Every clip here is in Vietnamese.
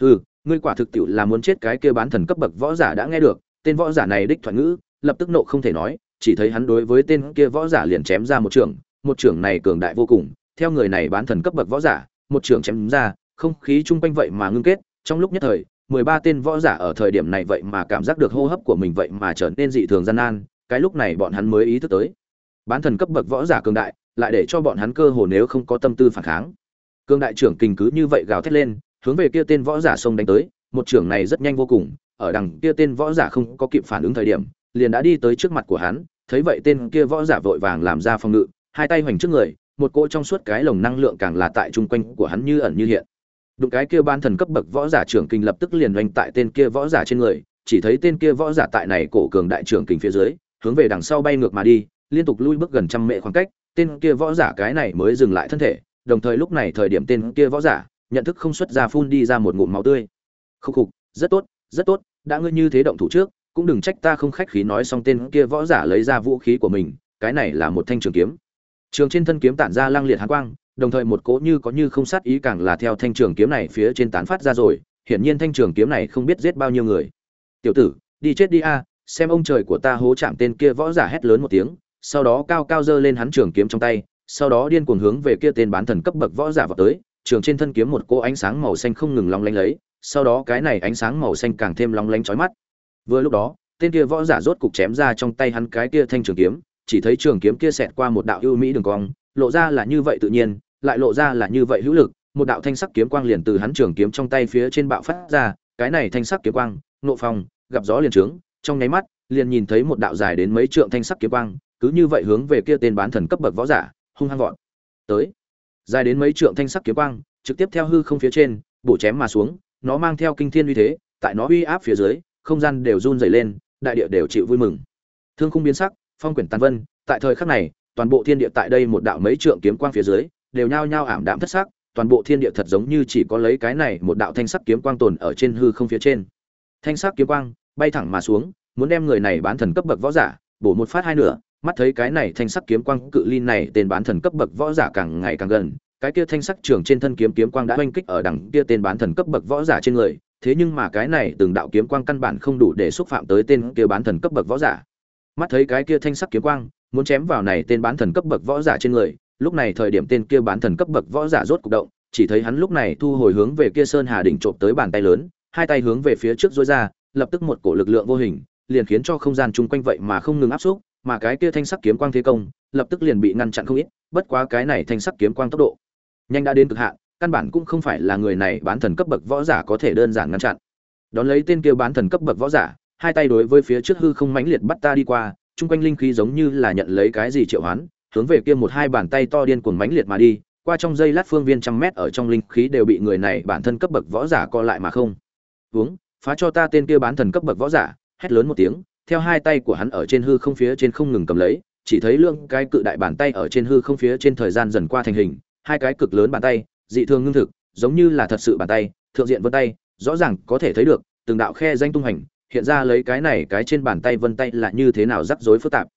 hừ, ngươi quả thực tiệu là muốn chết cái kia bán thần cấp bậc võ giả đã nghe được, tên võ giả này đích thoại ngữ, lập tức nộ không thể nói, chỉ thấy hắn đối với tên kia võ giả liền chém ra một trường một trường này cường đại vô cùng, theo người này bán thần cấp bậc võ giả, một trường chém ra, không khí chung quanh vậy mà ngưng kết, trong lúc nhất thời, mười ba tên võ giả ở thời điểm này vậy mà cảm giác được hô hấp của mình vậy mà trở nên dị thường gian nan, cái lúc này bọn hắn mới ý thức tới. Bán thần cấp bậc võ giả cường đại, lại để cho bọn hắn cơ hồ nếu không có tâm tư phản kháng. Cường đại trưởng kình cứ như vậy gào thét lên hướng về kia tên võ giả xông đánh tới, một trưởng này rất nhanh vô cùng, ở đằng kia tên võ giả không có kịp phản ứng thời điểm, liền đã đi tới trước mặt của hắn, thấy vậy tên kia võ giả vội vàng làm ra phòng ngự, hai tay hoành trước người, một cỗ trong suốt cái lồng năng lượng càng là tại chung quanh của hắn như ẩn như hiện. Đụng cái kia ban thần cấp bậc võ giả trưởng kinh lập tức liền oanh tại tên kia võ giả trên người, chỉ thấy tên kia võ giả tại này cổ cường đại trưởng kinh phía dưới, hướng về đằng sau bay ngược mà đi, liên tục lui bước gần trăm mệ khoảng cách, tên kia võ giả cái này mới dừng lại thân thể, đồng thời lúc này thời điểm tên kia võ giả nhận thức không xuất ra phun đi ra một ngụm máu tươi. Khúc khục, rất tốt rất tốt, đã ngươi như thế động thủ trước, cũng đừng trách ta không khách khí nói xong tên kia võ giả lấy ra vũ khí của mình, cái này là một thanh trường kiếm. Trường trên thân kiếm tản ra lang liệt hàn quang, đồng thời một cỗ như có như không sát ý càng là theo thanh trường kiếm này phía trên tán phát ra rồi, hiển nhiên thanh trường kiếm này không biết giết bao nhiêu người. Tiểu tử, đi chết đi a, xem ông trời của ta hố chạm tên kia võ giả hét lớn một tiếng, sau đó cao cao giơ lên hắn trường kiếm trong tay, sau đó điên cuồng hướng về kia tên bán thần cấp bậc võ giả vào tới trường trên thân kiếm một cỗ ánh sáng màu xanh không ngừng long lanh lấy, sau đó cái này ánh sáng màu xanh càng thêm long lanh chói mắt. Vừa lúc đó, tên kia võ giả rốt cục chém ra trong tay hắn cái kia thanh trường kiếm, chỉ thấy trường kiếm kia xẹt qua một đạo ưu mỹ đường cong, lộ ra là như vậy tự nhiên, lại lộ ra là như vậy hữu lực, một đạo thanh sắc kiếm quang liền từ hắn trường kiếm trong tay phía trên bạo phát ra, cái này thanh sắc kiếm quang, nộ phong, gặp gió liền trướng, trong nháy mắt, liền nhìn thấy một đạo dài đến mấy trượng thanh sắc kiếm quang, cứ như vậy hướng về kia tên bán thần cấp bậc võ giả, hung hăng vọt tới dài đến mấy trượng thanh sắc kiếm quang, trực tiếp theo hư không phía trên, bổ chém mà xuống, nó mang theo kinh thiên uy thế, tại nó uy áp phía dưới, không gian đều run rẩy lên, đại địa đều chịu vui mừng. Thương khung biến sắc, phong quyển tàn vân, tại thời khắc này, toàn bộ thiên địa tại đây một đạo mấy trượng kiếm quang phía dưới, đều nhao nhao ảm đạm thất sắc, toàn bộ thiên địa thật giống như chỉ có lấy cái này một đạo thanh sắc kiếm quang tồn ở trên hư không phía trên. Thanh sắc kiếm quang, bay thẳng mà xuống, muốn đem người này bán thần cấp bậc võ giả, bổ một phát hai nửa mắt thấy cái này thanh sắc kiếm quang cự ly này tên bán thần cấp bậc võ giả càng ngày càng gần, cái kia thanh sắc trường trên thân kiếm kiếm quang đã oanh kích ở đằng kia tên bán thần cấp bậc võ giả trên người, thế nhưng mà cái này từng đạo kiếm quang căn bản không đủ để xúc phạm tới tên kia bán thần cấp bậc võ giả. Mắt thấy cái kia thanh sắc kiếm quang, muốn chém vào này tên bán thần cấp bậc võ giả trên người, lúc này thời điểm tên kia bán thần cấp bậc võ giả rốt cục động, chỉ thấy hắn lúc này thu hồi hướng về kia sơn hà đỉnh trộm tới bàn tay lớn, hai tay hướng về phía trước dối ra, lập tức một cổ lực lượng vô hình, liền khiến cho không gian chung quanh vậy mà không ngừng áp xúc mà cái kia thanh sắc kiếm quang thế công, lập tức liền bị ngăn chặn không ít, bất quá cái này thanh sắc kiếm quang tốc độ nhanh đã đến cực hạn, căn bản cũng không phải là người này bán thần cấp bậc võ giả có thể đơn giản ngăn chặn. Đón lấy tên kia bán thần cấp bậc võ giả, hai tay đối với phía trước hư không mãnh liệt bắt ta đi qua, chung quanh linh khí giống như là nhận lấy cái gì triệu hoán, hướng về kia một hai bàn tay to điên cuồng mãnh liệt mà đi, qua trong giây lát phương viên trăm mét ở trong linh khí đều bị người này bản thân cấp bậc võ giả co lại mà không. Uống phá cho ta tên kia bán thần cấp bậc võ giả, hét lớn một tiếng theo hai tay của hắn ở trên hư không phía trên không ngừng cầm lấy, chỉ thấy lượng cái cự đại bàn tay ở trên hư không phía trên thời gian dần qua thành hình, hai cái cực lớn bàn tay, dị thường ngưng thực, giống như là thật sự bàn tay, thượng diện vân tay, rõ ràng có thể thấy được, từng đạo khe danh tung hành, hiện ra lấy cái này cái trên bàn tay vân tay là như thế nào rắc rối phức tạp.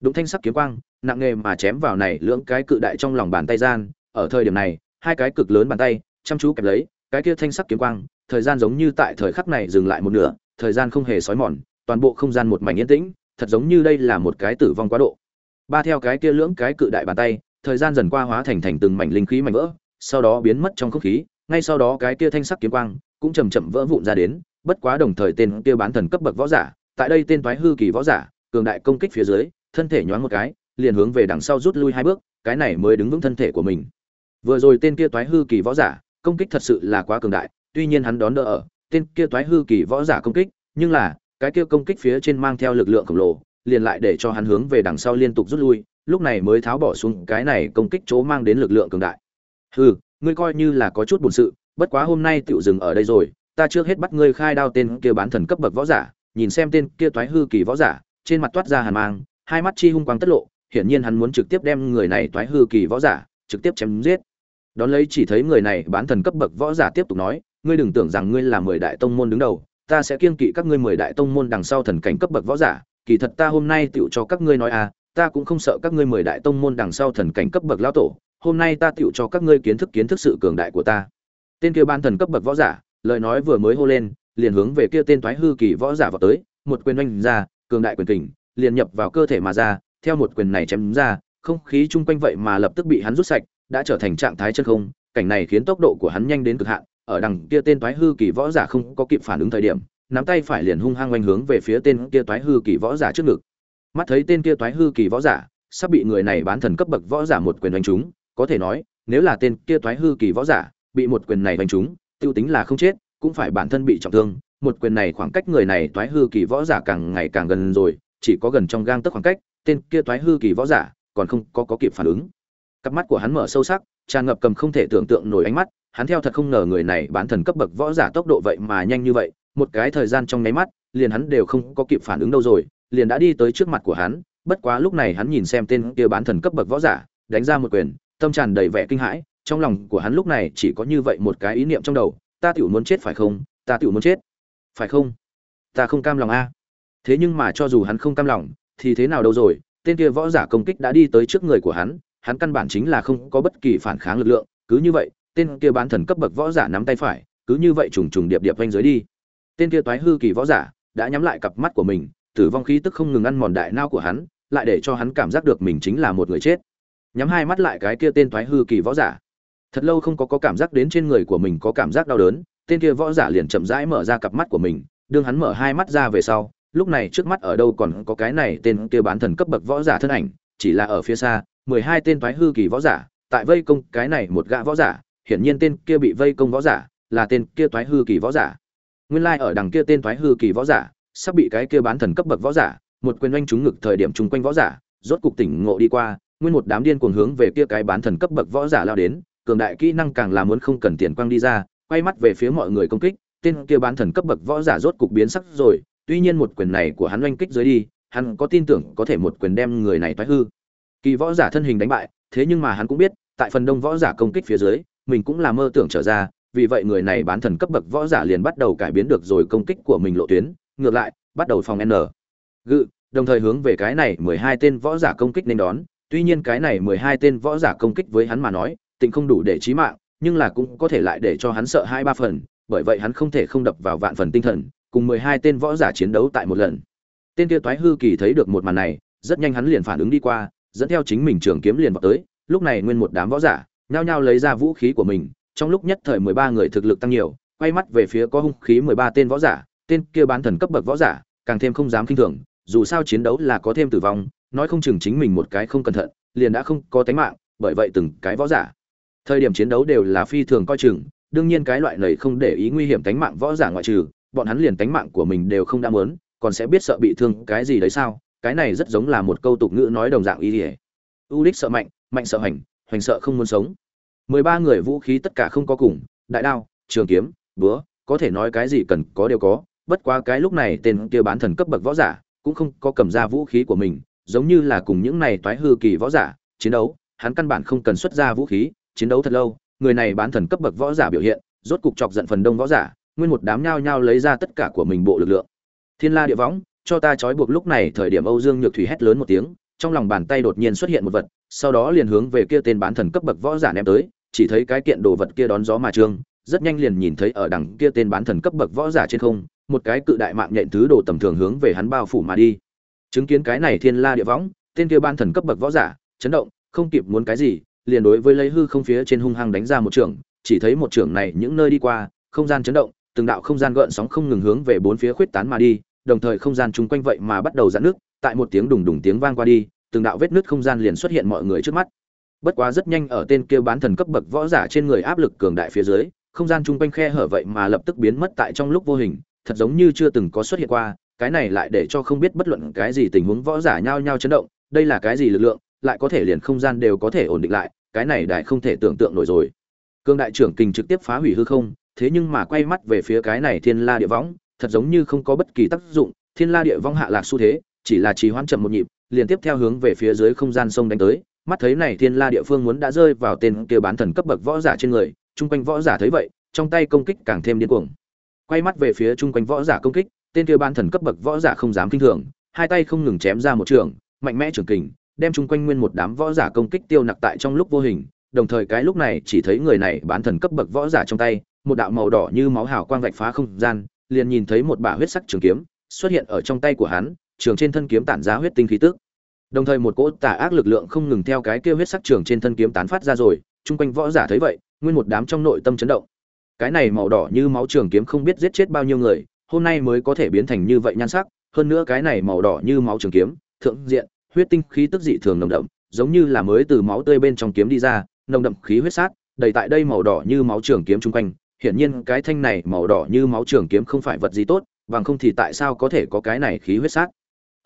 Đúng thanh sắc kiếm quang, nặng nghề mà chém vào này lưỡng cái cự đại trong lòng bàn tay gian, ở thời điểm này, hai cái cực lớn bàn tay, chăm chú kẹp lấy, cái kia thanh sắc kiếm quang, thời gian giống như tại thời khắc này dừng lại một nửa, thời gian không hề sói mòn toàn bộ không gian một mảnh yên tĩnh, thật giống như đây là một cái tử vong quá độ. Ba theo cái kia lưỡng cái cự đại bàn tay, thời gian dần qua hóa thành thành từng mảnh linh khí mảnh vỡ, sau đó biến mất trong không khí, ngay sau đó cái kia thanh sắc kiếm quang cũng chậm chậm vỡ vụn ra đến, bất quá đồng thời tên kia bán thần cấp bậc võ giả, tại đây tên toái hư kỳ võ giả, cường đại công kích phía dưới, thân thể nhoáng một cái, liền hướng về đằng sau rút lui hai bước, cái này mới đứng vững thân thể của mình. Vừa rồi tên kia toái hư kỳ võ giả, công kích thật sự là quá cường đại, tuy nhiên hắn đón đỡ ở, tên kia toái hư kỳ võ giả công kích, nhưng là cái kia công kích phía trên mang theo lực lượng khổng lồ, liền lại để cho hắn hướng về đằng sau liên tục rút lui, lúc này mới tháo bỏ xuống cái này công kích chỗ mang đến lực lượng cường đại. Hừ, ngươi coi như là có chút buồn sự, bất quá hôm nay tựu dừng ở đây rồi, ta trước hết bắt ngươi khai đao tên kia bán thần cấp bậc võ giả, nhìn xem tên kia toái hư kỳ võ giả, trên mặt toát ra hàn mang, hai mắt chi hung quang tất lộ, hiển nhiên hắn muốn trực tiếp đem người này toái hư kỳ võ giả trực tiếp chém giết. Đón lấy chỉ thấy người này bán thần cấp bậc võ giả tiếp tục nói, ngươi đừng tưởng rằng ngươi là mười đại tông môn đứng đầu ta sẽ kiêng kỵ các ngươi mười đại tông môn đằng sau thần cảnh cấp bậc võ giả, kỳ thật ta hôm nay tựu cho các ngươi nói à ta cũng không sợ các ngươi mười đại tông môn đằng sau thần cảnh cấp bậc lão tổ, hôm nay ta tựu cho các ngươi kiến thức kiến thức sự cường đại của ta. Tên kia ban thần cấp bậc võ giả, lời nói vừa mới hô lên, liền hướng về kia tên toái hư kỳ võ giả vào tới, một quyền oanh ra, cường đại quyền kình, liền nhập vào cơ thể mà ra, theo một quyền này chém ra, không khí chung quanh vậy mà lập tức bị hắn rút sạch, đã trở thành trạng thái chân không, cảnh này khiến tốc độ của hắn nhanh đến cực hạn ở đằng kia tên toái hư kỳ võ giả không có kịp phản ứng thời điểm, nắm tay phải liền hung hăng oanh hướng về phía tên kia toái hư kỳ võ giả trước ngực. Mắt thấy tên kia toái hư kỳ võ giả sắp bị người này bán thần cấp bậc võ giả một quyền đánh trúng, có thể nói, nếu là tên kia toái hư kỳ võ giả bị một quyền này đánh trúng, tiêu tính là không chết, cũng phải bản thân bị trọng thương. Một quyền này khoảng cách người này toái hư kỳ võ giả càng ngày càng gần rồi, chỉ có gần trong gang tấc khoảng cách, tên kia toái hư kỳ võ giả còn không có có kịp phản ứng. Cặp mắt của hắn mở sâu sắc, tràn ngập cầm không thể tưởng tượng nổi ánh mắt hắn theo thật không ngờ người này bán thần cấp bậc võ giả tốc độ vậy mà nhanh như vậy, một cái thời gian trong nháy mắt, liền hắn đều không có kịp phản ứng đâu rồi, liền đã đi tới trước mặt của hắn, bất quá lúc này hắn nhìn xem tên kia bán thần cấp bậc võ giả, đánh ra một quyền, tâm tràn đầy vẻ kinh hãi, trong lòng của hắn lúc này chỉ có như vậy một cái ý niệm trong đầu, ta tiểu muốn chết phải không? Ta tiểu muốn chết. Phải không? Ta không cam lòng a. Thế nhưng mà cho dù hắn không cam lòng, thì thế nào đâu rồi? Tên kia võ giả công kích đã đi tới trước người của hắn hắn căn bản chính là không có bất kỳ phản kháng lực lượng, cứ như vậy tên kia bán thần cấp bậc võ giả nắm tay phải cứ như vậy trùng trùng điệp điệp vanh dưới đi. Tên kia toái hư kỳ võ giả đã nhắm lại cặp mắt của mình tử vong khí tức không ngừng ăn mòn đại nao của hắn lại để cho hắn cảm giác được mình chính là một người chết. Nhắm hai mắt lại cái kia tên toái hư kỳ võ giả. Thật lâu không có, có cảm giác đến trên người của mình có cảm giác đau đớn tên kia võ giả liền chậm rãi mở ra cặp mắt của mình đương hắn mở hai mắt ra về sau lúc này trước mắt ở đâu còn có cái này tên kia bán thần cấp bậc võ giả thân ảnh chỉ là ở phía xa mười hai tên toái hư kỳ võ giả tại vây công cái này một gã võ giả hiển nhiên tên kia bị vây công võ giả là tên kia toái hư kỳ võ giả. Nguyên lai like ở đằng kia tên toái hư kỳ võ giả, sắp bị cái kia bán thần cấp bậc võ giả, một quyền oanh trúng ngực thời điểm chung quanh võ giả, rốt cục tỉnh ngộ đi qua, nguyên một đám điên cuồng hướng về kia cái bán thần cấp bậc võ giả lao đến, cường đại kỹ năng càng là muốn không cần tiền quang đi ra, quay mắt về phía mọi người công kích, tên kia bán thần cấp bậc võ giả rốt cục biến sắc rồi, tuy nhiên một quyền này của hắn oanh kích dưới đi, hắn có tin tưởng có thể một quyền đem người này toái hư. Kỳ võ giả thân hình đánh bại, thế nhưng mà hắn cũng biết, tại phần đông võ giả công kích phía dưới mình cũng là mơ tưởng trở ra, vì vậy người này bán thần cấp bậc võ giả liền bắt đầu cải biến được rồi công kích của mình lộ tuyến, ngược lại, bắt đầu phòng n. Gự, đồng thời hướng về cái này mười hai tên võ giả công kích nên đón. Tuy nhiên cái này mười hai tên võ giả công kích với hắn mà nói tình không đủ để chí mạng, nhưng là cũng có thể lại để cho hắn sợ hai ba phần, bởi vậy hắn không thể không đập vào vạn phần tinh thần, cùng mười hai tên võ giả chiến đấu tại một lần. Tên kia toái hư kỳ thấy được một màn này, rất nhanh hắn liền phản ứng đi qua, dẫn theo chính mình trường kiếm liền vào tới, lúc này nguyên một đám võ giả nhao nhao lấy ra vũ khí của mình, trong lúc nhất thời mười ba người thực lực tăng nhiều, quay mắt về phía có hung khí mười ba tên võ giả, tên kia bán thần cấp bậc võ giả, càng thêm không dám kinh thường, dù sao chiến đấu là có thêm tử vong, nói không chừng chính mình một cái không cẩn thận, liền đã không có tánh mạng, bởi vậy từng cái võ giả thời điểm chiến đấu đều là phi thường coi chừng, đương nhiên cái loại này không để ý nguy hiểm tánh mạng võ giả ngoại trừ, bọn hắn liền tánh mạng của mình đều không đã muốn, còn sẽ biết sợ bị thương cái gì đấy sao cái này rất giống là một câu tục ngữ nói đồng dạng ý nghĩa. u đích sợ mạnh mạnh sợ hành hoành sợ không muốn sống. Mười ba người vũ khí tất cả không có cùng, đại đao, trường kiếm, búa, có thể nói cái gì cần có đều có, bất quá cái lúc này tên kia bán thần cấp bậc võ giả cũng không có cầm ra vũ khí của mình, giống như là cùng những này toái hư kỳ võ giả chiến đấu, hắn căn bản không cần xuất ra vũ khí, chiến đấu thật lâu, người này bán thần cấp bậc võ giả biểu hiện, rốt cục chọc giận phần đông võ giả, nguyên một đám nhao nhao lấy ra tất cả của mình bộ lực lượng. Thiên la địa võng, cho ta trói buộc lúc này thời điểm âu dương nhược thủy hét lớn một tiếng, trong lòng bàn tay đột nhiên xuất hiện một vật sau đó liền hướng về kia tên bán thần cấp bậc võ giả ném tới, chỉ thấy cái kiện đồ vật kia đón gió mà trương, rất nhanh liền nhìn thấy ở đằng kia tên bán thần cấp bậc võ giả trên không, một cái cự đại mạng nhện thứ đồ tầm thường hướng về hắn bao phủ mà đi. Chứng kiến cái này thiên la địa võng, tên kia bán thần cấp bậc võ giả, chấn động, không kịp muốn cái gì, liền đối với lấy hư không phía trên hung hăng đánh ra một trường, chỉ thấy một trường này những nơi đi qua, không gian chấn động, từng đạo không gian gợn sóng không ngừng hướng về bốn phía khuyết tán mà đi, đồng thời không gian chung quanh vậy mà bắt đầu giãn nước tại một tiếng đùng đùng tiếng vang qua đi từng đạo vết nứt không gian liền xuất hiện mọi người trước mắt. Bất quá rất nhanh ở tên kia bán thần cấp bậc võ giả trên người áp lực cường đại phía dưới, không gian chung quanh khe hở vậy mà lập tức biến mất tại trong lúc vô hình, thật giống như chưa từng có xuất hiện qua, cái này lại để cho không biết bất luận cái gì tình huống võ giả nhao nhao chấn động, đây là cái gì lực lượng, lại có thể liền không gian đều có thể ổn định lại, cái này đại không thể tưởng tượng nổi rồi. Cương đại trưởng kình trực tiếp phá hủy hư không, thế nhưng mà quay mắt về phía cái này thiên la địa võng, thật giống như không có bất kỳ tác dụng, thiên la địa võng hạ lạc xu thế, chỉ là trì hoãn chậm một nhịp liền tiếp theo hướng về phía dưới không gian sông đánh tới. Mắt thấy này thiên la địa phương muốn đã rơi vào tên kia bán thần cấp bậc võ giả trên người, chung quanh võ giả thấy vậy, trong tay công kích càng thêm điên cuồng. Quay mắt về phía chung quanh võ giả công kích, tên kia bán thần cấp bậc võ giả không dám kinh thường, hai tay không ngừng chém ra một trường, mạnh mẽ trường kình, đem chung quanh nguyên một đám võ giả công kích tiêu nặc tại trong lúc vô hình. Đồng thời cái lúc này chỉ thấy người này bán thần cấp bậc võ giả trong tay, một đạo màu đỏ như máu hào quang vạch phá không gian, liền nhìn thấy một bả huyết sắc trường kiếm xuất hiện ở trong tay của hắn trường trên thân kiếm tản ra huyết tinh khí tức. Đồng thời một cỗ tà ác lực lượng không ngừng theo cái kia huyết sắc trường trên thân kiếm tán phát ra rồi, chung quanh võ giả thấy vậy, nguyên một đám trong nội tâm chấn động. Cái này màu đỏ như máu trường kiếm không biết giết chết bao nhiêu người, hôm nay mới có thể biến thành như vậy nhan sắc, hơn nữa cái này màu đỏ như máu trường kiếm, thượng diện, huyết tinh khí tức dị thường nồng đậm, giống như là mới từ máu tươi bên trong kiếm đi ra, nồng đậm khí huyết sát, đầy tại đây màu đỏ như máu trường kiếm chung quanh. Hiển nhiên cái thanh này màu đỏ như máu trường kiếm không phải vật gì tốt, bằng không thì tại sao có thể có cái này khí huyết sát?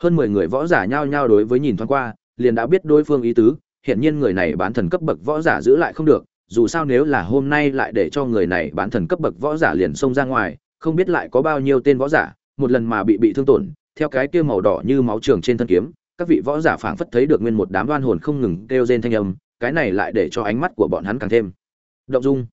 Hơn mười người võ giả nhao nhao đối với nhìn thoáng qua, liền đã biết đối phương ý tứ, hiển nhiên người này bán thần cấp bậc võ giả giữ lại không được, dù sao nếu là hôm nay lại để cho người này bán thần cấp bậc võ giả liền xông ra ngoài, không biết lại có bao nhiêu tên võ giả, một lần mà bị bị thương tổn, theo cái kia màu đỏ như máu trường trên thân kiếm, các vị võ giả phảng phất thấy được nguyên một đám đoan hồn không ngừng kêu rên thanh âm, cái này lại để cho ánh mắt của bọn hắn càng thêm động dung.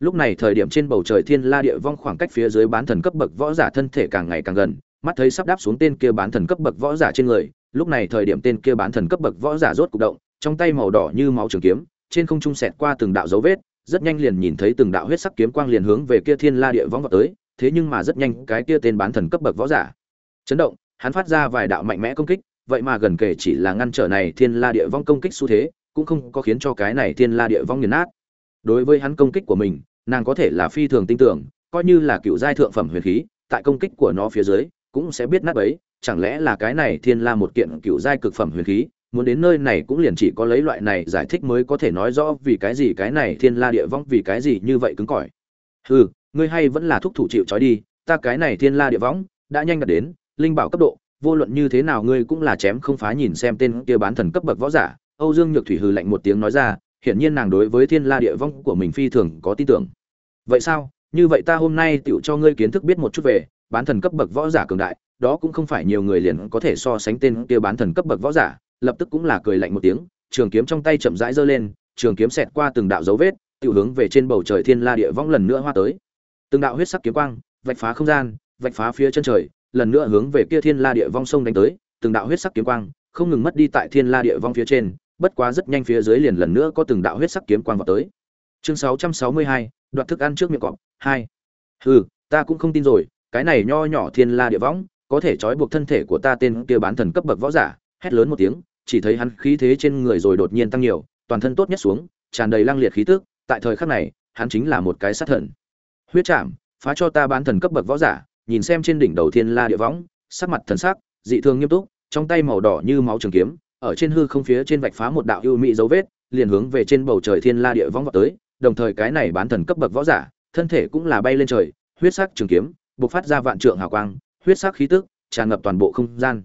Lúc này thời điểm trên bầu trời thiên la địa vong khoảng cách phía dưới bán thần cấp bậc võ giả thân thể càng ngày càng gần mắt thấy sắp đáp xuống tên kia bán thần cấp bậc võ giả trên người, lúc này thời điểm tên kia bán thần cấp bậc võ giả rốt cục động, trong tay màu đỏ như máu trường kiếm, trên không trung xẹt qua từng đạo dấu vết, rất nhanh liền nhìn thấy từng đạo huyết sắc kiếm quang liền hướng về kia thiên la địa vong vào tới, thế nhưng mà rất nhanh cái kia tên bán thần cấp bậc võ giả chấn động, hắn phát ra vài đạo mạnh mẽ công kích, vậy mà gần kể chỉ là ngăn trở này thiên la địa vong công kích xu thế, cũng không có khiến cho cái này thiên la địa vong nghiền nát. Đối với hắn công kích của mình, nàng có thể là phi thường tin tưởng, coi như là cựu giai thượng phẩm huyền khí, tại công kích của nó phía dưới cũng sẽ biết nát ấy chẳng lẽ là cái này thiên la một kiện cựu giai cực phẩm huyền khí, muốn đến nơi này cũng liền chỉ có lấy loại này giải thích mới có thể nói rõ vì cái gì cái này thiên la địa vong vì cái gì như vậy cứng cỏi. Hừ, ngươi hay vẫn là thúc thủ chịu trói đi, ta cái này thiên la địa võng đã nhanh đạt đến linh bảo cấp độ, vô luận như thế nào ngươi cũng là chém không phá nhìn xem tên kia bán thần cấp bậc võ giả. Âu dương nhược thủy hừ lạnh một tiếng nói ra, hiển nhiên nàng đối với thiên la địa vong của mình phi thường có tin tưởng. Vậy sao? Như vậy ta hôm nay tựu cho ngươi kiến thức biết một chút về bán thần cấp bậc võ giả cường đại đó cũng không phải nhiều người liền có thể so sánh tên kia bán thần cấp bậc võ giả lập tức cũng là cười lạnh một tiếng trường kiếm trong tay chậm rãi giơ lên trường kiếm xẹt qua từng đạo dấu vết tự hướng về trên bầu trời thiên la địa vong lần nữa hoa tới. Từng đạo huyết sắc kiếm quang vạch phá không gian vạch phá phía chân trời lần nữa hướng về kia thiên la địa vong sông đánh tới từng đạo huyết sắc kiếm quang không ngừng mất đi tại thiên la địa vong phía trên bất quá rất nhanh phía dưới liền lần nữa có từng đạo huyết sắc kiếm quang vào tới. Chương 662, đoạt thức ăn trước miệng cọp hai. Hừ ta cũng không tin rồi cái này nho nhỏ thiên la địa võng, có thể trói buộc thân thể của ta tên kia bán thần cấp bậc võ giả, hét lớn một tiếng, chỉ thấy hắn khí thế trên người rồi đột nhiên tăng nhiều, toàn thân tốt nhất xuống, tràn đầy lăng liệt khí tức, tại thời khắc này, hắn chính là một cái sát thần. Huyết chạm phá cho ta bán thần cấp bậc võ giả, nhìn xem trên đỉnh đầu thiên la địa võng, sắc mặt thần sắc, dị thường nghiêm túc, trong tay màu đỏ như máu trường kiếm, ở trên hư không phía trên vạch phá một đạo ưu mỹ dấu vết, liền hướng về trên bầu trời thiên la địa võng vào tới, đồng thời cái này bán thần cấp bậc võ giả, thân thể cũng là bay lên trời, huyết sắc trường kiếm bộc phát ra vạn trượng hào quang, huyết sắc khí tức tràn ngập toàn bộ không gian.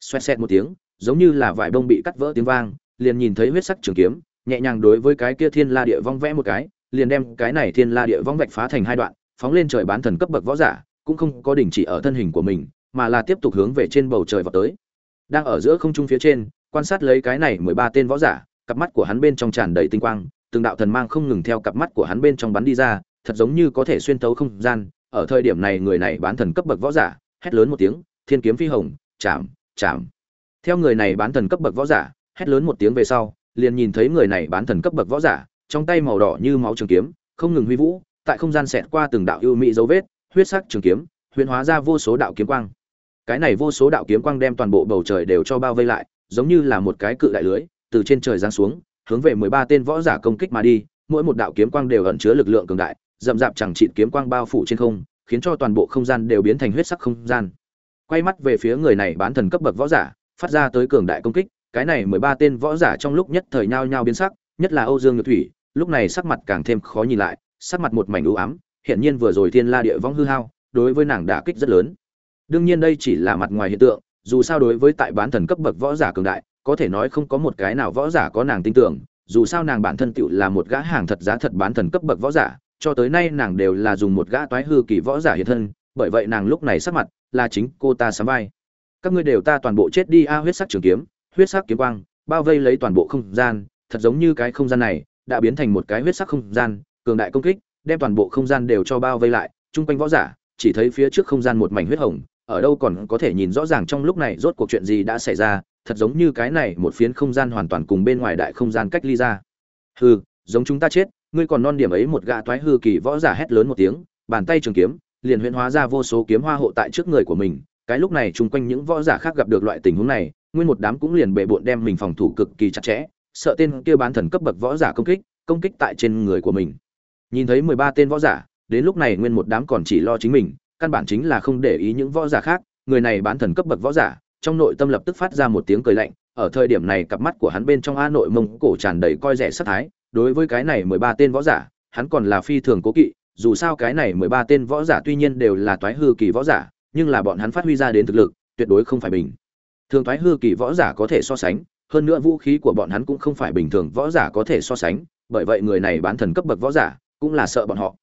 Xoẹt xẹt một tiếng, giống như là vải bông bị cắt vỡ tiếng vang, liền nhìn thấy huyết sắc trường kiếm, nhẹ nhàng đối với cái kia thiên la địa vong vẽ một cái, liền đem cái này thiên la địa vong vạch phá thành hai đoạn, phóng lên trời bán thần cấp bậc võ giả, cũng không có đình chỉ ở thân hình của mình, mà là tiếp tục hướng về trên bầu trời vào tới. Đang ở giữa không trung phía trên, quan sát lấy cái này mười ba tên võ giả, cặp mắt của hắn bên trong tràn đầy tinh quang, từng đạo thần mang không ngừng theo cặp mắt của hắn bên trong bắn đi ra, thật giống như có thể xuyên thấu không gian ở thời điểm này người này bán thần cấp bậc võ giả, hét lớn một tiếng, thiên kiếm phi hồng, chạm chạm. Theo người này bán thần cấp bậc võ giả, hét lớn một tiếng về sau, liền nhìn thấy người này bán thần cấp bậc võ giả, trong tay màu đỏ như máu trường kiếm, không ngừng huy vũ, tại không gian xẹt qua từng đạo ưu mỹ dấu vết, huyết sắc trường kiếm huyền hóa ra vô số đạo kiếm quang. Cái này vô số đạo kiếm quang đem toàn bộ bầu trời đều cho bao vây lại, giống như là một cái cự đại lưới, từ trên trời giáng xuống, hướng về mười ba tên võ giả công kích mà đi, mỗi một đạo kiếm quang đều ẩn chứa lực lượng cường đại rậm rạp chẳng chịt kiếm quang bao phủ trên không, khiến cho toàn bộ không gian đều biến thành huyết sắc không gian. Quay mắt về phía người này bán thần cấp bậc võ giả, phát ra tới cường đại công kích, cái này mười ba tên võ giả trong lúc nhất thời nhao nhao biến sắc, nhất là âu dương nhược thủy, lúc này sắc mặt càng thêm khó nhìn lại, sắc mặt một mảnh u ám hiện nhiên vừa rồi thiên la địa vong hư hao, đối với nàng đả kích rất lớn. Đương nhiên đây chỉ là mặt ngoài hiện tượng, dù sao đối với tại bán thần cấp bậc võ giả cường đại, có thể nói không có một cái nào võ giả có nàng tin tưởng, dù sao nàng bản thân tựu là một gã hàng thật giá thật bán thần cấp bậc võ giả cho tới nay nàng đều là dùng một gã toái hư kỳ võ giả hiện thân, bởi vậy nàng lúc này sắc mặt là chính cô ta sắm vai. Các ngươi đều ta toàn bộ chết đi a, huyết sắc trường kiếm, huyết sắc kiếm quang, bao vây lấy toàn bộ không gian, thật giống như cái không gian này đã biến thành một cái huyết sắc không gian, cường đại công kích, đem toàn bộ không gian đều cho bao vây lại. Chung quanh võ giả chỉ thấy phía trước không gian một mảnh huyết hồng, ở đâu còn có thể nhìn rõ ràng trong lúc này rốt cuộc chuyện gì đã xảy ra, thật giống như cái này một phiến không gian hoàn toàn cùng bên ngoài đại không gian cách ly ra. Hừ, giống chúng ta chết ngươi còn non điểm ấy một gã toái hư kỳ võ giả hét lớn một tiếng, bàn tay trường kiếm, liền huyễn hóa ra vô số kiếm hoa hộ tại trước người của mình. Cái lúc này chung quanh những võ giả khác gặp được loại tình huống này, nguyên một đám cũng liền bệ bộn đem mình phòng thủ cực kỳ chặt chẽ, sợ tên kia bán thần cấp bậc võ giả công kích công kích tại trên người của mình. Nhìn thấy mười ba tên võ giả, đến lúc này nguyên một đám còn chỉ lo chính mình, căn bản chính là không để ý những võ giả khác. Người này bán thần cấp bậc võ giả, trong nội tâm lập tức phát ra một tiếng cười lạnh, ở thời điểm này cặp mắt của hắn bên trong a nội mông cổ tràn đầy coi rẻ sát thái đối với cái này mười ba tên võ giả, hắn còn là phi thường cố kỵ, dù sao cái này mười ba tên võ giả tuy nhiên đều là toái hư kỳ võ giả, nhưng là bọn hắn phát huy ra đến thực lực, tuyệt đối không phải bình. Thường toái hư kỳ võ giả có thể so sánh, hơn nữa vũ khí của bọn hắn cũng không phải bình thường võ giả có thể so sánh, bởi vậy người này bán thần cấp bậc võ giả, cũng là sợ bọn họ.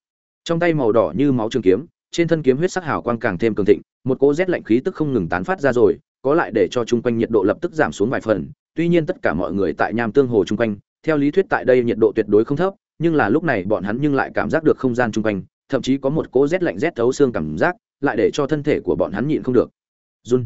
Trong tay màu đỏ như máu trường kiếm, trên thân kiếm huyết sắc hào quang càng thêm cường thịnh, một cỗ rét lạnh khí tức không ngừng tán phát ra rồi, có lại để cho chung quanh nhiệt độ lập tức giảm xuống vài phần, tuy nhiên tất cả mọi người tại nham tương hồ chung quanh theo lý thuyết tại đây nhiệt độ tuyệt đối không thấp, nhưng là lúc này bọn hắn nhưng lại cảm giác được không gian chung quanh, thậm chí có một cỗ rét lạnh rét thấu xương cảm giác, lại để cho thân thể của bọn hắn nhịn không được. Run.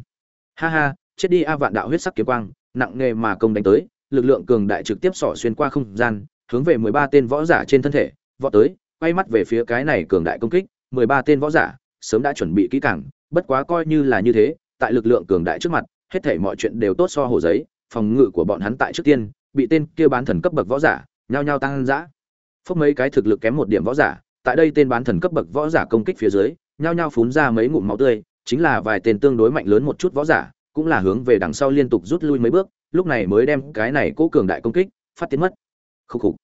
Ha ha, chết đi a vạn đạo huyết sắc kiếm quang, nặng nghề mà công đánh tới, lực lượng cường đại trực tiếp xỏ xuyên qua không gian, hướng về mười ba tên võ giả trên thân thể, vọt tới, quay mắt về phía cái này cường đại công kích, mười ba tên võ giả sớm đã chuẩn bị kỹ càng, bất quá coi như là như thế, tại lực lượng cường đại trước mặt, hết thảy mọi chuyện đều tốt so hồ giấy, phòng ngự của bọn hắn tại trước tiên bị tên kia bán thần cấp bậc võ giả nhao nhao tăng dã. Phốc mấy cái thực lực kém một điểm võ giả, tại đây tên bán thần cấp bậc võ giả công kích phía dưới, nhao nhao phún ra mấy ngụm máu tươi, chính là vài tên tương đối mạnh lớn một chút võ giả, cũng là hướng về đằng sau liên tục rút lui mấy bước, lúc này mới đem cái này cố cường đại công kích phát tiến mất. Khúc khục.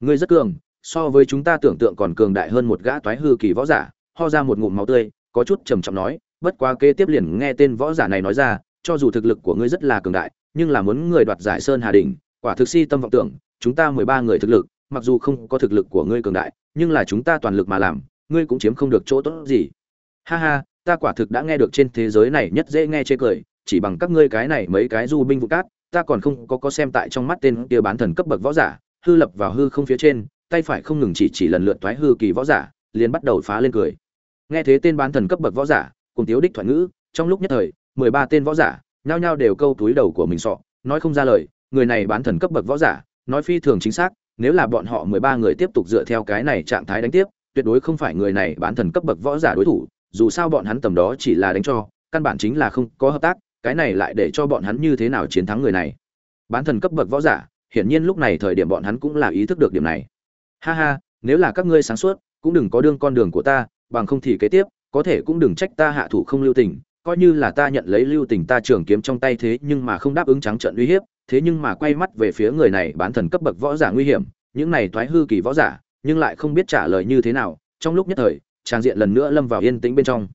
Ngươi rất cường, so với chúng ta tưởng tượng còn cường đại hơn một gã toái hư kỳ võ giả, ho ra một ngụm máu tươi, có chút trầm trọng nói, bất quá kế tiếp liền nghe tên võ giả này nói ra, cho dù thực lực của ngươi rất là cường đại, nhưng là muốn người đoạt giải sơn hà đình quả thực si tâm vọng tưởng, chúng ta mười ba người thực lực, mặc dù không có thực lực của ngươi cường đại, nhưng là chúng ta toàn lực mà làm, ngươi cũng chiếm không được chỗ tốt gì. Ha ha, ta quả thực đã nghe được trên thế giới này nhất dễ nghe chê cười, chỉ bằng các ngươi cái này mấy cái du binh vụ cát, ta còn không có có xem tại trong mắt tên kia bán thần cấp bậc võ giả, hư lập vào hư không phía trên, tay phải không ngừng chỉ chỉ lần lượt toái hư kỳ võ giả, liền bắt đầu phá lên cười. Nghe thế tên bán thần cấp bậc võ giả, cùng tiếu đích thoại ngữ, trong lúc nhất thời, mười ba tên võ giả, nhao nhao đều câu túi đầu của mình sọ, nói không ra lời người này bán thần cấp bậc võ giả, nói phi thường chính xác, nếu là bọn họ mười ba người tiếp tục dựa theo cái này trạng thái đánh tiếp, tuyệt đối không phải người này bán thần cấp bậc võ giả đối thủ, dù sao bọn hắn tầm đó chỉ là đánh cho, căn bản chính là không có hợp tác, cái này lại để cho bọn hắn như thế nào chiến thắng người này. Bán thần cấp bậc võ giả, hiển nhiên lúc này thời điểm bọn hắn cũng là ý thức được điểm này. Ha ha, nếu là các ngươi sáng suốt, cũng đừng có đương con đường của ta, bằng không thì kế tiếp, có thể cũng đừng trách ta hạ thủ không lưu tình, coi như là ta nhận lấy lưu tình ta trường kiếm trong tay thế nhưng mà không đáp ứng trắng trận uy hiếp thế nhưng mà quay mắt về phía người này bán thần cấp bậc võ giả nguy hiểm, những này thoái hư kỳ võ giả, nhưng lại không biết trả lời như thế nào, trong lúc nhất thời, trang diện lần nữa lâm vào yên tĩnh bên trong.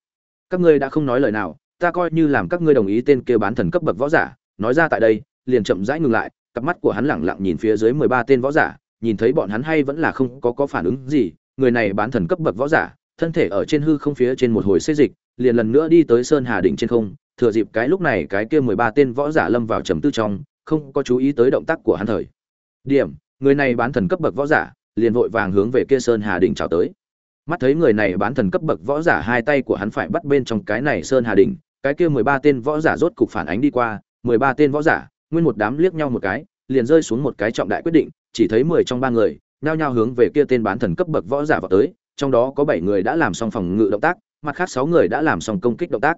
Các ngươi đã không nói lời nào, ta coi như làm các ngươi đồng ý tên kia bán thần cấp bậc võ giả, nói ra tại đây, liền chậm rãi ngừng lại, cặp mắt của hắn lẳng lặng nhìn phía dưới mười ba tên võ giả, nhìn thấy bọn hắn hay vẫn là không có có phản ứng gì, người này bán thần cấp bậc võ giả, thân thể ở trên hư không phía trên một hồi xê dịch, liền lần nữa đi tới sơn hà đỉnh trên không, thừa dịp cái lúc này cái kia mười ba tên võ giả lâm vào trầm tư trong không có chú ý tới động tác của hắn thời. Điểm, người này bán thần cấp bậc võ giả, liền vội vàng hướng về kia sơn hà đỉnh chào tới. Mắt thấy người này bán thần cấp bậc võ giả hai tay của hắn phải bắt bên trong cái này sơn hà đỉnh, cái kia mười ba tên võ giả rốt cục phản ánh đi qua, mười ba tên võ giả, nguyên một đám liếc nhau một cái, liền rơi xuống một cái trọng đại quyết định, chỉ thấy mười trong ba người, nhao nhao hướng về kia tên bán thần cấp bậc võ giả vào tới, trong đó có bảy người đã làm xong phòng ngự động tác, mặt khác sáu người đã làm xong công kích động tác.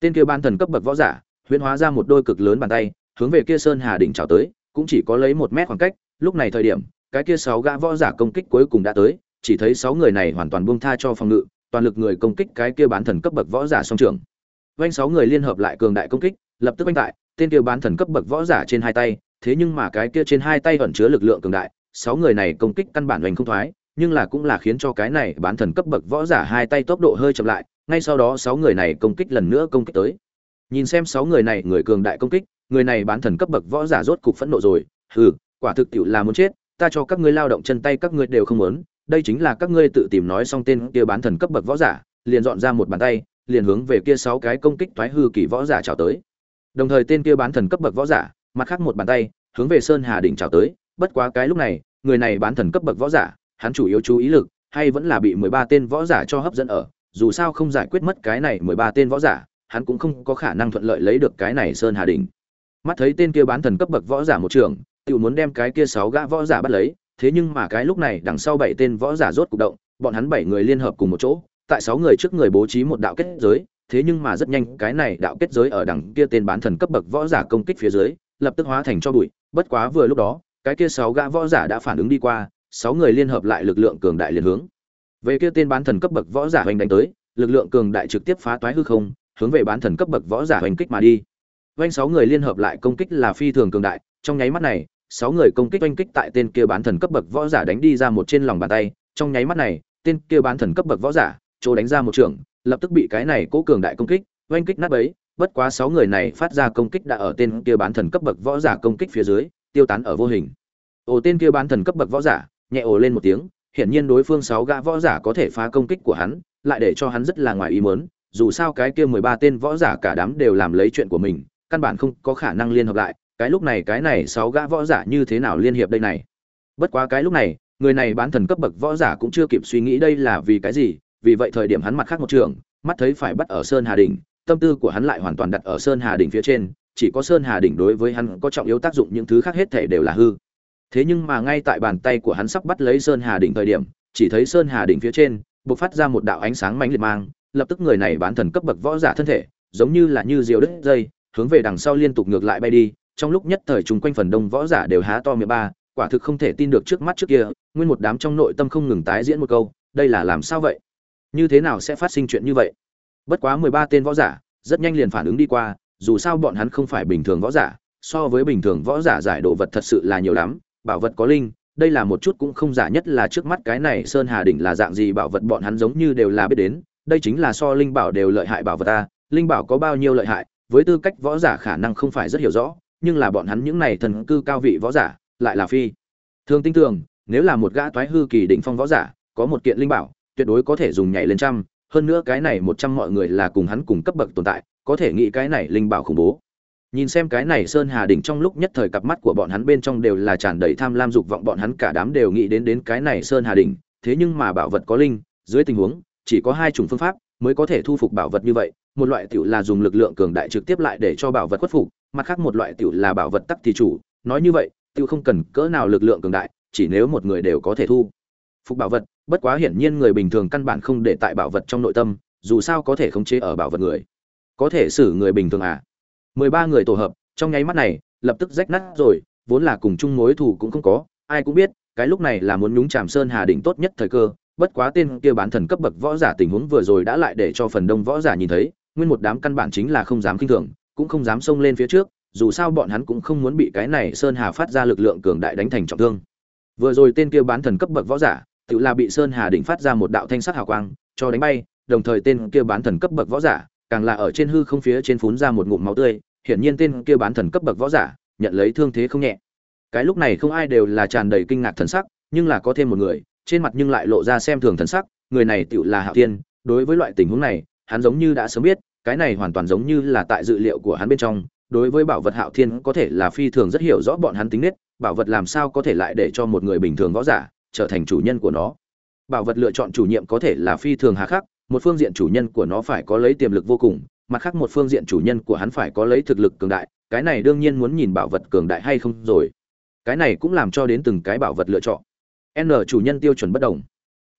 Tên kia bán thần cấp bậc võ giả, huyễn hóa ra một đôi cực lớn bàn tay hướng về kia sơn hà đỉnh trào tới, cũng chỉ có lấy một mét khoảng cách, lúc này thời điểm, cái kia sáu gã võ giả công kích cuối cùng đã tới, chỉ thấy sáu người này hoàn toàn buông tha cho phòng ngự, toàn lực người công kích cái kia bán thần cấp bậc võ giả song trường vanh sáu người liên hợp lại cường đại công kích, lập tức vanh tại, tên kia bán thần cấp bậc võ giả trên hai tay, thế nhưng mà cái kia trên hai tay ẩn chứa lực lượng cường đại, sáu người này công kích căn bản oanh không thoái, nhưng là cũng là khiến cho cái này bán thần cấp bậc võ giả hai tay tốc độ hơi chậm lại, ngay sau đó sáu người này công kích lần nữa công kích tới. Nhìn xem sáu người này người cường đại công kích người này bán thần cấp bậc võ giả rốt cục phẫn nộ rồi. Hừ, quả thực tiệu là muốn chết, ta cho các ngươi lao động chân tay các ngươi đều không muốn. Đây chính là các ngươi tự tìm nói xong tên kia bán thần cấp bậc võ giả, liền dọn ra một bàn tay, liền hướng về kia sáu cái công kích thoái hư kỳ võ giả chào tới. Đồng thời tên kia bán thần cấp bậc võ giả, mặt khác một bàn tay, hướng về sơn hà đỉnh chào tới. Bất quá cái lúc này, người này bán thần cấp bậc võ giả, hắn chủ yếu chú ý lực, hay vẫn là bị mười ba tên võ giả cho hấp dẫn ở. Dù sao không giải quyết mất cái này mười ba tên võ giả, hắn cũng không có khả năng thuận lợi lấy được cái này sơn hà đỉnh mắt thấy tên kia bán thần cấp bậc võ giả một trường tự muốn đem cái kia sáu gã võ giả bắt lấy, thế nhưng mà cái lúc này đằng sau bảy tên võ giả rốt cục động, bọn hắn bảy người liên hợp cùng một chỗ, tại sáu người trước người bố trí một đạo kết giới, thế nhưng mà rất nhanh cái này đạo kết giới ở đằng kia tên bán thần cấp bậc võ giả công kích phía dưới, lập tức hóa thành cho bụi, bất quá vừa lúc đó, cái kia sáu gã võ giả đã phản ứng đi qua, sáu người liên hợp lại lực lượng cường đại liền hướng. Về kia tên bán thần cấp bậc võ giả hoành đánh tới, lực lượng cường đại trực tiếp phá toái hư không, hướng về bán thần cấp bậc võ giả hoành kích mà đi. Vành sáu người liên hợp lại công kích là phi thường cường đại, trong nháy mắt này, sáu người công kích oanh kích tại tên kia bán thần cấp bậc võ giả đánh đi ra một trên lòng bàn tay, trong nháy mắt này, tên kia bán thần cấp bậc võ giả, chỗ đánh ra một trường, lập tức bị cái này cố cường đại công kích, oanh kích nát bấy, bất quá sáu người này phát ra công kích đã ở tên kia bán thần cấp bậc võ giả công kích phía dưới, tiêu tán ở vô hình. Ồ tên kia bán thần cấp bậc võ giả, nhẹ ồ lên một tiếng, hiển nhiên đối phương sáu gã võ giả có thể phá công kích của hắn, lại để cho hắn rất là ngoài ý muốn, dù sao cái kia mười ba tên võ giả cả đám đều làm lấy chuyện của mình, căn bản không có khả năng liên hợp lại, cái lúc này cái này sáu gã võ giả như thế nào liên hiệp đây này? Bất quá cái lúc này, người này bán thần cấp bậc võ giả cũng chưa kịp suy nghĩ đây là vì cái gì, vì vậy thời điểm hắn mặt khác một trường, mắt thấy phải bắt ở sơn hà đỉnh, tâm tư của hắn lại hoàn toàn đặt ở sơn hà đỉnh phía trên, chỉ có sơn hà đỉnh đối với hắn có trọng yếu tác dụng những thứ khác hết thể đều là hư. Thế nhưng mà ngay tại bàn tay của hắn sắp bắt lấy sơn hà đỉnh thời điểm, chỉ thấy sơn hà đỉnh phía trên, bộc phát ra một đạo ánh sáng mãnh liệt mang, lập tức người này bán thần cấp bậc võ giả thân thể, giống như là như diều đứt dây hướng về đằng sau liên tục ngược lại bay đi, trong lúc nhất thời chúng quanh phần đông võ giả đều há to miệng ba, quả thực không thể tin được trước mắt trước kia, nguyên một đám trong nội tâm không ngừng tái diễn một câu, đây là làm sao vậy? Như thế nào sẽ phát sinh chuyện như vậy? Bất quá mười ba tên võ giả, rất nhanh liền phản ứng đi qua, dù sao bọn hắn không phải bình thường võ giả, so với bình thường võ giả giải đồ vật thật sự là nhiều lắm, bảo vật có linh, đây là một chút cũng không giả nhất là trước mắt cái này sơn hà đỉnh là dạng gì bảo vật bọn hắn giống như đều là biết đến, đây chính là so linh bảo đều lợi hại bảo vật ta, linh bảo có bao nhiêu lợi hại với tư cách võ giả khả năng không phải rất hiểu rõ, nhưng là bọn hắn những này thần cư cao vị võ giả, lại là phi. Thường tin tưởng nếu là một gã toái hư kỳ đỉnh phong võ giả, có một kiện linh bảo, tuyệt đối có thể dùng nhảy lên trăm, hơn nữa cái này một trăm mọi người là cùng hắn cùng cấp bậc tồn tại, có thể nghĩ cái này linh bảo khủng bố. Nhìn xem cái này sơn hà đỉnh trong lúc nhất thời cặp mắt của bọn hắn bên trong đều là tràn đầy tham lam dục vọng, bọn hắn cả đám đều nghĩ đến đến cái này sơn hà đỉnh, thế nhưng mà bảo vật có linh, dưới tình huống, chỉ có hai chủng phương pháp mới có thể thu phục bảo vật như vậy một loại tiểu là dùng lực lượng cường đại trực tiếp lại để cho bảo vật khuất phục, mặt khác một loại tiểu là bảo vật tắc thì chủ, nói như vậy, tiểu không cần cỡ nào lực lượng cường đại, chỉ nếu một người đều có thể thu phục bảo vật, bất quá hiển nhiên người bình thường căn bản không để tại bảo vật trong nội tâm, dù sao có thể khống chế ở bảo vật người. Có thể xử người bình thường à? 13 người tổ hợp, trong nháy mắt này, lập tức rách nát rồi, vốn là cùng chung mối thù cũng không có, ai cũng biết, cái lúc này là muốn nhúng chàm sơn hà đỉnh tốt nhất thời cơ, bất quá tên kia bán thần cấp bậc võ giả tình huống vừa rồi đã lại để cho phần đông võ giả nhìn thấy, nguyên một đám căn bản chính là không dám kinh thường, cũng không dám xông lên phía trước, dù sao bọn hắn cũng không muốn bị cái này Sơn Hà phát ra lực lượng cường đại đánh thành trọng thương. Vừa rồi tên kia bán thần cấp bậc võ giả, tự là bị Sơn Hà đỉnh phát ra một đạo thanh sắc hào quang, cho đánh bay, đồng thời tên kia bán thần cấp bậc võ giả, càng là ở trên hư không phía trên phún ra một ngụm máu tươi, hiển nhiên tên kia bán thần cấp bậc võ giả, nhận lấy thương thế không nhẹ. Cái lúc này không ai đều là tràn đầy kinh ngạc thần sắc, nhưng là có thêm một người, trên mặt nhưng lại lộ ra xem thường thần sắc, người này tựu là Hạo Thiên, đối với loại tình huống này, hắn giống như đã sớm biết, cái này hoàn toàn giống như là tại dự liệu của hắn bên trong, đối với bảo vật Hạo Thiên có thể là phi thường rất hiểu rõ bọn hắn tính nết, bảo vật làm sao có thể lại để cho một người bình thường võ giả trở thành chủ nhân của nó. Bảo vật lựa chọn chủ nhiệm có thể là phi thường hà khắc, một phương diện chủ nhân của nó phải có lấy tiềm lực vô cùng, mặt khác một phương diện chủ nhân của hắn phải có lấy thực lực cường đại, cái này đương nhiên muốn nhìn bảo vật cường đại hay không rồi. Cái này cũng làm cho đến từng cái bảo vật lựa chọn. N chủ nhân tiêu chuẩn bất đồng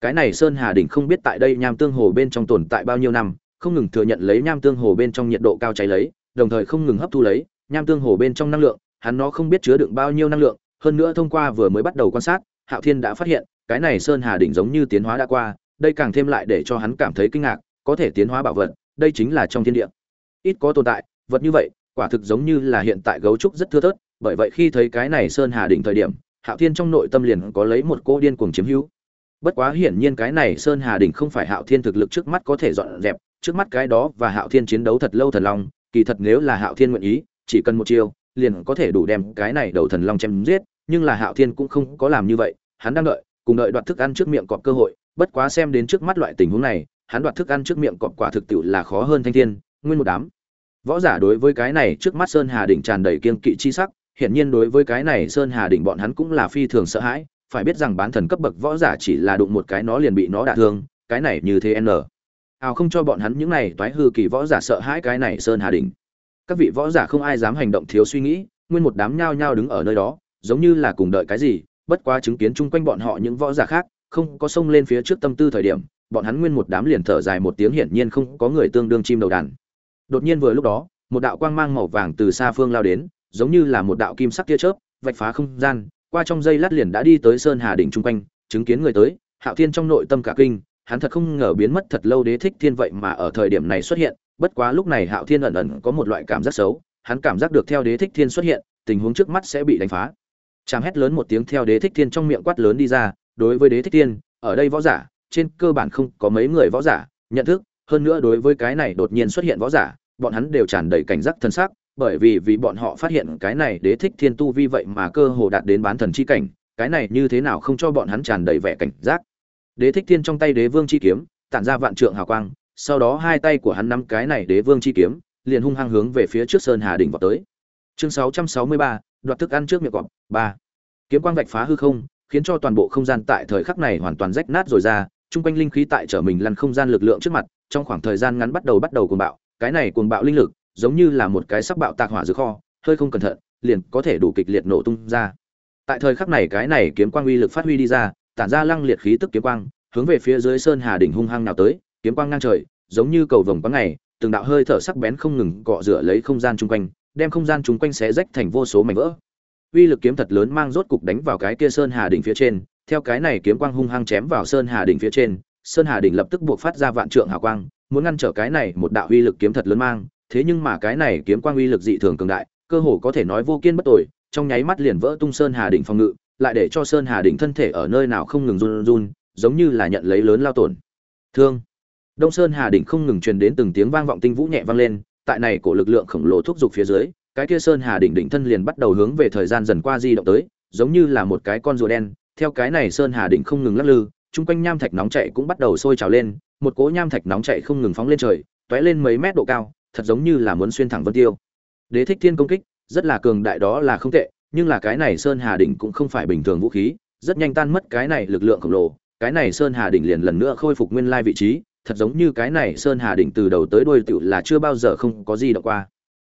cái này sơn hà đỉnh không biết tại đây nham tương hồ bên trong tồn tại bao nhiêu năm không ngừng thừa nhận lấy nham tương hồ bên trong nhiệt độ cao cháy lấy, đồng thời không ngừng hấp thu lấy, nham tương hồ bên trong năng lượng, hắn nó không biết chứa đựng bao nhiêu năng lượng, hơn nữa thông qua vừa mới bắt đầu quan sát, hạo thiên đã phát hiện, cái này sơn hà đỉnh giống như tiến hóa đã qua, đây càng thêm lại để cho hắn cảm thấy kinh ngạc, có thể tiến hóa bảo vật, đây chính là trong thiên địa. Ít có tồn tại, vật như vậy, quả thực giống như là hiện tại gấu trúc rất thưa thớt, bởi vậy khi thấy cái này sơn hà đỉnh thời điểm, hạo thiên trong nội tâm liền có lấy một cô điên cuồng chiếm hữu bất quá hiển nhiên cái này sơn hà đỉnh không phải hạo thiên thực lực trước mắt có thể dọn dẹp, trước mắt cái đó và hạo thiên chiến đấu thật lâu thần long, kỳ thật nếu là hạo thiên nguyện ý, chỉ cần một chiêu, liền có thể đủ đem cái này đầu thần long chém giết, nhưng là hạo thiên cũng không có làm như vậy, hắn đang đợi, cùng đợi đoạt thức ăn trước miệng cọp cơ hội, bất quá xem đến trước mắt loại tình huống này, hắn đoạt thức ăn trước miệng cọp quả thực tiệu là khó hơn thanh thiên, nguyên một đám. Võ giả đối với cái này trước mắt sơn hà đỉnh tràn đầy kiên kỵ chi sắc, hiển nhiên đối với cái này sơn hà đỉnh bọn hắn cũng là phi thường sợ hãi phải biết rằng bán thần cấp bậc võ giả chỉ là đụng một cái nó liền bị nó đả thương, cái này như thế n. Ào không cho bọn hắn những này toái hư kỳ võ giả sợ hãi cái này sơn hà đỉnh. Các vị võ giả không ai dám hành động thiếu suy nghĩ, nguyên một đám nhao nhao đứng ở nơi đó, giống như là cùng đợi cái gì, bất quá chứng kiến chung quanh bọn họ những võ giả khác không có xông lên phía trước tâm tư thời điểm bọn hắn nguyên một đám liền thở dài một tiếng hiển nhiên không có người tương đương chim đầu đàn đột nhiên vừa lúc đó một đạo quang mang màu vàng từ xa phương lao đến giống như là một đạo kim sắc tia chớp vạch phá không gian qua trong giây lát liền đã đi tới sơn hà đỉnh chung quanh, chứng kiến người tới, hạo thiên trong nội tâm cả kinh, hắn thật không ngờ biến mất thật lâu đế thích thiên vậy mà ở thời điểm này xuất hiện, bất quá lúc này hạo thiên ẩn ẩn có một loại cảm giác xấu, hắn cảm giác được theo đế thích thiên xuất hiện, tình huống trước mắt sẽ bị đánh phá. Chàng hét lớn một tiếng theo đế thích thiên trong miệng quát lớn đi ra, đối với đế thích thiên, ở đây võ giả, trên cơ bản không có mấy người võ giả, nhận thức, hơn nữa đối với cái này đột nhiên xuất hiện võ giả, bọn hắn đều tràn đầy cảnh giác thân xác bởi vì vì bọn họ phát hiện cái này đế thích thiên tu vi vậy mà cơ hồ đạt đến bán thần chi cảnh cái này như thế nào không cho bọn hắn tràn đầy vẻ cảnh giác. Đế thích thiên trong tay đế vương chi kiếm tản ra vạn trượng hào quang sau đó hai tay của hắn nắm cái này đế vương chi kiếm liền hung hăng hướng về phía trước sơn hà đỉnh vọt tới. Chương 663, đoạt thức ăn trước miệng cọp ba. Kiếm quang vạch phá hư không khiến cho toàn bộ không gian tại thời khắc này hoàn toàn rách nát rồi ra trung quanh linh khí tại trở mình lăn không gian lực lượng trước mặt trong khoảng thời gian ngắn bắt đầu bắt đầu cuồng bạo cái này cuồng bạo linh lực giống như là một cái sắc bạo tạc hỏa dưới kho, hơi không cẩn thận, liền có thể đủ kịch liệt nổ tung ra. Tại thời khắc này cái này kiếm quang uy lực phát huy đi ra, tản ra lăng liệt khí tức kiếm quang, hướng về phía dưới sơn hà đỉnh hung hăng nào tới, kiếm quang ngang trời, giống như cầu vồng quang ngày, từng đạo hơi thở sắc bén không ngừng cọ rửa lấy không gian chung quanh, đem không gian chung quanh xé rách thành vô số mảnh vỡ. Uy lực kiếm thật lớn mang rốt cục đánh vào cái kia sơn hà đỉnh phía trên, theo cái này kiếm quang hung hăng chém vào sơn hà đỉnh phía trên, sơn hà đỉnh lập tức buộc phát ra vạn trượng hào quang, muốn ngăn trở cái này một đạo uy lực kiếm thật lớn mang thế nhưng mà cái này kiếm quang uy lực dị thường cường đại cơ hồ có thể nói vô kiên bất tồi, trong nháy mắt liền vỡ tung sơn hà đỉnh phòng ngự lại để cho sơn hà đỉnh thân thể ở nơi nào không ngừng run run giống như là nhận lấy lớn lao tổn. Thương. Đông sơn hà đỉnh không ngừng truyền đến từng tiếng vang vọng tinh vũ nhẹ vang lên tại này cổ lực lượng khổng lồ thúc giục phía dưới cái kia sơn hà đỉnh đỉnh thân liền bắt đầu hướng về thời gian dần qua di động tới giống như là một cái con rùa đen theo cái này sơn hà đỉnh không ngừng lắc lư chung quanh nham thạch nóng chảy cũng bắt đầu sôi trào lên một cỗ nham thạch nóng chảy không ngừng phóng lên trời tóe lên mấy mét độ cao thật giống như là muốn xuyên thẳng vân tiêu. Đế thích thiên công kích, rất là cường đại đó là không tệ, nhưng là cái này sơn hà đỉnh cũng không phải bình thường vũ khí, rất nhanh tan mất cái này lực lượng khổng lồ, cái này sơn hà đỉnh liền lần nữa khôi phục nguyên lai vị trí, thật giống như cái này sơn hà đỉnh từ đầu tới đuôi tựu là chưa bao giờ không có gì động qua.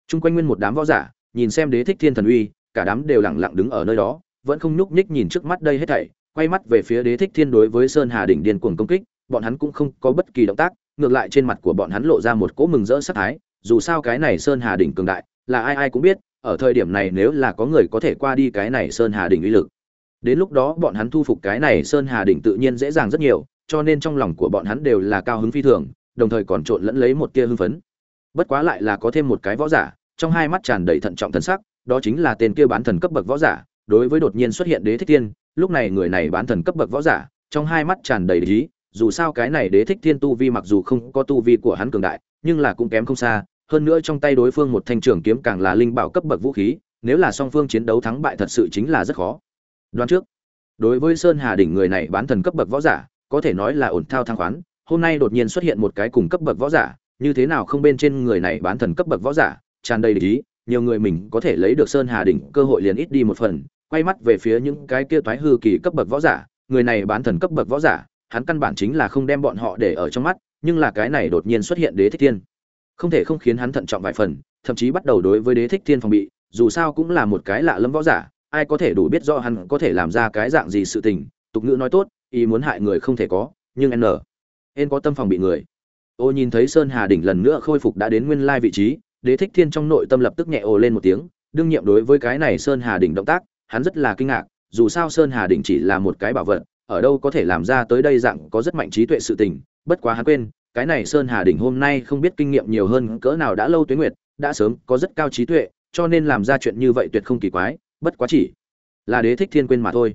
Chung quanh nguyên một đám võ giả, nhìn xem đế thích thiên thần uy, cả đám đều lặng lặng đứng ở nơi đó, vẫn không nhúc nhích nhìn trước mắt đây hết thảy, quay mắt về phía đế thích thiên đối với sơn hà đỉnh điên cuồng công kích, bọn hắn cũng không có bất kỳ động tác, ngược lại trên mặt của bọn hắn lộ ra một cỗ mừng rỡ sắc thái dù sao cái này sơn hà đỉnh cường đại, là ai ai cũng biết, ở thời điểm này nếu là có người có thể qua đi cái này sơn hà đỉnh uy lực. Đến lúc đó bọn hắn thu phục cái này sơn hà đỉnh tự nhiên dễ dàng rất nhiều, cho nên trong lòng của bọn hắn đều là cao hứng phi thường, đồng thời còn trộn lẫn lấy một tia hưng phấn. Bất quá lại là có thêm một cái võ giả, trong hai mắt tràn đầy thận trọng thần sắc, đó chính là tên kia bán thần cấp bậc võ giả, đối với đột nhiên xuất hiện đế thích thiên, lúc này người này bán thần cấp bậc võ giả, trong hai mắt tràn đầy lý dù sao cái này đế thích thiên tu vi mặc dù không có tu vi của hắn cường đại nhưng là cũng kém không xa, hơn nữa trong tay đối phương một thanh trường kiếm càng là linh bảo cấp bậc vũ khí, nếu là song phương chiến đấu thắng bại thật sự chính là rất khó. Đoán trước, đối với sơn hà đỉnh người này bán thần cấp bậc võ giả, có thể nói là ổn thao thang khoán, hôm nay đột nhiên xuất hiện một cái cùng cấp bậc võ giả, như thế nào không bên trên người này bán thần cấp bậc võ giả, tràn đầy lý nhiều người mình có thể lấy được sơn hà đỉnh cơ hội liền ít đi một phần, quay mắt về phía những cái kia toái hư kỳ cấp bậc võ giả, người này bán thần cấp bậc võ giả, hắn căn bản chính là không đem bọn họ để ở trong mắt nhưng là cái này đột nhiên xuất hiện đế thích thiên. Không thể không khiến hắn thận trọng vài phần, thậm chí bắt đầu đối với đế thích thiên phòng bị, dù sao cũng là một cái lạ lẫm võ giả, ai có thể đủ biết rõ hắn có thể làm ra cái dạng gì sự tình. Tục ngữ nói tốt, ý muốn hại người không thể có, nhưng n. N có tâm phòng bị người. Ô nhìn thấy sơn hà đỉnh lần nữa khôi phục đã đến nguyên lai vị trí, đế thích thiên trong nội tâm lập tức nhẹ ồ lên một tiếng, đương nhiệm đối với cái này sơn hà đỉnh động tác, hắn rất là kinh ngạc, dù sao sơn hà đỉnh chỉ là một cái bảo vật ở đâu có thể làm ra tới đây dạng có rất mạnh trí tuệ sự tình, bất quá hắn quên, cái này sơn hà đỉnh hôm nay không biết kinh nghiệm nhiều hơn cỡ nào đã lâu tuyến nguyệt, đã sớm có rất cao trí tuệ, cho nên làm ra chuyện như vậy tuyệt không kỳ quái, bất quá chỉ là đế thích thiên quên mà thôi.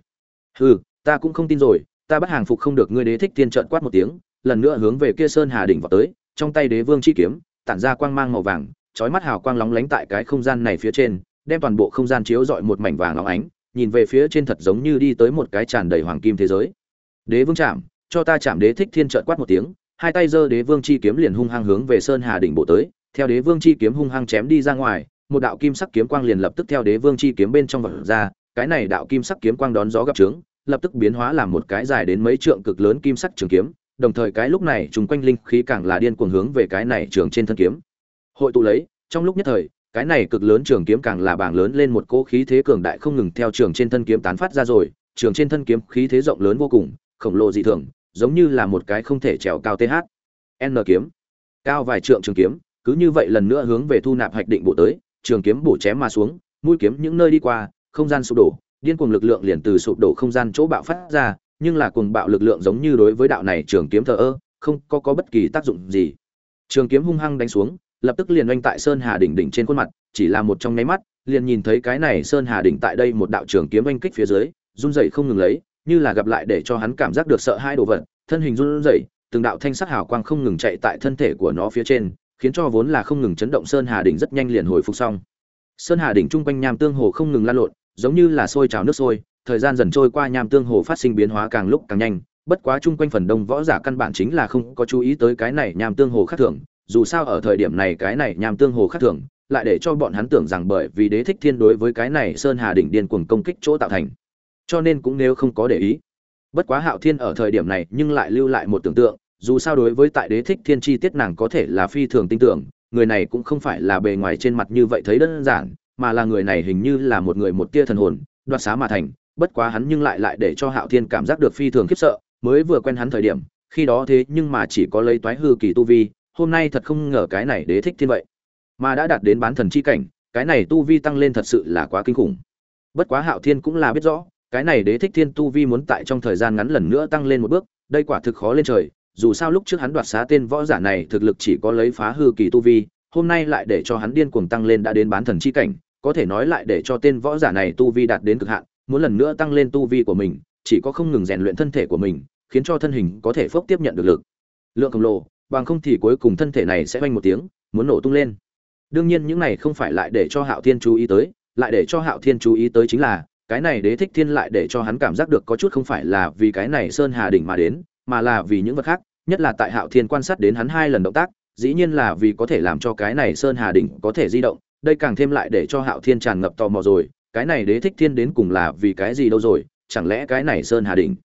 Hừ, ta cũng không tin rồi, ta bắt hàng phục không được ngươi đế thích thiên trợn quát một tiếng, lần nữa hướng về kia sơn hà đỉnh vào tới, trong tay đế vương chi kiếm, tản ra quang mang màu vàng, chói mắt hào quang lóng lánh tại cái không gian này phía trên, đem toàn bộ không gian chiếu rọi một mảnh vàng óng ánh nhìn về phía trên thật giống như đi tới một cái tràn đầy hoàng kim thế giới. Đế vương chạm, cho ta chạm đế thích thiên trợn quát một tiếng, hai tay giơ đế vương chi kiếm liền hung hăng hướng về sơn hà đỉnh bộ tới, theo đế vương chi kiếm hung hăng chém đi ra ngoài, một đạo kim sắc kiếm quang liền lập tức theo đế vương chi kiếm bên trong vật ra, cái này đạo kim sắc kiếm quang đón gió gặp trướng, lập tức biến hóa làm một cái dài đến mấy trượng cực lớn kim sắc trường kiếm, đồng thời cái lúc này chúng quanh linh khí càng là điên cuồng hướng về cái này trường trên thân kiếm. Hội tụ lấy, trong lúc nhất thời cái này cực lớn trường kiếm càng là bảng lớn lên một cỗ khí thế cường đại không ngừng theo trường trên thân kiếm tán phát ra rồi trường trên thân kiếm khí thế rộng lớn vô cùng khổng lồ dị thường giống như là một cái không thể trèo cao th n kiếm. Cao vài trượng trường kiếm cứ như vậy lần nữa hướng về thu nạp hạch định bộ tới trường kiếm bổ chém mà xuống mũi kiếm những nơi đi qua không gian sụp đổ điên cuồng lực lượng liền từ sụp đổ không gian chỗ bạo phát ra nhưng là cuồng bạo lực lượng giống như đối với đạo này trường kiếm thờ ơ không có, có bất kỳ tác dụng gì. Trường kiếm hung hăng đánh xuống lập tức liền oanh tại sơn hà đỉnh đỉnh trên khuôn mặt, chỉ là một trong nháy mắt, liền nhìn thấy cái này sơn hà đỉnh tại đây một đạo trường kiếm oanh kích phía dưới, run rẩy không ngừng lấy, như là gặp lại để cho hắn cảm giác được sợ hai đồ vật, thân hình run rẩy, từng đạo thanh sắc hào quang không ngừng chạy tại thân thể của nó phía trên, khiến cho vốn là không ngừng chấn động sơn hà đỉnh rất nhanh liền hồi phục xong. Sơn hà đỉnh trung quanh nham tương hồ không ngừng lan lộn, giống như là sôi trào nước sôi, thời gian dần trôi qua nham tương hồ phát sinh biến hóa càng lúc càng nhanh, bất quá chung quanh phần đông võ giả căn bản chính là không có chú ý tới cái này nham tương hồ khác thường dù sao ở thời điểm này cái này nham tương hồ khác thường, lại để cho bọn hắn tưởng rằng bởi vì đế thích thiên đối với cái này sơn hà đỉnh điên cuồng công kích chỗ tạo thành. Cho nên cũng nếu không có để ý. Bất quá hạo thiên ở thời điểm này nhưng lại lưu lại một tưởng tượng, dù sao đối với tại đế thích thiên chi tiết nàng có thể là phi thường tin tưởng, người này cũng không phải là bề ngoài trên mặt như vậy thấy đơn giản, mà là người này hình như là một người một tia thần hồn, đoạt xá mà thành. Bất quá hắn nhưng lại lại để cho hạo thiên cảm giác được phi thường khiếp sợ, mới vừa quen hắn thời điểm, khi đó thế nhưng mà chỉ có lấy toái hư kỳ tu vi hôm nay thật không ngờ cái này đế thích thiên vậy. Mà đã đạt đến bán thần chi cảnh, cái này tu vi tăng lên thật sự là quá kinh khủng. Bất quá hạo thiên cũng là biết rõ, cái này đế thích thiên tu vi muốn tại trong thời gian ngắn lần nữa tăng lên một bước, đây quả thực khó lên trời. Dù sao lúc trước hắn đoạt xá tên võ giả này thực lực chỉ có lấy phá hư kỳ tu vi, hôm nay lại để cho hắn điên cuồng tăng lên đã đến bán thần chi cảnh, có thể nói lại để cho tên võ giả này tu vi đạt đến cực hạn, muốn lần nữa tăng lên tu vi của mình, chỉ có không ngừng rèn luyện thân thể của mình, khiến cho thân hình có thể phốc tiếp nhận được lực. Lượng khổng lồ bằng không thì cuối cùng thân thể này sẽ vang một tiếng, muốn nổ tung lên. Đương nhiên những này không phải lại để cho hạo thiên chú ý tới, lại để cho hạo thiên chú ý tới chính là, cái này đế thích thiên lại để cho hắn cảm giác được có chút không phải là vì cái này sơn hà đỉnh mà đến, mà là vì những vật khác, nhất là tại hạo thiên quan sát đến hắn hai lần động tác, dĩ nhiên là vì có thể làm cho cái này sơn hà đỉnh có thể di động, đây càng thêm lại để cho hạo thiên tràn ngập tò mò rồi, cái này đế thích thiên đến cùng là vì cái gì đâu rồi, chẳng lẽ cái này sơn hà đỉnh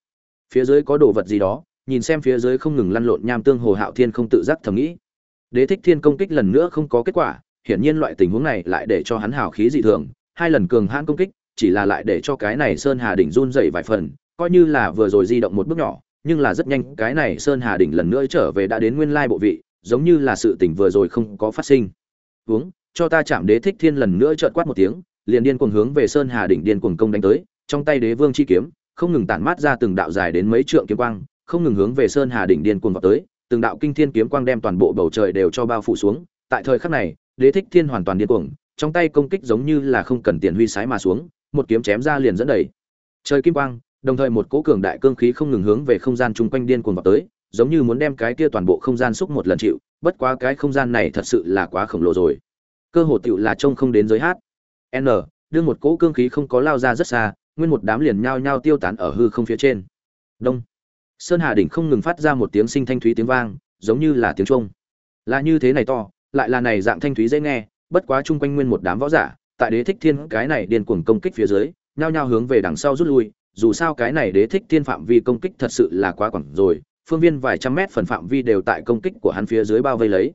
phía dưới có đồ vật gì đó? Nhìn xem phía dưới không ngừng lăn lộn nham tương hồ hạo thiên không tự giác thầm nghĩ. Đế thích thiên công kích lần nữa không có kết quả, hiển nhiên loại tình huống này lại để cho hắn hào khí dị thường. Hai lần cường hãn công kích, chỉ là lại để cho cái này sơn hà đỉnh run dậy vài phần, coi như là vừa rồi di động một bước nhỏ, nhưng là rất nhanh cái này sơn hà đỉnh lần nữa trở về đã đến nguyên lai bộ vị, giống như là sự tỉnh vừa rồi không có phát sinh. Uống, cho ta chạm đế thích thiên lần nữa trợn quát một tiếng, liền điên cuồng hướng về sơn hà đỉnh điên cuồng công đánh tới, trong tay đế vương chi kiếm, không ngừng tản mát ra từng đạo dài đến mấy trượng kiếm quang không ngừng hướng về sơn hà đỉnh điên cuồng vào tới, từng đạo kinh thiên kiếm quang đem toàn bộ bầu trời đều cho bao phủ xuống. Tại thời khắc này, đế thích thiên hoàn toàn điên cuồng, trong tay công kích giống như là không cần tiền huy sái mà xuống, một kiếm chém ra liền dẫn đẩy trời kim quang, đồng thời một cỗ cường đại cương khí không ngừng hướng về không gian chung quanh điên cuồng vào tới, giống như muốn đem cái kia toàn bộ không gian xúc một lần chịu, bất quá cái không gian này thật sự là quá khổng lồ rồi. Cơ hồ tựu là trông không đến giới hát. N, đưa một cỗ cương khí không có lao ra rất xa, nguyên một đám liền nhao nhao tiêu tán ở hư không phía trên. Đông sơn hà đỉnh không ngừng phát ra một tiếng sinh thanh thúy tiếng vang, giống như là tiếng trung là như thế này to, lại là này dạng thanh thúy dễ nghe, bất quá chung quanh nguyên một đám võ giả, tại đế thích thiên cái này điên cuồng công kích phía dưới, nhao nhao hướng về đằng sau rút lui, dù sao cái này đế thích thiên phạm vi công kích thật sự là quá quẳng rồi, phương viên vài trăm mét phần phạm vi đều tại công kích của hắn phía dưới bao vây lấy.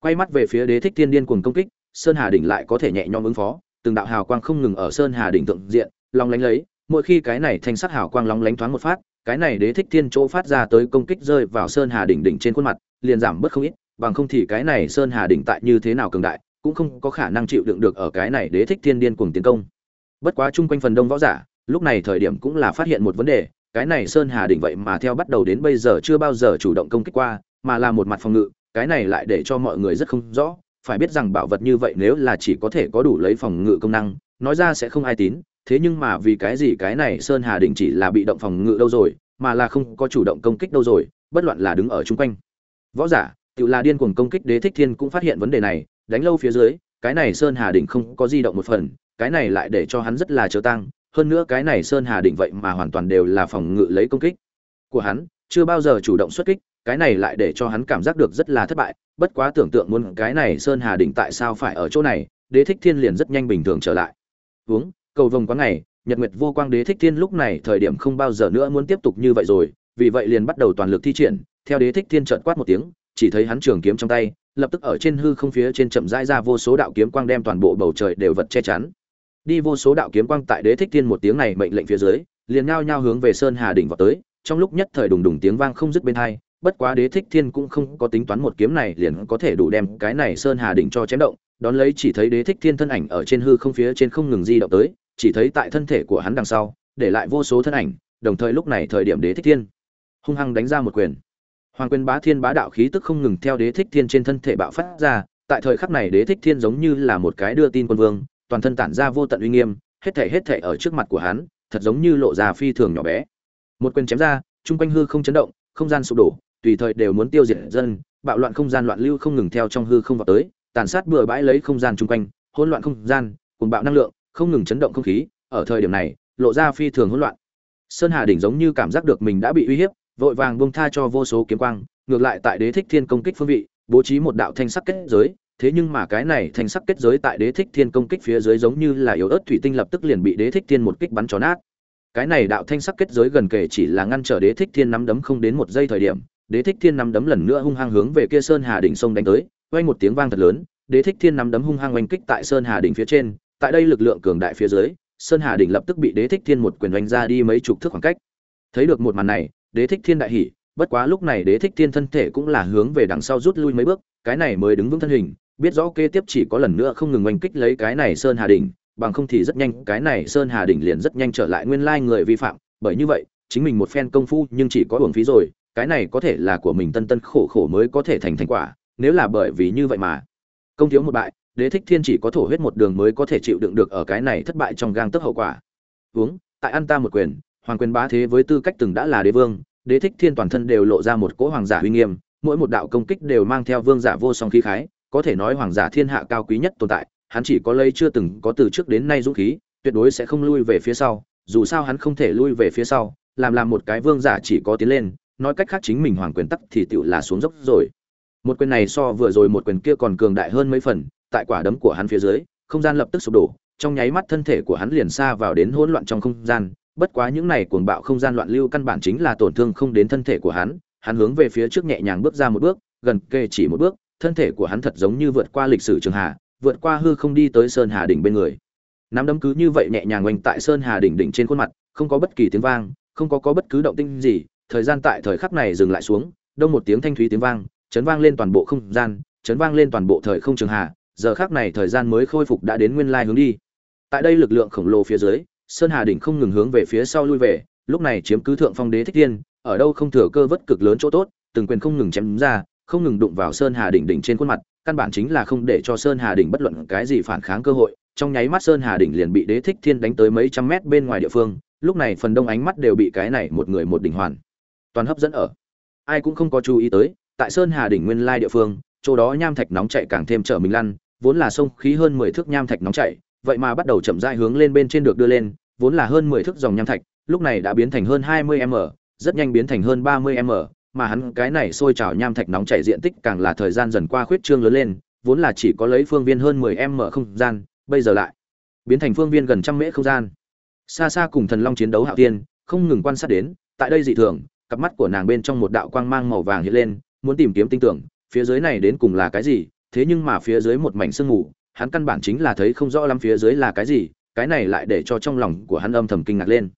Quay mắt về phía đế thích thiên điên cuồng công kích, sơn hà đỉnh lại có thể nhẹ nhõm ứng phó, từng đạo hào quang không ngừng ở sơn hà đỉnh thượng diện, long lánh lấy, mỗi khi cái này thanh sắc hào quang long lánh thoáng một phát cái này đế thích thiên chỗ phát ra tới công kích rơi vào sơn hà đỉnh đỉnh trên khuôn mặt, liền giảm bớt không ít, bằng không thì cái này sơn hà đỉnh tại như thế nào cường đại, cũng không có khả năng chịu đựng được ở cái này đế thích thiên điên cuồng tiến công. Bất quá chung quanh phần đông võ giả, lúc này thời điểm cũng là phát hiện một vấn đề, cái này sơn hà đỉnh vậy mà theo bắt đầu đến bây giờ chưa bao giờ chủ động công kích qua, mà là một mặt phòng ngự, cái này lại để cho mọi người rất không rõ, phải biết rằng bảo vật như vậy nếu là chỉ có thể có đủ lấy phòng ngự công năng, nói ra sẽ không ai tín thế nhưng mà vì cái gì cái này sơn hà đình chỉ là bị động phòng ngự đâu rồi, mà là không có chủ động công kích đâu rồi, bất loạn là đứng ở chung quanh. Võ giả, tự là điên cuồng công kích đế thích thiên cũng phát hiện vấn đề này, đánh lâu phía dưới, cái này sơn hà đình không có di động một phần, cái này lại để cho hắn rất là chớ tăng hơn nữa cái này sơn hà đình vậy mà hoàn toàn đều là phòng ngự lấy công kích của hắn, chưa bao giờ chủ động xuất kích, cái này lại để cho hắn cảm giác được rất là thất bại, bất quá tưởng tượng muốn cái này sơn hà đình tại sao phải ở chỗ này, đế thích thiên liền rất nhanh bình thường trở lại. Uống cầu vồng quá ngày, nhật nguyệt vô quang đế thích thiên lúc này thời điểm không bao giờ nữa muốn tiếp tục như vậy rồi, vì vậy liền bắt đầu toàn lực thi triển, theo đế thích thiên trợn quát một tiếng, chỉ thấy hắn trường kiếm trong tay, lập tức ở trên hư không phía trên chậm rãi ra vô số đạo kiếm quang đem toàn bộ bầu trời đều vật che chắn. Đi vô số đạo kiếm quang tại đế thích thiên một tiếng này mệnh lệnh phía dưới, liền nhao nhao hướng về sơn hà đỉnh vào tới, trong lúc nhất thời đùng đùng tiếng vang không dứt bên hai, bất quá đế thích thiên cũng không có tính toán một kiếm này liền có thể đủ đem cái này sơn hà đỉnh cho chém động đón lấy chỉ thấy đế thích thiên thân ảnh ở trên hư không phía trên không ngừng di động tới, chỉ thấy tại thân thể của hắn đằng sau, để lại vô số thân ảnh, đồng thời lúc này thời điểm đế thích thiên hung hăng đánh ra một quyền. Hoàng quyền bá thiên bá đạo khí tức không ngừng theo đế thích thiên trên thân thể bạo phát ra, tại thời khắc này đế thích thiên giống như là một cái đưa tin quân vương, toàn thân tản ra vô tận uy nghiêm, hết thể hết thể ở trước mặt của hắn, thật giống như lộ ra phi thường nhỏ bé. Một quyền chém ra, chung quanh hư không chấn động, không gian sụp đổ, tùy thời đều muốn tiêu diệt dân, bạo loạn không gian loạn lưu không ngừng theo trong hư không vào tới tàn sát bừa bãi lấy không gian chung quanh, hỗn loạn không gian cùng bạo năng lượng, không ngừng chấn động không khí, ở thời điểm này, lộ ra phi thường hỗn loạn. Sơn hà đỉnh giống như cảm giác được mình đã bị uy hiếp, vội vàng buông tha cho vô số kiếm quang, ngược lại tại đế thích thiên công kích phương vị, bố trí một đạo thanh sắc kết giới, thế nhưng mà cái này thanh sắc kết giới tại đế thích thiên công kích phía dưới giống như là yếu ớt thủy tinh lập tức liền bị đế thích thiên một kích bắn tròn nát. Cái này đạo thanh sắc kết giới gần kể chỉ là ngăn trở đế thích thiên nắm đấm không đến một giây thời điểm, đế thích thiên nắm đấm lần nữa hung hăng hướng về kia sơn hà đỉnh sông đánh tới vang một tiếng vang thật lớn, đế thích thiên nắm đấm hung hăng oanh kích tại sơn hà đỉnh phía trên, tại đây lực lượng cường đại phía dưới, sơn hà đỉnh lập tức bị đế thích thiên một quyền oanh ra đi mấy chục thước khoảng cách. Thấy được một màn này, đế thích thiên đại hỉ, bất quá lúc này đế thích thiên thân thể cũng là hướng về đằng sau rút lui mấy bước, cái này mới đứng vững thân hình, biết rõ kế tiếp chỉ có lần nữa không ngừng oanh kích lấy cái này sơn hà đỉnh, bằng không thì rất nhanh, cái này sơn hà đỉnh liền rất nhanh trở lại nguyên lai người vi phạm, bởi như vậy, chính mình một phen công phu nhưng chỉ có uổng phí rồi, cái này có thể là của mình tân tân khổ khổ mới có thể thành thành quả nếu là bởi vì như vậy mà. Công thiếu một bại, đế thích thiên chỉ có thổ huyết một đường mới có thể chịu đựng được ở cái này thất bại trong gang tức hậu quả. Uống, tại ăn ta một quyền, hoàng quyền bá thế với tư cách từng đã là đế vương, đế thích thiên toàn thân đều lộ ra một cỗ hoàng giả uy nghiêm, mỗi một đạo công kích đều mang theo vương giả vô song khí khái, có thể nói hoàng giả thiên hạ cao quý nhất tồn tại, hắn chỉ có lây chưa từng có từ trước đến nay dũng khí, tuyệt đối sẽ không lui về phía sau, dù sao hắn không thể lui về phía sau, làm làm một cái vương giả chỉ có tiến lên, nói cách khác chính mình hoàng quyền tắc thì tựu là xuống dốc rồi một quyền này so vừa rồi một quyền kia còn cường đại hơn mấy phần, tại quả đấm của hắn phía dưới, không gian lập tức sụp đổ, trong nháy mắt thân thể của hắn liền xa vào đến hỗn loạn trong không gian. Bất quá những này cuồng bạo không gian loạn lưu căn bản chính là tổn thương không đến thân thể của hắn hắn hướng về phía trước nhẹ nhàng bước ra một bước, gần kề chỉ một bước, thân thể của hắn thật giống như vượt qua lịch sử trường hà vượt qua hư không đi tới sơn hà đỉnh bên người. Nắm đấm cứ như vậy nhẹ nhàng oanh tại sơn hà đỉnh đỉnh trên khuôn mặt, không có bất kỳ tiếng vang, không có có bất cứ động tinh gì, thời gian tại thời khắc này dừng lại xuống, đông một tiếng thanh thúy tiếng vang chấn vang lên toàn bộ không gian, chấn vang lên toàn bộ thời không trường hạ. giờ khắc này thời gian mới khôi phục đã đến nguyên lai hướng đi tại đây lực lượng khổng lồ phía dưới, sơn hà đỉnh không ngừng hướng về phía sau lui về, lúc này chiếm cứ thượng phong đế thích tiên ở đâu không thừa cơ vất cực lớn chỗ tốt, từng quyền không ngừng chém ra, không ngừng đụng vào sơn hà đỉnh đỉnh trên khuôn mặt, căn bản chính là không để cho sơn hà đỉnh bất luận cái gì phản kháng cơ hội trong nháy mắt sơn hà đỉnh liền bị đế thích thiên đánh tới mấy trăm mét bên ngoài địa phương, lúc này phần đông ánh mắt đều bị cái này một người một đỉnh hoàn, toàn hấp dẫn ở ai cũng không có chú ý tới tại sơn hà đỉnh nguyên lai địa phương chỗ đó nham thạch nóng chạy càng thêm trở mình lăn vốn là sông khí hơn mười thước nham thạch nóng chạy vậy mà bắt đầu chậm rãi hướng lên bên trên được đưa lên vốn là hơn mười thước dòng nham thạch lúc này đã biến thành hơn hai mươi m rất nhanh biến thành hơn ba mươi m mà hắn cái này sôi trào nham thạch nóng chảy diện tích càng là thời gian dần qua khuyết trương lớn lên, vốn là chỉ có lấy phương viên hơn 10m không gian, bây giờ lại biến thành phương viên gần trăm mễ không gian. Xa xa cùng thần long chiến đấu hạo tiên, không ngừng quan sát đến, tại đây dị thường, cặp mắt của nàng bên trong một đạo quang mang màu vàng hiện lên, muốn tìm kiếm tinh tưởng, phía dưới này đến cùng là cái gì? Thế nhưng mà phía dưới một mảnh sương mù, hắn căn bản chính là thấy không rõ lắm phía dưới là cái gì, cái này lại để cho trong lòng của hắn âm thầm kinh ngạc lên.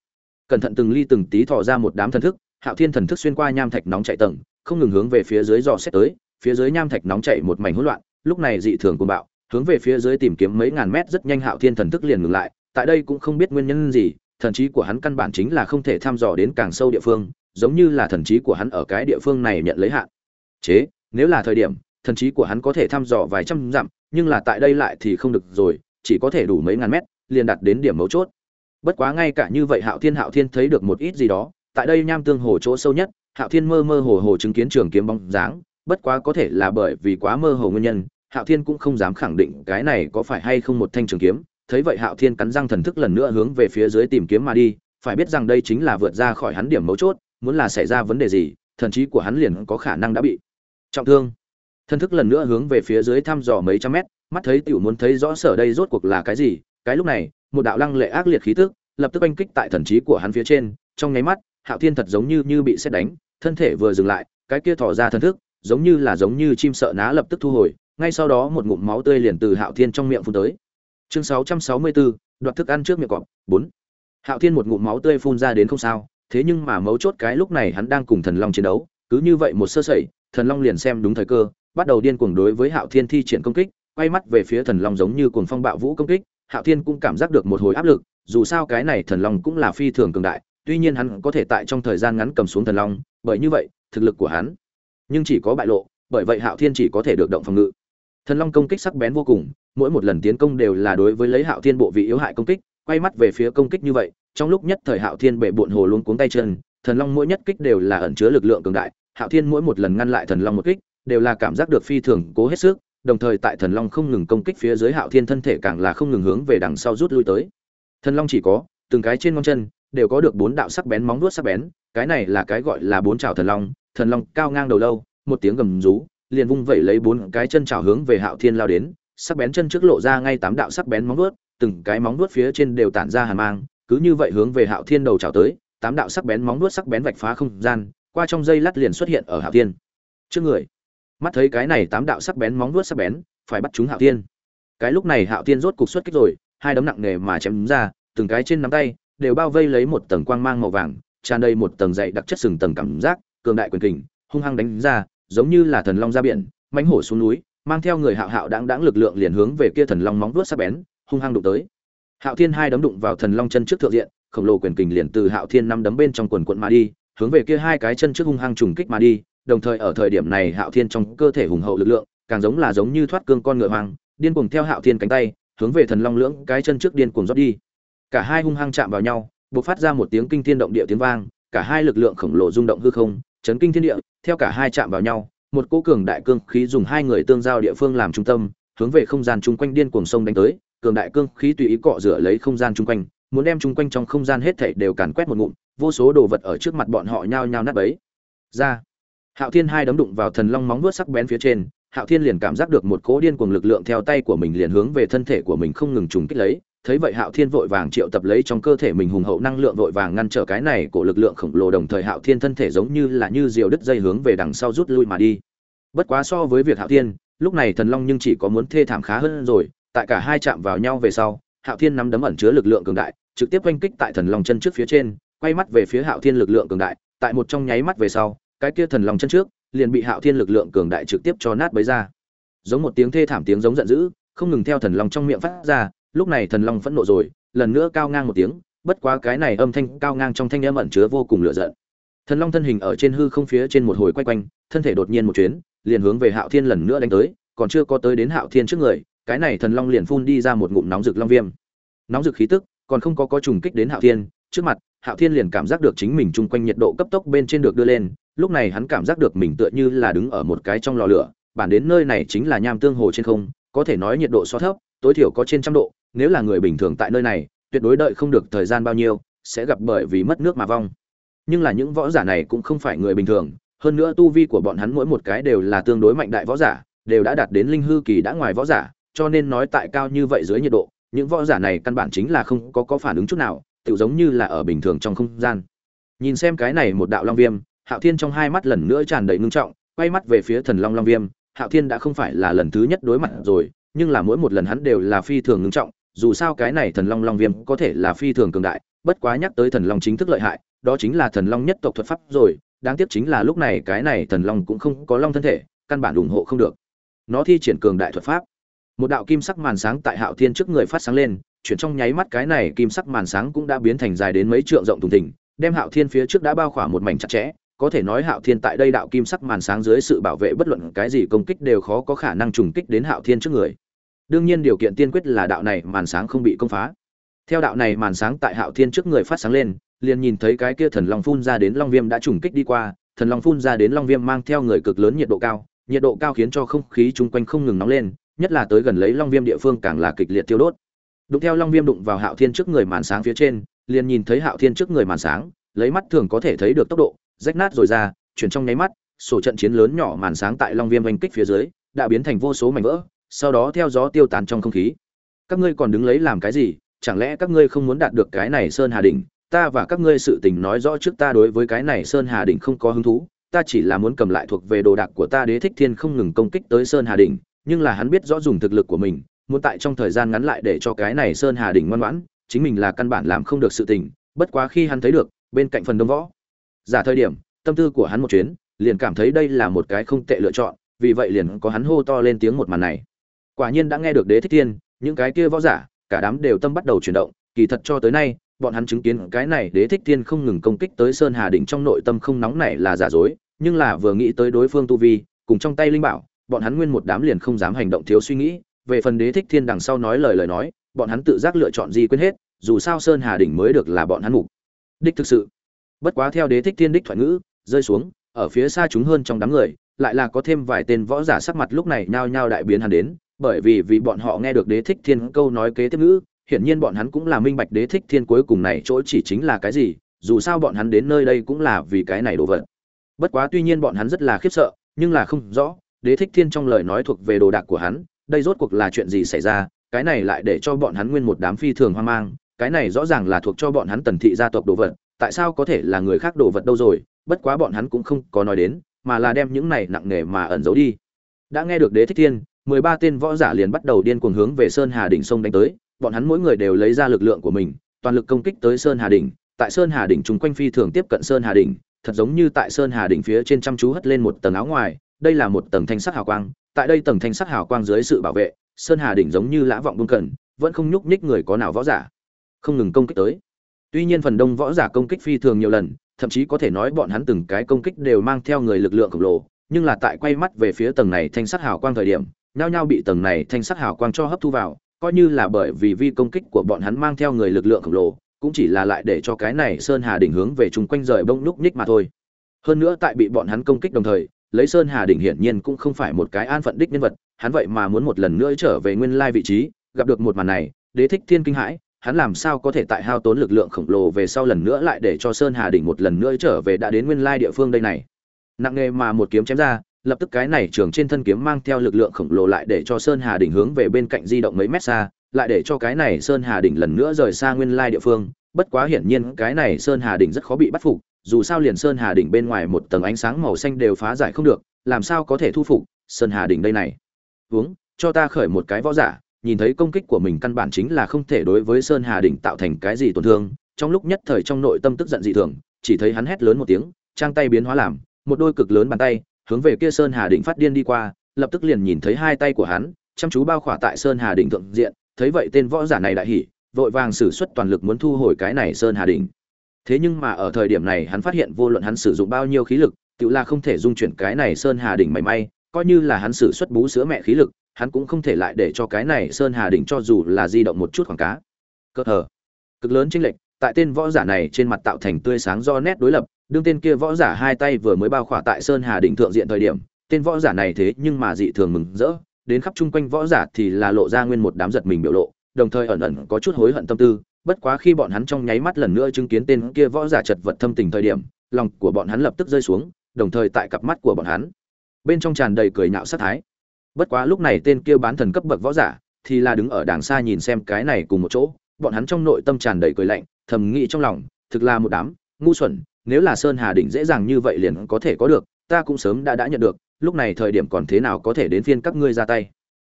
Cẩn thận từng ly từng tí thò ra một đám thần thức, hạo thiên thần thức xuyên qua nham thạch nóng chạy tầng không ngừng hướng về phía dưới dò xét tới phía dưới nham thạch nóng chạy một mảnh hỗn loạn lúc này dị thường cuồng bạo hướng về phía dưới tìm kiếm mấy ngàn mét rất nhanh hạo thiên thần thức liền ngừng lại tại đây cũng không biết nguyên nhân gì thần trí của hắn căn bản chính là không thể thăm dò đến càng sâu địa phương giống như là thần trí của hắn ở cái địa phương này nhận lấy hạn chế, nếu là thời điểm, thần trí của hắn có thể thăm dò vài trăm dặm, nhưng là tại đây lại thì không được rồi, chỉ có thể đủ mấy ngàn mét, liền đạt đến điểm mấu chốt. Bất quá ngay cả như vậy hạo thiên hạo thiên thấy được một ít gì đó, tại đây nham tương hồ chỗ sâu nhất, hạo thiên mơ mơ hồ hồ chứng kiến trường kiếm bóng dáng, bất quá có thể là bởi vì quá mơ hồ nguyên nhân, hạo thiên cũng không dám khẳng định cái này có phải hay không một thanh trường kiếm. Thấy vậy hạo thiên cắn răng thần thức lần nữa hướng về phía dưới tìm kiếm mà đi, phải biết rằng đây chính là vượt ra khỏi hắn điểm mấu chốt, muốn là xảy ra vấn đề gì, thần trí của hắn liền có khả năng đã bị trọng thương. Thân thức lần nữa hướng về phía dưới thăm dò mấy trăm mét mắt thấy tiểu muốn thấy rõ sở đây rốt cuộc là cái gì cái lúc này một đạo lăng lệ ác liệt khí tức lập tức oanh kích tại thần trí của hắn phía trên trong nháy mắt hạo thiên thật giống như như bị xét đánh thân thể vừa dừng lại cái kia thỏ ra thân thức giống như là giống như chim sợ ná lập tức thu hồi ngay sau đó một ngụm máu tươi liền từ hạo thiên trong miệng phun tới. Chương 664, đoạt thức ăn trước miệng cọp bốn. Hạo thiên một ngụm máu tươi phun ra đến không sao thế nhưng mà mấu chốt cái lúc này hắn đang cùng thần long chiến đấu cứ như vậy một sơ sẩy thần long liền xem đúng thời cơ, bắt đầu điên cuồng đối với hạo thiên thi triển công kích, quay mắt về phía thần long giống như cuồng phong bạo vũ công kích, hạo thiên cũng cảm giác được một hồi áp lực, dù sao cái này thần long cũng là phi thường cường đại, tuy nhiên hắn có thể tại trong thời gian ngắn cầm xuống thần long, bởi như vậy, thực lực của hắn nhưng chỉ có bại lộ, bởi vậy hạo thiên chỉ có thể được động phòng ngự. Thần long công kích sắc bén vô cùng, mỗi một lần tiến công đều là đối với lấy hạo thiên bộ vị yếu hại công kích, quay mắt về phía công kích như vậy, trong lúc nhất thời hạo thiên bệ bụn hồ luôn cuống tay chân, thần long mỗi nhất kích đều là ẩn chứa lực lượng cường đại hạo thiên mỗi một lần ngăn lại thần long một kích, đều là cảm giác được phi thường cố hết sức, đồng thời tại thần long không ngừng công kích phía dưới hạo thiên thân thể càng là không ngừng hướng về đằng sau rút lui tới. Thần long chỉ có, từng cái trên ngón chân, đều có được bốn đạo sắc bén móng vuốt sắc bén, cái này là cái gọi là bốn chảo thần long thần long cao ngang đầu lâu, một tiếng gầm rú, liền vung vẩy lấy bốn cái chân chảo hướng về hạo thiên lao đến, sắc bén chân trước lộ ra ngay tám đạo sắc bén móng vuốt, từng cái móng vuốt phía trên đều tản ra hàn mang, cứ như vậy hướng về hạo thiên đầu chảo tới, tám đạo sắc bén móng vuốt sắc bén vạch phá không gian qua trong dây lát liền xuất hiện ở hạo thiên. Trước người, mắt thấy cái này tám đạo sắc bén móng vuốt sắc bén, phải bắt chúng hạo thiên. Cái lúc này hạo thiên rốt cục xuất kích rồi, hai đấm nặng nề mà chém đúng ra, từng cái trên nắm tay đều bao vây lấy một tầng quang mang màu vàng, tràn đầy một tầng dày đặc chất sừng tầng cảm giác, cường đại quyền kình, hung hăng đánh ra, giống như là thần long ra biển, mãnh hổ xuống núi, mang theo người hạo hạo đáng đáng lực lượng liền hướng về kia thần long móng vuốt sắc bén, hung hăng đụng tới. Hạo thiên hai đấm đụng vào thần long chân trước thượng diện, khổng lồ quyền kình liền từ hạo thiên năm đấm bên trong quần quận mà đi hướng về kia hai cái chân trước hung hăng trùng kích mà đi, đồng thời ở thời điểm này hạo thiên trong cơ thể hùng hậu lực lượng, càng giống là giống như thoát cương con ngựa hoang, điên cuồng theo hạo thiên cánh tay, hướng về thần long lưỡng cái chân trước điên cuồng rót đi. Cả hai hung hăng chạm vào nhau, bộc phát ra một tiếng kinh thiên động địa tiếng vang, cả hai lực lượng khổng lồ rung động hư không, chấn kinh thiên địa, theo cả hai chạm vào nhau, một cỗ cường đại cương khí dùng hai người tương giao địa phương làm trung tâm, hướng về không gian chung quanh điên cuồng sông đánh tới, cường đại cương khí tùy ý cọ rửa lấy không gian chung quanh muốn đem chung quanh trong không gian hết thảy đều càn quét một ngụm, vô số đồ vật ở trước mặt bọn họ nhao nhao nát bấy. Ra, hạo thiên hai đấm đụng vào thần long móng vuốt sắc bén phía trên, hạo thiên liền cảm giác được một cỗ điên cuồng lực lượng theo tay của mình liền hướng về thân thể của mình không ngừng trùng kích lấy, thấy vậy hạo thiên vội vàng triệu tập lấy trong cơ thể mình hùng hậu năng lượng vội vàng ngăn trở cái này của lực lượng khổng lồ đồng thời hạo thiên thân thể giống như là như diều đứt dây hướng về đằng sau rút lui mà đi. Bất quá so với việc hạo thiên, lúc này thần long nhưng chỉ có muốn thê thảm khá hơn rồi, tại cả hai chạm vào nhau về sau hạo thiên nắm đấm ẩn chứa lực lượng cường đại, trực tiếp oanh kích tại thần long chân trước phía trên, quay mắt về phía hạo thiên lực lượng cường đại, tại một trong nháy mắt về sau, cái kia thần long chân trước liền bị hạo thiên lực lượng cường đại trực tiếp cho nát bấy ra. Giống một tiếng thê thảm tiếng giống giận dữ, không ngừng theo thần long trong miệng phát ra, lúc này thần long phẫn nộ rồi, lần nữa cao ngang một tiếng, bất quá cái này âm thanh cao ngang trong thanh âm ẩn chứa vô cùng lửa giận. Thần long thân hình ở trên hư không phía trên một hồi quay quanh, thân thể đột nhiên một chuyến, liền hướng về hạo thiên lần nữa đánh tới, còn chưa có tới đến hạo thiên trước người cái này thần long liền phun đi ra một ngụm nóng rực long viêm. Nóng rực khí tức, còn không có có trùng kích đến hạo thiên, trước mặt, hạo thiên liền cảm giác được chính mình chung quanh nhiệt độ cấp tốc bên trên được đưa lên, lúc này hắn cảm giác được mình tựa như là đứng ở một cái trong lò lửa, bản đến nơi này chính là nham tương hồ trên không, có thể nói nhiệt độ so thấp, tối thiểu có trên trăm độ, nếu là người bình thường tại nơi này, tuyệt đối đợi không được thời gian bao nhiêu, sẽ gặp bởi vì mất nước mà vong. Nhưng là những võ giả này cũng không phải người bình thường, hơn nữa tu vi của bọn hắn mỗi một cái đều là tương đối mạnh đại võ giả, đều đã đạt đến linh hư kỳ đã ngoài võ giả cho nên nói tại cao như vậy dưới nhiệt độ, những võ giả này căn bản chính là không có có phản ứng chút nào tự giống như là ở bình thường trong không gian. Nhìn xem cái này một đạo long viêm, hạo thiên trong hai mắt lần nữa tràn đầy ngưng trọng, quay mắt về phía thần long long viêm. Hạo thiên đã không phải là lần thứ nhất đối mặt rồi, nhưng là mỗi một lần hắn đều là phi thường ngưng trọng, dù sao cái này thần long long viêm có thể là phi thường cường đại, bất quá nhắc tới thần long chính thức lợi hại, đó chính là thần long nhất tộc thuật pháp rồi, đáng tiếc chính là lúc này cái này thần long cũng không có long thân thể, căn bản ủng hộ không được. Nó thi triển cường đại thuật pháp một đạo kim sắc màn sáng tại hạo thiên trước người phát sáng lên, chuyển trong nháy mắt cái này kim sắc màn sáng cũng đã biến thành dài đến mấy trượng rộng thùng thình, đem hạo thiên phía trước đã bao khỏa một mảnh chặt chẽ. Có thể nói hạo thiên tại đây đạo kim sắc màn sáng dưới sự bảo vệ bất luận cái gì công kích đều khó có khả năng trùng kích đến hạo thiên trước người. Đương nhiên điều kiện tiên quyết là đạo này màn sáng không bị công phá. Theo đạo này màn sáng tại hạo thiên trước người phát sáng lên, liền nhìn thấy cái kia thần long phun ra đến long viêm đã trùng kích đi qua. Thần long phun ra đến long viêm mang theo người cực lớn nhiệt độ cao, nhiệt độ cao khiến cho không khí chung quanh không ngừng nóng lên nhất là tới gần lấy long viêm địa phương càng là kịch liệt tiêu đốt. Đụng theo long viêm đụng vào hạo thiên trước người màn sáng phía trên, liền nhìn thấy hạo thiên trước người màn sáng, lấy mắt thường có thể thấy được tốc độ, rách nát rồi ra, chuyển trong nháy mắt, sổ trận chiến lớn nhỏ màn sáng tại long viêm oanh kích phía dưới, đã biến thành vô số mảnh vỡ, sau đó theo gió tiêu tán trong không khí. Các ngươi còn đứng lấy làm cái gì? Chẳng lẽ các ngươi không muốn đạt được cái này sơn hà đỉnh? Ta và các ngươi sự tình nói rõ trước ta đối với cái này sơn hà đỉnh không có hứng thú, ta chỉ là muốn cầm lại thuộc về đồ đạc của ta đế thích thiên không ngừng công kích tới sơn hà đỉnh nhưng là hắn biết rõ dùng thực lực của mình, muốn tại trong thời gian ngắn lại để cho cái này sơn hà đỉnh ngoan ngoãn, chính mình là căn bản làm không được sự tình, bất quá khi hắn thấy được, bên cạnh phần đông võ. Giả thời điểm, tâm tư của hắn một chuyến, liền cảm thấy đây là một cái không tệ lựa chọn, vì vậy liền có hắn hô to lên tiếng một màn này. Quả nhiên đã nghe được đế thích thiên, những cái kia võ giả, cả đám đều tâm bắt đầu chuyển động, kỳ thật cho tới nay, bọn hắn chứng kiến cái này đế thích thiên không ngừng công kích tới sơn hà đỉnh trong nội tâm không nóng này là giả dối, nhưng là vừa nghĩ tới đối phương tu vi, cùng trong tay linh bảo bọn hắn nguyên một đám liền không dám hành động thiếu suy nghĩ, về phần đế thích thiên đằng sau nói lời lời nói, bọn hắn tự giác lựa chọn gì quên hết, dù sao sơn hà đỉnh mới được là bọn hắn mục đích thực sự. Bất quá theo đế thích thiên đích thoại ngữ, rơi xuống, ở phía xa chúng hơn trong đám người, lại là có thêm vài tên võ giả sắc mặt lúc này nhao nhao đại biến hắn đến, bởi vì vì bọn họ nghe được đế thích thiên câu nói kế tiếp ngữ, hiển nhiên bọn hắn cũng là minh bạch đế thích thiên cuối cùng này chỗ chỉ chính là cái gì, dù sao bọn hắn đến nơi đây cũng là vì cái này đồ vật. Bất quá tuy nhiên bọn hắn rất là khiếp sợ, nhưng là không rõ đế thích thiên trong lời nói thuộc về đồ đạc của hắn, đây rốt cuộc là chuyện gì xảy ra, cái này lại để cho bọn hắn nguyên một đám phi thường hoang mang, cái này rõ ràng là thuộc cho bọn hắn tần thị gia tộc đồ vật, tại sao có thể là người khác đồ vật đâu rồi, bất quá bọn hắn cũng không có nói đến, mà là đem những này nặng nề mà ẩn giấu đi. Đã nghe được đế thích thiên, mười ba tên võ giả liền bắt đầu điên cuồng hướng về sơn hà đỉnh sông đánh tới, bọn hắn mỗi người đều lấy ra lực lượng của mình, toàn lực công kích tới sơn hà đỉnh, tại sơn hà đỉnh chúng quanh phi thường tiếp cận sơn hà đỉnh, thật giống như tại sơn hà đỉnh phía trên chăm chú hất lên một tầng áo ngoài đây là một tầng thanh sắc hào quang, tại đây tầng thanh sắc hào quang dưới sự bảo vệ, sơn hà đỉnh giống như lã vọng buông cần, vẫn không nhúc nhích người có nào võ giả. Không ngừng công kích tới. Tuy nhiên phần đông võ giả công kích phi thường nhiều lần, thậm chí có thể nói bọn hắn từng cái công kích đều mang theo người lực lượng khổng lồ, nhưng là tại quay mắt về phía tầng này thanh sắc hào quang thời điểm, nhao nhao bị tầng này thanh sắc hào quang cho hấp thu vào, coi như là bởi vì vi công kích của bọn hắn mang theo người lực lượng khổng lồ, cũng chỉ là lại để cho cái này sơn hà đỉnh hướng về chung quanh rời bông lúc nhích mà thôi. Hơn nữa tại bị bọn hắn công kích đồng thời lấy sơn hà đỉnh hiển nhiên cũng không phải một cái an phận đích nhân vật, hắn vậy mà muốn một lần nữa trở về nguyên lai vị trí, gặp được một màn này, đế thích thiên kinh hãi, hắn làm sao có thể tại hao tốn lực lượng khổng lồ về sau lần nữa lại để cho sơn hà đỉnh một lần nữa trở về đã đến nguyên lai địa phương đây này. Nặng nghề mà một kiếm chém ra, lập tức cái này trường trên thân kiếm mang theo lực lượng khổng lồ lại để cho sơn hà đỉnh hướng về bên cạnh di động mấy mét xa, lại để cho cái này sơn hà đỉnh lần nữa rời xa nguyên lai địa phương, bất quá hiển nhiên cái này sơn hà đỉnh rất khó bị bắt phục dù sao liền sơn hà đỉnh bên ngoài một tầng ánh sáng màu xanh đều phá giải không được, làm sao có thể thu phục sơn hà đỉnh đây này? Uống, cho ta khởi một cái võ giả, nhìn thấy công kích của mình căn bản chính là không thể đối với sơn hà đỉnh tạo thành cái gì tổn thương, trong lúc nhất thời trong nội tâm tức giận dị thường, chỉ thấy hắn hét lớn một tiếng, trang tay biến hóa làm, một đôi cực lớn bàn tay, hướng về kia sơn hà đỉnh phát điên đi qua, lập tức liền nhìn thấy hai tay của hắn, chăm chú bao khỏa tại sơn hà đỉnh thượng diện, thấy vậy tên võ giả này đại hỉ, vội vàng sử xuất toàn lực muốn thu hồi cái này sơn hà đỉnh thế nhưng mà ở thời điểm này hắn phát hiện vô luận hắn sử dụng bao nhiêu khí lực tự là không thể dung chuyển cái này sơn hà đỉnh mảy may, coi như là hắn sử xuất bú sữa mẹ khí lực, hắn cũng không thể lại để cho cái này sơn hà đỉnh cho dù là di động một chút khoảng cá. Cơ hờ cực lớn chênh lệch, tại tên võ giả này trên mặt tạo thành tươi sáng do nét đối lập, đương tên kia võ giả hai tay vừa mới bao khỏa tại sơn hà đỉnh thượng diện thời điểm, tên võ giả này thế nhưng mà dị thường mừng rỡ, đến khắp chung quanh võ giả thì là lộ ra nguyên một đám giật mình biểu lộ, đồng thời ẩn ẩn có chút hối hận tâm tư bất quá khi bọn hắn trong nháy mắt lần nữa chứng kiến tên kia võ giả chật vật thâm tình thời điểm, lòng của bọn hắn lập tức rơi xuống, đồng thời tại cặp mắt của bọn hắn, bên trong tràn đầy cười nhạo sát thái. Bất quá lúc này tên kia bán thần cấp bậc võ giả thì là đứng ở đàng xa nhìn xem cái này cùng một chỗ, bọn hắn trong nội tâm tràn đầy cười lạnh, thầm nghĩ trong lòng, thực là một đám ngu xuẩn, nếu là sơn hà đỉnh dễ dàng như vậy liền có thể có được, ta cũng sớm đã đã nhận được, lúc này thời điểm còn thế nào có thể đến phiên các ngươi ra tay.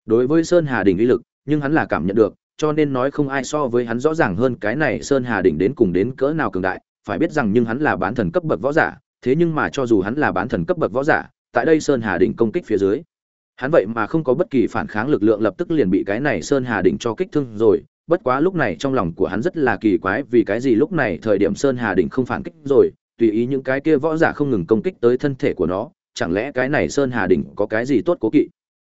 Đối với sơn hà đỉnh uy lực, nhưng hắn là cảm nhận được cho nên nói không ai so với hắn rõ ràng hơn cái này sơn hà đỉnh đến cùng đến cỡ nào cường đại, phải biết rằng nhưng hắn là bán thần cấp bậc võ giả, thế nhưng mà cho dù hắn là bán thần cấp bậc võ giả, tại đây sơn hà đỉnh công kích phía dưới, hắn vậy mà không có bất kỳ phản kháng lực lượng lập tức liền bị cái này sơn hà đỉnh cho kích thương rồi. Bất quá lúc này trong lòng của hắn rất là kỳ quái vì cái gì lúc này thời điểm sơn hà đỉnh không phản kích rồi, tùy ý những cái kia võ giả không ngừng công kích tới thân thể của nó, chẳng lẽ cái này sơn hà đỉnh có cái gì tốt cố kỵ?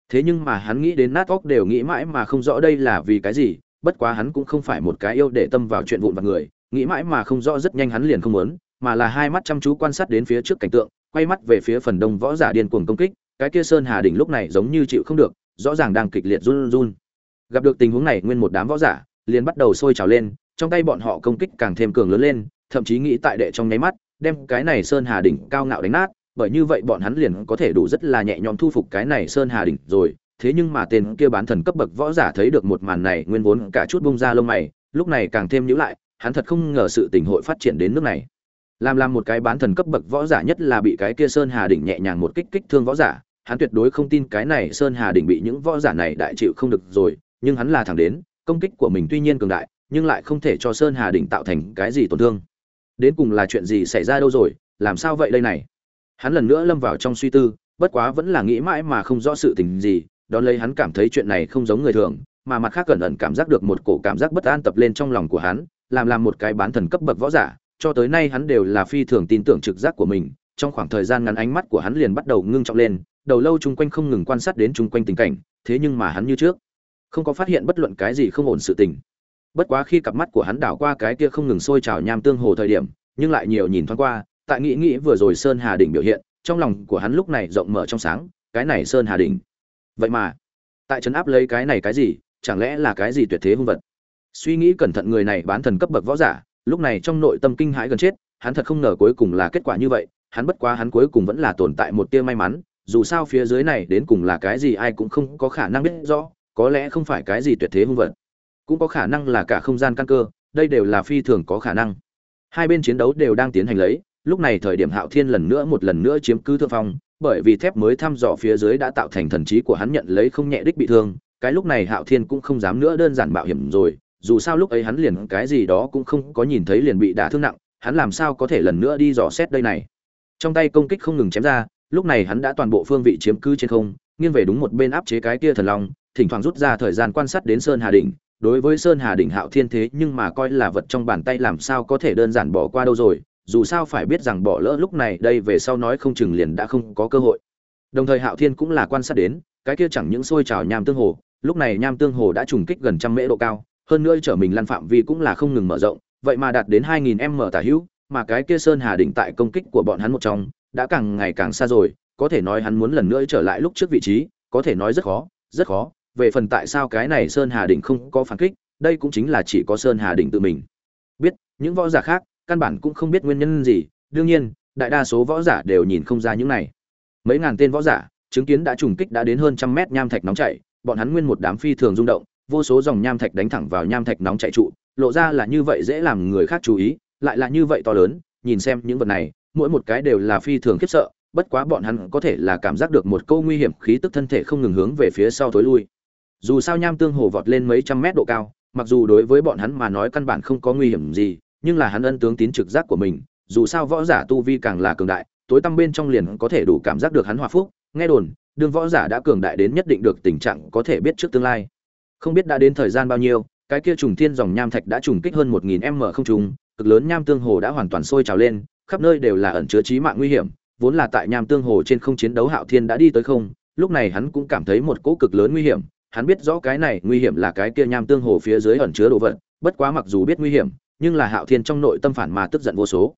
Thế nhưng mà hắn nghĩ đến nát óc đều nghĩ mãi mà không rõ đây là vì cái gì, bất quá hắn cũng không phải một cái yêu để tâm vào chuyện vụn vặt người, nghĩ mãi mà không rõ rất nhanh hắn liền không muốn, mà là hai mắt chăm chú quan sát đến phía trước cảnh tượng, quay mắt về phía phần đông võ giả điên cuồng công kích, cái kia sơn hà đỉnh lúc này giống như chịu không được, rõ ràng đang kịch liệt run run. Gặp được tình huống này, nguyên một đám võ giả liền bắt đầu sôi trào lên, trong tay bọn họ công kích càng thêm cường lớn lên, thậm chí nghĩ tại đệ trong nháy mắt, đem cái này sơn hà đỉnh cao ngạo đánh nát bởi như vậy bọn hắn liền có thể đủ rất là nhẹ nhõm thu phục cái này sơn hà đỉnh rồi. Thế nhưng mà tên kia bán thần cấp bậc võ giả thấy được một màn này, nguyên vốn cả chút bung ra lông mày, lúc này càng thêm nhữ lại, hắn thật không ngờ sự tình hội phát triển đến nước này. Làm làm một cái bán thần cấp bậc võ giả nhất là bị cái kia sơn hà đỉnh nhẹ nhàng một kích kích thương võ giả, hắn tuyệt đối không tin cái này sơn hà đỉnh bị những võ giả này đại chịu không được rồi, nhưng hắn là thẳng đến, công kích của mình tuy nhiên cường đại, nhưng lại không thể cho sơn hà đỉnh tạo thành cái gì tổn thương. Đến cùng là chuyện gì xảy ra đâu rồi, làm sao vậy đây này? Hắn lần nữa lâm vào trong suy tư, bất quá vẫn là nghĩ mãi mà không rõ sự tình gì, đón lấy hắn cảm thấy chuyện này không giống người thường, mà mặt khác cẩn ẩn cảm giác được một cổ cảm giác bất an tập lên trong lòng của hắn, làm làm một cái bán thần cấp bậc võ giả, cho tới nay hắn đều là phi thường tin tưởng trực giác của mình. Trong khoảng thời gian ngắn ánh mắt của hắn liền bắt đầu ngưng trọng lên, đầu lâu chung quanh không ngừng quan sát đến chung quanh tình cảnh, thế nhưng mà hắn như trước, không có phát hiện bất luận cái gì không ổn sự tình. Bất quá khi cặp mắt của hắn đảo qua cái kia không ngừng sôi trào nham tương hồ thời điểm, nhưng lại nhiều nhìn thoáng qua tại nghĩ nghĩ vừa rồi sơn hà đỉnh biểu hiện, trong lòng của hắn lúc này rộng mở trong sáng, cái này sơn hà đỉnh vậy mà, tại trấn áp lấy cái này cái gì, chẳng lẽ là cái gì tuyệt thế hung vật? Suy nghĩ cẩn thận người này bán thần cấp bậc võ giả, lúc này trong nội tâm kinh hãi gần chết, hắn thật không ngờ cuối cùng là kết quả như vậy, hắn bất quá hắn cuối cùng vẫn là tồn tại một tia may mắn, dù sao phía dưới này đến cùng là cái gì ai cũng không có khả năng biết rõ, có lẽ không phải cái gì tuyệt thế hung vật, cũng có khả năng là cả không gian căn cơ, đây đều là phi thường có khả năng. Hai bên chiến đấu đều đang tiến hành lấy lúc này thời điểm hạo thiên lần nữa một lần nữa chiếm cứ thượng phong, bởi vì thép mới thăm dò phía dưới đã tạo thành thần trí của hắn nhận lấy không nhẹ đích bị thương, cái lúc này hạo thiên cũng không dám nữa đơn giản mạo hiểm rồi, dù sao lúc ấy hắn liền cái gì đó cũng không có nhìn thấy liền bị đả thương nặng, hắn làm sao có thể lần nữa đi dò xét đây này? Trong tay công kích không ngừng chém ra, lúc này hắn đã toàn bộ phương vị chiếm cứ trên không, nghiêng về đúng một bên áp chế cái kia thần long, thỉnh thoảng rút ra thời gian quan sát đến sơn hà đỉnh. Đối với sơn hà đỉnh hạo thiên thế nhưng mà coi là vật trong bàn tay làm sao có thể đơn giản bỏ qua đâu rồi dù sao phải biết rằng bỏ lỡ lúc này đây về sau nói không chừng liền đã không có cơ hội. Đồng thời hạo thiên cũng là quan sát đến, cái kia chẳng những sôi trào nham tương hồ, lúc này nham tương hồ đã trùng kích gần trăm mễ độ cao, hơn nữa trở mình lăn phạm vi cũng là không ngừng mở rộng, vậy mà đạt đến 2000 m tả hữu, mà cái kia sơn hà đỉnh tại công kích của bọn hắn một trong, đã càng ngày càng xa rồi, có thể nói hắn muốn lần nữa trở lại lúc trước vị trí, có thể nói rất khó rất khó, về phần tại sao cái này sơn hà đỉnh không có phản kích, đây cũng chính là chỉ có sơn hà đỉnh tự mình. Biết, những võ giả khác căn bản cũng không biết nguyên nhân gì. Đương nhiên, đại đa số võ giả đều nhìn không ra những này. Mấy ngàn tên võ giả, chứng kiến đã trùng kích đã đến hơn trăm mét nham thạch nóng chảy, bọn hắn nguyên một đám phi thường rung động, vô số dòng nham thạch đánh thẳng vào nham thạch nóng chảy trụ, lộ ra là như vậy dễ làm người khác chú ý, lại là như vậy to lớn, nhìn xem những vật này, mỗi một cái đều là phi thường khiếp sợ, bất quá bọn hắn có thể là cảm giác được một câu nguy hiểm khí tức thân thể không ngừng hướng về phía sau tối lui. Dù sao nham tương hồ vọt lên mấy trăm mét độ cao, mặc dù đối với bọn hắn mà nói căn bản không có nguy hiểm gì nhưng là hắn ân tướng tín trực giác của mình, dù sao võ giả tu vi càng là cường đại, tối tăm bên trong liền có thể đủ cảm giác được hắn hòa phúc. Nghe đồn, đương võ giả đã cường đại đến nhất định được tình trạng có thể biết trước tương lai. Không biết đã đến thời gian bao nhiêu, cái kia trùng thiên dòng nham thạch đã trùng kích hơn một nghìn m không trùng cực lớn nham tương hồ đã hoàn toàn sôi trào lên, khắp nơi đều là ẩn chứa trí mạng nguy hiểm, vốn là tại nham tương hồ trên không chiến đấu hạo thiên đã đi tới không, lúc này hắn cũng cảm thấy một cỗ cực lớn nguy hiểm, hắn biết rõ cái này nguy hiểm là cái kia nham tương hồ phía dưới ẩn chứa đồ vật, bất quá mặc dù biết nguy hiểm nhưng là hạo thiên trong nội tâm phản mà tức giận vô số.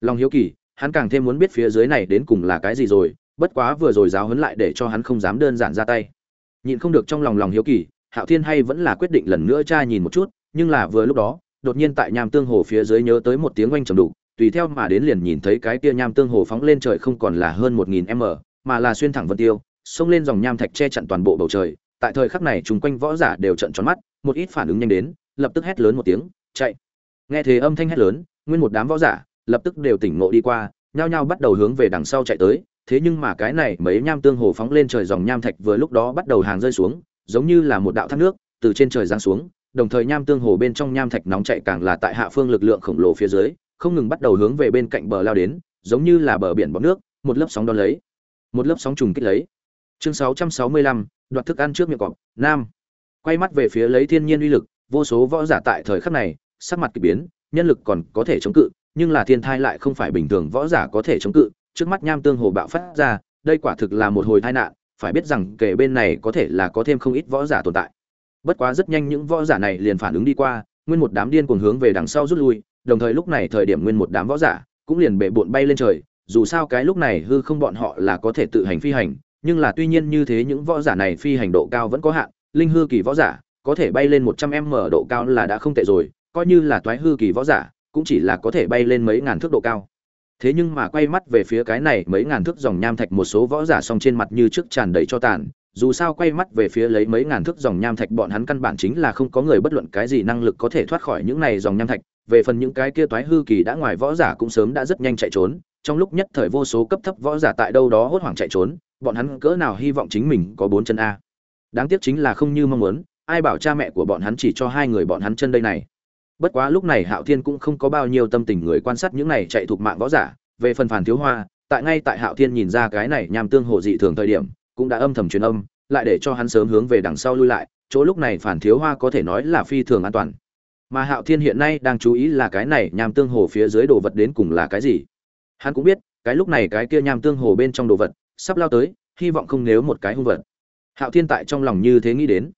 Lòng hiếu kỳ, hắn càng thêm muốn biết phía dưới này đến cùng là cái gì rồi, bất quá vừa rồi giáo huấn lại để cho hắn không dám đơn giản ra tay. Nhịn không được trong lòng lòng hiếu kỳ, hạo thiên hay vẫn là quyết định lần nữa tra nhìn một chút, nhưng là vừa lúc đó, đột nhiên tại nham tương hồ phía dưới nhớ tới một tiếng oanh trầm đục, tùy theo mà đến liền nhìn thấy cái kia nham tương hồ phóng lên trời không còn là hơn một nghìn m, mà là xuyên thẳng vân tiêu, xông lên dòng nham thạch che chặn toàn bộ bầu trời. Tại thời khắc này chúng quanh võ giả đều trợn tròn mắt, một ít phản ứng nhanh đến, lập tức hét lớn một tiếng, chạy! Nghe thế âm thanh hét lớn nguyên một đám võ giả lập tức đều tỉnh ngộ đi qua nhao nhao bắt đầu hướng về đằng sau chạy tới. Thế nhưng mà cái này mấy nham tương hồ phóng lên trời dòng nham thạch vừa lúc đó bắt đầu hàng rơi xuống giống như là một đạo thác nước từ trên trời giáng xuống đồng thời nham tương hồ bên trong nham thạch nóng chạy càng là tại hạ phương lực lượng khổng lồ phía dưới không ngừng bắt đầu hướng về bên cạnh bờ lao đến giống như là bờ biển bọc nước một lớp sóng đón lấy một lớp sóng trùng kích lấy. Chương 665, đoạt thức ăn trước miệng cọp nam. Quay mắt về phía lấy thiên nhiên uy lực vô số võ giả tại thời khắc này sắc mặt kỳ biến, nhân lực còn có thể chống cự, nhưng là thiên thai lại không phải bình thường võ giả có thể chống cự. Trước mắt nham tương hồ bạo phát ra, đây quả thực là một hồi tai nạn, phải biết rằng kể bên này có thể là có thêm không ít võ giả tồn tại. Bất quá rất nhanh những võ giả này liền phản ứng đi qua, nguyên một đám điên cuồng hướng về đằng sau rút lui, đồng thời lúc này thời điểm nguyên một đám võ giả cũng liền bệ bộn bay lên trời. Dù sao cái lúc này hư không bọn họ là có thể tự hành phi hành, nhưng là tuy nhiên như thế những võ giả này phi hành độ cao vẫn có hạn, linh hư kỳ võ giả có thể bay lên một trăm m độ cao là đã không tệ rồi coi như là toái hư kỳ võ giả, cũng chỉ là có thể bay lên mấy ngàn thước độ cao. Thế nhưng mà quay mắt về phía cái này mấy ngàn thước dòng nham thạch một số võ giả song trên mặt như trước tràn đầy cho tàn, dù sao quay mắt về phía lấy mấy ngàn thước dòng nham thạch bọn hắn căn bản chính là không có người bất luận cái gì năng lực có thể thoát khỏi những này dòng nham thạch. Về phần những cái kia toái hư kỳ đã ngoài võ giả cũng sớm đã rất nhanh chạy trốn, trong lúc nhất thời vô số cấp thấp võ giả tại đâu đó hốt hoảng chạy trốn, bọn hắn cỡ nào hy vọng chính mình có bốn chân a. Đáng tiếc chính là không như mong muốn, ai bảo cha mẹ của bọn hắn chỉ cho hai người bọn hắn chân đây này bất quá lúc này hạo thiên cũng không có bao nhiêu tâm tình người quan sát những này chạy thuộc mạng võ giả, về phần phản thiếu hoa, tại ngay tại hạo thiên nhìn ra cái này nham tương hồ dị thường thời điểm, cũng đã âm thầm truyền âm, lại để cho hắn sớm hướng về đằng sau lui lại, chỗ lúc này phản thiếu hoa có thể nói là phi thường an toàn. Mà hạo thiên hiện nay đang chú ý là cái này nham tương hồ phía dưới đồ vật đến cùng là cái gì. Hắn cũng biết, cái lúc này cái kia nham tương hồ bên trong đồ vật, sắp lao tới, hy vọng không nếu một cái hung vật. Hạo thiên tại trong lòng như thế nghĩ đến.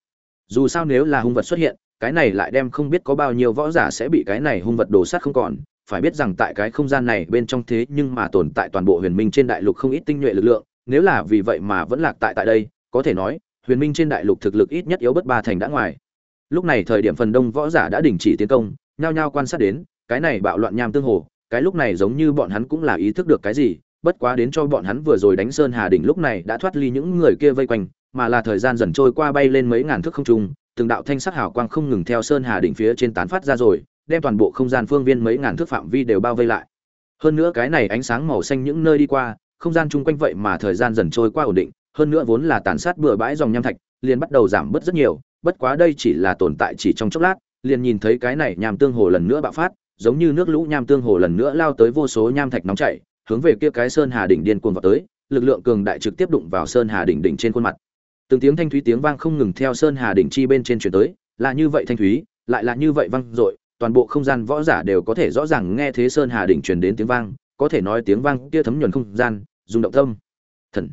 Dù sao nếu là hung vật xuất hiện cái này lại đem không biết có bao nhiêu võ giả sẽ bị cái này hung vật đổ sát không còn. Phải biết rằng tại cái không gian này bên trong thế nhưng mà tồn tại toàn bộ huyền minh trên đại lục không ít tinh nhuệ lực lượng. Nếu là vì vậy mà vẫn lạc tại tại đây, có thể nói, huyền minh trên đại lục thực lực ít nhất yếu bất ba thành đã ngoài. Lúc này thời điểm phần đông võ giả đã đình chỉ tiến công, nhao nhao quan sát đến, cái này bạo loạn nham tương hồ, cái lúc này giống như bọn hắn cũng là ý thức được cái gì, bất quá đến cho bọn hắn vừa rồi đánh sơn hà đỉnh lúc này đã thoát ly những người kia vây quanh, mà là thời gian dần trôi qua bay lên mấy ngàn thước không trung từng đạo thanh sắc hào quang không ngừng theo sơn hà đỉnh phía trên tán phát ra rồi, đem toàn bộ không gian phương viên mấy ngàn thước phạm vi đều bao vây lại. Hơn nữa cái này ánh sáng màu xanh những nơi đi qua, không gian chung quanh vậy mà thời gian dần trôi qua ổn định, hơn nữa vốn là tàn sát bừa bãi dòng nham thạch, liền bắt đầu giảm bớt rất nhiều, bất quá đây chỉ là tồn tại chỉ trong chốc lát, liền nhìn thấy cái này nham tương hồ lần nữa bạo phát, giống như nước lũ nham tương hồ lần nữa lao tới vô số nham thạch nóng chảy, hướng về kia cái sơn hà đỉnh điên cuồng vào tới, lực lượng cường đại trực tiếp đụng vào sơn hà đỉnh đỉnh trên khuôn mặt từng tiếng thanh thúy tiếng vang không ngừng theo sơn hà đỉnh chi bên trên chuyển tới, là như vậy thanh thúy, lại là như vậy vang dội, toàn bộ không gian võ giả đều có thể rõ ràng nghe thế sơn hà đỉnh truyền đến tiếng vang, có thể nói tiếng vang kia thấm nhuần không gian dùng động tâm. Thần.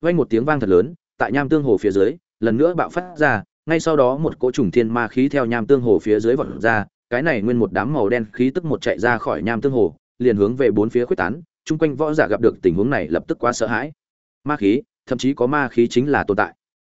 Vang một tiếng vang thật lớn, tại nham tương hồ phía dưới, lần nữa bạo phát ra, ngay sau đó một cỗ trùng thiên ma khí theo nham tương hồ phía dưới vọt ra, cái này nguyên một đám màu đen khí tức một chạy ra khỏi nham tương hồ, liền hướng về bốn phía khuếch tán, chung quanh võ giả gặp được tình huống này lập tức quá sợ hãi. Ma khí, thậm chí có ma khí chính là tồn tại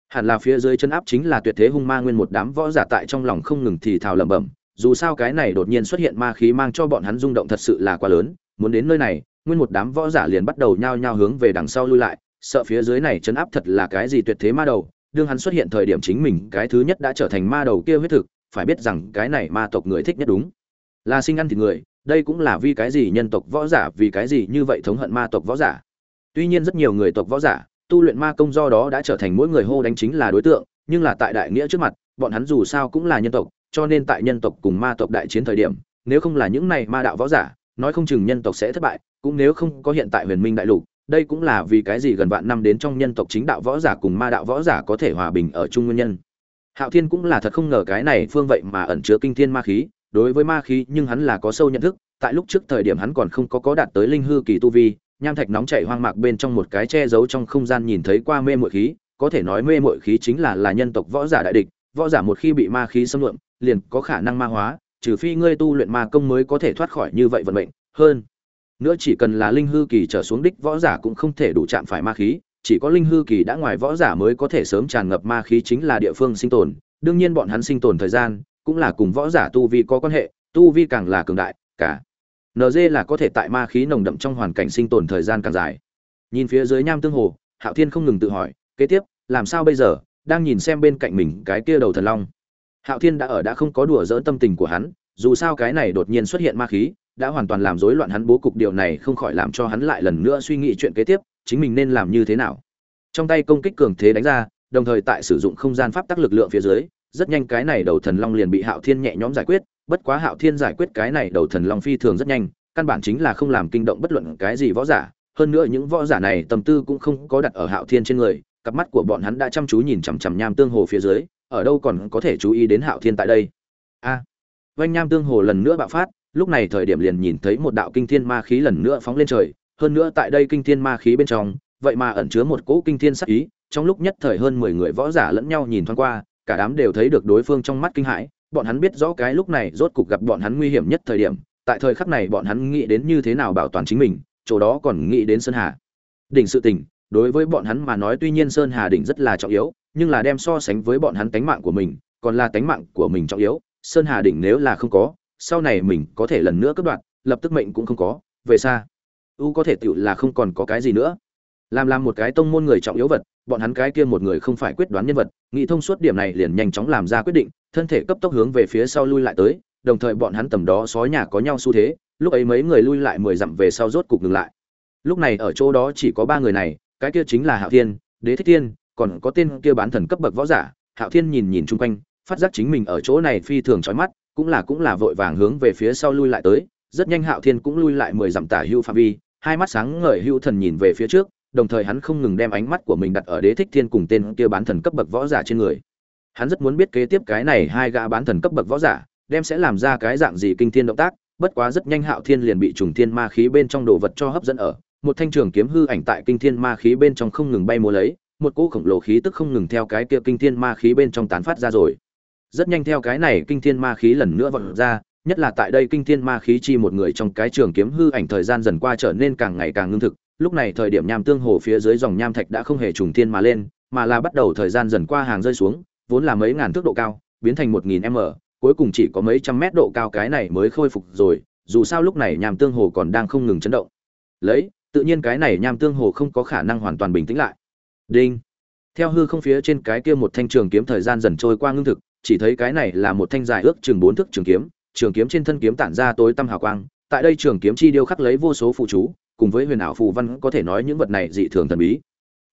hẳn là phía dưới chân áp chính là tuyệt thế hung ma nguyên một đám võ giả tại trong lòng không ngừng thì thào lẩm bẩm, dù sao cái này đột nhiên xuất hiện ma khí mang cho bọn hắn rung động thật sự là quá lớn, muốn đến nơi này, nguyên một đám võ giả liền bắt đầu nhao nhao hướng về đằng sau lui lại, sợ phía dưới này chấn áp thật là cái gì tuyệt thế ma đầu, đương hắn xuất hiện thời điểm chính mình cái thứ nhất đã trở thành ma đầu kia huyết thực, phải biết rằng cái này ma tộc người thích nhất đúng là sinh ăn thịt người, đây cũng là vì cái gì nhân tộc võ giả, vì cái gì như vậy thống hận ma tộc võ giả. Tuy nhiên rất nhiều người tộc võ giả tu luyện ma công do đó đã trở thành mỗi người hô đánh chính là đối tượng, nhưng là tại đại nghĩa trước mặt, bọn hắn dù sao cũng là nhân tộc, cho nên tại nhân tộc cùng ma tộc đại chiến thời điểm, nếu không là những này ma đạo võ giả, nói không chừng nhân tộc sẽ thất bại, cũng nếu không có hiện tại huyền minh đại lục, đây cũng là vì cái gì gần vạn năm đến trong nhân tộc chính đạo võ giả cùng ma đạo võ giả có thể hòa bình ở chung nguyên nhân. Hạo thiên cũng là thật không ngờ cái này phương vậy mà ẩn chứa kinh thiên ma khí, đối với ma khí nhưng hắn là có sâu nhận thức, tại lúc trước thời điểm hắn còn không có có đạt tới linh hư kỳ tu vi nham thạch nóng chảy hoang mạc bên trong một cái che giấu trong không gian nhìn thấy qua mê muội khí, có thể nói mê muội khí chính là là nhân tộc võ giả đại địch, võ giả một khi bị ma khí xâm lượm, liền có khả năng ma hóa, trừ phi ngươi tu luyện ma công mới có thể thoát khỏi như vậy vận mệnh, hơn nữa chỉ cần là linh hư kỳ trở xuống đích võ giả cũng không thể đủ chạm phải ma khí, chỉ có linh hư kỳ đã ngoài võ giả mới có thể sớm tràn ngập ma khí chính là địa phương sinh tồn, đương nhiên bọn hắn sinh tồn thời gian cũng là cùng võ giả tu vi có quan hệ, tu vi càng là cường đại, cả nd là có thể tại ma khí nồng đậm trong hoàn cảnh sinh tồn thời gian càng dài. Nhìn phía dưới nham tương hồ, hạo thiên không ngừng tự hỏi, kế tiếp, làm sao bây giờ, đang nhìn xem bên cạnh mình cái kia đầu thần long. Hạo thiên đã ở đã không có đùa dỡ tâm tình của hắn, dù sao cái này đột nhiên xuất hiện ma khí, đã hoàn toàn làm rối loạn hắn bố cục điều này không khỏi làm cho hắn lại lần nữa suy nghĩ chuyện kế tiếp, chính mình nên làm như thế nào. Trong tay công kích cường thế đánh ra, đồng thời tại sử dụng không gian pháp tắc lực lượng phía dưới, rất nhanh cái này đầu thần long liền bị hạo thiên nhẹ nhõm giải quyết bất quá hạo thiên giải quyết cái này đầu thần long phi thường rất nhanh căn bản chính là không làm kinh động bất luận cái gì võ giả. Hơn nữa những võ giả này tâm tư cũng không có đặt ở hạo thiên trên người cặp mắt của bọn hắn đã chăm chú nhìn chằm chằm nham tương hồ phía dưới ở đâu còn có thể chú ý đến hạo thiên tại đây. A! À, vanh nham tương hồ lần nữa bạo phát lúc này thời điểm liền nhìn thấy một đạo kinh thiên ma khí lần nữa phóng lên trời. Hơn nữa tại đây kinh thiên ma khí bên trong vậy mà ẩn chứa một cỗ kinh thiên sắc ý trong lúc nhất thời hơn mười người võ giả lẫn nhau nhìn thoáng qua cả đám đều thấy được đối phương trong mắt kinh hãi bọn hắn biết rõ cái lúc này rốt cục gặp bọn hắn nguy hiểm nhất thời điểm, tại thời khắc này bọn hắn nghĩ đến như thế nào bảo toàn chính mình, chỗ đó còn nghĩ đến sơn hà. Đỉnh sự tình, đối với bọn hắn mà nói tuy nhiên sơn hà đỉnh rất là trọng yếu, nhưng là đem so sánh với bọn hắn tánh mạng của mình, còn là tánh mạng của mình trọng yếu, sơn hà đỉnh nếu là không có, sau này mình có thể lần nữa cất đoạn lập tức mệnh cũng không có, về xa. U có thể tiểu là không còn có cái gì nữa. Làm làm một cái tông môn người trọng yếu vật, bọn hắn cái kia một người không phải quyết đoán nhân vật, nghĩ thông suốt điểm này liền nhanh chóng làm ra quyết định thân thể cấp tốc hướng về phía sau lui lại tới, đồng thời bọn hắn tầm đó sói nhà có nhau xu thế, lúc ấy mấy người lui lại mười dặm về sau rốt cục ngừng lại. Lúc này ở chỗ đó chỉ có ba người này, cái kia chính là hạo thiên, đế thích thiên, còn có tên kia bán thần cấp bậc võ giả, hạo thiên nhìn nhìn chung quanh, phát giác chính mình ở chỗ này phi thường trói mắt, cũng là cũng là vội vàng hướng về phía sau lui lại tới. Rất nhanh hạo thiên cũng lui lại mười dặm tả hưu phạm vi, hai mắt sáng ngời hưu thần nhìn về phía trước, đồng thời hắn không ngừng đem ánh mắt của mình đặt ở đế thích thiên cùng tên kia bán thần cấp bậc võ giả trên người hắn rất muốn biết kế tiếp cái này hai gã bán thần cấp bậc võ giả, đem sẽ làm ra cái dạng gì kinh thiên động tác, bất quá rất nhanh hạo thiên liền bị trùng thiên ma khí bên trong đồ vật cho hấp dẫn ở, một thanh trường kiếm hư ảnh tại kinh thiên ma khí bên trong không ngừng bay múa lấy, một cỗ khổng lồ khí tức không ngừng theo cái kia kinh thiên ma khí bên trong tán phát ra rồi. Rất nhanh theo cái này kinh thiên ma khí lần nữa vọt ra, nhất là tại đây kinh thiên ma khí chi một người trong cái trường kiếm hư ảnh thời gian dần qua trở nên càng ngày càng ngưng thực, lúc này thời điểm nham tương hồ phía dưới dòng nham thạch đã không hề trùng thiên mà lên, mà là bắt đầu thời gian dần qua hàng rơi xuống vốn là mấy ngàn thước độ cao, biến thành một nghìn m, cuối cùng chỉ có mấy trăm mét độ cao cái này mới khôi phục rồi, dù sao lúc này nham tương hồ còn đang không ngừng chấn động. Lấy, tự nhiên cái này nham tương hồ không có khả năng hoàn toàn bình tĩnh lại. Đinh. Theo hư không phía trên cái kia một thanh trường kiếm thời gian dần trôi qua ngưng thực, chỉ thấy cái này là một thanh dài ước chừng bốn thước trường kiếm trường kiếm trên thân kiếm tản ra tối tăm hào quang, tại đây trường kiếm chi điêu khắc lấy vô số phụ chú, cùng với huyền ảo phù văn có thể nói những vật này dị thường thần bí.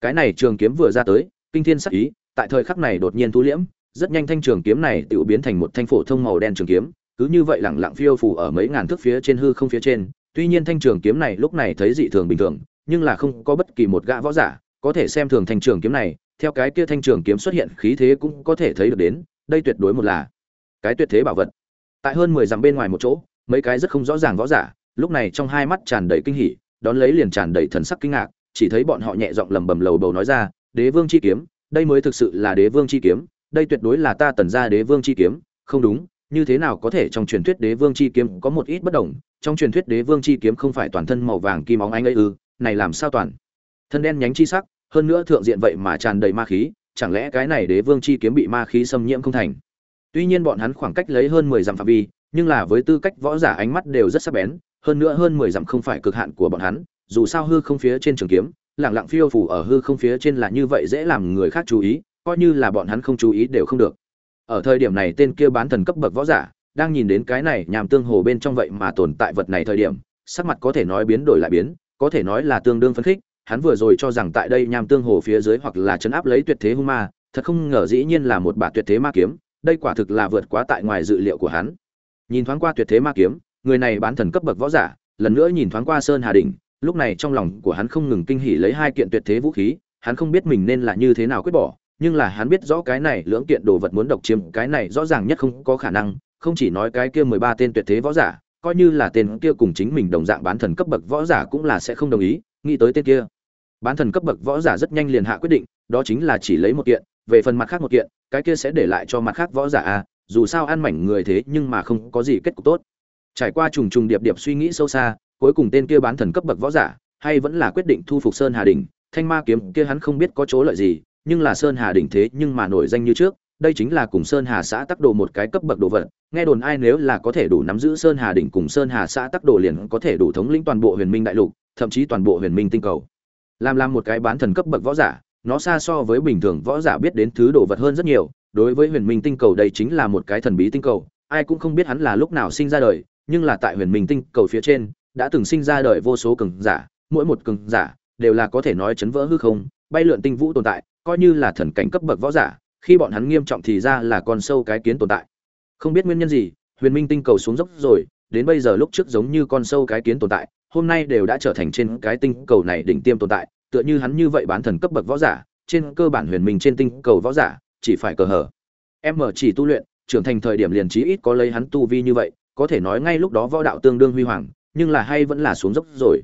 Cái này trường kiếm vừa ra tới, kinh thiên sắc ý tại thời khắc này đột nhiên thu liễm, rất nhanh thanh trường kiếm này tự biến thành một thanh phổ thông màu đen trường kiếm, cứ như vậy lẳng lặng phiêu phù ở mấy ngàn thước phía trên hư không phía trên. Tuy nhiên thanh trường kiếm này lúc này thấy dị thường bình thường, nhưng là không có bất kỳ một gã võ giả có thể xem thường thanh trường kiếm này. Theo cái kia thanh trường kiếm xuất hiện, khí thế cũng có thể thấy được đến, đây tuyệt đối một là cái tuyệt thế bảo vật. Tại hơn mười dặm bên ngoài một chỗ, mấy cái rất không rõ ràng võ giả, lúc này trong hai mắt tràn đầy kinh hỉ, đón lấy liền tràn đầy thần sắc kinh ngạc, chỉ thấy bọn họ nhẹ giọng lầm bầm lầu bầu nói ra, đế vương chi kiếm đây mới thực sự là đế vương chi kiếm, đây tuyệt đối là ta tần gia đế vương chi kiếm, không đúng, như thế nào có thể trong truyền thuyết đế vương chi kiếm có một ít bất đồng, trong truyền thuyết đế vương chi kiếm không phải toàn thân màu vàng kim óng ánh ấy ư, này làm sao toàn? Thân đen nhánh chi sắc, hơn nữa thượng diện vậy mà tràn đầy ma khí, chẳng lẽ cái này đế vương chi kiếm bị ma khí xâm nhiễm không thành? Tuy nhiên bọn hắn khoảng cách lấy hơn mười dặm phạm vi, nhưng là với tư cách võ giả ánh mắt đều rất sắc bén, hơn nữa hơn mười dặm không phải cực hạn của bọn hắn, dù sao hư không phía trên trường kiếm lẳng lặng phiêu phủ ở hư không phía trên là như vậy dễ làm người khác chú ý, coi như là bọn hắn không chú ý đều không được. Ở thời điểm này tên kia bán thần cấp bậc võ giả, đang nhìn đến cái này nhàm tương hồ bên trong vậy mà tồn tại vật này thời điểm, sắc mặt có thể nói biến đổi lại biến, có thể nói là tương đương phấn khích. Hắn vừa rồi cho rằng tại đây nham tương hồ phía dưới hoặc là chấn áp lấy tuyệt thế hung ma, thật không ngờ dĩ nhiên là một bà tuyệt thế ma kiếm, đây quả thực là vượt quá tại ngoài dự liệu của hắn. Nhìn thoáng qua tuyệt thế ma kiếm, người này bán thần cấp bậc võ giả, lần nữa nhìn thoáng qua sơn hà đình lúc này trong lòng của hắn không ngừng kinh hỉ lấy hai kiện tuyệt thế vũ khí, hắn không biết mình nên là như thế nào quyết bỏ, nhưng là hắn biết rõ cái này lưỡng kiện đồ vật muốn độc chiếm, cái này rõ ràng nhất không có khả năng, không chỉ nói cái kia mười ba tên tuyệt thế võ giả, coi như là tên kia cùng chính mình đồng dạng bán thần cấp bậc võ giả cũng là sẽ không đồng ý, nghĩ tới tên kia. Bán thần cấp bậc võ giả rất nhanh liền hạ quyết định, đó chính là chỉ lấy một kiện, về phần mặt khác một kiện, cái kia sẽ để lại cho mặt khác võ giả à dù sao ăn mảnh người thế nhưng mà không có gì kết cục tốt. Trải qua trùng trùng điệp điệp suy nghĩ sâu xa cuối cùng tên kia bán thần cấp bậc võ giả, hay vẫn là quyết định thu phục sơn hà đình thanh ma kiếm kia hắn không biết có chỗ lợi gì, nhưng là sơn hà đình thế nhưng mà nổi danh như trước, đây chính là cùng sơn hà xã tắc đồ một cái cấp bậc đồ vật, nghe đồn ai nếu là có thể đủ nắm giữ sơn hà đỉnh cùng sơn hà xã tắc đồ liền có thể đủ thống lĩnh toàn bộ huyền minh đại lục, thậm chí toàn bộ huyền minh tinh cầu. Làm làm một cái bán thần cấp bậc võ giả, nó xa so với bình thường võ giả biết đến thứ đồ vật hơn rất nhiều, đối với huyền minh tinh cầu đây chính là một cái thần bí tinh cầu, ai cũng không biết hắn là lúc nào sinh ra đời, nhưng là tại huyền minh tinh cầu phía trên đã từng sinh ra đời vô số cường giả, mỗi một cường giả đều là có thể nói chấn vỡ hư không, bay lượn tinh vũ tồn tại, coi như là thần cảnh cấp bậc võ giả, khi bọn hắn nghiêm trọng thì ra là con sâu cái kiến tồn tại. Không biết nguyên nhân gì, huyền minh tinh cầu xuống dốc rồi, đến bây giờ lúc trước giống như con sâu cái kiến tồn tại, hôm nay đều đã trở thành trên cái tinh cầu này đỉnh tiêm tồn tại, tựa như hắn như vậy bán thần cấp bậc võ giả, trên cơ bản huyền minh trên tinh cầu võ giả, chỉ phải cờ hở em mở chỉ tu luyện, trưởng thành thời điểm liền chí ít có lấy hắn tu vi như vậy, có thể nói ngay lúc đó võ đạo tương đương huy hoàng nhưng là hay vẫn là xuống dốc rồi.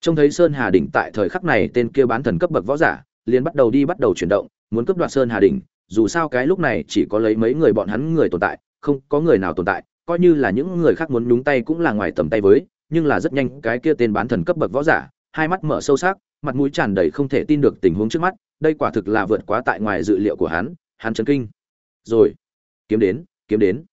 Trông thấy sơn hà đỉnh tại thời khắc này tên kia bán thần cấp bậc võ giả, liền bắt đầu đi bắt đầu chuyển động, muốn cướp đoạt sơn hà đỉnh, dù sao cái lúc này chỉ có lấy mấy người bọn hắn người tồn tại, không có người nào tồn tại, coi như là những người khác muốn nhúng tay cũng là ngoài tầm tay với, nhưng là rất nhanh cái kia tên bán thần cấp bậc võ giả, hai mắt mở sâu sắc, mặt mũi tràn đầy không thể tin được tình huống trước mắt, đây quả thực là vượt quá tại ngoài dự liệu của hắn hắn chấn kinh. Rồi, kiếm đến kiếm đến.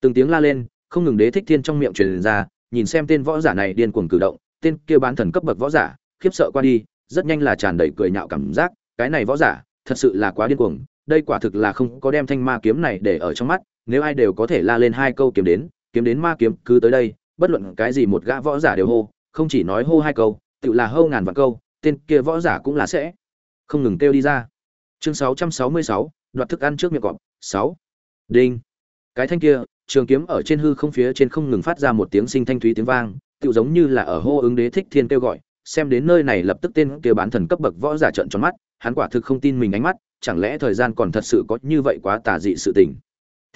Từng tiếng la lên, không ngừng đế thích thiên trong miệng truyền ra nhìn xem tên võ giả này điên cuồng cử động tên kia bán thần cấp bậc võ giả khiếp sợ qua đi rất nhanh là tràn đầy cười nhạo cảm giác cái này võ giả thật sự là quá điên cuồng đây quả thực là không có đem thanh ma kiếm này để ở trong mắt nếu ai đều có thể la lên hai câu kiếm đến kiếm đến ma kiếm cứ tới đây bất luận cái gì một gã võ giả đều hô không chỉ nói hô hai câu tự là hô ngàn vạn câu tên kia võ giả cũng là sẽ không ngừng kêu đi ra chương 666, đoạt thức ăn trước miệng cọp 6. đinh cái thanh kia, trường kiếm ở trên hư không phía trên không ngừng phát ra một tiếng sinh thanh thúy tiếng vang tự giống như là ở hô ứng đế thích thiên kêu gọi, xem đến nơi này lập tức tên kia bán thần cấp bậc võ giả trợn tròn mắt, hắn quả thực không tin mình ánh mắt, chẳng lẽ thời gian còn thật sự có như vậy quá tà dị sự tình.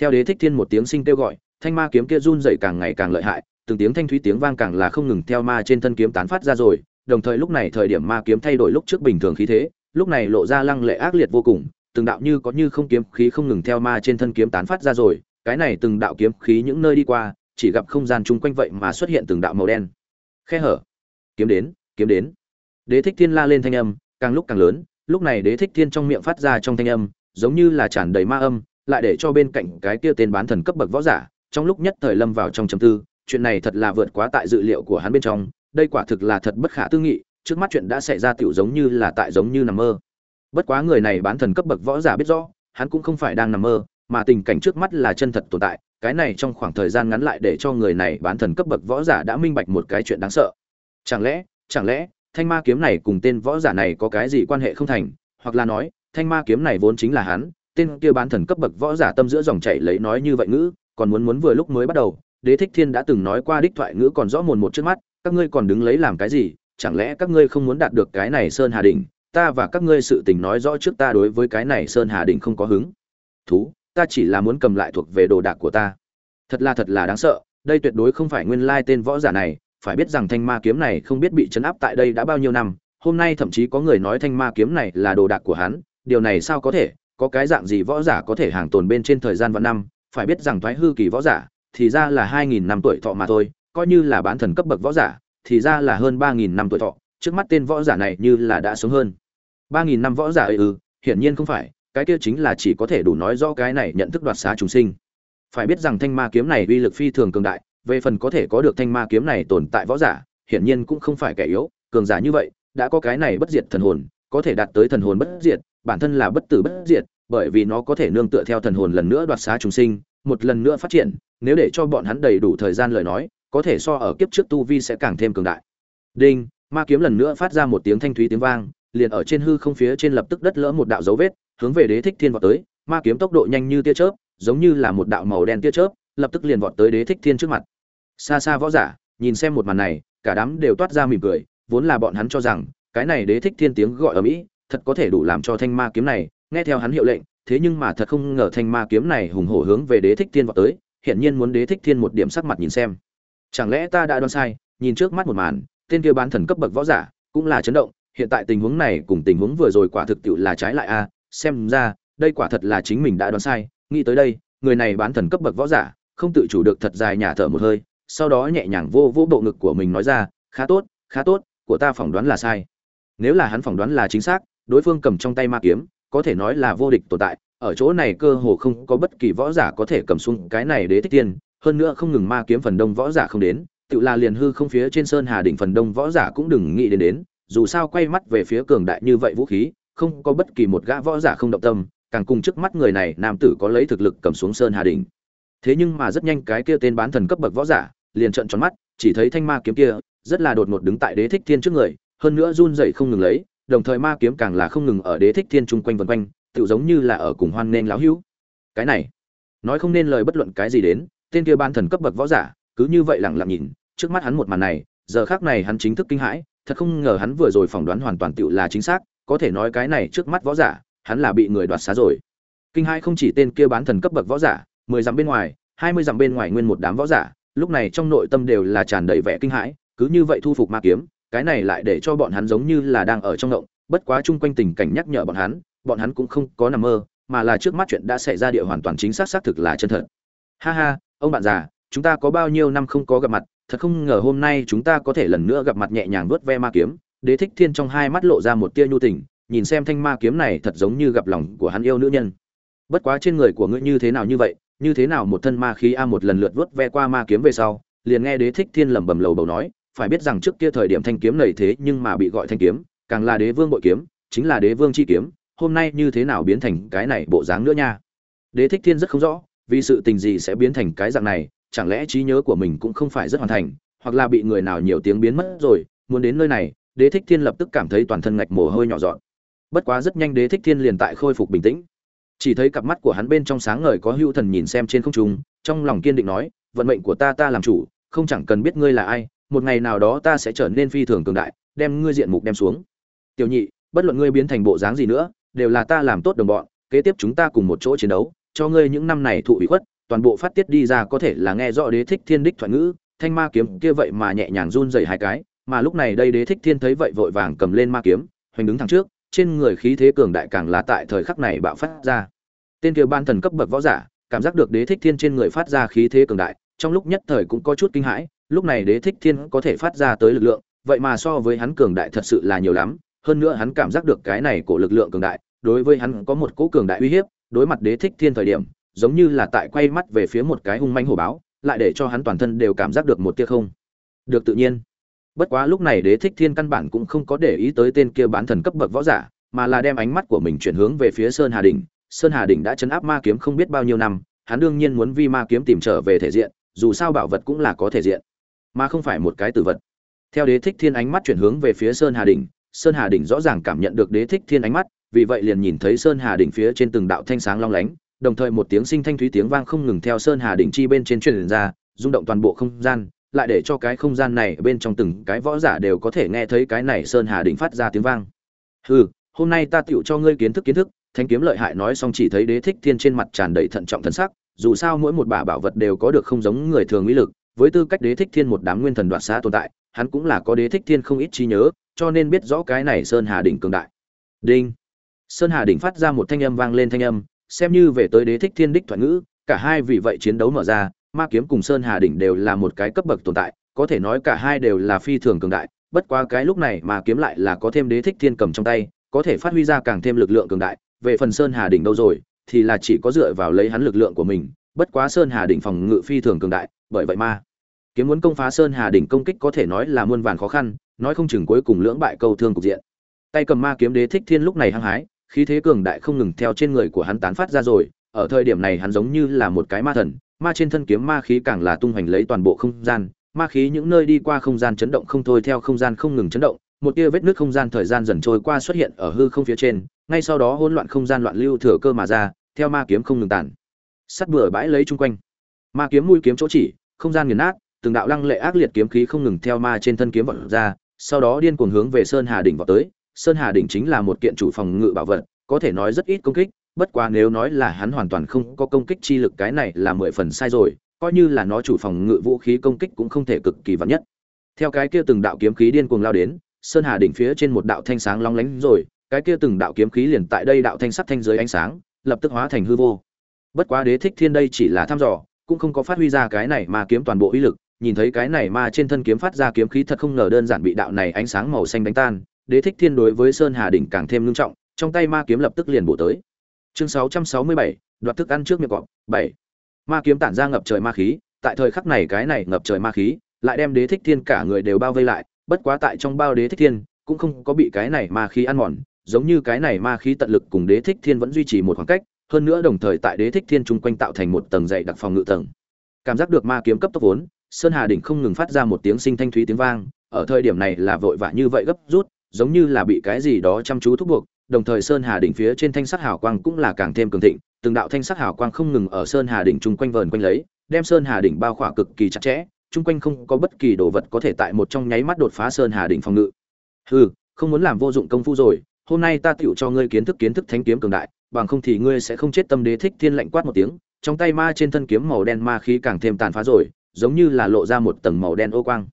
Theo đế thích thiên một tiếng sinh kêu gọi, thanh ma kiếm kia run dậy càng ngày càng lợi hại, từng tiếng thanh thúy tiếng vang càng là không ngừng theo ma trên thân kiếm tán phát ra rồi, đồng thời lúc này thời điểm ma kiếm thay đổi lúc trước bình thường khí thế, lúc này lộ ra lăng lệ ác liệt vô cùng, từng đạo như có như không kiếm khí không ngừng theo ma trên thân kiếm tán phát ra rồi cái này từng đạo kiếm khí những nơi đi qua, chỉ gặp không gian chung quanh vậy mà xuất hiện từng đạo màu đen. Khe hở. Kiếm đến kiếm đến. Đế thích thiên la lên thanh âm, càng lúc càng lớn, lúc này đế thích thiên trong miệng phát ra trong thanh âm, giống như là tràn đầy ma âm, lại để cho bên cạnh cái kia tên bán thần cấp bậc võ giả, trong lúc nhất thời lâm vào trong trầm tư, chuyện này thật là vượt quá tại dự liệu của hắn bên trong, đây quả thực là thật bất khả tư nghị, trước mắt chuyện đã xảy ra tiểu giống như là tại giống như nằm mơ. Bất quá người này bán thần cấp bậc võ giả biết rõ, hắn cũng không phải đang nằm mơ mà tình cảnh trước mắt là chân thật tồn tại, cái này trong khoảng thời gian ngắn lại để cho người này bán thần cấp bậc võ giả đã minh bạch một cái chuyện đáng sợ. Chẳng lẽ chẳng lẽ, thanh ma kiếm này cùng tên võ giả này có cái gì quan hệ không thành? Hoặc là nói, thanh ma kiếm này vốn chính là hắn, tên kia bán thần cấp bậc võ giả tâm giữa dòng chảy lấy nói như vậy ngữ, còn muốn muốn vừa lúc mới bắt đầu, đế thích thiên đã từng nói qua đích thoại ngữ còn rõ mồn một trước mắt, các ngươi còn đứng lấy làm cái gì? Chẳng lẽ các ngươi không muốn đạt được cái này sơn hà đình ta và các ngươi sự tình nói rõ trước ta đối với cái này sơn hà đình không có hứng. Thú ta chỉ là muốn cầm lại thuộc về đồ đạc của ta. Thật là thật là đáng sợ, đây tuyệt đối không phải nguyên lai tên võ giả này. Phải biết rằng thanh ma kiếm này không biết bị chấn áp tại đây đã bao nhiêu năm, hôm nay thậm chí có người nói thanh ma kiếm này là đồ đạc của hắn, điều này sao có thể? Có cái dạng gì võ giả có thể hàng tồn bên trên thời gian vạn năm? Phải biết rằng thoái hư kỳ võ giả, thì ra là hai nghìn năm tuổi thọ mà thôi, coi như là bán thần cấp bậc võ giả, thì ra là hơn ba nghìn năm tuổi thọ. Trước mắt tên võ giả này như là đã sống hơn. ba nghìn năm võ giả ư, hiển nhiên không phải cái kia chính là chỉ có thể đủ nói rõ cái này nhận thức đoạt xá chúng sinh. Phải biết rằng thanh ma kiếm này uy lực phi thường cường đại, về phần có thể có được thanh ma kiếm này tồn tại võ giả, hiển nhiên cũng không phải kẻ yếu, cường giả như vậy, đã có cái này bất diệt thần hồn, có thể đạt tới thần hồn bất diệt, bản thân là bất tử bất diệt, bởi vì nó có thể nương tựa theo thần hồn lần nữa đoạt xá chúng sinh, một lần nữa phát triển, nếu để cho bọn hắn đầy đủ thời gian lời nói, có thể so ở kiếp trước tu vi sẽ càng thêm cường đại. Đinh, ma kiếm lần nữa phát ra một tiếng thanh thúy tiếng vang, liền ở trên hư không phía trên lập tức đất lỡ một đạo dấu vết hướng về đế thích thiên vọt tới, ma kiếm tốc độ nhanh như tia chớp, giống như là một đạo màu đen tia chớp, lập tức liền vọt tới đế thích thiên trước mặt. Xa xa võ giả, nhìn xem một màn này, cả đám đều toát ra mỉm cười, vốn là bọn hắn cho rằng, cái này đế thích thiên tiếng gọi ở mỹ, thật có thể đủ làm cho thanh ma kiếm này, nghe theo hắn hiệu lệnh, thế nhưng mà thật không ngờ thanh ma kiếm này hùng hổ hướng về đế thích thiên vọt tới hiện nhiên muốn đế thích thiên một điểm sắc mặt nhìn xem. Chẳng lẽ ta đã đoán sai, nhìn trước mắt một màn, tên kia bán thần cấp bậc võ giả cũng là chấn động, hiện tại tình huống này cùng tình huống vừa rồi quả thực tiệu là trái lại a xem ra, đây quả thật là chính mình đã đoán sai, nghĩ tới đây, người này bán thần cấp bậc võ giả, không tự chủ được thật dài nhả thở một hơi, sau đó nhẹ nhàng vô vô bộ ngực của mình nói ra, khá tốt khá tốt, của ta phỏng đoán là sai. Nếu là hắn phỏng đoán là chính xác, đối phương cầm trong tay ma kiếm, có thể nói là vô địch tồn tại, ở chỗ này cơ hồ không có bất kỳ võ giả có thể cầm xuống cái này đế thích tiên, hơn nữa không ngừng ma kiếm phần đông võ giả không đến, tự là liền hư không phía trên sơn hà đỉnh phần đông võ giả cũng đừng nghĩ đến đến, dù sao quay mắt về phía cường đại như vậy vũ khí không có bất kỳ một gã võ giả không động tâm, càng cùng trước mắt người này, nam tử có lấy thực lực cầm xuống sơn hà đỉnh. Thế nhưng mà rất nhanh cái kia tên bán thần cấp bậc võ giả, liền trợn tròn mắt, chỉ thấy thanh ma kiếm kia, rất là đột ngột đứng tại đế thích thiên trước người, hơn nữa run rẩy không ngừng lấy, đồng thời ma kiếm càng là không ngừng ở đế thích thiên chung quanh vần quanh, tựu giống như là ở cùng hoan nên láo hữu. Cái này, nói không nên lời bất luận cái gì đến, tên kia bán thần cấp bậc võ giả, cứ như vậy lặng lặng nhìn, trước mắt hắn một màn này, giờ khác này hắn chính thức kinh hãi, thật không ngờ hắn vừa rồi phỏng đoán hoàn toàn tựu là chính xác có thể nói cái này trước mắt võ giả, hắn là bị người đoạt xá rồi. Kinh hai không chỉ tên kia bán thần cấp bậc võ giả, mười dặm bên ngoài, hai mươi dặm bên ngoài nguyên một đám võ giả, lúc này trong nội tâm đều là tràn đầy vẻ kinh hãi, cứ như vậy thu phục ma kiếm, cái này lại để cho bọn hắn giống như là đang ở trong động, bất quá chung quanh tình cảnh nhắc nhở bọn hắn bọn hắn cũng không có nằm mơ, mà là trước mắt chuyện đã xảy ra địa hoàn toàn chính xác xác thực là chân thật. Ha ha, ông bạn già, chúng ta có bao nhiêu năm không có gặp mặt, thật không ngờ hôm nay chúng ta có thể lần nữa gặp mặt nhẹ nhàng vớt ve ma kiếm đế thích thiên trong hai mắt lộ ra một tia nhu tình, nhìn xem thanh ma kiếm này thật giống như gặp lòng của hắn yêu nữ nhân. Bất quá trên người của ngươi như thế nào như vậy, như thế nào một thân ma khí a một lần lượt vớt ve qua ma kiếm về sau, liền nghe đế thích thiên lẩm bẩm lầu bầu nói, phải biết rằng trước kia thời điểm thanh kiếm này thế nhưng mà bị gọi thanh kiếm, càng là đế vương bội kiếm, chính là đế vương chi kiếm, hôm nay như thế nào biến thành cái này bộ dáng nữa nha. Đế thích thiên rất không rõ, vì sự tình gì sẽ biến thành cái dạng này, chẳng lẽ trí nhớ của mình cũng không phải rất hoàn thành, hoặc là bị người nào nhiều tiếng biến mất rồi, muốn đến nơi này đế thích thiên lập tức cảm thấy toàn thân ngạch mồ hôi nhỏ dọn. Bất quá rất nhanh đế thích thiên liền tại khôi phục bình tĩnh. Chỉ thấy cặp mắt của hắn bên trong sáng ngời có hữu thần nhìn xem trên không trung, trong lòng kiên định nói, vận mệnh của ta ta làm chủ, không chẳng cần biết ngươi là ai, một ngày nào đó ta sẽ trở nên phi thường cường đại, đem ngươi diện mục đem xuống. Tiểu nhị, bất luận ngươi biến thành bộ dáng gì nữa, đều là ta làm tốt đồng bọn, kế tiếp chúng ta cùng một chỗ chiến đấu, cho ngươi những năm này thụ ủy khuất, toàn bộ phát tiết đi ra có thể là nghe rõ đế thích thiên đích thoại ngữ, thanh ma kiếm kia vậy mà nhẹ nhàng run dày hai cái mà lúc này đây đế thích thiên thấy vậy vội vàng cầm lên ma kiếm, hoành đứng thẳng trước, trên người khí thế cường đại càng là tại thời khắc này bạo phát ra. Tên kia ban thần cấp bậc võ giả, cảm giác được đế thích thiên trên người phát ra khí thế cường đại, trong lúc nhất thời cũng có chút kinh hãi, lúc này đế thích thiên có thể phát ra tới lực lượng, vậy mà so với hắn cường đại thật sự là nhiều lắm, hơn nữa hắn cảm giác được cái này của lực lượng cường đại, đối với hắn có một cỗ cường đại uy hiếp, đối mặt đế thích thiên thời điểm, giống như là tại quay mắt về phía một cái hung manh hổ báo, lại để cho hắn toàn thân đều cảm giác được một tia không được tự nhiên bất quá lúc này đế thích thiên căn bản cũng không có để ý tới tên kia bán thần cấp bậc võ giả, mà là đem ánh mắt của mình chuyển hướng về phía sơn hà đình sơn hà đình đã chấn áp ma kiếm không biết bao nhiêu năm, hắn đương nhiên muốn vi ma kiếm tìm trở về thể diện, dù sao bảo vật cũng là có thể diện, mà không phải một cái tử vật. Theo đế thích thiên ánh mắt chuyển hướng về phía sơn hà đình sơn hà đình rõ ràng cảm nhận được đế thích thiên ánh mắt, vì vậy liền nhìn thấy sơn hà đình phía trên từng đạo thanh sáng long lánh, đồng thời một tiếng sinh thanh thúy tiếng vang không ngừng theo sơn hà đình chi bên trên truyền ra, rung động toàn bộ không gian lại để cho cái không gian này bên trong từng cái võ giả đều có thể nghe thấy cái này sơn hà đỉnh phát ra tiếng vang. Hừ, hôm nay ta tựu cho ngươi kiến thức kiến thức, thanh kiếm lợi hại nói xong chỉ thấy đế thích thiên trên mặt tràn đầy thận trọng thần sắc, dù sao mỗi một bả bảo vật đều có được không giống người thường uy lực, với tư cách đế thích thiên một đám nguyên thần đoạt xá tồn tại, hắn cũng là có đế thích thiên không ít trí nhớ, cho nên biết rõ cái này sơn hà đỉnh cường đại. Đinh. Sơn hà đỉnh phát ra một thanh âm vang lên thanh âm, xem như về tới đế thích thiên đích thoại ngữ, cả hai vì vậy chiến đấu mở ra ma kiếm cùng sơn hà đỉnh đều là một cái cấp bậc tồn tại, có thể nói cả hai đều là phi thường cường đại, bất quá cái lúc này mà kiếm lại là có thêm đế thích thiên cầm trong tay, có thể phát huy ra càng thêm lực lượng cường đại, về phần sơn hà đỉnh đâu rồi, thì là chỉ có dựa vào lấy hắn lực lượng của mình, bất quá sơn hà đỉnh phòng ngự phi thường cường đại, bởi vậy ma kiếm muốn công phá sơn hà đỉnh công kích có thể nói là muôn vàn khó khăn, nói không chừng cuối cùng lưỡng bại câu thương cục diện. Tay cầm ma kiếm đế thích thiên lúc này hăng hái, khí thế cường đại không ngừng theo trên người của hắn tán phát ra rồi ở thời điểm này hắn giống như là một cái ma thần, ma trên thân kiếm ma khí càng là tung hoành lấy toàn bộ không gian, ma khí những nơi đi qua không gian chấn động không thôi, theo không gian không ngừng chấn động, một tia vết nước không gian thời gian dần trôi qua xuất hiện ở hư không phía trên, ngay sau đó hỗn loạn không gian loạn lưu thừa cơ mà ra, theo ma kiếm không ngừng tàn sắt bừa bãi lấy chung quanh. Ma kiếm mũi kiếm chỗ chỉ, không gian nghiền nát, từng đạo lăng lệ ác liệt kiếm khí không ngừng theo ma trên thân kiếm vọt ra, sau đó điên cuồng hướng về sơn hà đỉnh vọt tới. Sơn hà đỉnh chính là một kiện chủ phòng ngự bảo vật, có thể nói rất ít công kích bất quá nếu nói là hắn hoàn toàn không có công kích chi lực cái này là mười phần sai rồi, coi như là nó chủ phòng ngự vũ khí công kích cũng không thể cực kỳ vắn nhất. Theo cái kia từng đạo kiếm khí điên cuồng lao đến, sơn hà đỉnh phía trên một đạo thanh sáng long lánh rồi, cái kia từng đạo kiếm khí liền tại đây đạo thanh sắt thanh dưới ánh sáng, lập tức hóa thành hư vô. Bất quá đế thích thiên đây chỉ là thăm dò, cũng không có phát huy ra cái này mà kiếm toàn bộ uy lực, nhìn thấy cái này mà trên thân kiếm phát ra kiếm khí thật không ngờ đơn giản bị đạo này ánh sáng màu xanh đánh tan, đế thích thiên đối với sơn hà đỉnh càng thêm ngưng trọng, trong tay ma kiếm lập tức liền bổ tới chương 667, đoạt thức ăn trước miệng cọp bảy. Ma kiếm tản ra ngập trời ma khí tại thời khắc này cái này ngập trời ma khí lại đem đế thích thiên cả người đều bao vây lại bất quá tại trong bao đế thích thiên cũng không có bị cái này ma khí ăn mòn giống như cái này ma khí tận lực cùng đế thích thiên vẫn duy trì một khoảng cách hơn nữa đồng thời tại đế thích thiên chung quanh tạo thành một tầng dày đặc phòng ngự tầng. Cảm giác được ma kiếm cấp tốc vốn sơn hà đỉnh không ngừng phát ra một tiếng sinh thanh thúy tiếng vang ở thời điểm này là vội vã như vậy gấp rút giống như là bị cái gì đó chăm chú thúc buộc đồng thời sơn hà đỉnh phía trên thanh sắc hào quang cũng là càng thêm cường thịnh, từng đạo thanh sắc hào quang không ngừng ở sơn hà đỉnh chung quanh vờn quanh lấy, đem sơn hà đỉnh bao khỏa cực kỳ chặt chẽ, chung quanh không có bất kỳ đồ vật có thể tại một trong nháy mắt đột phá sơn hà đỉnh phòng ngự. Hừ, không muốn làm vô dụng công phu rồi, hôm nay ta tiểu cho ngươi kiến thức kiến thức thánh kiếm cường đại, bằng không thì ngươi sẽ không chết tâm đế thích thiên lạnh quát một tiếng, trong tay ma trên thân kiếm màu đen ma khí càng thêm tàn phá rồi, giống như là lộ ra một tầng màu đen ô quang.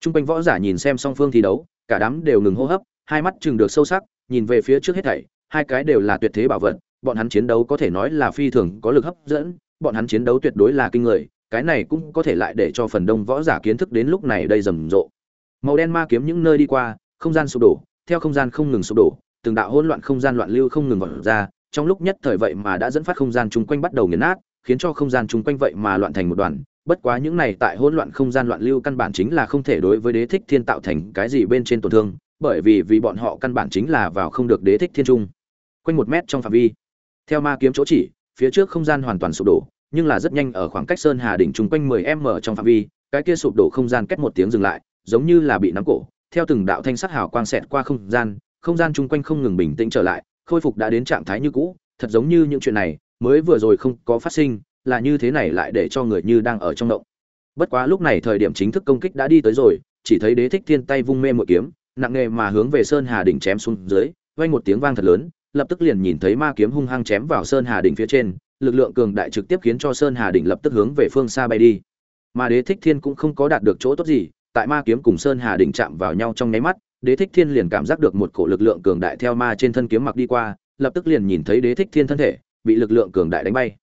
Trung quanh võ giả nhìn xem song phương thi đấu, cả đám đều ngừng hô hấp, hai mắt chừng được sâu sắc nhìn về phía trước hết thảy, hai cái đều là tuyệt thế bảo vật, bọn hắn chiến đấu có thể nói là phi thường có lực hấp dẫn, bọn hắn chiến đấu tuyệt đối là kinh người, cái này cũng có thể lại để cho phần đông võ giả kiến thức đến lúc này đây rầm rộ. Màu đen ma kiếm những nơi đi qua, không gian sụp đổ, theo không gian không ngừng sụp đổ, từng đạo hỗn loạn không gian loạn lưu không ngừng vọt ra, trong lúc nhất thời vậy mà đã dẫn phát không gian chung quanh bắt đầu nghiền nát, khiến cho không gian chung quanh vậy mà loạn thành một đoàn. Bất quá những này tại hỗn loạn không gian loạn lưu căn bản chính là không thể đối với đế thích thiên tạo thành cái gì bên trên tổn thương bởi vì vì bọn họ căn bản chính là vào không được đế thích thiên trung. Quanh một mét trong phạm vi. Theo ma kiếm chỗ chỉ, phía trước không gian hoàn toàn sụp đổ, nhưng là rất nhanh ở khoảng cách sơn hà đỉnh chung quanh 10 m trong phạm vi, cái kia sụp đổ không gian kết một tiếng dừng lại, giống như là bị nắm cổ. Theo từng đạo thanh sắc hào quang xẹt qua không gian không gian chung quanh không ngừng bình tĩnh trở lại, khôi phục đã đến trạng thái như cũ. Thật giống như những chuyện này mới vừa rồi không có phát sinh, là như thế này lại để cho người như đang ở trong động. Bất quá lúc này thời điểm chính thức công kích đã đi tới rồi, chỉ thấy đế thích thiên tay vung mê một kiếm nặng nề mà hướng về sơn hà đỉnh chém xuống dưới, vang một tiếng vang thật lớn, lập tức liền nhìn thấy ma kiếm hung hăng chém vào sơn hà đỉnh phía trên, lực lượng cường đại trực tiếp khiến cho sơn hà đỉnh lập tức hướng về phương xa bay đi. Mà đế thích thiên cũng không có đạt được chỗ tốt gì, tại ma kiếm cùng sơn hà đỉnh chạm vào nhau trong nháy mắt, đế thích thiên liền cảm giác được một cổ lực lượng cường đại theo ma trên thân kiếm mặc đi qua, lập tức liền nhìn thấy đế thích thiên thân thể, bị lực lượng cường đại đánh bay.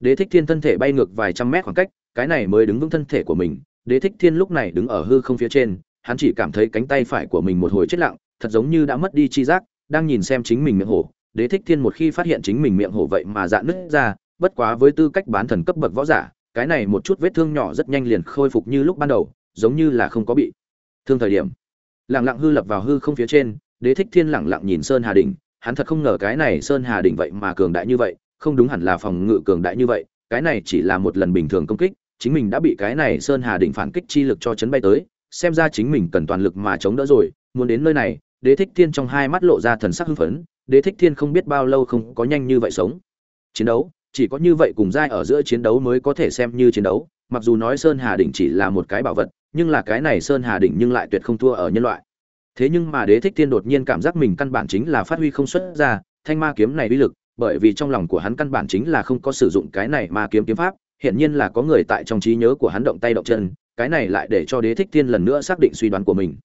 Đế thích thiên thân thể bay ngược vài trăm mét khoảng cách, cái này mới đứng vững thân thể của mình, đế thích thiên lúc này đứng ở hư không phía trên hắn chỉ cảm thấy cánh tay phải của mình một hồi chết lặng thật giống như đã mất đi chi giác đang nhìn xem chính mình miệng hổ. Đế thích thiên một khi phát hiện chính mình miệng hổ vậy mà dạn nứt ra bất quá với tư cách bán thần cấp bậc võ giả cái này một chút vết thương nhỏ rất nhanh liền khôi phục như lúc ban đầu giống như là không có bị thương thời điểm. Lặng lặng hư lập vào hư không phía trên đế thích thiên lặng lặng nhìn sơn hà Đỉnh, hắn thật không ngờ cái này sơn hà Đỉnh vậy mà cường đại như vậy không đúng hẳn là phòng ngự cường đại như vậy cái này chỉ là một lần bình thường công kích chính mình đã bị cái này sơn hà Đỉnh phản kích chi lực cho chấn bay tới xem ra chính mình cần toàn lực mà chống đỡ rồi, muốn đến nơi này, đế thích thiên trong hai mắt lộ ra thần sắc hưng phấn, đế thích thiên không biết bao lâu không có nhanh như vậy sống. Chiến đấu, chỉ có như vậy cùng giai ở giữa chiến đấu mới có thể xem như chiến đấu, mặc dù nói sơn hà đỉnh chỉ là một cái bảo vật, nhưng là cái này sơn hà đỉnh nhưng lại tuyệt không thua ở nhân loại. Thế nhưng mà đế thích thiên đột nhiên cảm giác mình căn bản chính là phát huy không xuất ra, thanh ma kiếm này uy lực, bởi vì trong lòng của hắn căn bản chính là không có sử dụng cái này ma kiếm kiếm pháp hiện nhiên là có người tại trong trí nhớ của hắn động tay động chân cái này lại để cho đế thích thiên lần nữa xác định suy đoán của mình.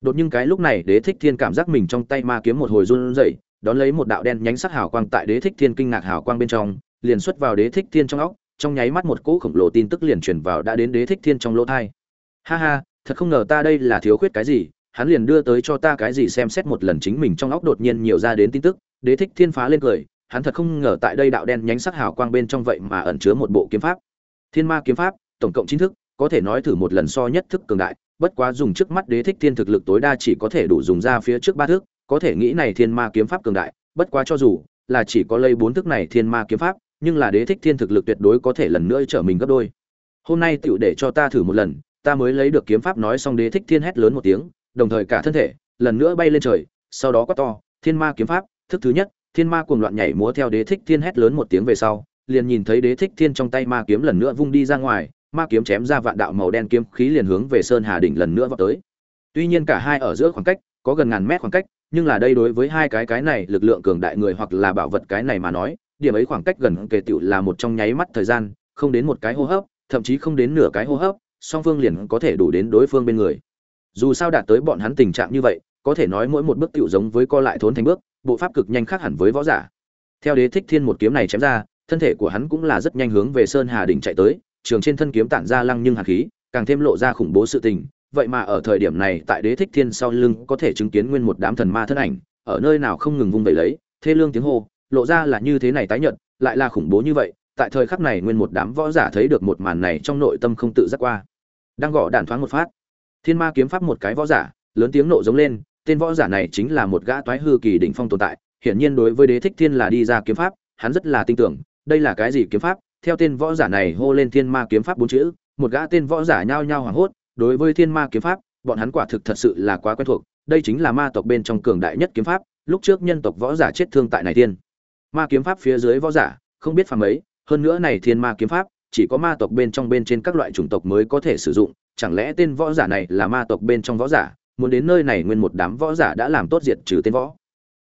Đột nhiên cái lúc này đế thích thiên cảm giác mình trong tay ma kiếm một hồi run rẩy, đón lấy một đạo đen nhánh sắc hào quang tại đế thích thiên kinh ngạc hào quang bên trong, liền xuất vào đế thích thiên trong óc, trong nháy mắt một cỗ khổng lồ tin tức liền truyền vào đã đến đế thích thiên trong lỗ thai. Ha ha, thật không ngờ ta đây là thiếu khuyết cái gì, hắn liền đưa tới cho ta cái gì xem xét một lần chính mình trong óc đột nhiên nhiều ra đến tin tức, đế thích thiên phá lên cười, hắn thật không ngờ tại đây đạo đen nhánh sắc hào quang bên trong vậy mà ẩn chứa một bộ kiếm pháp. Thiên ma kiếm pháp, tổng cộng chín thức có thể nói thử một lần so nhất thức cường đại, bất quá dùng trước mắt đế thích thiên thực lực tối đa chỉ có thể đủ dùng ra phía trước ba thức, có thể nghĩ này thiên ma kiếm pháp cường đại, bất quá cho dù là chỉ có lấy bốn thức này thiên ma kiếm pháp, nhưng là đế thích thiên thực lực tuyệt đối có thể lần nữa trở mình gấp đôi. Hôm nay tựu để cho ta thử một lần, ta mới lấy được kiếm pháp nói xong đế thích thiên hét lớn một tiếng, đồng thời cả thân thể lần nữa bay lên trời, sau đó quát to, thiên ma kiếm pháp, thức thứ nhất. Thiên ma cuồng loạn nhảy múa theo đế thích thiên hét lớn một tiếng về sau, liền nhìn thấy đế thích thiên trong tay ma kiếm lần nữa vung đi ra ngoài ma kiếm chém ra vạn đạo màu đen kiếm khí liền hướng về sơn hà đỉnh lần nữa vào tới. Tuy nhiên cả hai ở giữa khoảng cách, có gần ngàn mét khoảng cách, nhưng là đây đối với hai cái cái này lực lượng cường đại người hoặc là bảo vật cái này mà nói, điểm ấy khoảng cách gần kề tiểu là một trong nháy mắt thời gian, không đến một cái hô hấp, thậm chí không đến nửa cái hô hấp, song phương liền có thể đủ đến đối phương bên người. Dù sao đạt tới bọn hắn tình trạng như vậy, có thể nói mỗi một bước tiểu giống với co lại thốn thành bước, bộ pháp cực nhanh khác hẳn với võ giả. Theo đế thích thiên một kiếm này chém ra, thân thể của hắn cũng là rất nhanh hướng về sơn hà đỉnh chạy tới trường trên thân kiếm tản ra lăng nhưng hàn khí, càng thêm lộ ra khủng bố sự tình. Vậy mà ở thời điểm này, tại đế thích thiên sau lưng có thể chứng kiến nguyên một đám thần ma thân ảnh, ở nơi nào không ngừng vung vẩy lấy, thê lương tiếng hô, lộ ra là như thế này tái nhận lại là khủng bố như vậy, tại thời khắc này nguyên một đám võ giả thấy được một màn này trong nội tâm không tự giác qua. Đang gõ đạn thoáng một phát, thiên ma kiếm pháp một cái võ giả, lớn tiếng nộ giống lên, tên võ giả này chính là một gã toái hư kỳ đỉnh phong tồn tại, hiển nhiên đối với đế thích thiên là đi ra kiếm pháp, hắn rất là tin tưởng, đây là cái gì kiếm pháp theo tên võ giả này hô lên thiên ma kiếm pháp bốn chữ, một gã tên võ giả nhao nhao hoảng hốt, đối với thiên ma kiếm pháp, bọn hắn quả thực thật sự là quá quen thuộc, đây chính là ma tộc bên trong cường đại nhất kiếm pháp, lúc trước nhân tộc võ giả chết thương tại này thiên. Ma kiếm pháp phía dưới võ giả, không biết phàm ấy, hơn nữa này thiên ma kiếm pháp, chỉ có ma tộc bên trong bên trên các loại chủng tộc mới có thể sử dụng, chẳng lẽ tên võ giả này là ma tộc bên trong võ giả, muốn đến nơi này nguyên một đám võ giả đã làm tốt diệt trừ tên võ.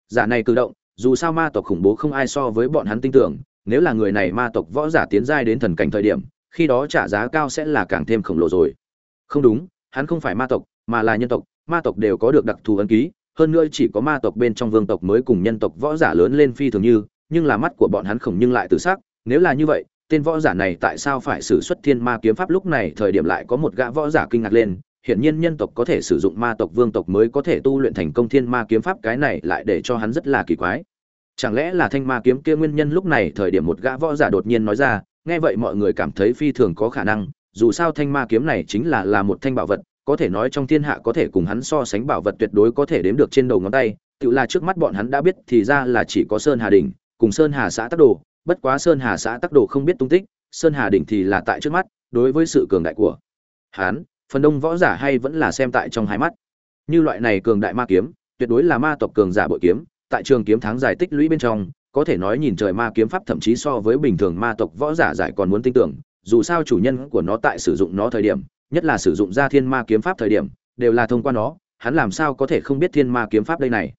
Giả này cử động, dù sao ma tộc khủng bố không ai so với bọn hắn tin tưởng nếu là người này ma tộc võ giả tiến giai đến thần cảnh thời điểm, khi đó trả giá cao sẽ là càng thêm khổng lồ rồi. Không đúng, hắn không phải ma tộc, mà là nhân tộc. Ma tộc đều có được đặc thù ấn ký, hơn nữa chỉ có ma tộc bên trong vương tộc mới cùng nhân tộc võ giả lớn lên phi thường như, nhưng là mắt của bọn hắn khổng nhưng lại tự sắc. nếu là như vậy, tên võ giả này tại sao phải sử xuất thiên ma kiếm pháp lúc này thời điểm lại có một gã võ giả kinh ngạc lên. Hiển nhiên nhân tộc có thể sử dụng ma tộc vương tộc mới có thể tu luyện thành công thiên ma kiếm pháp, cái này lại để cho hắn rất là kỳ quái chẳng lẽ là thanh ma kiếm kia nguyên nhân lúc này thời điểm một gã võ giả đột nhiên nói ra, nghe vậy mọi người cảm thấy phi thường có khả năng, dù sao thanh ma kiếm này chính là là một thanh bảo vật, có thể nói trong thiên hạ có thể cùng hắn so sánh bảo vật tuyệt đối có thể đếm được trên đầu ngón tay, tự là trước mắt bọn hắn đã biết thì ra là chỉ có sơn hà đình cùng sơn hà xã tắc đồ, bất quá sơn hà xã tắc đồ không biết tung tích, sơn hà đình thì là tại trước mắt, đối với sự cường đại của hắn, phần đông võ giả hay vẫn là xem tại trong hai mắt. Như loại này cường đại ma kiếm, tuyệt đối là ma tộc cường giả bội kiếm tại trường kiếm tháng dài tích lũy bên trong, có thể nói nhìn trời ma kiếm pháp thậm chí so với bình thường ma tộc võ giả giải còn muốn tin tưởng, dù sao chủ nhân của nó tại sử dụng nó thời điểm, nhất là sử dụng ra thiên ma kiếm pháp thời điểm, đều là thông qua nó, hắn làm sao có thể không biết thiên ma kiếm pháp đây này.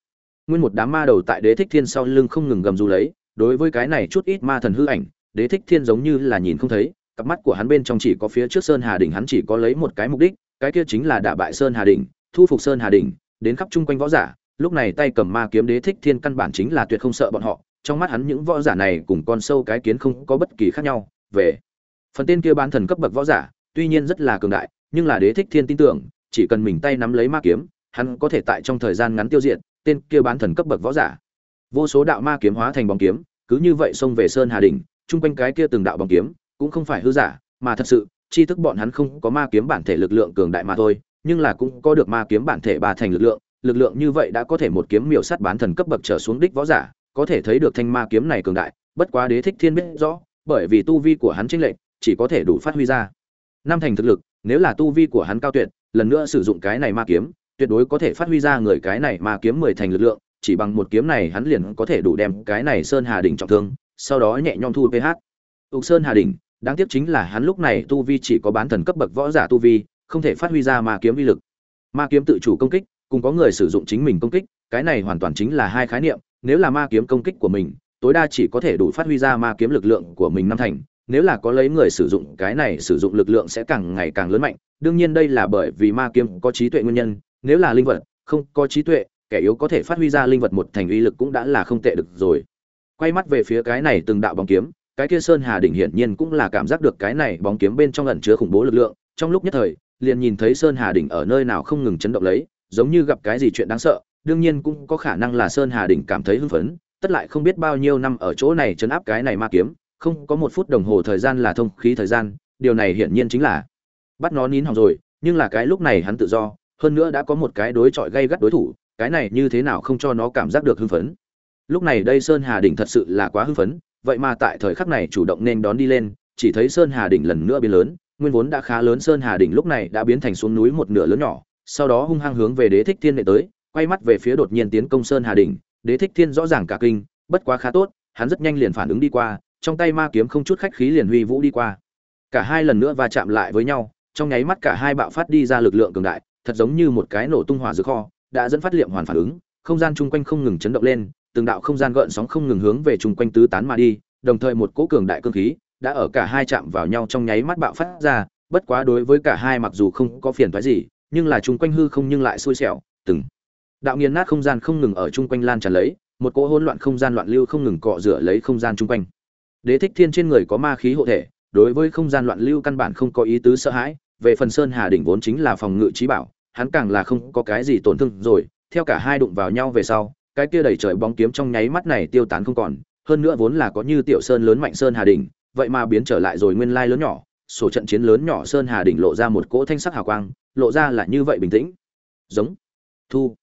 Nguyên một đám ma đầu tại đế thích thiên sau lưng không ngừng gầm rú lấy, đối với cái này chút ít ma thần hư ảnh, đế thích thiên giống như là nhìn không thấy, cặp mắt của hắn bên trong chỉ có phía trước sơn hà đỉnh hắn chỉ có lấy một cái mục đích, cái kia chính là đả bại sơn hà đỉnh, thu phục sơn hà đỉnh, đến khắp chung quanh võ giả lúc này tay cầm ma kiếm đế thích thiên căn bản chính là tuyệt không sợ bọn họ, trong mắt hắn những võ giả này cùng con sâu cái kiến không có bất kỳ khác nhau. Về, phần tên kia bán thần cấp bậc võ giả, tuy nhiên rất là cường đại, nhưng là đế thích thiên tin tưởng, chỉ cần mình tay nắm lấy ma kiếm, hắn có thể tại trong thời gian ngắn tiêu diệt tên kia bán thần cấp bậc võ giả. Vô số đạo ma kiếm hóa thành bóng kiếm, cứ như vậy xông về sơn hà đình chung quanh cái kia từng đạo bóng kiếm, cũng không phải hư giả, mà thật sự chi thức bọn hắn không có ma kiếm bản thể lực lượng cường đại mà thôi, nhưng là cũng có được ma kiếm bản thể ba thành lực lượng lực lượng như vậy đã có thể một kiếm miểu sát bán thần cấp bậc trở xuống đích võ giả, có thể thấy được thanh ma kiếm này cường đại, bất quá đế thích thiên biết rõ, bởi vì tu vi của hắn chênh lệch, chỉ có thể đủ phát huy ra. Năm thành thực lực, nếu là tu vi của hắn cao tuyệt, lần nữa sử dụng cái này ma kiếm, tuyệt đối có thể phát huy ra người cái này ma kiếm mười thành lực lượng, chỉ bằng một kiếm này hắn liền có thể đủ đem cái này sơn hà đỉnh trọng thương, sau đó nhẹ nhõm thu ph ục sơn hà đỉnh, đáng tiếc chính là hắn lúc này tu vi chỉ có bán thần cấp bậc võ giả tu vi, không thể phát huy ra ma kiếm vi lực. Ma kiếm tự chủ công kích cùng có người sử dụng chính mình công kích, cái này hoàn toàn chính là hai khái niệm, nếu là ma kiếm công kích của mình, tối đa chỉ có thể đủ phát huy ra ma kiếm lực lượng của mình năm thành, nếu là có lấy người sử dụng, cái này sử dụng lực lượng sẽ càng ngày càng lớn mạnh, đương nhiên đây là bởi vì ma kiếm có trí tuệ nguyên nhân, nếu là linh vật không có trí tuệ, kẻ yếu có thể phát huy ra linh vật một thành uy lực cũng đã là không tệ được rồi. Quay mắt về phía cái này từng đạo bóng kiếm, cái kia sơn hà đỉnh hiển nhiên cũng là cảm giác được cái này bóng kiếm bên trong ẩn chứa khủng bố lực lượng, trong lúc nhất thời, liền nhìn thấy sơn hà đỉnh ở nơi nào không ngừng chấn động lấy giống như gặp cái gì chuyện đáng sợ, đương nhiên cũng có khả năng là sơn hà đỉnh cảm thấy hưng phấn, tất lại không biết bao nhiêu năm ở chỗ này chấn áp cái này ma kiếm, không có một phút đồng hồ thời gian là thông khí thời gian, điều này hiển nhiên chính là bắt nó nín hỏng rồi, nhưng là cái lúc này hắn tự do, hơn nữa đã có một cái đối chọi gây gắt đối thủ, cái này như thế nào không cho nó cảm giác được hưng phấn. Lúc này đây sơn hà đỉnh thật sự là quá hưng phấn, vậy mà tại thời khắc này chủ động nên đón đi lên, chỉ thấy sơn hà đỉnh lần nữa biến lớn, nguyên vốn đã khá lớn sơn hà đỉnh lúc này đã biến thành xuống núi một nửa lớn nhỏ sau đó hung hăng hướng về đế thích thiên nệ tới, quay mắt về phía đột nhiên tiến công sơn hà đỉnh. Đế thích thiên rõ ràng cả kinh, bất quá khá tốt, hắn rất nhanh liền phản ứng đi qua, trong tay ma kiếm không chút khách khí liền huy vũ đi qua. Cả hai lần nữa va chạm lại với nhau, trong nháy mắt cả hai bạo phát đi ra lực lượng cường đại, thật giống như một cái nổ tung hỏa dược kho, đã dẫn phát liệm hoàn phản ứng, không gian chung quanh không ngừng chấn động lên, từng đạo không gian gợn sóng không ngừng hướng về chung quanh tứ tán mà đi, đồng thời một cỗ cường đại cương khí đã ở cả hai chạm vào nhau trong nháy mắt bạo phát ra, bất quá đối với cả hai mặc dù không có phiền toái gì nhưng là chung quanh hư không nhưng lại xui xẻo, từng đạo nghiền nát không gian không ngừng ở chung quanh lan tràn lấy, một cỗ hỗn loạn không gian loạn lưu không ngừng cọ rửa lấy không gian chung quanh. Đế thích thiên trên người có ma khí hộ thể, đối với không gian loạn lưu căn bản không có ý tứ sợ hãi, về phần sơn hà đỉnh vốn chính là phòng ngự trí bảo, hắn càng là không có cái gì tổn thương rồi, theo cả hai đụng vào nhau về sau, cái kia đầy trời bóng kiếm trong nháy mắt này tiêu tán không còn, hơn nữa vốn là có như tiểu sơn lớn mạnh sơn hà đỉnh, vậy mà biến trở lại rồi nguyên lai lớn nhỏ sổ trận chiến lớn nhỏ sơn hà đỉnh lộ ra một cỗ thanh sắc hào quang, lộ ra là như vậy bình tĩnh. Giống. Thu.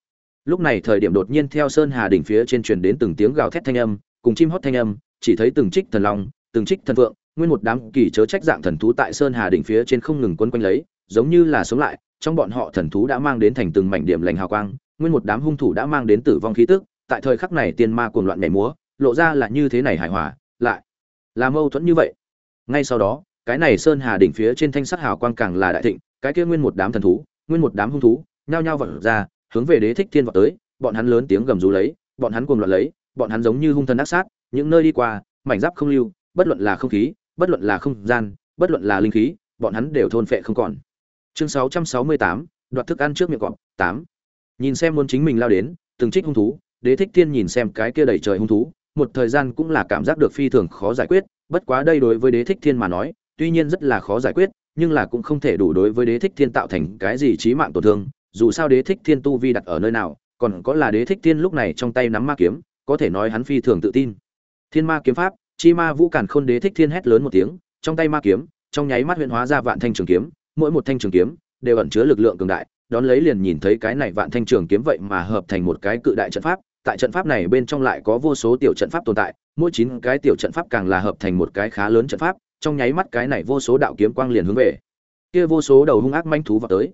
Lúc này thời điểm đột nhiên theo sơn hà đỉnh phía trên truyền đến từng tiếng gào thét thanh âm, cùng chim hót thanh âm, chỉ thấy từng trích thần long, từng trích thần vượng nguyên một đám kỳ chớ trách dạng thần thú tại sơn hà đỉnh phía trên không ngừng quấn quanh lấy, giống như là sống lại, trong bọn họ thần thú đã mang đến thành từng mảnh điểm lành hào quang, nguyên một đám hung thủ đã mang đến tử vong khí tức, tại thời khắc này tiên ma cuồng loạn nhảy múa, lộ ra là như thế này hài hòa, lại là mâu thuẫn như vậy. Ngay sau đó cái này sơn hà đỉnh phía trên thanh sắc hào quang càng là đại thịnh cái kia nguyên một đám thần thú nguyên một đám hung thú nhao nhao vọt ra hướng về đế thích thiên vọt tới bọn hắn lớn tiếng gầm rú lấy bọn hắn cuồng loạn lấy bọn hắn giống như hung thần ác sát những nơi đi qua mảnh giáp không lưu bất luận là không khí bất luận là không gian bất luận là linh khí bọn hắn đều thôn phệ không còn chương 668, đoạt thức ăn trước miệng cọp 8. nhìn xem muốn chính mình lao đến từng trích hung thú đế thích thiên nhìn xem cái kia đầy trời hung thú một thời gian cũng là cảm giác được phi thường khó giải quyết bất quá đây đối với đế thích thiên mà nói tuy nhiên rất là khó giải quyết, nhưng là cũng không thể đủ đối với đế thích thiên tạo thành cái gì chí mạng tổn thương, dù sao đế thích thiên tu vi đặt ở nơi nào, còn có là đế thích thiên lúc này trong tay nắm ma kiếm, có thể nói hắn phi thường tự tin. Thiên ma kiếm pháp, chi ma vũ cản khôn đế thích thiên hét lớn một tiếng, trong tay ma kiếm, trong nháy mắt huyện hóa ra vạn thanh trường kiếm, mỗi một thanh trường kiếm đều ẩn chứa lực lượng cường đại, đón lấy liền nhìn thấy cái này vạn thanh trường kiếm vậy mà hợp thành một cái cự đại trận pháp, tại trận pháp này bên trong lại có vô số tiểu trận pháp tồn tại, mỗi chín cái tiểu trận pháp càng là hợp thành một cái khá lớn trận pháp trong nháy mắt cái này vô số đạo kiếm quang liền hướng về kia vô số đầu hung ác manh thú vào tới.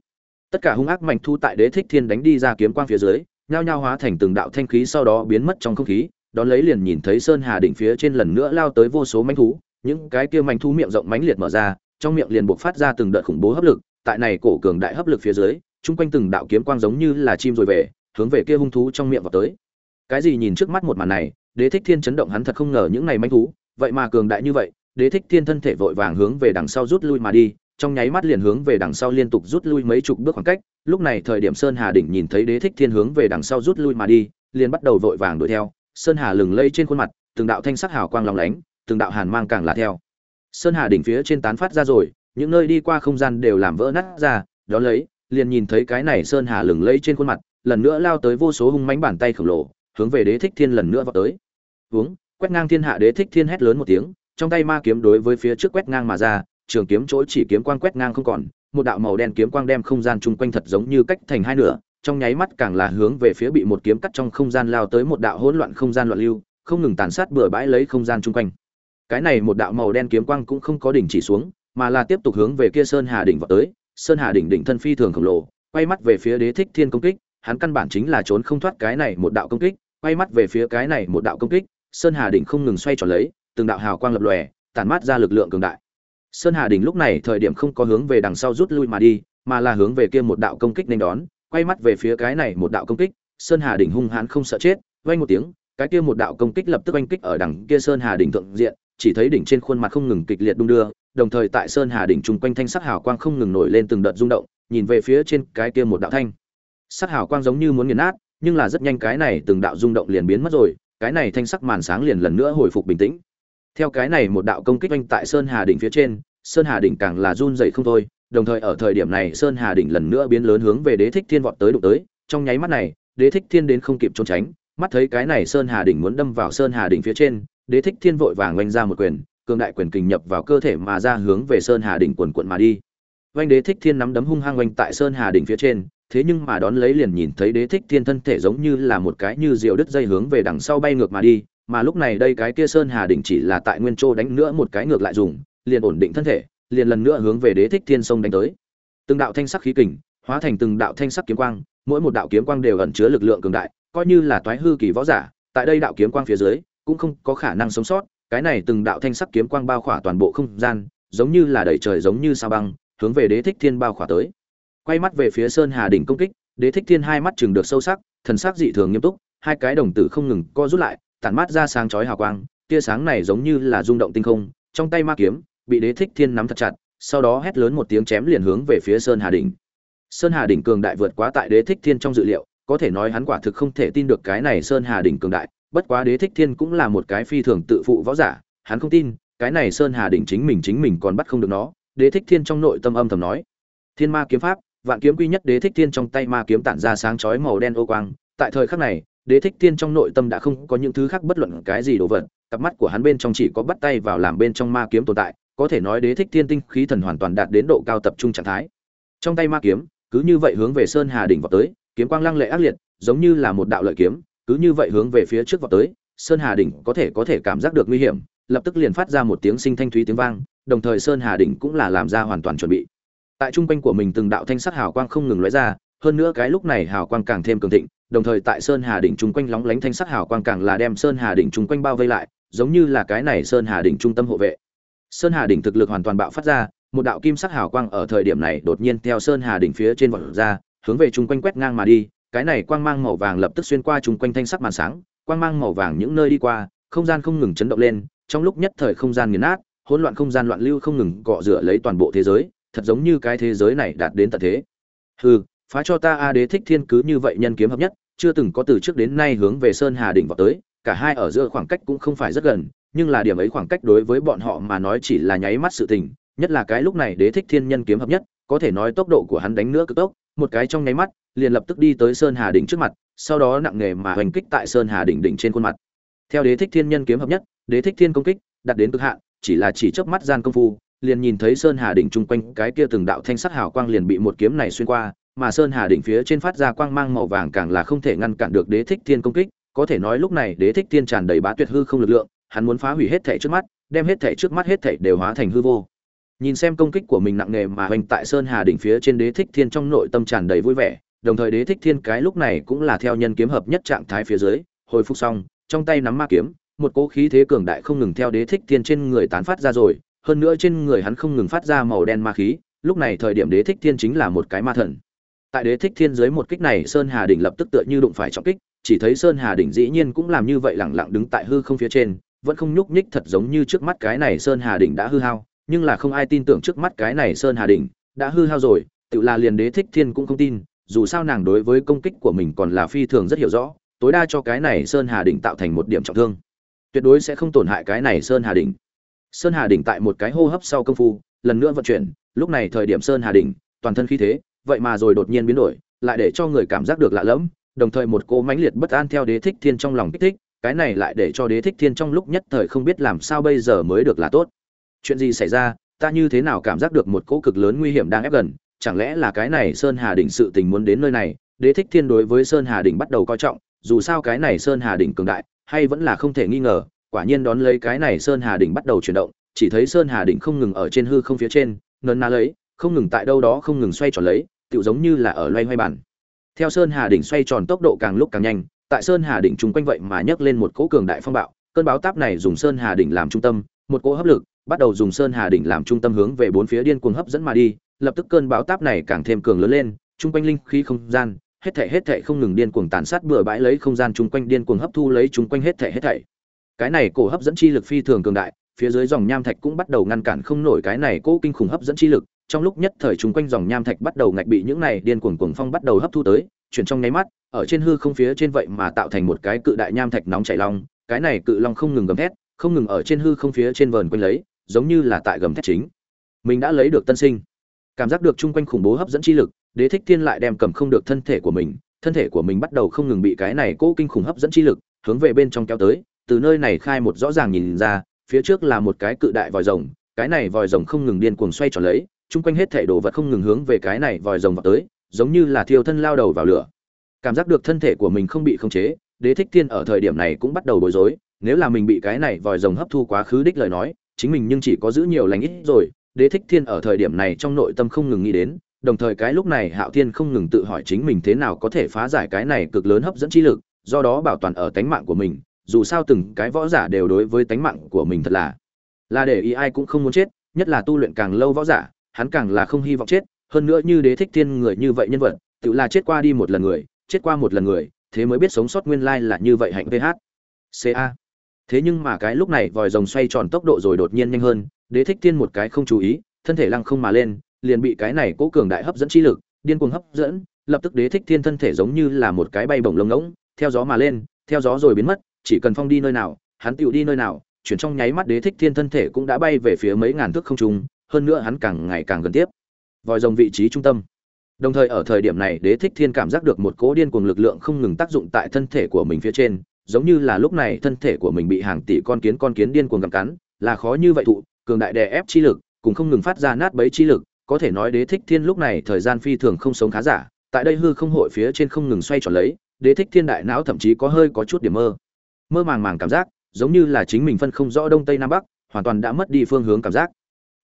Tất cả hung ác manh thú tại đế thích thiên đánh đi ra kiếm quang phía dưới, nhao nhao hóa thành từng đạo thanh khí sau đó biến mất trong không khí, đón lấy liền nhìn thấy sơn hà đỉnh phía trên lần nữa lao tới vô số manh thú, những cái kia manh thú miệng rộng mánh liệt mở ra, trong miệng liền buộc phát ra từng đợt khủng bố hấp lực, tại này cổ cường đại hấp lực phía dưới, chung quanh từng đạo kiếm quang giống như là chim rồi về, hướng về kia hung thú trong miệng vào tới. Cái gì nhìn trước mắt một màn này, đế thích thiên chấn động hắn thật không ngờ những này manh thú, vậy mà cường đại như vậy đế thích thiên thân thể vội vàng hướng về đằng sau rút lui mà đi, trong nháy mắt liền hướng về đằng sau liên tục rút lui mấy chục bước khoảng cách, lúc này thời điểm sơn hà đỉnh nhìn thấy đế thích thiên hướng về đằng sau rút lui mà đi, liền bắt đầu vội vàng đuổi theo, sơn hà lừng lây trên khuôn mặt, từng đạo thanh sắc hào quang long lánh, từng đạo hàn mang càng là theo. Sơn hà đỉnh phía trên tán phát ra rồi, những nơi đi qua không gian đều làm vỡ nát ra đó lấy, liền nhìn thấy cái này sơn hà lừng lây trên khuôn mặt, lần nữa lao tới vô số hung mãnh bàn tay khổng lồ, hướng về đế thích thiên lần nữa vào tới. Uống quét ngang thiên hạ đế thích thiên hét lớn một tiếng trong tay ma kiếm đối với phía trước quét ngang mà ra, trường kiếm chỗ chỉ kiếm quang quét ngang không còn, một đạo màu đen kiếm quang đem không gian chung quanh thật giống như cách thành hai nửa, trong nháy mắt càng là hướng về phía bị một kiếm cắt trong không gian lao tới một đạo hỗn loạn không gian loạn lưu, không ngừng tàn sát bừa bãi lấy không gian chung quanh. Cái này một đạo màu đen kiếm quang cũng không có đỉnh chỉ xuống, mà là tiếp tục hướng về kia sơn hà đỉnh vào tới, sơn hà đỉnh đỉnh thân phi thường khổng lồ, quay mắt về phía đế thích thiên công kích, hắn căn bản chính là trốn không thoát cái này một đạo công kích, quay mắt về phía cái này một đạo công kích, sơn hà đỉnh không ngừng xoay tròn lấy từng đạo hào quang lập lòe, tản mát ra lực lượng cường đại. Sơn hà đỉnh lúc này thời điểm không có hướng về đằng sau rút lui mà đi, mà là hướng về kia một đạo công kích nên đón, quay mắt về phía cái này một đạo công kích, sơn hà đỉnh hung hãn không sợ chết, vang một tiếng, cái kia một đạo công kích lập tức oanh kích ở đằng kia sơn hà đỉnh thượng diện, chỉ thấy đỉnh trên khuôn mặt không ngừng kịch liệt đung đưa, đồng thời tại sơn hà đỉnh trung quanh thanh sắc hào quang không ngừng nổi lên từng đợt rung động, nhìn về phía trên cái kia một đạo thanh. Sắc hào quang giống như muốn nghiền nát, nhưng là rất nhanh cái này từng đạo rung động liền biến mất rồi, cái này thanh sắc màn sáng liền lần nữa hồi phục bình tĩnh theo cái này một đạo công kích oanh tại sơn hà đỉnh phía trên, sơn hà đỉnh càng là run rẩy không thôi, đồng thời ở thời điểm này sơn hà đỉnh lần nữa biến lớn hướng về đế thích thiên vọt tới đụng tới. Trong nháy mắt này, đế thích thiên đến không kịp trốn tránh, mắt thấy cái này sơn hà đỉnh muốn đâm vào sơn hà đỉnh phía trên, đế thích thiên vội vàng oanh ra một quyền, cường đại quyền kình nhập vào cơ thể mà ra hướng về sơn hà đỉnh quần quận mà đi. Oanh đế thích thiên nắm đấm hung hăng oanh tại sơn hà đỉnh phía trên, thế nhưng mà đón lấy liền nhìn thấy đế thích thiên thân thể giống như là một cái như diều đứt dây hướng về đằng sau bay ngược mà đi mà lúc này đây cái kia sơn hà đỉnh chỉ là tại nguyên châu đánh nữa một cái ngược lại dùng, liền ổn định thân thể, liền lần nữa hướng về đế thích thiên sông đánh tới. Từng đạo thanh sắc khí kình, hóa thành từng đạo thanh sắc kiếm quang, mỗi một đạo kiếm quang đều ẩn chứa lực lượng cường đại, coi như là toái hư kỳ võ giả, tại đây đạo kiếm quang phía dưới, cũng không có khả năng sống sót, cái này từng đạo thanh sắc kiếm quang bao khỏa toàn bộ không gian, giống như là đầy trời giống như sao băng, hướng về đế thích thiên bao khỏa tới. Quay mắt về phía sơn hà đỉnh công kích, đế thích thiên hai mắt chừng được sâu sắc, thần sắc dị thường nghiêm túc, hai cái đồng tử không ngừng co rút lại tản mát ra sáng chói hào quang, tia sáng này giống như là rung động tinh không, trong tay ma kiếm, bị đế thích thiên nắm thật chặt, sau đó hét lớn một tiếng chém liền hướng về phía sơn hà đỉnh. Sơn hà đỉnh cường đại vượt quá tại đế thích thiên trong dự liệu, có thể nói hắn quả thực không thể tin được cái này sơn hà đỉnh cường đại, bất quá đế thích thiên cũng là một cái phi thường tự phụ võ giả, hắn không tin, cái này sơn hà đỉnh chính mình chính mình còn bắt không được nó, đế thích thiên trong nội tâm âm thầm nói. Thiên ma kiếm pháp, vạn kiếm quy nhất đế thích thiên trong tay ma kiếm tản ra sáng chói màu đen ô quang, tại thời khắc này đế thích thiên trong nội tâm đã không có những thứ khác bất luận cái gì đồ vật, cặp mắt của hắn bên trong chỉ có bắt tay vào làm bên trong ma kiếm tồn tại, có thể nói đế thích thiên tinh khí thần hoàn toàn đạt đến độ cao tập trung trạng thái. Trong tay ma kiếm, cứ như vậy hướng về sơn hà đỉnh vào tới, kiếm quang lăng lệ ác liệt, giống như là một đạo lợi kiếm, cứ như vậy hướng về phía trước vào tới, sơn hà đỉnh có thể có thể cảm giác được nguy hiểm, lập tức liền phát ra một tiếng sinh thanh thúy tiếng vang, đồng thời sơn hà đỉnh cũng là làm ra hoàn toàn chuẩn bị. Tại trung quanh của mình từng đạo thanh sắc hào quang không ngừng lóe ra, hơn nữa cái lúc này hào quang càng thêm cường thịnh đồng thời tại sơn hà đỉnh trung quanh lóng lánh thanh sắc hào quang càng là đem sơn hà đỉnh trung quanh bao vây lại, giống như là cái này sơn hà đỉnh trung tâm hộ vệ. Sơn hà đỉnh thực lực hoàn toàn bạo phát ra, một đạo kim sắc hào quang ở thời điểm này đột nhiên theo sơn hà đỉnh phía trên vọt ra, hướng về trung quanh quét ngang mà đi, cái này quang mang màu vàng lập tức xuyên qua trung quanh thanh sắc màn sáng, quang mang màu vàng những nơi đi qua, không gian không ngừng chấn động lên, trong lúc nhất thời không gian nghiền nát, hỗn loạn không gian loạn lưu không ngừng cọ rửa lấy toàn bộ thế giới, thật giống như cái thế giới này đạt đến tận thế. Hừ, phá cho ta a đế thích thiên cứ như vậy nhân kiếm hợp nhất chưa từng có từ trước đến nay hướng về sơn hà đỉnh vào tới, cả hai ở giữa khoảng cách cũng không phải rất gần, nhưng là điểm ấy khoảng cách đối với bọn họ mà nói chỉ là nháy mắt sự tình, nhất là cái lúc này đế thích thiên nhân kiếm hợp nhất, có thể nói tốc độ của hắn đánh nữa cực tốc, một cái trong nháy mắt, liền lập tức đi tới sơn hà đỉnh trước mặt, sau đó nặng nề mà hoành kích tại sơn hà đỉnh đỉnh trên khuôn mặt. Theo đế thích thiên nhân kiếm hợp nhất, đế thích thiên công kích đặt đến cực hạn, chỉ là chỉ chớp mắt gian công phu, liền nhìn thấy sơn hà đỉnh chung quanh cái kia từng đạo thanh sắc hào quang liền bị một kiếm này xuyên qua mà sơn hà đỉnh phía trên phát ra quang mang màu vàng càng là không thể ngăn cản được đế thích thiên công kích, có thể nói lúc này đế thích thiên tràn đầy bá tuyệt hư không lực lượng, hắn muốn phá hủy hết thảy trước mắt, đem hết thảy trước mắt hết thảy đều hóa thành hư vô. Nhìn xem công kích của mình nặng nề mà hoành tại sơn hà đỉnh phía trên đế thích thiên trong nội tâm tràn đầy vui vẻ, đồng thời đế thích thiên cái lúc này cũng là theo nhân kiếm hợp nhất trạng thái phía dưới, hồi phục xong, trong tay nắm ma kiếm, một cỗ khí thế cường đại không ngừng theo đế thích thiên trên người tán phát ra rồi, hơn nữa trên người hắn không ngừng phát ra màu đen ma khí, lúc này thời điểm đế thích thiên chính là một cái ma thần tại đế thích thiên dưới một kích này, sơn hà đỉnh lập tức tựa như đụng phải trọng kích, chỉ thấy sơn hà đỉnh dĩ nhiên cũng làm như vậy lẳng lặng đứng tại hư không phía trên, vẫn không nhúc nhích thật giống như trước mắt cái này sơn hà đỉnh đã hư hao, nhưng là không ai tin tưởng trước mắt cái này sơn hà đỉnh đã hư hao rồi, tự là liền đế thích thiên cũng không tin, dù sao nàng đối với công kích của mình còn là phi thường rất hiểu rõ, tối đa cho cái này sơn hà đỉnh tạo thành một điểm trọng thương, tuyệt đối sẽ không tổn hại cái này sơn hà đỉnh. Sơn hà đỉnh tại một cái hô hấp sau công phu, lần nữa vận chuyển, lúc này thời điểm sơn hà đỉnh, toàn thân khí thế vậy mà rồi đột nhiên biến đổi, lại để cho người cảm giác được lạ lẫm, đồng thời một cô mãnh liệt bất an theo đế thích thiên trong lòng kích thích, cái này lại để cho đế thích thiên trong lúc nhất thời không biết làm sao bây giờ mới được là tốt. Chuyện gì xảy ra, ta như thế nào cảm giác được một cỗ cực lớn nguy hiểm đang ép gần, chẳng lẽ là cái này sơn hà đỉnh sự tình muốn đến nơi này, đế thích thiên đối với sơn hà đỉnh bắt đầu coi trọng, dù sao cái này sơn hà đỉnh cường đại, hay vẫn là không thể nghi ngờ, quả nhiên đón lấy cái này sơn hà đỉnh bắt đầu chuyển động, chỉ thấy sơn hà đỉnh không ngừng ở trên hư không phía trên nơn na lấy, không ngừng tại đâu đó không ngừng xoay tròn lấy tựu giống như là ở loay hoay bàn. theo sơn hà đỉnh xoay tròn tốc độ càng lúc càng nhanh, tại sơn hà đỉnh chung quanh vậy mà nhấc lên một cỗ cường đại phong bạo, cơn báo táp này dùng sơn hà đỉnh làm trung tâm, một cỗ hấp lực, bắt đầu dùng sơn hà đỉnh làm trung tâm hướng về bốn phía điên cuồng hấp dẫn mà đi, lập tức cơn báo táp này càng thêm cường lớn lên, chung quanh linh khí không gian, hết thảy hết thảy không ngừng điên cuồng tàn sát bừa bãi lấy không gian chung quanh điên cuồng hấp thu lấy chung quanh hết thảy hết thảy cái này cổ hấp dẫn chi lực phi thường cường đại, phía dưới dòng nham thạch cũng bắt đầu ngăn cản không nổi cái này cố kinh khủng hấp dẫn chi lực trong lúc nhất thời chúng quanh dòng nham thạch bắt đầu ngạch bị những này điên cuồng cuồng phong bắt đầu hấp thu tới, chuyển trong nháy mắt, ở trên hư không phía trên vậy mà tạo thành một cái cự đại nham thạch nóng chảy long, cái này cự long không ngừng gầm thét, không ngừng ở trên hư không phía trên vờn quanh lấy, giống như là tại gầm thét chính. Mình đã lấy được tân sinh. Cảm giác được chung quanh khủng bố hấp dẫn chi lực, đế thích thiên lại đem cầm không được thân thể của mình, thân thể của mình bắt đầu không ngừng bị cái này cố kinh khủng hấp dẫn chi lực, hướng về bên trong kéo tới, từ nơi này khai một rõ ràng nhìn ra, phía trước là một cái cự đại vòi rồng, cái này vòi rồng không ngừng điên cuồng xoay tròn lấy chung quanh hết thể đồ vật không ngừng hướng về cái này vòi rồng vào tới, giống như là thiêu thân lao đầu vào lửa. Cảm giác được thân thể của mình không bị khống chế, đế thích thiên ở thời điểm này cũng bắt đầu bối rối, nếu là mình bị cái này vòi rồng hấp thu quá khứ đích lời nói, chính mình nhưng chỉ có giữ nhiều lành ít rồi, đế thích thiên ở thời điểm này trong nội tâm không ngừng nghĩ đến, đồng thời cái lúc này hạo thiên không ngừng tự hỏi chính mình thế nào có thể phá giải cái này cực lớn hấp dẫn chi lực, do đó bảo toàn ở tánh mạng của mình, dù sao từng cái võ giả đều đối với tánh mạng của mình thật là là để ý ai cũng không muốn chết, nhất là tu luyện càng lâu võ giả hắn càng là không hy vọng chết, hơn nữa như đế thích thiên người như vậy nhân vật, tự là chết qua đi một lần người, chết qua một lần người, thế mới biết sống sót nguyên lai là như vậy hạnh ph ca thế nhưng mà cái lúc này vòi rồng xoay tròn tốc độ rồi đột nhiên nhanh hơn, đế thích thiên một cái không chú ý, thân thể lăng không mà lên, liền bị cái này cố cường đại hấp dẫn chi lực, điên cuồng hấp dẫn, lập tức đế thích thiên thân thể giống như là một cái bay bổng lông ngỗng, theo gió mà lên, theo gió rồi biến mất, chỉ cần phong đi nơi nào, hắn tựu đi nơi nào, chuyển trong nháy mắt đế thích thiên thân thể cũng đã bay về phía mấy ngàn thước không trung hơn nữa hắn càng ngày càng gần tiếp, vòi rồng vị trí trung tâm. Đồng thời ở thời điểm này, đế thích thiên cảm giác được một cỗ điên cuồng lực lượng không ngừng tác dụng tại thân thể của mình phía trên, giống như là lúc này thân thể của mình bị hàng tỷ con kiến con kiến điên cuồng gặm cắn, là khó như vậy thụ, cường đại đè ép chi lực, cùng không ngừng phát ra nát bấy chi lực, có thể nói đế thích thiên lúc này thời gian phi thường không sống khá giả, tại đây hư không hội phía trên không ngừng xoay tròn lấy, đế thích thiên đại não thậm chí có hơi có chút điểm mơ. Mơ màng màng cảm giác, giống như là chính mình phân không rõ đông tây nam bắc, hoàn toàn đã mất đi phương hướng cảm giác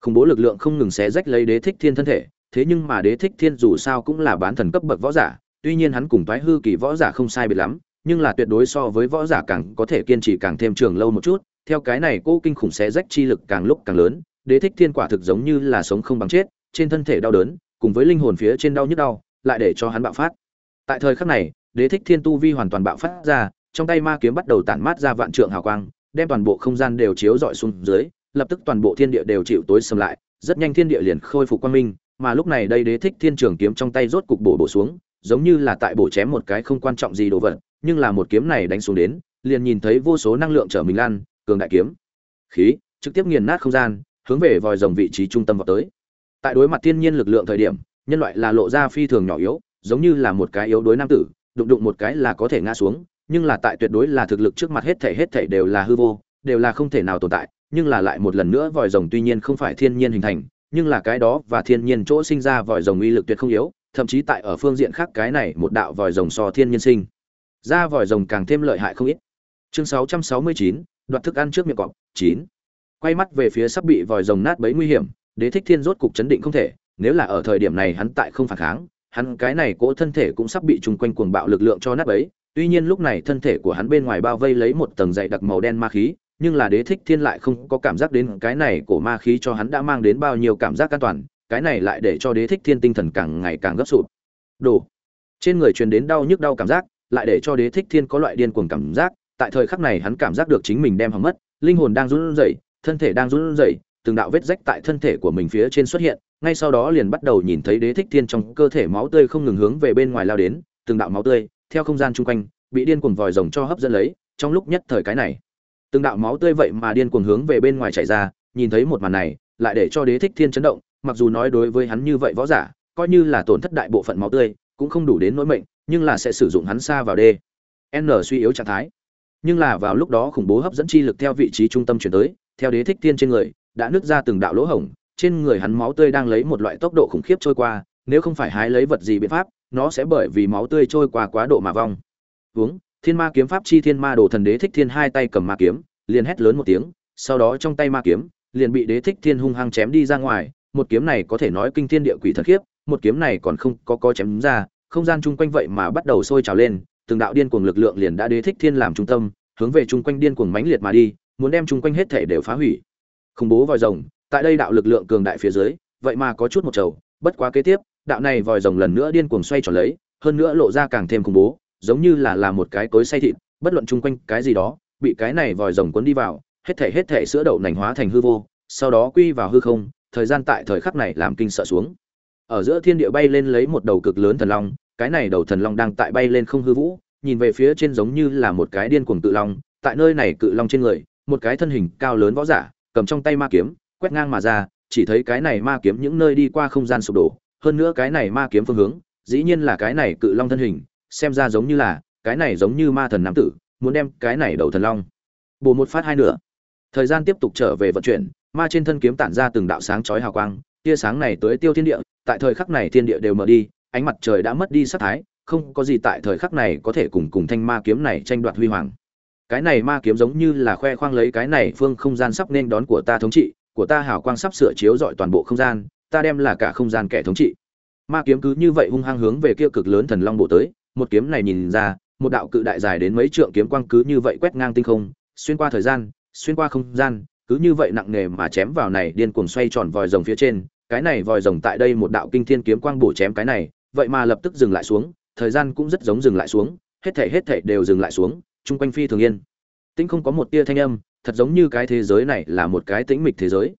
khủng bố lực lượng không ngừng xé rách lấy đế thích thiên thân thể, thế nhưng mà đế thích thiên dù sao cũng là bán thần cấp bậc võ giả, tuy nhiên hắn cùng toái hư kỳ võ giả không sai biệt lắm, nhưng là tuyệt đối so với võ giả càng có thể kiên trì càng thêm trường lâu một chút, theo cái này cô kinh khủng xé rách chi lực càng lúc càng lớn, đế thích thiên quả thực giống như là sống không bằng chết, trên thân thể đau đớn, cùng với linh hồn phía trên đau nhức đau, lại để cho hắn bạo phát. Tại thời khắc này, đế thích thiên tu vi hoàn toàn bạo phát ra, trong tay ma kiếm bắt đầu tản mát ra vạn trượng hào quang, đem toàn bộ không gian đều chiếu rọi xuống dưới lập tức toàn bộ thiên địa đều chịu tối sầm lại, rất nhanh thiên địa liền khôi phục quang minh, mà lúc này đây đế thích thiên trường kiếm trong tay rốt cục bổ bổ xuống, giống như là tại bổ chém một cái không quan trọng gì đồ vật, nhưng là một kiếm này đánh xuống đến, liền nhìn thấy vô số năng lượng trở mình lan, cường đại kiếm. Khí, trực tiếp nghiền nát không gian, hướng về vòi rồng vị trí trung tâm vào tới. Tại đối mặt thiên nhiên lực lượng thời điểm, nhân loại là lộ ra phi thường nhỏ yếu, giống như là một cái yếu đuối nam tử, đụng đụng một cái là có thể ngã xuống, nhưng là tại tuyệt đối là thực lực trước mặt hết thể hết thể đều là hư vô, đều là không thể nào tồn tại nhưng là lại một lần nữa vòi rồng tuy nhiên không phải thiên nhiên hình thành nhưng là cái đó và thiên nhiên chỗ sinh ra vòi rồng uy lực tuyệt không yếu thậm chí tại ở phương diện khác cái này một đạo vòi rồng so thiên nhiên sinh ra vòi rồng càng thêm lợi hại không ít chương 669, đoạt thức ăn trước miệng cọp 9. quay mắt về phía sắp bị vòi rồng nát bấy nguy hiểm đế thích thiên rốt cục chấn định không thể nếu là ở thời điểm này hắn tại không phản kháng hắn cái này cỗ thân thể cũng sắp bị trùng quanh cuồng bạo lực lượng cho nát bấy tuy nhiên lúc này thân thể của hắn bên ngoài bao vây lấy một tầng dày đặc màu đen ma khí nhưng là đế thích thiên lại không có cảm giác đến cái này của ma khí cho hắn đã mang đến bao nhiêu cảm giác an toàn, cái này lại để cho đế thích thiên tinh thần càng ngày càng gấp sụp. Đổ trên người truyền đến đau nhức đau cảm giác, lại để cho đế thích thiên có loại điên cuồng cảm giác, tại thời khắc này hắn cảm giác được chính mình đem hỏng mất, linh hồn đang run rẩy, thân thể đang run rẩy, từng đạo vết rách tại thân thể của mình phía trên xuất hiện, ngay sau đó liền bắt đầu nhìn thấy đế thích thiên trong cơ thể máu tươi không ngừng hướng về bên ngoài lao đến, từng đạo máu tươi, theo không gian chung quanh, bị điên cuồng vòi rồng cho hấp dẫn lấy, trong lúc nhất thời cái này từng đạo máu tươi vậy mà điên cuồng hướng về bên ngoài chảy ra, nhìn thấy một màn này, lại để cho đế thích thiên chấn động, mặc dù nói đối với hắn như vậy võ giả, coi như là tổn thất đại bộ phận máu tươi, cũng không đủ đến nỗi mệnh, nhưng là sẽ sử dụng hắn xa vào đê. N suy yếu trạng thái. Nhưng là vào lúc đó khủng bố hấp dẫn chi lực theo vị trí trung tâm chuyển tới, theo đế thích thiên trên người, đã nứt ra từng đạo lỗ hổng, trên người hắn máu tươi đang lấy một loại tốc độ khủng khiếp trôi qua, nếu không phải hái lấy vật gì biện pháp, nó sẽ bởi vì máu tươi trôi qua quá độ mà vong. Uống thiên ma kiếm pháp chi thiên ma đồ thần đế thích thiên hai tay cầm ma kiếm, liền hét lớn một tiếng, sau đó trong tay ma kiếm, liền bị đế thích thiên hung hăng chém đi ra ngoài. Một kiếm này có thể nói kinh thiên địa quỷ thật khiếp, một kiếm này còn không có có chém ra, không gian chung quanh vậy mà bắt đầu sôi trào lên, từng đạo điên cuồng lực lượng liền đã đế thích thiên làm trung tâm, hướng về chung quanh điên cuồng mãnh liệt mà đi, muốn đem chung quanh hết thể đều phá hủy. Khủng bố vòi rồng, tại đây đạo lực lượng cường đại phía dưới, vậy mà có chút một trầu, bất quá kế tiếp, đạo này vòi rồng lần nữa điên cuồng xoay tròn lấy, hơn nữa lộ ra càng thêm khủng bố giống như là là một cái cối xay thịt, bất luận chung quanh cái gì đó, bị cái này vòi rồng cuốn đi vào, hết thể hết thể sữa đậu nành hóa thành hư vô, sau đó quy vào hư không, thời gian tại thời khắc này làm kinh sợ xuống. Ở giữa thiên địa bay lên lấy một đầu cực lớn thần long, cái này đầu thần long đang tại bay lên không hư vũ, nhìn về phía trên giống như là một cái điên cuồng tự long, tại nơi này cự long trên người, một cái thân hình cao lớn võ giả, cầm trong tay ma kiếm, quét ngang mà ra, chỉ thấy cái này ma kiếm những nơi đi qua không gian sụp đổ, hơn nữa cái này ma kiếm phương hướng, dĩ nhiên là cái này cự long thân hình xem ra giống như là, cái này giống như ma thần nam tử, muốn đem cái này đầu thần long. Bổ một phát hai nửa. Thời gian tiếp tục trở về vận chuyển, ma trên thân kiếm tản ra từng đạo sáng chói hào quang, tia sáng này tới tiêu thiên địa, tại thời khắc này thiên địa đều mở đi, ánh mặt trời đã mất đi sắc thái, không có gì tại thời khắc này có thể cùng cùng thanh ma kiếm này tranh đoạt huy hoàng. Cái này ma kiếm giống như là khoe khoang lấy cái này phương không gian sắp nên đón của ta thống trị, của ta hào quang sắp sửa chiếu rọi toàn bộ không gian, ta đem là cả không gian kẻ thống trị. Ma kiếm cứ như vậy hung hăng hướng về kia cực lớn thần long bộ tới một kiếm này nhìn ra, một đạo cự đại dài đến mấy trượng kiếm quang cứ như vậy quét ngang tinh không, xuyên qua thời gian, xuyên qua không gian, cứ như vậy nặng nề mà chém vào này điên cuồng xoay tròn vòi rồng phía trên. Cái này vòi rồng tại đây một đạo kinh thiên kiếm quang bổ chém cái này, vậy mà lập tức dừng lại xuống, thời gian cũng rất giống dừng lại xuống, hết thảy hết thảy đều dừng lại xuống, chung quanh phi thường yên. Tĩnh không có một tia thanh âm, thật giống như cái thế giới này là một cái tĩnh mịch thế giới.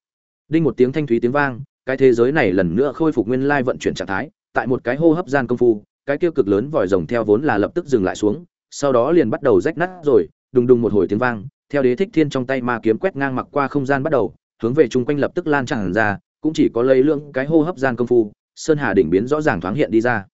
Đinh một tiếng thanh thúy tiếng vang, cái thế giới này lần nữa khôi phục nguyên lai vận chuyển trạng thái, tại một cái hô hấp gian công phu cái kia cực lớn vòi rồng theo vốn là lập tức dừng lại xuống, sau đó liền bắt đầu rách nát rồi, đùng đùng một hồi tiếng vang, theo đế thích thiên trong tay ma kiếm quét ngang mặc qua không gian bắt đầu, hướng về chung quanh lập tức lan tràn ra, cũng chỉ có lấy lượng cái hô hấp gian công phu, sơn hà đỉnh biến rõ ràng thoáng hiện đi ra.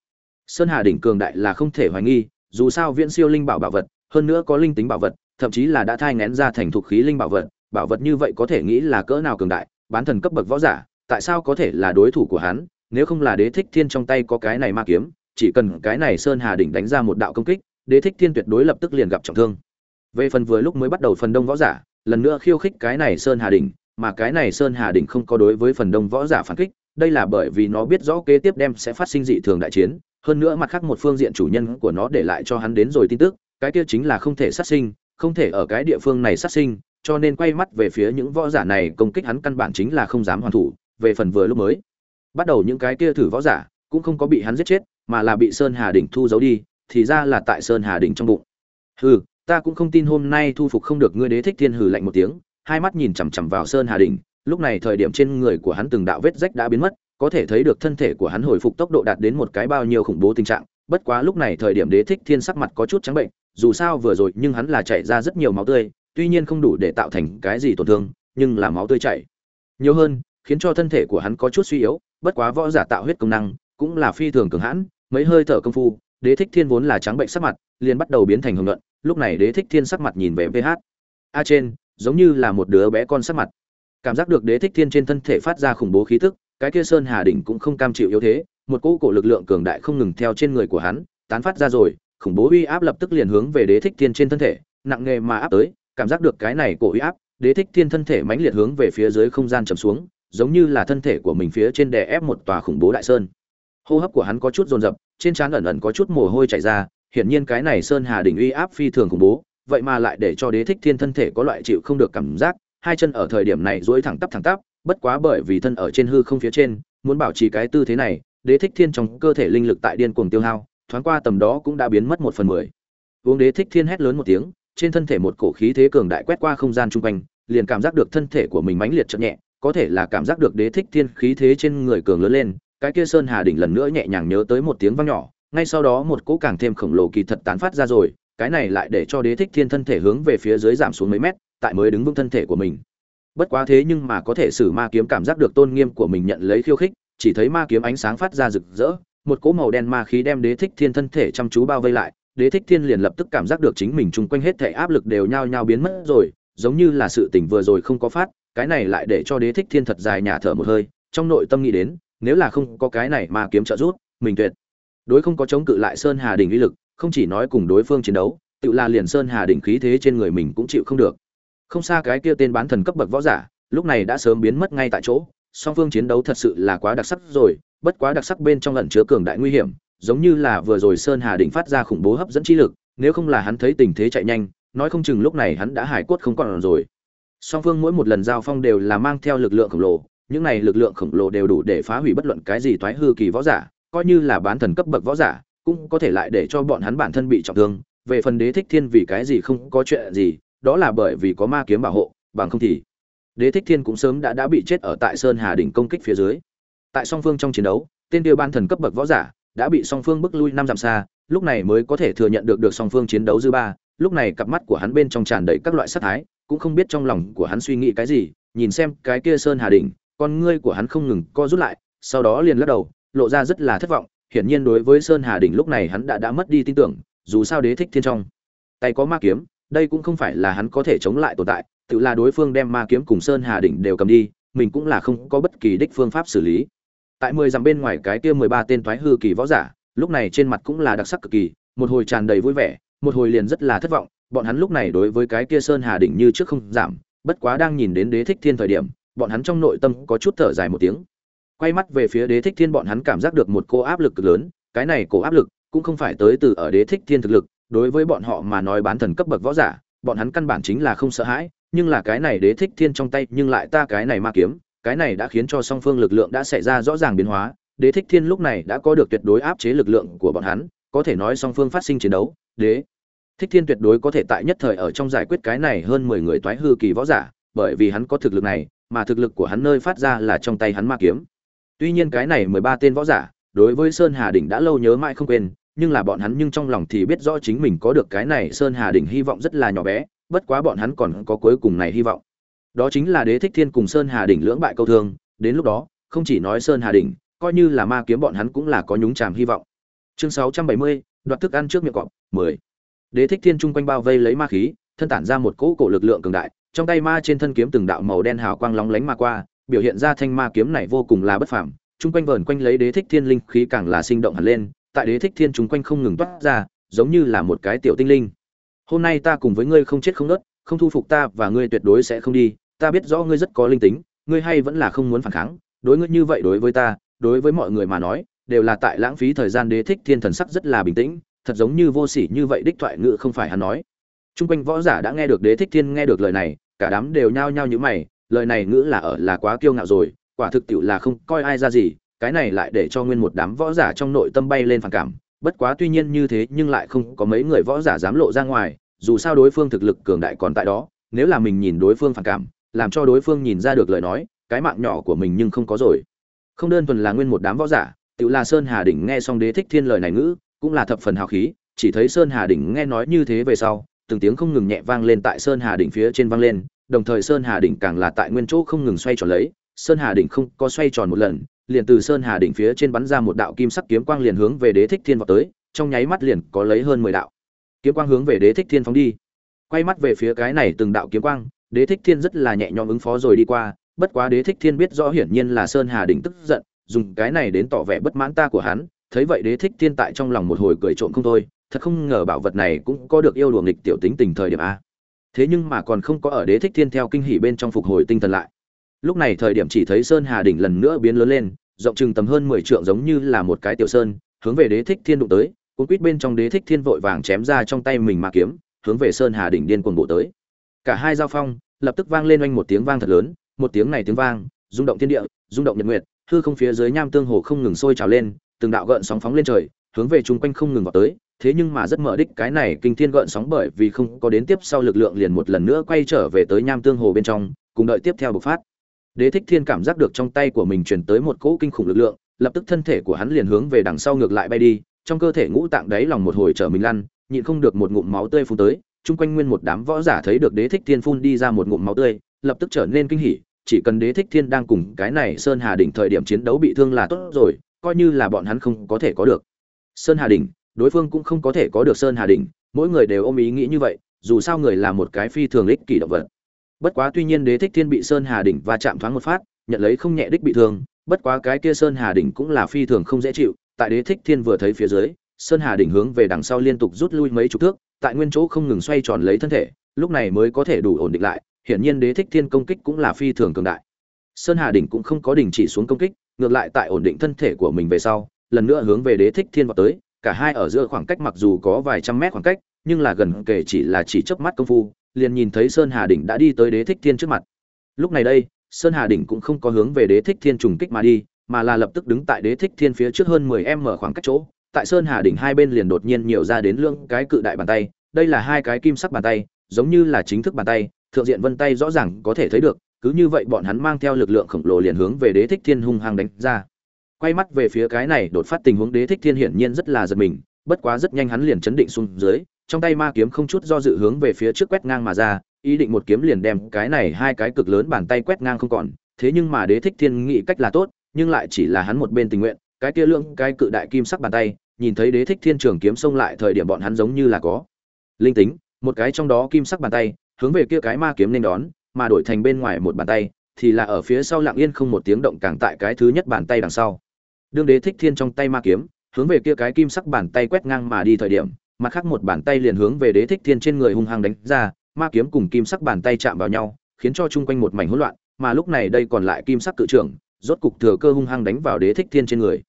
Sơn hà đỉnh cường đại là không thể hoài nghi, dù sao viễn siêu linh bảo bảo vật, hơn nữa có linh tính bảo vật, thậm chí là đã thai nghén ra thành thuộc khí linh bảo vật bảo vật như vậy có thể nghĩ là cỡ nào cường đại, bán thần cấp bậc võ giả, tại sao có thể là đối thủ của hắn, nếu không là đế thích thiên trong tay có cái này ma kiếm chỉ cần cái này sơn hà đỉnh đánh ra một đạo công kích, đế thích thiên tuyệt đối lập tức liền gặp trọng thương. Về phần vừa lúc mới bắt đầu phần đông võ giả, lần nữa khiêu khích cái này sơn hà đỉnh, mà cái này sơn hà đỉnh không có đối với phần đông võ giả phản kích, đây là bởi vì nó biết rõ kế tiếp đem sẽ phát sinh dị thường đại chiến, hơn nữa mặt khác một phương diện chủ nhân của nó để lại cho hắn đến rồi tin tức, cái kia chính là không thể sát sinh, không thể ở cái địa phương này sát sinh, cho nên quay mắt về phía những võ giả này công kích hắn căn bản chính là không dám hoàn thủ, về phần vừa lúc mới bắt đầu những cái kia thử võ giả cũng không có bị hắn giết chết mà là bị sơn hà đỉnh thu giấu đi, thì ra là tại sơn hà đỉnh trong bụng. Hừ, ta cũng không tin hôm nay thu phục không được ngươi đế thích thiên hừ lạnh một tiếng, hai mắt nhìn chằm chằm vào sơn hà đỉnh, lúc này thời điểm trên người của hắn từng đạo vết rách đã biến mất, có thể thấy được thân thể của hắn hồi phục tốc độ đạt đến một cái bao nhiêu khủng bố tình trạng, bất quá lúc này thời điểm đế thích thiên sắc mặt có chút trắng bệnh, dù sao vừa rồi nhưng hắn là chảy ra rất nhiều máu tươi, tuy nhiên không đủ để tạo thành cái gì tổn thương, nhưng là máu tươi chảy. Nhiều hơn, khiến cho thân thể của hắn có chút suy yếu, bất quá võ giả tạo huyết công năng cũng là phi thường cường hãn mấy hơi thở công phu, đế thích thiên vốn là trắng bệnh sắc mặt, liền bắt đầu biến thành hưởng luận lúc này đế thích thiên sắc mặt nhìn về vh a trên, giống như là một đứa bé con sắc mặt. Cảm giác được đế thích thiên trên thân thể phát ra khủng bố khí tức, cái kia sơn hà đỉnh cũng không cam chịu yếu thế, một cỗ cổ lực lượng cường đại không ngừng theo trên người của hắn, tán phát ra rồi, khủng bố uy áp lập tức liền hướng về đế thích thiên trên thân thể, nặng nghề mà áp tới, cảm giác được cái này cổ uy áp, đế thích thiên thân thể mãnh liệt hướng về phía dưới không gian chầm xuống, giống như là thân thể của mình phía trên đè ép một tòa khủng bố đại sơn hô hấp của hắn có chút dồn dập, trên trán ẩn ẩn có chút mồ hôi chảy ra, hiển nhiên cái này sơn hà đỉnh uy áp phi thường khủng bố, vậy mà lại để cho đế thích thiên thân thể có loại chịu không được cảm giác, hai chân ở thời điểm này duỗi thẳng tắp thẳng tắp, bất quá bởi vì thân ở trên hư không phía trên, muốn bảo trì cái tư thế này, đế thích thiên trong cơ thể linh lực tại điên cuồng tiêu hao, thoáng qua tầm đó cũng đã biến mất một phần mười. Uống đế thích thiên hét lớn một tiếng, trên thân thể một cổ khí thế cường đại quét qua không gian chung quanh, liền cảm giác được thân thể của mình mãnh liệt chậm nhẹ, có thể là cảm giác được đế thích thiên khí thế trên người cường lớn lên cái kia sơn hà đỉnh lần nữa nhẹ nhàng nhớ tới một tiếng vang nhỏ, ngay sau đó một cỗ càng thêm khổng lồ kỳ thật tán phát ra rồi, cái này lại để cho đế thích thiên thân thể hướng về phía dưới giảm xuống mấy mét, tại mới đứng vững thân thể của mình. Bất quá thế nhưng mà có thể sử ma kiếm cảm giác được tôn nghiêm của mình nhận lấy khiêu khích, chỉ thấy ma kiếm ánh sáng phát ra rực rỡ, một cỗ màu đen ma khí đem đế thích thiên thân thể chăm chú bao vây lại, đế thích thiên liền lập tức cảm giác được chính mình chung quanh hết thể áp lực đều nhao nhao biến mất rồi, giống như là sự tỉnh vừa rồi không có phát, cái này lại để cho đế thích thiên thật dài nhà thở một hơi, trong nội tâm nghĩ đến nếu là không có cái này mà kiếm trợ giúp, mình tuyệt. Đối không có chống cự lại sơn hà đình uy lực, không chỉ nói cùng đối phương chiến đấu, tự là liền sơn hà đỉnh khí thế trên người mình cũng chịu không được. Không xa cái kia tên bán thần cấp bậc võ giả, lúc này đã sớm biến mất ngay tại chỗ, song phương chiến đấu thật sự là quá đặc sắc rồi, bất quá đặc sắc bên trong ẩn chứa cường đại nguy hiểm, giống như là vừa rồi sơn hà đỉnh phát ra khủng bố hấp dẫn chi lực, nếu không là hắn thấy tình thế chạy nhanh, nói không chừng lúc này hắn đã hải cốt không còn rồi. Song phương mỗi một lần giao phong đều là mang theo lực lượng khổng lồ những này lực lượng khổng lồ đều đủ để phá hủy bất luận cái gì thoái hư kỳ võ giả, coi như là bán thần cấp bậc võ giả, cũng có thể lại để cho bọn hắn bản thân bị trọng thương. Về phần đế thích thiên vì cái gì không có chuyện gì, đó là bởi vì có ma kiếm bảo hộ, bằng không thì đế thích thiên cũng sớm đã đã bị chết ở tại sơn hà đỉnh công kích phía dưới. Tại song phương trong chiến đấu, tên tiêu ban thần cấp bậc võ giả đã bị song phương bức lui năm dặm xa, lúc này mới có thể thừa nhận được được song phương chiến đấu dư ba. Lúc này cặp mắt của hắn bên trong tràn đầy các loại sát thái, cũng không biết trong lòng của hắn suy nghĩ cái gì, nhìn xem cái kia sơn hà đỉnh con ngươi của hắn không ngừng co rút lại, sau đó liền lắc đầu, lộ ra rất là thất vọng, hiển nhiên đối với sơn hà đỉnh lúc này hắn đã đã mất đi tin tưởng, dù sao đế thích thiên trong. Tay có ma kiếm, đây cũng không phải là hắn có thể chống lại tồn tại, tự là đối phương đem ma kiếm cùng sơn hà đỉnh đều cầm đi, mình cũng là không có bất kỳ đích phương pháp xử lý. Tại mười dặm bên ngoài cái kia mười ba tên toái hư kỳ võ giả, lúc này trên mặt cũng là đặc sắc cực kỳ, một hồi tràn đầy vui vẻ, một hồi liền rất là thất vọng, bọn hắn lúc này đối với cái kia sơn hà đỉnh như trước không giảm, bất quá đang nhìn đến đế thích thiên thời điểm bọn hắn trong nội tâm có chút thở dài một tiếng. Quay mắt về phía đế thích thiên, bọn hắn cảm giác được một cô áp lực cực lớn. Cái này cổ áp lực cũng không phải tới từ ở đế thích thiên thực lực. Đối với bọn họ mà nói bán thần cấp bậc võ giả, bọn hắn căn bản chính là không sợ hãi. Nhưng là cái này đế thích thiên trong tay, nhưng lại ta cái này ma kiếm, cái này đã khiến cho song phương lực lượng đã xảy ra rõ ràng biến hóa. Đế thích thiên lúc này đã có được tuyệt đối áp chế lực lượng của bọn hắn, có thể nói song phương phát sinh chiến đấu. Đế thích thiên tuyệt đối có thể tại nhất thời ở trong giải quyết cái này hơn mười người toái hư kỳ võ giả, bởi vì hắn có thực lực này mà thực lực của hắn nơi phát ra là trong tay hắn ma kiếm. Tuy nhiên cái này mười ba tên võ giả, đối với sơn hà đỉnh đã lâu nhớ mãi không quên, nhưng là bọn hắn nhưng trong lòng thì biết rõ chính mình có được cái này sơn hà đỉnh hy vọng rất là nhỏ bé, bất quá bọn hắn còn có cuối cùng này hy vọng. Đó chính là đế thích thiên cùng sơn hà đỉnh lưỡng bại câu thương, đến lúc đó, không chỉ nói sơn hà đỉnh, coi như là ma kiếm bọn hắn cũng là có nhúng chàm hy vọng. Chương sáu trăm bảy mươi, đoạt thức ăn trước miệng cọp, mười. Đế thích thiên chung quanh bao vây lấy ma khí, thân tản ra một cỗ cổ lực lượng cường đại trong tay ma trên thân kiếm từng đạo màu đen hào quang lóng lánh ma qua, biểu hiện ra thanh ma kiếm này vô cùng là bất phàm. Chúng quanh vờn quanh lấy đế thích thiên linh khí càng là sinh động hẳn lên, tại đế thích thiên chúng quanh không ngừng toát ra, giống như là một cái tiểu tinh linh. Hôm nay ta cùng với ngươi không chết không nớt, không thu phục ta và ngươi tuyệt đối sẽ không đi. Ta biết rõ ngươi rất có linh tính, ngươi hay vẫn là không muốn phản kháng. Đối ngươi như vậy đối với ta, đối với mọi người mà nói, đều là tại lãng phí thời gian đế thích thiên thần sắc rất là bình tĩnh, thật giống như vô sỉ như vậy đích thoại ngữ không phải hắn nói. Trung quanh võ giả đã nghe được đế thích thiên nghe được lời này, cả đám đều nhao nhao như mày, lời này ngữ là ở là quá kiêu ngạo rồi, quả thực tiểu là không coi ai ra gì, cái này lại để cho nguyên một đám võ giả trong nội tâm bay lên phản cảm. Bất quá tuy nhiên như thế nhưng lại không có mấy người võ giả dám lộ ra ngoài, dù sao đối phương thực lực cường đại còn tại đó, nếu là mình nhìn đối phương phản cảm, làm cho đối phương nhìn ra được lời nói, cái mạng nhỏ của mình nhưng không có rồi. Không đơn thuần là nguyên một đám võ giả, Tiểu là sơn hà đỉnh nghe xong đế thích thiên lời này ngữ, cũng là thập phần hào khí, chỉ thấy sơn hà đỉnh nghe nói như thế về sau từng tiếng không ngừng nhẹ vang lên tại sơn hà đỉnh phía trên vang lên, đồng thời sơn hà đỉnh càng là tại nguyên chỗ không ngừng xoay tròn lấy, sơn hà đỉnh không có xoay tròn một lần, liền từ sơn hà đỉnh phía trên bắn ra một đạo kim sắc kiếm quang liền hướng về đế thích thiên vào tới, trong nháy mắt liền có lấy hơn mười đạo kiếm quang hướng về đế thích thiên phóng đi. Quay mắt về phía cái này từng đạo kiếm quang, đế thích thiên rất là nhẹ nhõm ứng phó rồi đi qua, bất quá đế thích thiên biết rõ hiển nhiên là sơn hà đỉnh tức giận, dùng cái này đến tỏ vẻ bất mãn ta của hắn, thấy vậy đế thích thiên tại trong lòng một hồi cười trộm không thôi thật không ngờ bảo vật này cũng có được yêu luồng nghịch tiểu tính tình thời điểm a. Thế nhưng mà còn không có ở đế thích thiên theo kinh hỉ bên trong phục hồi tinh thần lại. Lúc này thời điểm chỉ thấy sơn hà đỉnh lần nữa biến lớn lên, rộng chừng tầm hơn mười trượng giống như là một cái tiểu sơn, hướng về đế thích thiên đụng tới, cuốn quýt bên trong đế thích thiên vội vàng chém ra trong tay mình ma kiếm, hướng về sơn hà đỉnh điên cuồng bộ tới. Cả hai giao phong, lập tức vang lên oanh một tiếng vang thật lớn, một tiếng này tiếng vang, rung động thiên địa, rung động nhật nguyệt, hư không phía dưới nham tương hồ không ngừng sôi trào lên, từng đạo gợn sóng phóng lên trời, hướng về chung quanh không ngừng vào tới thế nhưng mà rất mở đích cái này kinh thiên gợn sóng bởi vì không có đến tiếp sau lực lượng liền một lần nữa quay trở về tới nham tương hồ bên trong, cùng đợi tiếp theo bộc phát. Đế thích thiên cảm giác được trong tay của mình truyền tới một cỗ kinh khủng lực lượng, lập tức thân thể của hắn liền hướng về đằng sau ngược lại bay đi, trong cơ thể ngũ tạng đáy lòng một hồi trở mình lăn, nhịn không được một ngụm máu tươi phun tới, chung quanh nguyên một đám võ giả thấy được đế thích thiên phun đi ra một ngụm máu tươi, lập tức trở nên kinh hỉ, chỉ cần đế thích thiên đang cùng cái này sơn hà đỉnh thời điểm chiến đấu bị thương là tốt rồi, coi như là bọn hắn không có thể có được. Sơn hà đỉnh đối phương cũng không có thể có được sơn hà đỉnh, mỗi người đều ôm ý nghĩ như vậy, dù sao người là một cái phi thường ích kỷ động vật. Bất quá tuy nhiên đế thích thiên bị sơn hà đỉnh và chạm thoáng một phát, nhận lấy không nhẹ đích bị thương, bất quá cái kia sơn hà đỉnh cũng là phi thường không dễ chịu, tại đế thích thiên vừa thấy phía dưới, sơn hà đỉnh hướng về đằng sau liên tục rút lui mấy chục thước, tại nguyên chỗ không ngừng xoay tròn lấy thân thể, lúc này mới có thể đủ ổn định lại, hiển nhiên đế thích thiên công kích cũng là phi thường cường đại. Sơn hà đỉnh cũng không có đình chỉ xuống công kích, ngược lại tại ổn định thân thể của mình về sau, lần nữa hướng về đế thích thiên vào tới cả hai ở giữa khoảng cách mặc dù có vài trăm mét khoảng cách, nhưng là gần kể chỉ là chỉ chớp mắt công phu, liền nhìn thấy sơn hà đỉnh đã đi tới đế thích thiên trước mặt. Lúc này đây, sơn hà đỉnh cũng không có hướng về đế thích thiên trùng kích mà đi, mà là lập tức đứng tại đế thích thiên phía trước hơn mười em mở khoảng cách chỗ. Tại sơn hà đỉnh hai bên liền đột nhiên nhiều ra đến lượng cái cự đại bàn tay, đây là hai cái kim sắc bàn tay, giống như là chính thức bàn tay, thượng diện vân tay rõ ràng có thể thấy được, cứ như vậy bọn hắn mang theo lực lượng khổng lồ liền hướng về đế thích thiên hung hăng đánh ra quay mắt về phía cái này đột phát tình huống đế thích thiên hiển nhiên rất là giật mình, bất quá rất nhanh hắn liền chấn định xuống dưới, trong tay ma kiếm không chút do dự hướng về phía trước quét ngang mà ra, ý định một kiếm liền đem cái này hai cái cực lớn bàn tay quét ngang không còn, thế nhưng mà đế thích thiên nghĩ cách là tốt, nhưng lại chỉ là hắn một bên tình nguyện, cái kia lượng cái cự đại kim sắc bàn tay, nhìn thấy đế thích thiên trường kiếm xông lại thời điểm bọn hắn giống như là có linh tính, một cái trong đó kim sắc bàn tay, hướng về kia cái ma kiếm nên đón, mà đổi thành bên ngoài một bàn tay, thì là ở phía sau lặng yên không một tiếng động càng tại cái thứ nhất bàn tay đằng sau đương đế thích thiên trong tay ma kiếm, hướng về kia cái kim sắc bàn tay quét ngang mà đi thời điểm, mặt khác một bàn tay liền hướng về đế thích thiên trên người hung hăng đánh ra, ma kiếm cùng kim sắc bàn tay chạm vào nhau, khiến cho chung quanh một mảnh hỗn loạn, mà lúc này đây còn lại kim sắc cự trưởng, rốt cục thừa cơ hung hăng đánh vào đế thích thiên trên người.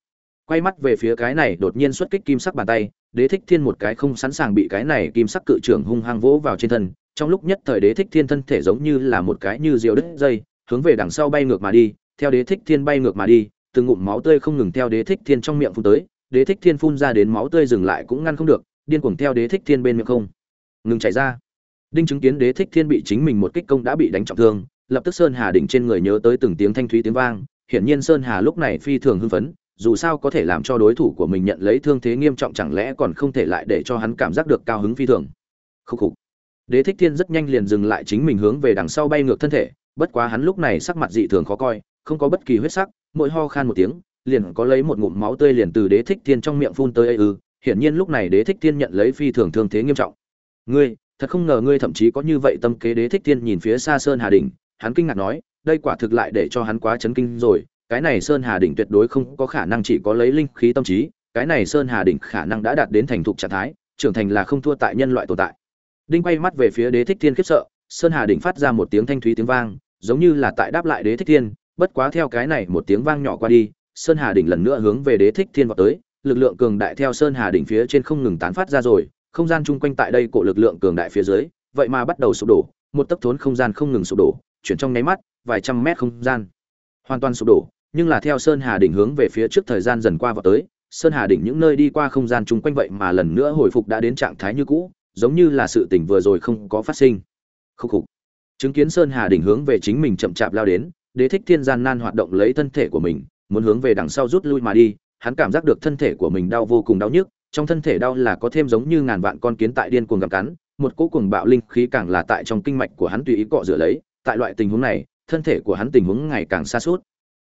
Quay mắt về phía cái này đột nhiên xuất kích kim sắc bàn tay, đế thích thiên một cái không sẵn sàng bị cái này kim sắc cự trưởng hung hăng vỗ vào trên thân, trong lúc nhất thời đế thích thiên thân thể giống như là một cái như diều đứt dây, hướng về đằng sau bay ngược mà đi, theo đế thích thiên bay ngược mà đi từng ngụm máu tươi không ngừng theo đế thích thiên trong miệng phun tới, đế thích thiên phun ra đến máu tươi dừng lại cũng ngăn không được, điên cuồng theo đế thích thiên bên miệng không ngừng chảy ra. Đinh chứng kiến đế thích thiên bị chính mình một kích công đã bị đánh trọng thương, lập tức sơn hà đỉnh trên người nhớ tới từng tiếng thanh thúy tiếng vang, hiển nhiên sơn hà lúc này phi thường hưng phấn, dù sao có thể làm cho đối thủ của mình nhận lấy thương thế nghiêm trọng chẳng lẽ còn không thể lại để cho hắn cảm giác được cao hứng phi thường. Khúc khục. Đế thích thiên rất nhanh liền dừng lại chính mình hướng về đằng sau bay ngược thân thể bất quá hắn lúc này sắc mặt dị thường khó coi không có bất kỳ huyết sắc mỗi ho khan một tiếng liền có lấy một ngụm máu tươi liền từ đế thích thiên trong miệng phun tới ư hiển nhiên lúc này đế thích thiên nhận lấy phi thường thương thế nghiêm trọng. Ngươi thật không ngờ ngươi thậm chí có như vậy tâm kế. Đế thích thiên nhìn phía xa sơn hà đỉnh, hắn kinh ngạc nói đây quả thực lại để cho hắn quá chấn kinh rồi cái này sơn hà đỉnh tuyệt đối không có khả năng chỉ có lấy linh khí tâm trí cái này sơn hà đỉnh khả năng đã đạt đến thành thục trạng thái trưởng thành là không thua tại nhân loại tồn tại. Đinh quay mắt về phía đế thích thiên khiếp sợ sơn hà đỉnh phát ra một tiếng thanh thúy tiếng vang, giống như là tại đáp lại đế thích thiên, bất quá theo cái này một tiếng vang nhỏ qua đi, sơn hà đỉnh lần nữa hướng về đế thích thiên vào tới, lực lượng cường đại theo sơn hà đỉnh phía trên không ngừng tán phát ra rồi, không gian chung quanh tại đây cổ lực lượng cường đại phía dưới, vậy mà bắt đầu sụp đổ, một tấc thốn không gian không ngừng sụp đổ, chuyển trong nháy mắt, vài trăm mét không gian, hoàn toàn sụp đổ, nhưng là theo sơn hà đỉnh hướng về phía trước thời gian dần qua vào tới, sơn hà đỉnh những nơi đi qua không gian chung quanh vậy mà lần nữa hồi phục đã đến trạng thái như cũ, giống như là sự tỉnh vừa rồi không có phát sinh khúc khục. Chứng kiến sơn hà đỉnh hướng về chính mình chậm chạp lao đến, đế thích thiên gian nan hoạt động lấy thân thể của mình, muốn hướng về đằng sau rút lui mà đi, hắn cảm giác được thân thể của mình đau vô cùng đau nhức, trong thân thể đau là có thêm giống như ngàn vạn con kiến tại điên cuồng gặm cắn, một cỗ cuồng bạo linh khí càng là tại trong kinh mạch của hắn tùy ý cọ rửa lấy, tại loại tình huống này, thân thể của hắn tình huống ngày càng xa suốt.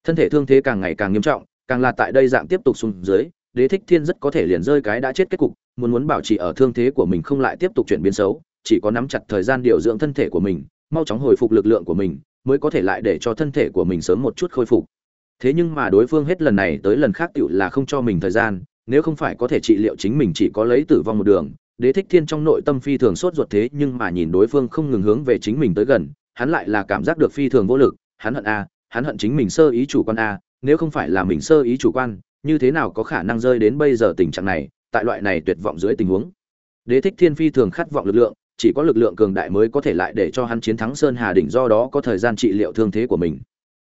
Thân thể thương thế càng ngày càng nghiêm trọng, càng là tại đây dạng tiếp tục xuống dưới, đế thích thiên rất có thể liền rơi cái đã chết kết cục, muốn muốn bảo trì ở thương thế của mình không lại tiếp tục chuyển biến xấu chỉ có nắm chặt thời gian điều dưỡng thân thể của mình, mau chóng hồi phục lực lượng của mình, mới có thể lại để cho thân thể của mình sớm một chút khôi phục. Thế nhưng mà đối phương hết lần này tới lần khác tựu là không cho mình thời gian, nếu không phải có thể trị liệu chính mình chỉ có lấy tử vong một đường, đế thích thiên trong nội tâm phi thường sốt ruột thế nhưng mà nhìn đối phương không ngừng hướng về chính mình tới gần, hắn lại là cảm giác được phi thường vô lực, hắn hận a, hắn hận chính mình sơ ý chủ quan a, nếu không phải là mình sơ ý chủ quan, như thế nào có khả năng rơi đến bây giờ tình trạng này, tại loại này tuyệt vọng dưới tình huống. Đế thích thiên phi thường khát vọng lực lượng chỉ có lực lượng cường đại mới có thể lại để cho hắn chiến thắng sơn hà đỉnh do đó có thời gian trị liệu thương thế của mình.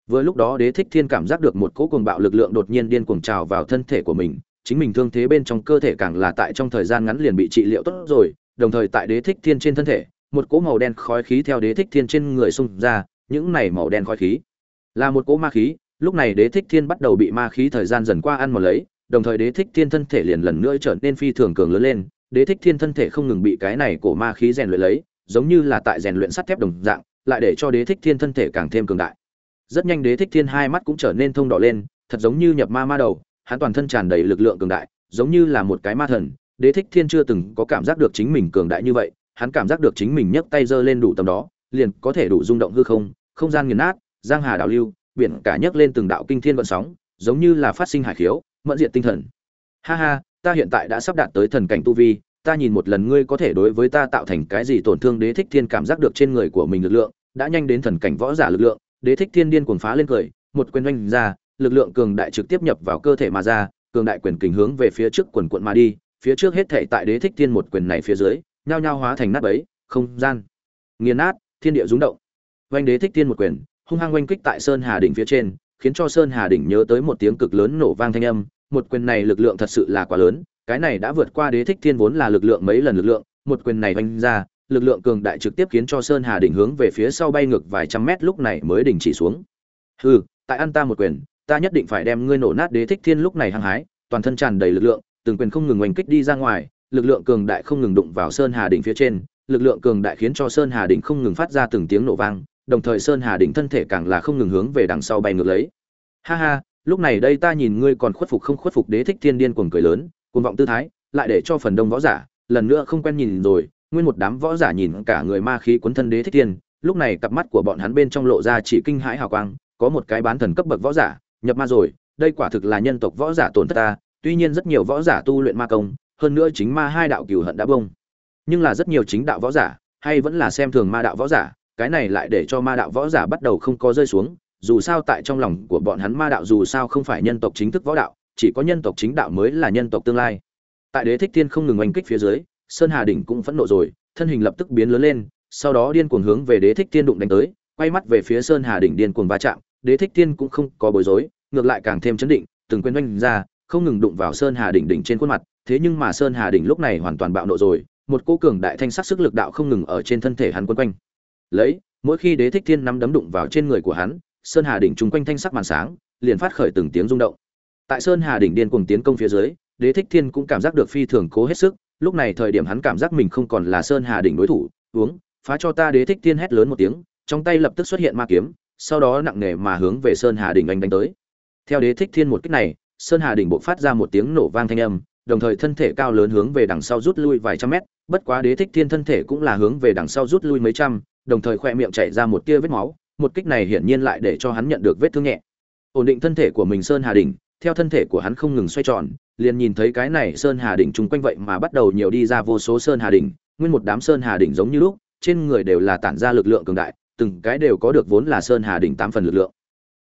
Vừa lúc đó đế thích thiên cảm giác được một cỗ cuồng bạo lực lượng đột nhiên điên cuồng trào vào thân thể của mình, chính mình thương thế bên trong cơ thể càng là tại trong thời gian ngắn liền bị trị liệu tốt rồi, đồng thời tại đế thích thiên trên thân thể, một cỗ màu đen khói khí theo đế thích thiên trên người xung ra, những này màu đen khói khí là một cỗ ma khí, lúc này đế thích thiên bắt đầu bị ma khí thời gian dần qua ăn một lấy, đồng thời đế thích thiên thân thể liền lần nữa trở nên phi thường cường lớn lên đế thích thiên thân thể không ngừng bị cái này cổ ma khí rèn luyện lấy, giống như là tại rèn luyện sắt thép đồng dạng, lại để cho đế thích thiên thân thể càng thêm cường đại. Rất nhanh đế thích thiên hai mắt cũng trở nên thông đỏ lên, thật giống như nhập ma ma đầu, hắn toàn thân tràn đầy lực lượng cường đại, giống như là một cái ma thần. Đế thích thiên chưa từng có cảm giác được chính mình cường đại như vậy, hắn cảm giác được chính mình nhấc tay giơ lên đủ tầm đó, liền có thể đủ rung động hư không không gian nghiền nát, giang hà đảo lưu, biển cả nhấc lên từng đạo kinh thiên vận sóng, giống như là phát sinh hải khiếu, mẫn diện tinh thần. Ha ha ta hiện tại đã sắp đạt tới thần cảnh tu vi, ta nhìn một lần ngươi có thể đối với ta tạo thành cái gì tổn thương đế thích thiên cảm giác được trên người của mình lực lượng, đã nhanh đến thần cảnh võ giả lực lượng, đế thích thiên điên cuồng phá lên cười, một quyền oanh ra, lực lượng cường đại trực tiếp nhập vào cơ thể mà ra, cường đại quyền kình hướng về phía trước quần quận mà đi, phía trước hết thể tại đế thích thiên một quyền này phía dưới, nhao nhao hóa thành nát bấy, không gian, nghiền nát, thiên địa rúng động. Oanh đế thích thiên một quyền, hung hăng oanh kích tại sơn hà đỉnh phía trên, khiến cho sơn hà đỉnh nhớ tới một tiếng cực lớn nổ vang thanh âm một quyền này lực lượng thật sự là quá lớn, cái này đã vượt qua đế thích thiên vốn là lực lượng mấy lần lực lượng, một quyền này vung ra, lực lượng cường đại trực tiếp khiến cho sơn hà đỉnh hướng về phía sau bay ngược vài trăm mét lúc này mới đình chỉ xuống. Hừ, tại ăn ta một quyền, ta nhất định phải đem ngươi nổ nát đế thích thiên lúc này hăng hái, toàn thân tràn đầy lực lượng, từng quyền không ngừng oanh kích đi ra ngoài, lực lượng cường đại không ngừng đụng vào sơn hà đỉnh phía trên, lực lượng cường đại khiến cho sơn hà đỉnh không ngừng phát ra từng tiếng nổ vang, đồng thời sơn hà đỉnh thân thể càng là không ngừng hướng về đằng sau bay ngược lấy. Ha ha lúc này đây ta nhìn ngươi còn khuất phục không khuất phục đế thích thiên điên cuồng cười lớn, cuồng vọng tư thái, lại để cho phần đông võ giả, lần nữa không quen nhìn rồi, nguyên một đám võ giả nhìn cả người ma khí cuốn thân đế thích thiên, lúc này cặp mắt của bọn hắn bên trong lộ ra chỉ kinh hãi hào quang, có một cái bán thần cấp bậc võ giả, nhập ma rồi, đây quả thực là nhân tộc võ giả tổn thất ta, tuy nhiên rất nhiều võ giả tu luyện ma công, hơn nữa chính ma hai đạo cửu hận đã bông. Nhưng là rất nhiều chính đạo võ giả, hay vẫn là xem thường ma đạo võ giả, cái này lại để cho ma đạo võ giả bắt đầu không có rơi xuống dù sao tại trong lòng của bọn hắn ma đạo dù sao không phải nhân tộc chính thức võ đạo, chỉ có nhân tộc chính đạo mới là nhân tộc tương lai. Tại đế thích thiên không ngừng oanh kích phía dưới, sơn hà đỉnh cũng phẫn nộ rồi, thân hình lập tức biến lớn lên, sau đó điên cuồng hướng về đế thích thiên đụng đánh tới, quay mắt về phía sơn hà đỉnh điên cuồng va chạm, đế thích thiên cũng không có bối rối, ngược lại càng thêm chấn định, từng quên oanh ra, không ngừng đụng vào sơn hà đỉnh đỉnh trên khuôn mặt, thế nhưng mà sơn hà đỉnh lúc này hoàn toàn bạo nộ rồi, một cô cường đại thanh sắc sức lực đạo không ngừng ở trên thân thể hắn quấn quanh. Lấy, mỗi khi đế thích thiên nắm đấm đụng vào trên người của hắn sơn hà đỉnh chung quanh thanh sắc màn sáng, liền phát khởi từng tiếng rung động. Tại sơn hà đỉnh điên cuồng tiến công phía dưới, đế thích thiên cũng cảm giác được phi thường cố hết sức, lúc này thời điểm hắn cảm giác mình không còn là sơn hà đỉnh đối thủ, uống, phá cho ta đế thích thiên hét lớn một tiếng, trong tay lập tức xuất hiện ma kiếm, sau đó nặng nề mà hướng về sơn hà đỉnh anh đánh tới. Theo đế thích thiên một kích này, sơn hà đỉnh bộ phát ra một tiếng nổ vang thanh âm, đồng thời thân thể cao lớn hướng về đằng sau rút lui vài trăm mét, bất quá đế thích thiên thân thể cũng là hướng về đằng sau rút lui mấy trăm, đồng thời khoe miệng chảy ra một tia vết máu một kích này hiển nhiên lại để cho hắn nhận được vết thương nhẹ. Ổn định thân thể của mình sơn hà đỉnh, theo thân thể của hắn không ngừng xoay tròn, liền nhìn thấy cái này sơn hà đỉnh chung quanh vậy mà bắt đầu nhiều đi ra vô số sơn hà đỉnh, nguyên một đám sơn hà đỉnh giống như lúc, trên người đều là tản ra lực lượng cường đại, từng cái đều có được vốn là sơn hà đỉnh tám phần lực lượng.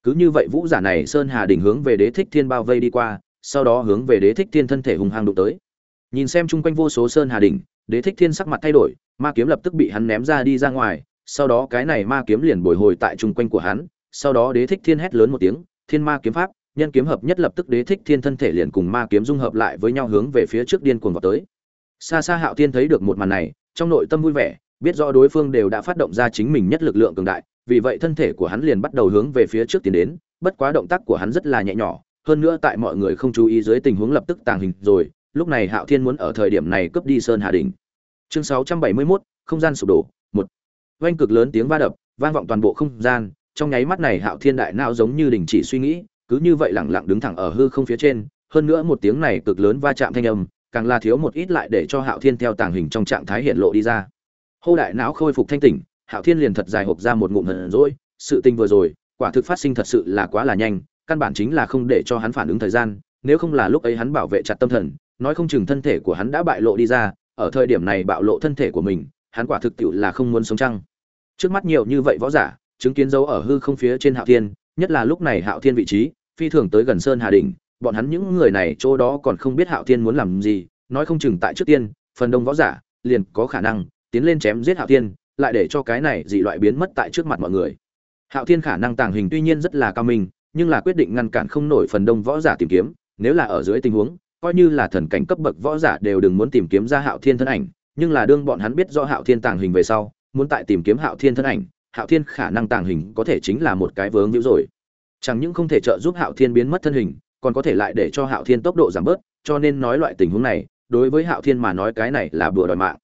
Cứ như vậy vũ giả này sơn hà đỉnh hướng về đế thích thiên bao vây đi qua, sau đó hướng về đế thích thiên thân thể hùng hăng đụng tới. Nhìn xem chung quanh vô số sơn hà đỉnh, đế thích thiên sắc mặt thay đổi, ma kiếm lập tức bị hắn ném ra đi ra ngoài sau đó cái này ma kiếm liền bồi hồi tại chung quanh của hắn sau đó đế thích thiên hét lớn một tiếng thiên ma kiếm pháp nhân kiếm hợp nhất lập tức đế thích thiên thân thể liền cùng ma kiếm dung hợp lại với nhau hướng về phía trước điên cuồng vào tới. Xa xa hạo thiên thấy được một màn này trong nội tâm vui vẻ biết rõ đối phương đều đã phát động ra chính mình nhất lực lượng cường đại vì vậy thân thể của hắn liền bắt đầu hướng về phía trước tiến đến bất quá động tác của hắn rất là nhẹ nhỏ hơn nữa tại mọi người không chú ý dưới tình huống lập tức tàng hình rồi lúc này hạo thiên muốn ở thời điểm này cướp đi sơn hà đình chương 671, không gian sụp đổ oanh cực lớn tiếng va đập, vang vọng toàn bộ không gian, trong nháy mắt này hạo thiên đại não giống như đình chỉ suy nghĩ, cứ như vậy lẳng lặng đứng thẳng ở hư không phía trên, hơn nữa một tiếng này cực lớn va chạm thanh âm, càng là thiếu một ít lại để cho hạo thiên theo tàng hình trong trạng thái hiện lộ đi ra. Hô đại não khôi phục thanh tỉnh, hạo thiên liền thật dài hộp ra một ngụm hờn rỗi sự tình vừa rồi, quả thực phát sinh thật sự là quá là nhanh, căn bản chính là không để cho hắn phản ứng thời gian, nếu không là lúc ấy hắn bảo vệ chặt tâm thần, nói không chừng thân thể của hắn đã bại lộ đi ra, ở thời điểm này bạo lộ thân thể của mình hắn quả thực tiệu là không muốn sống chăng? Trước mắt nhiều như vậy võ giả, chứng kiến dấu ở hư không phía trên hạo thiên, nhất là lúc này hạo thiên vị trí, phi thường tới gần sơn hà đình bọn hắn những người này chỗ đó còn không biết hạo thiên muốn làm gì, nói không chừng tại trước tiên, phần đông võ giả liền có khả năng tiến lên chém giết hạo thiên, lại để cho cái này dị loại biến mất tại trước mặt mọi người. Hạo thiên khả năng tàng hình tuy nhiên rất là cao minh, nhưng là quyết định ngăn cản không nổi phần đông võ giả tìm kiếm, nếu là ở dưới tình huống, coi như là thần cảnh cấp bậc võ giả đều đừng muốn tìm kiếm ra hạo thiên thân ảnh nhưng là đương bọn hắn biết do hạo thiên tàng hình về sau, muốn tại tìm kiếm hạo thiên thân ảnh, hạo thiên khả năng tàng hình có thể chính là một cái vướng víu rồi. Chẳng những không thể trợ giúp hạo thiên biến mất thân hình, còn có thể lại để cho hạo thiên tốc độ giảm bớt, cho nên nói loại tình huống này, đối với hạo thiên mà nói cái này là bừa đòi mạng.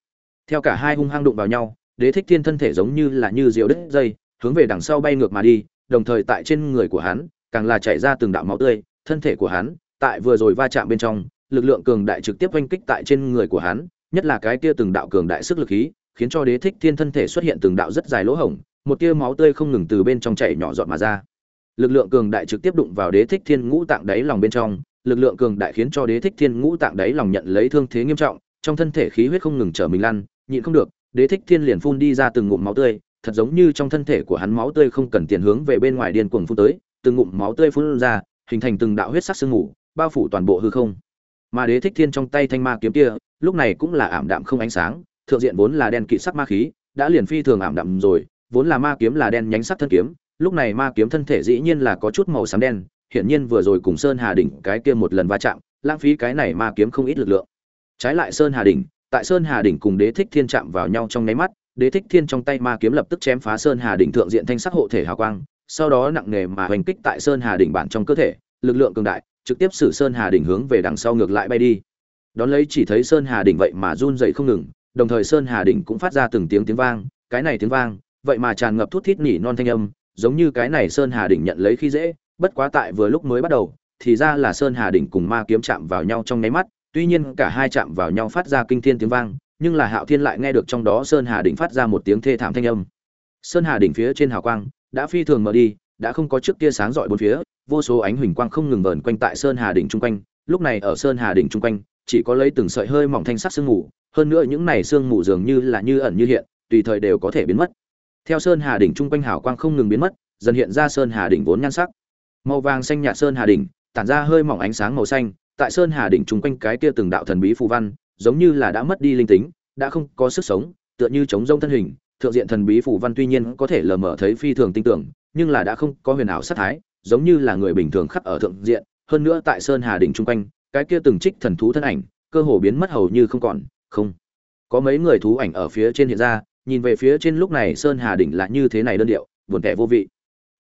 Theo cả hai hung hăng đụng vào nhau, đế thích thiên thân thể giống như là như diều đứt dây, hướng về đằng sau bay ngược mà đi, đồng thời tại trên người của hắn, càng là chảy ra từng đạo máu tươi, thân thể của hắn, tại vừa rồi va chạm bên trong, lực lượng cường đại trực tiếp oanh kích tại trên người của hắn nhất là cái kia từng đạo cường đại sức lực khí, khiến cho đế thích thiên thân thể xuất hiện từng đạo rất dài lỗ hổng, một tia máu tươi không ngừng từ bên trong chảy nhỏ giọt mà ra. Lực lượng cường đại trực tiếp đụng vào đế thích thiên ngũ tạng đáy lòng bên trong, lực lượng cường đại khiến cho đế thích thiên ngũ tạng đáy lòng nhận lấy thương thế nghiêm trọng, trong thân thể khí huyết không ngừng trở mình lăn, nhịn không được, đế thích thiên liền phun đi ra từng ngụm máu tươi, thật giống như trong thân thể của hắn máu tươi không cần tiền hướng về bên ngoài điên cuồng phun tới, từng ngụm máu tươi phun ra, hình thành từng đạo huyết sắc sương mù, bao phủ toàn bộ hư không mà đế thích thiên trong tay thanh ma kiếm kia, lúc này cũng là ảm đạm không ánh sáng, thượng diện vốn là đen kỵ sắc ma khí, đã liền phi thường ảm đạm rồi, vốn là ma kiếm là đen nhánh sắc thân kiếm, lúc này ma kiếm thân thể dĩ nhiên là có chút màu xám đen, hiển nhiên vừa rồi cùng sơn hà đỉnh cái kia một lần va chạm, lãng phí cái này ma kiếm không ít lực lượng. Trái lại sơn hà đỉnh, tại sơn hà đỉnh cùng đế thích thiên chạm vào nhau trong nháy mắt, đế thích thiên trong tay ma kiếm lập tức chém phá sơn hà đỉnh thượng diện thanh sắc hộ thể hào quang, sau đó nặng nề mà hoành kích tại sơn hà đỉnh bản trong cơ thể, lực lượng cường đại trực tiếp xử sơn hà đỉnh hướng về đằng sau ngược lại bay đi. Đón lấy chỉ thấy sơn hà đỉnh vậy mà run dậy không ngừng, đồng thời sơn hà đỉnh cũng phát ra từng tiếng tiếng vang, cái này tiếng vang, vậy mà tràn ngập thút thít nỉ non thanh âm, giống như cái này sơn hà đỉnh nhận lấy khi dễ, bất quá tại vừa lúc mới bắt đầu, thì ra là sơn hà đỉnh cùng ma kiếm chạm vào nhau trong nháy mắt, tuy nhiên cả hai chạm vào nhau phát ra kinh thiên tiếng vang, nhưng là hạo thiên lại nghe được trong đó sơn hà đỉnh phát ra một tiếng thê thảm thanh âm. Sơn hà đỉnh phía trên hào quang đã phi thường mở đi đã không có trước kia sáng rọi bốn phía, vô số ánh huỳnh quang không ngừng vờn quanh tại sơn hà đỉnh trung quanh. Lúc này ở sơn hà đỉnh trung quanh, chỉ có lấy từng sợi hơi mỏng thanh sắc sương mù, hơn nữa những này sương mù dường như là như ẩn như hiện, tùy thời đều có thể biến mất. Theo sơn hà đỉnh trung quanh hào quang không ngừng biến mất, dần hiện ra sơn hà đỉnh vốn nhan sắc. Màu vàng xanh nhạt sơn hà đỉnh, tản ra hơi mỏng ánh sáng màu xanh, tại sơn hà đỉnh trung quanh cái kia từng đạo thần bí phù văn, giống như là đã mất đi linh tính, đã không có sức sống, tựa như chống rông thân hình, thượng diện thần bí phù văn tuy nhiên có thể lờ mờ thấy phi thường tinh tưởng nhưng là đã không có huyền ảo sát thái, giống như là người bình thường khắc ở thượng diện, hơn nữa tại sơn hà đỉnh trung quanh, cái kia từng trích thần thú thân ảnh, cơ hồ biến mất hầu như không còn, không. Có mấy người thú ảnh ở phía trên hiện ra, nhìn về phía trên lúc này sơn hà đỉnh là như thế này đơn điệu, buồn tẻ vô vị.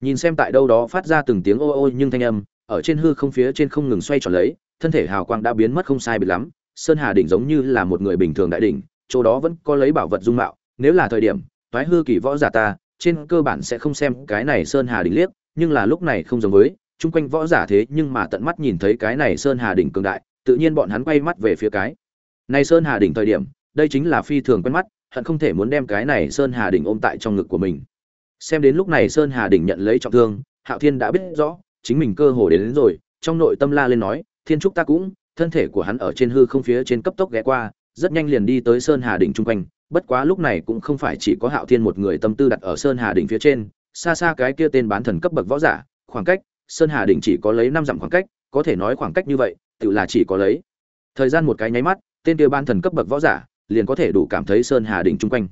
Nhìn xem tại đâu đó phát ra từng tiếng ô ô nhưng thanh âm, ở trên hư không phía trên không ngừng xoay tròn lấy, thân thể hào quang đã biến mất không sai biệt lắm, sơn hà đỉnh giống như là một người bình thường đại đỉnh, chỗ đó vẫn có lấy bảo vật dung mạo, nếu là thời điểm, toái hư kỳ võ giả ta trên cơ bản sẽ không xem cái này sơn hà đỉnh liếc nhưng là lúc này không giống với chung quanh võ giả thế nhưng mà tận mắt nhìn thấy cái này sơn hà đỉnh cường đại tự nhiên bọn hắn quay mắt về phía cái này sơn hà đỉnh thời điểm đây chính là phi thường quen mắt hận không thể muốn đem cái này sơn hà đỉnh ôm tại trong ngực của mình. Xem đến lúc này sơn hà đỉnh nhận lấy trọng thương hạo thiên đã biết rõ chính mình cơ hồ đến, đến rồi trong nội tâm la lên nói thiên trúc ta cũng thân thể của hắn ở trên hư không phía trên cấp tốc ghé qua rất nhanh liền đi tới sơn hà đỉnh chung quanh bất quá lúc này cũng không phải chỉ có hạo thiên một người tâm tư đặt ở sơn hà đỉnh phía trên, xa xa cái kia tên bán thần cấp bậc võ giả, khoảng cách, sơn hà đỉnh chỉ có lấy năm dặm khoảng cách, có thể nói khoảng cách như vậy, tự là chỉ có lấy. Thời gian một cái nháy mắt, tên kia bán thần cấp bậc võ giả liền có thể đủ cảm thấy sơn hà đỉnh chung quanh.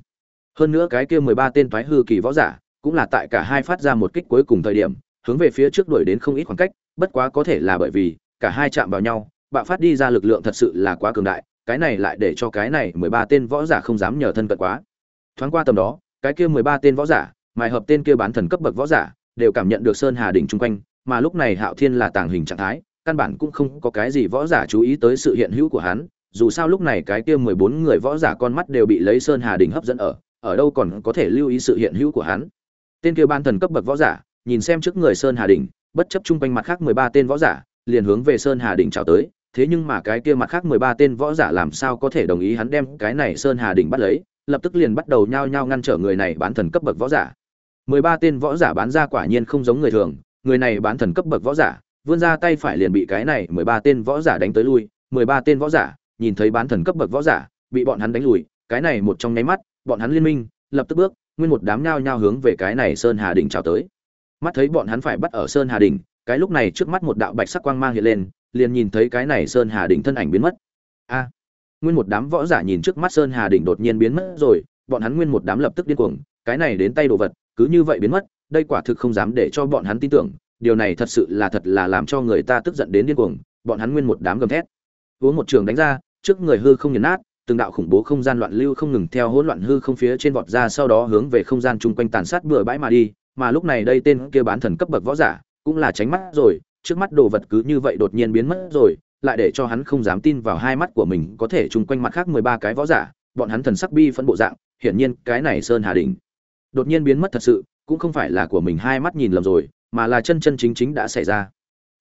Hơn nữa cái kia mười ba tên thoái hư kỳ võ giả cũng là tại cả hai phát ra một kích cuối cùng thời điểm, hướng về phía trước đuổi đến không ít khoảng cách, bất quá có thể là bởi vì cả hai chạm vào nhau, bạo phát đi ra lực lượng thật sự là quá cường đại cái này lại để cho cái này mười ba tên võ giả không dám nhờ thân cận quá. Thoáng qua tầm đó, cái kia mười ba tên võ giả, mài hợp tên kia bán thần cấp bậc võ giả, đều cảm nhận được sơn hà đỉnh chung quanh, mà lúc này hạo thiên là tàng hình trạng thái, căn bản cũng không có cái gì võ giả chú ý tới sự hiện hữu của hắn, dù sao lúc này cái kia mười bốn người võ giả con mắt đều bị lấy sơn hà đỉnh hấp dẫn ở ở đâu còn có thể lưu ý sự hiện hữu của hắn. Tên kia ban thần cấp bậc võ giả, nhìn xem trước người sơn hà đỉnh, bất chấp chung quanh mặt khác mười ba tên võ giả, liền hướng về sơn hà đỉnh chào tới thế nhưng mà cái kia mặt khác mười ba tên võ giả làm sao có thể đồng ý hắn đem cái này sơn hà đỉnh bắt lấy, lập tức liền bắt đầu nhao nhao ngăn trở người này bán thần cấp bậc võ giả. Mười ba tên võ giả bán ra quả nhiên không giống người thường, người này bán thần cấp bậc võ giả, vươn ra tay phải liền bị cái này mười ba tên võ giả đánh tới lui. Mười ba tên võ giả, nhìn thấy bán thần cấp bậc võ giả, bị bọn hắn đánh lùi, cái này một trong nháy mắt, bọn hắn liên minh, lập tức bước, nguyên một đám nhao nhao hướng về cái này sơn hà đỉnh chào tới. Mắt thấy bọn hắn phải bắt ở sơn hà đỉnh, cái lúc này trước mắt một đạo bạch sắc quang mang hiện lên liền nhìn thấy cái này sơn hà đỉnh thân ảnh biến mất. A, nguyên một đám võ giả nhìn trước mắt sơn hà đỉnh đột nhiên biến mất rồi, bọn hắn nguyên một đám lập tức điên cuồng, cái này đến tay đồ vật, cứ như vậy biến mất, đây quả thực không dám để cho bọn hắn tin tưởng, điều này thật sự là thật là làm cho người ta tức giận đến điên cuồng, bọn hắn nguyên một đám gầm thét. Uống một trường đánh ra, trước người hư không nhấn nát, từng đạo khủng bố không gian loạn lưu không ngừng theo hỗn loạn hư không phía trên vọt ra, sau đó hướng về không gian chung quanh tàn sát bừa bãi mà đi, mà lúc này đây tên kia bán thần cấp bậc võ giả, cũng là tránh mắt rồi trước mắt đồ vật cứ như vậy đột nhiên biến mất rồi lại để cho hắn không dám tin vào hai mắt của mình có thể chung quanh mặt khác mười ba cái võ giả bọn hắn thần sắc bi phẫn bộ dạng hiển nhiên cái này sơn hà đỉnh, đột nhiên biến mất thật sự cũng không phải là của mình hai mắt nhìn lầm rồi mà là chân chân chính chính đã xảy ra.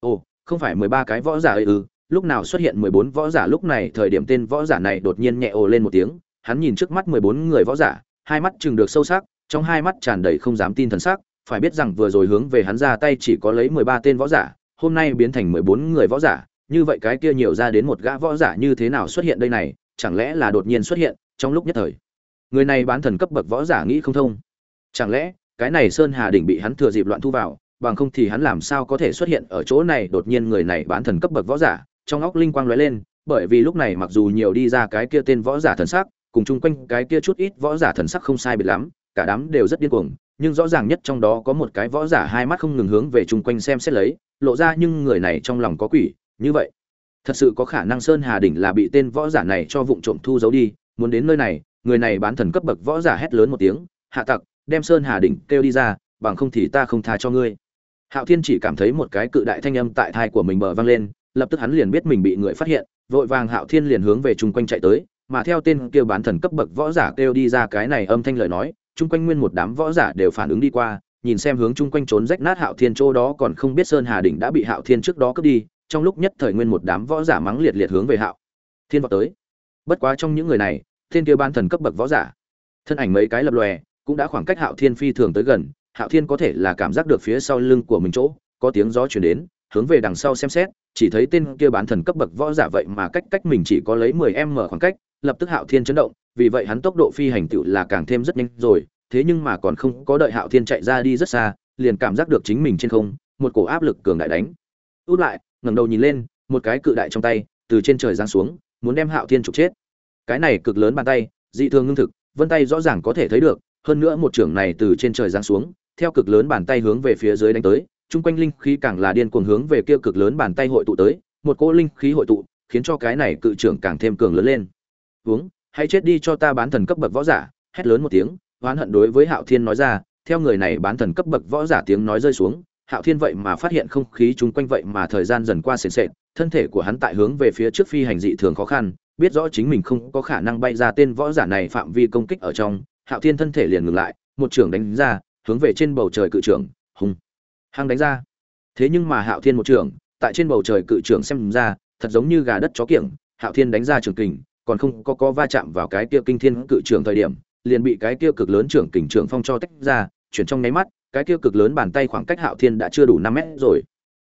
Ồ không phải mười ba cái võ giả ấy ư? Lúc nào xuất hiện mười bốn võ giả lúc này thời điểm tên võ giả này đột nhiên nhẹ ồ lên một tiếng hắn nhìn trước mắt mười bốn người võ giả hai mắt chừng được sâu sắc trong hai mắt tràn đầy không dám tin thần sắc phải biết rằng vừa rồi hướng về hắn ra tay chỉ có lấy mười ba tên võ giả hôm nay biến thành mười bốn người võ giả, như vậy cái kia nhiều ra đến một gã võ giả như thế nào xuất hiện đây này, chẳng lẽ là đột nhiên xuất hiện trong lúc nhất thời? Người này bán thần cấp bậc võ giả nghĩ không thông. Chẳng lẽ, cái này sơn hà đỉnh bị hắn thừa dịp loạn thu vào, bằng không thì hắn làm sao có thể xuất hiện ở chỗ này? Đột nhiên người này bán thần cấp bậc võ giả, trong óc linh quang lóe lên, bởi vì lúc này mặc dù nhiều đi ra cái kia tên võ giả thần sắc, cùng chung quanh cái kia chút ít võ giả thần sắc không sai biệt lắm, cả đám đều rất điên cuồng nhưng rõ ràng nhất trong đó có một cái võ giả hai mắt không ngừng hướng về chung quanh xem xét lấy, lộ ra nhưng người này trong lòng có quỷ, như vậy. Thật sự có khả năng sơn hà đỉnh là bị tên võ giả này cho vụng trộm thu giấu đi, muốn đến nơi này, người này bán thần cấp bậc võ giả hét lớn một tiếng, hạ tặc, đem sơn hà đỉnh kêu đi ra, bằng không thì ta không tha cho ngươi. Hạo thiên chỉ cảm thấy một cái cự đại thanh âm tại thai của mình bờ vang lên, lập tức hắn liền biết mình bị người phát hiện, vội vàng hạo thiên liền hướng về chung quanh chạy tới, mà theo tên kêu bán thần cấp bậc võ giả kêu đi ra cái này âm thanh lời nói chung quanh nguyên một đám võ giả đều phản ứng đi qua, nhìn xem hướng chung quanh trốn rách nát hạo thiên chỗ đó còn không biết sơn hà đỉnh đã bị hạo thiên trước đó cướp đi, trong lúc nhất thời nguyên một đám võ giả mắng liệt liệt hướng về hạo thiên vào tới. Bất quá trong những người này, Thiên kia ban thần cấp bậc võ giả, thân ảnh mấy cái lập lòe, cũng đã khoảng cách hạo thiên phi thường tới gần, hạo thiên có thể là cảm giác được phía sau lưng của mình chỗ, có tiếng gió chuyển đến, hướng về đằng sau xem xét, chỉ thấy tên kia bán thần cấp bậc võ giả vậy mà cách cách mình chỉ có lấy 10 mở khoảng cách, lập tức hạo thiên chấn động vì vậy hắn tốc độ phi hành tựu là càng thêm rất nhanh rồi, thế nhưng mà còn không có đợi hạo thiên chạy ra đi rất xa, liền cảm giác được chính mình trên không, một cổ áp lực cường đại đánh. Út lại, ngẩng đầu nhìn lên, một cái cự đại trong tay, từ trên trời giáng xuống, muốn đem hạo thiên trục chết. Cái này cực lớn bàn tay, dị thường ngưng thực, vân tay rõ ràng có thể thấy được, hơn nữa một trưởng này từ trên trời giáng xuống, theo cực lớn bàn tay hướng về phía dưới đánh tới, chung quanh linh khí càng là điên cuồng hướng về kia cực lớn bàn tay hội tụ tới, một cỗ linh khí hội tụ, khiến cho cái này cự trưởng càng thêm cường lớn lên. Uống hãy chết đi cho ta bán thần cấp bậc võ giả, hét lớn một tiếng, oán hận đối với hạo thiên nói ra, theo người này bán thần cấp bậc võ giả tiếng nói rơi xuống, hạo thiên vậy mà phát hiện không khí chung quanh vậy mà thời gian dần qua sền sệt, thân thể của hắn tại hướng về phía trước phi hành dị thường khó khăn, biết rõ chính mình không có khả năng bay ra tên võ giả này phạm vi công kích ở trong, hạo thiên thân thể liền ngừng lại, một trưởng đánh ra, hướng về trên bầu trời cự trưởng, hùng, hăng đánh ra. Thế nhưng mà hạo thiên một trưởng, tại trên bầu trời cự trưởng xem ra, thật giống như gà đất chó kiểng, hạo thiên đánh ra trường kình còn không có có va chạm vào cái kia kinh thiên cự trưởng thời điểm, liền bị cái kia cực lớn trưởng kình trưởng phong cho tách ra, chuyển trong nháy mắt, cái kia cực lớn bàn tay khoảng cách hạo thiên đã chưa đủ năm mét rồi.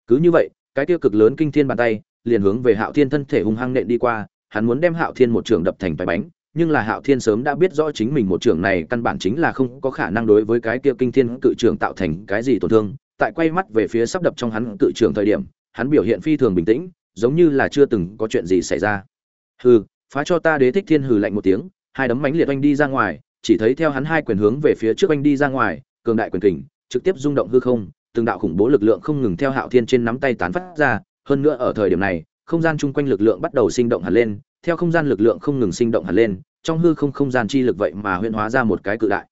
Cứ như vậy, cái kia cực lớn kinh thiên bàn tay liền hướng về hạo thiên thân thể hung hăng nện đi qua, hắn muốn đem hạo thiên một trường đập thành vài bánh, nhưng là hạo thiên sớm đã biết rõ chính mình một trường này căn bản chính là không có khả năng đối với cái kia kinh thiên cự trường tạo thành cái gì tổn thương. Tại quay mắt về phía sắp đập trong hắn cự trường thời điểm, hắn biểu hiện phi thường bình tĩnh, giống như là chưa từng có chuyện gì xảy ra. Hừ phá cho ta đế thích thiên hừ lạnh một tiếng, hai đấm mánh liệt oanh đi ra ngoài, chỉ thấy theo hắn hai quyền hướng về phía trước oanh đi ra ngoài, cường đại quyền kình, trực tiếp rung động hư không, từng đạo khủng bố lực lượng không ngừng theo hạo thiên trên nắm tay tán phát ra, hơn nữa ở thời điểm này, không gian chung quanh lực lượng bắt đầu sinh động hẳn lên, theo không gian lực lượng không ngừng sinh động hẳn lên, trong hư không không gian chi lực vậy mà huyễn hóa ra một cái cự đại.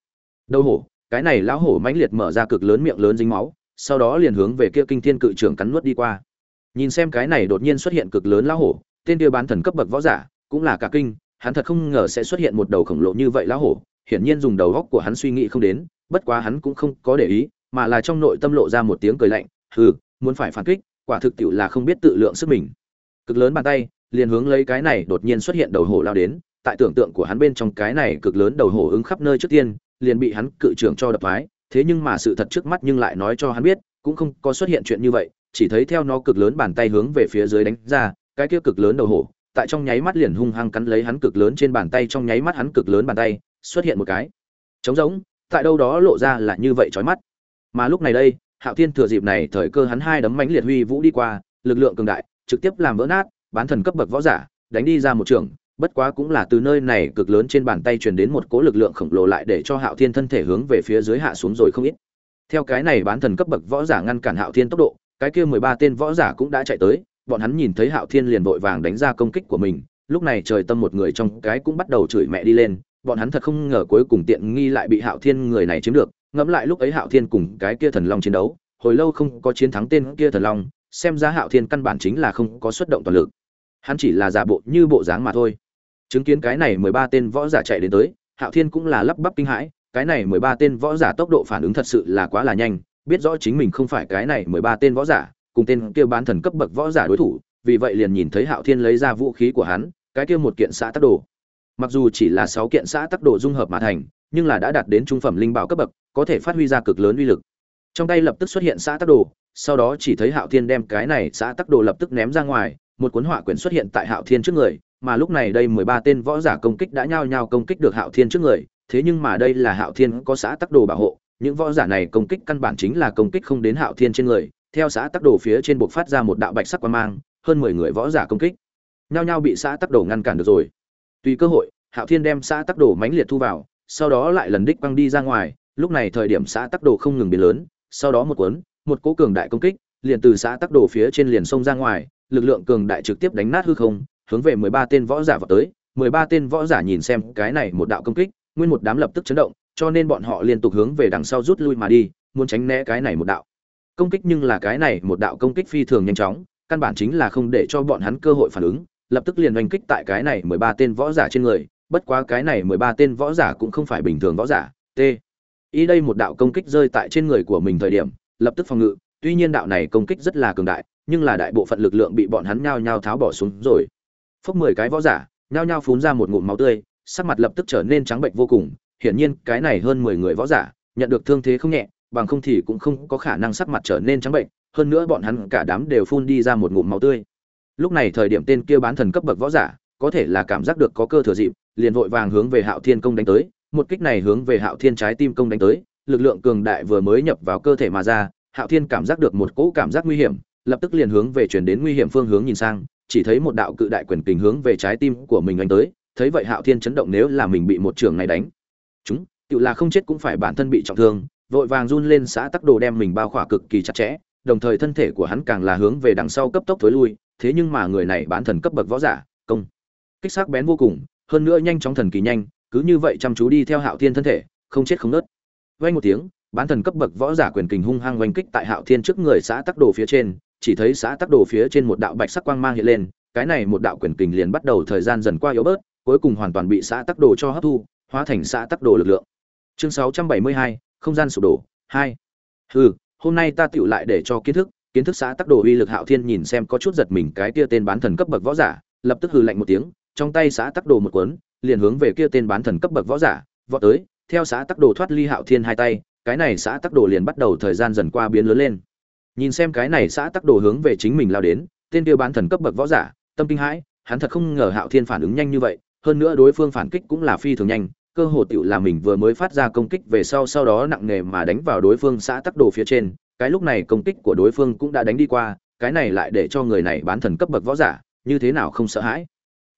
Đầu hổ, cái này lão hổ mãnh liệt mở ra cực lớn miệng lớn dính máu, sau đó liền hướng về kia kinh thiên cự trưởng cắn nuốt đi qua. Nhìn xem cái này đột nhiên xuất hiện cực lớn lão hổ, tên kia bán thần cấp bậc võ giả cũng là cả kinh, hắn thật không ngờ sẽ xuất hiện một đầu khổng lồ như vậy lão hổ, hiển nhiên dùng đầu góc của hắn suy nghĩ không đến, bất quá hắn cũng không có để ý, mà là trong nội tâm lộ ra một tiếng cười lạnh, hừ, muốn phải phản kích, quả thực tiệu là không biết tự lượng sức mình. Cực lớn bàn tay, liền hướng lấy cái này đột nhiên xuất hiện đầu hổ lao đến, tại tưởng tượng của hắn bên trong cái này cực lớn đầu hổ ứng khắp nơi trước tiên, liền bị hắn cự trưởng cho đập phái thế nhưng mà sự thật trước mắt nhưng lại nói cho hắn biết, cũng không có xuất hiện chuyện như vậy, chỉ thấy theo nó cực lớn bàn tay hướng về phía dưới đánh ra, cái kia cực lớn đầu hổ tại trong nháy mắt liền hung hăng cắn lấy hắn cực lớn trên bàn tay trong nháy mắt hắn cực lớn bàn tay xuất hiện một cái. Trống rỗng tại đâu đó lộ ra là như vậy chói mắt. Mà lúc này đây hạo thiên thừa dịp này thời cơ hắn hai đấm mánh liệt huy vũ đi qua lực lượng cường đại trực tiếp làm vỡ nát bán thần cấp bậc võ giả đánh đi ra một trường. Bất quá cũng là từ nơi này cực lớn trên bàn tay truyền đến một cỗ lực lượng khổng lồ lại để cho Hạo Thiên thân thể hướng về phía dưới hạ xuống rồi không ít. Theo cái này bán thần cấp bậc võ giả ngăn cản Hạo Thiên tốc độ, cái kia mười ba tên võ giả cũng đã chạy tới, bọn hắn nhìn thấy Hạo Thiên liền vội vàng đánh ra công kích của mình, lúc này trời tâm một người trong cái cũng bắt đầu chửi mẹ đi lên, bọn hắn thật không ngờ cuối cùng tiện nghi lại bị Hạo Thiên người này chiếm được, ngẫm lại lúc ấy Hạo Thiên cùng cái kia thần long chiến đấu, hồi lâu không có chiến thắng tên kia thần long, xem ra Hạo Thiên căn bản chính là không có xuất động toàn lực. Hắn chỉ là giả bộ như bộ dáng mà thôi. Chứng kiến cái này mười ba tên võ giả chạy đến tới, Hạo Thiên cũng là lắp bắp kinh hãi, cái này mười ba tên võ giả tốc độ phản ứng thật sự là quá là nhanh, biết rõ chính mình không phải cái này mười ba tên võ giả, cùng tên kia bán thần cấp bậc võ giả đối thủ, vì vậy liền nhìn thấy Hạo Thiên lấy ra vũ khí của hắn, cái kia một kiện xã tắc đồ. Mặc dù chỉ là sáu kiện xã tắc đồ dung hợp mà thành, nhưng là đã đạt đến trung phẩm linh bảo cấp bậc, có thể phát huy ra cực lớn uy lực. Trong tay lập tức xuất hiện xã tắc đồ, sau đó chỉ thấy Hạo Thiên đem cái này xã tắc đồ lập tức ném ra ngoài, một cuốn họa quyển xuất hiện tại Hạo Thiên trước người, mà lúc này đây mười ba tên võ giả công kích đã nhao nhao công kích được Hạo Thiên trước người, thế nhưng mà đây là Hạo Thiên có xã tắc đồ bảo hộ, những võ giả này công kích căn bản chính là công kích không đến Hạo Thiên trên người, theo xã tắc đồ phía trên buộc phát ra một đạo bạch sắc quang mang, hơn mười người võ giả công kích, nhao nhao bị xã tắc đồ ngăn cản được rồi. Tùy cơ hội, Hạo Thiên đem xã tắc đồ mãnh liệt thu vào, sau đó lại lần đích băng đi ra ngoài, lúc này thời điểm xã tắc đồ không ngừng biến lớn, sau đó một cuốn, một cỗ cường đại công kích, liền từ xã tắc đồ phía trên liền sông ra ngoài, lực lượng cường đại trực tiếp đánh nát hư không, hướng về 13 tên võ giả vào tới, 13 tên võ giả nhìn xem cái này một đạo công kích, nguyên một đám lập tức chấn động, cho nên bọn họ liên tục hướng về đằng sau rút lui mà đi, muốn tránh né cái này một đạo. Công kích nhưng là cái này một đạo công kích phi thường nhanh chóng, căn bản chính là không để cho bọn hắn cơ hội phản ứng, lập tức liền oanh kích tại cái này 13 tên võ giả trên người, bất quá cái này 13 tên võ giả cũng không phải bình thường võ giả, T. Ý đây một đạo công kích rơi tại trên người của mình thời điểm, lập tức phòng ngự, tuy nhiên đạo này công kích rất là cường đại, nhưng là đại bộ phận lực lượng bị bọn hắn nhao nhao tháo bỏ xuống rồi. Phốc 10 cái võ giả, nhao nhao phun ra một ngụm máu tươi, sắc mặt lập tức trở nên trắng bệnh vô cùng, hiển nhiên cái này hơn 10 người võ giả, nhận được thương thế không nhẹ, bằng không thì cũng không có khả năng sắc mặt trở nên trắng bệnh, hơn nữa bọn hắn cả đám đều phun đi ra một ngụm máu tươi. Lúc này thời điểm tên kia bán thần cấp bậc võ giả, có thể là cảm giác được có cơ thừa dịp, liền vội vàng hướng về Hạo Thiên công đánh tới, một kích này hướng về Hạo Thiên trái tim công đánh tới, lực lượng cường đại vừa mới nhập vào cơ thể mà ra, Hạo Thiên cảm giác được một cỗ cảm giác nguy hiểm, lập tức liền hướng về chuyển đến nguy hiểm phương hướng nhìn sang, chỉ thấy một đạo cự đại quyền kình hướng về trái tim của mình anh tới, thấy vậy Hạo Thiên chấn động nếu là mình bị một trường này đánh, chúng, tự là không chết cũng phải bản thân bị trọng thương, vội vàng run lên xã tắc đồ đem mình bao khỏa cực kỳ chặt chẽ, đồng thời thân thể của hắn càng là hướng về đằng sau cấp tốc thối lui, thế nhưng mà người này bán thần cấp bậc võ giả, công kích sắc bén vô cùng, hơn nữa nhanh chóng thần kỳ nhanh, cứ như vậy chăm chú đi theo Hạo Thiên thân thể, không chết không nứt. Vang một tiếng, bán thần cấp bậc võ giả quyền kình hung hăng oanh kích tại Hạo Thiên trước người xã tắc đồ phía trên, chỉ thấy xã tắc đồ phía trên một đạo bạch sắc quang mang hiện lên, cái này một đạo quyền kình liền bắt đầu thời gian dần qua yếu bớt, cuối cùng hoàn toàn bị xã tắc đồ cho hấp thu, hóa thành xã tắc đồ lực lượng. Chương 672, không gian sụp đổ Hai. Hừ, hôm nay ta tựu lại để cho kiến thức, kiến thức xã tắc đồ uy lực Hạo Thiên nhìn xem có chút giật mình cái kia tên bán thần cấp bậc võ giả, lập tức hừ lạnh một tiếng, trong tay xã tắc đồ một cuốn, liền hướng về kia tên bán thần cấp bậc võ giả, vọt tới, theo xã tắc đồ thoát ly Hạo Thiên hai tay, cái này xã tắc đồ liền bắt đầu thời gian dần qua biến lớn lên nhìn xem cái này xã tắc đồ hướng về chính mình lao đến tên kia bán thần cấp bậc võ giả tâm kinh hãi hắn thật không ngờ hạo thiên phản ứng nhanh như vậy hơn nữa đối phương phản kích cũng là phi thường nhanh cơ hồ tiểu là mình vừa mới phát ra công kích về sau sau đó nặng nề mà đánh vào đối phương xã tắc đồ phía trên, cái lúc này công kích của đối phương cũng đã đánh đi qua, cái này lại để cho người này bán thần cấp bậc võ giả, như thế nào không sợ hãi.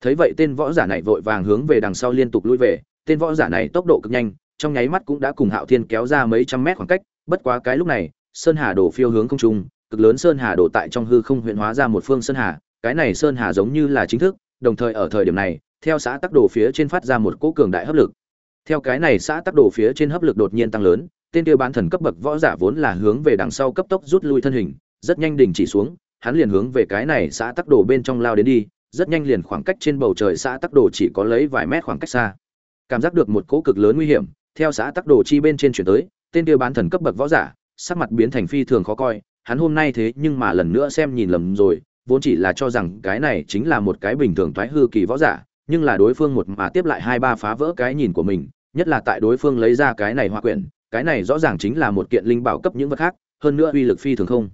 Thấy vậy tên võ giả này vội vàng hướng về đằng sau liên tục lui về, tên võ giả này tốc độ cực nhanh, trong nháy mắt cũng đã cùng hạo thiên kéo ra mấy trăm mét khoảng cách, bất quá cái lúc này, sơn hà đổ phiêu hướng không trung, cực lớn sơn hà đổ tại trong hư không huyện hóa ra một phương sơn hà, cái này sơn hà giống như là chính thức, đồng thời ở thời điểm này, theo xã tắc đồ phía trên phát ra một cỗ cường đại hấp lực theo cái này xã tắc đồ phía trên hấp lực đột nhiên tăng lớn, tên kia bán thần cấp bậc võ giả vốn là hướng về đằng sau cấp tốc rút lui thân hình, rất nhanh đình chỉ xuống, hắn liền hướng về cái này xã tắc đồ bên trong lao đến đi, rất nhanh liền khoảng cách trên bầu trời xã tắc đồ chỉ có lấy vài mét khoảng cách xa. Cảm giác được một cỗ cực lớn nguy hiểm, theo xã tắc đồ chi bên trên chuyển tới, tên kia bán thần cấp bậc võ giả, sắc mặt biến thành phi thường khó coi, hắn hôm nay thế nhưng mà lần nữa xem nhìn lầm rồi, vốn chỉ là cho rằng cái này chính là một cái bình thường thoái hư kỳ võ giả nhưng là đối phương một mà tiếp lại hai ba phá vỡ cái nhìn của mình, nhất là tại đối phương lấy ra cái này hoa quyển, cái này rõ ràng chính là một kiện linh bảo cấp những vật khác, hơn nữa uy lực phi thường không.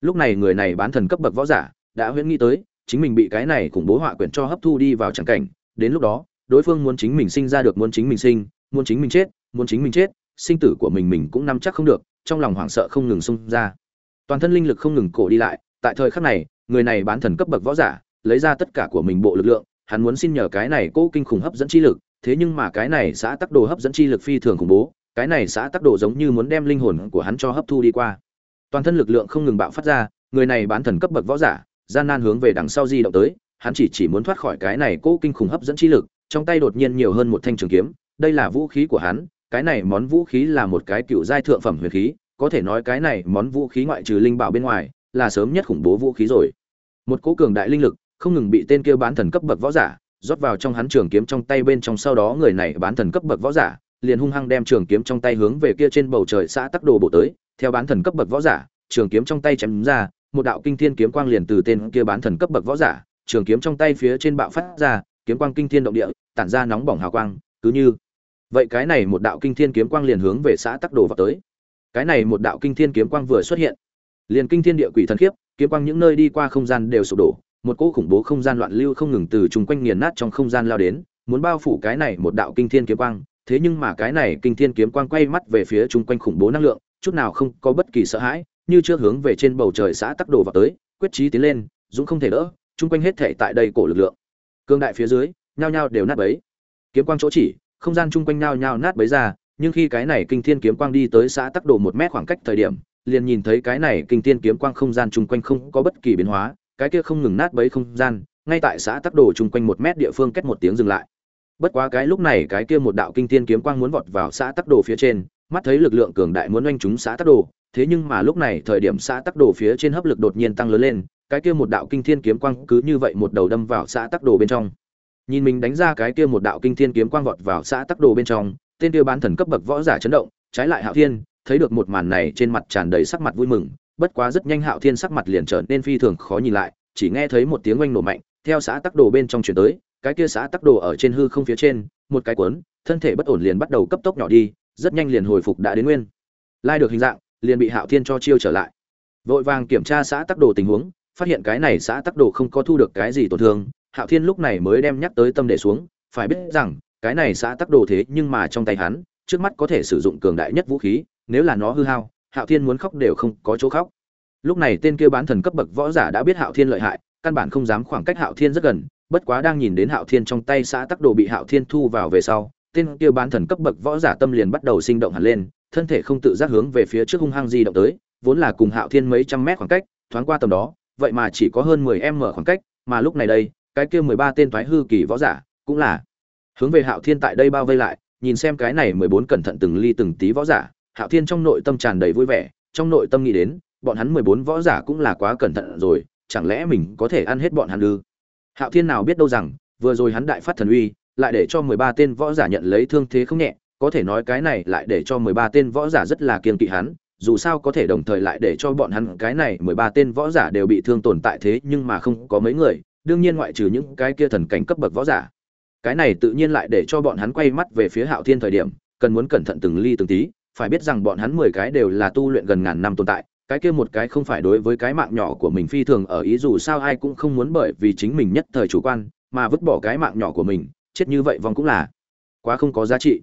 Lúc này người này bán thần cấp bậc võ giả, đã huyễn nghĩ tới, chính mình bị cái này khủng bố họa quyển cho hấp thu đi vào tràng cảnh, đến lúc đó, đối phương muốn chính mình sinh ra được muốn chính mình sinh, muốn chính mình chết, muốn chính mình chết, sinh tử của mình mình cũng nắm chắc không được, trong lòng hoảng sợ không ngừng xung ra. Toàn thân linh lực không ngừng cổ đi lại, tại thời khắc này, người này bán thần cấp bậc võ giả, lấy ra tất cả của mình bộ lực lượng hắn muốn xin nhờ cái này cố kinh khủng hấp dẫn chi lực, thế nhưng mà cái này xã tắc đồ hấp dẫn chi lực phi thường khủng bố, cái này xã tắc đồ giống như muốn đem linh hồn của hắn cho hấp thu đi qua. Toàn thân lực lượng không ngừng bạo phát ra, người này bán thần cấp bậc võ giả, gian nan hướng về đằng sau di động tới, hắn chỉ chỉ muốn thoát khỏi cái này cố kinh khủng hấp dẫn chi lực, trong tay đột nhiên nhiều hơn một thanh trường kiếm, đây là vũ khí của hắn, cái này món vũ khí là một cái cựu giai thượng phẩm huyền khí, có thể nói cái này món vũ khí ngoại trừ linh bảo bên ngoài, là sớm nhất khủng bố vũ khí rồi. Một cố cường đại linh lực không ngừng bị tên kia bán thần cấp bậc võ giả, rót vào trong hắn trường kiếm trong tay bên trong sau đó người này bán thần cấp bậc võ giả, liền hung hăng đem trường kiếm trong tay hướng về kia trên bầu trời xã tắc đồ bổ tới. Theo bán thần cấp bậc võ giả, trường kiếm trong tay chém ra, một đạo kinh thiên kiếm quang liền từ tên kia bán thần cấp bậc võ giả, trường kiếm trong tay phía trên bạo phát ra, kiếm quang kinh thiên động địa, tản ra nóng bỏng hào quang, cứ như vậy cái này một đạo kinh thiên kiếm quang liền hướng về xã tắc đồ vào tới. Cái này một đạo kinh thiên kiếm quang vừa xuất hiện, liền kinh thiên địa quỷ thần khiếp, kiếm quang những nơi đi qua không gian đều sụp đổ một cỗ khủng bố không gian loạn lưu không ngừng từ chung quanh nghiền nát trong không gian lao đến, muốn bao phủ cái này một đạo kinh thiên kiếm quang, thế nhưng mà cái này kinh thiên kiếm quang quay mắt về phía chung quanh khủng bố năng lượng, chút nào không có bất kỳ sợ hãi, như chưa hướng về trên bầu trời xã tắc đồ vào tới, quyết chí tiến lên, dũng không thể đỡ, chung quanh hết thể tại đây cổ lực lượng. Cương đại phía dưới, nhao nhao đều nát bấy. Kiếm quang chỗ chỉ, không gian chung quanh nhao nhao nát bấy ra, nhưng khi cái này kinh thiên kiếm quang đi tới xã tắc đồ một mét khoảng cách thời điểm, liền nhìn thấy cái này kinh thiên kiếm quang không gian chung quanh không có bất kỳ biến hóa cái kia không ngừng nát bấy không gian, ngay tại xã tắc đồ chung quanh một mét địa phương kết một tiếng dừng lại. Bất quá cái lúc này cái kia một đạo kinh thiên kiếm quang muốn vọt vào xã tắc đồ phía trên, mắt thấy lực lượng cường đại muốn oanh chúng xã tắc đồ, thế nhưng mà lúc này thời điểm xã tắc đồ phía trên hấp lực đột nhiên tăng lớn lên, cái kia một đạo kinh thiên kiếm quang cứ như vậy một đầu đâm vào xã tắc đồ bên trong. Nhìn mình đánh ra cái kia một đạo kinh thiên kiếm quang vọt vào xã tắc đồ bên trong, tên kia bán thần cấp bậc võ giả chấn động, trái lại hạo thiên, thấy được một màn này trên mặt tràn đầy sắc mặt vui mừng bất quá rất nhanh hạo thiên sắc mặt liền trở nên phi thường khó nhìn lại, chỉ nghe thấy một tiếng oanh nổ mạnh, theo xã tắc đồ bên trong truyền tới, cái kia xã tắc đồ ở trên hư không phía trên, một cái cuốn, thân thể bất ổn liền bắt đầu cấp tốc nhỏ đi, rất nhanh liền hồi phục đã đến nguyên. Lai được hình dạng, liền bị hạo thiên cho chiêu trở lại. Vội vàng kiểm tra xã tắc đồ tình huống, phát hiện cái này xã tắc đồ không có thu được cái gì tổn thương, hạo thiên lúc này mới đem nhắc tới tâm để xuống, phải biết rằng, cái này xã tắc đồ thế nhưng mà trong tay hắn, trước mắt có thể sử dụng cường đại nhất vũ khí, nếu là nó hư hao hạo thiên muốn khóc đều không có chỗ khóc. Lúc này tên kia bán thần cấp bậc võ giả đã biết hạo thiên lợi hại, căn bản không dám khoảng cách hạo thiên rất gần, bất quá đang nhìn đến hạo thiên trong tay xã tắc đồ bị hạo thiên thu vào về sau, tên kia bán thần cấp bậc võ giả tâm liền bắt đầu sinh động hẳn lên, thân thể không tự giác hướng về phía trước hung hăng di động tới, vốn là cùng hạo thiên mấy trăm mét khoảng cách, thoáng qua tầm đó, vậy mà chỉ có hơn mười m khoảng cách, mà lúc này đây, cái kia mười ba tên thoái hư kỳ võ giả cũng là hướng về hạo thiên tại đây bao vây lại, nhìn xem cái này mười bốn cẩn thận từng ly từng tí võ giả hạo thiên trong nội tâm tràn đầy vui vẻ, trong nội tâm nghĩ đến, bọn hắn mười bốn võ giả cũng là quá cẩn thận rồi, chẳng lẽ mình có thể ăn hết bọn hắn ư? Hạo thiên nào biết đâu rằng, vừa rồi hắn đại phát thần uy, lại để cho mười ba tên võ giả nhận lấy thương thế không nhẹ, có thể nói cái này lại để cho mười ba tên võ giả rất là kiêng kỵ hắn, dù sao có thể đồng thời lại để cho bọn hắn, cái này mười ba tên võ giả đều bị thương tồn tại thế nhưng mà không có mấy người, đương nhiên ngoại trừ những cái kia thần cảnh cấp bậc võ giả. Cái này tự nhiên lại để cho bọn hắn quay mắt về phía hạo thiên thời điểm, cần muốn cẩn thận từng ly từng tí phải biết rằng bọn hắn mười cái đều là tu luyện gần ngàn năm tồn tại, cái kia một cái không phải đối với cái mạng nhỏ của mình phi thường ở ý, dù sao ai cũng không muốn bởi vì chính mình nhất thời chủ quan mà vứt bỏ cái mạng nhỏ của mình, chết như vậy vong cũng là quá không có giá trị.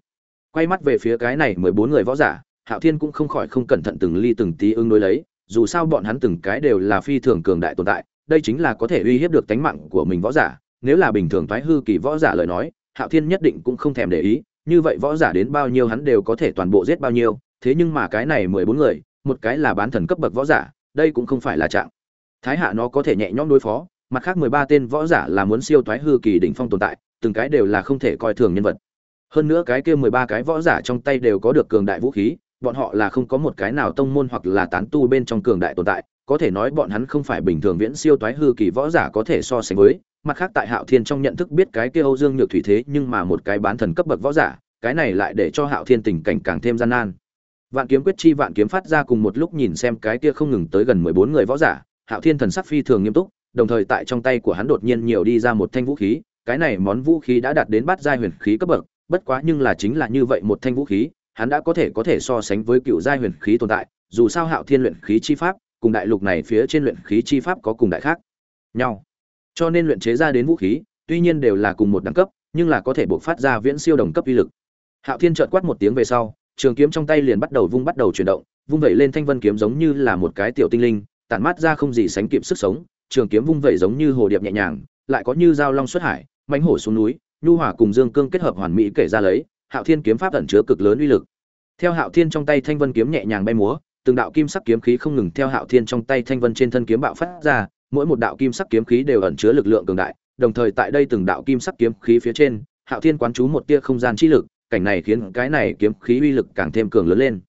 Quay mắt về phía cái này mười bốn người võ giả, hạo thiên cũng không khỏi không cẩn thận từng ly từng tí ứng đối lấy, dù sao bọn hắn từng cái đều là phi thường cường đại tồn tại, đây chính là có thể uy hiếp được tánh mạng của mình võ giả, nếu là bình thường thoái hư kỳ võ giả lời nói, hạo thiên nhất định cũng không thèm để ý như vậy võ giả đến bao nhiêu hắn đều có thể toàn bộ giết bao nhiêu, thế nhưng mà cái này mười bốn người, một cái là bán thần cấp bậc võ giả, đây cũng không phải là trạng. Thái hạ nó có thể nhẹ nhõm đối phó, mặt khác mười ba tên võ giả là muốn siêu thoái hư kỳ đỉnh phong tồn tại, từng cái đều là không thể coi thường nhân vật. Hơn nữa cái kia mười ba cái võ giả trong tay đều có được cường đại vũ khí, bọn họ là không có một cái nào tông môn hoặc là tán tu bên trong cường đại tồn tại, có thể nói bọn hắn không phải bình thường viễn siêu toái hư kỳ võ giả có thể so sánh với mặt khác tại hạo thiên trong nhận thức biết cái kia âu dương nhược thủy thế, nhưng mà một cái bán thần cấp bậc võ giả, cái này lại để cho hạo thiên tình cảnh càng thêm gian nan. Vạn kiếm quyết chi vạn kiếm phát ra cùng một lúc nhìn xem cái kia không ngừng tới gần mười bốn người võ giả, hạo thiên thần sắc phi thường nghiêm túc, đồng thời tại trong tay của hắn đột nhiên nhiều đi ra một thanh vũ khí, cái này món vũ khí đã đạt đến bát giai huyền khí cấp bậc, bất quá nhưng là chính là như vậy một thanh vũ khí, hắn đã có thể có thể so sánh với cựu giai huyền khí tồn tại, dù sao hạo thiên luyện khí chi pháp, cùng đại lục này phía trên luyện khí chi pháp có cùng đại khác nhau cho nên luyện chế ra đến vũ khí, tuy nhiên đều là cùng một đẳng cấp, nhưng là có thể buộc phát ra viễn siêu đồng cấp uy lực. Hạo thiên chợt quát một tiếng về sau, trường kiếm trong tay liền bắt đầu vung bắt đầu chuyển động, vung vẩy lên thanh vân kiếm giống như là một cái tiểu tinh linh, tản mát ra không gì sánh kịp sức sống, trường kiếm vung vẩy giống như hồ điệp nhẹ nhàng, lại có như dao long xuất hải, mãnh hổ xuống núi, nhu hỏa cùng dương cương kết hợp hoàn mỹ kể ra lấy, hạo thiên kiếm pháp ẩn chứa cực lớn uy lực. Theo hạo thiên trong tay thanh vân kiếm nhẹ nhàng bay múa, từng đạo kim sắc kiếm khí không ngừng theo hạo thiên trong tay thanh vân trên thân kiếm bạo phát ra mỗi một đạo kim sắc kiếm khí đều ẩn chứa lực lượng cường đại, đồng thời tại đây từng đạo kim sắc kiếm khí phía trên, hạo thiên quán chú một tia không gian chi lực, cảnh này khiến cái này kiếm khí uy lực càng thêm cường lớn lên.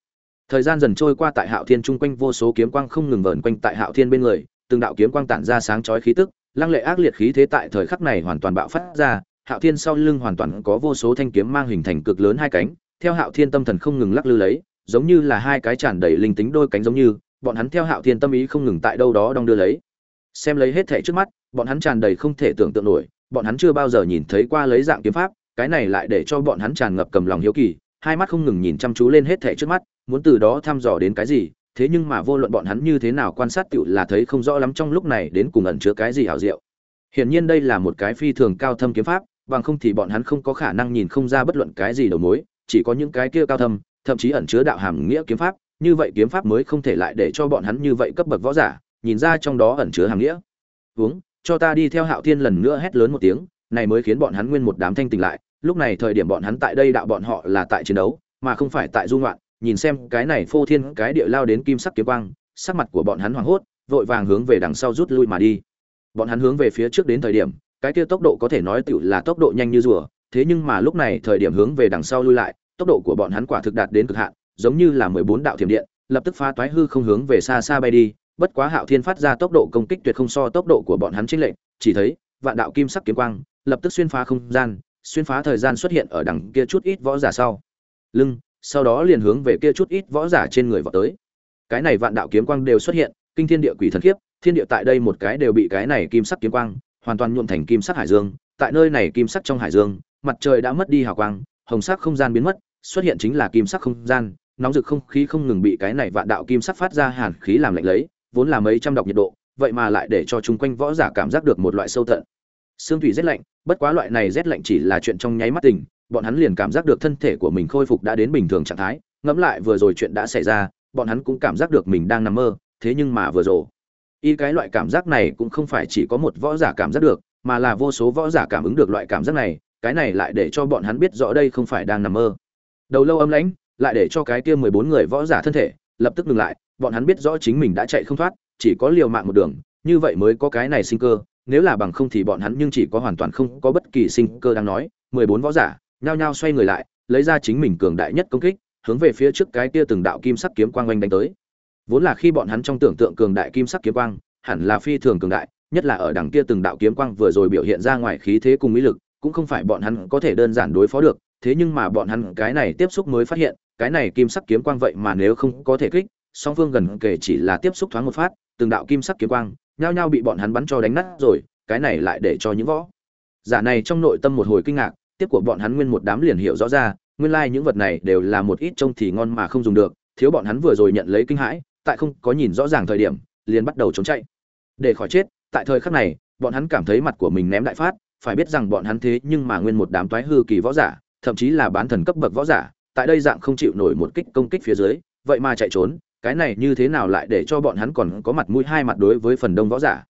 Thời gian dần trôi qua tại hạo thiên trung quanh, vô số kiếm quang không ngừng vờn quanh tại hạo thiên bên người, từng đạo kiếm quang tản ra sáng chói khí tức, lăng lệ ác liệt khí thế tại thời khắc này hoàn toàn bạo phát ra, hạo thiên sau lưng hoàn toàn có vô số thanh kiếm mang hình thành cực lớn hai cánh, theo hạo thiên tâm thần không ngừng lắc lư lấy, giống như là hai cái tràn đầy linh tính đôi cánh giống như, bọn hắn theo hạo thiên tâm ý không ngừng tại đâu đó đong đưa lấy xem lấy hết thể trước mắt, bọn hắn tràn đầy không thể tưởng tượng nổi, bọn hắn chưa bao giờ nhìn thấy qua lấy dạng kiếm pháp, cái này lại để cho bọn hắn tràn ngập cầm lòng hiếu kỳ, hai mắt không ngừng nhìn chăm chú lên hết thể trước mắt, muốn từ đó thăm dò đến cái gì, thế nhưng mà vô luận bọn hắn như thế nào quan sát tựu là thấy không rõ lắm trong lúc này đến cùng ẩn chứa cái gì hảo diệu. Hiển nhiên đây là một cái phi thường cao thâm kiếm pháp, bằng không thì bọn hắn không có khả năng nhìn không ra bất luận cái gì đầu mối, chỉ có những cái kia cao thâm, thậm chí ẩn chứa đạo hàm nghĩa kiếm pháp, như vậy kiếm pháp mới không thể lại để cho bọn hắn như vậy cấp bậc võ giả nhìn ra trong đó ẩn chứa hàng nghĩa. Uống, cho ta đi theo hạo thiên lần nữa hét lớn một tiếng, này mới khiến bọn hắn nguyên một đám thanh tỉnh lại. Lúc này thời điểm bọn hắn tại đây đạo bọn họ là tại chiến đấu, mà không phải tại du ngoạn. Nhìn xem cái này phô thiên cái địa lao đến kim sắc kiếm quang, sắc mặt của bọn hắn hoảng hốt, vội vàng hướng về đằng sau rút lui mà đi. Bọn hắn hướng về phía trước đến thời điểm, cái kia tốc độ có thể nói tựu là tốc độ nhanh như rùa. Thế nhưng mà lúc này thời điểm hướng về đằng sau lui lại, tốc độ của bọn hắn quả thực đạt đến cực hạn, giống như là mười bốn đạo thiểm điện, lập tức phá toái hư không hướng về xa xa bay đi bất quá hạo thiên phát ra tốc độ công kích tuyệt không so tốc độ của bọn hắn chính lệnh, chỉ thấy vạn đạo kim sắc kiếm quang lập tức xuyên phá không gian xuyên phá thời gian xuất hiện ở đằng kia chút ít võ giả sau. Lưng sau đó liền hướng về kia chút ít võ giả trên người vọt tới. Cái này vạn đạo kiếm quang đều xuất hiện kinh thiên địa quỷ thần khiếp thiên địa tại đây một cái đều bị cái này kim sắc kiếm quang hoàn toàn nhuộm thành kim sắc hải dương tại nơi này kim sắc trong hải dương mặt trời đã mất đi hào quang hồng sắc không gian biến mất xuất hiện chính là kim sắc không gian nóng rực không khí không ngừng bị cái này vạn đạo kim sắc phát ra hàn khí làm lạnh lấy vốn là mấy trăm độc nhiệt độ, vậy mà lại để cho chúng quanh võ giả cảm giác được một loại sâu tận. Xương thủy rét lạnh, bất quá loại này rét lạnh chỉ là chuyện trong nháy mắt tình, bọn hắn liền cảm giác được thân thể của mình khôi phục đã đến bình thường trạng thái, ngẫm lại vừa rồi chuyện đã xảy ra, bọn hắn cũng cảm giác được mình đang nằm mơ, thế nhưng mà vừa rồi, y cái loại cảm giác này cũng không phải chỉ có một võ giả cảm giác được, mà là vô số võ giả cảm ứng được loại cảm giác này, cái này lại để cho bọn hắn biết rõ đây không phải đang nằm mơ. Đầu lâu âm lãnh, lại để cho cái kia mười bốn người võ giả thân thể, lập tức ngừng lại bọn hắn biết rõ chính mình đã chạy không thoát, chỉ có liều mạng một đường, như vậy mới có cái này sinh cơ, nếu là bằng không thì bọn hắn nhưng chỉ có hoàn toàn không có bất kỳ sinh cơ đang nói, mười bốn võ giả, nhao nhao xoay người lại, lấy ra chính mình cường đại nhất công kích, hướng về phía trước cái kia từng đạo kim sắc kiếm quang oanh đánh tới. Vốn là khi bọn hắn trong tưởng tượng cường đại kim sắc kiếm quang, hẳn là phi thường cường đại, nhất là ở đằng kia từng đạo kiếm quang vừa rồi biểu hiện ra ngoài khí thế cùng mỹ lực, cũng không phải bọn hắn có thể đơn giản đối phó được, thế nhưng mà bọn hắn cái này tiếp xúc mới phát hiện, cái này kim sắc kiếm quang vậy mà nếu không có thể kích song phương gần kể chỉ là tiếp xúc thoáng một phát, từng đạo kim sắc kiếm quang, nhao nhao bị bọn hắn bắn cho đánh nát rồi, cái này lại để cho những võ giả này trong nội tâm một hồi kinh ngạc, tiếp của bọn hắn nguyên một đám liền hiểu rõ ra, nguyên lai like những vật này đều là một ít trông thì ngon mà không dùng được, thiếu bọn hắn vừa rồi nhận lấy kinh hãi, tại không có nhìn rõ ràng thời điểm, liền bắt đầu trốn chạy. Để khỏi chết, tại thời khắc này, bọn hắn cảm thấy mặt của mình ném đại phát, phải biết rằng bọn hắn thế nhưng mà nguyên một đám toái hư kỳ võ giả, thậm chí là bán thần cấp bậc võ giả, tại đây dạng không chịu nổi một kích công kích phía dưới, vậy mà chạy trốn cái này như thế nào lại để cho bọn hắn còn có mặt mũi hai mặt đối với phần đông võ giả?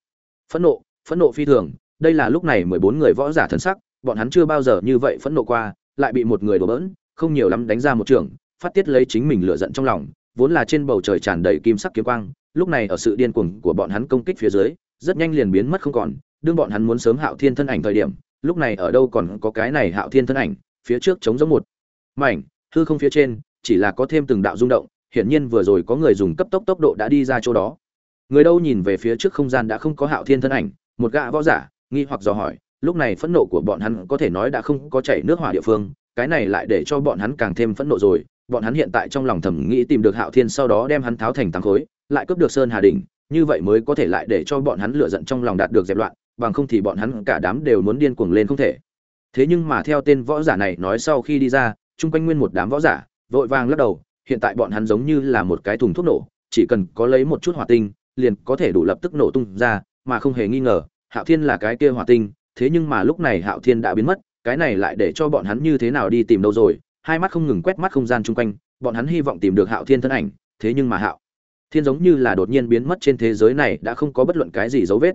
Phẫn nộ phẫn nộ phi thường, đây là lúc này mười bốn người võ giả thần sắc, bọn hắn chưa bao giờ như vậy phẫn nộ qua, lại bị một người đổ bỡn, không nhiều lắm đánh ra một trường, phát tiết lấy chính mình lửa giận trong lòng, vốn là trên bầu trời tràn đầy kim sắc kiếm quang, lúc này ở sự điên cuồng của bọn hắn công kích phía dưới, rất nhanh liền biến mất không còn, đương bọn hắn muốn sớm hạo thiên thân ảnh thời điểm, lúc này ở đâu còn có cái này hạo thiên thân ảnh, phía trước chống giống một mảnh, hư không phía trên, chỉ là có thêm từng đạo rung động hiển nhiên vừa rồi có người dùng cấp tốc tốc độ đã đi ra chỗ đó. Người đâu nhìn về phía trước không gian đã không có hạo thiên thân ảnh một gã võ giả nghi hoặc dò hỏi lúc này phẫn nộ của bọn hắn có thể nói đã không có chảy nước hỏa địa phương cái này lại để cho bọn hắn càng thêm phẫn nộ rồi. Bọn hắn hiện tại trong lòng thầm nghĩ tìm được hạo thiên sau đó đem hắn tháo thành tăng khối lại cướp được sơn hà đỉnh, như vậy mới có thể lại để cho bọn hắn lựa giận trong lòng đạt được dẹp loạn bằng không thì bọn hắn cả đám đều muốn điên cuồng lên không thể. Thế nhưng mà theo tên võ giả này nói sau khi đi ra chung quanh nguyên một đám võ giả vội vàng lắc đầu hiện tại bọn hắn giống như là một cái thùng thuốc nổ, chỉ cần có lấy một chút hỏa tinh, liền có thể đủ lập tức nổ tung ra, mà không hề nghi ngờ, hạo thiên là cái kia hỏa tinh, thế nhưng mà lúc này hạo thiên đã biến mất, cái này lại để cho bọn hắn như thế nào đi tìm đâu rồi, hai mắt không ngừng quét mắt không gian chung quanh, bọn hắn hy vọng tìm được hạo thiên thân ảnh, thế nhưng mà hạo thiên giống như là đột nhiên biến mất trên thế giới này đã không có bất luận cái gì dấu vết.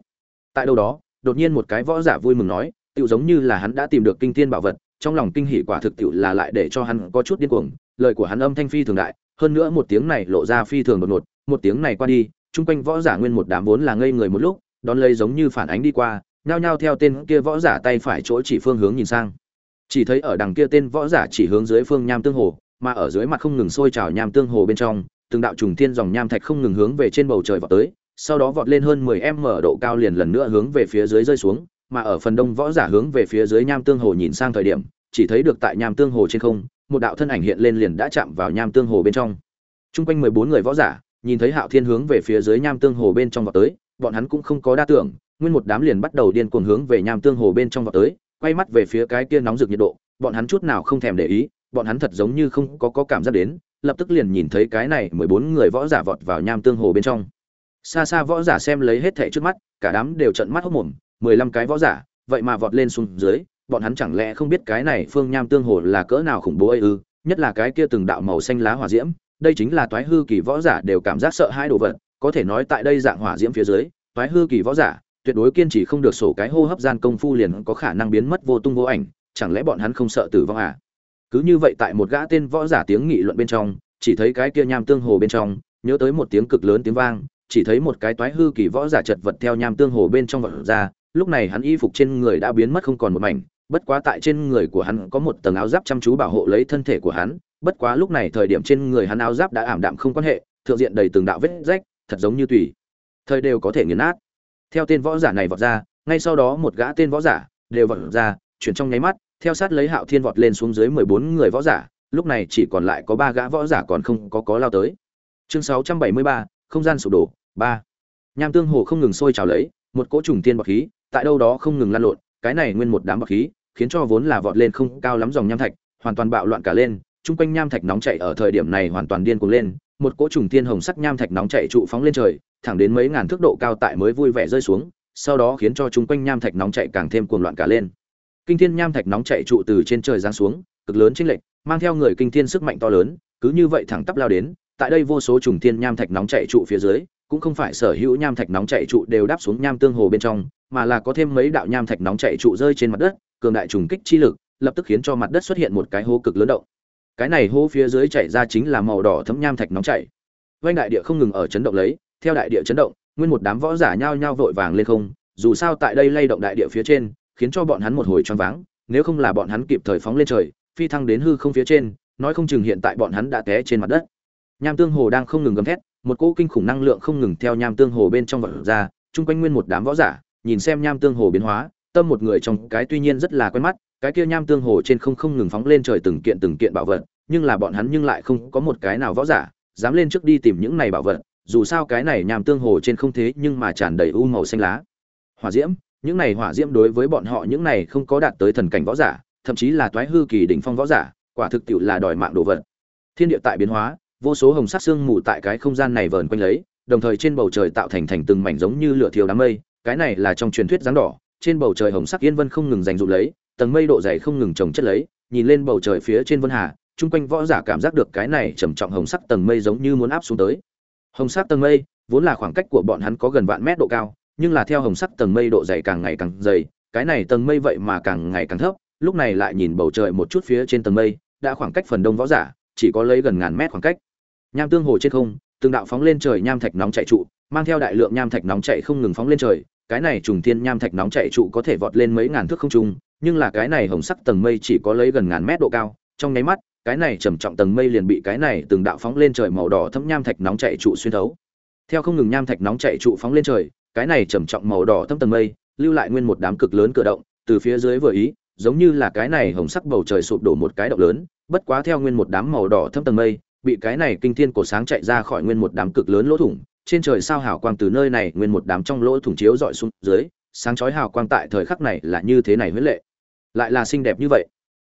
Tại đâu đó, đột nhiên một cái võ giả vui mừng nói, tựu giống như là hắn đã tìm được kinh thiên bảo vật trong lòng kinh hỉ quả thực tiệu là lại để cho hắn có chút điên cuồng, lời của hắn âm thanh phi thường đại, hơn nữa một tiếng này lộ ra phi thường đột ngột, một tiếng này qua đi, chung quanh võ giả nguyên một đám vốn là ngây người một lúc, đón lấy giống như phản ánh đi qua, nhao nhao theo tên kia võ giả tay phải chỗ chỉ phương hướng nhìn sang. Chỉ thấy ở đằng kia tên võ giả chỉ hướng dưới phương nham tương hồ, mà ở dưới mặt không ngừng sôi trào nham tương hồ bên trong, từng đạo trùng thiên dòng nham thạch không ngừng hướng về trên bầu trời vọt tới, sau đó vọt lên hơn 10 m độ cao liền lần nữa hướng về phía dưới rơi xuống mà ở phần đông võ giả hướng về phía dưới nham tương hồ nhìn sang thời điểm chỉ thấy được tại nham tương hồ trên không một đạo thân ảnh hiện lên liền đã chạm vào nham tương hồ bên trong. Trung quanh 14 người võ giả nhìn thấy hạo thiên hướng về phía dưới nham tương hồ bên trong vọt tới bọn hắn cũng không có đa tưởng nguyên một đám liền bắt đầu điên cuồng hướng về nham tương hồ bên trong vọt tới quay mắt về phía cái kia nóng rực nhiệt độ bọn hắn chút nào không thèm để ý bọn hắn thật giống như không có, có cảm giác đến lập tức liền nhìn thấy cái này mười bốn người võ giả vọt vào nham tương hồ bên trong. Xa xa võ giả xem lấy hết thẻ trước mắt cả đám đều trợn mắt hốc mồm mười lăm cái võ giả, vậy mà vọt lên xuống dưới, bọn hắn chẳng lẽ không biết cái này phương nham tương hồ là cỡ nào khủng bố ấy ư? Nhất là cái kia từng đạo màu xanh lá hỏa diễm, đây chính là toái hư kỳ võ giả đều cảm giác sợ hai đồ vật, có thể nói tại đây dạng hỏa diễm phía dưới, toái hư kỳ võ giả tuyệt đối kiên trì không được sổ cái hô hấp gian công phu liền có khả năng biến mất vô tung vô ảnh, chẳng lẽ bọn hắn không sợ tử vong à? Cứ như vậy tại một gã tên võ giả tiếng nghị luận bên trong, chỉ thấy cái kia nham tương hồ bên trong, nhớ tới một tiếng cực lớn tiếng vang, chỉ thấy một cái toái hư kỳ võ giả chật vật theo nham tương hồ bên trong vật ra lúc này hắn y phục trên người đã biến mất không còn một mảnh, bất quá tại trên người của hắn có một tầng áo giáp chăm chú bảo hộ lấy thân thể của hắn, bất quá lúc này thời điểm trên người hắn áo giáp đã ảm đạm không quan hệ, thượng diện đầy từng đạo vết rách, thật giống như tùy thời đều có thể nghiền nát. Theo tên võ giả này vọt ra, ngay sau đó một gã tên võ giả đều vọt ra, chuyển trong nháy mắt, theo sát lấy hạo thiên vọt lên xuống dưới mười bốn người võ giả, lúc này chỉ còn lại có ba gã võ giả còn không có có lao tới. Chương sáu trăm bảy mươi ba, không gian sụp đổ, ba. Nham tương hồ không ngừng sôi trào lấy, một cỗ trùng tiên bọc khí tại đâu đó không ngừng lan lộn, cái này nguyên một đám bọc khí, khiến cho vốn là vọt lên không cao lắm dòng nham thạch, hoàn toàn bạo loạn cả lên, chung quanh nham thạch nóng chảy ở thời điểm này hoàn toàn điên cuồng lên, một cỗ trùng tiên hồng sắc nham thạch nóng chảy trụ phóng lên trời, thẳng đến mấy ngàn thước độ cao tại mới vui vẻ rơi xuống, sau đó khiến cho chung quanh nham thạch nóng chảy càng thêm cuồng loạn cả lên. Kinh thiên nham thạch nóng chảy trụ từ trên trời giáng xuống, cực lớn chênh lệch, mang theo người kinh thiên sức mạnh to lớn, cứ như vậy thẳng tắp lao đến, tại đây vô số trùng thiên nham thạch nóng chảy trụ phía dưới cũng không phải sở hữu nham thạch nóng chảy trụ đều đáp xuống nham tương hồ bên trong, mà là có thêm mấy đạo nham thạch nóng chảy trụ rơi trên mặt đất, cường đại trùng kích chi lực, lập tức khiến cho mặt đất xuất hiện một cái hố cực lớn động. Cái này hố phía dưới chảy ra chính là màu đỏ thấm nham thạch nóng chảy Vành đại địa không ngừng ở chấn động lấy, theo đại địa chấn động, nguyên một đám võ giả nhao nhao vội vàng lên không, dù sao tại đây lay động đại địa phía trên, khiến cho bọn hắn một hồi choáng váng, nếu không là bọn hắn kịp thời phóng lên trời, phi thăng đến hư không phía trên, nói không chừng hiện tại bọn hắn đã té trên mặt đất. Nham tương hồ đang không ngừng gầm thét một cỗ kinh khủng năng lượng không ngừng theo nham tương hồ bên trong vật ra, chung quanh nguyên một đám võ giả, nhìn xem nham tương hồ biến hóa, tâm một người trong cái tuy nhiên rất là quen mắt, cái kia nham tương hồ trên không không ngừng phóng lên trời từng kiện từng kiện bảo vật, nhưng là bọn hắn nhưng lại không có một cái nào võ giả dám lên trước đi tìm những này bảo vật, dù sao cái này nham tương hồ trên không thế nhưng mà tràn đầy u màu xanh lá. Hỏa diễm, những này hỏa diễm đối với bọn họ những này không có đạt tới thần cảnh võ giả, thậm chí là toái hư kỳ đỉnh phong võ giả, quả thực tiệu là đòi mạng đồ vật. Thiên địa tại biến hóa vô số hồng sắc xương mù tại cái không gian này vờn quanh lấy, đồng thời trên bầu trời tạo thành thành từng mảnh giống như lửa thiêu đám mây, cái này là trong truyền thuyết dáng đỏ, trên bầu trời hồng sắc yên vân không ngừng dành dụ lấy, tầng mây độ dày không ngừng chồng chất lấy, nhìn lên bầu trời phía trên vân hà, chung quanh võ giả cảm giác được cái này trầm trọng hồng sắc tầng mây giống như muốn áp xuống tới. Hồng sắc tầng mây, vốn là khoảng cách của bọn hắn có gần vạn mét độ cao, nhưng là theo hồng sắc tầng mây độ dày càng ngày càng dày, cái này tầng mây vậy mà càng ngày càng thấp, lúc này lại nhìn bầu trời một chút phía trên tầng mây, đã khoảng cách phần đông võ giả, chỉ có lấy gần ngàn mét khoảng cách nham tương hồ trên không, từng đạo phóng lên trời nham thạch nóng chạy trụ, mang theo đại lượng nham thạch nóng chạy không ngừng phóng lên trời. Cái này trùng thiên nham thạch nóng chạy trụ có thể vọt lên mấy ngàn thước không trung, nhưng là cái này hồng sắc tầng mây chỉ có lấy gần ngàn mét độ cao. Trong nháy mắt, cái này trầm trọng tầng mây liền bị cái này từng đạo phóng lên trời màu đỏ thấm nham thạch nóng chạy trụ xuyên thấu. Theo không ngừng nham thạch nóng chạy trụ phóng lên trời, cái này trầm trọng màu đỏ thấm tầng mây lưu lại nguyên một đám cực lớn cửa động, từ phía dưới vừa ý, giống như là cái này hồng sắc bầu trời sụp đổ một cái động lớn, bất quá theo nguyên một đám màu đỏ thâm tầng mây bị cái này kinh thiên cổ sáng chạy ra khỏi nguyên một đám cực lớn lỗ thủng, trên trời sao hào quang từ nơi này nguyên một đám trong lỗ thủng chiếu dọi xuống dưới, sáng chói hào quang tại thời khắc này là như thế này huyết lệ. Lại là xinh đẹp như vậy.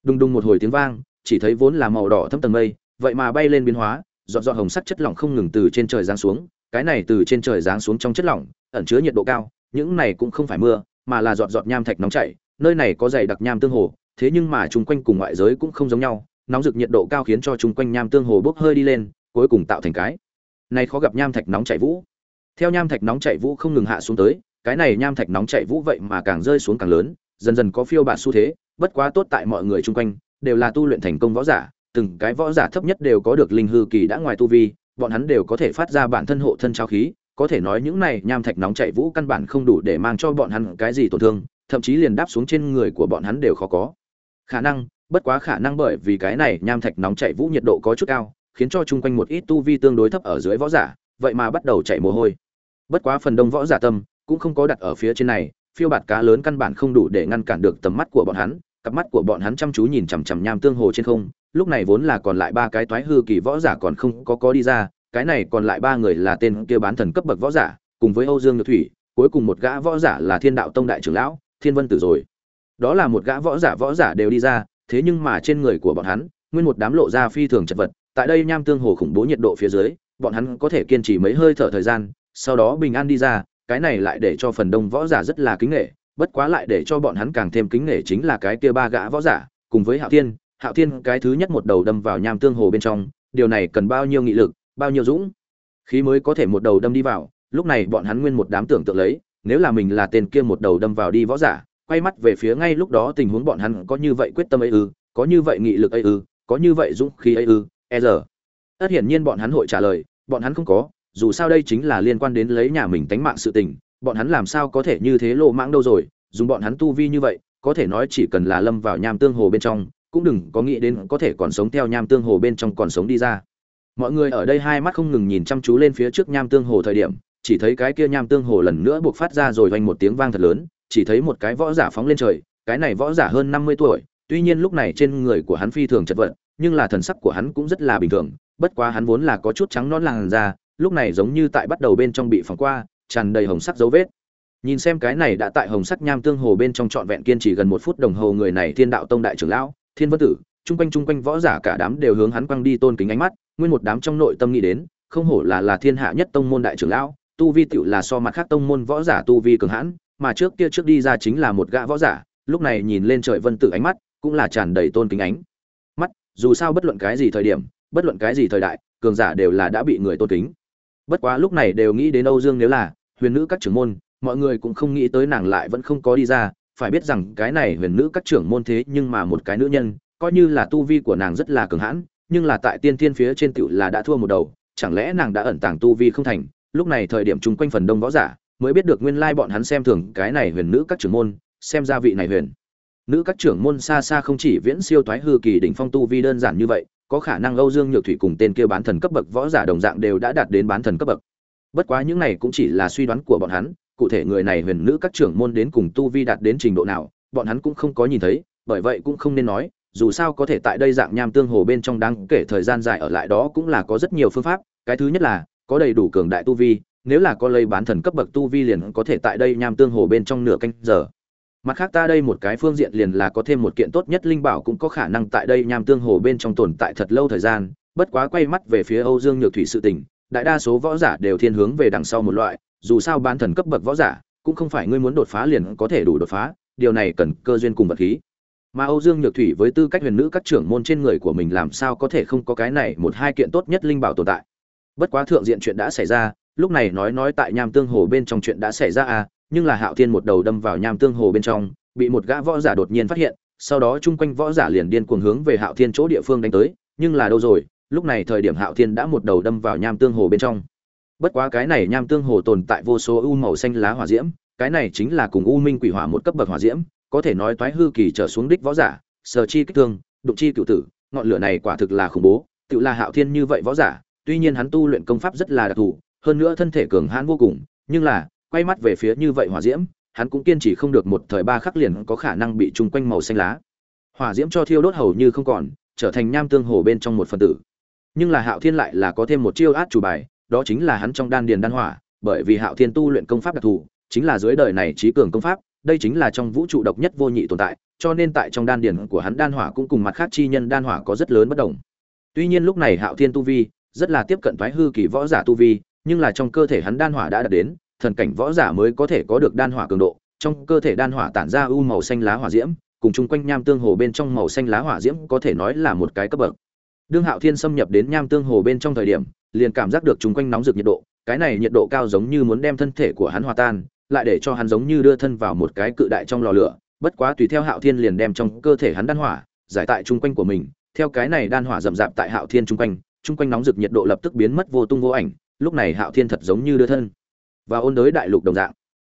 Đùng đùng một hồi tiếng vang, chỉ thấy vốn là màu đỏ thâm tầng mây, vậy mà bay lên biến hóa dọn dọn hồng sắt chất lỏng không ngừng từ trên trời giáng xuống, cái này từ trên trời giáng xuống trong chất lỏng, ẩn chứa nhiệt độ cao, những này cũng không phải mưa, mà là dọn dọn nham thạch nóng chảy, nơi này có dày đặc nham tương hồ, thế nhưng mà chung quanh cùng ngoại giới cũng không giống nhau nóng rực nhiệt độ cao khiến cho chúng quanh nham tương hồ bốc hơi đi lên, cuối cùng tạo thành cái. Này khó gặp nham thạch nóng chảy vũ. Theo nham thạch nóng chảy vũ không ngừng hạ xuống tới, cái này nham thạch nóng chảy vũ vậy mà càng rơi xuống càng lớn, dần dần có phiêu bạt xu thế, bất quá tốt tại mọi người chung quanh, đều là tu luyện thành công võ giả, từng cái võ giả thấp nhất đều có được linh hư kỳ đã ngoài tu vi, bọn hắn đều có thể phát ra bản thân hộ thân trao khí, có thể nói những này nham thạch nóng chảy vũ căn bản không đủ để mang cho bọn hắn cái gì tổn thương, thậm chí liền đáp xuống trên người của bọn hắn đều khó có. Khả năng bất quá khả năng bởi vì cái này nham thạch nóng chảy vũ nhiệt độ có chút cao, khiến cho chung quanh một ít tu vi tương đối thấp ở dưới võ giả, vậy mà bắt đầu chạy mồ hôi. Bất quá phần đông võ giả tâm cũng không có đặt ở phía trên này, phiêu bạt cá lớn căn bản không đủ để ngăn cản được tầm mắt của bọn hắn, cặp mắt của bọn hắn chăm chú nhìn chằm chằm nham tương hồ trên không, lúc này vốn là còn lại ba cái toái hư kỳ võ giả còn không có có đi ra, cái này còn lại ba người là tên kia bán thần cấp bậc võ giả, cùng với âu dương nhược thủy, cuối cùng một gã võ giả là thiên đạo tông đại trưởng lão, thiên vân tử rồi. Đó là một gã võ giả võ giả đều đi ra thế nhưng mà trên người của bọn hắn, nguyên một đám lộ ra phi thường chật vật, tại đây nham tương hồ khủng bố nhiệt độ phía dưới, bọn hắn có thể kiên trì mấy hơi thở thời gian, sau đó bình an đi ra, cái này lại để cho phần đông võ giả rất là kính nghệ bất quá lại để cho bọn hắn càng thêm kính nghệ chính là cái kia ba gã võ giả, cùng với hạo thiên hạo thiên cái thứ nhất một đầu đâm vào nham tương hồ bên trong, điều này cần bao nhiêu nghị lực, bao nhiêu dũng? Khí mới có thể một đầu đâm đi vào, lúc này bọn hắn nguyên một đám tưởng tượng lấy, nếu là mình là tên kia một đầu đâm vào đi võ giả quay mắt về phía ngay lúc đó tình huống bọn hắn có như vậy quyết tâm ấy ư, có như vậy nghị lực ấy ư, có như vậy dũng khí ấy ư e giờ tất hiển nhiên bọn hắn hội trả lời, bọn hắn không có, dù sao đây chính là liên quan đến lấy nhà mình tánh mạng sự tình, bọn hắn làm sao có thể như thế lộ mãng đâu rồi, dùng bọn hắn tu vi như vậy, có thể nói chỉ cần là lâm vào nham tương hồ bên trong, cũng đừng có nghĩ đến có thể còn sống theo nham tương hồ bên trong còn sống đi ra. Mọi người ở đây hai mắt không ngừng nhìn chăm chú lên phía trước nham tương hồ thời điểm, chỉ thấy cái kia nham tương hồ lần nữa buộc phát ra rồi vang một tiếng vang thật lớn chỉ thấy một cái võ giả phóng lên trời, cái này võ giả hơn năm mươi tuổi, tuy nhiên lúc này trên người của hắn phi thường chật vật, nhưng là thần sắc của hắn cũng rất là bình thường, bất quá hắn vốn là có chút trắng nõn làn da, lúc này giống như tại bắt đầu bên trong bị phỏng qua, tràn đầy hồng sắc dấu vết. Nhìn xem cái này đã tại hồng sắc nham tương hồ bên trong trọn vẹn kiên trì gần một phút đồng hồ người này thiên đạo tông đại trưởng lão, thiên vân tử, chung quanh chung quanh võ giả cả đám đều hướng hắn quăng đi tôn kính ánh mắt, nguyên một đám trong nội tâm nghĩ đến, không hổ là là thiên hạ nhất tông môn đại trưởng lão, tu vi tiểu là so mặt khác tông môn võ giả tu vi cường hãn mà trước kia trước đi ra chính là một gã võ giả, lúc này nhìn lên trời vân tử ánh mắt, cũng là tràn đầy tôn kính ánh. Mắt, dù sao bất luận cái gì thời điểm, bất luận cái gì thời đại, cường giả đều là đã bị người tôn kính. Bất quá lúc này đều nghĩ đến âu dương nếu là, huyền nữ các trưởng môn, mọi người cũng không nghĩ tới nàng lại vẫn không có đi ra, phải biết rằng cái này huyền nữ các trưởng môn thế nhưng mà một cái nữ nhân, coi như là tu vi của nàng rất là cường hãn, nhưng là tại tiên thiên phía trên tựu là đã thua một đầu, chẳng lẽ nàng đã ẩn tàng tu vi không thành, lúc này thời điểm chung quanh phần đông võ giả mới biết được nguyên lai bọn hắn xem thường cái này huyền nữ các trưởng môn, xem ra vị này huyền nữ các trưởng môn xa xa không chỉ viễn siêu toái hư kỳ đỉnh phong tu vi đơn giản như vậy, có khả năng âu dương nhược thủy cùng tên kia bán thần cấp bậc võ giả đồng dạng đều đã đạt đến bán thần cấp bậc. Bất quá những này cũng chỉ là suy đoán của bọn hắn, cụ thể người này huyền nữ các trưởng môn đến cùng tu vi đạt đến trình độ nào, bọn hắn cũng không có nhìn thấy, bởi vậy cũng không nên nói, dù sao có thể tại đây dạng nham tương hồ bên trong đáng kể thời gian dài ở lại đó cũng là có rất nhiều phương pháp, cái thứ nhất là, có đầy đủ cường đại tu vi nếu là có lây bán thần cấp bậc tu vi liền có thể tại đây nham tương hồ bên trong nửa canh giờ. Mặt khác ta đây một cái phương diện liền là có thêm một kiện tốt nhất linh bảo cũng có khả năng tại đây nham tương hồ bên trong tồn tại thật lâu thời gian, bất quá quay mắt về phía âu dương nhược thủy sự tình, đại đa số võ giả đều thiên hướng về đằng sau một loại, dù sao bán thần cấp bậc võ giả cũng không phải ngươi muốn đột phá liền có thể đủ đột phá, điều này cần cơ duyên cùng vật khí. Mà âu dương nhược thủy với tư cách huyền nữ các trưởng môn trên người của mình làm sao có thể không có cái này một hai kiện tốt nhất linh bảo tồn tại. Bất quá thượng diện chuyện đã xảy ra lúc này nói nói tại nham tương hồ bên trong chuyện đã xảy ra à nhưng là hạo thiên một đầu đâm vào nham tương hồ bên trong, bị một gã võ giả đột nhiên phát hiện, sau đó chung quanh võ giả liền điên cuồng hướng về hạo thiên chỗ địa phương đánh tới, nhưng là đâu rồi, lúc này thời điểm hạo thiên đã một đầu đâm vào nham tương hồ bên trong. Bất quá cái này nham tương hồ tồn tại vô số u màu xanh lá hỏa diễm, cái này chính là cùng u minh quỷ hỏa một cấp bậc hỏa diễm, có thể nói toái hư kỳ trở xuống đích võ giả, sờ chi kích thương, đụng chi cựu tử, ngọn lửa này quả thực là khủng bố tự là hạo thiên như vậy võ giả, tuy nhiên hắn tu luyện công pháp rất là đặc thù hơn nữa thân thể cường hãn vô cùng, nhưng là, quay mắt về phía như vậy hỏa diễm, hắn cũng kiên trì không được một thời ba khắc liền có khả năng bị trùng quanh màu xanh lá. Hỏa diễm cho thiêu đốt hầu như không còn, trở thành nham tương hồ bên trong một phần tử. Nhưng là hạo thiên lại là có thêm một chiêu át chủ bài, đó chính là hắn trong đan điền đan hỏa, bởi vì hạo thiên tu luyện công pháp đặc thù, chính là dưới đời này trí cường công pháp, đây chính là trong vũ trụ độc nhất vô nhị tồn tại, cho nên tại trong đan điền của hắn đan hỏa cũng cùng mặt khác chi nhân đan hỏa có rất lớn bất đồng. Tuy nhiên lúc này hạo thiên tu vi, rất là tiếp cận thoái hư kỳ võ giả tu vi nhưng là trong cơ thể hắn đan hỏa đã đạt đến, thần cảnh võ giả mới có thể có được đan hỏa cường độ. Trong cơ thể đan hỏa tản ra u màu xanh lá hỏa diễm, cùng chung quanh nham tương hồ bên trong màu xanh lá hỏa diễm có thể nói là một cái cấp bậc. Đương hạo thiên xâm nhập đến nham tương hồ bên trong thời điểm, liền cảm giác được chung quanh nóng rực nhiệt độ, cái này nhiệt độ cao giống như muốn đem thân thể của hắn hòa tan, lại để cho hắn giống như đưa thân vào một cái cự đại trong lò lửa. Bất quá tùy theo hạo thiên liền đem trong cơ thể hắn đan hỏa giải tại chung quanh của mình, theo cái này đan hỏa rậm rạp tại hạo thiên chung quanh chung quanh nóng rực nhiệt độ lập tức biến mất vô tung vô ảnh lúc này hạo thiên thật giống như đưa thân và ôn đới đại lục đồng dạng.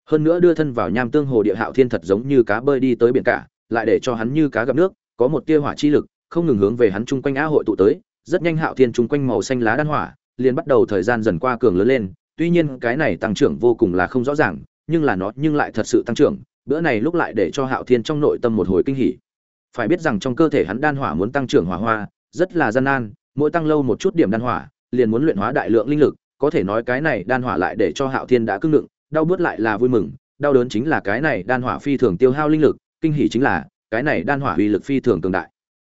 Hơn nữa đưa thân vào nham tương hồ địa hạo thiên thật giống như cá bơi đi tới biển cả, lại để cho hắn như cá gặp nước, có một tia hỏa chi lực, không ngừng hướng về hắn chung quanh á hội tụ tới, rất nhanh hạo thiên chung quanh màu xanh lá đan hỏa, liền bắt đầu thời gian dần qua cường lớn lên, tuy nhiên cái này tăng trưởng vô cùng là không rõ ràng, nhưng là nó nhưng lại thật sự tăng trưởng, bữa này lúc lại để cho hạo thiên trong nội tâm một hồi kinh hỉ. Phải biết rằng trong cơ thể hắn đan hỏa muốn tăng trưởng hỏa hoa, rất là gian nan, mỗi tăng lâu một chút điểm đan hỏa, liền muốn luyện hóa đại lượng linh lực có thể nói cái này đan hỏa lại để cho hạo thiên đã cứng ngượng, đau bứt lại là vui mừng. Đau đớn chính là cái này đan hỏa phi thường tiêu hao linh lực kinh hỉ chính là cái này đan hỏa uy lực phi thường cường đại.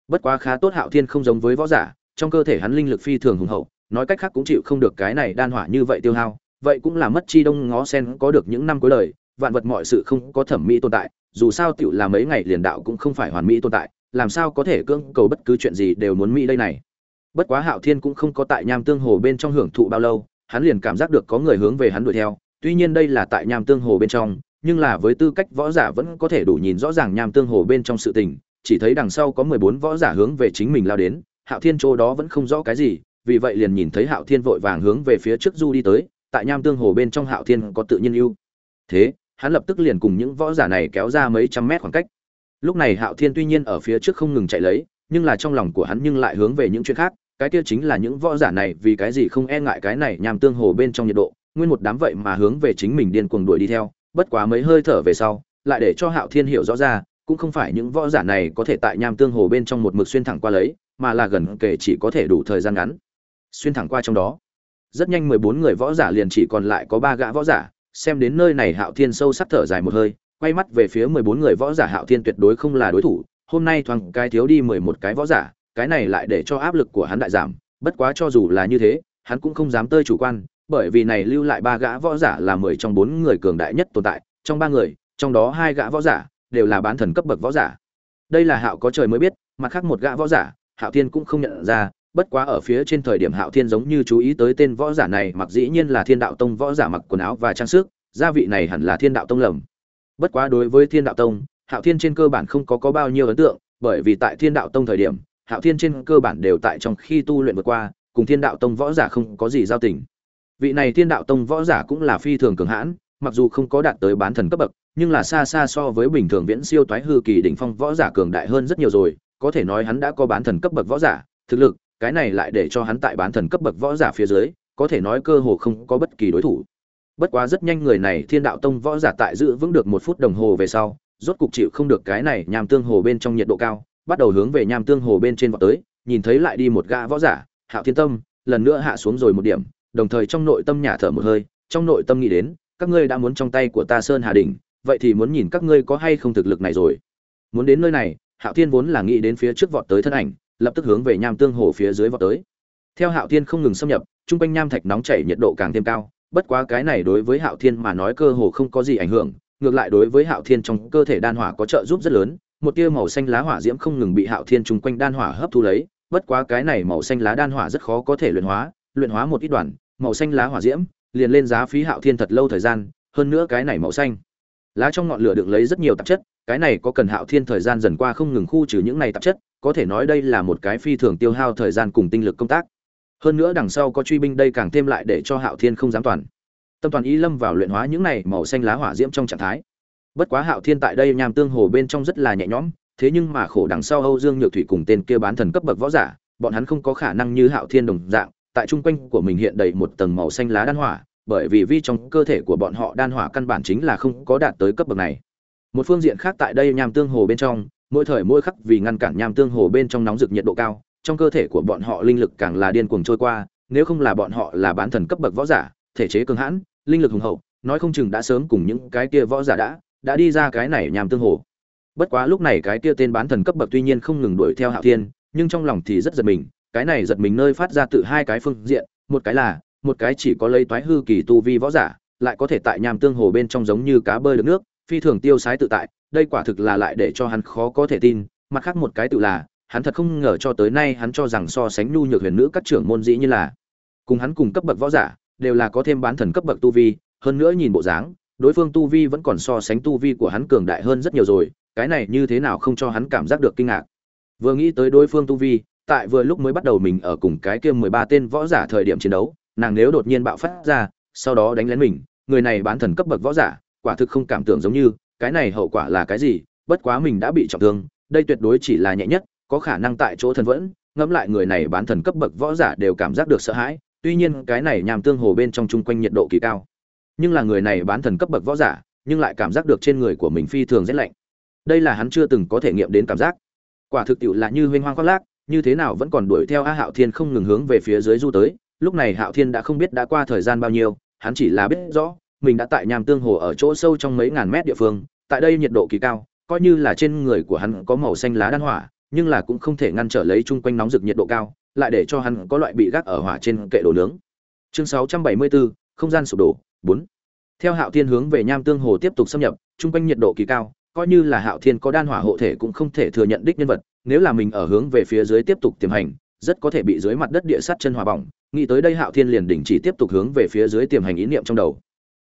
Bất quá khá tốt hạo thiên không giống với võ giả trong cơ thể hắn linh lực phi thường hùng hậu nói cách khác cũng chịu không được cái này đan hỏa như vậy tiêu hao vậy cũng là mất chi đông ngó sen có được những năm cuối đời vạn vật mọi sự không có thẩm mỹ tồn tại dù sao tiểu là mấy ngày liền đạo cũng không phải hoàn mỹ tồn tại làm sao có thể cưỡng cầu bất cứ chuyện gì đều muốn mỹ đây này. Bất quá hạo thiên cũng không có tại nham tương hồ bên trong hưởng thụ bao lâu hắn liền cảm giác được có người hướng về hắn đuổi theo. Tuy nhiên đây là tại nham tương hồ bên trong, nhưng là với tư cách võ giả vẫn có thể đủ nhìn rõ ràng nham tương hồ bên trong sự tình. Chỉ thấy đằng sau có mười bốn võ giả hướng về chính mình lao đến, hạo thiên chỗ đó vẫn không rõ cái gì, vì vậy liền nhìn thấy hạo thiên vội vàng hướng về phía trước du đi tới, tại nham tương hồ bên trong hạo thiên có tự nhiên ưu. Thế, hắn lập tức liền cùng những võ giả này kéo ra mấy trăm mét khoảng cách. Lúc này hạo thiên tuy nhiên ở phía trước không ngừng chạy lấy, nhưng là trong lòng của hắn nhưng lại hướng về những chuyện khác cái kia chính là những võ giả này, vì cái gì không e ngại cái này nham tương hồ bên trong nhiệt độ, nguyên một đám vậy mà hướng về chính mình điên cuồng đuổi đi theo, bất quá mấy hơi thở về sau, lại để cho hạo thiên hiểu rõ ra, cũng không phải những võ giả này có thể tại nham tương hồ bên trong một mực xuyên thẳng qua lấy, mà là gần kể chỉ có thể đủ thời gian ngắn, xuyên thẳng qua trong đó. Rất nhanh mười bốn người võ giả liền chỉ còn lại có ba gã võ giả, xem đến nơi này hạo thiên sâu sắc thở dài một hơi, quay mắt về phía mười bốn người võ giả, hạo thiên tuyệt đối không là đối thủ, hôm nay thoáng cái thiếu đi mười một cái võ giả cái này lại để cho áp lực của hắn đại giảm. Bất quá cho dù là như thế, hắn cũng không dám tơi chủ quan, bởi vì này lưu lại ba gã võ giả là mười trong bốn người cường đại nhất tồn tại. Trong ba người, trong đó hai gã võ giả đều là bán thần cấp bậc võ giả. Đây là hạo có trời mới biết, mặt khác một gã võ giả, hạo thiên cũng không nhận ra, bất quá ở phía trên thời điểm hạo thiên giống như chú ý tới tên võ giả này, mặc dĩ nhiên là thiên đạo tông võ giả mặc quần áo và trang sức, gia vị này hẳn là thiên đạo tông lầm. Bất quá đối với thiên đạo tông, hạo thiên trên cơ bản không có có bao nhiêu ấn tượng, bởi vì tại thiên đạo tông thời điểm hạo thiên trên cơ bản đều tại trong khi tu luyện vượt qua, cùng thiên đạo tông võ giả không có gì giao tình. Vị này thiên đạo tông võ giả cũng là phi thường cường hãn, mặc dù không có đạt tới bán thần cấp bậc, nhưng là xa xa so với bình thường viễn siêu toái hư kỳ đỉnh phong võ giả cường đại hơn rất nhiều rồi, có thể nói hắn đã có bán thần cấp bậc võ giả, thực lực, cái này lại để cho hắn tại bán thần cấp bậc võ giả phía dưới, có thể nói cơ hồ không có bất kỳ đối thủ. Bất quá rất nhanh người này thiên đạo tông võ giả tại giữ vững được một phút đồng hồ về sau, rốt cục chịu không được cái này nham tương hồ bên trong nhiệt độ cao bắt đầu hướng về nham tương hồ bên trên vọt tới nhìn thấy lại đi một gã võ giả hạo thiên tâm lần nữa hạ xuống rồi một điểm đồng thời trong nội tâm nhả thở một hơi trong nội tâm nghĩ đến các ngươi đã muốn trong tay của ta sơn hà đỉnh, vậy thì muốn nhìn các ngươi có hay không thực lực này rồi. Muốn đến nơi này hạo thiên vốn là nghĩ đến phía trước vọt tới thân ảnh lập tức hướng về nham tương hồ phía dưới vọt tới. Theo hạo thiên không ngừng xâm nhập trung quanh nham thạch nóng chảy nhiệt độ càng thêm cao bất quá cái này đối với hạo thiên mà nói cơ hồ không có gì ảnh hưởng ngược lại đối với hạo thiên trong cơ thể đan hỏa có trợ giúp rất lớn một tia màu xanh lá hỏa diễm không ngừng bị hạo thiên trung quanh đan hỏa hấp thu lấy, bất quá cái này màu xanh lá đan hỏa rất khó có thể luyện hóa luyện hóa một ít đoàn, màu xanh lá hỏa diễm, liền lên giá phí hạo thiên thật lâu thời gian, hơn nữa cái này màu xanh lá trong ngọn lửa đựng lấy rất nhiều tạp chất, cái này có cần hạo thiên thời gian dần qua không ngừng khu trừ những này tạp chất, có thể nói đây là một cái phi thường tiêu hao thời gian cùng tinh lực công tác. Hơn nữa đằng sau có truy binh đây càng thêm lại để cho hạo thiên không dám toàn. Tâm toàn ý lâm vào luyện hóa những này màu xanh lá hỏa diễm trong trạng thái bất quá hạo thiên tại đây nham tương hồ bên trong rất là nhẹ nhõm, thế nhưng mà khổ đằng sau âu dương nhược thủy cùng tên kia bán thần cấp bậc võ giả, bọn hắn không có khả năng như hạo thiên đồng dạng, tại trung quanh của mình hiện đầy một tầng màu xanh lá đan hỏa, bởi vì vi trong cơ thể của bọn họ đan hỏa căn bản chính là không có đạt tới cấp bậc này. Một phương diện khác tại đây nham tương hồ bên trong, mỗi thời mỗi khắc vì ngăn cản nham tương hồ bên trong nóng rực nhiệt độ cao, trong cơ thể của bọn họ linh lực càng là điên cuồng trôi qua, nếu không là bọn họ là bán thần cấp bậc võ giả, thể chế cường hãn, linh lực hùng hậu, nói không chừng đã sớm cùng những cái kia võ giả đã đã đi ra cái này nham tương hồ. Bất quá lúc này cái kia tên bán thần cấp bậc tuy nhiên không ngừng đuổi theo hạo thiên, nhưng trong lòng thì rất giật mình, cái này giật mình nơi phát ra từ hai cái phương diện, một cái là, một cái chỉ có lấy toái hư kỳ tu vi võ giả, lại có thể tại nham tương hồ bên trong giống như cá bơi được nước, phi thường tiêu sái tự tại, đây quả thực là lại để cho hắn khó có thể tin, mặt khác một cái tự là, hắn thật không ngờ cho tới nay hắn cho rằng so sánh nhu nhược huyền nữ các trưởng môn dĩ như là, cùng hắn cùng cấp bậc võ giả, đều là có thêm bán thần cấp bậc tu vi, hơn nữa nhìn bộ dáng đối phương tu vi vẫn còn so sánh tu vi của hắn cường đại hơn rất nhiều rồi, cái này như thế nào không cho hắn cảm giác được kinh ngạc. Vừa nghĩ tới đối phương tu vi, tại vừa lúc mới bắt đầu mình ở cùng cái kia mười ba tên võ giả thời điểm chiến đấu, nàng nếu đột nhiên bạo phát ra, sau đó đánh lén mình, người này bán thần cấp bậc võ giả, quả thực không cảm tưởng giống như, cái này hậu quả là cái gì, bất quá mình đã bị trọng thương, đây tuyệt đối chỉ là nhẹ nhất, có khả năng tại chỗ thần vẫn, ngẫm lại người này bán thần cấp bậc võ giả đều cảm giác được sợ hãi, tuy nhiên cái này nhằm tương hồ bên trong chung quanh nhiệt độ kỳ cao nhưng là người này bán thần cấp bậc võ giả nhưng lại cảm giác được trên người của mình phi thường rét lạnh. Đây là hắn chưa từng có thể nghiệm đến cảm giác. Quả thực tiệu là như huênh hoang khoác lác như thế nào vẫn còn đuổi theo a hạo thiên không ngừng hướng về phía dưới du tới. Lúc này hạo thiên đã không biết đã qua thời gian bao nhiêu hắn chỉ là biết rõ mình đã tại nham tương hồ ở chỗ sâu trong mấy ngàn mét địa phương tại đây nhiệt độ kỳ cao coi như là trên người của hắn có màu xanh lá đan hỏa nhưng là cũng không thể ngăn trở lấy chung quanh nóng rực nhiệt độ cao lại để cho hắn có loại bị gác ở hỏa trên kệ đồ nướng. Chương 674, không gian sụp đổ 4. theo hạo thiên hướng về nham tương hồ tiếp tục xâm nhập, chung quanh nhiệt độ kỳ cao, coi như là hạo thiên có đan hỏa hộ thể cũng không thể thừa nhận đích nhân vật, nếu là mình ở hướng về phía dưới tiếp tục tiềm hành, rất có thể bị dưới mặt đất địa sắt chân hỏa bỏng, nghĩ tới đây hạo thiên liền đình chỉ tiếp tục hướng về phía dưới tiềm hành ý niệm trong đầu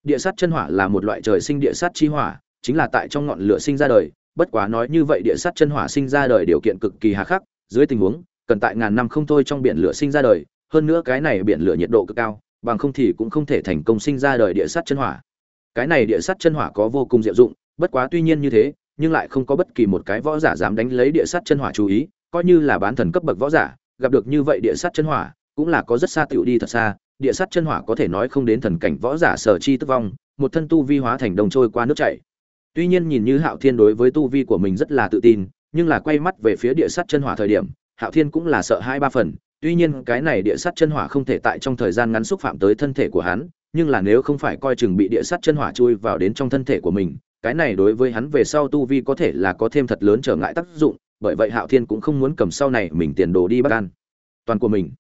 địa sắt chân hỏa là một loại trời sinh địa sắt chi hỏa, chính là tại trong ngọn lửa sinh ra đời, bất quá nói như vậy địa sắt chân hỏa sinh ra đời điều kiện cực kỳ hà khắc, dưới tình huống, cần tại ngàn năm không thôi trong biển lửa sinh ra đời, hơn nữa cái này biển lửa nhiệt độ cực cao bằng không thì cũng không thể thành công sinh ra đời địa sát chân hỏa. Cái này địa sát chân hỏa có vô cùng diệu dụng, bất quá tuy nhiên như thế, nhưng lại không có bất kỳ một cái võ giả dám đánh lấy địa sát chân hỏa chú ý, coi như là bán thần cấp bậc võ giả, gặp được như vậy địa sát chân hỏa, cũng là có rất xa tiểu đi thật xa. Địa sát chân hỏa có thể nói không đến thần cảnh võ giả sở chi tức vong, một thân tu vi hóa thành đồng trôi qua nước chảy. Tuy nhiên nhìn như hạo thiên đối với tu vi của mình rất là tự tin, nhưng là quay mắt về phía địa sát chân hỏa thời điểm, hạo thiên cũng là sợ hai ba phần tuy nhiên, cái này địa sát chân hỏa không thể tại trong thời gian ngắn xúc phạm tới thân thể của hắn, nhưng là nếu không phải coi chừng bị địa sát chân hỏa chui vào đến trong thân thể của mình, cái này đối với hắn về sau tu vi có thể là có thêm thật lớn trở ngại tác dụng, bởi vậy hạo thiên cũng không muốn cầm sau này mình tiền đồ đi bắt an toàn của mình.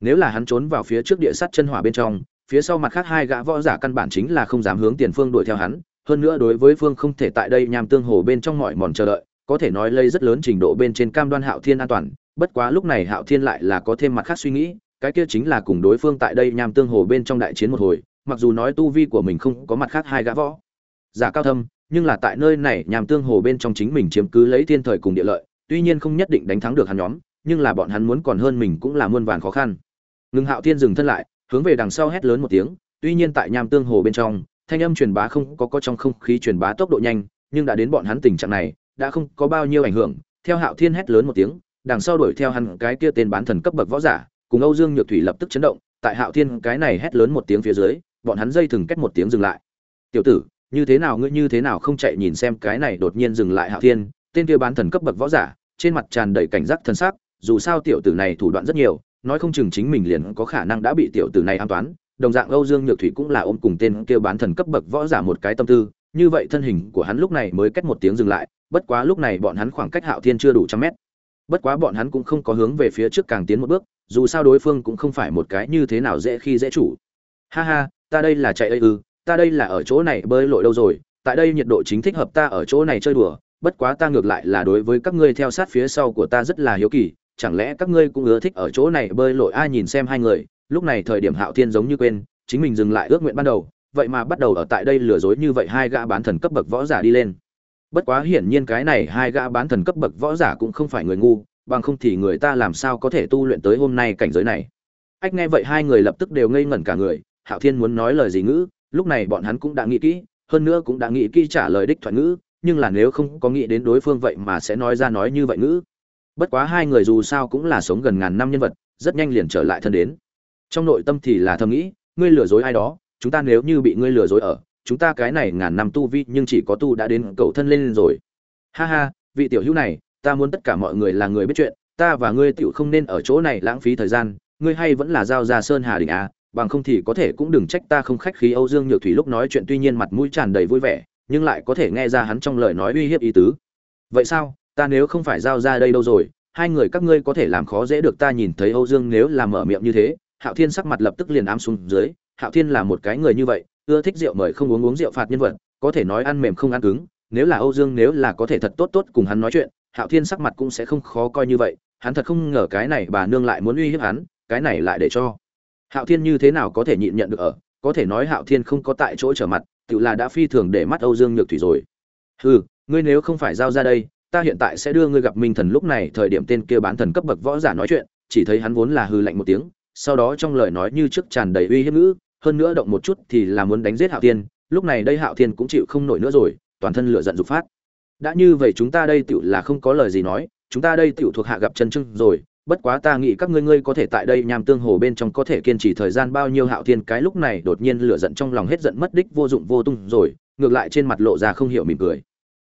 Nếu là hắn trốn vào phía trước địa sát chân hỏa bên trong, phía sau mặt khác hai gã võ giả căn bản chính là không dám hướng tiền phương đuổi theo hắn, hơn nữa đối với phương không thể tại đây nham tương hồ bên trong mọi mòn chờ đợi, có thể nói lây rất lớn trình độ bên trên cam đoan hạo thiên an toàn bất quá lúc này hạo thiên lại là có thêm mặt khác suy nghĩ, cái kia chính là cùng đối phương tại đây nham tương hồ bên trong đại chiến một hồi, mặc dù nói tu vi của mình không có mặt khác hai gã võ, giả cao thâm, nhưng là tại nơi này nham tương hồ bên trong chính mình chiếm cứ lấy thiên thời cùng địa lợi, tuy nhiên không nhất định đánh thắng được hắn nhóm, nhưng là bọn hắn muốn còn hơn mình cũng là muôn vàn khó khăn. Ngừng hạo thiên dừng thân lại, hướng về đằng sau hét lớn một tiếng, tuy nhiên tại nham tương hồ bên trong, thanh âm truyền bá không có có trong không khí truyền bá tốc độ nhanh, nhưng đã đến bọn hắn tình trạng này, đã không có bao nhiêu ảnh hưởng, theo hạo thiên hét lớn một tiếng đằng sau đuổi theo hắn cái kia tên bán thần cấp bậc võ giả, cùng âu dương nhược thủy lập tức chấn động, tại hạo thiên cái này hét lớn một tiếng phía dưới, bọn hắn dây thừng kết một tiếng dừng lại. Tiểu tử, như thế nào ngươi như thế nào không chạy nhìn xem cái này đột nhiên dừng lại hạo thiên, tên kia bán thần cấp bậc võ giả, trên mặt tràn đầy cảnh giác thân sắc, dù sao tiểu tử này thủ đoạn rất nhiều, nói không chừng chính mình liền có khả năng đã bị tiểu tử này an toán. Đồng dạng âu dương nhược thủy cũng là ôm cùng tên kia bán thần cấp bậc võ giả một cái tâm tư, như vậy thân hình của hắn lúc này mới cách một tiếng dừng lại, bất quá lúc này bọn hắn khoảng cách hạo thiên chưa đủ trăm mét bất quá bọn hắn cũng không có hướng về phía trước càng tiến một bước, dù sao đối phương cũng không phải một cái như thế nào dễ khi dễ chủ. Ha ha, ta đây là chạy ây ư, ta đây là ở chỗ này bơi lội đâu rồi, tại đây nhiệt độ chính thích hợp ta ở chỗ này chơi đùa, bất quá ta ngược lại là đối với các ngươi theo sát phía sau của ta rất là hiếu kỳ, chẳng lẽ các ngươi cũng ưa thích ở chỗ này bơi lội ai nhìn xem hai người, lúc này thời điểm hạo thiên giống như quên, chính mình dừng lại ước nguyện ban đầu, vậy mà bắt đầu ở tại đây lừa dối như vậy hai gã bán thần cấp bậc võ giả đi lên bất quá hiển nhiên cái này hai gã bán thần cấp bậc võ giả cũng không phải người ngu, bằng không thì người ta làm sao có thể tu luyện tới hôm nay cảnh giới này. Ách, nghe vậy hai người lập tức đều ngây ngẩn cả người, hạo thiên muốn nói lời gì ngữ, lúc này bọn hắn cũng đã nghĩ kỹ, hơn nữa cũng đã nghĩ kỹ trả lời đích thoại ngữ, nhưng là nếu không có nghĩ đến đối phương vậy mà sẽ nói ra nói như vậy ngữ. Bất quá hai người dù sao cũng là sống gần ngàn năm nhân vật, rất nhanh liền trở lại thân đến. Trong nội tâm thì là thầm nghĩ, ngươi lừa dối ai đó, chúng ta nếu như bị ngươi lừa dối ở chúng ta cái này ngàn năm tu vi nhưng chỉ có tu đã đến cầu thân lên rồi. Ha ha, vị tiểu hữu này, ta muốn tất cả mọi người là người biết chuyện, ta và ngươi tiểu không nên ở chỗ này lãng phí thời gian, ngươi hay vẫn là giao ra sơn hà đình à bằng không thì có thể cũng đừng trách ta không khách khí. Âu dương nhược thủy lúc nói chuyện tuy nhiên mặt mũi tràn đầy vui vẻ, nhưng lại có thể nghe ra hắn trong lời nói uy hiếp ý tứ. Vậy sao, ta nếu không phải giao ra đây đâu rồi, hai người các ngươi có thể làm khó dễ được ta nhìn thấy âu dương nếu làm mở miệng như thế, hạo thiên sắc mặt lập tức liền ám xuống dưới, hạo thiên là một cái người như vậy ưa thích rượu mời không uống uống rượu phạt nhân vật, có thể nói ăn mềm không ăn cứng, nếu là âu dương nếu là có thể thật tốt tốt cùng hắn nói chuyện, hạo thiên sắc mặt cũng sẽ không khó coi như vậy, hắn thật không ngờ cái này bà nương lại muốn uy hiếp hắn, cái này lại để cho hạo thiên như thế nào có thể nhịn nhận được ở, có thể nói hạo thiên không có tại chỗ trở mặt, tự là đã phi thường để mắt âu dương nhược thủy rồi. Hừ, ngươi nếu không phải giao ra đây, ta hiện tại sẽ đưa ngươi gặp minh thần lúc này, thời điểm tên kia bán thần cấp bậc võ giả nói chuyện. Chỉ thấy hắn vốn là hư lạnh một tiếng, sau đó trong lời nói như trước tràn đầy uy hiếp ngữ hơn nữa động một chút thì là muốn đánh giết hạo thiên, lúc này đây hạo thiên cũng chịu không nổi nữa rồi, toàn thân lửa giận dục phát. Đã như vậy chúng ta đây tiểu là không có lời gì nói, chúng ta đây tiểu thuộc hạ gặp chân trưng rồi, bất quá ta nghĩ các ngươi ngươi có thể tại đây nham tương hồ bên trong có thể kiên trì thời gian bao nhiêu hạo thiên, cái lúc này đột nhiên lửa giận trong lòng hết giận mất đích vô dụng vô tung rồi, ngược lại trên mặt lộ ra không hiểu mỉm cười.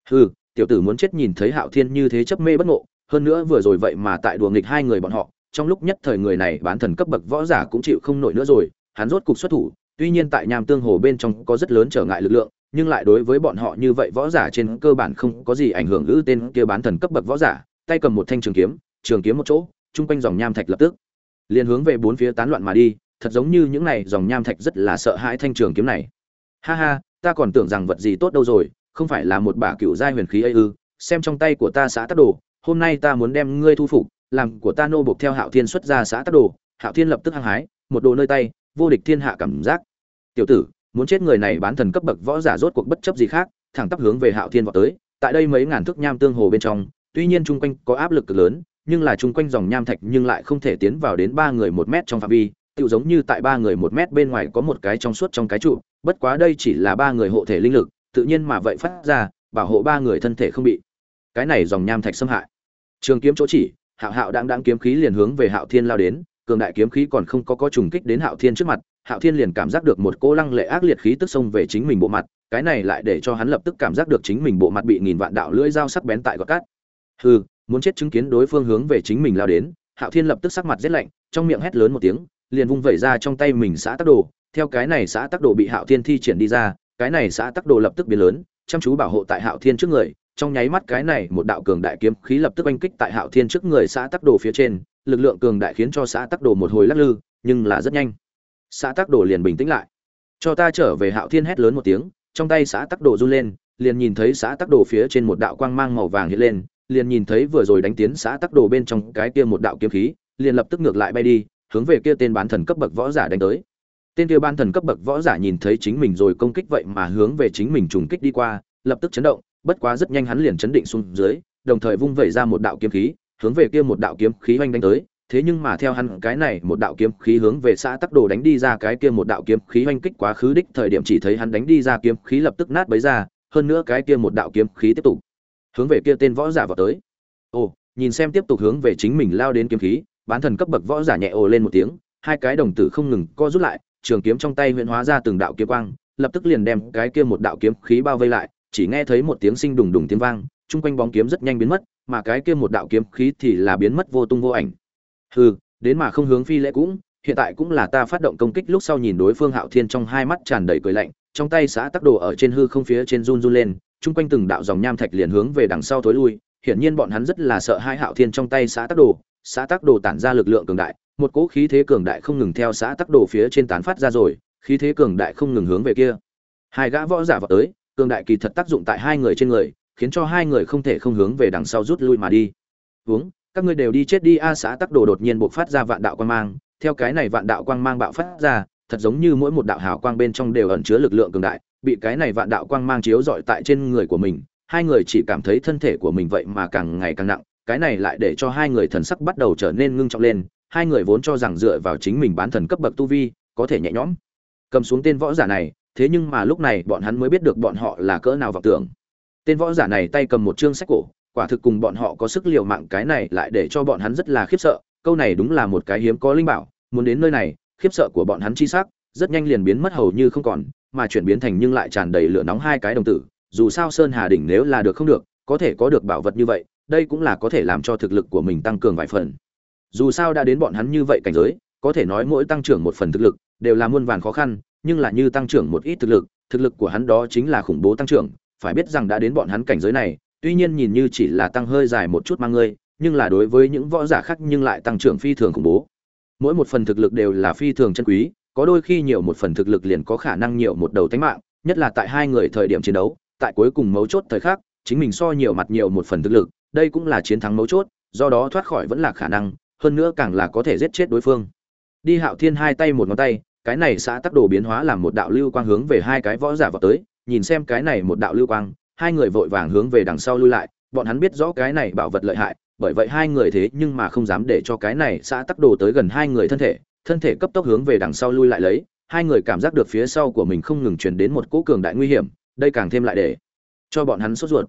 Hừ, tiểu tử muốn chết nhìn thấy hạo thiên như thế chấp mê bất ngộ, hơn nữa vừa rồi vậy mà tại đùa nghịch hai người bọn họ, trong lúc nhất thời người này bán thần cấp bậc võ giả cũng chịu không nổi nữa rồi hắn rốt cục xuất thủ, tuy nhiên tại nham tương hồ bên trong có rất lớn trở ngại lực lượng, nhưng lại đối với bọn họ như vậy võ giả trên cơ bản không có gì ảnh hưởng. Ư tên kia bán thần cấp bậc võ giả, tay cầm một thanh trường kiếm trường kiếm một chỗ, chung quanh dòng nham thạch lập tức, liền hướng về bốn phía tán loạn mà đi. Thật giống như những này dòng nham thạch rất là sợ hãi thanh trường kiếm này. Ha ha, ta còn tưởng rằng vật gì tốt đâu rồi, không phải là một bả cựu giai huyền khí ấy ư? Xem trong tay của ta xã tắc đồ, hôm nay ta muốn đem ngươi thu phục, làm của ta nô buộc theo hạo thiên xuất ra xã tắc đồ. Hạo thiên lập tức hăng hái, một đồ nơi tay vô địch thiên hạ cảm giác. Tiểu tử, muốn chết người này bán thần cấp bậc võ giả rốt cuộc bất chấp gì khác, thẳng tắp hướng về hạo thiên vọt tới, tại đây mấy ngàn thước nham tương hồ bên trong, tuy nhiên chung quanh có áp lực cực lớn, nhưng là chung quanh dòng nham thạch nhưng lại không thể tiến vào đến ba người một mét trong phạm vi tự giống như tại ba người một mét bên ngoài có một cái trong suốt trong cái trụ, bất quá đây chỉ là ba người hộ thể linh lực, tự nhiên mà vậy phát ra, bảo hộ ba người thân thể không bị. Cái này dòng nham thạch xâm hại. Trường kiếm chỗ chỉ, hạo hạo đang đang kiếm khí liền hướng về hạo thiên lao đến cường đại kiếm khí còn không có có trùng kích đến hạo thiên trước mặt, hạo thiên liền cảm giác được một cô lăng lệ ác liệt khí tức xông về chính mình bộ mặt, cái này lại để cho hắn lập tức cảm giác được chính mình bộ mặt bị nghìn vạn đạo lưỡi dao sắc bén tại gọt cắt. hừ, muốn chết chứng kiến đối phương hướng về chính mình lao đến, hạo thiên lập tức sắc mặt rét lạnh, trong miệng hét lớn một tiếng, liền vung vẩy ra trong tay mình xã tắc đồ, theo cái này xã tắc đồ bị hạo thiên thi triển đi ra, cái này xã tắc đồ lập tức biến lớn, chăm chú bảo hộ tại hạo thiên trước người trong nháy mắt cái này một đạo cường đại kiếm khí lập tức oanh kích tại hạo thiên trước người xã tắc đồ phía trên, lực lượng cường đại khiến cho xã tắc đồ một hồi lắc lư, nhưng là rất nhanh. Xã tắc đồ liền bình tĩnh lại. Cho ta trở về hạo thiên hét lớn một tiếng, trong tay xã tắc đồ run lên, liền nhìn thấy xã tắc đồ phía trên một đạo quang mang màu vàng hiện lên, liền nhìn thấy vừa rồi đánh tiến xã tắc đồ bên trong cái kia một đạo kiếm khí, liền lập tức ngược lại bay đi, hướng về kia tên bán thần cấp bậc võ giả đánh tới. Tên kia ban thần cấp bậc võ giả nhìn thấy chính mình rồi công kích vậy mà hướng về chính mình trùng kích đi qua, lập tức chấn động bất quá rất nhanh hắn liền chấn định xuống dưới, đồng thời vung vẩy ra một đạo kiếm khí, hướng về kia một đạo kiếm khí oanh đánh tới. Thế nhưng mà theo hắn cái này một đạo kiếm khí hướng về xã tắc đồ đánh đi ra cái kia một đạo kiếm khí oanh kích quá khứ đích thời điểm chỉ thấy hắn đánh đi ra kiếm khí lập tức nát bấy ra, hơn nữa cái kia một đạo kiếm khí tiếp tục hướng về kia tên võ giả vào tới. Ồ, nhìn xem tiếp tục hướng về chính mình lao đến kiếm khí, bán thần cấp bậc võ giả nhẹ ồ lên một tiếng, hai cái đồng tử không ngừng co rút lại, trường kiếm trong tay huyễn hóa ra từng đạo kiếm quang, lập tức liền đem cái kia một đạo kiếm khí bao vây lại chỉ nghe thấy một tiếng sinh đùng đùng tiếng vang, chung quanh bóng kiếm rất nhanh biến mất, mà cái kia một đạo kiếm khí thì là biến mất vô tung vô ảnh. Hừ, đến mà không hướng phi lễ cũng, hiện tại cũng là ta phát động công kích lúc sau nhìn đối phương hạo thiên trong hai mắt tràn đầy cười lạnh, trong tay xã tắc đồ ở trên hư không phía trên run run lên, chung quanh từng đạo dòng nham thạch liền hướng về đằng sau thối lui, hiển nhiên bọn hắn rất là sợ hai hạo thiên trong tay xã tắc đồ xã tắc đồ tản ra lực lượng cường đại, một cỗ khí thế cường đại không ngừng theo xã tắc đồ phía trên tán phát ra rồi, khí thế cường đại không ngừng hướng về kia. Hai gã võ giả vào tới cường đại kỳ thật tác dụng tại hai người trên người, khiến cho hai người không thể không hướng về đằng sau rút lui mà đi. Uống, các ngươi đều đi chết đi, a xã tắc đồ đột nhiên bộc phát ra vạn đạo quang mang. Theo cái này vạn đạo quang mang bạo phát ra, thật giống như mỗi một đạo hào quang bên trong đều ẩn chứa lực lượng cường đại, bị cái này vạn đạo quang mang chiếu rọi tại trên người của mình. Hai người chỉ cảm thấy thân thể của mình vậy mà càng ngày càng nặng, cái này lại để cho hai người thần sắc bắt đầu trở nên ngưng trọng lên. Hai người vốn cho rằng dựa vào chính mình bán thần cấp bậc tu vi, có thể nhẹ nhõm. Cầm xuống tên võ giả này thế nhưng mà lúc này bọn hắn mới biết được bọn họ là cỡ nào vọng tưởng. Tên võ giả này tay cầm một chương sách cổ, quả thực cùng bọn họ có sức liều mạng cái này lại để cho bọn hắn rất là khiếp sợ, câu này đúng là một cái hiếm có linh bảo, muốn đến nơi này, khiếp sợ của bọn hắn chi xác rất nhanh liền biến mất hầu như không còn, mà chuyển biến thành nhưng lại tràn đầy lửa nóng hai cái đồng tử, dù sao sơn hà đỉnh nếu là được không được, có thể có được bảo vật như vậy, đây cũng là có thể làm cho thực lực của mình tăng cường vài phần. Dù sao đã đến bọn hắn như vậy cảnh giới, có thể nói mỗi tăng trưởng một phần thực lực, đều là muôn vàn khó khăn nhưng là như tăng trưởng một ít thực lực thực lực của hắn đó chính là khủng bố tăng trưởng, phải biết rằng đã đến bọn hắn cảnh giới này, tuy nhiên nhìn như chỉ là tăng hơi dài một chút mang ngươi, nhưng là đối với những võ giả khác nhưng lại tăng trưởng phi thường khủng bố. Mỗi một phần thực lực đều là phi thường chân quý, có đôi khi nhiều một phần thực lực liền có khả năng nhiều một đầu tánh mạng, nhất là tại hai người thời điểm chiến đấu, tại cuối cùng mấu chốt thời khắc, chính mình so nhiều mặt nhiều một phần thực lực, đây cũng là chiến thắng mấu chốt, do đó thoát khỏi vẫn là khả năng, hơn nữa càng là có thể giết chết đối phương. Đi hạo thiên hai tay một ngón tay cái này xã tắc đồ biến hóa làm một đạo lưu quang hướng về hai cái võ giả vào tới, nhìn xem cái này một đạo lưu quang, hai người vội vàng hướng về đằng sau lui lại, bọn hắn biết rõ cái này bảo vật lợi hại, bởi vậy hai người thế nhưng mà không dám để cho cái này xã tắc đồ tới gần hai người thân thể thân thể cấp tốc hướng về đằng sau lui lại lấy, hai người cảm giác được phía sau của mình không ngừng truyền đến một cỗ cường đại nguy hiểm, đây càng thêm lại để cho bọn hắn sốt ruột.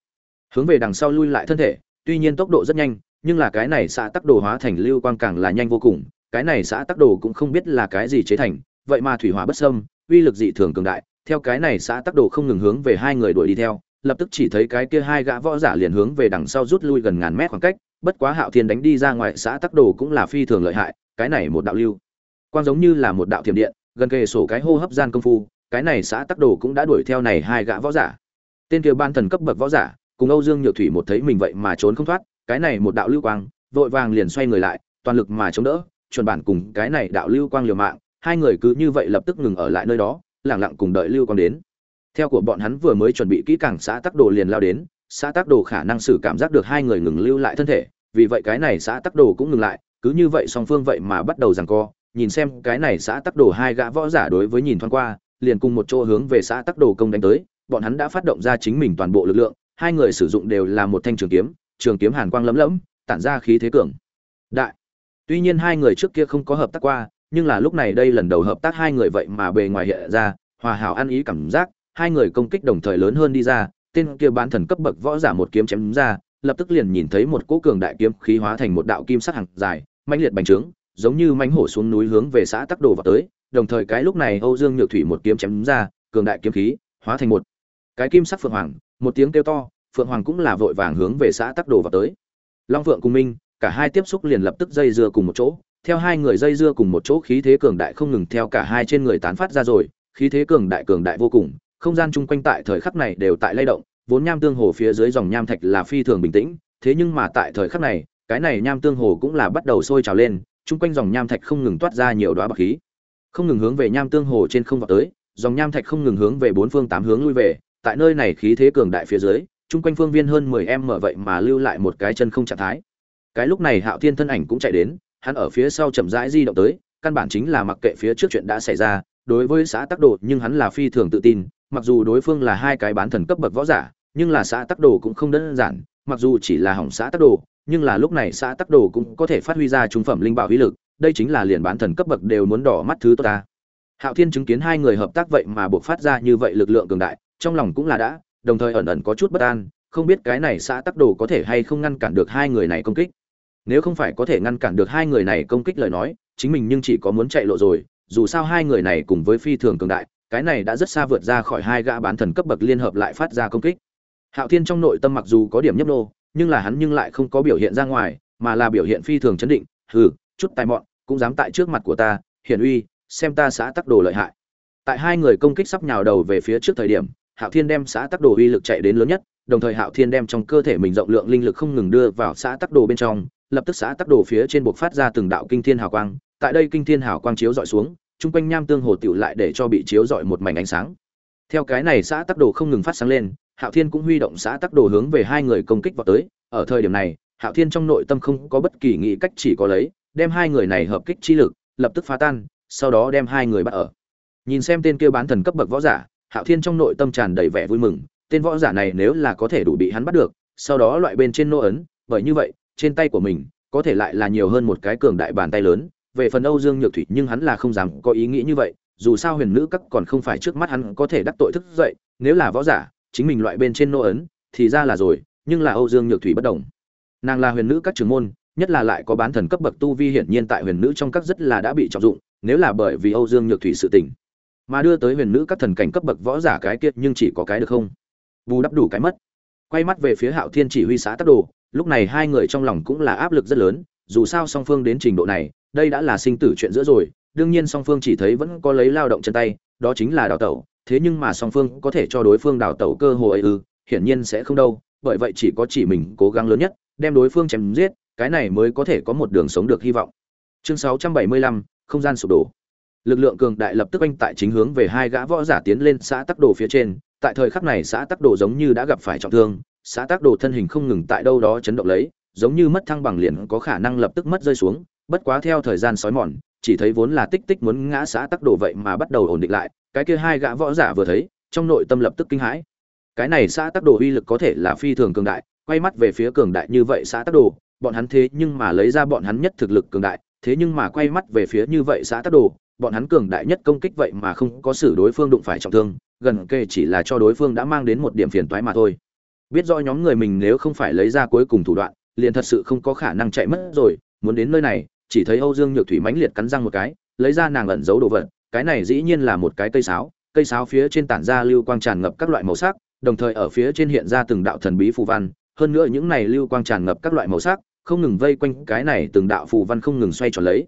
Hướng về đằng sau lui lại thân thể, tuy nhiên tốc độ rất nhanh, nhưng là cái này xã tắc đồ hóa thành lưu quang càng là nhanh vô cùng, cái này xã tắc đồ cũng không biết là cái gì chế thành vậy mà thủy hỏa bất sâm uy lực dị thường cường đại, theo cái này xã tắc đồ không ngừng hướng về hai người đuổi đi theo, lập tức chỉ thấy cái kia hai gã võ giả liền hướng về đằng sau rút lui gần ngàn mét khoảng cách, bất quá hạo thiên đánh đi ra ngoài xã tắc đồ cũng là phi thường lợi hại, cái này một đạo lưu, quang giống như là một đạo thiểm điện, gần kề sổ cái hô hấp gian công phu, cái này xã tắc đồ cũng đã đuổi theo này hai gã võ giả. Tên kia ban thần cấp bậc võ giả, cùng âu dương nhược thủy một thấy mình vậy mà trốn không thoát, cái này một đạo lưu quang, vội vàng liền xoay người lại, toàn lực mà chống đỡ, chuẩn bản cùng cái này đạo lưu quang liều mạng hai người cứ như vậy lập tức ngừng ở lại nơi đó, lẳng lặng cùng đợi lưu quang đến. Theo của bọn hắn vừa mới chuẩn bị kỹ càng, xã tắc đồ liền lao đến, xã tắc đồ khả năng xử cảm giác được hai người ngừng lưu lại thân thể, vì vậy cái này xã tắc đồ cũng ngừng lại, cứ như vậy song phương vậy mà bắt đầu giằng co, nhìn xem cái này xã tắc đồ hai gã võ giả đối với nhìn thoáng qua, liền cùng một chỗ hướng về xã tắc đồ công đánh tới, bọn hắn đã phát động ra chính mình toàn bộ lực lượng, hai người sử dụng đều là một thanh trường kiếm trường kiếm hàn quang lấm lẫm, tản ra khí thế cường. Đại, tuy nhiên hai người trước kia không có hợp tác qua nhưng là lúc này đây lần đầu hợp tác hai người vậy mà bề ngoài hiện ra, hòa hảo ăn ý cảm giác, hai người công kích đồng thời lớn hơn đi ra, tên kia bán thần cấp bậc võ giả một kiếm chém ra, lập tức liền nhìn thấy một cỗ cường đại kiếm khí hóa thành một đạo kim sắc hàng dài, mãnh liệt bành trướng, giống như mãnh hổ xuống núi hướng về xã tắc đồ vào tới, đồng thời cái lúc này âu dương nhược thủy một kiếm chém ra, cường đại kiếm khí hóa thành một cái kim sắc phượng hoàng, một tiếng kêu to, phượng hoàng cũng là vội vàng hướng về xã tắc đồ vào tới. Long phượng cùng minh, cả hai tiếp xúc liền lập tức dây dưa cùng một chỗ theo hai người dây dưa cùng một chỗ khí thế cường đại không ngừng theo cả hai trên người tán phát ra rồi, khí thế cường đại cường đại vô cùng, không gian chung quanh tại thời khắc này đều tại lay động, vốn nham tương hồ phía dưới dòng nham thạch là phi thường bình tĩnh, thế nhưng mà tại thời khắc này, cái này nham tương hồ cũng là bắt đầu sôi trào lên, chung quanh dòng nham thạch không ngừng toát ra nhiều đoá bạc khí. Không ngừng hướng về nham tương hồ trên không vào tới, dòng nham thạch không ngừng hướng về bốn phương tám hướng lui về, tại nơi này khí thế cường đại phía dưới, chung quanh phương viên hơn mười em mở vậy mà lưu lại một cái chân không trạng thái. Cái lúc này hạo thiên thân ảnh cũng chạy đến hắn ở phía sau chậm rãi di động tới, căn bản chính là mặc kệ phía trước chuyện đã xảy ra, đối với xã tắc đồ nhưng hắn là phi thường tự tin, mặc dù đối phương là hai cái bán thần cấp bậc võ giả, nhưng là xã tắc đồ cũng không đơn giản, mặc dù chỉ là hỏng xã tắc đồ, nhưng là lúc này xã tắc đồ cũng có thể phát huy ra trung phẩm linh bảo uy lực, đây chính là liền bán thần cấp bậc đều muốn đỏ mắt thứ tốt ta. Hạo thiên chứng kiến hai người hợp tác vậy mà buộc phát ra như vậy lực lượng cường đại, trong lòng cũng là đã, đồng thời ẩn ẩn có chút bất an, không biết cái này xã tắc đồ có thể hay không ngăn cản được hai người này công kích nếu không phải có thể ngăn cản được hai người này công kích lời nói, chính mình nhưng chỉ có muốn chạy lộ rồi, dù sao hai người này cùng với phi thường cường đại, cái này đã rất xa vượt ra khỏi hai gã bán thần cấp bậc liên hợp lại phát ra công kích. Hạo thiên trong nội tâm mặc dù có điểm nhấp nô, nhưng là hắn nhưng lại không có biểu hiện ra ngoài, mà là biểu hiện phi thường chấn định, hừ, chút tài mọn, cũng dám tại trước mặt của ta, hiển uy, xem ta xã tắc đồ lợi hại. Tại hai người công kích sắp nhào đầu về phía trước thời điểm, hạo thiên đem xã tắc đồ uy lực chạy đến lớn nhất, đồng thời hạo thiên đem trong cơ thể mình rộng lượng linh lực không ngừng đưa vào xã tắc đồ bên trong lập tức xã tắc đồ phía trên buộc phát ra từng đạo kinh thiên hào quang, tại đây kinh thiên hào quang chiếu dọi xuống, chung quanh nham tương hồ tiểu lại để cho bị chiếu dọi một mảnh ánh sáng. Theo cái này xã tắc đồ không ngừng phát sáng lên, hạo thiên cũng huy động xã tắc đồ hướng về hai người công kích vào tới, ở thời điểm này, hạo thiên trong nội tâm không có bất kỳ nghĩ cách chỉ có lấy, đem hai người này hợp kích chi lực, lập tức phá tan, sau đó đem hai người bắt ở. Nhìn xem tên kia bán thần cấp bậc võ giả, hạo thiên trong nội tâm tràn đầy vẻ vui mừng, tên võ giả này nếu là có thể đủ bị hắn bắt được, sau đó loại bên trên nô ấn, bởi như vậy trên tay của mình, có thể lại là nhiều hơn một cái cường đại bàn tay lớn. Về phần âu dương nhược thủy, nhưng hắn là không dám có ý nghĩ như vậy. Dù sao huyền nữ các còn không phải trước mắt hắn có thể đắc tội thức dậy. Nếu là võ giả, chính mình loại bên trên nô ấn, thì ra là rồi, nhưng là âu dương nhược thủy bất đồng. Nàng là huyền nữ các trưởng môn, nhất là lại có bán thần cấp bậc tu vi hiển nhiên tại huyền nữ trong các rất là đã bị trọng dụng, nếu là bởi vì âu dương nhược thủy sự tình. Mà đưa tới huyền nữ các thần cảnh cấp bậc võ giả cái kiệt nhưng chỉ có cái được không? Bù đắp đủ cái mất. Quay mắt về phía hạo thiên chỉ huy xã tắc đồ lúc này hai người trong lòng cũng là áp lực rất lớn dù sao song phương đến trình độ này đây đã là sinh tử chuyện giữa rồi đương nhiên song phương chỉ thấy vẫn có lấy lao động chân tay đó chính là đào tẩu thế nhưng mà song phương có thể cho đối phương đào tẩu cơ hội ư hiển nhiên sẽ không đâu bởi vậy chỉ có chỉ mình cố gắng lớn nhất đem đối phương chém giết cái này mới có thể có một đường sống được hy vọng. Chương 675, không gian sụp đổ. Lực lượng cường đại lập tức anh tại chính hướng về hai gã võ giả tiến lên xã tắc đồ phía trên tại thời khắc này xã tắc đồ giống như đã gặp phải trọng thương xã tắc đồ thân hình không ngừng tại đâu đó chấn động lấy, giống như mất thăng bằng liền có khả năng lập tức mất rơi xuống, bất quá theo thời gian sói mòn, chỉ thấy vốn là tích tích muốn ngã xã tắc đồ vậy mà bắt đầu ổn định lại, cái kia hai gã võ giả vừa thấy, trong nội tâm lập tức kinh hãi. Cái này xã tác đồ uy lực có thể là phi thường cường đại, quay mắt về phía cường đại như vậy xã tác đồ, bọn hắn thế nhưng mà lấy ra bọn hắn nhất thực lực cường đại, thế nhưng mà quay mắt về phía như vậy xã tác đồ, bọn hắn cường đại nhất công kích vậy mà không có xử đối phương đụng phải trọng thương, gần kề chỉ là cho đối phương đã mang đến một điểm phiền toái mà thôi biết rõ nhóm người mình nếu không phải lấy ra cuối cùng thủ đoạn, liền thật sự không có khả năng chạy mất rồi. Muốn đến nơi này, chỉ thấy âu dương nhược thủy mãnh liệt cắn răng một cái, lấy ra nàng ẩn giấu đồ vật, cái này dĩ nhiên là một cái cây sáo. Cây sáo phía trên tản ra lưu quang tràn ngập các loại màu sắc, đồng thời ở phía trên hiện ra từng đạo thần bí phù văn. Hơn nữa những này lưu quang tràn ngập các loại màu sắc, không ngừng vây quanh cái này từng đạo phù văn không ngừng xoay tròn lấy.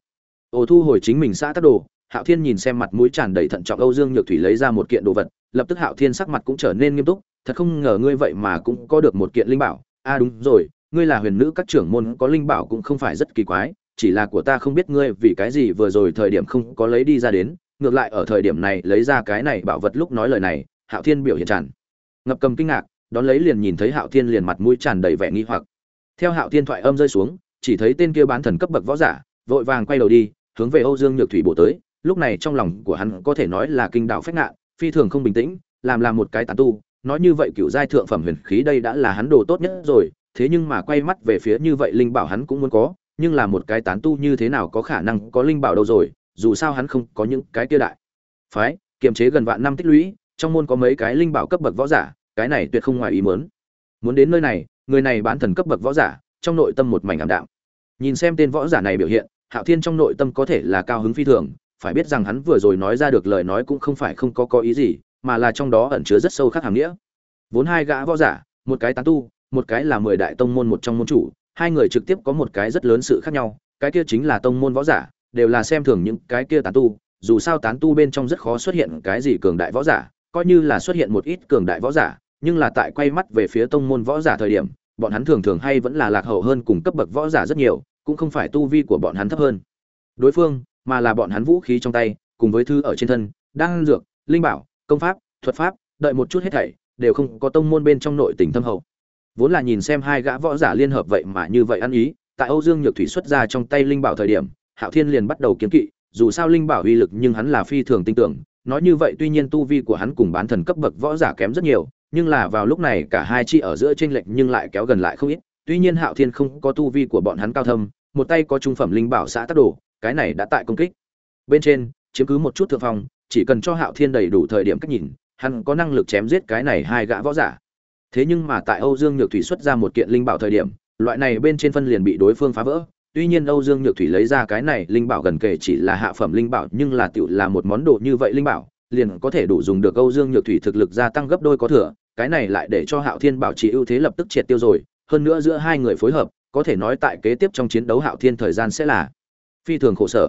Ồ thu hồi chính mình xã tắc đồ, hạo thiên nhìn xem mặt mũi tràn đầy thận trọng âu dương nhược thủy lấy ra một kiện đồ vật, lập tức hạo thiên sắc mặt cũng trở nên nghiêm túc thật không ngờ ngươi vậy mà cũng có được một kiện linh bảo. A à đúng rồi, ngươi là huyền nữ, các trưởng môn có linh bảo cũng không phải rất kỳ quái, chỉ là của ta không biết ngươi vì cái gì vừa rồi thời điểm không có lấy đi ra đến, ngược lại ở thời điểm này lấy ra cái này bảo vật lúc nói lời này, hạo thiên biểu hiện tràn ngập cầm kinh ngạc, đón lấy liền nhìn thấy hạo thiên liền mặt mũi tràn đầy vẻ nghi hoặc. Theo hạo thiên thoại âm rơi xuống, chỉ thấy tên kia bán thần cấp bậc võ giả, vội vàng quay đầu đi, hướng về âu dương nhược thủy bộ tới, lúc này trong lòng của hắn có thể nói là kinh đạo phách ngạn, phi thường không bình tĩnh, làm làm một cái tán tu nói như vậy cựu giai thượng phẩm huyền khí đây đã là hắn đồ tốt nhất rồi, thế nhưng mà quay mắt về phía như vậy linh bảo hắn cũng muốn có, nhưng là một cái tán tu như thế nào có khả năng có linh bảo đâu rồi, dù sao hắn không có những cái kia đại. Phái, kiềm chế gần vạn năm tích lũy, trong môn có mấy cái linh bảo cấp bậc võ giả, cái này tuyệt không ngoài ý muốn. Muốn đến nơi này, người này bán thần cấp bậc võ giả, trong nội tâm một mảnh ảm đạm. Nhìn xem tên võ giả này biểu hiện, hạo thiên trong nội tâm có thể là cao hứng phi thường, phải biết rằng hắn vừa rồi nói ra được lời nói cũng không phải không có có ý gì mà là trong đó ẩn chứa rất sâu khác hàm nghĩa. Vốn hai gã võ giả, một cái tán tu, một cái là mười đại tông môn một trong môn chủ, hai người trực tiếp có một cái rất lớn sự khác nhau, cái kia chính là tông môn võ giả, đều là xem thường những cái kia tán tu, dù sao tán tu bên trong rất khó xuất hiện cái gì cường đại võ giả, coi như là xuất hiện một ít cường đại võ giả, nhưng là tại quay mắt về phía tông môn võ giả thời điểm, bọn hắn thường thường hay vẫn là lạc hậu hơn cùng cấp bậc võ giả rất nhiều, cũng không phải tu vi của bọn hắn thấp hơn. Đối phương, mà là bọn hắn vũ khí trong tay, cùng với thư ở trên thân đang dược, linh bảo công pháp, thuật pháp, đợi một chút hết thảy, đều không có tông môn bên trong nội tình thâm hậu. Vốn là nhìn xem hai gã võ giả liên hợp vậy mà như vậy ăn ý, tại âu dương nhược thủy xuất ra trong tay linh bảo thời điểm, hạo thiên liền bắt đầu kiến kỵ, dù sao linh bảo uy lực nhưng hắn là phi thường tin tưởng, nói như vậy tuy nhiên tu vi của hắn cùng bán thần cấp bậc võ giả kém rất nhiều, nhưng là vào lúc này cả hai chi ở giữa tranh lệch nhưng lại kéo gần lại không ít, tuy nhiên hạo thiên không có tu vi của bọn hắn cao thâm, một tay có trung phẩm linh bảo xã tác đồ, cái này đã tại công kích. Bên trên, chiếm cứ một chút thượng phong chỉ cần cho hạo thiên đầy đủ thời điểm cách nhìn, hắn có năng lực chém giết cái này hai gã võ giả. Thế nhưng mà tại âu dương nhược thủy xuất ra một kiện linh bảo thời điểm, loại này bên trên phân liền bị đối phương phá vỡ. Tuy nhiên âu dương nhược thủy lấy ra cái này linh bảo gần kể chỉ là hạ phẩm linh bảo, nhưng là tiểu là một món đồ như vậy linh bảo, liền có thể đủ dùng được âu dương nhược thủy thực lực gia tăng gấp đôi có thừa, cái này lại để cho hạo thiên bảo trì ưu thế lập tức triệt tiêu rồi. Hơn nữa giữa hai người phối hợp, có thể nói tại kế tiếp trong chiến đấu hạo thiên thời gian sẽ là phi thường khổ sở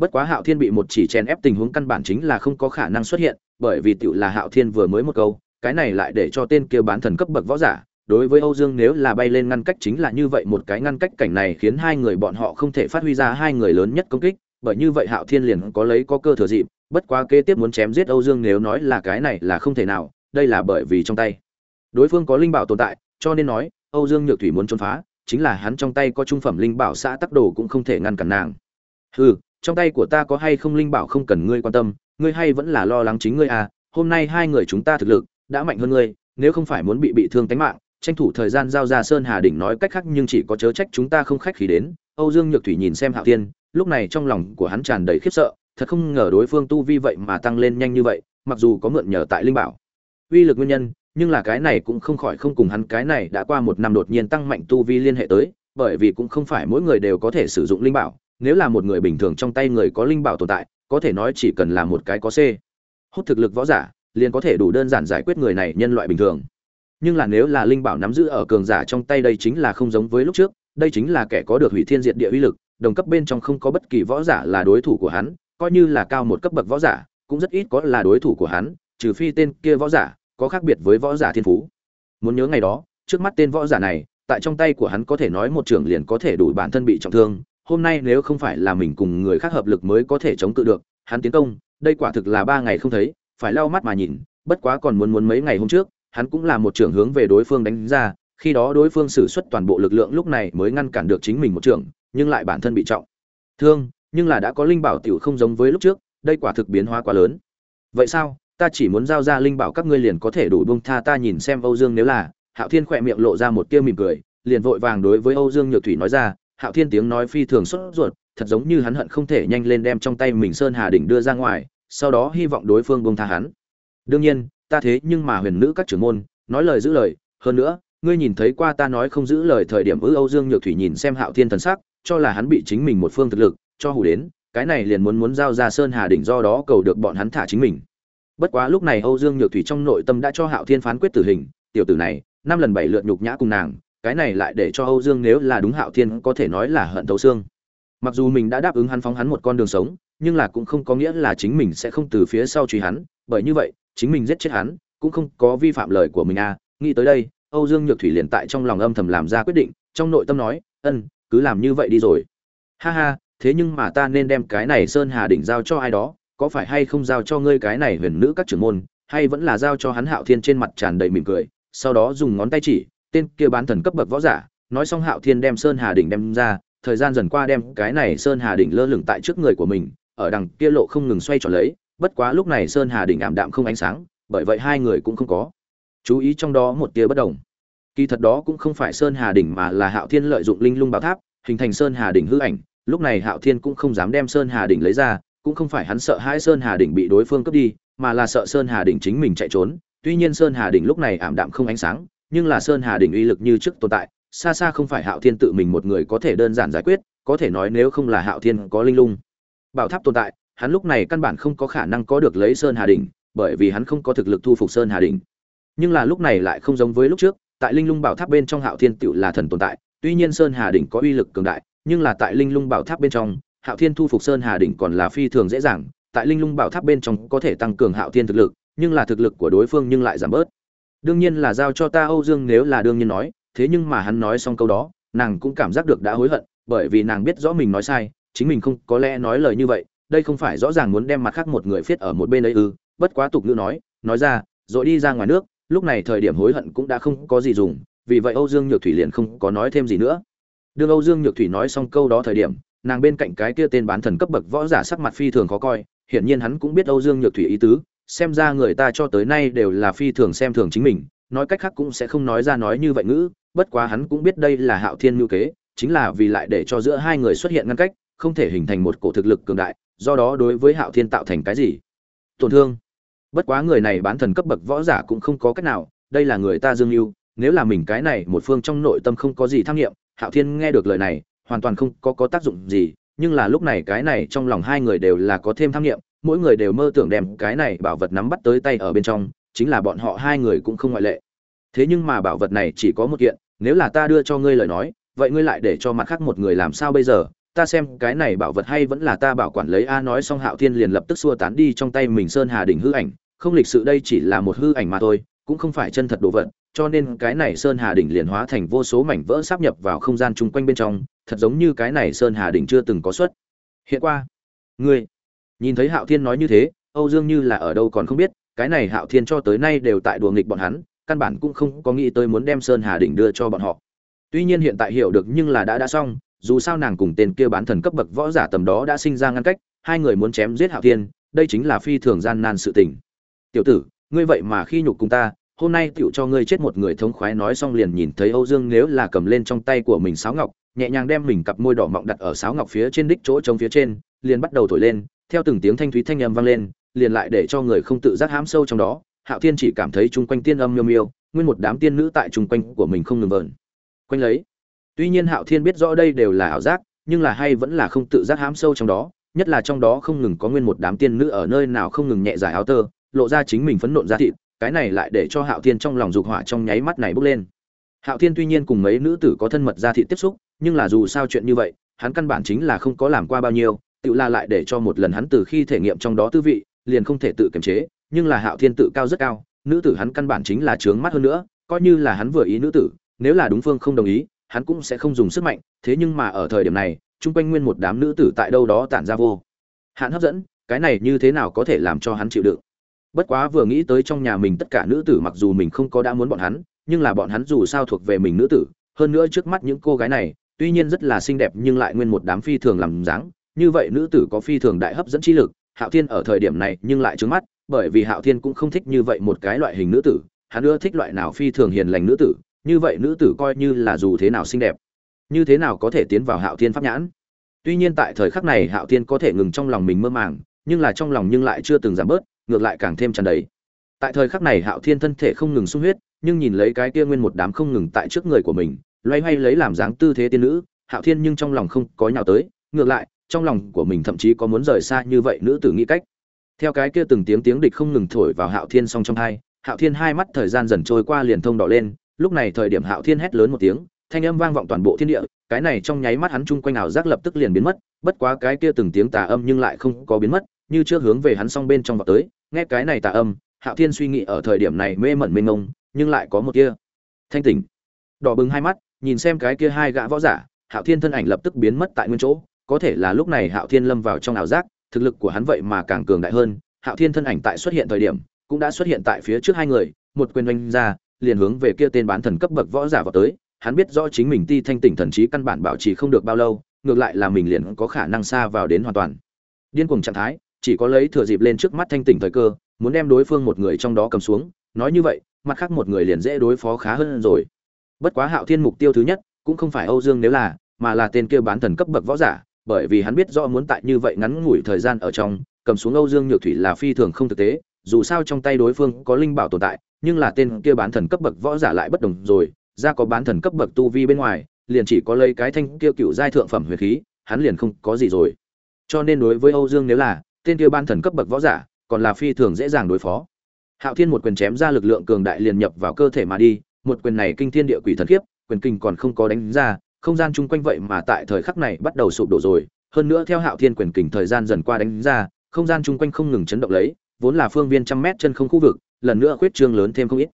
bất quá hạo thiên bị một chỉ chèn ép tình huống căn bản chính là không có khả năng xuất hiện, bởi vì tựu là hạo thiên vừa mới một câu, cái này lại để cho tên kia bán thần cấp bậc võ giả, đối với âu dương nếu là bay lên ngăn cách chính là như vậy một cái ngăn cách cảnh này khiến hai người bọn họ không thể phát huy ra hai người lớn nhất công kích, bởi như vậy hạo thiên liền có lấy có cơ thừa dịp, bất quá kế tiếp muốn chém giết âu dương nếu nói là cái này là không thể nào, đây là bởi vì trong tay. Đối phương có linh bảo tồn tại, cho nên nói, âu dương nhược thủy muốn trốn phá, chính là hắn trong tay có trung phẩm linh bảo xã tắc đồ cũng không thể ngăn cản nàng. Hừ trong tay của ta có hay không linh bảo không cần ngươi quan tâm, ngươi hay vẫn là lo lắng chính ngươi à hôm nay hai người chúng ta thực lực đã mạnh hơn ngươi, nếu không phải muốn bị bị thương tánh mạng, tranh thủ thời gian giao ra sơn hà đỉnh nói cách khác nhưng chỉ có chớ trách chúng ta không khách khí đến. Âu dương nhược thủy nhìn xem hạo thiên, lúc này trong lòng của hắn tràn đầy khiếp sợ, thật không ngờ đối phương tu vi vậy mà tăng lên nhanh như vậy, mặc dù có mượn nhờ tại linh bảo. Uy lực nguyên nhân, nhưng là cái này cũng không khỏi không cùng hắn, cái này đã qua một năm đột nhiên tăng mạnh tu vi liên hệ tới, bởi vì cũng không phải mỗi người đều có thể sử dụng linh bảo nếu là một người bình thường trong tay người có linh bảo tồn tại, có thể nói chỉ cần là một cái có c. Hút thực lực võ giả, liền có thể đủ đơn giản giải quyết người này nhân loại bình thường. Nhưng là nếu là linh bảo nắm giữ ở cường giả trong tay đây chính là không giống với lúc trước, đây chính là kẻ có được hủy thiên diệt địa uy lực, đồng cấp bên trong không có bất kỳ võ giả là đối thủ của hắn, coi như là cao một cấp bậc võ giả, cũng rất ít có là đối thủ của hắn, trừ phi tên kia võ giả có khác biệt với võ giả thiên phú. Muốn nhớ ngày đó, trước mắt tên võ giả này, tại trong tay của hắn có thể nói một trưởng liền có thể đủ bản thân bị trọng thương hôm nay nếu không phải là mình cùng người khác hợp lực mới có thể chống cự được, hắn tiến công, đây quả thực là ba ngày không thấy, phải lau mắt mà nhìn, bất quá còn muốn muốn mấy ngày hôm trước, hắn cũng là một trưởng hướng về đối phương đánh ra, khi đó đối phương sử xuất toàn bộ lực lượng lúc này mới ngăn cản được chính mình một trưởng, nhưng lại bản thân bị trọng. Thương, nhưng là đã có linh bảo tiểu không giống với lúc trước, đây quả thực biến hóa quá lớn. Vậy sao, ta chỉ muốn giao ra linh bảo các ngươi liền có thể đủ buông tha ta nhìn xem âu dương nếu là, hạo thiên khỏe miệng lộ ra một tia mỉm cười, liền vội vàng đối với âu dương nhược thủy nói ra hạo thiên tiếng nói phi thường sốt ruột, thật giống như hắn hận không thể nhanh lên đem trong tay mình sơn hà đỉnh đưa ra ngoài, sau đó hy vọng đối phương buông tha hắn. Đương nhiên, ta thế nhưng mà huyền nữ các trưởng môn, nói lời giữ lời, hơn nữa, ngươi nhìn thấy qua ta nói không giữ lời thời điểm ư âu dương nhược thủy nhìn xem hạo thiên thần sắc, cho là hắn bị chính mình một phương thực lực, cho hù đến, cái này liền muốn muốn giao ra sơn hà đỉnh do đó cầu được bọn hắn thả chính mình. Bất quá lúc này âu dương nhược thủy trong nội tâm đã cho hạo thiên phán quyết tử hình, tiểu tử này, năm lần bảy lượt nhục nhã cùng nàng cái này lại để cho âu dương nếu là đúng hạo thiên có thể nói là hận thấu xương. Mặc dù mình đã đáp ứng hắn phóng hắn một con đường sống nhưng là cũng không có nghĩa là chính mình sẽ không từ phía sau truy hắn bởi như vậy chính mình giết chết hắn cũng không có vi phạm lời của mình à. Nghĩ tới đây âu dương nhược thủy liền tại trong lòng âm thầm làm ra quyết định trong nội tâm nói "Ừm, cứ làm như vậy đi rồi. Ha ha thế nhưng mà ta nên đem cái này sơn hà đỉnh giao cho ai đó có phải hay không giao cho ngươi cái này huyền nữ các trưởng môn hay vẫn là giao cho hắn hạo thiên trên mặt tràn đầy mỉm cười sau đó dùng ngón tay chỉ tên kia bán thần cấp bậc võ giả, nói xong hạo thiên đem sơn hà đỉnh đem ra, thời gian dần qua đem cái này sơn hà đỉnh lơ lửng tại trước người của mình, ở đằng kia lộ không ngừng xoay tròn lấy, bất quá lúc này sơn hà đỉnh ảm đạm không ánh sáng, bởi vậy hai người cũng không có. Chú ý trong đó một tia bất đồng. Kỳ thật đó cũng không phải sơn hà đỉnh mà là hạo thiên lợi dụng linh lung bảo tháp, hình thành sơn hà đỉnh hư ảnh, lúc này hạo thiên cũng không dám đem sơn hà đỉnh lấy ra, cũng không phải hắn sợ hai sơn hà đỉnh bị đối phương cướp đi, mà là sợ sơn hà đỉnh chính mình chạy trốn, tuy nhiên sơn hà đỉnh lúc này ảm đạm không ánh sáng nhưng là sơn hà đỉnh uy lực như trước tồn tại, xa xa không phải hạo thiên tự mình một người có thể đơn giản giải quyết, có thể nói nếu không là hạo thiên có linh lung, bảo tháp tồn tại, hắn lúc này căn bản không có khả năng có được lấy sơn hà đỉnh, bởi vì hắn không có thực lực thu phục sơn hà đỉnh. Nhưng là lúc này lại không giống với lúc trước, tại linh lung bảo tháp bên trong hạo thiên tựu là thần tồn tại, tuy nhiên sơn hà đỉnh có uy lực cường đại, nhưng là tại linh lung bảo tháp bên trong, hạo thiên thu phục sơn hà đỉnh còn là phi thường dễ dàng, tại linh lung bảo tháp bên trong có thể tăng cường hạo thiên thực lực, nhưng là thực lực của đối phương nhưng lại giảm bớt đương nhiên là giao cho ta âu dương nếu là đương nhiên nói, thế nhưng mà hắn nói xong câu đó, nàng cũng cảm giác được đã hối hận, bởi vì nàng biết rõ mình nói sai, chính mình không có lẽ nói lời như vậy, đây không phải rõ ràng muốn đem mặt khác một người phiết ở một bên ấy ư, bất quá tục ngữ nói nói ra, rồi đi ra ngoài nước, lúc này thời điểm hối hận cũng đã không có gì dùng, vì vậy âu dương nhược thủy liền không có nói thêm gì nữa. Đương âu dương nhược thủy nói xong câu đó thời điểm, nàng bên cạnh cái kia tên bán thần cấp bậc võ giả sắc mặt phi thường khó coi, hiển nhiên hắn cũng biết âu dương nhược thủy ý tứ xem ra người ta cho tới nay đều là phi thường xem thường chính mình, nói cách khác cũng sẽ không nói ra nói như vậy ngữ, bất quá hắn cũng biết đây là hạo thiên ngữ kế, chính là vì lại để cho giữa hai người xuất hiện ngăn cách, không thể hình thành một cổ thực lực cường đại, do đó đối với hạo thiên tạo thành cái gì? Tổn thương. Bất quá người này bán thần cấp bậc võ giả cũng không có cách nào, đây là người ta dương mưu, nếu là mình cái này một phương trong nội tâm không có gì tham nghiệm, hạo thiên nghe được lời này, hoàn toàn không có có tác dụng gì, nhưng là lúc này cái này trong lòng hai người đều là có thêm tham nghiệm mỗi người đều mơ tưởng đem cái này bảo vật nắm bắt tới tay ở bên trong, chính là bọn họ hai người cũng không ngoại lệ. Thế nhưng mà bảo vật này chỉ có một kiện, nếu là ta đưa cho ngươi lời nói, vậy ngươi lại để cho mặt khác một người làm sao bây giờ? Ta xem cái này bảo vật hay vẫn là ta bảo quản lấy a nói xong hạo thiên liền lập tức xua tán đi trong tay mình sơn hà đỉnh hư ảnh. Không lịch sự đây chỉ là một hư ảnh mà thôi, cũng không phải chân thật đồ vật, cho nên cái này sơn hà đỉnh liền hóa thành vô số mảnh vỡ sáp nhập vào không gian chung quanh bên trong, thật giống như cái này sơn hà đỉnh chưa từng có xuất. Hiện qua, ngươi nhìn thấy hạo thiên nói như thế, âu dương như là ở đâu còn không biết, cái này hạo thiên cho tới nay đều tại đùa nghịch bọn hắn, căn bản cũng không có nghĩ tới muốn đem sơn hà đỉnh đưa cho bọn họ. Tuy nhiên hiện tại hiểu được nhưng là đã đã xong, dù sao nàng cùng tên kia bán thần cấp bậc võ giả tầm đó đã sinh ra ngăn cách, hai người muốn chém giết hạo thiên, đây chính là phi thường gian nan sự tình. Tiểu tử, ngươi vậy mà khi nhục cùng ta, hôm nay tựu cho ngươi chết một người thống khoái nói xong liền nhìn thấy âu dương nếu là cầm lên trong tay của mình sáo ngọc, nhẹ nhàng đem mình cặp môi đỏ mọng đặt ở sáo ngọc phía trên đích chỗ trống phía trên, liền bắt đầu thổi lên theo từng tiếng thanh thúy thanh âm vang lên, liền lại để cho người không tự giác hãm sâu trong đó. Hạo thiên chỉ cảm thấy chung quanh tiên âm miêu miêu, nguyên một đám tiên nữ tại chung quanh của mình không ngừng vờn. Quanh lấy. Tuy nhiên hạo thiên biết rõ đây đều là ảo giác, nhưng là hay vẫn là không tự giác hãm sâu trong đó, nhất là trong đó không ngừng có nguyên một đám tiên nữ ở nơi nào không ngừng nhẹ giải áo tơ, lộ ra chính mình phấn nộn ra thịt, cái này lại để cho hạo thiên trong lòng dục hỏa trong nháy mắt này bốc lên. Hạo thiên tuy nhiên cùng mấy nữ tử có thân mật ra thịt tiếp xúc, nhưng là dù sao chuyện như vậy, hắn căn bản chính là không có làm qua bao nhiêu tự la lại để cho một lần hắn từ khi thể nghiệm trong đó tư vị, liền không thể tự kiềm chế, nhưng là hạo thiên tự cao rất cao, nữ tử hắn căn bản chính là trướng mắt hơn nữa, coi như là hắn vừa ý nữ tử, nếu là đúng phương không đồng ý, hắn cũng sẽ không dùng sức mạnh, thế nhưng mà ở thời điểm này, chung quanh nguyên một đám nữ tử tại đâu đó tản ra vô hạn hấp dẫn, cái này như thế nào có thể làm cho hắn chịu đựng? Bất quá vừa nghĩ tới trong nhà mình tất cả nữ tử mặc dù mình không có đã muốn bọn hắn, nhưng là bọn hắn dù sao thuộc về mình nữ tử, hơn nữa trước mắt những cô gái này, tuy nhiên rất là xinh đẹp nhưng lại nguyên một đám phi thường làm dáng như vậy nữ tử có phi thường đại hấp dẫn chi lực, hạo thiên ở thời điểm này nhưng lại trướng mắt, bởi vì hạo thiên cũng không thích như vậy một cái loại hình nữ tử, hắn ưa thích loại nào phi thường hiền lành nữ tử, như vậy nữ tử coi như là dù thế nào xinh đẹp, như thế nào có thể tiến vào hạo thiên pháp nhãn. Tuy nhiên tại thời khắc này hạo thiên có thể ngừng trong lòng mình mơ màng, nhưng là trong lòng nhưng lại chưa từng giảm bớt, ngược lại càng thêm tràn đầy. Tại thời khắc này hạo thiên thân thể không ngừng sung huyết, nhưng nhìn lấy cái kia nguyên một đám không ngừng tại trước người của mình, loay hoay lấy làm dáng tư thế tiên nữ, hạo thiên nhưng trong lòng không có nhào tới, ngược lại trong lòng của mình thậm chí có muốn rời xa như vậy nữ tử nghĩ cách. Theo cái kia từng tiếng tiếng địch không ngừng thổi vào hạo thiên song trong hai, hạo thiên hai mắt thời gian dần trôi qua liền thông đỏ lên, lúc này thời điểm hạo thiên hét lớn một tiếng, thanh âm vang vọng toàn bộ thiên địa, cái này trong nháy mắt hắn chung quanh ảo giác lập tức liền biến mất, bất quá cái kia từng tiếng tà âm nhưng lại không có biến mất, như trước hướng về hắn song bên trong vào tới, nghe cái này tà âm, hạo thiên suy nghĩ ở thời điểm này mê mẩn mênh ngông nhưng lại có một kia thanh tỉnh. Đỏ bừng hai mắt, nhìn xem cái kia hai gã võ giả, hạo thiên thân ảnh lập tức biến mất tại nguyên chỗ có thể là lúc này hạo thiên lâm vào trong ảo giác, thực lực của hắn vậy mà càng cường đại hơn. Hạo thiên thân ảnh tại xuất hiện thời điểm, cũng đã xuất hiện tại phía trước hai người, một quyền oanh ra, liền hướng về kia tên bán thần cấp bậc võ giả vào tới. Hắn biết rõ chính mình ti thanh tỉnh thần trí căn bản bảo trì không được bao lâu, ngược lại là mình liền có khả năng xa vào đến hoàn toàn. Điên cuồng trạng thái, chỉ có lấy thừa dịp lên trước mắt thanh tỉnh thời cơ, muốn đem đối phương một người trong đó cầm xuống. Nói như vậy, mặt khác một người liền dễ đối phó khá hơn rồi. Bất quá hạo thiên mục tiêu thứ nhất, cũng không phải âu dương nếu là, mà là tên kia bán thần cấp bậc võ giả bởi vì hắn biết rõ muốn tại như vậy ngắn ngủi thời gian ở trong, cầm xuống âu dương nhược thủy là phi thường không thực tế, dù sao trong tay đối phương có linh bảo tồn tại, nhưng là tên kia bán thần cấp bậc võ giả lại bất đồng rồi, ra có bán thần cấp bậc tu vi bên ngoài, liền chỉ có lấy cái thanh kia cựu giai thượng phẩm huyền khí, hắn liền không có gì rồi. Cho nên đối với âu dương nếu là, tên kia bán thần cấp bậc võ giả, còn là phi thường dễ dàng đối phó. Hạo thiên một quyền chém ra lực lượng cường đại liền nhập vào cơ thể mà đi, một quyền này kinh thiên địa quỷ thần kiếp quyền kinh còn không có đánh ra không gian chung quanh vậy mà tại thời khắc này bắt đầu sụp đổ rồi. Hơn nữa theo hạo thiên quyền kình thời gian dần qua đánh ra, không gian chung quanh không ngừng chấn động lấy, vốn là phương viên trăm mét chân không khu vực, lần nữa khuyết trương lớn thêm không ít.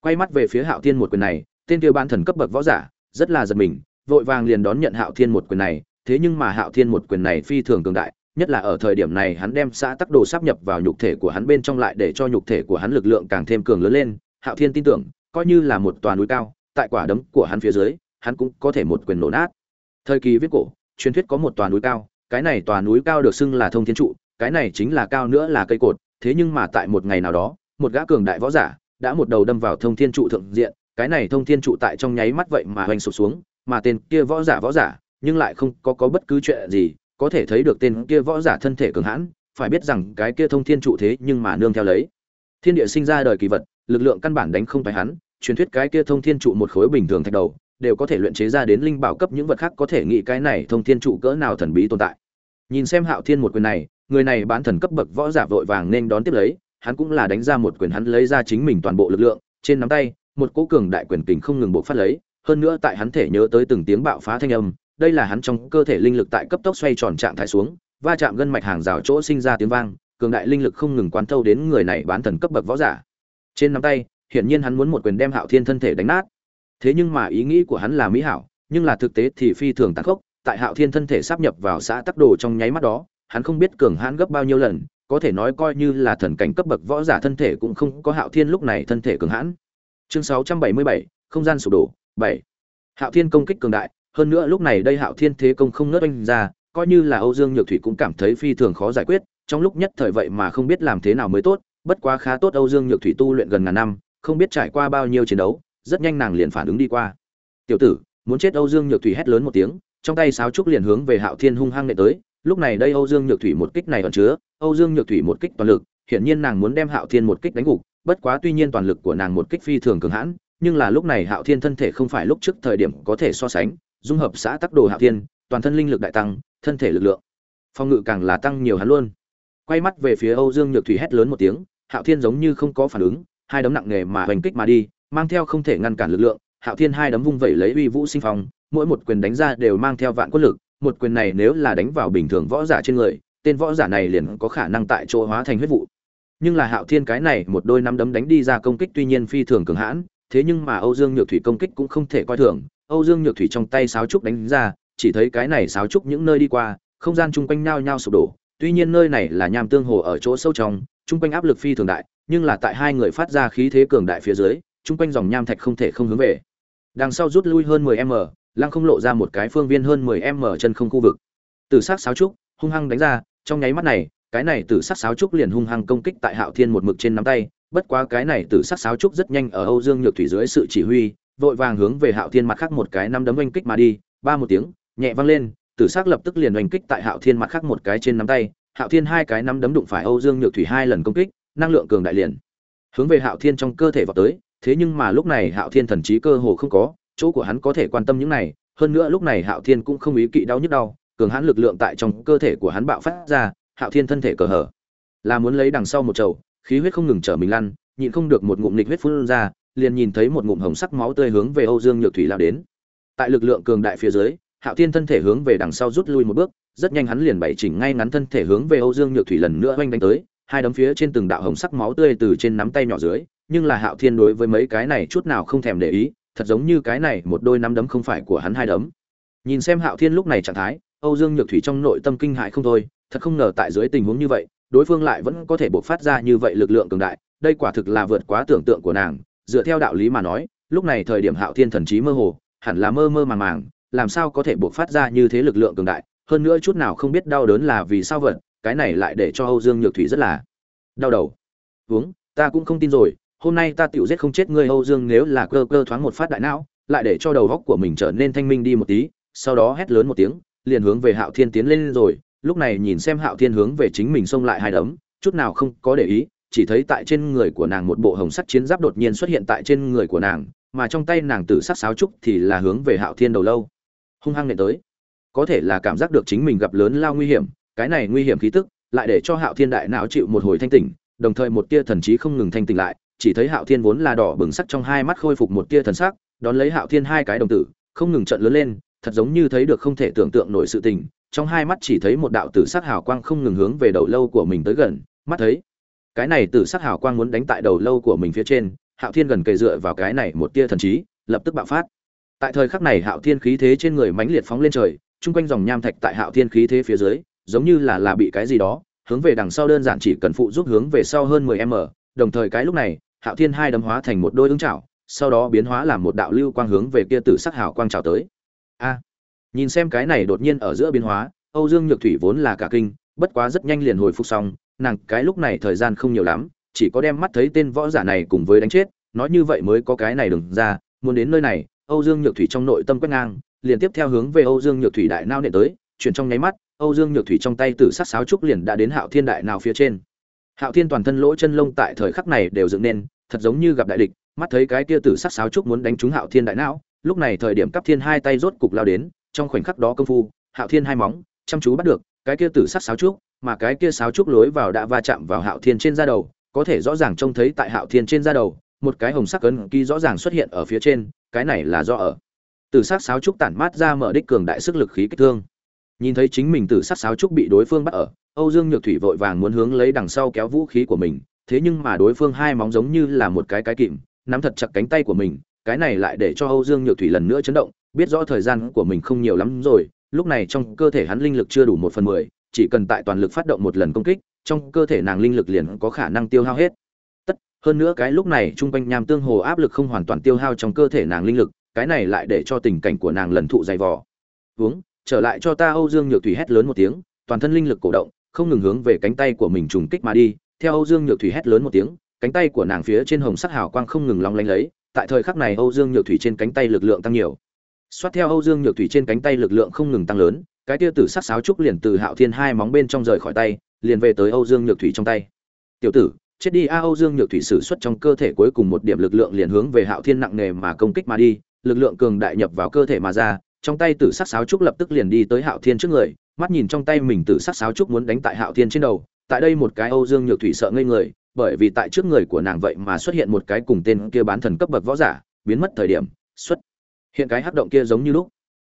Quay mắt về phía hạo thiên một quyền này, tên tiêu ban thần cấp bậc võ giả, rất là giật mình, vội vàng liền đón nhận hạo thiên một quyền này. Thế nhưng mà hạo thiên một quyền này phi thường cường đại, nhất là ở thời điểm này hắn đem xã tắc đồ sắp nhập vào nhục thể của hắn bên trong lại để cho nhục thể của hắn lực lượng càng thêm cường lớn lên. Hạo thiên tin tưởng, coi như là một tòa núi cao, tại quả đấm của hắn phía dưới hắn cũng có thể một quyền nổ nát. Thời kỳ viết cổ, truyền thuyết có một tòa núi cao, cái này tòa núi cao được xưng là thông thiên trụ, cái này chính là cao nữa là cây cột, thế nhưng mà tại một ngày nào đó, một gã cường đại võ giả đã một đầu đâm vào thông thiên trụ thượng diện, cái này thông thiên trụ tại trong nháy mắt vậy mà hoành sụp xuống, mà tên kia võ giả võ giả, nhưng lại không có có bất cứ chuyện gì, có thể thấy được tên kia võ giả thân thể cường hãn, phải biết rằng cái kia thông thiên trụ thế nhưng mà nương theo lấy. Thiên địa sinh ra đời kỳ vật, lực lượng căn bản đánh không phải hắn, truyền thuyết cái kia thông thiên trụ một khối bình thường thạch đầu đều có thể luyện chế ra đến linh bảo cấp những vật khác có thể nghĩ cái này thông thiên trụ cỡ nào thần bí tồn tại. Nhìn xem hạo thiên một quyền này, người này bán thần cấp bậc võ giả vội vàng nên đón tiếp lấy, hắn cũng là đánh ra một quyền hắn lấy ra chính mình toàn bộ lực lượng, trên nắm tay, một cỗ cường đại quyền kình không ngừng bộc phát lấy, hơn nữa tại hắn thể nhớ tới từng tiếng bạo phá thanh âm, đây là hắn trong cơ thể linh lực tại cấp tốc xoay tròn trạng thái xuống, va chạm gân mạch hàng rào chỗ sinh ra tiếng vang, cường đại linh lực không ngừng quán thâu đến người này bán thần cấp bậc võ giả. Trên nắm tay, hiển nhiên hắn muốn một quyền đem hạo thiên thân thể đánh nát thế nhưng mà ý nghĩ của hắn là mỹ hảo nhưng là thực tế thì phi thường tàn khốc tại hạo thiên thân thể sắp nhập vào xã tắc đồ trong nháy mắt đó hắn không biết cường hãn gấp bao nhiêu lần có thể nói coi như là thần cảnh cấp bậc võ giả thân thể cũng không có hạo thiên lúc này thân thể cường hãn chương 677, không gian sụp đổ 7. hạo thiên công kích cường đại hơn nữa lúc này đây hạo thiên thế công không ngớt oanh ra coi như là âu dương nhược thủy cũng cảm thấy phi thường khó giải quyết trong lúc nhất thời vậy mà không biết làm thế nào mới tốt bất quá khá tốt âu dương nhược thủy tu luyện gần ngàn năm không biết trải qua bao nhiêu chiến đấu rất nhanh nàng liền phản ứng đi qua. Tiểu tử, muốn chết âu dương nhược thủy hét lớn một tiếng, trong tay sáo trúc liền hướng về hạo thiên hung hăng nệ tới. Lúc này đây âu dương nhược thủy một kích này còn chứa, âu dương nhược thủy một kích toàn lực, hiển nhiên nàng muốn đem hạo thiên một kích đánh gục, bất quá tuy nhiên toàn lực của nàng một kích phi thường cường hãn, nhưng là lúc này hạo thiên thân thể không phải lúc trước thời điểm có thể so sánh, dung hợp xã tắc đồ hạo thiên, toàn thân linh lực đại tăng, thân thể lực lượng phong ngự càng là tăng nhiều hắn luôn. Quay mắt về phía âu dương nhược thủy hét lớn một tiếng, hạo thiên giống như không có phản ứng, hai đấm nặng nề mà hoành kích mà đi mang theo không thể ngăn cản lực lượng, hạo thiên hai đấm vung vẩy lấy uy vũ sinh phong, mỗi một quyền đánh ra đều mang theo vạn quân lực, một quyền này nếu là đánh vào bình thường võ giả trên người, tên võ giả này liền có khả năng tại chỗ hóa thành huyết vụ. Nhưng là hạo thiên cái này một đôi năm đấm đánh đi ra công kích tuy nhiên phi thường cường hãn, thế nhưng mà âu dương nhược thủy công kích cũng không thể coi thường, âu dương nhược thủy trong tay sáo trúc đánh ra, chỉ thấy cái này sáo trúc những nơi đi qua, không gian chung quanh nhao nhao sụp đổ, tuy nhiên nơi này là nham tương hồ ở chỗ sâu trong, chung quanh áp lực phi thường đại, nhưng là tại hai người phát ra khí thế cường đại phía dưới chung quanh dòng nham thạch không thể không hướng về. Đằng sau rút lui hơn 10 m, lăng không lộ ra một cái phương viên hơn 10 m chân không khu vực. Tử sát sáo trúc, hung hăng đánh ra, trong nháy mắt này, cái này tử sắc sáo trúc liền hung hăng công kích tại hạo thiên một mực trên nắm tay, bất quá cái này tử sắc sáo trúc rất nhanh ở âu dương nhược thủy dưới sự chỉ huy, vội vàng hướng về hạo thiên mặt khác một cái năm đấm oanh kích mà đi, ba một tiếng, nhẹ vang lên, tử sắc lập tức liền oanh kích tại hạo thiên mặt khác một cái trên nắm tay, hạo thiên hai cái năm đấm đụng phải âu dương nhược thủy hai lần công kích, năng lượng cường đại liền hướng về hạo thiên trong cơ thể vào tới thế nhưng mà lúc này hạo thiên thần trí cơ hồ không có, chỗ của hắn có thể quan tâm những này, hơn nữa lúc này hạo thiên cũng không ý kỵ đau nhức đau, cường hãn lực lượng tại trong cơ thể của hắn bạo phát ra, hạo thiên thân thể cờ hở. Là muốn lấy đằng sau một chậu khí huyết không ngừng trở mình lăn, nhịn không được một ngụm nghịch huyết phun ra, liền nhìn thấy một ngụm hồng sắc máu tươi hướng về âu dương nhược thủy lao đến. Tại lực lượng cường đại phía dưới, hạo thiên thân thể hướng về đằng sau rút lui một bước, rất nhanh hắn liền bảy chỉnh ngay ngắn thân thể hướng về âu dương nhược thủy lần nữa oanh đánh tới hai đấm phía trên từng đạo hồng sắc máu tươi từ trên nắm tay nhỏ dưới, nhưng là hạo thiên đối với mấy cái này chút nào không thèm để ý, thật giống như cái này một đôi nắm đấm không phải của hắn hai đấm nhìn xem hạo thiên lúc này trạng thái, âu dương nhược thủy trong nội tâm kinh hãi không thôi, thật không ngờ tại dưới tình huống như vậy, đối phương lại vẫn có thể bộc phát ra như vậy lực lượng cường đại, đây quả thực là vượt quá tưởng tượng của nàng dựa theo đạo lý mà nói, lúc này thời điểm hạo thiên thần trí mơ hồ, hẳn là mơ mơ màng màng, làm sao có thể bộc phát ra như thế lực lượng cường đại, hơn nữa chút nào không biết đau đớn là vì sao vậy cái này lại để cho âu dương nhược thủy rất là đau đầu. Uống, ta cũng không tin rồi, hôm nay ta tiểu giết không chết ngươi âu dương nếu là cơ cơ thoáng một phát đại não, lại để cho đầu góc của mình trở nên thanh minh đi một tí. Sau đó hét lớn một tiếng, liền hướng về hạo thiên tiến lên rồi, lúc này nhìn xem hạo thiên hướng về chính mình xông lại hai đấm, chút nào không có để ý, chỉ thấy tại trên người của nàng một bộ hồng sắc chiến giáp đột nhiên xuất hiện tại trên người của nàng, mà trong tay nàng tử sắc sáo trúc thì là hướng về hạo thiên đầu lâu. Hung hăng nện tới. Có thể là cảm giác được chính mình gặp lớn lao nguy hiểm cái này nguy hiểm khí tức, lại để cho hạo thiên đại não chịu một hồi thanh tỉnh, đồng thời một tia thần trí không ngừng thanh tỉnh lại, chỉ thấy hạo thiên vốn là đỏ bừng sắc trong hai mắt khôi phục một tia thần sắc, đón lấy hạo thiên hai cái đồng tử, không ngừng trận lớn lên, thật giống như thấy được không thể tưởng tượng nổi sự tình, trong hai mắt chỉ thấy một đạo tử sắc hào quang không ngừng hướng về đầu lâu của mình tới gần, mắt thấy, cái này tử sắc hào quang muốn đánh tại đầu lâu của mình phía trên, hạo thiên gần kề dựa vào cái này một tia thần trí, lập tức bạo phát. Tại thời khắc này hạo thiên khí thế trên người mãnh liệt phóng lên trời, chung quanh dòng nham thạch tại hạo thiên khí thế phía dưới giống như là là bị cái gì đó, hướng về đằng sau đơn giản chỉ cần phụ giúp hướng về sau hơn 10 m đồng thời cái lúc này, hạo thiên hai đấm hóa thành một đôi ứng chảo, sau đó biến hóa làm một đạo lưu quang hướng về kia tử sắc hào quang chảo tới. A! Nhìn xem cái này đột nhiên ở giữa biến hóa, âu dương nhược thủy vốn là cả kinh, bất quá rất nhanh liền hồi phục xong, nàng cái lúc này thời gian không nhiều lắm, chỉ có đem mắt thấy tên võ giả này cùng với đánh chết, nói như vậy mới có cái này đừng ra, muốn đến nơi này, âu dương nhược thủy trong nội tâm quét ngang, liền tiếp theo hướng về âu dương nhược thủy đại nao nện tới, chuyển trong nháy mắt âu dương nhược thủy trong tay tử Sát sáo trúc liền đã đến hạo thiên đại nào phía trên. Hạo thiên toàn thân lỗ chân lông tại thời khắc này đều dựng nên, thật giống như gặp đại địch, mắt thấy cái kia tử Sát sáo trúc muốn đánh trúng hạo thiên đại não, lúc này thời điểm cấp thiên hai tay rốt cục lao đến, trong khoảnh khắc đó công phu, hạo thiên hai móng, chăm chú bắt được, cái kia tử Sát sáo trúc, mà cái kia sáo trúc lối vào đã va chạm vào hạo thiên trên da đầu, có thể rõ ràng trông thấy tại hạo thiên trên da đầu, một cái hồng sắc ấn ký rõ ràng xuất hiện ở phía trên, cái này là do ở. Tử Sát sáo trúc tản mát ra mở đích cường đại sức lực khí kích thương nhìn thấy chính mình tử sát sáo trúc bị đối phương bắt ở, âu dương nhược thủy vội vàng muốn hướng lấy đằng sau kéo vũ khí của mình, thế nhưng mà đối phương hai móng giống như là một cái cái kìm, nắm thật chặt cánh tay của mình, cái này lại để cho âu dương nhược thủy lần nữa chấn động, biết rõ thời gian của mình không nhiều lắm rồi, lúc này trong cơ thể hắn linh lực chưa đủ một phần mười, chỉ cần tại toàn lực phát động một lần công kích, trong cơ thể nàng linh lực liền có khả năng tiêu hao hết. Tất, hơn nữa cái lúc này trung quanh nham tương hồ áp lực không hoàn toàn tiêu hao trong cơ thể nàng linh lực, cái này lại để cho tình cảnh của nàng lần thụ dày vò. Uống trở lại cho ta âu dương nhược thủy hét lớn một tiếng, toàn thân linh lực cổ động, không ngừng hướng về cánh tay của mình trùng kích mà đi. Theo âu dương nhược thủy hét lớn một tiếng, cánh tay của nàng phía trên hồng sắc hào quang không ngừng long lanh lấy, tại thời khắc này âu dương nhược thủy trên cánh tay lực lượng tăng nhiều. Xoát theo âu dương nhược thủy trên cánh tay lực lượng không ngừng tăng lớn, cái tia tử sắc sáo trúc liền từ hạo thiên hai móng bên trong rời khỏi tay, liền về tới âu dương nhược thủy trong tay. Tiểu tử, chết đi a, âu dương nhược thủy sử xuất trong cơ thể cuối cùng một điểm lực lượng liền hướng về hạo thiên nặng nề mà công kích mà đi, lực lượng cường đại nhập vào cơ thể mà ra trong tay tử sắc sáo trúc lập tức liền đi tới hạo thiên trước người, mắt nhìn trong tay mình tử sắc sáo trúc muốn đánh tại hạo thiên trên đầu, tại đây một cái âu dương nhược thủy sợ ngây người, bởi vì tại trước người của nàng vậy mà xuất hiện một cái cùng tên kia bán thần cấp bậc võ giả, biến mất thời điểm, xuất hiện cái hắc động kia giống như lúc.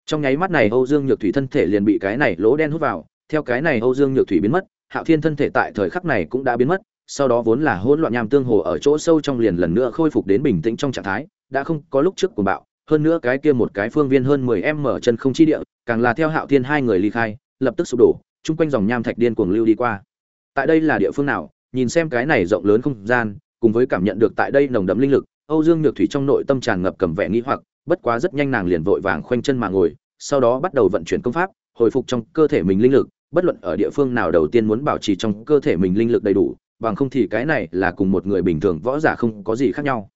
Trong nháy mắt này âu dương nhược thủy thân thể liền bị cái này lỗ đen hút vào, theo cái này âu dương nhược thủy biến mất, hạo thiên thân thể tại thời khắc này cũng đã biến mất, sau đó vốn là hỗn loạn nham tương hồ ở chỗ sâu trong liền lần nữa khôi phục đến bình tĩnh trong trạng thái, đã không có lúc trước cuồng bạo hơn nữa cái kia một cái phương viên hơn 10 em mở chân không chi địa, càng là theo hạo thiên hai người ly khai, lập tức sụp đổ, chung quanh dòng nham thạch điên cuồng lưu đi qua. Tại đây là địa phương nào, nhìn xem cái này rộng lớn không gian, cùng với cảm nhận được tại đây nồng đậm linh lực, âu dương nhược thủy trong nội tâm tràn ngập cầm vẻ nghĩ hoặc, bất quá rất nhanh nàng liền vội vàng khoanh chân mà ngồi, sau đó bắt đầu vận chuyển công pháp, hồi phục trong cơ thể mình linh lực, bất luận ở địa phương nào đầu tiên muốn bảo trì trong cơ thể mình linh lực đầy đủ, bằng không thì cái này là cùng một người bình thường võ giả không có gì khác nhau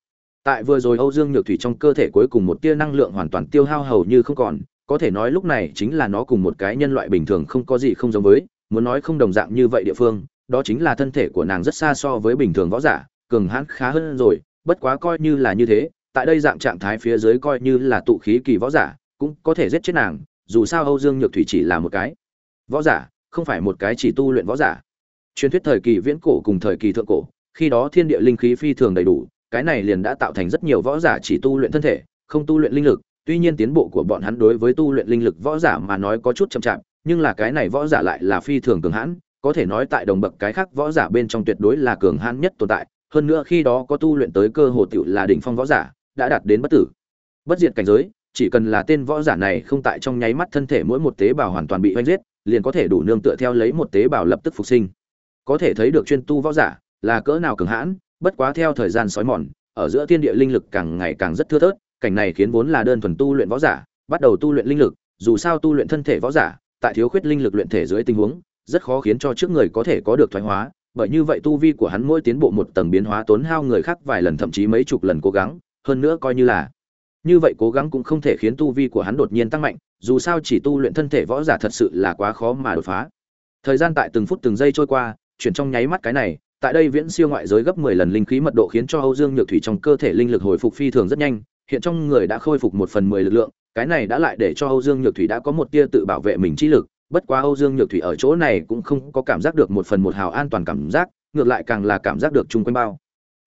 tại vừa rồi âu dương nhược thủy trong cơ thể cuối cùng một tia năng lượng hoàn toàn tiêu hao hầu như không còn, có thể nói lúc này chính là nó cùng một cái nhân loại bình thường không có gì không giống với, muốn nói không đồng dạng như vậy địa phương, đó chính là thân thể của nàng rất xa so với bình thường võ giả, cường hãn khá hơn rồi, bất quá coi như là như thế, tại đây dạng trạng thái phía dưới coi như là tụ khí kỳ võ giả, cũng có thể giết chết nàng, dù sao âu dương nhược thủy chỉ là một cái võ giả, không phải một cái chỉ tu luyện võ giả. Truyền thuyết thời kỳ viễn cổ cùng thời kỳ thượng cổ, khi đó thiên địa linh khí phi thường đầy đủ cái này liền đã tạo thành rất nhiều võ giả chỉ tu luyện thân thể, không tu luyện linh lực. Tuy nhiên tiến bộ của bọn hắn đối với tu luyện linh lực võ giả mà nói có chút chậm chạp, nhưng là cái này võ giả lại là phi thường cường hãn. Có thể nói tại đồng bậc cái khác võ giả bên trong tuyệt đối là cường hãn nhất tồn tại. Hơn nữa khi đó có tu luyện tới cơ hồ tiểu là đỉnh phong võ giả, đã đạt đến bất tử. Bất diệt cảnh giới, chỉ cần là tên võ giả này không tại trong nháy mắt thân thể mỗi một tế bào hoàn toàn bị hoanh giết, liền có thể đủ nương tựa theo lấy một tế bào lập tức phục sinh. Có thể thấy được chuyên tu võ giả là cỡ nào cường hãn bất quá theo thời gian sói mòn, ở giữa thiên địa linh lực càng ngày càng rất thưa thớt, cảnh này khiến vốn là đơn thuần tu luyện võ giả, bắt đầu tu luyện linh lực, dù sao tu luyện thân thể võ giả, tại thiếu khuyết linh lực luyện thể dưới tình huống, rất khó khiến cho trước người có thể có được thoái hóa, bởi như vậy tu vi của hắn mỗi tiến bộ một tầng biến hóa tốn hao người khác vài lần thậm chí mấy chục lần cố gắng, hơn nữa coi như là. Như vậy cố gắng cũng không thể khiến tu vi của hắn đột nhiên tăng mạnh, dù sao chỉ tu luyện thân thể võ giả thật sự là quá khó mà đột phá. Thời gian tại từng phút từng giây trôi qua, chuyển trong nháy mắt cái này tại đây viễn siêu ngoại giới gấp 10 lần linh khí mật độ khiến cho Âu Dương Nhược Thủy trong cơ thể linh lực hồi phục phi thường rất nhanh, hiện trong người đã khôi phục một phần 10 lực lượng, cái này đã lại để cho Âu Dương Nhược Thủy đã có một tia tự bảo vệ mình trí lực, bất quá Âu Dương Nhược Thủy ở chỗ này cũng không có cảm giác được một phần một hào an toàn cảm giác, ngược lại càng là cảm giác được chung quanh bao.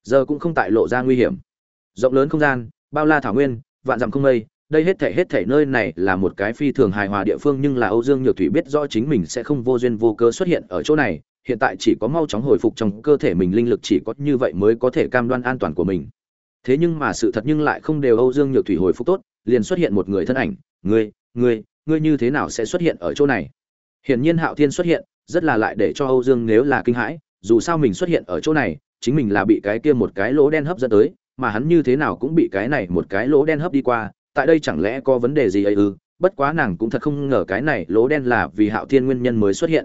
Giờ cũng không tại lộ ra nguy hiểm. Rộng lớn không gian, bao la thảo nguyên, vạn dặm không mây, đây hết thảy hết thảy nơi này là một cái phi thường hài hòa địa phương nhưng là Âu Dương Nhược Thủy biết rõ chính mình sẽ không vô duyên vô cớ xuất hiện ở chỗ này, hiện tại chỉ có mau chóng hồi phục trong cơ thể mình linh lực chỉ có như vậy mới có thể cam đoan an toàn của mình. Thế nhưng mà sự thật nhưng lại không đều Âu Dương Nhược Thủy hồi phục tốt, liền xuất hiện một người thân ảnh, "Ngươi, ngươi, ngươi như thế nào sẽ xuất hiện ở chỗ này?" Hiển nhiên Hạo Thiên xuất hiện, rất là lại để cho Âu Dương nếu là kinh hãi, dù sao mình xuất hiện ở chỗ này, chính mình là bị cái kia một cái lỗ đen hấp dẫn tới, mà hắn như thế nào cũng bị cái này một cái lỗ đen hấp đi qua, tại đây chẳng lẽ có vấn đề gì ấy ư? Bất quá nàng cũng thật không ngờ cái này lỗ đen là vì Hạo Thiên nguyên nhân mới xuất hiện.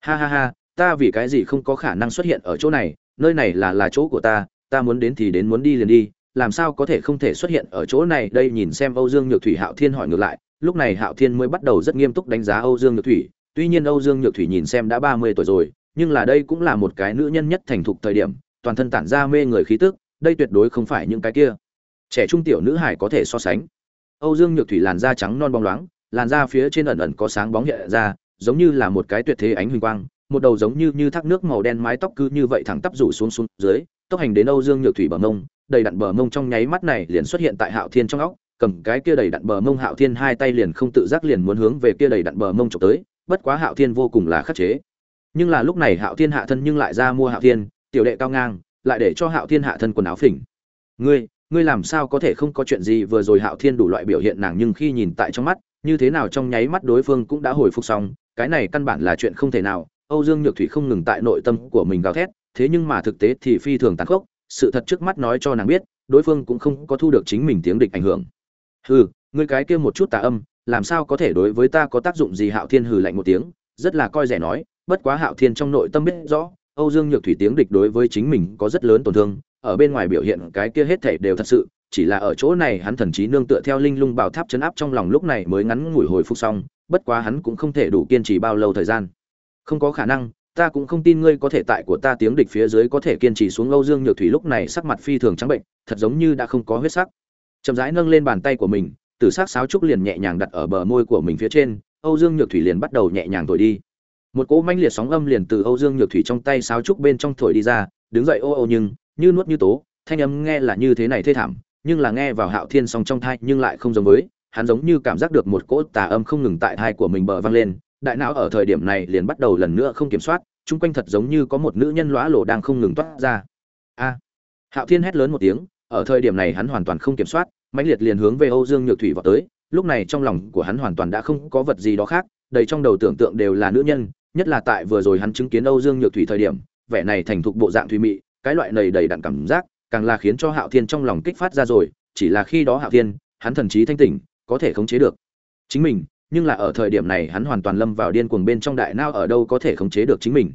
Ha ha ha, ta vì cái gì không có khả năng xuất hiện ở chỗ này, nơi này là là chỗ của ta, ta muốn đến thì đến muốn đi liền đi, làm sao có thể không thể xuất hiện ở chỗ này? Đây nhìn xem Âu Dương Nhược Thủy Hạo Thiên hỏi ngược lại, lúc này Hạo Thiên mới bắt đầu rất nghiêm túc đánh giá Âu Dương Nhược Thủy, tuy nhiên Âu Dương Nhược Thủy nhìn xem đã 30 tuổi rồi, nhưng là đây cũng là một cái nữ nhân nhất thành thục thời điểm, toàn thân tản ra mê người khí tức, đây tuyệt đối không phải những cái kia trẻ trung tiểu nữ hải có thể so sánh. Âu Dương Nhược Thủy làn da trắng non bóng loáng, làn da phía trên ẩn ẩn có sáng bóng hiện ra, giống như là một cái tuyệt thế ánh huỳnh quang, một đầu giống như như thác nước màu đen mái tóc cứ như vậy thẳng tắp rủ xuống xuống dưới, tốc hành đến Âu Dương Nhược Thủy bờ mông, đầy đặn bờ mông trong nháy mắt này liền xuất hiện tại Hạo Thiên trong óc, cầm cái kia đầy đặn bờ mông Hạo Thiên hai tay liền không tự giác liền muốn hướng về kia đầy đặn bờ mông chụp tới, bất quá Hạo Thiên vô cùng là khắc chế. Nhưng là lúc này Hạo Thiên hạ thân nhưng lại ra mua Hạo Thiên, tiểu đệ cao ngang, lại để cho Hạo Thiên hạ thân quần áo phỉnh Ngươi, ngươi làm sao có thể không có chuyện gì vừa rồi Hạo Thiên đủ loại biểu hiện nàng nhưng khi nhìn tại trong mắt, như thế nào trong nháy mắt đối phương cũng đã hồi phục xong, cái này căn bản là chuyện không thể nào. Âu Dương Nhược Thủy không ngừng tại nội tâm của mình gào thét, thế nhưng mà thực tế thì phi thường tàn khốc, sự thật trước mắt nói cho nàng biết, đối phương cũng không có thu được chính mình tiếng địch ảnh hưởng. Hừ, ngươi cái kia một chút tà âm, làm sao có thể đối với ta có tác dụng gì? Hạo Thiên hừ lạnh một tiếng, rất là coi rẻ nói, bất quá Hạo Thiên trong nội tâm biết rõ, Âu Dương Nhược Thủy tiếng địch đối với chính mình có rất lớn tổn thương, ở bên ngoài biểu hiện cái kia hết thảy đều thật sự, chỉ là ở chỗ này hắn thần trí nương tựa theo linh lung bảo tháp chấn áp trong lòng lúc này mới ngắn ngủi hồi phục xong, bất quá hắn cũng không thể đủ kiên trì bao lâu thời gian. Không có khả năng, ta cũng không tin ngươi có thể tại của ta tiếng địch phía dưới có thể kiên trì xuống Âu Dương Nhược Thủy lúc này sắc mặt phi thường trắng bệnh, thật giống như đã không có huyết sắc. Chậm rãi nâng lên bàn tay của mình, tử sắc sáo trúc liền nhẹ nhàng đặt ở bờ môi của mình phía trên, Âu Dương Nhược Thủy liền bắt đầu nhẹ nhàng thổi đi. Một cỗ manh liệt sóng âm liền từ Âu Dương Nhược Thủy trong tay sáo trúc bên trong thổi đi ra, đứng dậy ô ô nhưng, như nuốt như tố, thanh âm nghe là như thế này thê thảm, nhưng là nghe vào Hạo Thiên song trong thai nhưng lại không giống với, hắn giống như cảm giác được một cỗ tà âm không ngừng tại thai của mình bờ vang lên, đại não ở thời điểm này liền bắt đầu lần nữa không kiểm soát, chung quanh thật giống như có một nữ nhân lõa lộ đang không ngừng toát ra. A! Hạo Thiên hét lớn một tiếng, ở thời điểm này hắn hoàn toàn không kiểm soát, mãnh liệt liền hướng về Âu Dương Nhược Thủy vọt tới, lúc này trong lòng của hắn hoàn toàn đã không có vật gì đó khác, đầy trong đầu tưởng tượng đều là nữ nhân, nhất là tại vừa rồi hắn chứng kiến Âu Dương Nhược Thủy thời điểm, vẻ này thành thục bộ dạng thủy mị, cái loại này đầy đặn cảm giác, càng là khiến cho Hạo Thiên trong lòng kích phát ra rồi, chỉ là khi đó Hạo Thiên, hắn thần trí thanh tỉnh, có thể khống chế được. Chính mình, nhưng là ở thời điểm này hắn hoàn toàn lâm vào điên cuồng bên trong đại nao ở đâu có thể khống chế được chính mình.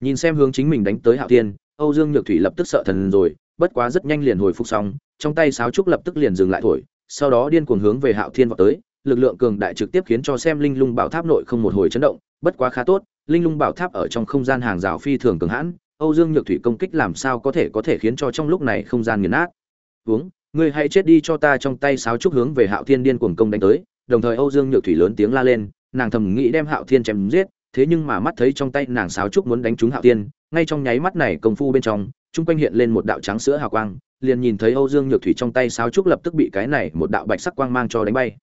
Nhìn xem hướng chính mình đánh tới hạo thiên, âu dương nhược thủy lập tức sợ thần rồi, bất quá rất nhanh liền hồi phục xong, trong tay sáo trúc lập tức liền dừng lại thổi, sau đó điên cuồng hướng về hạo thiên vào tới, lực lượng cường đại trực tiếp khiến cho xem linh lung bảo tháp nội không một hồi chấn động, bất quá khá tốt, linh lung bảo tháp ở trong không gian hàng rào phi thường cường hãn, âu dương nhược thủy công kích làm sao có thể có thể khiến cho trong lúc này không gian nghiền nát. Uống, ngươi hãy chết đi cho ta trong tay sáo trúc hướng về hạo thiên điên cuồng công đánh tới đồng thời âu dương nhược thủy lớn tiếng la lên, nàng thầm nghĩ đem hạo thiên chém giết, thế nhưng mà mắt thấy trong tay nàng sáo trúc muốn đánh trúng hạo thiên, ngay trong nháy mắt này công phu bên trong trung quanh hiện lên một đạo trắng sữa hào quang, liền nhìn thấy âu dương nhược thủy trong tay sáo trúc lập tức bị cái này một đạo bạch sắc quang mang cho đánh bay.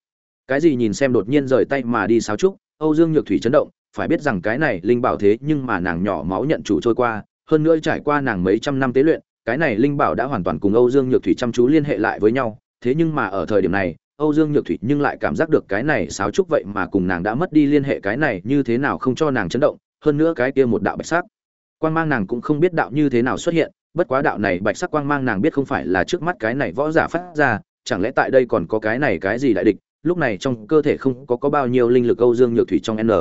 Cái gì nhìn xem đột nhiên rời tay mà đi sáo trúc, âu dương nhược thủy chấn động, phải biết rằng cái này linh bảo thế nhưng mà nàng nhỏ máu nhận chủ trôi qua, hơn nữa trải qua nàng mấy trăm năm tế luyện, cái này linh bảo đã hoàn toàn cùng âu dương nhược thủy chăm chú liên hệ lại với nhau, thế nhưng mà ở thời điểm này âu dương nhược thủy nhưng lại cảm giác được cái này sáo trúc vậy mà cùng nàng đã mất đi liên hệ cái này như thế nào không cho nàng chấn động, hơn nữa cái kia một đạo bạch sắc. Quang mang nàng cũng không biết đạo như thế nào xuất hiện, bất quá đạo này bạch sắc quang mang nàng biết không phải là trước mắt cái này võ giả phát ra, chẳng lẽ tại đây còn có cái này cái gì đại địch, lúc này trong cơ thể không có có bao nhiêu linh lực âu dương nhược thủy trong n.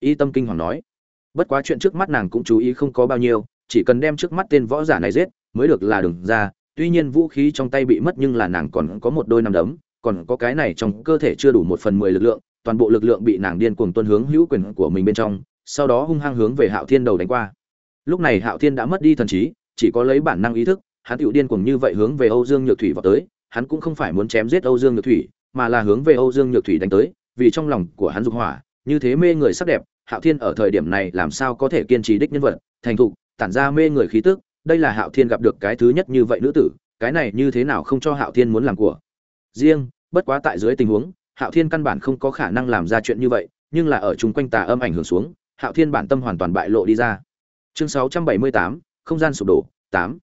Y tâm kinh hoàng nói, bất quá chuyện trước mắt nàng cũng chú ý không có bao nhiêu, chỉ cần đem trước mắt tên võ giả này giết, mới được là đừng ra, tuy nhiên vũ khí trong tay bị mất nhưng là nàng còn có một đôi năm đấm còn có cái này trong cơ thể chưa đủ một phần mười lực lượng, toàn bộ lực lượng bị nàng điên cuồng tuân hướng hữu quyền của mình bên trong, sau đó hung hăng hướng về hạo thiên đầu đánh qua. Lúc này hạo thiên đã mất đi thần trí, chỉ có lấy bản năng ý thức, hắn tựu điên cuồng như vậy hướng về âu dương nhược thủy vào tới, hắn cũng không phải muốn chém giết âu dương nhược thủy, mà là hướng về âu dương nhược thủy đánh tới, vì trong lòng của hắn dục hỏa, như thế mê người sắc đẹp, hạo thiên ở thời điểm này làm sao có thể kiên trì đích nhân vật, thành thục, tản ra mê người khí tức, đây là hạo thiên gặp được cái thứ nhất như vậy nữ tử, cái này như thế nào không cho hạo thiên muốn làm của riêng bất quá tại dưới tình huống hạo thiên căn bản không có khả năng làm ra chuyện như vậy nhưng là ở chung quanh tà âm ảnh hưởng xuống hạo thiên bản tâm hoàn toàn bại lộ đi ra chương 678, không gian sụp đổ 8.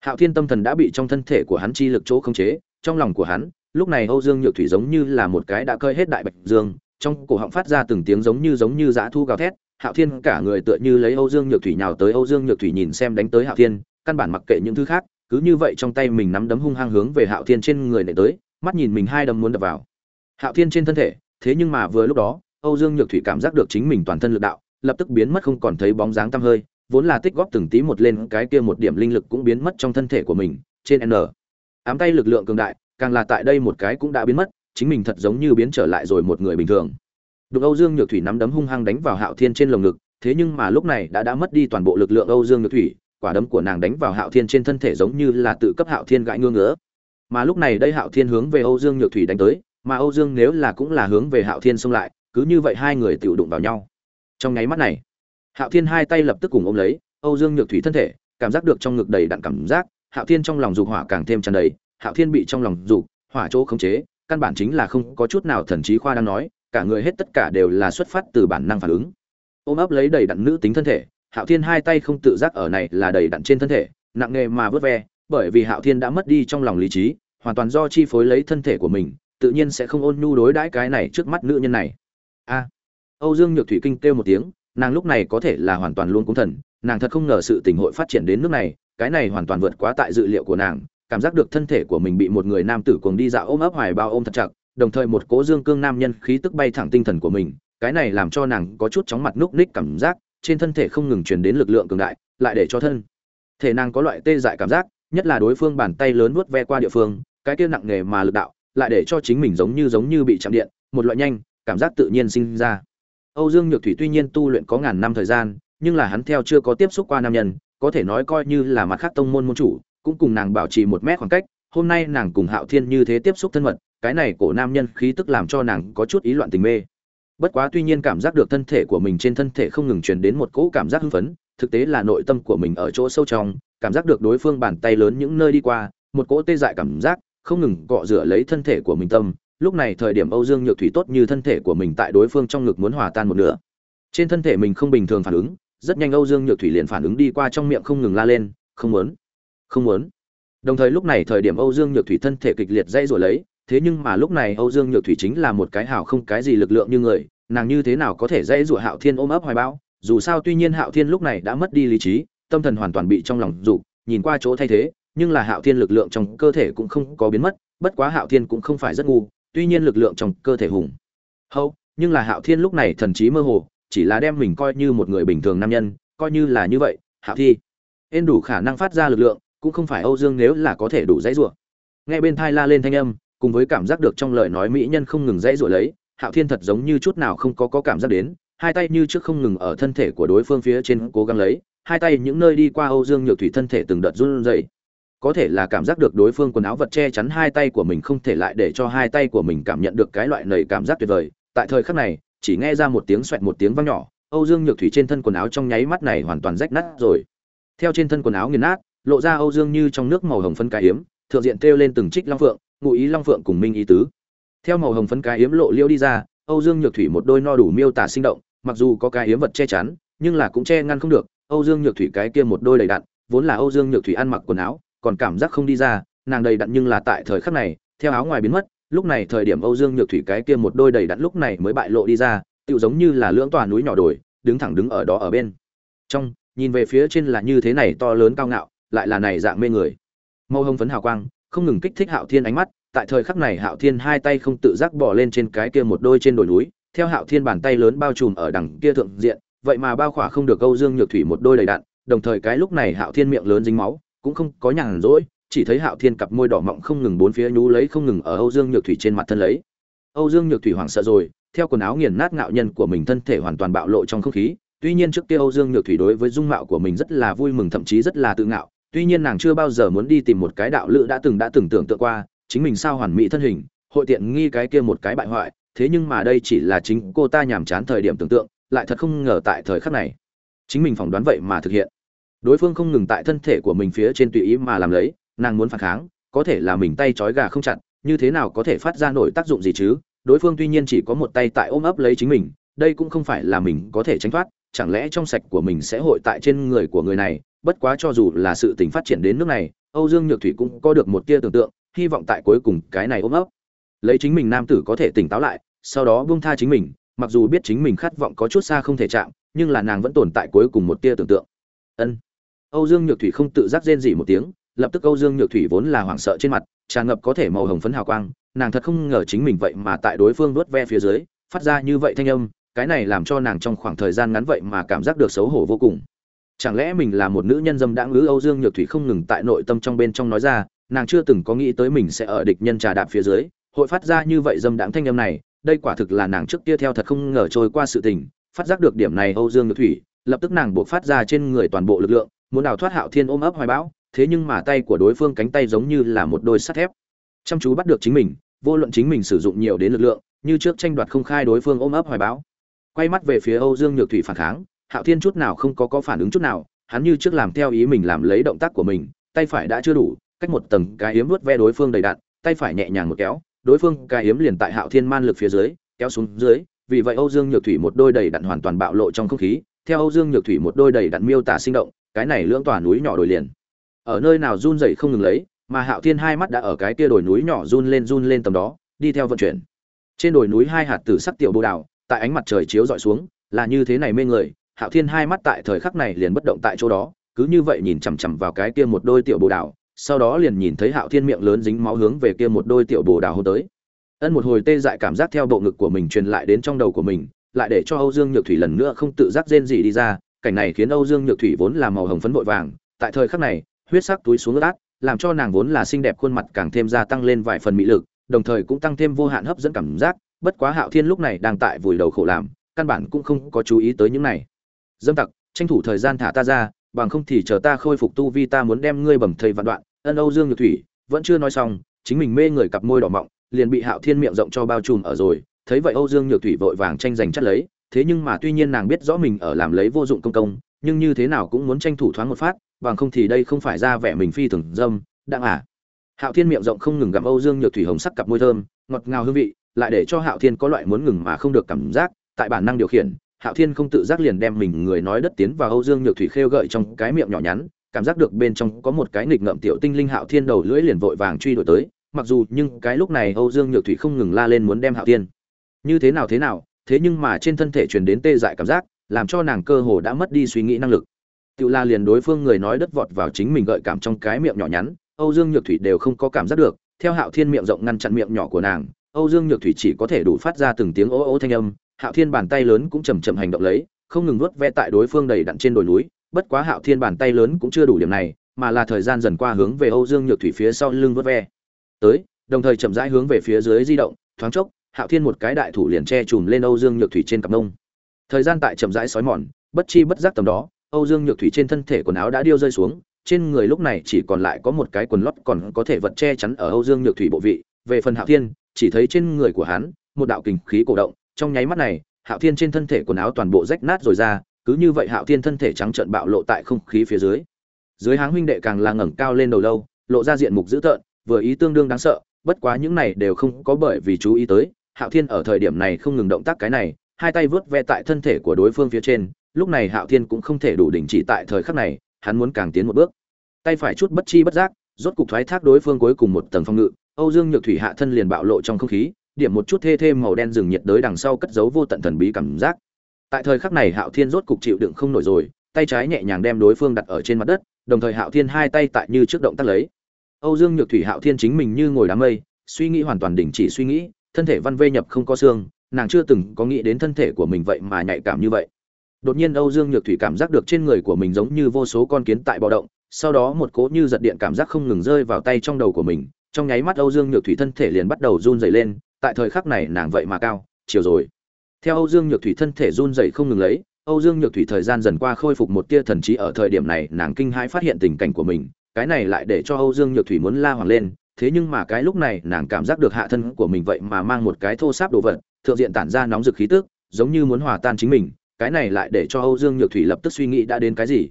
hạo thiên tâm thần đã bị trong thân thể của hắn chi lực chỗ khống chế trong lòng của hắn lúc này âu dương nhược thủy giống như là một cái đã cơi hết đại bạch dương trong cổ họng phát ra từng tiếng giống như giống như dã thu gào thét hạo thiên cả người tựa như lấy âu dương nhược thủy nhào tới âu dương nhược thủy nhìn xem đánh tới hạo thiên căn bản mặc kệ những thứ khác cứ như vậy trong tay mình nắm đấm hung hăng hướng về hạo thiên trên người nệ tới mắt nhìn mình hai đấm muốn đập vào. Hạo thiên trên thân thể, thế nhưng mà vừa lúc đó, âu dương nhược thủy cảm giác được chính mình toàn thân lực đạo, lập tức biến mất không còn thấy bóng dáng tăm hơi, vốn là tích góp từng tí một lên cái kia một điểm linh lực cũng biến mất trong thân thể của mình, trên n. Ám tay lực lượng cường đại, càng là tại đây một cái cũng đã biến mất, chính mình thật giống như biến trở lại rồi một người bình thường. Đục âu dương nhược thủy nắm đấm hung hăng đánh vào hạo thiên trên lồng ngực, thế nhưng mà lúc này đã đã mất đi toàn bộ lực lượng âu dương nhược thủy, quả đấm của nàng đánh vào hạo thiên trên thân thể giống như là tự cấp hạo thiên gãi ngưỡng ngứa mà lúc này đây hạo thiên hướng về âu dương nhược thủy đánh tới, mà âu dương nếu là cũng là hướng về hạo thiên xông lại, cứ như vậy hai người tự đụng vào nhau. Trong nháy mắt này, hạo thiên hai tay lập tức cùng ôm lấy âu dương nhược thủy thân thể, cảm giác được trong ngực đầy đặn cảm giác, hạo thiên trong lòng dục hỏa càng thêm tràn đầy, hạo thiên bị trong lòng dục hỏa chỗ khống chế, căn bản chính là không có chút nào thần trí khoa đang nói, cả người hết tất cả đều là xuất phát từ bản năng phản ứng. Ôm ấp lấy đầy đặn nữ tính thân thể, hạo thiên hai tay không tự giác ở này là đầy đặn trên thân thể, nặng nghề mà vớt ve bởi vì hạo thiên đã mất đi trong lòng lý trí, hoàn toàn do chi phối lấy thân thể của mình, tự nhiên sẽ không ôn nhu đối đãi cái này trước mắt nữ nhân này. A. Âu dương nhược thủy kinh kêu một tiếng, nàng lúc này có thể là hoàn toàn luôn cũng thần, nàng thật không ngờ sự tình hội phát triển đến nước này, cái này hoàn toàn vượt quá tại dự liệu của nàng, cảm giác được thân thể của mình bị một người nam tử cuồng đi dạo ôm ấp hoài bao ôm thật chặt, đồng thời một cố dương cương nam nhân khí tức bay thẳng tinh thần của mình, cái này làm cho nàng có chút chóng mặt núc ních cảm giác, trên thân thể không ngừng truyền đến lực lượng cường đại, lại để cho thân thể nàng có loại tê dại cảm giác nhất là đối phương bàn tay lớn vuốt ve qua địa phương, cái kia nặng nề mà lực đạo, lại để cho chính mình giống như giống như bị chạm điện, một loại nhanh, cảm giác tự nhiên sinh ra. Âu dương nhược thủy tuy nhiên tu luyện có ngàn năm thời gian, nhưng là hắn theo chưa có tiếp xúc qua nam nhân, có thể nói coi như là mặt khác tông môn môn chủ, cũng cùng nàng bảo trì một mét khoảng cách, hôm nay nàng cùng hạo thiên như thế tiếp xúc thân mật, cái này cổ nam nhân khí tức làm cho nàng có chút ý loạn tình mê. Bất quá tuy nhiên cảm giác được thân thể của mình trên thân thể không ngừng truyền đến một cỗ cảm giác hưng phấn, thực tế là nội tâm của mình ở chỗ sâu trong cảm giác được đối phương bàn tay lớn những nơi đi qua, một cỗ tê dại cảm giác, không ngừng cọ rửa lấy thân thể của mình tâm. Lúc này thời điểm âu dương nhược thủy tốt như thân thể của mình tại đối phương trong ngực muốn hòa tan một nửa. Trên thân thể mình không bình thường phản ứng, rất nhanh âu dương nhược thủy liền phản ứng đi qua trong miệng không ngừng la lên, không muốn không muốn. Đồng thời lúc này thời điểm âu dương nhược thủy thân thể kịch liệt dây rồi lấy, thế nhưng mà lúc này âu dương nhược thủy chính là một cái hào không cái gì lực lượng như người, nàng như thế nào có thể dây rủa hạo thiên ôm ấp hoài bão? Dù sao tuy nhiên hạo thiên lúc này đã mất đi lý trí tâm thần hoàn toàn bị trong lòng dục nhìn qua chỗ thay thế nhưng là hạo thiên lực lượng trong cơ thể cũng không có biến mất bất quá hạo thiên cũng không phải rất ngu tuy nhiên lực lượng trong cơ thể hùng hậu nhưng là hạo thiên lúc này thần trí mơ hồ chỉ là đem mình coi như một người bình thường nam nhân coi như là như vậy hạo thi. Ên đủ khả năng phát ra lực lượng cũng không phải âu dương nếu là có thể đủ dãy rủa. Nghe bên thai la lên thanh âm cùng với cảm giác được trong lời nói mỹ nhân không ngừng dãy rủa lấy hạo thiên thật giống như chút nào không có, có cảm giác đến hai tay như trước không ngừng ở thân thể của đối phương phía trên cố gắng lấy hai tay những nơi đi qua âu dương nhược thủy thân thể từng đợt run rẩy. Có thể là cảm giác được đối phương quần áo vật che chắn hai tay của mình không thể lại để cho hai tay của mình cảm nhận được cái loại nảy cảm giác tuyệt vời. Tại thời khắc này, chỉ nghe ra một tiếng xoẹt một tiếng vang nhỏ, âu dương nhược thủy trên thân quần áo trong nháy mắt này hoàn toàn rách nát rồi. Theo trên thân quần áo nghiền nát, lộ ra âu dương như trong nước màu hồng phân cái hiếm thượng diện treo lên từng trích long phượng, ngụ ý long phượng cùng minh ý tứ. Theo màu hồng phân cái hiếm lộ liêu đi ra, âu dương nhược thủy một đôi no đủ miêu tả sinh động, mặc dù có cái hiếm vật che chắn, nhưng là cũng che ngăn không được âu dương nhược thủy cái kia một đôi đầy đặn vốn là âu dương nhược thủy ăn mặc quần áo còn cảm giác không đi ra nàng đầy đặn nhưng là tại thời khắc này theo áo ngoài biến mất lúc này thời điểm âu dương nhược thủy cái kia một đôi đầy đặn lúc này mới bại lộ đi ra tựu giống như là lưỡng tòa núi nhỏ đổi, đứng thẳng đứng ở đó ở bên. Trong nhìn về phía trên là như thế này to lớn cao ngạo lại là này dạng mê người. Mâu hồng phấn hào quang không ngừng kích thích hạo thiên ánh mắt tại thời khắc này hạo thiên hai tay không tự giác bỏ lên trên cái kia một đôi trên đồi núi theo hạo thiên bàn tay lớn bao trùm ở đằng kia thượng diện vậy mà bao khỏa không được Âu dương nhược thủy một đôi đầy đạn, đồng thời cái lúc này hạo thiên miệng lớn dính máu, cũng không có nhàn rỗi, chỉ thấy hạo thiên cặp môi đỏ mọng không ngừng bốn phía nhú lấy không ngừng ở âu dương nhược thủy trên mặt thân lấy. Âu dương nhược thủy hoảng sợ rồi, theo quần áo nghiền nát ngạo nhân của mình thân thể hoàn toàn bạo lộ trong không khí, tuy nhiên trước kia âu dương nhược thủy đối với dung mạo của mình rất là vui mừng thậm chí rất là tự ngạo, tuy nhiên nàng chưa bao giờ muốn đi tìm một cái đạo lữ đã từng đã từng tưởng tượng qua, chính mình sao hoàn mỹ thân hình, hội tiện nghi cái kia một cái bại hoại, thế nhưng mà đây chỉ là chính cô ta nhàm chán thời điểm tưởng tượng lại thật không ngờ tại thời khắc này, chính mình phỏng đoán vậy mà thực hiện. Đối phương không ngừng tại thân thể của mình phía trên tùy ý mà làm lấy, nàng muốn phản kháng, có thể là mình tay trói gà không chặt, như thế nào có thể phát ra nổi tác dụng gì chứ? Đối phương tuy nhiên chỉ có một tay tại ôm ấp lấy chính mình, đây cũng không phải là mình có thể tránh thoát, chẳng lẽ trong sạch của mình sẽ hội tại trên người của người này? Bất quá cho dù là sự tình phát triển đến nước này, âu dương nhược thủy cũng có được một tia tưởng tượng, hy vọng tại cuối cùng cái này ôm ấp. Lấy chính mình nam tử có thể tỉnh táo lại, sau đó buông tha chính mình mặc dù biết chính mình khát vọng có chút xa không thể chạm, nhưng là nàng vẫn tồn tại cuối cùng một tia tưởng tượng. Ân. Âu dương nhược thủy không tự giác rên rỉ một tiếng, lập tức âu dương nhược thủy vốn là hoảng sợ trên mặt, tràn ngập có thể màu hồng phấn hào quang, nàng thật không ngờ chính mình vậy mà tại đối phương đuốt ve phía dưới, phát ra như vậy thanh âm, cái này làm cho nàng trong khoảng thời gian ngắn vậy mà cảm giác được xấu hổ vô cùng. Chẳng lẽ mình là một nữ nhân dâm đã ngữ? Âu dương nhược thủy không ngừng tại nội tâm trong bên trong nói ra, nàng chưa từng có nghĩ tới mình sẽ ở địch nhân trà đạp phía dưới, hội phát ra như vậy dâm đãng thanh âm này đây quả thực là nàng trước kia theo thật không ngờ trôi qua sự tình, phát giác được điểm này âu dương nhược thủy, lập tức nàng buộc phát ra trên người toàn bộ lực lượng, muốn đào thoát hạo thiên ôm ấp hoài bão, thế nhưng mà tay của đối phương cánh tay giống như là một đôi sắt thép. Chăm chú bắt được chính mình, vô luận chính mình sử dụng nhiều đến lực lượng, như trước tranh đoạt không khai đối phương ôm ấp hoài bão. Quay mắt về phía âu dương nhược thủy phản kháng, hạo thiên chút nào không có có phản ứng chút nào, hắn như trước làm theo ý mình làm lấy động tác của mình, tay phải đã chưa đủ, cách một tầng cái yếm vuốt ve đối phương đầy đạn tay phải nhẹ nhàng một kéo đối phương cái yếm liền tại hạo thiên man lực phía dưới, kéo xuống dưới, vì vậy âu dương nhược thủy một đôi đầy đạn hoàn toàn bạo lộ trong không khí, theo âu dương nhược thủy một đôi đầy đạn miêu tả sinh động, cái này lưỡng tòa núi nhỏ đồi liền. Ở nơi nào run rẩy không ngừng lấy, mà hạo thiên hai mắt đã ở cái kia đồi núi nhỏ run lên run lên tầm đó, đi theo vận chuyển. Trên đồi núi hai hạt tử sắc tiểu bồ đào, tại ánh mặt trời chiếu dọi xuống, là như thế này mê người, hạo thiên hai mắt tại thời khắc này liền bất động tại chỗ đó, cứ như vậy nhìn chằm chằm vào cái kia một đôi tiểu bồ đào sau đó liền nhìn thấy hạo thiên miệng lớn dính máu hướng về kia một đôi tiểu bồ đào hô tới. Ân một hồi tê dại cảm giác theo bộ ngực của mình truyền lại đến trong đầu của mình, lại để cho âu dương nhược thủy lần nữa không tự giác rên gì đi ra, cảnh này khiến âu dương nhược thủy vốn là màu hồng phấn vội vàng, tại thời khắc này, huyết sắc túi xuống ướt át, làm cho nàng vốn là xinh đẹp khuôn mặt càng thêm gia tăng lên vài phần mỹ lực, đồng thời cũng tăng thêm vô hạn hấp dẫn cảm giác, bất quá hạo thiên lúc này đang tại vùi đầu khổ làm, căn bản cũng không có chú ý tới những này. Dâm tặc, tranh thủ thời gian thả ta ra bằng không thì chờ ta khôi phục tu vi ta muốn đem ngươi bầm thầy vạn đoạn, ân âu dương nhược thủy, vẫn chưa nói xong, chính mình mê người cặp môi đỏ mọng, liền bị hạo thiên miệng rộng cho bao trùm ở rồi, thấy vậy âu dương nhược thủy vội vàng tranh giành chất lấy, thế nhưng mà tuy nhiên nàng biết rõ mình ở làm lấy vô dụng công công, nhưng như thế nào cũng muốn tranh thủ thoáng một phát, bằng không thì đây không phải ra vẻ mình phi thường dâm, đặng à. Hạo thiên miệng rộng không ngừng gặm âu dương nhược thủy hồng sắc cặp môi thơm, ngọt ngào hương vị, lại để cho hạo thiên có loại muốn ngừng mà không được cảm giác, tại bản năng điều khiển hạo thiên không tự giác liền đem mình người nói đất tiến vào âu dương nhược thủy khêu gợi trong cái miệng nhỏ nhắn, cảm giác được bên trong có một cái nghịch ngợm tiểu tinh linh hạo thiên đầu lưỡi liền vội vàng truy đuổi tới, mặc dù nhưng cái lúc này âu dương nhược thủy không ngừng la lên muốn đem hạo thiên. Như thế nào thế nào, thế nhưng mà trên thân thể truyền đến tê dại cảm giác, làm cho nàng cơ hồ đã mất đi suy nghĩ năng lực. Tự la liền đối phương người nói đất vọt vào chính mình gợi cảm trong cái miệng nhỏ nhắn, âu dương nhược thủy đều không có cảm giác được, theo hạo thiên miệng rộng ngăn chặn miệng nhỏ của nàng, âu dương nhược thủy chỉ có thể đủ phát ra từng tiếng ố ố thanh âm hạo thiên bàn tay lớn cũng chầm chậm hành động lấy, không ngừng nuốt ve tại đối phương đầy đặn trên đồi núi. Bất quá hạo thiên bàn tay lớn cũng chưa đủ điểm này, mà là thời gian dần qua hướng về âu dương nhược thủy phía sau lưng vuốt ve. Tới, đồng thời chậm rãi hướng về phía dưới di động, thoáng chốc, hạo thiên một cái đại thủ liền che chùm lên âu dương nhược thủy trên cặp nông. Thời gian tại chậm rãi sói mòn, bất chi bất giác tầm đó, âu dương nhược thủy trên thân thể quần áo đã điêu rơi xuống, trên người lúc này chỉ còn lại có một cái quần lót còn có thể vật che chắn ở âu dương nhược thủy bộ vị. Về phần hạo thiên, chỉ thấy trên người của hắn, một đạo kình khí cổ động trong nháy mắt này, hạo thiên trên thân thể quần áo toàn bộ rách nát rồi ra, cứ như vậy hạo thiên thân thể trắng trợn bạo lộ tại không khí phía dưới. Dưới háng huynh đệ càng là ngẩng cao lên đầu lâu, lộ ra diện mục dữ tợn, vừa ý tương đương đáng sợ, bất quá những này đều không có bởi vì chú ý tới, hạo thiên ở thời điểm này không ngừng động tác cái này, hai tay vớt ve tại thân thể của đối phương phía trên, lúc này hạo thiên cũng không thể đủ đình chỉ tại thời khắc này, hắn muốn càng tiến một bước. Tay phải chút bất chi bất giác, rốt cục thoái thác đối phương cuối cùng một tầng phong ngự, âu dương nhược thủy hạ thân liền bạo lộ trong không khí điểm một chút thê thê màu đen rừng nhiệt đới đằng sau cất giấu vô tận thần bí cảm giác. Tại thời khắc này hạo thiên rốt cục chịu đựng không nổi rồi, tay trái nhẹ nhàng đem đối phương đặt ở trên mặt đất, đồng thời hạo thiên hai tay tại như trước động tác lấy. Âu dương nhược thủy hạo thiên chính mình như ngồi đám mây, suy nghĩ hoàn toàn đình chỉ suy nghĩ, thân thể văn vê nhập không có xương, nàng chưa từng có nghĩ đến thân thể của mình vậy mà nhạy cảm như vậy. Đột nhiên âu dương nhược thủy cảm giác được trên người của mình giống như vô số con kiến tại bạo động, sau đó một cỗ như giật điện cảm giác không ngừng rơi vào tay trong đầu của mình, trong nháy mắt âu dương nhược thủy thân thể liền bắt đầu run dày lên tại thời khắc này nàng vậy mà cao, chiều rồi. Theo âu dương nhược thủy thân thể run dậy không ngừng lấy, âu dương nhược thủy thời gian dần qua khôi phục một tia thần trí ở thời điểm này, nàng kinh hãi phát hiện tình cảnh của mình, cái này lại để cho âu dương nhược thủy muốn la hoàng lên, thế nhưng mà cái lúc này nàng cảm giác được hạ thân của mình vậy mà mang một cái thô sáp đồ vật, thượng diện tản ra nóng rực khí tức, giống như muốn hòa tan chính mình, cái này lại để cho âu dương nhược thủy lập tức suy nghĩ đã đến cái gì.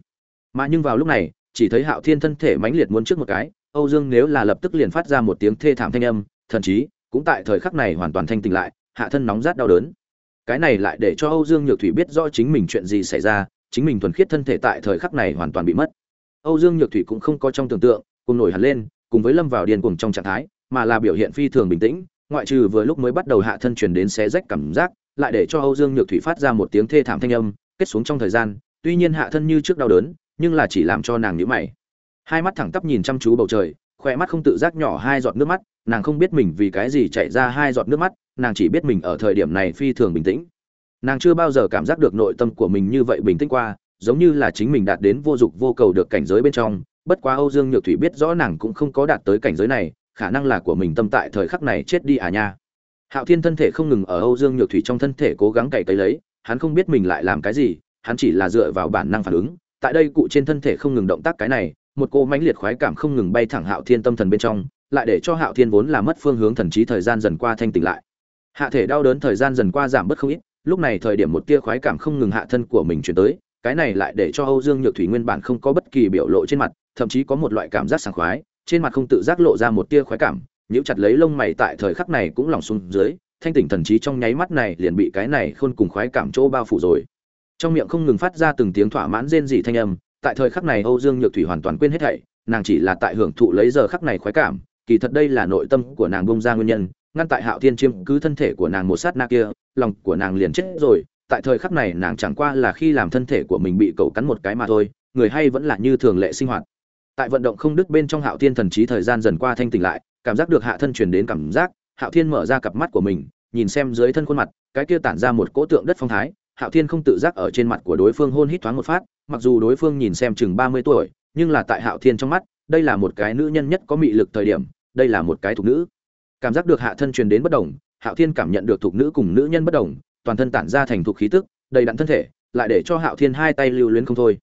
Mà nhưng vào lúc này, chỉ thấy hạo thiên thân thể mãnh liệt muốn trước một cái, âu dương nếu là lập tức liền phát ra một tiếng thê thảm thanh âm thậm chí cũng tại thời khắc này hoàn toàn thanh tỉnh lại, hạ thân nóng rát đau đớn. Cái này lại để cho âu dương nhược thủy biết rõ chính mình chuyện gì xảy ra, chính mình thuần khiết thân thể tại thời khắc này hoàn toàn bị mất. Âu dương nhược thủy cũng không có trong tưởng tượng, cùng nổi hẳn lên, cùng với lâm vào điên cuồng trong trạng thái, mà là biểu hiện phi thường bình tĩnh, ngoại trừ vừa lúc mới bắt đầu hạ thân truyền đến xé rách cảm giác, lại để cho âu dương nhược thủy phát ra một tiếng thê thảm thanh âm, kết xuống trong thời gian, tuy nhiên hạ thân như trước đau đớn, nhưng là chỉ làm cho nàng nhíu mày. Hai mắt thẳng tắp nhìn chăm chú bầu trời khỏe mắt không tự giác nhỏ hai giọt nước mắt, nàng không biết mình vì cái gì chạy ra hai giọt nước mắt, nàng chỉ biết mình ở thời điểm này phi thường bình tĩnh. Nàng chưa bao giờ cảm giác được nội tâm của mình như vậy bình tĩnh qua, giống như là chính mình đạt đến vô dụng vô cầu được cảnh giới bên trong. Bất quá âu dương nhược thủy biết rõ nàng cũng không có đạt tới cảnh giới này, khả năng là của mình tâm tại thời khắc này chết đi à nha. Hạo thiên thân thể không ngừng ở âu dương nhược thủy trong thân thể cố gắng cày cấy lấy, hắn không biết mình lại làm cái gì, hắn chỉ là dựa vào bản năng phản ứng. Tại đây cụ trên thân thể không ngừng động tác cái này một cô mãnh liệt khoái cảm không ngừng bay thẳng hạo thiên tâm thần bên trong, lại để cho hạo thiên vốn là mất phương hướng thần trí thời gian dần qua thanh tỉnh lại. Hạ thể đau đớn thời gian dần qua giảm bớt không ít, lúc này thời điểm một tia khoái cảm không ngừng hạ thân của mình chuyển tới, cái này lại để cho âu dương nhược thủy nguyên bản không có bất kỳ biểu lộ trên mặt, thậm chí có một loại cảm giác sảng khoái, trên mặt không tự giác lộ ra một tia khoái cảm, nhíu chặt lấy lông mày tại thời khắc này cũng lòng xuống dưới, thanh tỉnh thần trí trong nháy mắt này liền bị cái này khôn cùng khoái cảm chỗ bao phủ rồi. Trong miệng không ngừng phát ra từng tiếng thỏa mãn rên rỉ thanh âm tại thời khắc này âu dương nhược thủy hoàn toàn quên hết thảy, nàng chỉ là tại hưởng thụ lấy giờ khắc này khoái cảm, kỳ thật đây là nội tâm của nàng bông ra nguyên nhân, ngăn tại hạo thiên chiêm cứ thân thể của nàng một sát na kia, lòng của nàng liền chết rồi, tại thời khắc này nàng chẳng qua là khi làm thân thể của mình bị cậu cắn một cái mà thôi, người hay vẫn là như thường lệ sinh hoạt. Tại vận động không đứt bên trong hạo thiên thần trí thời gian dần qua thanh tỉnh lại, cảm giác được hạ thân truyền đến cảm giác, hạo thiên mở ra cặp mắt của mình, nhìn xem dưới thân khuôn mặt, cái kia tản ra một cỗ tượng đất phong thái hạo thiên không tự giác ở trên mặt của đối phương hôn hít thoáng một phát, mặc dù đối phương nhìn xem chừng ba mươi tuổi, nhưng là tại hạo thiên trong mắt, đây là một cái nữ nhân nhất có mị lực thời điểm, đây là một cái thục nữ. Cảm giác được hạ thân truyền đến bất đồng, hạo thiên cảm nhận được thục nữ cùng nữ nhân bất đồng, toàn thân tản ra thành thục khí tức, đầy đặn thân thể, lại để cho hạo thiên hai tay lưu luyến không thôi.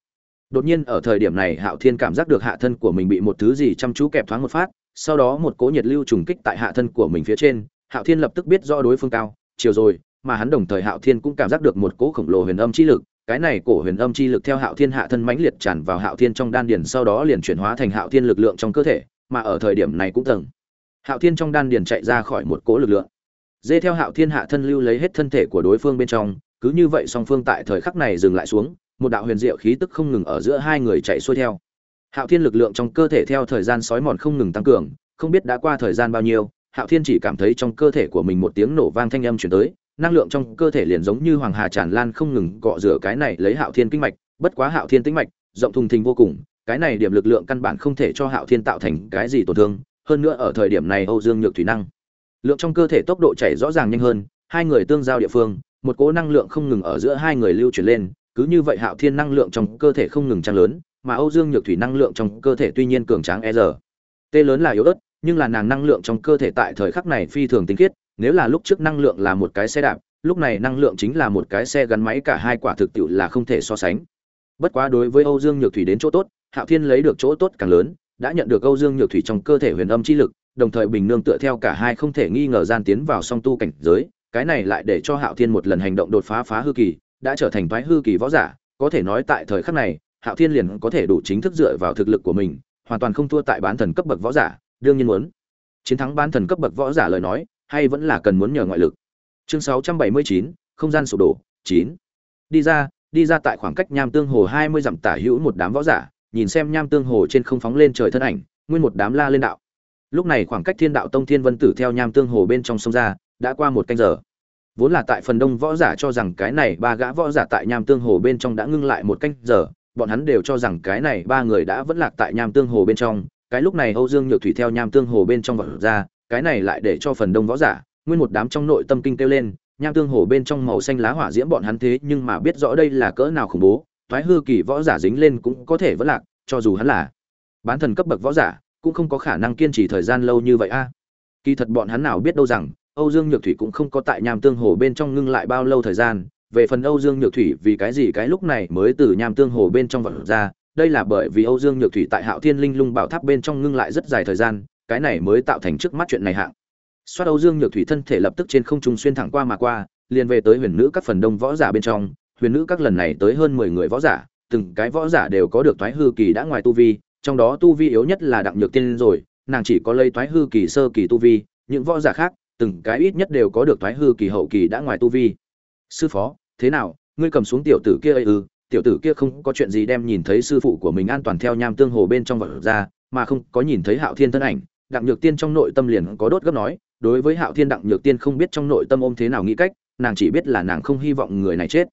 Đột nhiên ở thời điểm này, hạo thiên cảm giác được hạ thân của mình bị một thứ gì chăm chú kẹp thoáng một phát, sau đó một cỗ nhiệt lưu trùng kích tại hạ thân của mình phía trên, hạo thiên lập tức biết rõ đối phương cao, chiều rồi mà hắn đồng thời hạo thiên cũng cảm giác được một cỗ khổng lồ huyền âm chi lực. Cái này cổ huyền âm chi lực theo hạo thiên hạ thân mãnh liệt tràn vào hạo thiên trong đan điền, sau đó liền chuyển hóa thành hạo thiên lực lượng trong cơ thể, mà ở thời điểm này cũng tầng. Hạo thiên trong đan điền chạy ra khỏi một cỗ lực lượng. Dê theo hạo thiên hạ thân lưu lấy hết thân thể của đối phương bên trong, cứ như vậy song phương tại thời khắc này dừng lại xuống, một đạo huyền diệu khí tức không ngừng ở giữa hai người chạy xuôi theo. Hạo thiên lực lượng trong cơ thể theo thời gian sói mòn không ngừng tăng cường, không biết đã qua thời gian bao nhiêu, hạo thiên chỉ cảm thấy trong cơ thể của mình một tiếng nổ vang thanh âm truyền tới năng lượng trong cơ thể liền giống như hoàng hà tràn lan không ngừng cọ rửa cái này lấy hạo thiên kinh mạch, bất quá hạo thiên tĩnh mạch, rộng thùng thình vô cùng, cái này điểm lực lượng căn bản không thể cho hạo thiên tạo thành cái gì tổn thương, hơn nữa ở thời điểm này âu dương nhược thủy năng lượng trong cơ thể tốc độ chảy rõ ràng nhanh hơn, hai người tương giao địa phương, một cỗ năng lượng không ngừng ở giữa hai người lưu chuyển lên, cứ như vậy hạo thiên năng lượng trong cơ thể không ngừng tăng lớn, mà âu dương nhược thủy năng lượng trong cơ thể tuy nhiên cường tráng e r t lớn là yếu ớt, nhưng là nàng năng lượng trong cơ thể tại thời khắc này phi thường tinh khiết nếu là lúc trước năng lượng là một cái xe đạp, lúc này năng lượng chính là một cái xe gắn máy, cả hai quả thực tiệu là không thể so sánh. Bất quá đối với âu dương nhược thủy đến chỗ tốt, hạo thiên lấy được chỗ tốt càng lớn, đã nhận được âu dương nhược thủy trong cơ thể huyền âm chi lực, đồng thời bình nương tựa theo cả hai không thể nghi ngờ gian tiến vào song tu cảnh giới, cái này lại để cho hạo thiên một lần hành động đột phá phá hư kỳ, đã trở thành thoái hư kỳ võ giả, có thể nói tại thời khắc này, hạo thiên liền có thể đủ chính thức dựa vào thực lực của mình, hoàn toàn không thua tại bán thần cấp bậc võ giả, đương nhiên muốn. Chiến thắng bán thần cấp bậc võ giả lời nói hay vẫn là cần muốn nhờ ngoại lực? Chương 679, không gian sụp đổ 9. đi ra đi ra tại khoảng cách nham tương hồ 20 dặm tả hữu một đám võ giả nhìn xem nham tương hồ trên không phóng lên trời thân ảnh nguyên một đám la lên đạo. Lúc này khoảng cách thiên đạo tông thiên vân tử theo nham tương hồ bên trong sông ra đã qua một canh giờ. Vốn là tại phần đông võ giả cho rằng cái này ba gã võ giả tại nham tương hồ bên trong đã ngưng lại một canh giờ bọn hắn đều cho rằng cái này ba người đã vẫn lạc tại nham tương hồ bên trong. Cái lúc này âu dương nhược thủy theo nham tương hồ bên trong vật ra cái này lại để cho phần đông võ giả, nguyên một đám trong nội tâm kinh kêu lên, nham tương hồ bên trong màu xanh lá hỏa diễm bọn hắn thế nhưng mà biết rõ đây là cỡ nào khủng bố thoái hư kỳ võ giả dính lên cũng có thể vẫn lạc, cho dù hắn là bán thần cấp bậc võ giả, cũng không có khả năng kiên trì thời gian lâu như vậy a. Kỳ thật bọn hắn nào biết đâu rằng, âu dương nhược thủy cũng không có tại nham tương hồ bên trong ngưng lại bao lâu thời gian, về phần âu dương nhược thủy vì cái gì cái lúc này mới từ nham tương hồ bên trong vật ra, đây là bởi vì âu dương nhược thủy tại hạo thiên linh lung bảo tháp bên trong ngưng lại rất dài thời gian cái này mới tạo thành trước mắt chuyện này hạng. Xoát âu dương nhược thủy thân thể lập tức trên không trung xuyên thẳng qua mà qua, liền về tới huyền nữ các phần đông võ giả bên trong. Huyền nữ các lần này tới hơn mười người võ giả, từng cái võ giả đều có được thoái hư kỳ đã ngoài tu vi, trong đó tu vi yếu nhất là đặng nhược tiên rồi, nàng chỉ có lây thoái hư kỳ sơ kỳ tu vi, những võ giả khác, từng cái ít nhất đều có được thoái hư kỳ hậu kỳ đã ngoài tu vi. Sư phó, thế nào, ngươi cầm xuống tiểu tử kia ấy ư? Tiểu tử kia không có chuyện gì đem nhìn thấy sư phụ của mình an toàn theo nham tương hồ bên trong vật ra, mà không có nhìn thấy hạo thiên thân ảnh đặng nhược tiên trong nội tâm liền có đốt gấp nói, đối với hạo thiên đặng nhược tiên không biết trong nội tâm ôm thế nào nghĩ cách, nàng chỉ biết là nàng không hy vọng người này chết.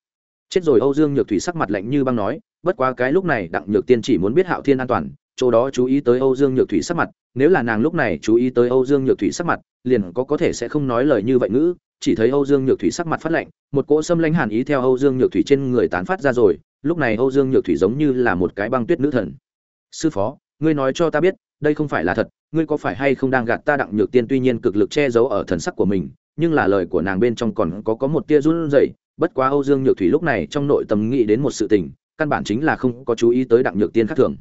Chết rồi âu dương nhược thủy sắc mặt lạnh như băng nói, bất quá cái lúc này đặng nhược tiên chỉ muốn biết hạo thiên an toàn, chỗ đó chú ý tới âu dương nhược thủy sắc mặt, nếu là nàng lúc này chú ý tới âu dương nhược thủy sắc mặt, liền có có thể sẽ không nói lời như vậy ngữ, chỉ thấy âu dương nhược thủy sắc mặt phát lạnh, một cỗ xâm lãnh hàn ý theo âu dương nhược thủy trên người tán phát ra rồi, lúc này âu dương nhược thủy giống như là một cái băng tuyết nữ thần. Sư phó, ngươi nói cho ta biết đây không phải là thật, ngươi có phải hay không đang gạt ta đặng nhược tiên tuy nhiên cực lực che giấu ở thần sắc của mình, nhưng là lời của nàng bên trong còn có có một tia run rẩy, bất quá âu dương nhược thủy lúc này trong nội tâm nghĩ đến một sự tình, căn bản chính là không có chú ý tới đặng nhược tiên khác thường.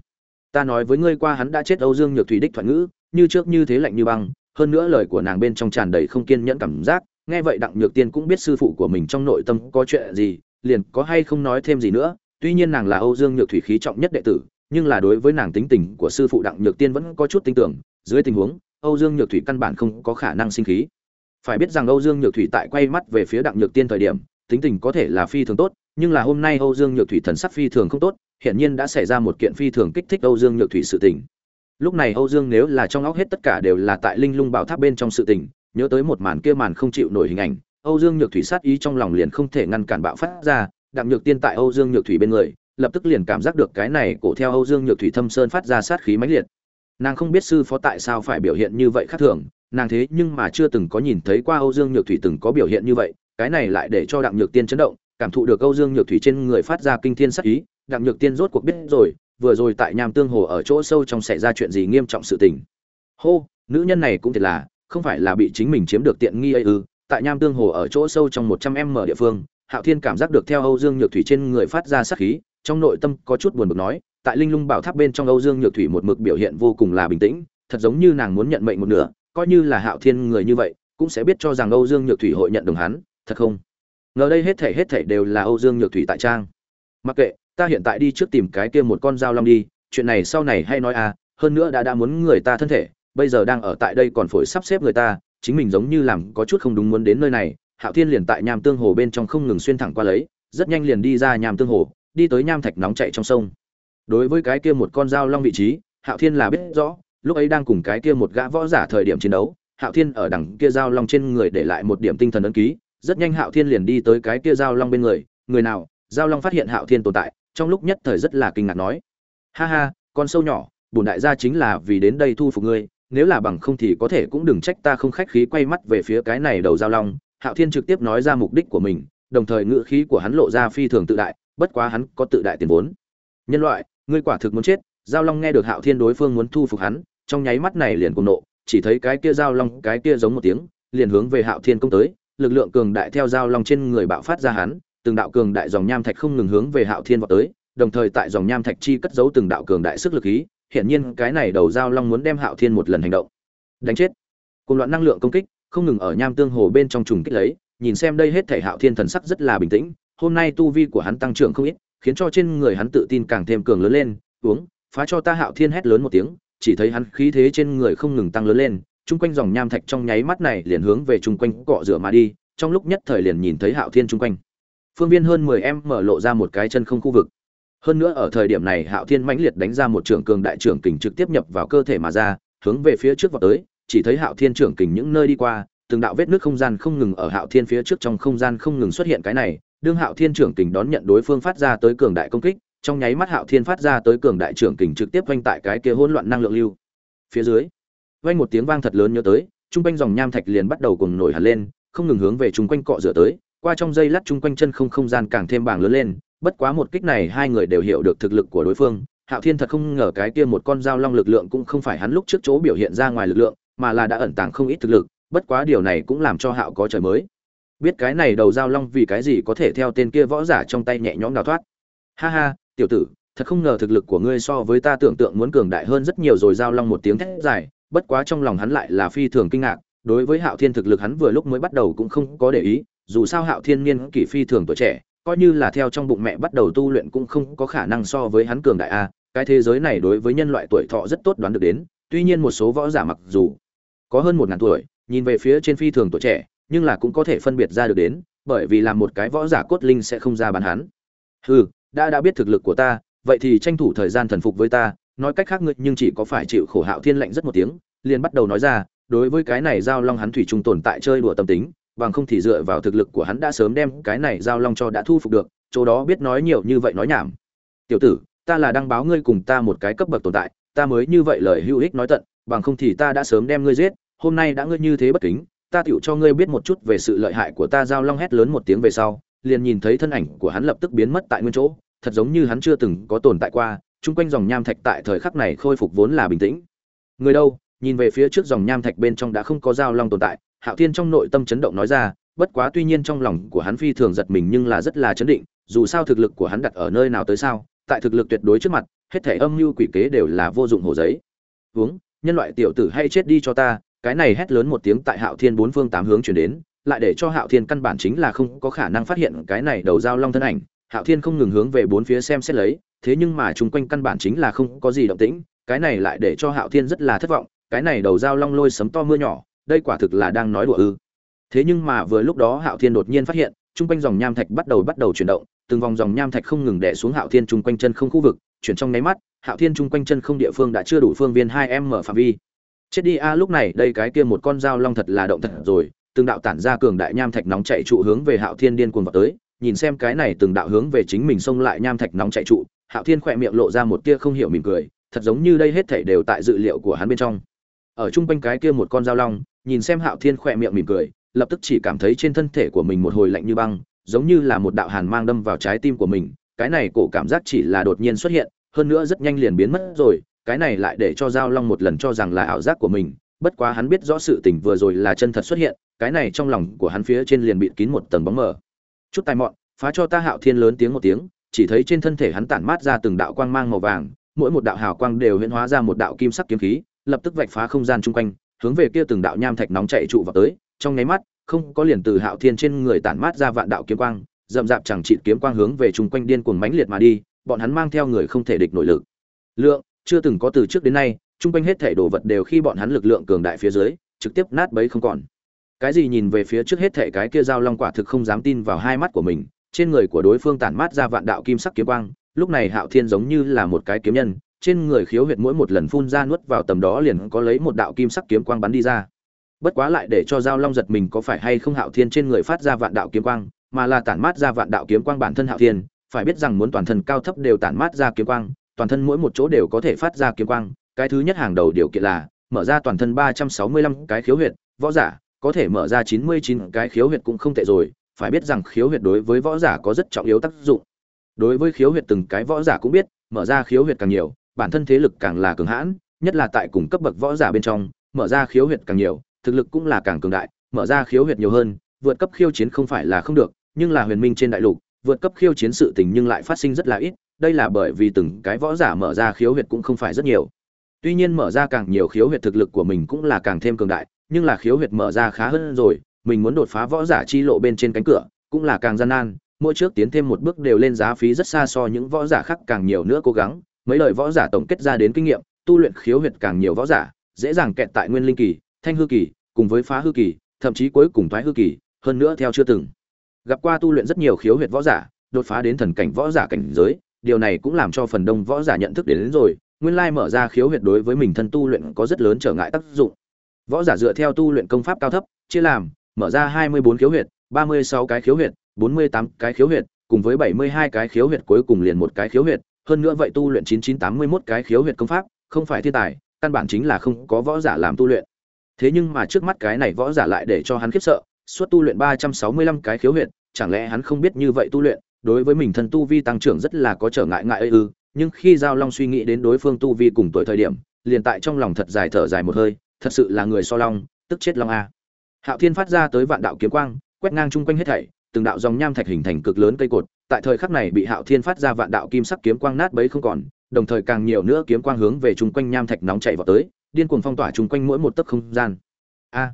Ta nói với ngươi qua hắn đã chết âu dương nhược thủy đích thoại ngữ, như trước như thế lạnh như băng, hơn nữa lời của nàng bên trong tràn đầy không kiên nhẫn cảm giác, nghe vậy đặng nhược tiên cũng biết sư phụ của mình trong nội tâm có chuyện gì, liền có hay không nói thêm gì nữa, tuy nhiên nàng là âu dương nhược thủy khí trọng nhất đệ tử nhưng là đối với nàng tính tình của sư phụ đặng nhược tiên vẫn có chút tin tưởng, dưới tình huống, âu dương nhược thủy căn bản không có khả năng sinh khí. Phải biết rằng âu dương nhược thủy tại quay mắt về phía đặng nhược tiên thời điểm, tính tình có thể là phi thường tốt, nhưng là hôm nay âu dương nhược thủy thần sắc phi thường không tốt hiện nhiên đã xảy ra một kiện phi thường kích thích âu dương nhược thủy sự tình. Lúc này âu dương nếu là trong óc hết tất cả đều là tại linh lung bảo tháp bên trong sự tình, nhớ tới một màn kia màn không chịu nổi hình ảnh, âu dương nhược thủy sát ý trong lòng liền không thể ngăn cản bạo phát ra, đặng nhược tiên tại âu dương nhược thủy bên người lập tức liền cảm giác được cái này cổ theo âu dương nhược thủy thâm sơn phát ra sát khí mãnh liệt. Nàng không biết sư phó tại sao phải biểu hiện như vậy khác thường, nàng thế nhưng mà chưa từng có nhìn thấy qua âu dương nhược thủy từng có biểu hiện như vậy, cái này lại để cho đặng nhược tiên chấn động, cảm thụ được âu dương nhược thủy trên người phát ra kinh thiên sát ý, đặng nhược tiên rốt cuộc biết rồi, vừa rồi tại nham tương hồ ở chỗ sâu trong xảy ra chuyện gì nghiêm trọng sự tình. Hô, nữ nhân này cũng thật là, không phải là bị chính mình chiếm được tiện nghi ấy ư, tại nham tương hồ ở chỗ sâu trong một trăm m địa phương, hạo thiên cảm giác được theo âu dương nhược thủy trên người phát ra sát khí trong nội tâm có chút buồn bực nói, tại linh lung bảo tháp bên trong âu dương nhược thủy một mực biểu hiện vô cùng là bình tĩnh, thật giống như nàng muốn nhận mệnh một nửa, coi như là hạo thiên người như vậy, cũng sẽ biết cho rằng âu dương nhược thủy hội nhận đồng hắn, thật không? Ngờ đây hết thể hết thể đều là âu dương nhược thủy tại trang. Mặc kệ, ta hiện tại đi trước tìm cái kia một con dao long đi, chuyện này sau này hay nói à hơn nữa đã đã muốn người ta thân thể, bây giờ đang ở tại đây còn phổi sắp xếp người ta, chính mình giống như làm có chút không đúng muốn đến nơi này, hạo thiên liền tại nham tương hồ bên trong không ngừng xuyên thẳng qua lấy, rất nhanh liền đi ra nham tương hồ đi tới nham thạch nóng chạy trong sông. Đối với cái kia một con dao long vị trí, hạo thiên là biết rõ, lúc ấy đang cùng cái kia một gã võ giả thời điểm chiến đấu, hạo thiên ở đằng kia dao long trên người để lại một điểm tinh thần ấn ký, rất nhanh hạo thiên liền đi tới cái kia dao long bên người người nào, dao long phát hiện hạo thiên tồn tại, trong lúc nhất thời rất là kinh ngạc nói, ha ha, con sâu nhỏ, bổn đại gia chính là vì đến đây thu phục ngươi, nếu là bằng không thì có thể cũng đừng trách ta không khách khí quay mắt về phía cái này đầu dao long. Hạo thiên trực tiếp nói ra mục đích của mình, đồng thời ngữ khí của hắn lộ ra phi thường tự đại bất quá hắn có tự đại tiền vốn. Nhân loại, ngươi quả thực muốn chết, giao long nghe được hạo thiên đối phương muốn thu phục hắn, trong nháy mắt này liền cùng nộ, chỉ thấy cái kia giao long, cái kia giống một tiếng, liền hướng về hạo thiên công tới, lực lượng cường đại theo giao long trên người bạo phát ra hắn, từng đạo cường đại dòng nham thạch không ngừng hướng về hạo thiên vào tới, đồng thời tại dòng nham thạch chi cất giấu từng đạo cường đại sức lực khí, hiển nhiên cái này đầu giao long muốn đem hạo thiên một lần hành động. Đánh chết. Cùng loạn năng lượng công kích, không ngừng ở nham tương hồ bên trong trùng kích lấy, nhìn xem đây hết thể hạo thiên thần sắc rất là bình tĩnh hôm nay tu vi của hắn tăng trưởng không ít, khiến cho trên người hắn tự tin càng thêm cường lớn lên, uống, phá cho ta hạo thiên hét lớn một tiếng, chỉ thấy hắn khí thế trên người không ngừng tăng lớn lên, chung quanh dòng nham thạch trong nháy mắt này liền hướng về chung quanh cọ rửa mà đi, trong lúc nhất thời liền nhìn thấy hạo thiên chung quanh. Phương viên hơn mười em mở lộ ra một cái chân không khu vực. Hơn nữa ở thời điểm này hạo thiên mãnh liệt đánh ra một trường cường đại trưởng kình trực tiếp nhập vào cơ thể mà ra, hướng về phía trước vọt tới, chỉ thấy hạo thiên trưởng kình những nơi đi qua, từng đạo vết nước không gian không ngừng ở hạo thiên phía trước trong không gian không ngừng xuất hiện cái này đương hạo thiên trưởng kình đón nhận đối phương phát ra tới cường đại công kích, trong nháy mắt hạo thiên phát ra tới cường đại trưởng kình trực tiếp vanh tại cái kia hỗn loạn năng lượng lưu. Phía dưới, vang một tiếng vang thật lớn nhớ tới, trung quanh dòng nham thạch liền bắt đầu cùng nổi hẳn lên, không ngừng hướng về trung quanh cọ rửa tới, qua trong dây lát trung quanh chân không không gian càng thêm bàng lớn lên, bất quá một kích này hai người đều hiểu được thực lực của đối phương, hạo thiên thật không ngờ cái kia một con dao long lực lượng cũng không phải hắn lúc trước chỗ biểu hiện ra ngoài lực lượng, mà là đã ẩn tàng không ít thực lực, bất quá điều này cũng làm cho hạo có trời mới biết cái này đầu giao long vì cái gì có thể theo tên kia võ giả trong tay nhẹ nhõm đào thoát. Ha ha, tiểu tử, thật không ngờ thực lực của ngươi so với ta tưởng tượng muốn cường đại hơn rất nhiều rồi giao long một tiếng thét dài, bất quá trong lòng hắn lại là phi thường kinh ngạc, đối với hạo thiên thực lực hắn vừa lúc mới bắt đầu cũng không có để ý, dù sao hạo thiên niên kỷ phi thường tuổi trẻ, coi như là theo trong bụng mẹ bắt đầu tu luyện cũng không có khả năng so với hắn cường đại a, cái thế giới này đối với nhân loại tuổi thọ rất tốt đoán được đến, tuy nhiên một số võ giả mặc dù có hơn một ngàn tuổi, nhìn về phía trên phi thường tuổi trẻ nhưng là cũng có thể phân biệt ra được đến, bởi vì làm một cái võ giả cốt linh sẽ không ra bán hắn. Hừ, đã đã biết thực lực của ta, vậy thì tranh thủ thời gian thần phục với ta, nói cách khác ngươi nhưng chỉ có phải chịu khổ hạo thiên lệnh rất một tiếng, liền bắt đầu nói ra, đối với cái này giao long hắn thủy trung tồn tại chơi đùa tâm tính, bằng không thì dựa vào thực lực của hắn đã sớm đem cái này giao long cho đã thu phục được, chỗ đó biết nói nhiều như vậy nói nhảm. Tiểu tử, ta là đăng báo ngươi cùng ta một cái cấp bậc tồn tại, ta mới như vậy lời hữu ích nói tận, bằng không thì ta đã sớm đem ngươi giết, hôm nay đã ngươi như thế bất kính ta tựu cho ngươi biết một chút về sự lợi hại của ta giao long hét lớn một tiếng về sau, liền nhìn thấy thân ảnh của hắn lập tức biến mất tại nguyên chỗ, thật giống như hắn chưa từng có tồn tại qua, chung quanh dòng nham thạch tại thời khắc này khôi phục vốn là bình tĩnh. Người đâu, nhìn về phía trước dòng nham thạch bên trong đã không có giao long tồn tại, hạo thiên trong nội tâm chấn động nói ra, bất quá tuy nhiên trong lòng của hắn phi thường giật mình nhưng là rất là chấn định, dù sao thực lực của hắn đặt ở nơi nào tới sao, tại thực lực tuyệt đối trước mặt, hết thể âm mưu quỷ kế đều là vô dụng hồ giấy. Huống nhân loại tiểu tử hay chết đi cho ta cái này hét lớn một tiếng tại hạo thiên bốn phương tám hướng truyền đến, lại để cho hạo thiên căn bản chính là không có khả năng phát hiện cái này đầu giao long thân ảnh. Hạo thiên không ngừng hướng về bốn phía xem xét lấy, thế nhưng mà chung quanh căn bản chính là không có gì động tĩnh, cái này lại để cho hạo thiên rất là thất vọng, cái này đầu giao long lôi sấm to mưa nhỏ, đây quả thực là đang nói đùa ư. Thế nhưng mà vừa lúc đó hạo thiên đột nhiên phát hiện, chung quanh dòng nham thạch bắt đầu bắt đầu chuyển động, từng vòng dòng nham thạch không ngừng đè xuống hạo thiên chung quanh chân không khu vực, chuyển trong nháy mắt, hạo thiên chung quanh chân không địa phương đã chưa đủ phương viên hai em mở phạm vi chết đi, a, lúc này đây cái kia một con dao long thật là động thật rồi. Từng đạo tản ra cường đại nham thạch nóng chạy trụ hướng về hạo thiên điên cuồng vào tới. Nhìn xem cái này từng đạo hướng về chính mình xông lại nham thạch nóng chạy trụ, hạo thiên khỏe miệng lộ ra một tia không hiểu mỉm cười, thật giống như đây hết thảy đều tại dự liệu của hắn bên trong. Ở chung quanh cái kia một con dao long, nhìn xem hạo thiên khỏe miệng mỉm cười, lập tức chỉ cảm thấy trên thân thể của mình một hồi lạnh như băng, giống như là một đạo hàn mang đâm vào trái tim của mình. Cái này cổ cảm giác chỉ là đột nhiên xuất hiện, hơn nữa rất nhanh liền biến mất rồi cái này lại để cho giao long một lần cho rằng là ảo giác của mình, bất quá hắn biết rõ sự tình vừa rồi là chân thật xuất hiện, cái này trong lòng của hắn phía trên liền bịt kín một tầng bóng mờ. Chút tài mọn, phá cho ta hạo thiên lớn tiếng một tiếng. Chỉ thấy trên thân thể hắn tản mát ra từng đạo quang mang màu vàng, mỗi một đạo hào quang đều huyễn hóa ra một đạo kim sắc kiếm khí, lập tức vạch phá không gian chung quanh, hướng về kia từng đạo nham thạch nóng chạy trụ vào tới. Trong nháy mắt, không có liền từ hạo thiên trên người tản mát ra vạn đạo kiếm quang, rậm rạp chẳng trị kiếm quang hướng về chung quanh điên cuồng mãnh liệt mà đi, bọn hắn mang theo người không thể địch nội lực. Lượng chưa từng có từ trước đến nay, chung quanh hết thể đồ vật đều khi bọn hắn lực lượng cường đại phía dưới, trực tiếp nát bấy không còn. Cái gì nhìn về phía trước hết thể cái kia dao long quả thực không dám tin vào hai mắt của mình, trên người của đối phương tản mát ra vạn đạo kim sắc kiếm quang, lúc này hạo thiên giống như là một cái kiếm nhân, trên người khiếu huyệt mỗi một lần phun ra nuốt vào tầm đó liền có lấy một đạo kim sắc kiếm quang bắn đi ra. Bất quá lại để cho dao long giật mình có phải hay không hạo thiên trên người phát ra vạn đạo kiếm quang, mà là tản mát ra vạn đạo kiếm quang bản thân hạo thiên, phải biết rằng muốn toàn thân cao thấp đều tản mát ra kiếm quang toàn thân mỗi một chỗ đều có thể phát ra kiếm quang, cái thứ nhất hàng đầu điều kiện là mở ra toàn thân ba trăm sáu mươi lăm cái khiếu huyệt, võ giả có thể mở ra chín mươi chín cái khiếu huyệt cũng không tệ rồi, phải biết rằng khiếu huyệt đối với võ giả có rất trọng yếu tác dụng. Đối với khiếu huyệt từng cái võ giả cũng biết, mở ra khiếu huyệt càng nhiều, bản thân thế lực càng là cường hãn, nhất là tại cùng cấp bậc võ giả bên trong, mở ra khiếu huyệt càng nhiều, thực lực cũng là càng cường đại, mở ra khiếu huyệt nhiều hơn, vượt cấp khiêu chiến không phải là không được, nhưng là huyền minh trên đại lục, vượt cấp khiêu chiến sự tình nhưng lại phát sinh rất là ít đây là bởi vì từng cái võ giả mở ra khiếu huyệt cũng không phải rất nhiều. Tuy nhiên mở ra càng nhiều khiếu huyệt thực lực của mình cũng là càng thêm cường đại, nhưng là khiếu huyệt mở ra khá hơn rồi, mình muốn đột phá võ giả chi lộ bên trên cánh cửa cũng là càng gian nan, mỗi trước tiến thêm một bước đều lên giá phí rất xa so những võ giả khác càng nhiều nữa cố gắng, mấy lời võ giả tổng kết ra đến kinh nghiệm, tu luyện khiếu huyệt càng nhiều võ giả, dễ dàng kẹt tại nguyên linh kỳ, thanh hư kỳ, cùng với phá hư kỳ, thậm chí cuối cùng thoái hư kỳ, hơn nữa theo chưa từng. Gặp qua tu luyện rất nhiều khiếu huyệt võ giả, đột phá đến thần cảnh võ giả cảnh giới điều này cũng làm cho phần đông võ giả nhận thức đến, đến rồi nguyên lai mở ra khiếu huyệt đối với mình thân tu luyện có rất lớn trở ngại tác dụng. Võ giả dựa theo tu luyện công pháp cao thấp chia làm mở ra 24 khiếu huyệt 36 cái khiếu huyệt 48 cái khiếu huyệt cùng với 72 cái khiếu huyệt cuối cùng liền một cái khiếu huyệt. Hơn nữa vậy tu luyện 9981 cái khiếu huyệt công pháp không phải thiên tài căn bản chính là không có võ giả làm tu luyện. Thế nhưng mà trước mắt cái này võ giả lại để cho hắn khiếp sợ suốt tu luyện 365 cái khiếu huyệt chẳng lẽ hắn không biết như vậy tu luyện? Đối với mình thân tu vi tăng trưởng rất là có trở ngại ngại ư, nhưng khi giao long suy nghĩ đến đối phương tu vi cùng tuổi thời điểm, liền tại trong lòng thật dài thở dài một hơi, thật sự là người so long, tức chết long a. Hạo thiên phát ra tới vạn đạo kiếm quang, quét ngang chung quanh hết thảy, từng đạo dòng nham thạch hình thành cực lớn cây cột, tại thời khắc này bị hạo thiên phát ra vạn đạo kim sắc kiếm quang nát bấy không còn, đồng thời càng nhiều nữa kiếm quang hướng về chung quanh nham thạch nóng chảy vào tới, điên cuồng phong tỏa chung quanh mỗi một tấc không gian. A.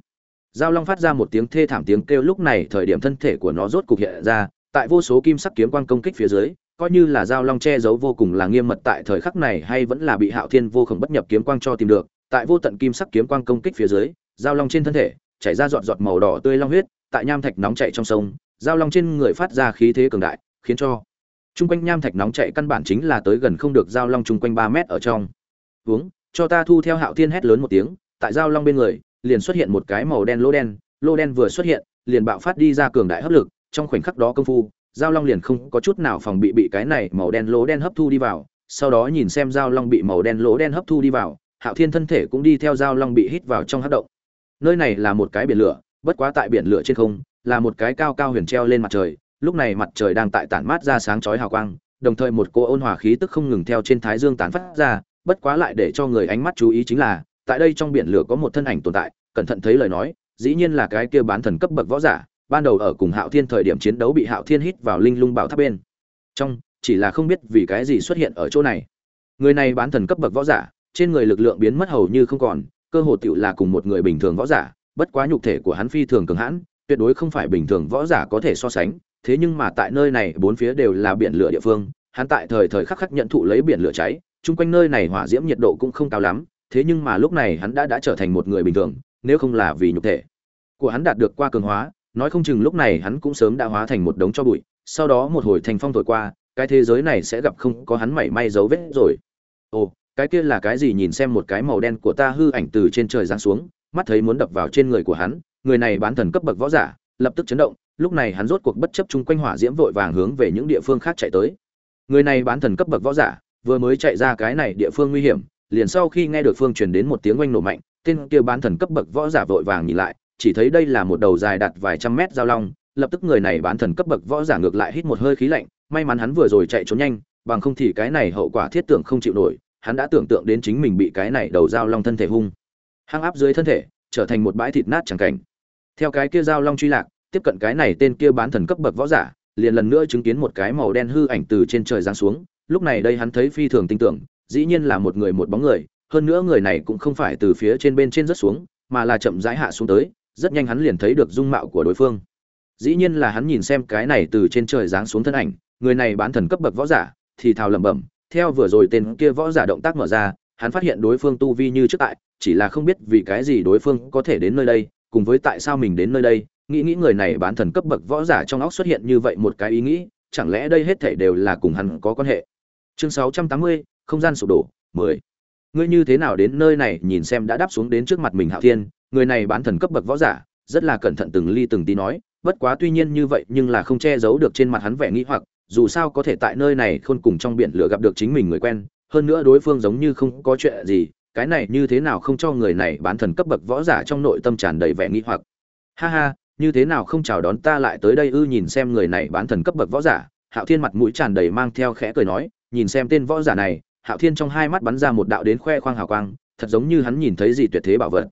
Giao long phát ra một tiếng thê thảm tiếng kêu, lúc này thời điểm thân thể của nó rốt cục hiện ra tại vô số kim sắc kiếm quang công kích phía dưới, coi như là giao long che giấu vô cùng là nghiêm mật tại thời khắc này hay vẫn là bị hạo thiên vô khổng bất nhập kiếm quang cho tìm được, tại vô tận kim sắc kiếm quang công kích phía dưới, giao long trên thân thể chảy ra giọt giọt màu đỏ tươi long huyết, tại nham thạch nóng chảy trong sông, giao long trên người phát ra khí thế cường đại, khiến cho chung quanh nham thạch nóng chảy căn bản chính là tới gần không được giao long chung quanh ba mét ở trong. Uống, cho ta thu theo hạo thiên hét lớn một tiếng, tại giao long bên người, liền xuất hiện một cái màu đen lỗ đen lỗ đen vừa xuất hiện, liền bạo phát đi ra cường đại hấp lực trong khoảnh khắc đó công phu, giao long liền không có chút nào phòng bị bị cái này màu đen lỗ đen hấp thu đi vào. Sau đó nhìn xem giao long bị màu đen lỗ đen hấp thu đi vào, hạo thiên thân thể cũng đi theo giao long bị hít vào trong hát động. Nơi này là một cái biển lửa, bất quá tại biển lửa trên không, là một cái cao cao huyền treo lên mặt trời, lúc này mặt trời đang tại tản mát ra sáng chói hào quang, đồng thời một cô ôn hòa khí tức không ngừng theo trên thái dương tán phát ra, bất quá lại để cho người ánh mắt chú ý chính là, tại đây trong biển lửa có một thân ảnh tồn tại, cẩn thận thấy lời nói, dĩ nhiên là cái kia bán thần cấp bậc võ giả ban đầu ở cùng hạo thiên thời điểm chiến đấu bị hạo thiên hít vào linh lung bảo tháp bên. Trong, chỉ là không biết vì cái gì xuất hiện ở chỗ này. Người này bán thần cấp bậc võ giả, trên người lực lượng biến mất hầu như không còn, cơ hồ tiểu là cùng một người bình thường võ giả, bất quá nhục thể của hắn phi thường cường hãn, tuyệt đối không phải bình thường võ giả có thể so sánh, thế nhưng mà tại nơi này, bốn phía đều là biển lửa địa phương, hắn tại thời thời khắc khắc nhận thụ lấy biển lửa cháy, chung quanh nơi này hỏa diễm nhiệt độ cũng không cao lắm, thế nhưng mà lúc này hắn đã đã trở thành một người bình thường, nếu không là vì nhục thể của hắn đạt được qua cường hóa nói không chừng lúc này hắn cũng sớm đã hóa thành một đống cho bụi, sau đó một hồi thành phong thổi qua, cái thế giới này sẽ gặp không có hắn mảy may dấu vết rồi. Ồ, cái kia là cái gì nhìn xem một cái màu đen của ta hư ảnh từ trên trời giáng xuống, mắt thấy muốn đập vào trên người của hắn, người này bán thần cấp bậc võ giả, lập tức chấn động, lúc này hắn rốt cuộc bất chấp chung quanh hỏa diễm vội vàng hướng về những địa phương khác chạy tới. Người này bán thần cấp bậc võ giả, vừa mới chạy ra cái này địa phương nguy hiểm, liền sau khi nghe được phương truyền đến một tiếng oanh nổ mạnh, tên kia bán thần cấp bậc võ giả vội vàng nhìn lại chỉ thấy đây là một đầu dài đạt vài trăm mét giao long, lập tức người này bán thần cấp bậc võ giả ngược lại hít một hơi khí lạnh, may mắn hắn vừa rồi chạy trốn nhanh, bằng không thì cái này hậu quả thiết tưởng không chịu nổi, hắn đã tưởng tượng đến chính mình bị cái này đầu giao long thân thể hung. Hăng áp dưới thân thể, trở thành một bãi thịt nát chẳng cảnh. Theo cái kia giao long truy lạc, tiếp cận cái này tên kia bán thần cấp bậc võ giả, liền lần nữa chứng kiến một cái màu đen hư ảnh từ trên trời giáng xuống, lúc này đây hắn thấy phi thường tinh tưởng, dĩ nhiên là một người một bóng người, hơn nữa người này cũng không phải từ phía trên bên trên rất xuống, mà là chậm rãi hạ xuống tới rất nhanh hắn liền thấy được dung mạo của đối phương dĩ nhiên là hắn nhìn xem cái này từ trên trời giáng xuống thân ảnh người này bán thần cấp bậc võ giả thì thào lẩm bẩm theo vừa rồi tên kia võ giả động tác mở ra hắn phát hiện đối phương tu vi như trước tại chỉ là không biết vì cái gì đối phương có thể đến nơi đây cùng với tại sao mình đến nơi đây nghĩ nghĩ người này bán thần cấp bậc võ giả trong óc xuất hiện như vậy một cái ý nghĩ chẳng lẽ đây hết thảy đều là cùng hắn có quan hệ chương 680, không gian sụp đổ 10. ngươi như thế nào đến nơi này nhìn xem đã đáp xuống đến trước mặt mình hạo thiên người này bán thần cấp bậc võ giả, rất là cẩn thận từng ly từng tí nói, bất quá tuy nhiên như vậy nhưng là không che giấu được trên mặt hắn vẻ nghĩ hoặc, dù sao có thể tại nơi này khôn cùng trong biển lửa gặp được chính mình người quen, hơn nữa đối phương giống như không có chuyện gì, cái này như thế nào không cho người này bán thần cấp bậc võ giả trong nội tâm tràn đầy vẻ nghĩ hoặc. Ha ha, như thế nào không chào đón ta lại tới đây ư nhìn xem người này bán thần cấp bậc võ giả, hạo thiên mặt mũi tràn đầy mang theo khẽ cười nói, nhìn xem tên võ giả này, hạo thiên trong hai mắt bắn ra một đạo đến khoe khoang hào quang, thật giống như hắn nhìn thấy gì tuyệt thế bảo vật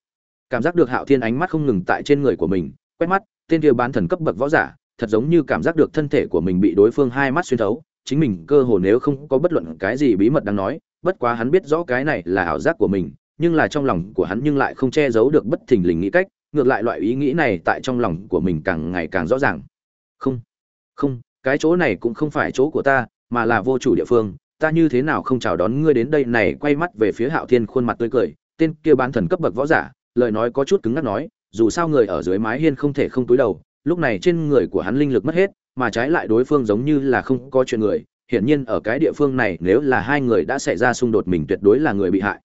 cảm giác được hạo thiên ánh mắt không ngừng tại trên người của mình, quét mắt, tên kia bán thần cấp bậc võ giả, thật giống như cảm giác được thân thể của mình bị đối phương hai mắt xuyên thấu, chính mình cơ hồ nếu không có bất luận cái gì bí mật đang nói, bất quá hắn biết rõ cái này là ảo giác của mình, nhưng là trong lòng của hắn nhưng lại không che giấu được bất thình lình nghĩ cách, ngược lại loại ý nghĩ này tại trong lòng của mình càng ngày càng rõ ràng. Không không, cái chỗ này cũng không phải chỗ của ta, mà là vô chủ địa phương, ta như thế nào không chào đón ngươi đến đây này, quay mắt về phía hạo thiên khuôn mặt tươi cười, tên kia bán thần cấp bậc võ giả lời nói có chút cứng ngắc nói, dù sao người ở dưới mái hiên không thể không túi đầu, lúc này trên người của hắn linh lực mất hết, mà trái lại đối phương giống như là không có chuyện người, hiển nhiên ở cái địa phương này nếu là hai người đã xảy ra xung đột mình tuyệt đối là người bị hại.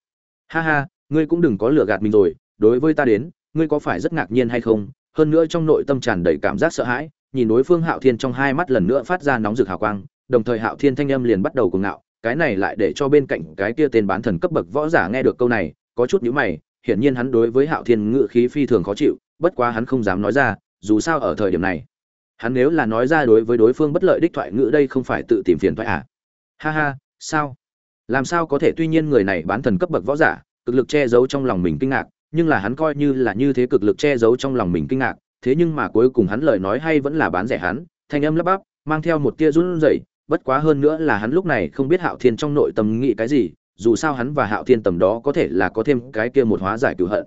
Ha ha, ngươi cũng đừng có lừa gạt mình rồi, đối với ta đến, ngươi có phải rất ngạc nhiên hay không? Hơn nữa trong nội tâm tràn đầy cảm giác sợ hãi, nhìn đối phương hạo thiên trong hai mắt lần nữa phát ra nóng rực hào quang, đồng thời hạo thiên thanh âm liền bắt đầu cuồng ngạo, cái này lại để cho bên cạnh cái kia tên bán thần cấp bậc võ giả nghe được câu này, có chút nhíu mày hiển nhiên hắn đối với hạo thiên ngự khí phi thường khó chịu, bất quá hắn không dám nói ra, dù sao ở thời điểm này, hắn nếu là nói ra đối với đối phương bất lợi đích thoại ngữ đây không phải tự tìm phiền thoại à? Ha ha, sao? Làm sao có thể? Tuy nhiên người này bán thần cấp bậc võ giả, cực lực che giấu trong lòng mình kinh ngạc, nhưng là hắn coi như là như thế cực lực che giấu trong lòng mình kinh ngạc, thế nhưng mà cuối cùng hắn lời nói hay vẫn là bán rẻ hắn, thanh âm lắp bắp, mang theo một tia run rẩy, bất quá hơn nữa là hắn lúc này không biết hạo thiên trong nội tâm nghĩ cái gì dù sao hắn và hạo thiên tầm đó có thể là có thêm cái kia một hóa giải cứu hận.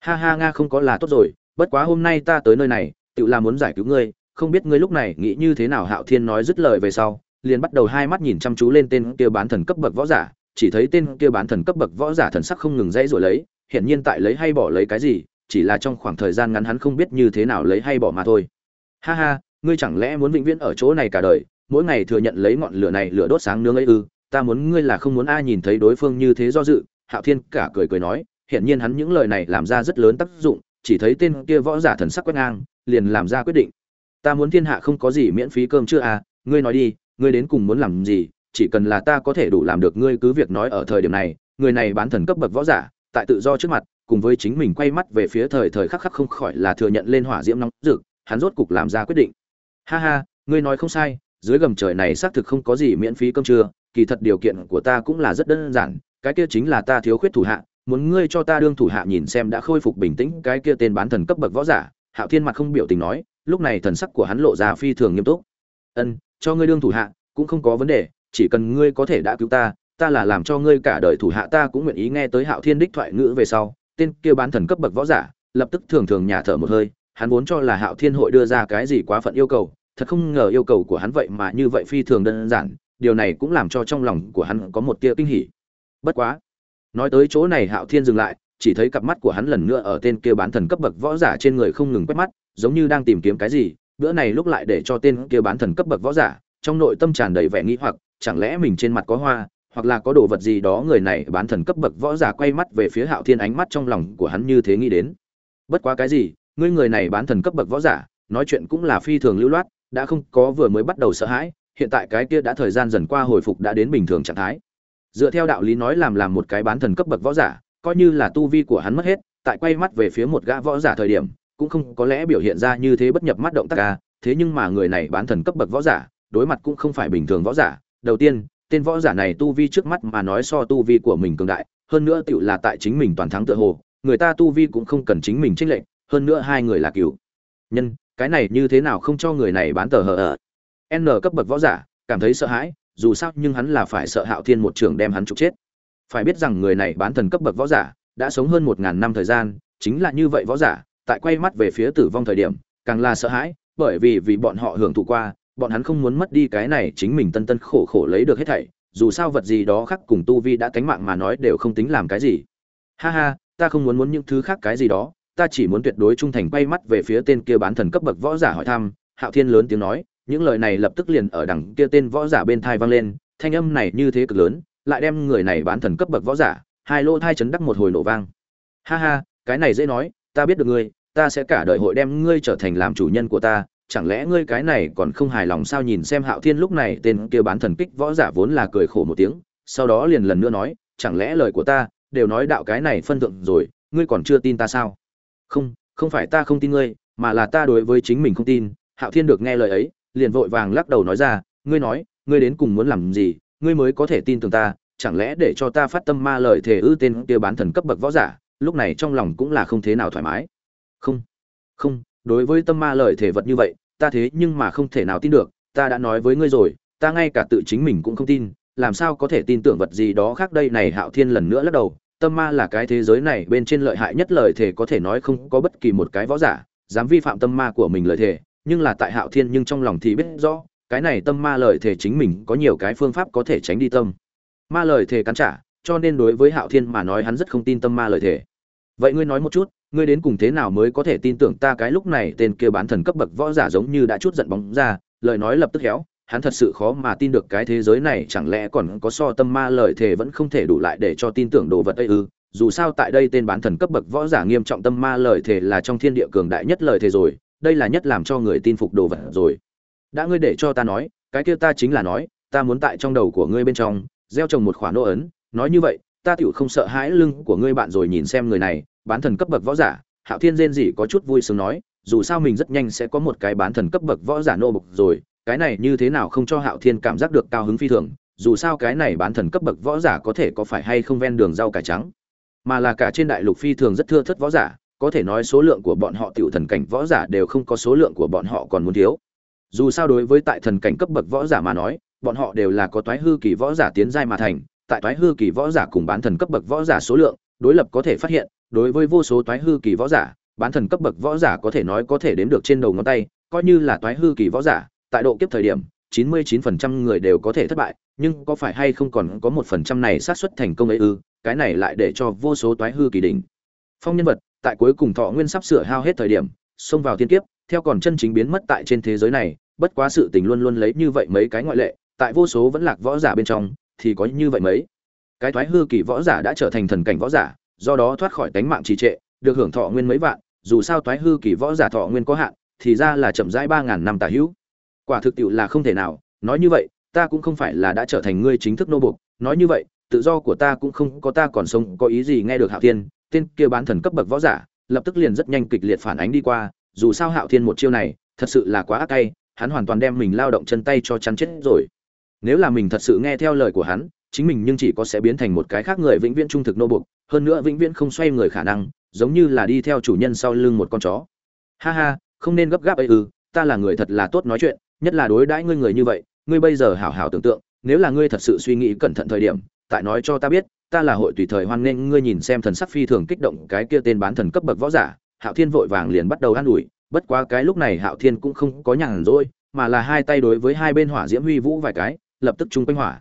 Ha ha nga không có là tốt rồi, bất quá hôm nay ta tới nơi này, tự là muốn giải cứu ngươi, không biết ngươi lúc này nghĩ như thế nào hạo thiên nói dứt lời về sau, liền bắt đầu hai mắt nhìn chăm chú lên tên kia bán thần cấp bậc võ giả, chỉ thấy tên kia bán thần cấp bậc võ giả thần sắc không ngừng dãy rồi lấy hiện nhiên tại lấy hay bỏ lấy cái gì, chỉ là trong khoảng thời gian ngắn hắn không biết như thế nào lấy hay bỏ mà thôi. Ha ha, ngươi chẳng lẽ muốn vĩnh viễn ở chỗ này cả đời, mỗi ngày thừa nhận lấy ngọn lửa này lửa đốt sáng nướng ấy ư? Ta muốn ngươi là không muốn ai nhìn thấy đối phương như thế do dự, hạo thiên cả cười cười nói hiện nhiên hắn những lời này làm ra rất lớn tác dụng, chỉ thấy tên kia võ giả thần sắc quét ngang, liền làm ra quyết định. Ta muốn thiên hạ không có gì miễn phí cơm chưa à ngươi nói đi, ngươi đến cùng muốn làm gì, chỉ cần là ta có thể đủ làm được ngươi cứ việc nói ở thời điểm này, người này bán thần cấp bậc võ giả, tại tự do trước mặt, cùng với chính mình quay mắt về phía thời thời khắc khắc không khỏi là thừa nhận lên hỏa diễm nóng rực, hắn rốt cục làm ra quyết định. Ha ha, ngươi nói không sai, dưới gầm trời này xác thực không có gì miễn phí cơm trưa kỳ thật điều kiện của ta cũng là rất đơn giản, cái kia chính là ta thiếu khuyết thủ hạ, muốn ngươi cho ta đương thủ hạ nhìn xem đã khôi phục bình tĩnh cái kia tên bán thần cấp bậc võ giả, hạo thiên mặt không biểu tình nói, lúc này thần sắc của hắn lộ ra phi thường nghiêm túc. Ân, cho ngươi đương thủ hạ, cũng không có vấn đề, chỉ cần ngươi có thể đã cứu ta ta là làm cho ngươi cả đời thủ hạ ta cũng nguyện ý nghe tới hạo thiên đích thoại ngữ về sau. Tên kia bán thần cấp bậc võ giả lập tức thường thường nhả thở một hơi, hắn vốn cho là hạo thiên hội đưa ra cái gì quá phận yêu cầu, thật không ngờ yêu cầu của hắn vậy mà như vậy phi thường đơn giản điều này cũng làm cho trong lòng của hắn có một tia kinh hỉ. Bất quá, nói tới chỗ này hạo thiên dừng lại, chỉ thấy cặp mắt của hắn lần nữa ở tên kia bán thần cấp bậc võ giả trên người không ngừng quét mắt, giống như đang tìm kiếm cái gì, bữa này lúc lại để cho tên kia bán thần cấp bậc võ giả, trong nội tâm tràn đầy vẻ nghĩ hoặc, chẳng lẽ mình trên mặt có hoa, hoặc là có đồ vật gì đó người này bán thần cấp bậc võ giả quay mắt về phía hạo thiên ánh mắt trong lòng của hắn như thế nghĩ đến. Bất quá cái gì, ngươi người này bán thần cấp bậc võ giả, nói chuyện cũng là phi thường lưu loát, đã không có vừa mới bắt đầu sợ hãi hiện tại cái kia đã thời gian dần qua hồi phục đã đến bình thường trạng thái. Dựa theo đạo lý nói làm làm một cái bán thần cấp bậc võ giả, coi như là tu vi của hắn mất hết, tại quay mắt về phía một gã võ giả thời điểm, cũng không có lẽ biểu hiện ra như thế bất nhập mắt động tác ca thế nhưng mà người này bán thần cấp bậc võ giả, đối mặt cũng không phải bình thường võ giả. Đầu tiên, tên võ giả này tu vi trước mắt mà nói so tu vi của mình cường đại, hơn nữa tựu là tại chính mình toàn thắng tựa hồ, người ta tu vi cũng không cần chính mình trích lệnh hơn nữa hai người là cựu. Nhân, cái này như thế nào không cho người này bán tờ hờ ở n cấp bậc võ giả, cảm thấy sợ hãi, dù sao nhưng hắn là phải sợ hạo thiên một trường đem hắn trục chết. Phải biết rằng người này bán thần cấp bậc võ giả, đã sống hơn một ngàn năm thời gian, chính là như vậy võ giả, tại quay mắt về phía tử vong thời điểm, càng là sợ hãi, bởi vì vì bọn họ hưởng thụ qua, bọn hắn không muốn mất đi cái này chính mình tân tân khổ khổ lấy được hết thảy, dù sao vật gì đó khác cùng tu vi đã tánh mạng mà nói đều không tính làm cái gì. Ha ha, ta không muốn muốn những thứ khác cái gì đó, ta chỉ muốn tuyệt đối trung thành quay mắt về phía tên kia bán thần cấp bậc võ giả hỏi thăm, hạo thiên lớn tiếng nói những lời này lập tức liền ở đằng kia tên võ giả bên thai vang lên, thanh âm này như thế cực lớn, lại đem người này bán thần cấp bậc võ giả, hai lô thai chấn đắc một hồi nổ vang. Ha ha, cái này dễ nói, ta biết được ngươi, ta sẽ cả đời hội đem ngươi trở thành làm chủ nhân của ta, chẳng lẽ ngươi cái này còn không hài lòng sao nhìn xem hạo thiên lúc này tên kia bán thần kích võ giả vốn là cười khổ một tiếng, sau đó liền lần nữa nói, chẳng lẽ lời của ta đều nói đạo cái này phân thượng rồi, ngươi còn chưa tin ta sao? Không không phải ta không tin ngươi, mà là ta đối với chính mình không tin, hạo thiên được nghe lời ấy liền vội vàng lắc đầu nói ra, ngươi nói, ngươi đến cùng muốn làm gì? Ngươi mới có thể tin tưởng ta, chẳng lẽ để cho ta phát tâm ma lời thề ư tên kia bán thần cấp bậc võ giả, lúc này trong lòng cũng là không thế nào thoải mái. Không không, đối với tâm ma lời thể vật như vậy, ta thế nhưng mà không thể nào tin được, ta đã nói với ngươi rồi, ta ngay cả tự chính mình cũng không tin, làm sao có thể tin tưởng vật gì đó khác đây này hạo thiên lần nữa lắc đầu, tâm ma là cái thế giới này bên trên lợi hại nhất lời thể có thể nói không có bất kỳ một cái võ giả dám vi phạm tâm ma của mình lời thể nhưng là tại hạo thiên nhưng trong lòng thì biết rõ cái này tâm ma lời thể chính mình có nhiều cái phương pháp có thể tránh đi tâm. Ma lời thể cắn trả cho nên đối với hạo thiên mà nói hắn rất không tin tâm ma lời thể vậy ngươi nói một chút ngươi đến cùng thế nào mới có thể tin tưởng ta cái lúc này tên kia bán thần cấp bậc võ giả giống như đã chút giận bóng ra lời nói lập tức héo hắn thật sự khó mà tin được cái thế giới này chẳng lẽ còn có so tâm ma lời thề vẫn không thể đủ lại để cho tin tưởng đồ vật ấy ư? Dù sao tại đây tên bán thần cấp bậc võ giả nghiêm trọng tâm ma lời thề là trong thiên địa cường đại nhất lời thề rồi đây là nhất làm cho người tin phục đồ vật rồi. Đã ngươi để cho ta nói, cái kia ta chính là nói, ta muốn tại trong đầu của ngươi bên trong, gieo trồng một khoản nô ấn. Nói như vậy, ta tựu không sợ hãi lưng của ngươi bạn rồi nhìn xem người này, bán thần cấp bậc võ giả. Hạo thiên rên gì có chút vui sướng nói, dù sao mình rất nhanh sẽ có một cái bán thần cấp bậc võ giả nô bục rồi. Cái này như thế nào không cho hạo thiên cảm giác được cao hứng phi thường, dù sao cái này bán thần cấp bậc võ giả có thể có phải hay không ven đường rau cải trắng. Mà là cả trên đại lục phi thường rất thưa thất võ giả có thể nói số lượng của bọn họ tiểu thần cảnh võ giả đều không có số lượng của bọn họ còn muốn thiếu. Dù sao đối với tại thần cảnh cấp bậc võ giả mà nói, bọn họ đều là có toái hư kỳ võ giả tiến giai mà thành, tại toái hư kỳ võ giả cùng bán thần cấp bậc võ giả số lượng, đối lập có thể phát hiện, đối với vô số toái hư kỳ võ giả, bán thần cấp bậc võ giả có thể nói có thể đếm được trên đầu ngón tay, coi như là toái hư kỳ võ giả, tại độ kiếp thời điểm 99% người đều có thể thất bại, nhưng có phải hay không còn có một phần trăm này xác suất thành công ấy ư? Cái này lại để cho vô số toái hư kỳ đỉnh. Phong nhân vật tại cuối cùng thọ nguyên sắp sửa hao hết thời điểm, xông vào thiên kiếp, theo còn chân chính biến mất tại trên thế giới này, bất quá sự tình luôn luôn lấy như vậy mấy cái ngoại lệ, tại vô số vẫn lạc võ giả bên trong, thì có như vậy mấy. Cái thoái hư kỳ võ giả đã trở thành thần cảnh võ giả, do đó thoát khỏi tánh mạng trì trệ, được hưởng thọ nguyên mấy vạn, dù sao thoái hư kỳ võ giả thọ nguyên có hạn, thì ra là chậm rãi ba ngàn năm tả hữu. Quả thực tiệu là không thể nào, nói như vậy, ta cũng không phải là đã trở thành ngươi chính thức nô buộc nói như vậy, tự do của ta cũng không có ta còn sống, có ý gì nghe được hạo thiên tên kia bán thần cấp bậc võ giả, lập tức liền rất nhanh kịch liệt phản ánh đi qua, dù sao hạo thiên một chiêu này, thật sự là quá ác tay, hắn hoàn toàn đem mình lao động chân tay cho chắn chết rồi. Nếu là mình thật sự nghe theo lời của hắn, chính mình nhưng chỉ có sẽ biến thành một cái khác người vĩnh viễn trung thực nô bục hơn nữa vĩnh viễn không xoay người khả năng, giống như là đi theo chủ nhân sau lưng một con chó. Ha ha, không nên gấp gáp ấy ư, ta là người thật là tốt nói chuyện, nhất là đối đãi ngươi người như vậy, ngươi bây giờ hảo hảo tưởng tượng, nếu là ngươi thật sự suy nghĩ cẩn thận thời điểm, tại nói cho ta biết ta là hội tùy thời hoan nghênh ngươi nhìn xem thần sắc phi thường kích động cái kia tên bán thần cấp bậc võ giả, hạo thiên vội vàng liền bắt đầu an ủi, bất quá cái lúc này hạo thiên cũng không có nhàn rỗi, mà là hai tay đối với hai bên hỏa diễm huy vũ vài cái, lập tức chung quanh hỏa.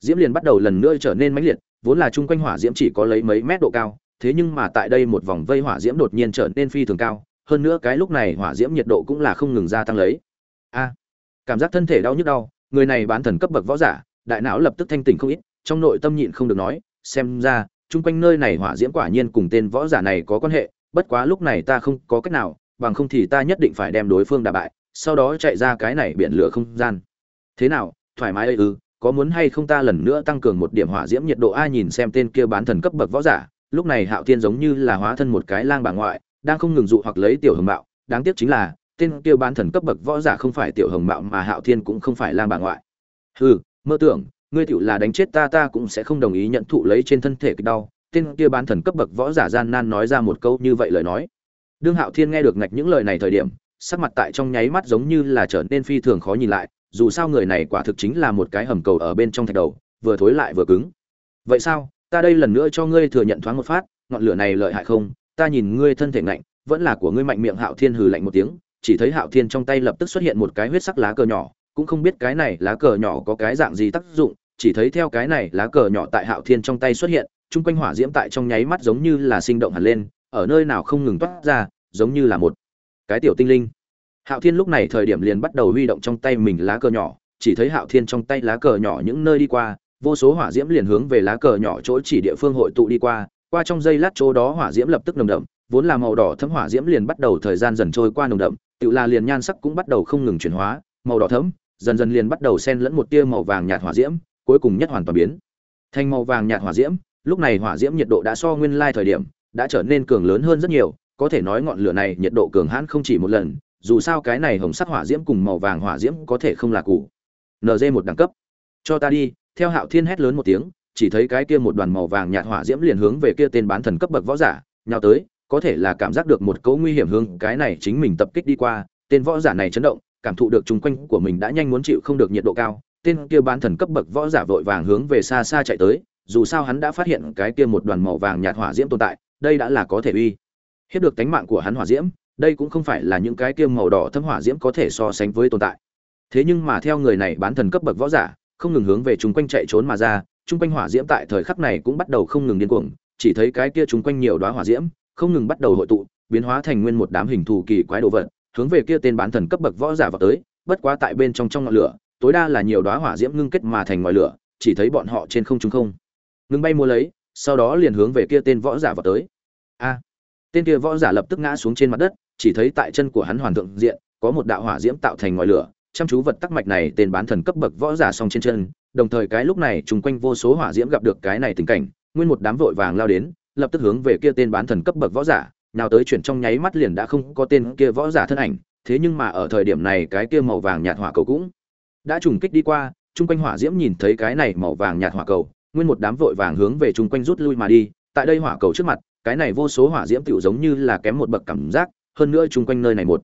Diễm liền bắt đầu lần nữa trở nên mãnh liệt, vốn là chung quanh hỏa diễm chỉ có lấy mấy mét độ cao, thế nhưng mà tại đây một vòng vây hỏa diễm đột nhiên trở nên phi thường cao, hơn nữa cái lúc này hỏa diễm nhiệt độ cũng là không ngừng gia tăng lấy. A, cảm giác thân thể đau nhức đau, người này bán thần cấp bậc võ giả, đại não lập tức thanh tỉnh không ít, trong nội tâm nhịn không được nói xem ra chung quanh nơi này hỏa diễm quả nhiên cùng tên võ giả này có quan hệ bất quá lúc này ta không có cách nào bằng không thì ta nhất định phải đem đối phương đả bại sau đó chạy ra cái này biển lửa không gian. Thế nào thoải mái ư ừ, có muốn hay không ta lần nữa tăng cường một điểm hỏa diễm nhiệt độ? Ai nhìn xem tên kia bán thần cấp bậc võ giả lúc này hạo thiên giống như là hóa thân một cái lang bà ngoại đang không ngừng dụ hoặc lấy tiểu hồng mạo. Đáng tiếc chính là tên kia bán thần cấp bậc võ giả không phải tiểu hồng mạo mà hạo thiên cũng không phải lang bà ngoại. Hừ mơ tưởng ngươi tiểu là đánh chết ta ta cũng sẽ không đồng ý nhận thụ lấy trên thân thể cái đau. Tên kia bán thần cấp bậc võ giả gian nan nói ra một câu như vậy lời nói. Đương hạo thiên nghe được ngạch những lời này thời điểm, sắc mặt tại trong nháy mắt giống như là trở nên phi thường khó nhìn lại, dù sao người này quả thực chính là một cái hầm cầu ở bên trong thạch đầu, vừa thối lại vừa cứng. Vậy sao? Ta đây lần nữa cho ngươi thừa nhận thoáng một phát, ngọn lửa này lợi hại không? Ta nhìn ngươi thân thể ngạnh, vẫn là của ngươi mạnh miệng, hạo thiên hừ lạnh một tiếng, chỉ thấy hạo thiên trong tay lập tức xuất hiện một cái huyết sắc lá cờ nhỏ, cũng không biết cái này lá cờ nhỏ có cái dạng gì tác dụng chỉ thấy theo cái này lá cờ nhỏ tại hạo thiên trong tay xuất hiện, chung quanh hỏa diễm tại trong nháy mắt giống như là sinh động hẳn lên, ở nơi nào không ngừng toát ra, giống như là một cái tiểu tinh linh. Hạo thiên lúc này thời điểm liền bắt đầu huy động trong tay mình lá cờ nhỏ, chỉ thấy hạo thiên trong tay lá cờ nhỏ những nơi đi qua, vô số hỏa diễm liền hướng về lá cờ nhỏ chỗ chỉ địa phương hội tụ đi qua qua trong giây lát chỗ đó hỏa diễm lập tức nồng đậm, vốn là màu đỏ thấm hỏa diễm liền bắt đầu thời gian dần trôi qua nồng đậm tựa là liền nhan sắc cũng bắt đầu không ngừng chuyển hóa, màu đỏ thấm, dần dần liền bắt đầu xen lẫn một tia màu vàng nhạt hỏa diễm cuối cùng nhất hoàn toàn biến. Thành màu vàng nhạt hỏa diễm, lúc này hỏa diễm nhiệt độ đã so nguyên lai thời điểm, đã trở nên cường lớn hơn rất nhiều, có thể nói ngọn lửa này nhiệt độ cường hãn không chỉ một lần, dù sao cái này hồng sắc hỏa diễm cùng màu vàng hỏa diễm có thể không là cũ. Nd một đẳng cấp. Cho ta đi, theo hạo thiên hét lớn một tiếng, chỉ thấy cái kia một đoàn màu vàng nhạt hỏa diễm liền hướng về kia tên bán thần cấp bậc võ giả, nhào tới, có thể là cảm giác được một cấu nguy hiểm hướng cái này chính mình tập kích đi qua, tên võ giả này chấn động, cảm thụ được chung quanh của mình đã nhanh muốn chịu không được nhiệt độ cao tên kia bán thần cấp bậc võ giả vội vàng hướng về xa xa chạy tới, dù sao hắn đã phát hiện cái kia một đoàn màu vàng nhạt hỏa diễm tồn tại, đây đã là có thể uy hiếp được tánh mạng của hắn hỏa diễm, đây cũng không phải là những cái kia màu đỏ thâm hỏa diễm có thể so sánh với tồn tại. Thế nhưng mà theo người này bán thần cấp bậc võ giả, không ngừng hướng về chung quanh chạy trốn mà ra, chung quanh hỏa diễm tại thời khắc này cũng bắt đầu không ngừng điên cuồng, chỉ thấy cái kia chung quanh nhiều đóa hỏa diễm, không ngừng bắt đầu hội tụ, biến hóa thành nguyên một đám hình thù kỳ quái đồ vật, hướng về kia tên bán thần cấp bậc võ giả vào tới, bất quá tại bên trong trong ngọn lửa tối đa là nhiều đóa hỏa diễm ngưng kết mà thành ngòi lửa, chỉ thấy bọn họ trên không trung không. Ngừng bay mua lấy, sau đó liền hướng về kia tên võ giả vào tới. A! Tên kia võ giả lập tức ngã xuống trên mặt đất, chỉ thấy tại chân của hắn hoàn thượng diện, có một đạo hỏa diễm tạo thành ngòi lửa, chăm chú vật tắc mạch này tên bán thần cấp bậc võ giả song trên chân, đồng thời cái lúc này chung quanh vô số hỏa diễm gặp được cái này tình cảnh, nguyên một đám vội vàng lao đến, lập tức hướng về kia tên bán thần cấp bậc võ giả, nào tới chuyển trong nháy mắt liền đã không có tên kia võ giả thân ảnh, thế nhưng mà ở thời điểm này cái kia màu vàng nhạt hỏa cầu cũng đã trùng kích đi qua, chung quanh hỏa diễm nhìn thấy cái này màu vàng nhạt hỏa cầu, nguyên một đám vội vàng hướng về chung quanh rút lui mà đi. Tại đây hỏa cầu trước mặt, cái này vô số hỏa diễm tựu giống như là kém một bậc cảm giác, hơn nữa chung quanh nơi này một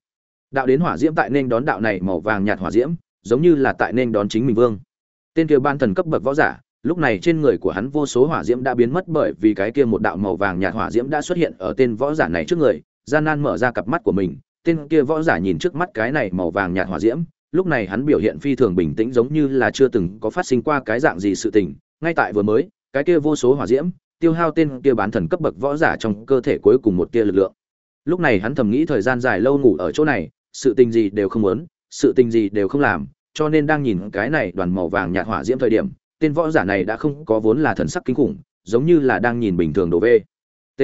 đạo đến hỏa diễm tại nên đón đạo này màu vàng nhạt hỏa diễm, giống như là tại nên đón chính mình vương. Tên kia ban thần cấp bậc võ giả, lúc này trên người của hắn vô số hỏa diễm đã biến mất bởi vì cái kia một đạo màu vàng nhạt hỏa diễm đã xuất hiện ở tên võ giả này trước người, gian nan mở ra cặp mắt của mình. Tên kia võ giả nhìn trước mắt cái này màu vàng nhạt hỏa diễm lúc này hắn biểu hiện phi thường bình tĩnh giống như là chưa từng có phát sinh qua cái dạng gì sự tình. Ngay tại vừa mới, cái kia vô số hỏa diễm, tiêu hao tên kia bán thần cấp bậc võ giả trong cơ thể cuối cùng một kia lực lượng. Lúc này hắn thầm nghĩ thời gian dài lâu ngủ ở chỗ này, sự tình gì đều không muốn, sự tình gì đều không làm, cho nên đang nhìn cái này đoàn màu vàng nhạt hỏa diễm thời điểm, tên võ giả này đã không có vốn là thần sắc kinh khủng, giống như là đang nhìn bình thường đồ v t.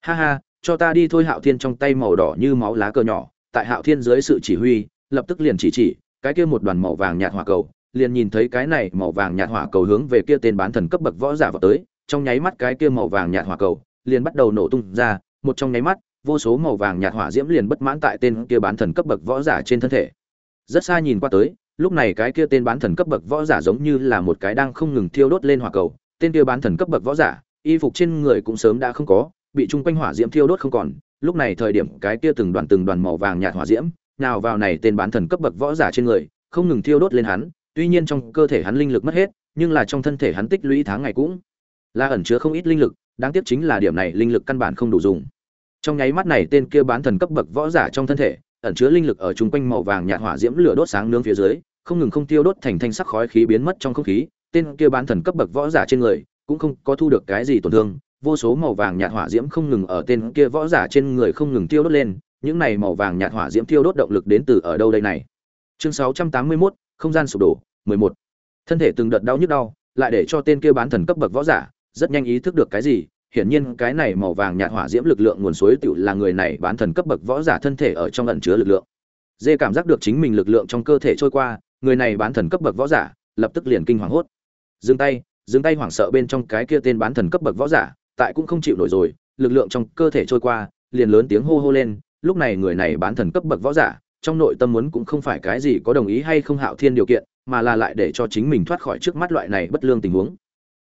Ha ha, cho ta đi thôi hạo thiên trong tay màu đỏ như máu lá cờ nhỏ, tại hạo thiên dưới sự chỉ huy lập tức liền chỉ chỉ, cái kia một đoàn màu vàng nhạt hỏa cầu, liền nhìn thấy cái này màu vàng nhạt hỏa cầu hướng về kia tên bán thần cấp bậc võ giả vào tới, trong nháy mắt cái kia màu vàng nhạt hỏa cầu liền bắt đầu nổ tung ra, một trong nháy mắt, vô số màu vàng nhạt hỏa diễm liền bất mãn tại tên kia bán thần cấp bậc võ giả trên thân thể. Rất xa nhìn qua tới, lúc này cái kia tên bán thần cấp bậc võ giả giống như là một cái đang không ngừng thiêu đốt lên hỏa cầu, tên kia bán thần cấp bậc võ giả, y phục trên người cũng sớm đã không có, bị chung quanh hỏa diễm thiêu đốt không còn, lúc này thời điểm cái kia từng đoàn từng đoàn màu vàng nhạt hỏa diễm nào vào này tên bán thần cấp bậc võ giả trên người, không ngừng thiêu đốt lên hắn, tuy nhiên trong cơ thể hắn linh lực mất hết, nhưng là trong thân thể hắn tích lũy tháng ngày cũng là ẩn chứa không ít linh lực, đáng tiếc chính là điểm này linh lực căn bản không đủ dùng. Trong nháy mắt này tên kia bán thần cấp bậc võ giả trong thân thể, ẩn chứa linh lực ở trung quanh màu vàng nhạt hỏa diễm lửa đốt sáng nướng phía dưới, không ngừng không tiêu đốt thành thanh sắc khói khí biến mất trong không khí, tên kia bán thần cấp bậc võ giả trên người cũng không có thu được cái gì tổn thương, vô số màu vàng nhạt hỏa diễm không ngừng ở tên kia võ giả trên người không ngừng tiêu đốt lên những này màu vàng nhạt hỏa diễm tiêu đốt động lực đến từ ở đâu đây này? Chương 681, không gian sụp đổ 11. thân thể từng đợt đau nhức đau lại để cho tên kia bán thần cấp bậc võ giả rất nhanh ý thức được cái gì hiển nhiên cái này màu vàng nhạt hỏa diễm lực lượng nguồn suối tựu là người này bán thần cấp bậc võ giả thân thể ở trong ẩn chứa lực lượng. Dê cảm giác được chính mình lực lượng trong cơ thể trôi qua người này bán thần cấp bậc võ giả lập tức liền kinh hoàng hốt. Dừng tay dừng tay hoảng sợ bên trong cái kia tên bán thần cấp bậc võ giả tại cũng không chịu nổi rồi lực lượng trong cơ thể trôi qua liền lớn tiếng hô hô lên lúc này người này bán thần cấp bậc võ giả, trong nội tâm muốn cũng không phải cái gì có đồng ý hay không hạo thiên điều kiện, mà là lại để cho chính mình thoát khỏi trước mắt loại này bất lương tình huống.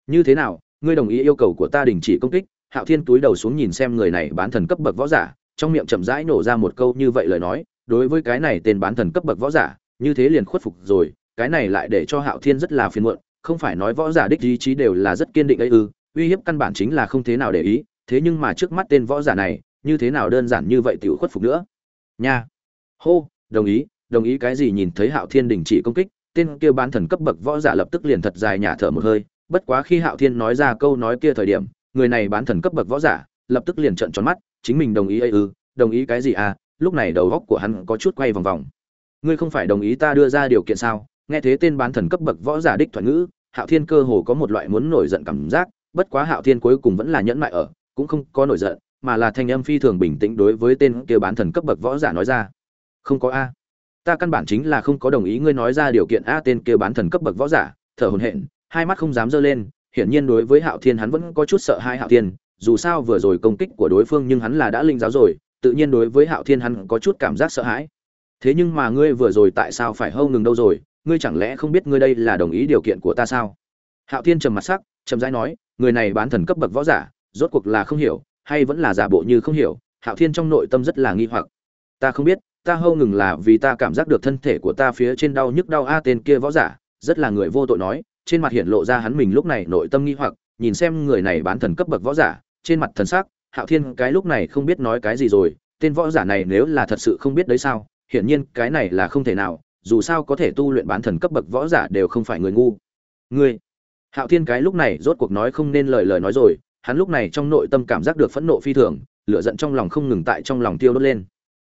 Như thế nào, ngươi đồng ý yêu cầu của ta đình chỉ công kích? Hạo thiên túi đầu xuống nhìn xem người này bán thần cấp bậc võ giả, trong miệng chậm rãi nổ ra một câu như vậy lời nói, đối với cái này tên bán thần cấp bậc võ giả, như thế liền khuất phục rồi, cái này lại để cho hạo thiên rất là phiền muộn, không phải nói võ giả đích ý chí đều là rất kiên định ấy ư, uy hiếp căn bản chính là không thế nào để ý, thế nhưng mà trước mắt tên võ giả này như thế nào đơn giản như vậy tiểu khuất phục nữa? Nha. Hô, đồng ý đồng ý cái gì nhìn thấy hạo thiên đình chỉ công kích, tên kia bán thần cấp bậc võ giả lập tức liền thật dài nhả thở một hơi, bất quá khi hạo thiên nói ra câu nói kia thời điểm, người này bán thần cấp bậc võ giả, lập tức liền trợn tròn mắt, chính mình đồng ý ư, đồng ý cái gì à lúc này đầu góc của hắn có chút quay vòng vòng. Ngươi không phải đồng ý ta đưa ra điều kiện sao? Nghe thế tên bán thần cấp bậc võ giả đích thuận ngữ, hạo thiên cơ hồ có một loại muốn nổi giận cảm giác, bất quá hạo thiên cuối cùng vẫn là nhẫn mại ở, cũng không có nổi giận mà là thanh âm phi thường bình tĩnh đối với tên kia bán thần cấp bậc võ giả nói ra. Không có a. Ta căn bản chính là không có đồng ý ngươi nói ra điều kiện a tên kia bán thần cấp bậc võ giả, thở hổn hển, hai mắt không dám dơ lên, hiển nhiên đối với hạo thiên hắn vẫn có chút sợ hai hạo thiên, dù sao vừa rồi công kích của đối phương nhưng hắn là đã linh giáo rồi, tự nhiên đối với hạo thiên hắn có chút cảm giác sợ hãi. Thế nhưng mà ngươi vừa rồi tại sao phải hâu ngừng đâu rồi, ngươi chẳng lẽ không biết ngươi đây là đồng ý điều kiện của ta sao? Hạo thiên trầm mặt sắc trầm rãi nói, người này bán thần cấp bậc võ giả, rốt cuộc là không hiểu hay vẫn là giả bộ như không hiểu, hạo thiên trong nội tâm rất là nghi hoặc. Ta không biết, ta hâu ngừng là vì ta cảm giác được thân thể của ta phía trên đau nhức đau a à, tên kia võ giả, rất là người vô tội nói, trên mặt hiện lộ ra hắn mình lúc này nội tâm nghi hoặc, nhìn xem người này bán thần cấp bậc võ giả, trên mặt thần sắc, hạo thiên cái lúc này không biết nói cái gì rồi, tên võ giả này nếu là thật sự không biết đấy sao, hiển nhiên cái này là không thể nào, dù sao có thể tu luyện bán thần cấp bậc võ giả đều không phải người ngu. Ngươi! Hạo thiên cái lúc này rốt cuộc nói không nên lời lời nói rồi hắn lúc này trong nội tâm cảm giác được phẫn nộ phi thường, lửa giận trong lòng không ngừng tại trong lòng tiêu đốt lên.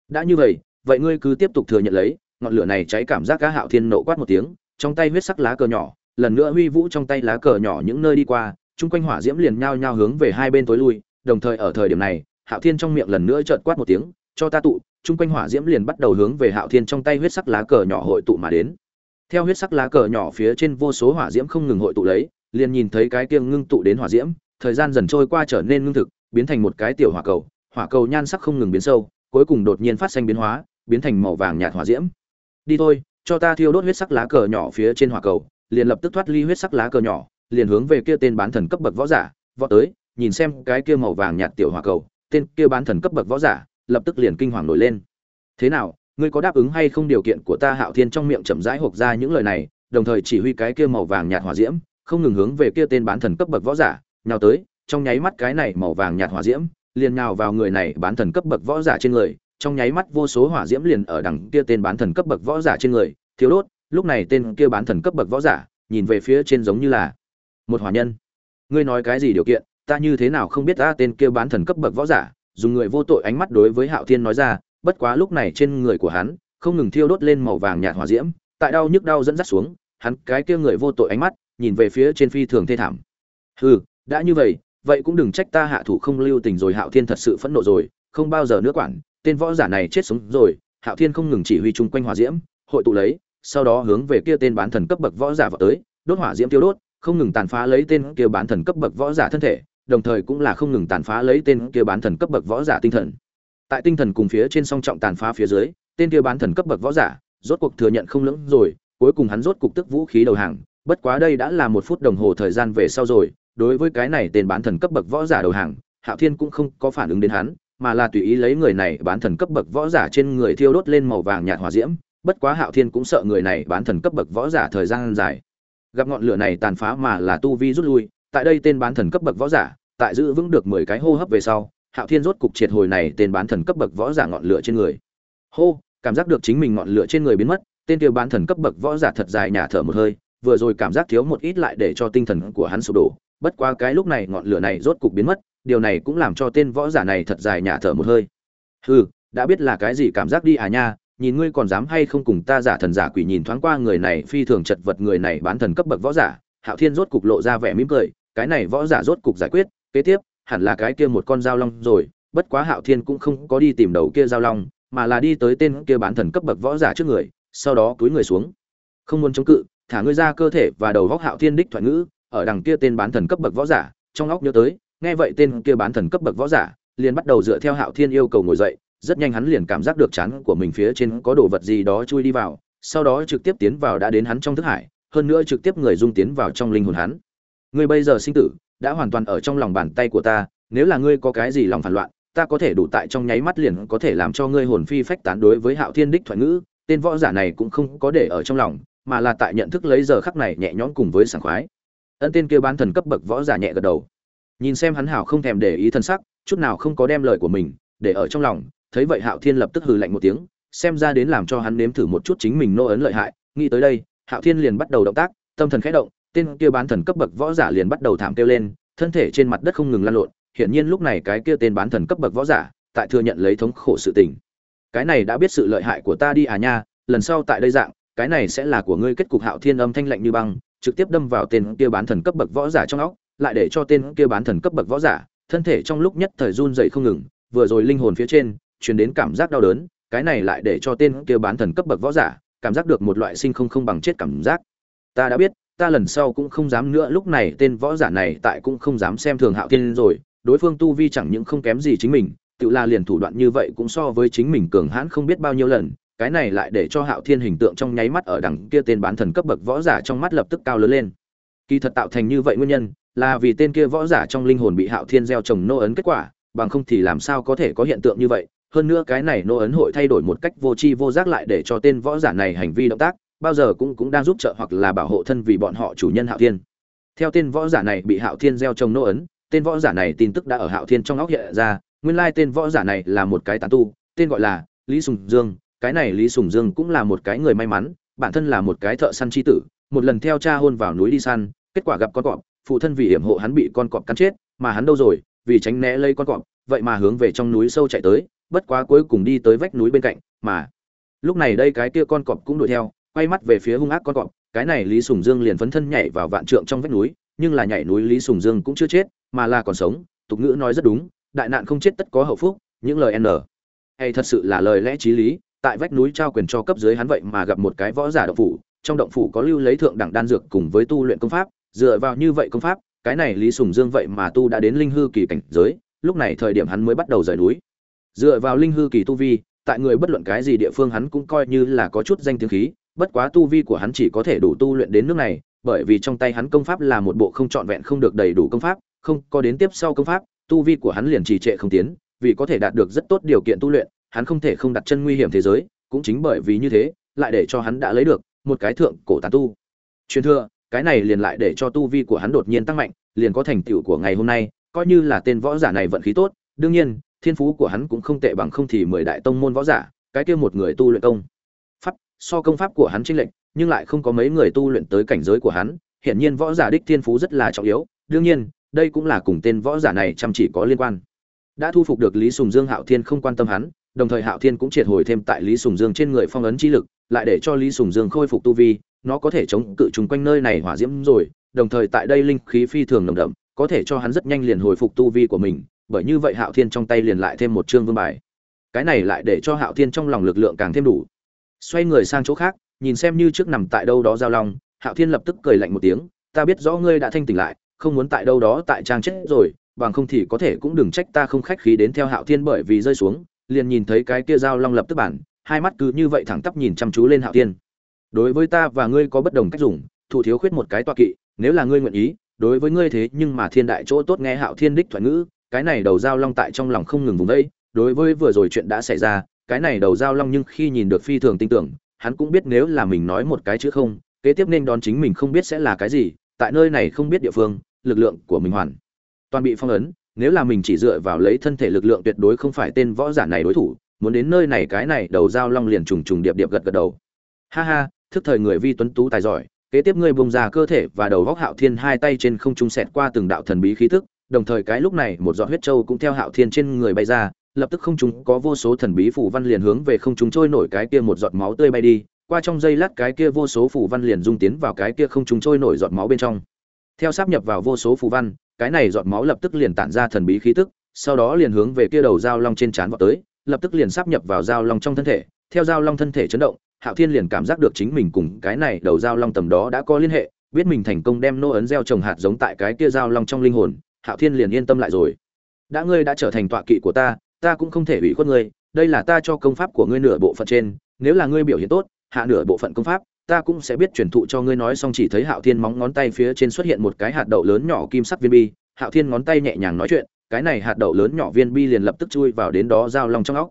Đã như vậy vậy ngươi cứ tiếp tục thừa nhận lấy. Ngọn lửa này cháy cảm giác cá hạo thiên nộ quát một tiếng, trong tay huyết sắc lá cờ nhỏ, lần nữa huy vũ trong tay lá cờ nhỏ những nơi đi qua, chung quanh hỏa diễm liền nhao nhao hướng về hai bên tối lui, đồng thời ở thời điểm này, hạo thiên trong miệng lần nữa trợt quát một tiếng, cho ta tụ. Chung quanh hỏa diễm liền bắt đầu hướng về hạo thiên trong tay huyết sắc lá cờ nhỏ hội tụ mà đến. Theo huyết sắc lá cờ nhỏ phía trên vô số hỏa diễm không ngừng hội tụ lấy, liền nhìn thấy cái kiêng ngưng tụ đến hỏa diễm thời gian dần trôi qua trở nên ngưng thực, biến thành một cái tiểu hỏa cầu hỏa cầu nhan sắc không ngừng biến sâu, cuối cùng đột nhiên phát sinh biến hóa, biến thành màu vàng nhạt hỏa diễm. Đi thôi, cho ta thiêu đốt huyết sắc lá cờ nhỏ phía trên hỏa cầu. Liền lập tức thoát ly huyết sắc lá cờ nhỏ, liền hướng về kia tên bán thần cấp bậc võ giả võ tới, nhìn xem cái kia màu vàng nhạt tiểu hỏa cầu, tên kia bán thần cấp bậc võ giả lập tức liền kinh hoàng nổi lên. Thế nào, ngươi có đáp ứng hay không điều kiện của ta hạo thiên trong miệng chậm rãi hộc ra những lời này, đồng thời chỉ huy cái kia màu vàng nhạt hỏa diễm, không ngừng hướng về kia tên bán thần cấp bậc võ giả nhào tới, trong nháy mắt cái này màu vàng nhạt hỏa diễm liền nhào vào người này bán thần cấp bậc võ giả trên người, trong nháy mắt vô số hỏa diễm liền ở đằng kia tên bán thần cấp bậc võ giả trên người, thiếu đốt, lúc này tên kia bán thần cấp bậc võ giả nhìn về phía trên giống như là một hỏa nhân. Ngươi nói cái gì điều kiện, ta như thế nào không biết ta tên kia bán thần cấp bậc võ giả, dùng người vô tội ánh mắt đối với hạo thiên nói ra, bất quá lúc này trên người của hắn không ngừng thiêu đốt lên màu vàng nhạt hỏa diễm, tại đau nhức đau dẫn dắt xuống, hắn cái kia người vô tội ánh mắt nhìn về phía trên phi thường thê thảm. Hừ đã như vậy vậy cũng đừng trách ta hạ thủ không lưu tình rồi, hạo thiên thật sự phẫn nộ rồi, không bao giờ nữa quản, tên võ giả này chết sống rồi, hạo thiên không ngừng chỉ huy chung quanh hỏa diễm, hội tụ lấy, sau đó hướng về kia tên bán thần cấp bậc võ giả vào tới, đốt hỏa diễm tiêu đốt, không ngừng tàn phá lấy tên kia bán thần cấp bậc võ giả thân thể, đồng thời cũng là không ngừng tàn phá lấy tên kia bán thần cấp bậc võ giả tinh thần. Tại tinh thần cùng phía trên song trọng tàn phá phía dưới, tên kia bán thần cấp bậc võ giả rốt cuộc thừa nhận không lưỡng rồi, cuối cùng hắn rốt cục tức vũ khí đầu hàng, bất quá đây đã là một phút đồng hồ thời gian về sau rồi đối với cái này tên bán thần cấp bậc võ giả đầu hàng, hạo thiên cũng không có phản ứng đến hắn, mà là tùy ý lấy người này bán thần cấp bậc võ giả trên người thiêu đốt lên màu vàng nhạt hỏa diễm. Bất quá hạo thiên cũng sợ người này bán thần cấp bậc võ giả thời gian dài. Gặp ngọn lửa này tàn phá mà là tu vi rút lui, tại đây tên bán thần cấp bậc võ giả, tại giữ vững được mười cái hô hấp về sau, hạo thiên rốt cục triệt hồi này tên bán thần cấp bậc võ giả ngọn lửa trên người. Hô, cảm giác được chính mình ngọn lửa trên người biến mất, tên kia bán thần cấp bậc võ giả thật dài nhả thở một hơi, vừa rồi cảm giác thiếu một ít lại để cho tinh thần của hắn sụp đổ bất quá cái lúc này ngọn lửa này rốt cục biến mất, điều này cũng làm cho tên võ giả này thật dài nhả thở một hơi. Hừ, đã biết là cái gì cảm giác đi à nha, nhìn ngươi còn dám hay không cùng ta giả thần giả quỷ nhìn thoáng qua người này phi thường chật vật người này bán thần cấp bậc võ giả, hạo thiên rốt cục lộ ra vẻ mỉm cười, cái này võ giả rốt cục giải quyết, kế tiếp, hẳn là cái kia một con dao long rồi, bất quá hạo thiên cũng không có đi tìm đầu kia dao long, mà là đi tới tên kia bán thần cấp bậc võ giả trước người, sau đó túi người xuống. Không muốn chống cự, thả ngươi ra cơ thể và đầu góc hạo thiên đích thoại ngữ ở đằng kia tên bán thần cấp bậc võ giả, trong óc nhớ tới, nghe vậy tên kia bán thần cấp bậc võ giả, liền bắt đầu dựa theo hạo thiên yêu cầu ngồi dậy, rất nhanh hắn liền cảm giác được chán của mình phía trên có đồ vật gì đó chui đi vào, sau đó trực tiếp tiến vào đã đến hắn trong thức hải, hơn nữa trực tiếp người dung tiến vào trong linh hồn hắn. Ngươi bây giờ sinh tử, đã hoàn toàn ở trong lòng bàn tay của ta, nếu là ngươi có cái gì lòng phản loạn, ta có thể đủ tại trong nháy mắt liền có thể làm cho ngươi hồn phi phách tán đối với hạo thiên đích thoại ngữ, tên võ giả này cũng không có để ở trong lòng, mà là tại nhận thức lấy giờ khắc này nhẹ nhõm cùng với sảng khoái ân tên kia bán thần cấp bậc võ giả nhẹ gật đầu. Nhìn xem hắn hảo không thèm để ý thân sắc, chút nào không có đem lời của mình để ở trong lòng, thấy vậy hạo thiên lập tức hừ lạnh một tiếng, xem ra đến làm cho hắn nếm thử một chút chính mình nô ấn lợi hại, nghĩ tới đây, hạo thiên liền bắt đầu động tác, tâm thần khẽ động, tên kia bán thần cấp bậc võ giả liền bắt đầu thảm kêu lên, thân thể trên mặt đất không ngừng lăn lộn, hiển nhiên lúc này cái kia tên bán thần cấp bậc võ giả tại thừa nhận lấy thống khổ sự tình. Cái này đã biết sự lợi hại của ta đi à nha, lần sau tại đây dạng, cái này sẽ là của ngươi. Kết cục hạo thiên âm thanh lạnh như băng trực tiếp đâm vào tên kia bán thần cấp bậc võ giả trong óc, lại để cho tên kia bán thần cấp bậc võ giả, thân thể trong lúc nhất thời run rẩy không ngừng, vừa rồi linh hồn phía trên, truyền đến cảm giác đau đớn, cái này lại để cho tên kia bán thần cấp bậc võ giả, cảm giác được một loại sinh không không bằng chết cảm giác. Ta đã biết, ta lần sau cũng không dám nữa, lúc này tên võ giả này tại cũng không dám xem thường hạo thiên rồi, đối phương tu vi chẳng những không kém gì chính mình, tự là liền thủ đoạn như vậy cũng so với chính mình cường hãn không biết bao nhiêu lần cái này lại để cho hạo thiên hình tượng trong nháy mắt ở đằng kia tên bán thần cấp bậc võ giả trong mắt lập tức cao lớn lên. Kỳ thật tạo thành như vậy nguyên nhân, là vì tên kia võ giả trong linh hồn bị hạo thiên gieo trồng nô ấn kết quả, bằng không thì làm sao có thể có hiện tượng như vậy. Hơn nữa cái này nô ấn hội thay đổi một cách vô tri vô giác lại để cho tên võ giả này hành vi động tác, bao giờ cũng cũng đang giúp trợ hoặc là bảo hộ thân vì bọn họ chủ nhân hạo thiên. Theo tên võ giả này bị hạo thiên gieo trồng nô ấn, tên võ giả này tin tức đã ở hạo thiên trong óc hiện ra, nguyên lai tên võ giả này là một cái tán tu, tên gọi là lý sùng dương cái này lý sùng dương cũng là một cái người may mắn, bản thân là một cái thợ săn chi tử, một lần theo cha hôn vào núi đi săn, kết quả gặp con cọp, phụ thân vì hiểm hộ hắn bị con cọp cắn chết, mà hắn đâu rồi, vì tránh né lấy con cọp, vậy mà hướng về trong núi sâu chạy tới, bất quá cuối cùng đi tới vách núi bên cạnh, mà lúc này đây cái kia con cọp cũng đuổi theo, quay mắt về phía hung ác con cọp, cái này lý sùng dương liền phấn thân nhảy vào vạn trượng trong vách núi, nhưng là nhảy núi lý sùng dương cũng chưa chết, mà là còn sống, tục ngữ nói rất đúng, đại nạn không chết tất có hậu phúc, những lời n. Hay thật sự là lời lẽ t r í lý tại vách núi trao quyền cho cấp dưới hắn vậy mà gặp một cái võ giả động phủ trong động phủ có lưu lấy thượng đẳng đan dược cùng với tu luyện công pháp dựa vào như vậy công pháp cái này lý sùng dương vậy mà tu đã đến linh hư kỳ cảnh giới lúc này thời điểm hắn mới bắt đầu rời núi. Dựa vào linh hư kỳ tu vi tại người bất luận cái gì địa phương hắn cũng coi như là có chút danh tiếng khí bất quá tu vi của hắn chỉ có thể đủ tu luyện đến nước này bởi vì trong tay hắn công pháp là một bộ không trọn vẹn không được đầy đủ công pháp không có đến tiếp sau công pháp tu vi của hắn liền trì trệ không tiến, vì có thể đạt được rất tốt điều kiện tu luyện, hắn không thể không đặt chân nguy hiểm thế giới, cũng chính bởi vì như thế, lại để cho hắn đã lấy được một cái thượng cổ tán tu. Truyền thừa, cái này liền lại để cho tu vi của hắn đột nhiên tăng mạnh, liền có thành tựu của ngày hôm nay, coi như là tên võ giả này vận khí tốt, đương nhiên, thiên phú của hắn cũng không tệ bằng không thì mười đại tông môn võ giả, cái kia một người tu luyện công pháp, so công pháp của hắn chênh lệch, nhưng lại không có mấy người tu luyện tới cảnh giới của hắn, hiển nhiên võ giả đích thiên phú rất là trọng yếu, đương nhiên, đây cũng là cùng tên võ giả này chăm chỉ có liên quan đã thu phục được lý sùng dương hạo thiên không quan tâm hắn đồng thời hạo thiên cũng triệt hồi thêm tại lý sùng dương trên người phong ấn chi lực, lại để cho lý sùng dương khôi phục tu vi, nó có thể chống cự chung quanh nơi này hỏa diễm rồi, đồng thời tại đây linh khí phi thường nồng đậm, có thể cho hắn rất nhanh liền hồi phục tu vi của mình, bởi như vậy hạo thiên trong tay liền lại thêm một chương vương bài. Cái này lại để cho hạo thiên trong lòng lực lượng càng thêm đủ. Xoay người sang chỗ khác, nhìn xem như trước nằm tại đâu đó giao long, hạo thiên lập tức cười lạnh một tiếng, ta biết rõ ngươi đã thanh tỉnh lại, không muốn tại đâu đó tại trang chết rồi, bằng không thì có thể cũng đừng trách ta không khách khí đến theo hạo thiên bởi vì rơi xuống liền nhìn thấy cái kia dao long lập tức bản, hai mắt cứ như vậy thẳng tắp nhìn chăm chú lên hạo thiên. Đối với ta và ngươi có bất đồng cách dùng, thủ thiếu khuyết một cái toa kỵ, nếu là ngươi nguyện ý, đối với ngươi thế nhưng mà thiên đại chỗ tốt nghe hạo thiên đích thoại ngữ, cái này đầu dao long tại trong lòng không ngừng vùng đây đối với vừa rồi chuyện đã xảy ra, cái này đầu dao long nhưng khi nhìn được phi thường tin tưởng, hắn cũng biết nếu là mình nói một cái chữ không, kế tiếp nên đón chính mình không biết sẽ là cái gì, tại nơi này không biết địa phương, lực lượng của mình hoàn toàn bị phong ấn nếu là mình chỉ dựa vào lấy thân thể lực lượng tuyệt đối không phải tên võ giả này đối thủ, muốn đến nơi này cái này đầu dao long liền trùng trùng điệp điệp gật gật đầu. Ha ha, thức thời người vi tuấn tú tài giỏi, kế tiếp ngươi bông ra cơ thể và đầu góc hạo thiên hai tay trên không trung sẹt qua từng đạo thần bí khí tức, đồng thời cái lúc này một giọt huyết châu cũng theo hạo thiên trên người bay ra, lập tức không trung có vô số thần bí phủ văn liền hướng về không trung trôi nổi cái kia một giọt máu tươi bay đi, qua trong giây lát cái kia vô số phủ văn liền dung tiến vào cái kia không trung trôi nổi giọt máu bên trong. Theo sáp nhập vào vô số phù văn cái này giọt máu lập tức liền tản ra thần bí khí tức, sau đó liền hướng về kia đầu dao long trên trán vọt tới, lập tức liền sáp nhập vào dao long trong thân thể, theo dao long thân thể chấn động, hạo thiên liền cảm giác được chính mình cùng cái này đầu dao long tầm đó đã có liên hệ, biết mình thành công đem nô ấn gieo trồng hạt giống tại cái kia dao long trong linh hồn, hạo thiên liền yên tâm lại rồi. Đã ngươi đã trở thành tọa kỵ của ta ta cũng không thể ủy khuất ngươi, đây là ta cho công pháp của ngươi nửa bộ phận trên, nếu là ngươi biểu hiện tốt, hạ nửa bộ phận công pháp ta cũng sẽ biết truyền thụ cho ngươi nói xong chỉ thấy Hạo Thiên móng ngón tay phía trên xuất hiện một cái hạt đậu lớn nhỏ kim sắc viên bi, Hạo Thiên ngón tay nhẹ nhàng nói chuyện, cái này hạt đậu lớn nhỏ viên bi liền lập tức chui vào đến đó giao long trong óc.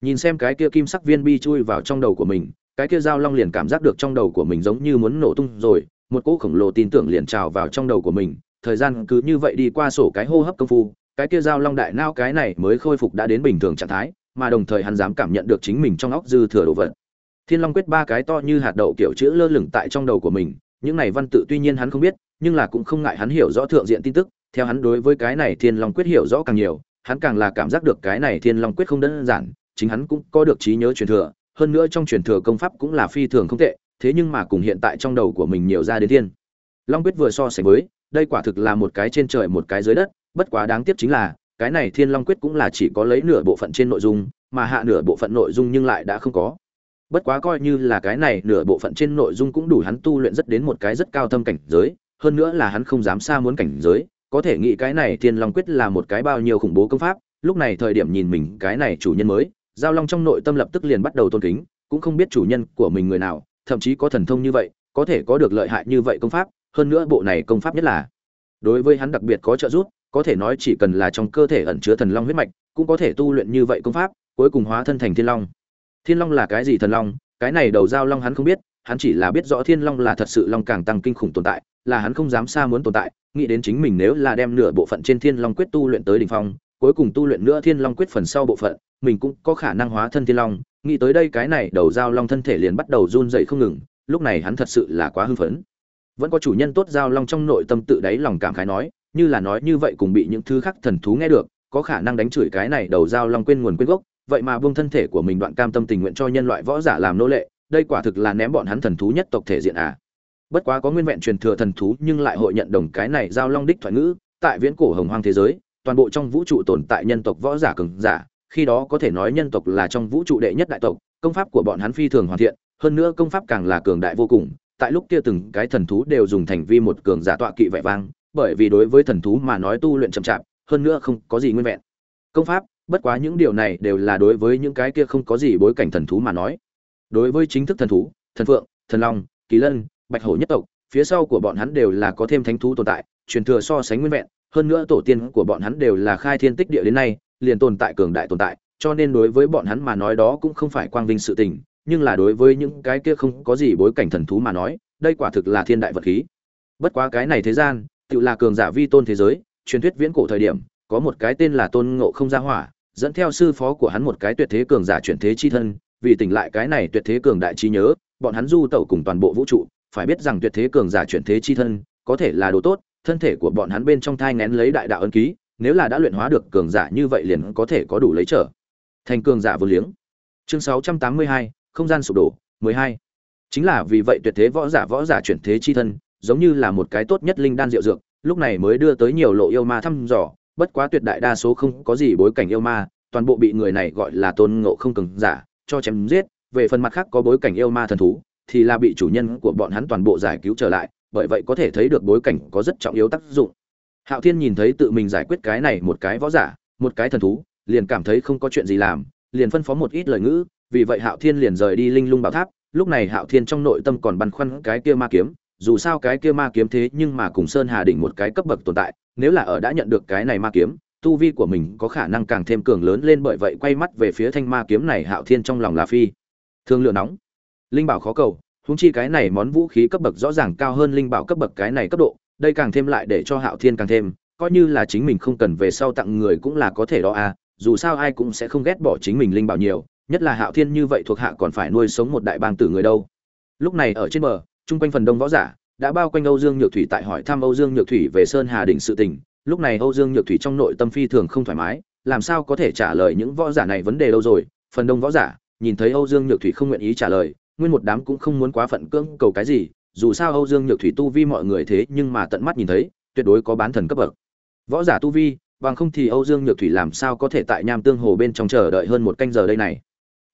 Nhìn xem cái kia kim sắc viên bi chui vào trong đầu của mình, cái kia giao long liền cảm giác được trong đầu của mình giống như muốn nổ tung rồi, một cỗ khổng lồ tin tưởng liền trào vào trong đầu của mình, thời gian cứ như vậy đi qua sổ cái hô hấp công phu, cái kia giao long đại nao cái này mới khôi phục đã đến bình thường trạng thái, mà đồng thời hắn dám cảm nhận được chính mình trong óc dư thừa đồ vật. Thiên Long quyết ba cái to như hạt đậu kiểu chữ lơ lửng tại trong đầu của mình, những này văn tự tuy nhiên hắn không biết, nhưng là cũng không ngại hắn hiểu rõ thượng diện tin tức, theo hắn đối với cái này Thiên Long quyết hiểu rõ càng nhiều, hắn càng là cảm giác được cái này Thiên Long quyết không đơn giản, chính hắn cũng có được trí nhớ truyền thừa, hơn nữa trong truyền thừa công pháp cũng là phi thường không tệ, thế nhưng mà cùng hiện tại trong đầu của mình nhiều ra đến thiên. Long quyết vừa so sánh với, đây quả thực là một cái trên trời một cái dưới đất, bất quá đáng tiếc chính là, cái này Thiên Long quyết cũng là chỉ có lấy nửa bộ phận trên nội dung, mà hạ nửa bộ phận nội dung nhưng lại đã không có bất quá coi như là cái này, nửa bộ phận trên nội dung cũng đủ hắn tu luyện rất đến một cái rất cao thâm cảnh giới, hơn nữa là hắn không dám xa muốn cảnh giới, có thể nghĩ cái này thiên long quyết là một cái bao nhiêu khủng bố công pháp, lúc này thời điểm nhìn mình cái này chủ nhân mới, giao long trong nội tâm lập tức liền bắt đầu tôn kính, cũng không biết chủ nhân của mình người nào, thậm chí có thần thông như vậy, có thể có được lợi hại như vậy công pháp, hơn nữa bộ này công pháp nhất là, đối với hắn đặc biệt có trợ giúp, có thể nói chỉ cần là trong cơ thể ẩn chứa thần long huyết mạch, cũng có thể tu luyện như vậy công pháp, cuối cùng hóa thân thành thiên long thiên long là cái gì thần long? Cái này đầu giao long hắn không biết, hắn chỉ là biết rõ thiên long là thật sự long càng tăng kinh khủng tồn tại, là hắn không dám xa muốn tồn tại, nghĩ đến chính mình nếu là đem nửa bộ phận trên thiên long quyết tu luyện tới đỉnh phong, cuối cùng tu luyện nữa thiên long quyết phần sau bộ phận, mình cũng có khả năng hóa thân thiên long. Nghĩ tới đây cái này đầu giao long thân thể liền bắt đầu run dậy không ngừng, lúc này hắn thật sự là quá hưng phấn. Vẫn có chủ nhân tốt giao long trong nội tâm tự đáy lòng cảm khái nói, như là nói như vậy cùng bị những thứ khác thần thú nghe được, có khả năng đánh chửi cái này đầu giao long quên nguồn quên gốc vậy mà buông thân thể của mình đoạn cam tâm tình nguyện cho nhân loại võ giả làm nô lệ, đây quả thực là ném bọn hắn thần thú nhất tộc thể diện à. Bất quá có nguyên vẹn truyền thừa thần thú nhưng lại hội nhận đồng cái này giao long đích thoại ngữ, tại viễn cổ hồng hoang thế giới, toàn bộ trong vũ trụ tồn tại nhân tộc võ giả cường giả, khi đó có thể nói nhân tộc là trong vũ trụ đệ nhất đại tộc, công pháp của bọn hắn phi thường hoàn thiện, hơn nữa công pháp càng là cường đại vô cùng, tại lúc kia từng cái thần thú đều dùng thành vi một cường giả tọa kỵ vẻ vang, bởi vì đối với thần thú mà nói tu luyện chậm chạp, hơn nữa không có gì nguyên vẹn. Công pháp bất quá những điều này đều là đối với những cái kia không có gì bối cảnh thần thú mà nói. Đối với chính thức thần thú, thần phượng, thần long, kỳ lân, bạch hổ nhất tộc, phía sau của bọn hắn đều là có thêm thánh thú tồn tại, truyền thừa so sánh nguyên vẹn, hơn nữa tổ tiên của bọn hắn đều là khai thiên tích địa đến nay, liền tồn tại cường đại tồn tại, cho nên đối với bọn hắn mà nói đó cũng không phải quang vinh sự tình, nhưng là đối với những cái kia không có gì bối cảnh thần thú mà nói, đây quả thực là thiên đại vật khí. Bất quá cái này thế gian, tự là cường giả vi tôn thế giới, truyền thuyết viễn cổ thời điểm, có một cái tên là tôn ngộ không gia hỏa dẫn theo sư phó của hắn một cái tuyệt thế cường giả chuyển thế chi thân vì tỉnh lại cái này tuyệt thế cường đại trí nhớ bọn hắn du tẩu cùng toàn bộ vũ trụ phải biết rằng tuyệt thế cường giả chuyển thế chi thân có thể là đồ tốt thân thể của bọn hắn bên trong thai nén lấy đại đạo ân ký nếu là đã luyện hóa được cường giả như vậy liền có thể có đủ lấy trở thành cường giả vô liếng chương 682, không gian sụp đổ 12. chính là vì vậy tuyệt thế võ giả võ giả chuyển thế chi thân giống như là một cái tốt nhất linh đan diệu dược lúc này mới đưa tới nhiều lộ yêu ma thăm dò bất quá tuyệt đại đa số không có gì bối cảnh yêu ma, toàn bộ bị người này gọi là tôn ngộ không cường giả, cho chém giết, về phần mặt khác có bối cảnh yêu ma thần thú, thì là bị chủ nhân của bọn hắn toàn bộ giải cứu trở lại, bởi vậy có thể thấy được bối cảnh có rất trọng yếu tác dụng. Hạo thiên nhìn thấy tự mình giải quyết cái này một cái võ giả, một cái thần thú, liền cảm thấy không có chuyện gì làm, liền phân phó một ít lời ngữ, vì vậy hạo thiên liền rời đi linh lung bảo tháp, lúc này hạo thiên trong nội tâm còn băn khoăn cái kia ma kiếm, dù sao cái kia ma kiếm thế nhưng mà cùng sơn hà đỉnh một cái cấp bậc tồn tại nếu là ở đã nhận được cái này ma kiếm, tu vi của mình có khả năng càng thêm cường lớn lên bởi vậy quay mắt về phía thanh ma kiếm này hạo thiên trong lòng là phi. Thương lựa nóng. Linh bảo khó cầu húng chi cái này món vũ khí cấp bậc rõ ràng cao hơn linh bảo cấp bậc cái này cấp độ, đây càng thêm lại để cho hạo thiên càng thêm, coi như là chính mình không cần về sau tặng người cũng là có thể đó à dù sao ai cũng sẽ không ghét bỏ chính mình linh bảo nhiều, nhất là hạo thiên như vậy thuộc hạ còn phải nuôi sống một đại bang tử người đâu. Lúc này ở trên bờ, chung quanh phần đông võ giả đã bao quanh âu dương nhược thủy tại hỏi thăm âu dương nhược thủy về sơn hà đỉnh sự tình. Lúc này âu dương nhược thủy trong nội tâm phi thường không thoải mái, làm sao có thể trả lời những võ giả này vấn đề đâu rồi? Phần đông võ giả nhìn thấy âu dương nhược thủy không nguyện ý trả lời, nguyên một đám cũng không muốn quá phận cưỡng cầu cái gì, dù sao âu dương nhược thủy tu vi mọi người thế nhưng mà tận mắt nhìn thấy, tuyệt đối có bán thần cấp bậc. Võ giả tu vi, bằng không thì âu dương nhược thủy làm sao có thể tại nham tương hồ bên trong chờ đợi hơn một canh giờ đây này?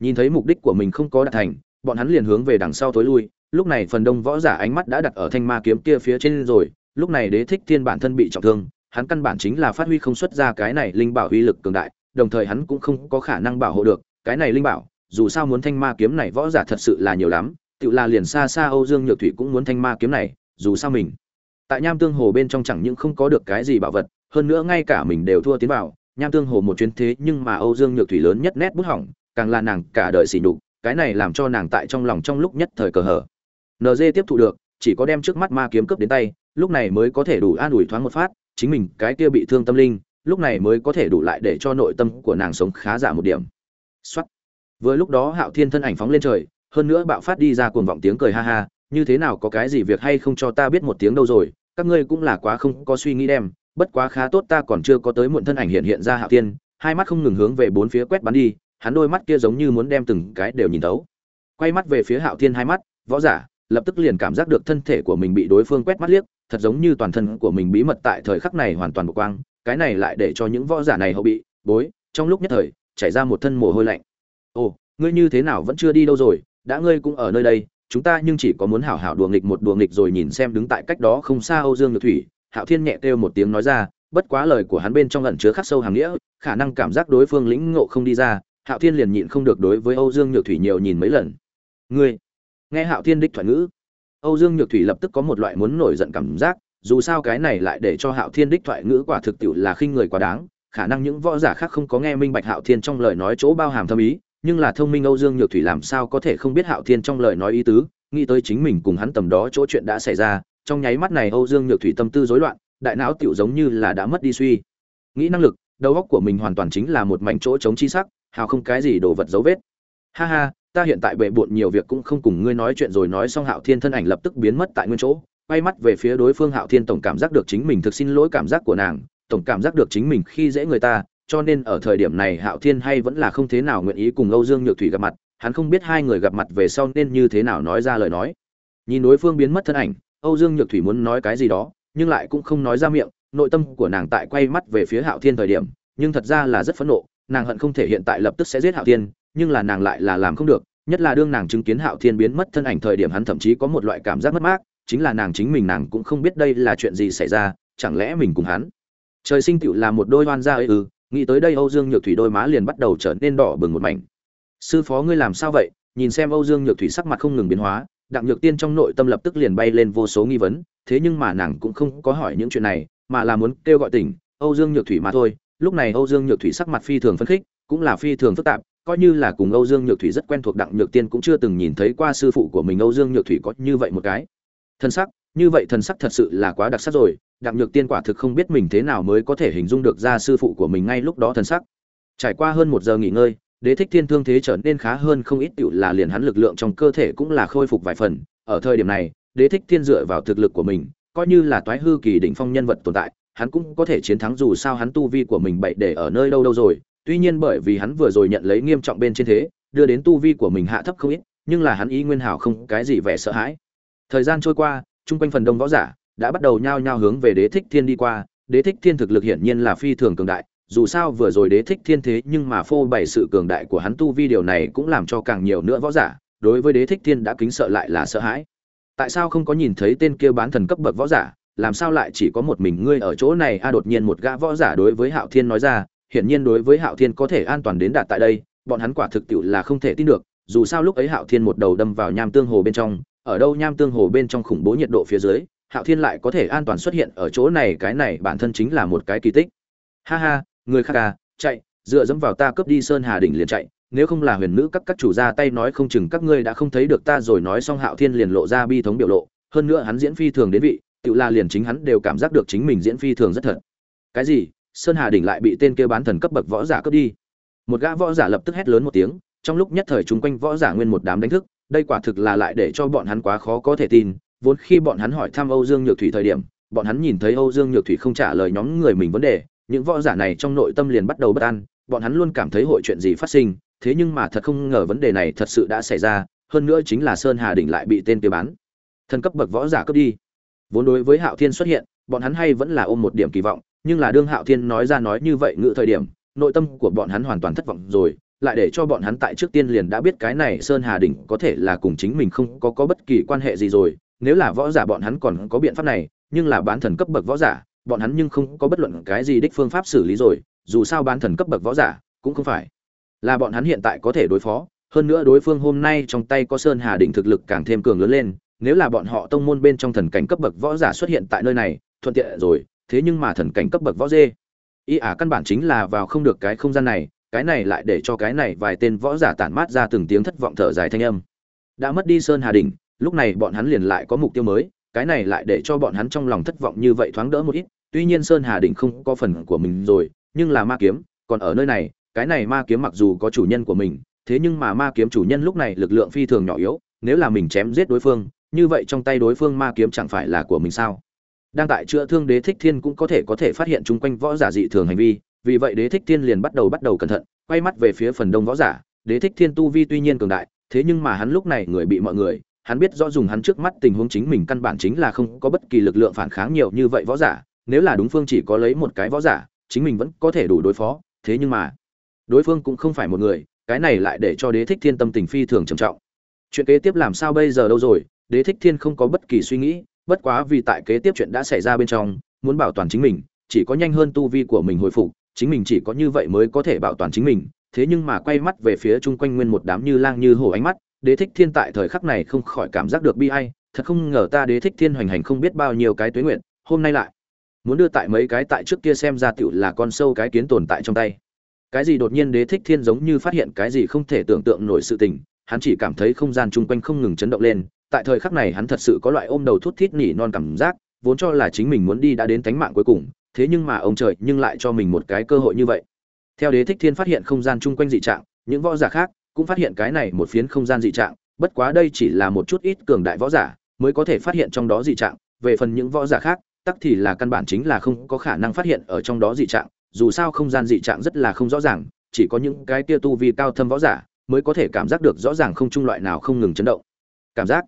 Nhìn thấy mục đích của mình không có đạt thành, bọn hắn liền hướng về đằng sau tối lui lúc này phần đông võ giả ánh mắt đã đặt ở thanh ma kiếm kia phía trên rồi, lúc này đế thích thiên bản thân bị trọng thương, hắn căn bản chính là phát huy không xuất ra cái này linh bảo uy lực cường đại, đồng thời hắn cũng không có khả năng bảo hộ được cái này linh bảo, dù sao muốn thanh ma kiếm này võ giả thật sự là nhiều lắm tự là liền xa xa âu dương nhược thủy cũng muốn thanh ma kiếm này, dù sao mình. Tại nham tương hồ bên trong chẳng những không có được cái gì bảo vật, hơn nữa ngay cả mình đều thua tiến vào, nham tương hồ một chuyến thế nhưng mà âu dương nhược thủy lớn nhất nét bút hỏng, càng là nàng cả đời xỉ nhục, cái này làm cho nàng tại trong lòng trong lúc nhất thời cờ hở Ng tiếp thụ được, chỉ có đem trước mắt ma kiếm cướp đến tay, lúc này mới có thể đủ an ủi thoáng một phát, chính mình cái kia bị thương tâm linh, lúc này mới có thể đủ lại để cho nội tâm của nàng sống khá giả một điểm. Xuất vừa lúc đó hạo thiên thân ảnh phóng lên trời, hơn nữa bạo phát đi ra cuồng vọng tiếng cười ha ha, như thế nào có cái gì việc hay không cho ta biết một tiếng đâu rồi, các ngươi cũng là quá không có suy nghĩ đem, bất quá khá tốt ta còn chưa có tới muộn thân ảnh hiện hiện ra hạo thiên, hai mắt không ngừng hướng về bốn phía quét bắn đi, hắn đôi mắt kia giống như muốn đem từng cái đều nhìn thấu. Quay mắt về phía hạo thiên hai mắt, võ giả lập tức liền cảm giác được thân thể của mình bị đối phương quét mắt liếc, thật giống như toàn thân của mình bí mật tại thời khắc này hoàn toàn bộc quang, cái này lại để cho những võ giả này hậu bị, bối, trong lúc nhất thời, chảy ra một thân mồ hôi lạnh. Ồ, ngươi như thế nào vẫn chưa đi đâu rồi, đã ngươi cũng ở nơi đây, chúng ta nhưng chỉ có muốn hảo hảo đùa nghịch một đùa nghịch rồi nhìn xem đứng tại cách đó không xa âu dương nhược thủy, hạo thiên nhẹ kêu một tiếng nói ra, bất quá lời của hắn bên trong ẩn chứa khắc sâu hàng nghĩa, khả năng cảm giác đối phương lĩnh ngộ không đi ra, hạo thiên liền nhịn không được đối với âu dương nhược thủy nhiều nhìn mấy lần. Ngươi nghe hạo thiên đích thoại ngữ. Âu dương nhược thủy lập tức có một loại muốn nổi giận cảm giác, dù sao cái này lại để cho hạo thiên đích thoại ngữ quả thực tiệu là khinh người quá đáng, khả năng những võ giả khác không có nghe minh bạch hạo thiên trong lời nói chỗ bao hàm thâm ý, nhưng là thông minh âu dương nhược thủy làm sao có thể không biết hạo thiên trong lời nói ý tứ, nghĩ tới chính mình cùng hắn tầm đó chỗ chuyện đã xảy ra, trong nháy mắt này âu dương nhược thủy tâm tư rối loạn, đại não tiểu giống như là đã mất đi suy nghĩ năng lực, đầu óc của mình hoàn toàn chính là một mảnh chỗ chống chi sắc, hào không cái gì đồ vật dấu vết. Ha ha ta hiện tại bệ bội nhiều việc cũng không cùng ngươi nói chuyện rồi nói xong hạo thiên thân ảnh lập tức biến mất tại nguyên chỗ, quay mắt về phía đối phương hạo thiên tổng cảm giác được chính mình thực xin lỗi cảm giác của nàng, tổng cảm giác được chính mình khi dễ người ta, cho nên ở thời điểm này hạo thiên hay vẫn là không thế nào nguyện ý cùng âu dương nhược thủy gặp mặt, hắn không biết hai người gặp mặt về sau nên như thế nào nói ra lời nói. Nhìn đối phương biến mất thân ảnh, âu dương nhược thủy muốn nói cái gì đó, nhưng lại cũng không nói ra miệng, nội tâm của nàng tại quay mắt về phía hạo thiên thời điểm, nhưng thật ra là rất phẫn nộ, nàng hận không thể hiện tại lập tức sẽ giết hạo thiên nhưng là nàng lại là làm không được, nhất là đương nàng chứng kiến hạo thiên biến mất thân ảnh thời điểm hắn thậm chí có một loại cảm giác mất mát, chính là nàng chính mình nàng cũng không biết đây là chuyện gì xảy ra, chẳng lẽ mình cùng hắn? Trời sinh tựu là một đôi oan gia ấy ư, nghĩ tới đây âu dương nhược thủy đôi má liền bắt đầu trở nên đỏ bừng một mảnh. Sư phó ngươi làm sao vậy? Nhìn xem âu dương nhược thủy sắc mặt không ngừng biến hóa, đặng nhược tiên trong nội tâm lập tức liền bay lên vô số nghi vấn, thế nhưng mà nàng cũng không có hỏi những chuyện này, mà là muốn kêu gọi tỉnh, âu dương nhược thủy mà thôi. Lúc này âu dương nhược thủy sắc mặt phi thường phấn khích, cũng là phi thường phức tạp coi như là cùng âu dương nhược thủy rất quen thuộc đặng nhược tiên cũng chưa từng nhìn thấy qua sư phụ của mình âu dương nhược thủy có như vậy một cái. Thân sắc, như vậy thần sắc thật sự là quá đặc sắc rồi, đặng nhược tiên quả thực không biết mình thế nào mới có thể hình dung được ra sư phụ của mình ngay lúc đó thần sắc. Trải qua hơn một giờ nghỉ ngơi, đế thích thiên thương thế trở nên khá hơn không ít, tựu là liền hắn lực lượng trong cơ thể cũng là khôi phục vài phần. Ở thời điểm này, đế thích thiên dựa vào thực lực của mình, coi như là toái hư kỳ đỉnh phong nhân vật tồn tại, hắn cũng có thể chiến thắng dù sao hắn tu vi của mình bậy để ở nơi đâu đâu rồi tuy nhiên bởi vì hắn vừa rồi nhận lấy nghiêm trọng bên trên thế, đưa đến tu vi của mình hạ thấp không ít, nhưng là hắn ý nguyên hảo không cái gì vẻ sợ hãi. Thời gian trôi qua, chung quanh phần đông võ giả đã bắt đầu nhao nhao hướng về đế thích thiên đi qua. Đế thích thiên thực lực hiển nhiên là phi thường cường đại, dù sao vừa rồi đế thích thiên thế nhưng mà phô bày sự cường đại của hắn tu vi điều này cũng làm cho càng nhiều nữa võ giả đối với đế thích thiên đã kính sợ lại là sợ hãi. Tại sao không có nhìn thấy tên kia bán thần cấp bậc võ giả? Làm sao lại chỉ có một mình ngươi ở chỗ này? A, đột nhiên một gã võ giả đối với hạo thiên nói ra hiển nhiên đối với hạo thiên có thể an toàn đến đạt tại đây, bọn hắn quả thực tiệu là không thể tin được, dù sao lúc ấy hạo thiên một đầu đâm vào nham tương hồ bên trong, ở đâu nham tương hồ bên trong khủng bố nhiệt độ phía dưới, hạo thiên lại có thể an toàn xuất hiện ở chỗ này, cái này bản thân chính là một cái kỳ tích. Ha ha, người khác à chạy, dựa dẫm vào ta cướp đi sơn hà đỉnh liền chạy, nếu không là huyền nữ các các chủ ra tay nói không chừng các ngươi đã không thấy được ta rồi nói xong hạo thiên liền lộ ra bi thống biểu lộ, hơn nữa hắn diễn phi thường đến vị tự la liền chính hắn đều cảm giác được chính mình diễn phi thường rất thật. Cái gì? Sơn hà đỉnh lại bị tên kia bán thần cấp bậc võ giả cướp đi. Một gã võ giả lập tức hét lớn một tiếng, trong lúc nhất thời chúng quanh võ giả nguyên một đám đánh thức, đây quả thực là lại để cho bọn hắn quá khó có thể tin, vốn khi bọn hắn hỏi thăm âu dương nhược thủy thời điểm, bọn hắn nhìn thấy âu dương nhược thủy không trả lời nhóm người mình vấn đề, những võ giả này trong nội tâm liền bắt đầu bất an, bọn hắn luôn cảm thấy hội chuyện gì phát sinh, thế nhưng mà thật không ngờ vấn đề này thật sự đã xảy ra, hơn nữa chính là sơn hà đỉnh lại bị tên kia bán thân cấp bậc võ giả cướp đi. Vốn đối với hạo thiên xuất hiện, bọn hắn hay vẫn là ôm một điểm kỳ vọng nhưng là đương hạo thiên nói ra nói như vậy ngự thời điểm, nội tâm của bọn hắn hoàn toàn thất vọng rồi, lại để cho bọn hắn tại trước tiên liền đã biết cái này sơn hà đỉnh có thể là cùng chính mình không có có bất kỳ quan hệ gì rồi. Nếu là võ giả bọn hắn còn có biện pháp này, nhưng là bán thần cấp bậc võ giả, bọn hắn nhưng không có bất luận cái gì đích phương pháp xử lý rồi, dù sao bán thần cấp bậc võ giả cũng không phải là bọn hắn hiện tại có thể đối phó. Hơn nữa đối phương hôm nay trong tay có sơn hà đỉnh thực lực càng thêm cường lớn lên, nếu là bọn họ tông môn bên trong thần cảnh cấp bậc võ giả xuất hiện tại nơi này, thuận tiện rồi thế nhưng mà thần cảnh cấp bậc võ dê. Y ả căn bản chính là vào không được cái không gian này, cái này lại để cho cái này vài tên võ giả tản mát ra từng tiếng thất vọng thở dài thanh âm. Đã mất đi sơn hà đỉnh, lúc này bọn hắn liền lại có mục tiêu mới, cái này lại để cho bọn hắn trong lòng thất vọng như vậy thoáng đỡ một ít. Tuy nhiên sơn hà đỉnh không có phần của mình rồi, nhưng là ma kiếm, còn ở nơi này, cái này ma kiếm mặc dù có chủ nhân của mình, thế nhưng mà ma kiếm chủ nhân lúc này lực lượng phi thường nhỏ yếu, nếu là mình chém giết đối phương, như vậy trong tay đối phương ma kiếm chẳng phải là của mình sao? Đang tại chữa thương đế thích thiên cũng có thể có thể phát hiện chung quanh võ giả dị thường hành vi, vì vậy đế thích thiên liền bắt đầu bắt đầu cẩn thận, quay mắt về phía phần đông võ giả. Đế thích thiên tu vi tuy nhiên cường đại, thế nhưng mà hắn lúc này người bị mọi người, hắn biết rõ dùng hắn trước mắt tình huống chính mình căn bản chính là không có bất kỳ lực lượng phản kháng nhiều như vậy võ giả, nếu là đúng phương chỉ có lấy một cái võ giả, chính mình vẫn có thể đủ đối phó, thế nhưng mà đối phương cũng không phải một người, cái này lại để cho đế thích thiên tâm tình phi thường trầm trọng. Chuyện kế tiếp làm sao bây giờ đâu rồi, đế thích thiên không có bất kỳ suy nghĩ bất quá vì tại kế tiếp chuyện đã xảy ra bên trong, muốn bảo toàn chính mình, chỉ có nhanh hơn tu vi của mình hồi phục, chính mình chỉ có như vậy mới có thể bảo toàn chính mình. Thế nhưng mà quay mắt về phía chung quanh nguyên một đám như lang như hổ ánh mắt, đế thích thiên tại thời khắc này không khỏi cảm giác được bi ai, thật không ngờ ta đế thích thiên hoành hành không biết bao nhiêu cái tuế nguyện, hôm nay lại muốn đưa tại mấy cái tại trước kia xem ra tựu là con sâu cái kiến tồn tại trong tay. Cái gì đột nhiên đế thích thiên giống như phát hiện cái gì không thể tưởng tượng nổi sự tình, hắn chỉ cảm thấy không gian chung quanh không ngừng chấn động lên tại thời khắc này hắn thật sự có loại ôm đầu thút thít nỉ non cảm giác, vốn cho là chính mình muốn đi đã đến tánh mạng cuối cùng, thế nhưng mà ông trời, nhưng lại cho mình một cái cơ hội như vậy. Theo đế thích thiên phát hiện không gian chung quanh dị trạng, những võ giả khác cũng phát hiện cái này một phiến không gian dị trạng, bất quá đây chỉ là một chút ít cường đại võ giả mới có thể phát hiện trong đó dị trạng. Về phần những võ giả khác, tắc thì là căn bản chính là không có khả năng phát hiện ở trong đó dị trạng, dù sao không gian dị trạng rất là không rõ ràng, chỉ có những cái tia tu vi cao thâm võ giả mới có thể cảm giác được rõ ràng không trung loại nào không ngừng chấn động. Cảm giác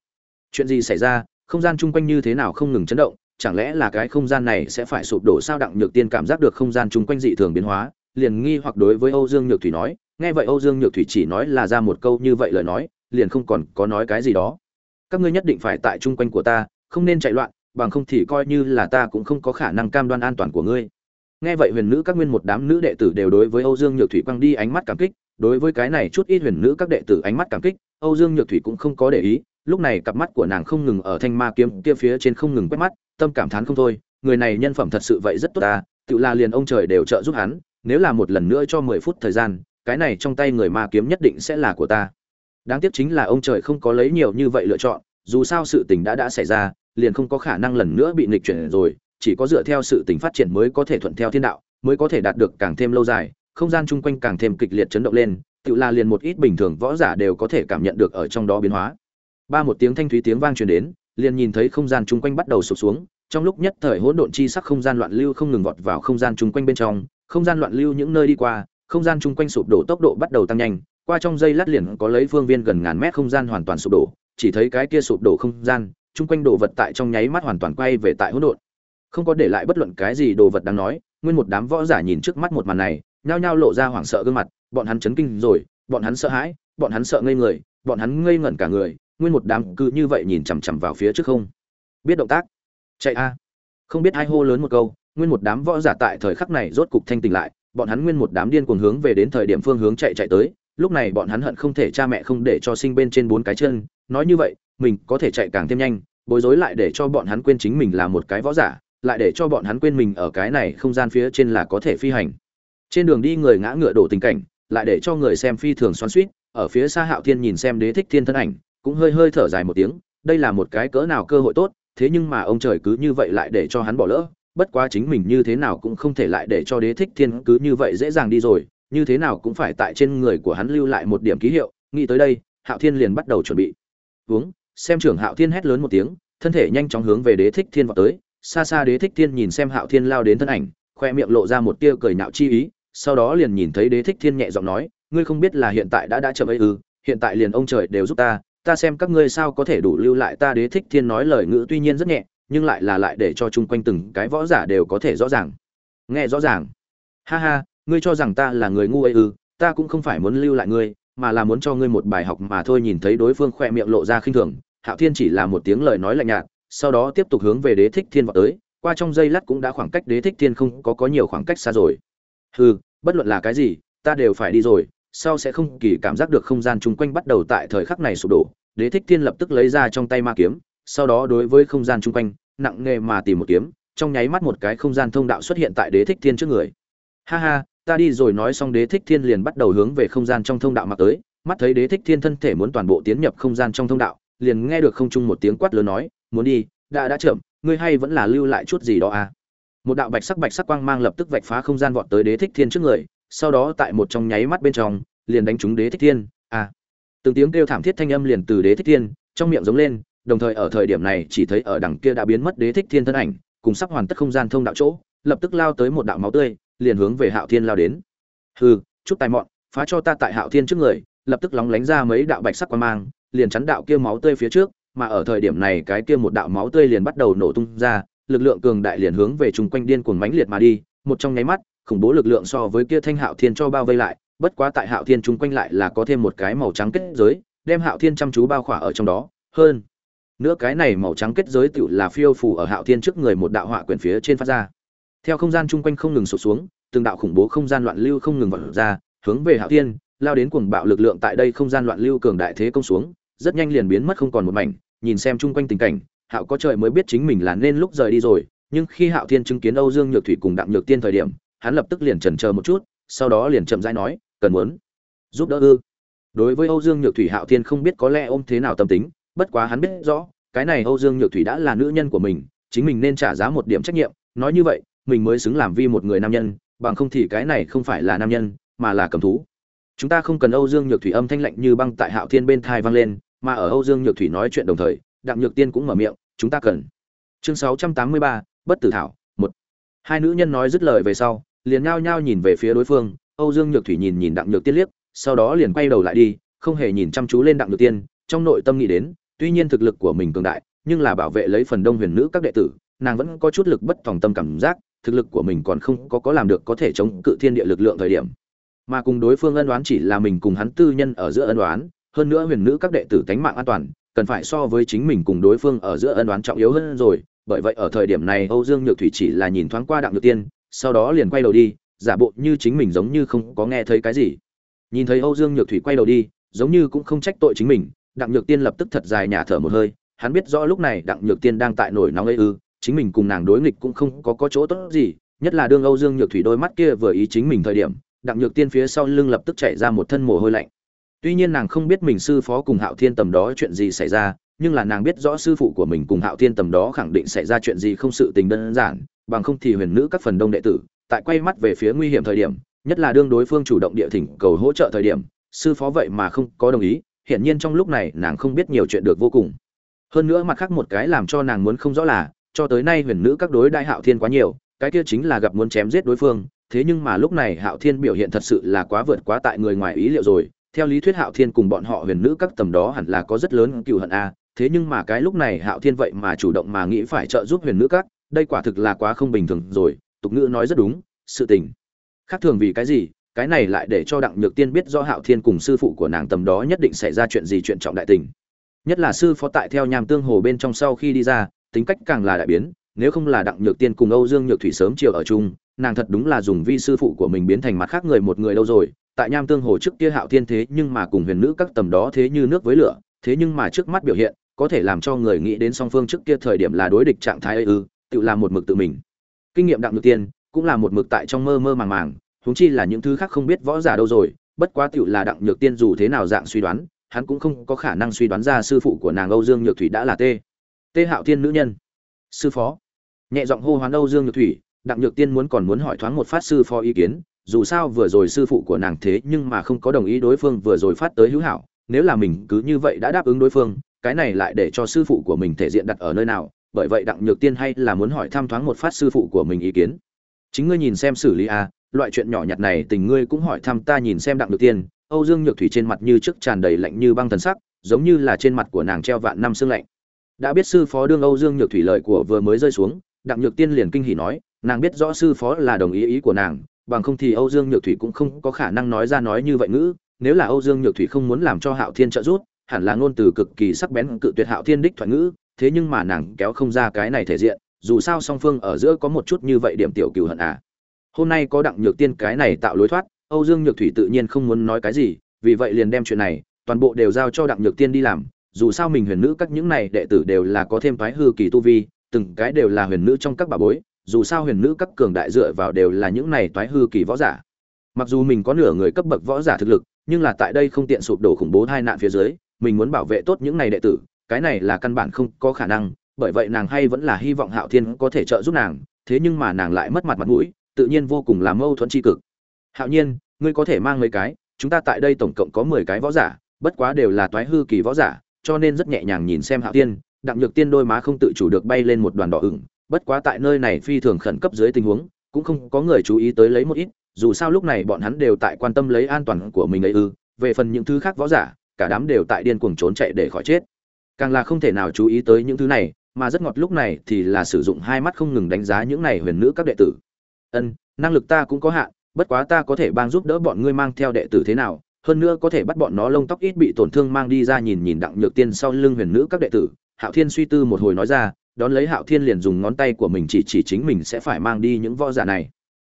chuyện gì xảy ra, không gian chung quanh như thế nào không ngừng chấn động, chẳng lẽ là cái không gian này sẽ phải sụp đổ sao? Đặng nhược tiên cảm giác được không gian chung quanh dị thường biến hóa, liền nghi hoặc đối với âu dương nhược thủy nói, nghe vậy âu dương nhược thủy chỉ nói là ra một câu như vậy lời nói, liền không còn có nói cái gì đó. Các ngươi nhất định phải tại chung quanh của ta, không nên chạy loạn, bằng không thì coi như là ta cũng không có khả năng cam đoan an toàn của ngươi. Nghe vậy huyền nữ các nguyên một đám nữ đệ tử đều đối với âu dương nhược thủy quăng đi ánh mắt cảm kích, đối với cái này chút ít huyền nữ các đệ tử ánh mắt cảm kích, âu dương nhược thủy cũng không có để ý lúc này cặp mắt của nàng không ngừng ở thanh ma kiếm kia phía trên không ngừng quét mắt, tâm cảm thán không thôi, người này nhân phẩm thật sự vậy rất tốt ta, tự là liền ông trời đều trợ giúp hắn, nếu là một lần nữa cho mười phút thời gian, cái này trong tay người ma kiếm nhất định sẽ là của ta. Đáng tiếc chính là ông trời không có lấy nhiều như vậy lựa chọn, dù sao sự tình đã đã xảy ra, liền không có khả năng lần nữa bị nghịch chuyển rồi, chỉ có dựa theo sự tình phát triển mới có thể thuận theo thiên đạo, mới có thể đạt được càng thêm lâu dài, không gian chung quanh càng thêm kịch liệt chấn động lên, tự là liền một ít bình thường võ giả đều có thể cảm nhận được ở trong đó biến hóa ba một tiếng thanh thúy tiếng vang truyền đến, liền nhìn thấy không gian chung quanh bắt đầu sụp xuống. Trong lúc nhất thời hỗn độn chi sắc không gian loạn lưu không ngừng vọt vào không gian chung quanh bên trong. Không gian loạn lưu những nơi đi qua, không gian chung quanh sụp đổ tốc độ bắt đầu tăng nhanh. Qua trong giây lát liền có lấy phương viên gần ngàn mét không gian hoàn toàn sụp đổ. Chỉ thấy cái kia sụp đổ không gian, chung quanh đồ vật tại trong nháy mắt hoàn toàn quay về tại hỗn độn. Không có để lại bất luận cái gì đồ vật đáng nói, nguyên một đám võ giả nhìn trước mắt một màn này, nhao nhao lộ ra hoảng sợ gương mặt. Bọn hắn chấn kinh rồi, bọn hắn sợ hãi, bọn hắn sợ ngây người, bọn hắn ngây ngẩn cả người nguyên một đám cứ như vậy nhìn chằm chằm vào phía trước không? Biết động tác. Chạy a. Không biết ai hô lớn một câu, nguyên một đám võ giả tại thời khắc này rốt cục thanh tỉnh lại, bọn hắn nguyên một đám điên cuồng hướng về đến thời điểm phương hướng chạy chạy tới, lúc này bọn hắn hận không thể cha mẹ không để cho sinh bên trên bốn cái chân, nói như vậy, mình có thể chạy càng thêm nhanh, bối rối lại để cho bọn hắn quên chính mình là một cái võ giả, lại để cho bọn hắn quên mình ở cái này không gian phía trên là có thể phi hành. Trên đường đi người ngã ngựa đổ tình cảnh, lại để cho người xem phi thường xoắn suýt ở phía xa hạo thiên nhìn xem đế thích thiên thân ảnh cũng hơi hơi thở dài một tiếng, đây là một cái cỡ nào cơ hội tốt, thế nhưng mà ông trời cứ như vậy lại để cho hắn bỏ lỡ, bất quá chính mình như thế nào cũng không thể lại để cho đế thích thiên cứ như vậy dễ dàng đi rồi, như thế nào cũng phải tại trên người của hắn lưu lại một điểm ký hiệu, nghĩ tới đây, hạo thiên liền bắt đầu chuẩn bị. Uống, xem trưởng hạo thiên hét lớn một tiếng, thân thể nhanh chóng hướng về đế thích thiên vào tới, xa xa đế thích thiên nhìn xem hạo thiên lao đến thân ảnh, khoe miệng lộ ra một tia cười nạo chi ý, sau đó liền nhìn thấy đế thích thiên nhẹ giọng nói, ngươi không biết là hiện tại đã đã chậm ấy ư, hiện tại liền ông trời đều giúp ta ta xem các ngươi sao có thể đủ lưu lại ta đế thích thiên nói lời ngữ tuy nhiên rất nhẹ, nhưng lại là lại để cho chung quanh từng cái võ giả đều có thể rõ ràng. Nghe rõ ràng. Ha ha, ngươi cho rằng ta là người ngu ấy ư, ta cũng không phải muốn lưu lại ngươi, mà là muốn cho ngươi một bài học mà thôi nhìn thấy đối phương khoe miệng lộ ra khinh thường. Hạo thiên chỉ là một tiếng lời nói lạnh nhạt, sau đó tiếp tục hướng về đế thích thiên vào tới. Qua trong giây lát cũng đã khoảng cách đế thích thiên không có có nhiều khoảng cách xa rồi. Hừ, bất luận là cái gì, ta đều phải đi rồi sau sẽ không kỳ cảm giác được không gian chung quanh bắt đầu tại thời khắc này sụp đổ, đế thích thiên lập tức lấy ra trong tay ma kiếm, sau đó đối với không gian chung quanh, nặng nề mà tìm một kiếm, trong nháy mắt một cái không gian thông đạo xuất hiện tại đế thích thiên trước người. Ha ha, ta đi rồi nói xong đế thích thiên liền bắt đầu hướng về không gian trong thông đạo mặc tới, mắt thấy đế thích thiên thân thể muốn toàn bộ tiến nhập không gian trong thông đạo, liền nghe được không chung một tiếng quát lớn nói, muốn đi, đã đã chậm, ngươi hay vẫn là lưu lại chút gì đó à? Một đạo bạch sắc bạch sắc quang mang lập tức vạch phá không gian vọt tới đế thích thiên trước người sau đó tại một trong nháy mắt bên trong, liền đánh trúng đế thích thiên à. Từng tiếng kêu thảm thiết thanh âm liền từ đế thích thiên trong miệng giống lên, đồng thời ở thời điểm này chỉ thấy ở đằng kia đã biến mất đế thích thiên thân ảnh, cùng sắp hoàn tất không gian thông đạo chỗ, lập tức lao tới một đạo máu tươi, liền hướng về hạo thiên lao đến. Hừ, chút tài mọn, phá cho ta tại hạo thiên trước người, lập tức lóng lánh ra mấy đạo bạch sắc quang mang, liền chắn đạo kia máu tươi phía trước, mà ở thời điểm này cái kia một đạo máu tươi liền bắt đầu nổ tung ra, lực lượng cường đại liền hướng về chung quanh điên cuồng mãnh liệt mà đi, một trong nháy mắt khủng bố lực lượng so với kia thanh hạo thiên cho bao vây lại, bất quá tại hạo thiên chung quanh lại là có thêm một cái màu trắng kết giới, đem hạo thiên chăm chú bao khỏa ở trong đó. Hơn nữa cái này màu trắng kết giới tựu là phiêu phù ở hạo thiên trước người một đạo họa quyển phía trên phát ra. Theo không gian chung quanh không ngừng sụt xuống, từng đạo khủng bố không gian loạn lưu không ngừng vọt ra, hướng về hạo thiên, lao đến cuồng bạo lực lượng tại đây không gian loạn lưu cường đại thế công xuống, rất nhanh liền biến mất không còn một mảnh. Nhìn xem chung quanh tình cảnh, hạo có trời mới biết chính mình là nên lúc rời đi rồi, nhưng khi hạo thiên chứng kiến âu dương nhược thủy cùng đặng nhược tiên thời điểm hắn lập tức liền chần chờ một chút, sau đó liền chậm rãi nói, cần muốn giúp đỡ ư? Đối với âu dương nhược thủy hạo thiên không biết có lẽ ôm thế nào tâm tính, bất quá hắn biết rõ, cái này âu dương nhược thủy đã là nữ nhân của mình, chính mình nên trả giá một điểm trách nhiệm, nói như vậy, mình mới xứng làm vi một người nam nhân, bằng không thì cái này không phải là nam nhân, mà là cầm thú. Chúng ta không cần âu dương nhược thủy âm thanh lạnh như băng tại hạo thiên bên thai vang lên, mà ở âu dương nhược thủy nói chuyện đồng thời, đặng nhược tiên cũng mở miệng, chúng ta cần. Chương sáu trăm tám mươi ba, bất tử thảo, một. Hai nữ nhân nói dứt lời về sau liền nhao nhao nhìn về phía đối phương, âu dương nhược thủy nhìn nhìn đặng nhược tiên liếc, sau đó liền quay đầu lại đi, không hề nhìn chăm chú lên đặng nhược tiên, trong nội tâm nghĩ đến, tuy nhiên thực lực của mình cường đại, nhưng là bảo vệ lấy phần đông huyền nữ các đệ tử, nàng vẫn có chút lực bất tòng tâm cảm giác, thực lực của mình còn không có có làm được có thể chống cự thiên địa lực lượng thời điểm. Mà cùng đối phương ân đoán chỉ là mình cùng hắn tư nhân ở giữa ân đoán hơn nữa huyền nữ các đệ tử tánh mạng an toàn, cần phải so với chính mình cùng đối phương ở giữa ân đoán trọng yếu hơn rồi, bởi vậy ở thời điểm này âu dương nhược thủy chỉ là nhìn thoáng qua đặng nhược tiên sau đó liền quay đầu đi, giả bộ như chính mình giống như không có nghe thấy cái gì. Nhìn thấy âu dương nhược thủy quay đầu đi, giống như cũng không trách tội chính mình, đặng nhược tiên lập tức thật dài nhả thở một hơi, hắn biết rõ lúc này đặng nhược tiên đang tại nổi nóng ấy ư, chính mình cùng nàng đối nghịch cũng không có có chỗ tốt gì, nhất là đương âu dương nhược thủy đôi mắt kia vừa ý chính mình thời điểm, đặng nhược tiên phía sau lưng lập tức chạy ra một thân mồ hôi lạnh. Tuy nhiên nàng không biết mình sư phó cùng hạo thiên tầm đó chuyện gì xảy ra, nhưng là nàng biết rõ sư phụ của mình cùng hạo thiên tầm đó khẳng định xảy ra chuyện gì không sự tình đơn giản bằng không thì huyền nữ các phần đông đệ tử, tại quay mắt về phía nguy hiểm thời điểm, nhất là đương đối phương chủ động địa thỉnh cầu hỗ trợ thời điểm, sư phó vậy mà không có đồng ý, hiển nhiên trong lúc này nàng không biết nhiều chuyện được vô cùng. Hơn nữa mặt khác một cái làm cho nàng muốn không rõ là, cho tới nay huyền nữ các đối đại hạo thiên quá nhiều, cái kia chính là gặp muốn chém giết đối phương, thế nhưng mà lúc này hạo thiên biểu hiện thật sự là quá vượt quá tại người ngoài ý liệu rồi, theo lý thuyết hạo thiên cùng bọn họ huyền nữ các tầm đó hẳn là có rất lớn cựu hận a, thế nhưng mà cái lúc này hạo thiên vậy mà chủ động mà nghĩ phải trợ giúp huyền nữ các đây quả thực là quá không bình thường rồi, tục ngữ nói rất đúng, sự tình. Khác thường vì cái gì, cái này lại để cho đặng nhược tiên biết do hạo thiên cùng sư phụ của nàng tầm đó nhất định xảy ra chuyện gì chuyện trọng đại tình. Nhất là sư phó tại theo nhàm tương hồ bên trong sau khi đi ra, tính cách càng là đại biến, nếu không là đặng nhược tiên cùng âu dương nhược thủy sớm chiều ở chung, nàng thật đúng là dùng vi sư phụ của mình biến thành mặt khác người một người lâu rồi, tại nham tương hồ trước kia hạo thiên thế nhưng mà cùng huyền nữ các tầm đó thế như nước với lửa, thế nhưng mà trước mắt biểu hiện, có thể làm cho người nghĩ đến song phương trước kia thời điểm là đối địch trạng thái ư tự làm một mực tự mình. Kinh nghiệm đặng nhược tiên cũng là một mực tại trong mơ mơ màng màng, huống chi là những thứ khác không biết võ giả đâu rồi, bất quá tựu là đặng nhược tiên dù thế nào dạng suy đoán, hắn cũng không có khả năng suy đoán ra sư phụ của nàng âu dương nhược thủy đã là tê tê hạo thiên nữ nhân. Sư phó. Nhẹ giọng hô hoán âu dương nhược thủy, đặng nhược tiên muốn còn muốn hỏi thoáng một phát sư phó ý kiến, dù sao vừa rồi sư phụ của nàng thế nhưng mà không có đồng ý đối phương vừa rồi phát tới hữu hảo, nếu là mình cứ như vậy đã đáp ứng đối phương, cái này lại để cho sư phụ của mình thể diện đặt ở nơi nào bởi vậy đặng nhược tiên hay là muốn hỏi thăm thoáng một phát sư phụ của mình ý kiến. Chính ngươi nhìn xem xử lý a à, loại chuyện nhỏ nhặt này tình ngươi cũng hỏi thăm ta nhìn xem đặng nhược tiên. Âu dương nhược thủy trên mặt như trước tràn đầy lạnh như băng thần sắc giống như là trên mặt của nàng treo vạn năm sương lạnh. Đã biết sư phó đương âu dương nhược thủy lời của vừa mới rơi xuống đặng nhược tiên liền kinh hỉ nói nàng biết rõ sư phó là đồng ý ý của nàng bằng không thì âu dương nhược thủy cũng không có khả năng nói ra nói như vậy ngữ. Nếu là âu dương nhược thủy không muốn làm cho hạo thiên trợ giúp hẳn là ngôn từ cực kỳ sắc bén cự tuyệt hạo thiên đích thoại ngữ thế nhưng mà nàng kéo không ra cái này thể diện, dù sao song phương ở giữa có một chút như vậy điểm tiểu cừu hận à. Hôm nay có đặng nhược tiên cái này tạo lối thoát, âu dương nhược thủy tự nhiên không muốn nói cái gì, vì vậy liền đem chuyện này, toàn bộ đều giao cho đặng nhược tiên đi làm. Dù sao mình huyền nữ các những này đệ tử đều là có thêm phái hư kỳ tu vi, từng cái đều là huyền nữ trong các bà bối, dù sao huyền nữ các cường đại dựa vào đều là những này toái hư kỳ võ giả. Mặc dù mình có nửa người cấp bậc võ giả thực lực, nhưng là tại đây không tiện sụp đổ khủng bố hai nạn phía dưới, mình muốn bảo vệ tốt những này đệ tử cái này là căn bản không có khả năng, bởi vậy nàng hay vẫn là hy vọng hạo thiên có thể trợ giúp nàng, thế nhưng mà nàng lại mất mặt mặt mũi, tự nhiên vô cùng là mâu thuẫn tri cực. Hạo nhiên, ngươi có thể mang mấy cái, chúng ta tại đây tổng cộng có mười cái võ giả, bất quá đều là toái hư kỳ võ giả, cho nên rất nhẹ nhàng nhìn xem hạo tiên đặng nhược tiên đôi má không tự chủ được bay lên một đoàn đỏ ửng, bất quá tại nơi này phi thường khẩn cấp dưới tình huống, cũng không có người chú ý tới lấy một ít, dù sao lúc này bọn hắn đều tại quan tâm lấy an toàn của mình ấy ư, về phần những thứ khác võ giả, cả đám đều tại điên cuồng trốn chạy để khỏi chết càng là không thể nào chú ý tới những thứ này, mà rất ngọt lúc này thì là sử dụng hai mắt không ngừng đánh giá những này huyền nữ các đệ tử. Ân, năng lực ta cũng có hạn, bất quá ta có thể bang giúp đỡ bọn ngươi mang theo đệ tử thế nào, hơn nữa có thể bắt bọn nó lông tóc ít bị tổn thương mang đi ra nhìn nhìn đặng nhược tiên sau lưng huyền nữ các đệ tử. Hạo thiên suy tư một hồi nói ra, đón lấy hạo thiên liền dùng ngón tay của mình chỉ chỉ chính mình sẽ phải mang đi những võ giả này.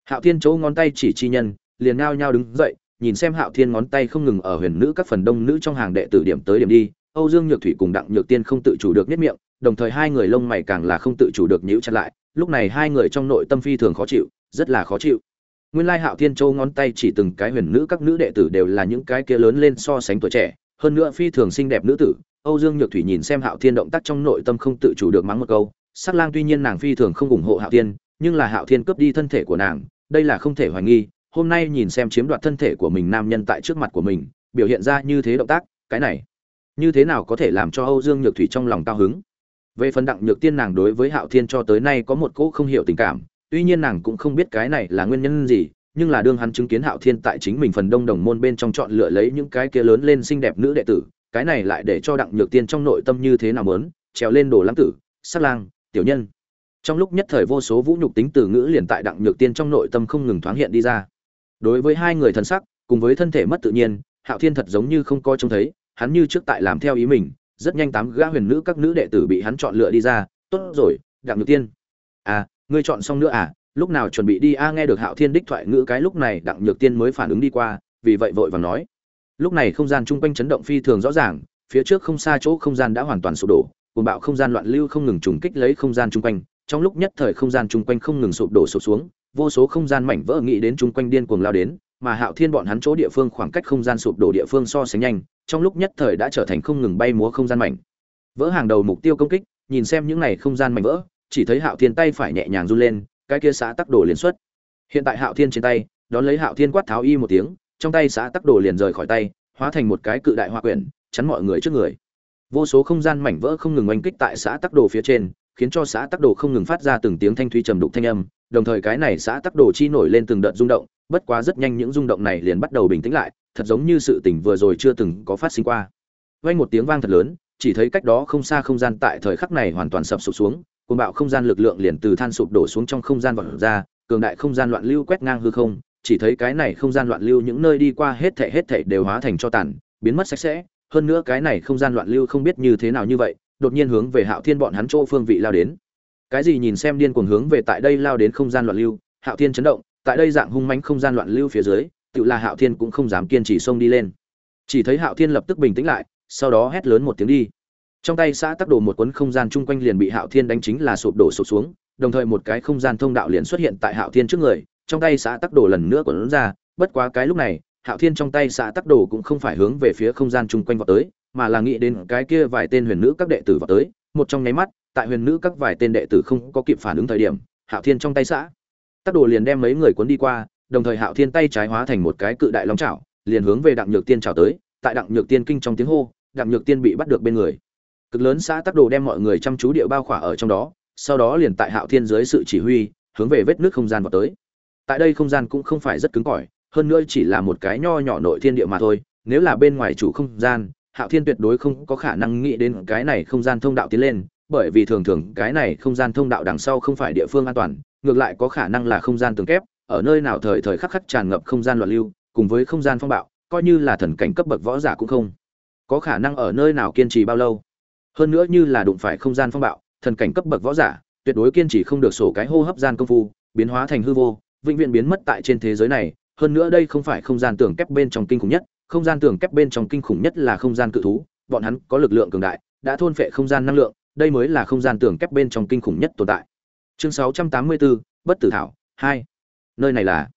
Hạo thiên chỗ ngón tay chỉ chi nhân, liền ngao nhau đứng dậy, nhìn xem hạo thiên ngón tay không ngừng ở huyền nữ các phần đông nữ trong hàng đệ tử điểm tới điểm đi âu dương nhược thủy cùng đặng nhược tiên không tự chủ được nhất miệng, đồng thời hai người lông mày càng là không tự chủ được nhíu chặt lại, lúc này hai người trong nội tâm phi thường khó chịu, rất là khó chịu. Nguyên lai hạo thiên châu ngón tay chỉ từng cái huyền nữ các nữ đệ tử đều là những cái kia lớn lên so sánh tuổi trẻ, hơn nữa phi thường xinh đẹp nữ tử. Âu dương nhược thủy nhìn xem hạo thiên động tác trong nội tâm không tự chủ được mắng một câu, sắc lang tuy nhiên nàng phi thường không ủng hộ hạo thiên, nhưng là hạo thiên cướp đi thân thể của nàng, đây là không thể hoài nghi, hôm nay nhìn xem chiếm đoạt thân thể của mình nam nhân tại trước mặt của mình, biểu hiện ra như thế động tác, cái này như thế nào có thể làm cho âu dương nhược thủy trong lòng cao hứng? Về phần đặng nhược tiên nàng đối với hạo thiên cho tới nay có một cỗ không hiểu tình cảm, tuy nhiên nàng cũng không biết cái này là nguyên nhân gì, nhưng là đương hắn chứng kiến hạo thiên tại chính mình phần đông đồng môn bên trong chọn lựa lấy những cái kia lớn lên xinh đẹp nữ đệ tử, cái này lại để cho đặng nhược tiên trong nội tâm như thế nào mớn trèo lên đồ lãng tử sát lang, tiểu nhân. Trong lúc nhất thời vô số vũ nhục tính từ ngữ liền tại đặng nhược tiên trong nội tâm không ngừng thoáng hiện đi ra. Đối với hai người thân sắc, cùng với thân thể mất tự nhiên, hạo thiên thật giống như không coi trông thấy hắn như trước tại làm theo ý mình, rất nhanh tám gã huyền nữ các nữ đệ tử bị hắn chọn lựa đi ra, tốt rồi, đặng nhược tiên. À ngươi chọn xong nữa à? Lúc nào chuẩn bị đi? A, nghe được hạo thiên đích thoại ngữ cái lúc này đặng nhược tiên mới phản ứng đi qua, vì vậy vội vàng nói. Lúc này không gian chung quanh chấn động phi thường rõ ràng, phía trước không xa chỗ không gian đã hoàn toàn sụp đổ, cuồng bạo không gian loạn lưu không ngừng trùng kích lấy không gian chung quanh, trong lúc nhất thời không gian chung quanh không ngừng sụp đổ sụp xuống, vô số không gian mảnh vỡ nghĩ đến chung quanh điên cuồng lao đến, mà hạo thiên bọn hắn chỗ địa phương khoảng cách không gian sụp đổ địa phương so sánh nhanh trong lúc nhất thời đã trở thành không ngừng bay múa không gian mảnh. Vỡ hàng đầu mục tiêu công kích, nhìn xem những này không gian mảnh vỡ, chỉ thấy hạo thiên tay phải nhẹ nhàng run lên, cái kia xã tắc đồ liền xuất. Hiện tại hạo thiên trên tay, đón lấy hạo thiên quát tháo y một tiếng, trong tay xã tắc đồ liền rời khỏi tay, hóa thành một cái cự đại hoa quyển, chắn mọi người trước người. Vô số không gian mảnh vỡ không ngừng oanh kích tại xã tắc đồ phía trên, khiến cho xã tắc đồ không ngừng phát ra từng tiếng thanh thúy trầm đục thanh âm, đồng thời cái này xã tắc đồ chi nổi lên từng đợt rung động, bất quá rất nhanh những rung động này liền bắt đầu bình tĩnh lại thật giống như sự tình vừa rồi chưa từng có phát sinh qua. Vang một tiếng vang thật lớn, chỉ thấy cách đó không xa không gian tại thời khắc này hoàn toàn sập sụp xuống, cuồng bạo không gian lực lượng liền từ than sụp đổ xuống trong không gian vọt ra, cường đại không gian loạn lưu quét ngang hư không, chỉ thấy cái này không gian loạn lưu những nơi đi qua hết thảy hết thảy đều hóa thành cho tàn, biến mất sạch sẽ, hơn nữa cái này không gian loạn lưu không biết như thế nào như vậy, đột nhiên hướng về hạo thiên bọn hắn chỗ phương vị lao đến. Cái gì nhìn xem điên cuồng hướng về tại đây lao đến không gian loạn lưu, hạo thiên chấn động, tại đây dạng hung mãnh không gian loạn lưu phía dưới tự là hạo thiên cũng không dám kiên trì xông đi lên. Chỉ thấy hạo thiên lập tức bình tĩnh lại, sau đó hét lớn một tiếng đi. Trong tay xã tắc đồ một cuốn không gian chung quanh liền bị hạo thiên đánh chính là sụp đổ sụp xuống, đồng thời một cái không gian thông đạo liền xuất hiện tại hạo thiên trước người, trong tay xã tắc đồ lần nữa cuốn ra, bất quá cái lúc này, hạo thiên trong tay xã tắc đồ cũng không phải hướng về phía không gian chung quanh vào tới, mà là nghĩ đến cái kia vài tên huyền nữ các đệ tử vào tới, một trong nháy mắt, tại huyền nữ các vài tên đệ tử không có kịp phản ứng thời điểm, hạo thiên trong tay xã tắc đồ liền đem mấy người cuốn đi qua đồng thời hạo thiên tay trái hóa thành một cái cự đại long chảo, liền hướng về đặng nhược tiên chào tới, tại đặng nhược tiên kinh trong tiếng hô, đặng nhược tiên bị bắt được bên người. Cực lớn xã tắc đồ đem mọi người chăm chú địa bao khỏa ở trong đó, sau đó liền tại hạo thiên dưới sự chỉ huy, hướng về vết nước không gian vào tới. Tại đây không gian cũng không phải rất cứng cỏi, hơn nữa chỉ là một cái nho nhỏ nội thiên địa mà thôi, nếu là bên ngoài chủ không gian, hạo thiên tuyệt đối không có khả năng nghĩ đến cái này không gian thông đạo tiến lên, bởi vì thường thường cái này không gian thông đạo đằng sau không phải địa phương an toàn, ngược lại có khả năng là không gian tường kép ở nơi nào thời thời khắc khắc tràn ngập không gian loạn lưu cùng với không gian phong bạo coi như là thần cảnh cấp bậc võ giả cũng không có khả năng ở nơi nào kiên trì bao lâu. Hơn nữa như là đụng phải không gian phong bạo thần cảnh cấp bậc võ giả tuyệt đối kiên trì không được sổ cái hô hấp gian công phu biến hóa thành hư vô vĩnh viễn biến mất tại trên thế giới này. Hơn nữa đây không phải không gian tưởng kép bên trong kinh khủng nhất không gian tưởng kép bên trong kinh khủng nhất là không gian cự thú bọn hắn có lực lượng cường đại đã thôn phệ không gian năng lượng đây mới là không gian tưởng kép bên trong kinh khủng nhất tồn tại. Chương 684, bất tử thảo 2 nơi này là.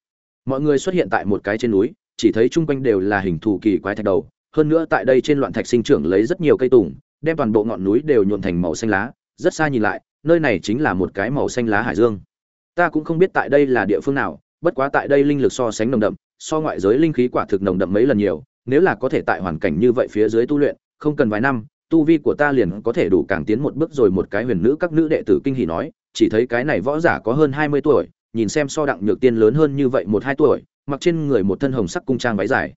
Mọi người xuất hiện tại một cái trên núi, chỉ thấy chung quanh đều là hình thù kỳ quái thạch đầu. Hơn nữa tại đây trên loạn thạch sinh trưởng lấy rất nhiều cây tùng, đem toàn bộ ngọn núi đều nhuộn thành màu xanh lá. Rất xa nhìn lại, nơi này chính là một cái màu xanh lá hải dương. Ta cũng không biết tại đây là địa phương nào, bất quá tại đây linh lực so sánh nồng đậm, so ngoại giới linh khí quả thực nồng đậm mấy lần nhiều. Nếu là có thể tại hoàn cảnh như vậy phía dưới tu luyện, không cần vài năm, tu vi của ta liền có thể đủ càng tiến một bước rồi. Một cái huyền nữ các nữ đệ tử kinh hỉ nói, chỉ thấy cái này võ giả có hơn hai mươi tuổi nhìn xem so đặng nhược tiên lớn hơn như vậy một hai tuổi, mặc trên người một thân hồng sắc cung trang váy dài.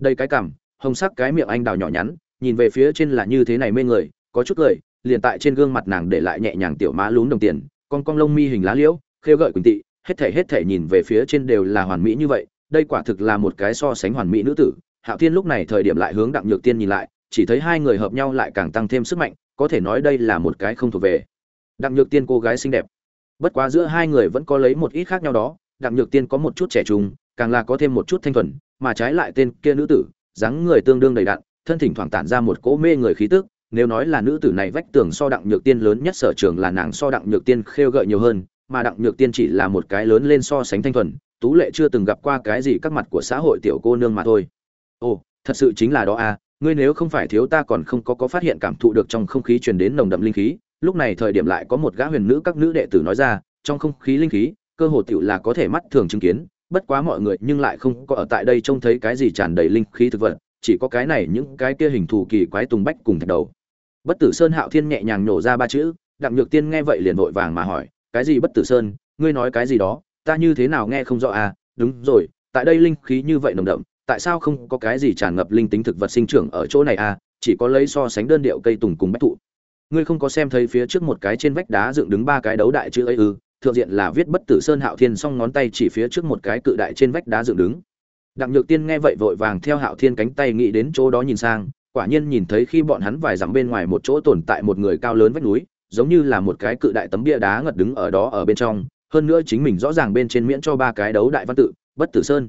Đây cái cằm, hồng sắc cái miệng anh đào nhỏ nhắn, nhìn về phía trên là như thế này mê người, có chút cười, liền tại trên gương mặt nàng để lại nhẹ nhàng tiểu má lún đồng tiền, con con lông mi hình lá liễu, khêu gợi quỳnh tị, hết thể hết thể nhìn về phía trên đều là hoàn mỹ như vậy, đây quả thực là một cái so sánh hoàn mỹ nữ tử. Hạo thiên lúc này thời điểm lại hướng đặng nhược tiên nhìn lại, chỉ thấy hai người hợp nhau lại càng tăng thêm sức mạnh, có thể nói đây là một cái không thuộc về. Đặng nhược tiên cô gái xinh đẹp bất quá giữa hai người vẫn có lấy một ít khác nhau đó, đặng nhược tiên có một chút trẻ trung, càng là có thêm một chút thanh thuần, mà trái lại tên kia nữ tử, dáng người tương đương đầy đặn, thân thỉnh thoảng tản ra một cỗ mê người khí tức, nếu nói là nữ tử này vách tường so đặng nhược tiên lớn nhất sở trường là nàng so đặng nhược tiên khêu gợi nhiều hơn, mà đặng nhược tiên chỉ là một cái lớn lên so sánh thanh thuần, tú lệ chưa từng gặp qua cái gì các mặt của xã hội tiểu cô nương mà thôi. Ồ, thật sự chính là đó à ngươi nếu không phải thiếu ta còn không có có phát hiện cảm thụ được trong không khí truyền đến nồng đậm linh khí lúc này thời điểm lại có một gã huyền nữ các nữ đệ tử nói ra, trong không khí linh khí, cơ hồ tựu là có thể mắt thường chứng kiến, bất quá mọi người nhưng lại không có ở tại đây trông thấy cái gì tràn đầy linh khí thực vật, chỉ có cái này những cái kia hình thù kỳ quái tùng bách cùng thạch đầu. Bất tử sơn hạo thiên nhẹ nhàng nhổ ra ba chữ, đặng nhược tiên nghe vậy liền vội vàng mà hỏi, cái gì bất tử sơn? Ngươi nói cái gì đó? Ta như thế nào nghe không rõ à? Đúng rồi, tại đây linh khí như vậy nồng đậm, tại sao không có cái gì tràn ngập linh tính thực vật sinh trưởng ở chỗ này à? Chỉ có lấy so sánh đơn điệu cây tùng cùng bách thụ ngươi không có xem thấy phía trước một cái trên vách đá dựng đứng ba cái đấu đại chữ ấy ư, thượng diện là viết bất tử sơn hạo thiên song ngón tay chỉ phía trước một cái cự đại trên vách đá dựng đứng. Đặng nhược tiên nghe vậy vội vàng theo hạo thiên cánh tay nghĩ đến chỗ đó nhìn sang, quả nhiên nhìn thấy khi bọn hắn vài dặm bên ngoài một chỗ tồn tại một người cao lớn vách núi, giống như là một cái cự đại tấm bia đá ngật đứng ở đó ở bên trong, hơn nữa chính mình rõ ràng bên trên miễn cho ba cái đấu đại văn tự, bất tử sơn.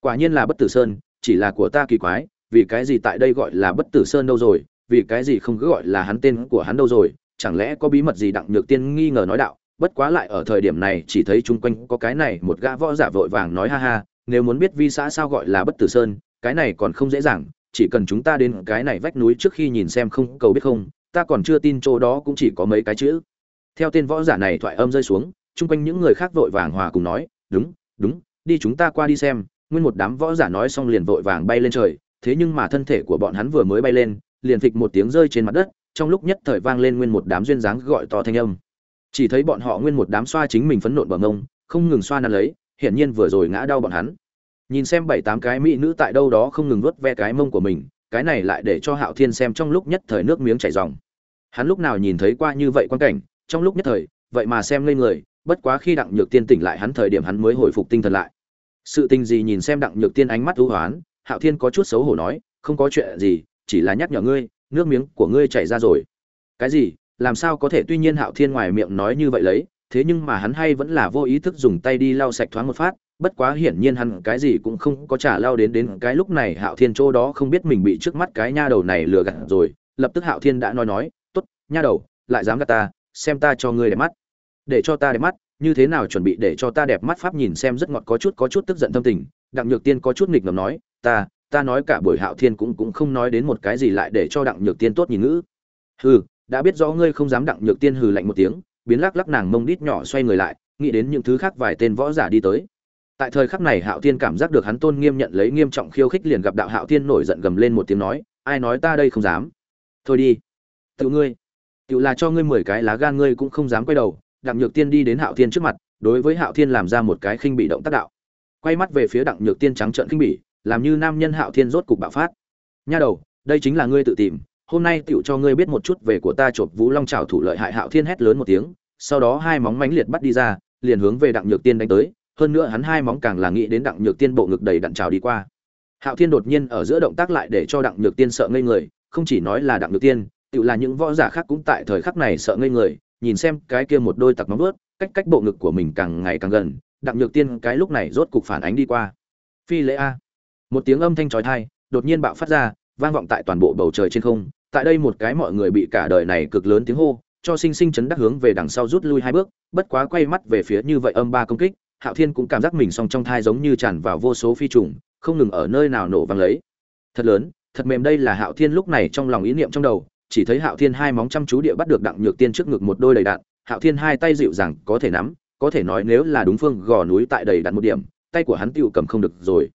Quả nhiên là bất tử sơn, chỉ là của ta kỳ quái, vì cái gì tại đây gọi là bất tử sơn đâu rồi vì cái gì không cứ gọi là hắn tên của hắn đâu rồi, chẳng lẽ có bí mật gì đặng nhược tiên nghi ngờ nói đạo, bất quá lại ở thời điểm này chỉ thấy chung quanh có cái này một gã võ giả vội vàng nói ha ha, nếu muốn biết vi xã sao gọi là bất tử sơn, cái này còn không dễ dàng, chỉ cần chúng ta đến cái này vách núi trước khi nhìn xem không cầu biết không, ta còn chưa tin chỗ đó cũng chỉ có mấy cái chữ. Theo tên võ giả này thoại âm rơi xuống, chung quanh những người khác vội vàng hòa cùng nói, đúng đúng, đi chúng ta qua đi xem, nguyên một đám võ giả nói xong liền vội vàng bay lên trời, thế nhưng mà thân thể của bọn hắn vừa mới bay lên liền phịch một tiếng rơi trên mặt đất, trong lúc nhất thời vang lên nguyên một đám duyên dáng gọi to thanh âm. Chỉ thấy bọn họ nguyên một đám xoa chính mình phấn nộn bờ ngông không ngừng xoa nắn lấy, hiển nhiên vừa rồi ngã đau bọn hắn. Nhìn xem bảy tám cái mỹ nữ tại đâu đó không ngừng nuốt ve cái mông của mình, cái này lại để cho hạo thiên xem trong lúc nhất thời nước miếng chảy ròng. Hắn lúc nào nhìn thấy qua như vậy quan cảnh, trong lúc nhất thời, vậy mà xem lên người, bất quá khi đặng nhược tiên tỉnh lại hắn thời điểm hắn mới hồi phục tinh thần lại. Sự tình gì nhìn xem đặng nhược tiên ánh mắt ưu hoán, hạo thiên có chút xấu hổ nói, không có chuyện gì chỉ là nhắc nhở ngươi, nước miếng của ngươi chảy ra rồi. Cái gì? Làm sao có thể? Tuy nhiên hạo thiên ngoài miệng nói như vậy lấy, thế nhưng mà hắn hay vẫn là vô ý thức dùng tay đi lau sạch thoáng một phát, bất quá hiển nhiên hắn cái gì cũng không có trả lao đến đến cái lúc này hạo thiên chỗ đó không biết mình bị trước mắt cái nha đầu này lừa gạt rồi, lập tức hạo thiên đã nói nói t ố t nha đầu, lại dám gạt ta, xem ta cho ngươi đẹp mắt. Để cho ta đẹp mắt, như thế nào chuẩn bị để cho ta đẹp mắt? Pháp nhìn xem rất ngọt, có chút có chút tức giận tâm tình, đặng nhược tiên có chút nghịch ngầm nói, ta ta nói cả buổi hạo thiên cũng cũng không nói đến một cái gì lại để cho đặng nhược tiên tốt nhìn ngữ. Hừ, đã biết rõ ngươi không dám đặng nhược tiên hừ lạnh một tiếng, biến lắc lắc nàng mông đít nhỏ xoay người lại, nghĩ đến những thứ khác vài tên võ giả đi tới. Tại thời khắc này hạo thiên cảm giác được hắn tôn nghiêm nhận lấy nghiêm trọng khiêu khích liền gặp đạo hạo thiên nổi giận gầm lên một tiếng nói, ai nói ta đây không dám? Thôi đi tự ngươi tự là cho ngươi mười cái lá gan ngươi cũng không dám quay đầu. Đặng nhược tiên đi đến hạo thiên trước mặt, đối với hạo thiên làm ra một cái khinh bị động tác đạo. Quay mắt về phía đặng nhược tiên trắng trợn khinh bỉ làm như nam nhân hạo thiên rốt cục bạo phát. Nha đầu, đây chính là ngươi tự tìm, hôm nay tựu cho ngươi biết một chút về của ta chộp vũ long trào thủ lợi hại hạo thiên hét lớn một tiếng, sau đó hai móng mánh liệt bắt đi ra, liền hướng về đặng nhược tiên đánh tới, hơn nữa hắn hai móng càng là nghĩ đến đặng nhược tiên bộ ngực đầy đặn trào đi qua. Hạo thiên đột nhiên ở giữa động tác lại để cho đặng nhược tiên sợ ngây người, không chỉ nói là đặng nhược tiên Tựu là những võ giả khác cũng tại thời khắc này sợ ngây người, nhìn xem cái kia một đôi tặc móng vớt cách cách bộ ngực của mình càng ngày càng gần, đặng nhược tiên cái lúc này rốt cục phản ánh đi qua. Phi lễ a một tiếng âm thanh trói thai đột nhiên bạo phát ra, vang vọng tại toàn bộ bầu trời trên không. Tại đây một cái mọi người bị cả đời này cực lớn tiếng hô, cho sinh sinh chấn đắc hướng về đằng sau rút lui hai bước, bất quá quay mắt về phía như vậy âm ba công kích, hạo thiên cũng cảm giác mình song trong thai giống như tràn vào vô số phi trùng, không ngừng ở nơi nào nổ vang lấy. Thật lớn, thật mềm đây là hạo thiên lúc này trong lòng ý niệm trong đầu, chỉ thấy hạo thiên hai móng chăm chú địa bắt được đặng nhược tiên trước ngực một đôi đầy đạn, hạo thiên hai tay dịu dàng, có thể nắm, có thể nói nếu là đúng phương gò núi tại đầy đạn một điểm, tay của hắn tựu cầm không được rồi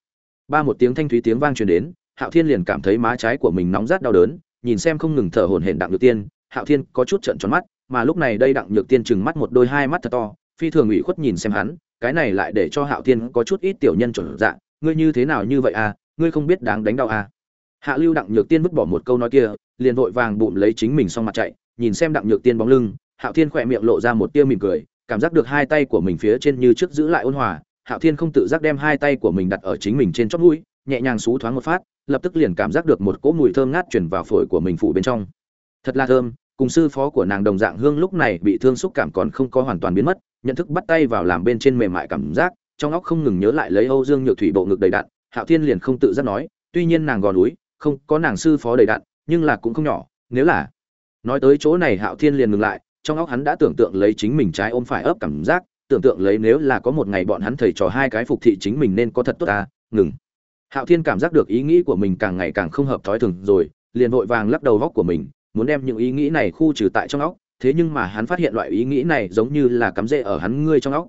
ba một tiếng thanh thúy tiếng vang truyền đến, hạo thiên liền cảm thấy má trái của mình nóng rát đau đớn, nhìn xem không ngừng thở hổn hển đặng nhược tiên, hạo thiên có chút trợn tròn mắt, mà lúc này đây đặng nhược tiên chừng mắt một đôi hai mắt thật to, phi thường ủy khuất nhìn xem hắn, cái này lại để cho hạo thiên có chút ít tiểu nhân chuẩn dạ ngươi như thế nào như vậy à ngươi không biết đáng đánh đau à. Hạ lưu đặng nhược tiên vứt bỏ một câu nói kia, liền vội vàng bụng lấy chính mình xong mặt chạy, nhìn xem đặng nhược tiên bóng lưng, hạo thiên khỏe miệng lộ ra một tia mỉm cười, cảm giác được hai tay của mình phía trên như trước giữ lại ôn hòa hạo thiên không tự giác đem hai tay của mình đặt ở chính mình trên chót mũi, nhẹ nhàng xú thoáng một phát, lập tức liền cảm giác được một cỗ mùi thơm ngát chuyển vào phổi của mình phủ bên trong. Thật là thơm, cùng sư phó của nàng đồng dạng hương lúc này bị thương xúc cảm còn không có hoàn toàn biến mất, nhận thức bắt tay vào làm bên trên mềm mại cảm giác, trong óc không ngừng nhớ lại lấy âu dương nhược thủy bộ ngực đầy đặn hạo thiên liền không tự giác nói, tuy nhiên nàng gò núi, không có nàng sư phó đầy đặn nhưng là cũng không nhỏ, nếu là nói tới chỗ này hạo thiên liền ngừng lại, trong óc hắn đã tưởng tượng lấy chính mình trái ôm phải ấp cảm giác tưởng tượng lấy nếu là có một ngày bọn hắn thầy trò hai cái phục thị chính mình nên có thật tốt ta, ngừng. Hạo thiên cảm giác được ý nghĩ của mình càng ngày càng không hợp thói thường rồi, liền vội vàng lắc đầu góc của mình, muốn đem những ý nghĩ này khu trừ tại trong óc, thế nhưng mà hắn phát hiện loại ý nghĩ này giống như là cắm rễ ở hắn ngươi trong óc.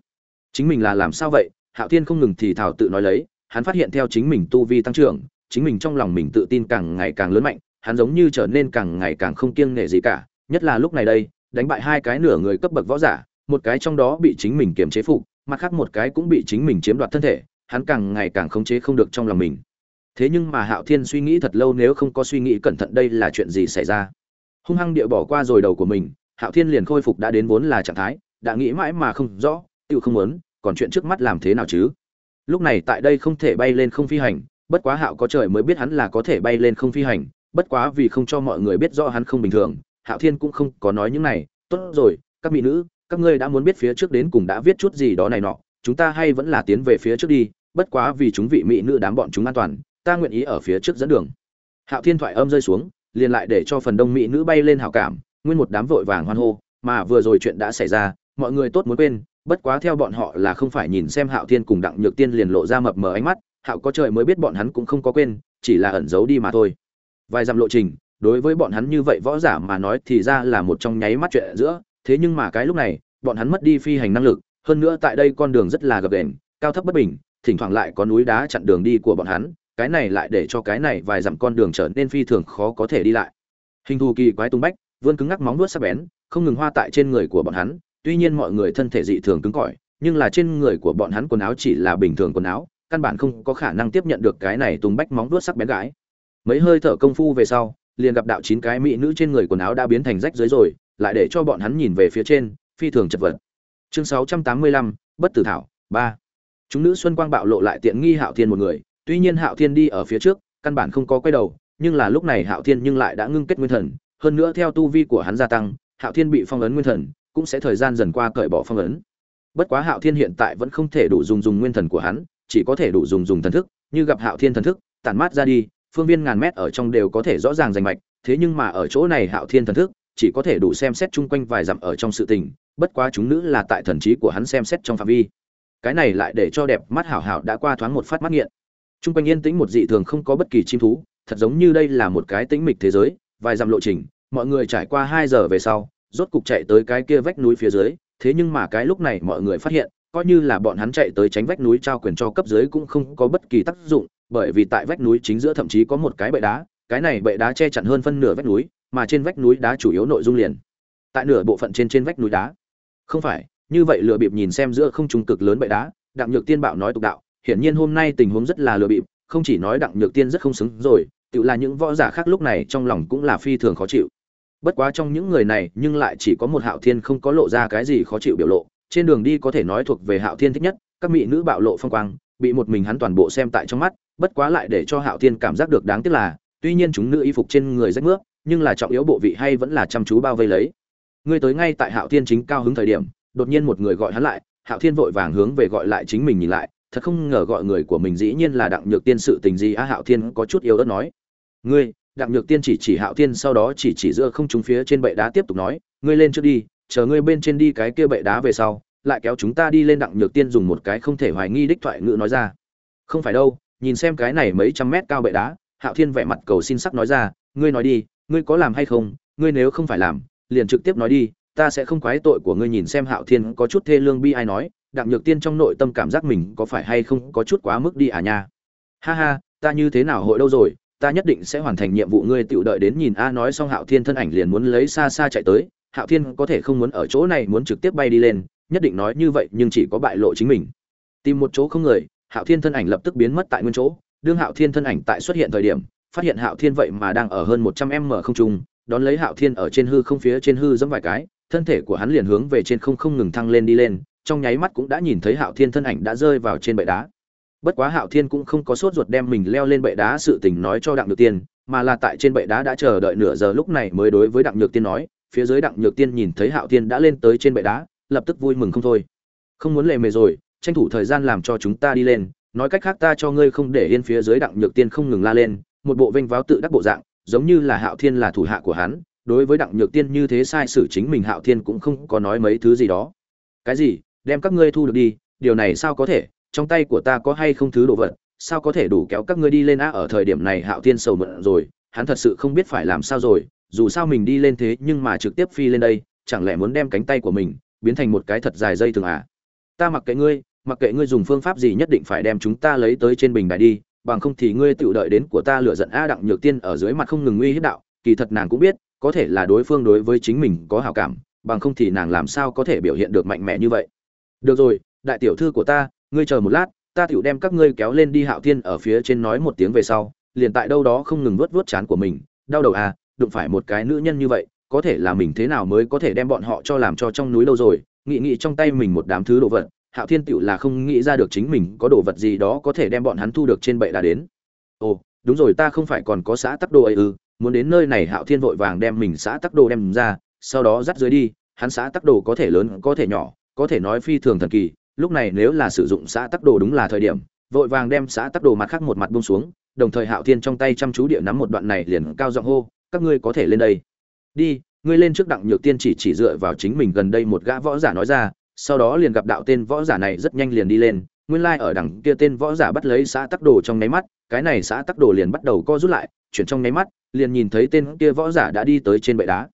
Chính mình là làm sao vậy? Hạo thiên không ngừng thì thảo tự nói lấy, hắn phát hiện theo chính mình tu vi tăng trưởng, chính mình trong lòng mình tự tin càng ngày càng lớn mạnh, hắn giống như trở nên càng ngày càng không kiêng nể gì cả, nhất là lúc này đây, đánh bại hai cái nửa người cấp bậc võ giả một cái trong đó bị chính mình kiềm chế phục, mặt khác một cái cũng bị chính mình chiếm đoạt thân thể, hắn càng ngày càng khống chế không được trong lòng mình. Thế nhưng mà hạo thiên suy nghĩ thật lâu nếu không có suy nghĩ cẩn thận đây là chuyện gì xảy ra? Hung hăng địa bỏ qua rồi đầu của mình, hạo thiên liền khôi phục đã đến vốn là trạng thái, đã nghĩ mãi mà không rõ tự không muốn, còn chuyện trước mắt làm thế nào chứ? Lúc này tại đây không thể bay lên không phi hành, bất quá hạo có trời mới biết hắn là có thể bay lên không phi hành, bất quá vì không cho mọi người biết rõ hắn không bình thường, hạo thiên cũng không có nói những này, tốt rồi, các mỹ nữ các ngươi đã muốn biết phía trước đến cùng đã viết chút gì đó này nọ, chúng ta hay vẫn là tiến về phía trước đi, bất quá vì chúng vị mỹ nữ đám bọn chúng an toàn, ta nguyện ý ở phía trước dẫn đường. Hạo thiên thoại âm rơi xuống, liền lại để cho phần đông mỹ nữ bay lên hảo cảm, nguyên một đám vội vàng hoan hô, mà vừa rồi chuyện đã xảy ra, mọi người tốt muốn quên, bất quá theo bọn họ là không phải nhìn xem hạo thiên cùng đặng nhược tiên liền lộ ra mập mờ ánh mắt, hạo có trời mới biết bọn hắn cũng không có quên, chỉ là ẩn giấu đi mà thôi. Vài dặm lộ trình, đối với bọn hắn như vậy võ giả mà nói thì ra là một trong nháy mắt chuyện giữa thế nhưng mà cái lúc này, bọn hắn mất đi phi hành năng lực, hơn nữa tại đây con đường rất là gập ghềnh, cao thấp bất bình, thỉnh thoảng lại có núi đá chặn đường đi của bọn hắn, cái này lại để cho cái này vài dặm con đường trở nên phi thường khó có thể đi lại. Hình thù kỳ quái tung bách, vươn cứng ngắc móng vuốt sắc bén, không ngừng hoa tại trên người của bọn hắn, tuy nhiên mọi người thân thể dị thường cứng cỏi, nhưng là trên người của bọn hắn quần áo chỉ là bình thường quần áo, căn bản không có khả năng tiếp nhận được cái này tung bách móng vuốt sắc bén gái. Mấy hơi thở công phu về sau, liền gặp đạo chín cái mỹ nữ trên người quần áo đã biến thành rách dưới rồi lại để cho bọn hắn nhìn về phía trên, phi thường chật vật. Chương sáu trăm tám mươi lăm, bất tử thảo, ba. Chúng nữ xuân quang bạo lộ lại tiện nghi hạo thiên một người. Tuy nhiên hạo thiên đi ở phía trước, căn bản không có quay đầu, nhưng là lúc này hạo thiên nhưng lại đã ngưng kết nguyên thần. Hơn nữa theo tu vi của hắn gia tăng, hạo thiên bị phong ấn nguyên thần, cũng sẽ thời gian dần qua cởi bỏ phong ấn. Bất quá hạo thiên hiện tại vẫn không thể đủ dùng dùng nguyên thần của hắn, chỉ có thể đủ dùng dùng thần thức. Như gặp hạo thiên thần thức, tản mát ra đi, phương viên ngàn mét ở trong đều có thể rõ ràng rành mạch. Thế nhưng mà ở chỗ này hạo thiên thần thức chỉ có thể đủ xem xét chung quanh vài dặm ở trong sự tình, bất quá chúng nữ là tại thần trí của hắn xem xét trong phạm vi. Cái này lại để cho đẹp mắt hảo hảo đã qua thoáng một phát mắt nghiện. Chung quanh yên tĩnh một dị thường không có bất kỳ chim thú, thật giống như đây là một cái tĩnh mịch thế giới, vài dặm lộ trình, mọi người trải qua hai giờ về sau, rốt cục chạy tới cái kia vách núi phía dưới, thế nhưng mà cái lúc này mọi người phát hiện, coi như là bọn hắn chạy tới tránh vách núi trao quyền cho cấp dưới cũng không có bất kỳ tác dụng, bởi vì tại vách núi chính giữa thậm chí có một cái bệ đá, cái này bệ đá che chắn hơn phân nửa vách núi mà trên vách núi đá chủ yếu nội dung liền. Tại nửa bộ phận trên trên vách núi đá. Không phải, như vậy lừa bịp nhìn xem giữa không trung cực lớn bệ đá, đặng nhược tiên bảo nói tục đạo, hiển nhiên hôm nay tình huống rất là lừa bịp, không chỉ nói đặng nhược tiên rất không xứng rồi, tự là những võ giả khác lúc này trong lòng cũng là phi thường khó chịu. Bất quá trong những người này, nhưng lại chỉ có một hạo thiên không có lộ ra cái gì khó chịu biểu lộ, trên đường đi có thể nói thuộc về hạo thiên thích nhất, các mỹ nữ bạo lộ phong quang, bị một mình hắn toàn bộ xem tại trong mắt, bất quá lại để cho hạo thiên cảm giác được đáng tiếc là, tuy nhiên chúng nữ y phục trên người rách nước nhưng là trọng yếu bộ vị hay vẫn là chăm chú bao vây lấy. Ngươi tới ngay tại hạo thiên chính cao hứng thời điểm, đột nhiên một người gọi hắn lại, hạo thiên vội vàng hướng về gọi lại chính mình nhìn lại, thật không ngờ gọi người của mình dĩ nhiên là đặng nhược tiên sự tình gì á, hạo thiên có chút yếu ớt nói. Ngươi, đặng nhược tiên chỉ chỉ hạo thiên sau đó chỉ chỉ giữa không trung phía trên bệ đá tiếp tục nói, ngươi lên trước đi, chờ ngươi bên trên đi cái kia bệ đá về sau, lại kéo chúng ta đi lên đặng nhược tiên dùng một cái không thể hoài nghi đích thoại ngữ nói ra. Không phải đâu, nhìn xem cái này mấy trăm mét cao bệ đá, hạo thiên vẻ mặt cầu xin sắc nói ra, ngươi nói đi ngươi có làm hay không, ngươi nếu không phải làm, liền trực tiếp nói đi, ta sẽ không quái tội của ngươi nhìn xem hạo thiên có chút thê lương bi ai nói, đặng nhược tiên trong nội tâm cảm giác mình có phải hay không có chút quá mức đi à nha. Ha ha, ta như thế nào hội đâu rồi, ta nhất định sẽ hoàn thành nhiệm vụ ngươi tự đợi đến nhìn a nói xong hạo thiên thân ảnh liền muốn lấy xa xa chạy tới, hạo thiên có thể không muốn ở chỗ này muốn trực tiếp bay đi lên, nhất định nói như vậy nhưng chỉ có bại lộ chính mình. Tìm một chỗ không người, hạo thiên thân ảnh lập tức biến mất tại nguyên chỗ, đương hạo thiên thân ảnh tại xuất hiện thời điểm phát hiện hạo thiên vậy mà đang ở hơn một trăm m không trung, đón lấy hạo thiên ở trên hư không phía trên hư giẫm vài cái, thân thể của hắn liền hướng về trên không không ngừng thăng lên đi lên, trong nháy mắt cũng đã nhìn thấy hạo thiên thân ảnh đã rơi vào trên bệ đá. Bất quá hạo thiên cũng không có sốt ruột đem mình leo lên bệ đá sự tình nói cho đặng nhược tiên, mà là tại trên bệ đá đã chờ đợi nửa giờ lúc này mới đối với đặng nhược tiên nói, phía dưới đặng nhược tiên nhìn thấy hạo thiên đã lên tới trên bệ đá, lập tức vui mừng không thôi. Không muốn lề mề rồi, tranh thủ thời gian làm cho chúng ta đi lên, nói cách khác ta cho ngươi không để yên phía dưới đặng nhược tiên không ngừng la lên một bộ vênh váo tự đắc bộ dạng, giống như là hạo thiên là thủ hạ của hắn, đối với đặng nhược tiên như thế sai sử chính mình hạo thiên cũng không có nói mấy thứ gì đó. Cái gì? Đem các ngươi thu được đi, điều này sao có thể? Trong tay của ta có hay không thứ đồ vật? Sao có thể đủ kéo các ngươi đi lên á? Ở thời điểm này hạo thiên sầu mượn rồi, hắn thật sự không biết phải làm sao rồi, dù sao mình đi lên thế nhưng mà trực tiếp phi lên đây, chẳng lẽ muốn đem cánh tay của mình biến thành một cái thật dài dây thường à? Ta mặc kệ ngươi, mặc kệ ngươi dùng phương pháp gì nhất định phải đem chúng ta lấy tới trên bình đài đi bằng không thì ngươi tự đợi đến của ta lựa giận a đặng nhược tiên ở dưới mặt không ngừng uy hiếp đạo, kỳ thật nàng cũng biết, có thể là đối phương đối với chính mình có hảo cảm, bằng không thì nàng làm sao có thể biểu hiện được mạnh mẽ như vậy. Được rồi, đại tiểu thư của ta, ngươi chờ một lát, ta tựu đem các ngươi kéo lên đi hạo thiên ở phía trên nói một tiếng về sau, liền tại đâu đó không ngừng vớt vớt chán của mình, đau đầu à đụng phải một cái nữ nhân như vậy, có thể là mình thế nào mới có thể đem bọn họ cho làm cho trong núi lâu rồi nghĩ nghĩ trong tay mình một đám thứ đồ vật hạo thiên tựu là không nghĩ ra được chính mình có đồ vật gì đó có thể đem bọn hắn thu được trên bệ đá đến. Ồ, đúng rồi, ta không phải còn có xã tắc đồ ấy ư, muốn đến nơi này hạo thiên vội vàng đem mình xã tắc đồ đem ra, sau đó dắt dưới đi, hắn xã tắc đồ có thể lớn, có thể nhỏ, có thể nói phi thường thần kỳ, lúc này nếu là sử dụng xã tắc đồ đúng là thời điểm, vội vàng đem xã tắc đồ mặt khác một mặt buông xuống, đồng thời hạo thiên trong tay chăm chú địa nắm một đoạn này liền cao giọng hô, các ngươi có thể lên đây. Đi, ngươi lên trước đặng nhược tiên chỉ chỉ dựa vào chính mình gần đây một gã võ giả nói ra sau đó liền gặp đạo tên võ giả này rất nhanh liền đi lên, nguyên lai ở đằng kia tên võ giả bắt lấy xã tắc đồ trong nháy mắt, cái này xã tắc đồ liền bắt đầu co rút lại, chuyển trong nháy mắt, liền nhìn thấy tên kia võ giả đã đi tới trên bệ đá.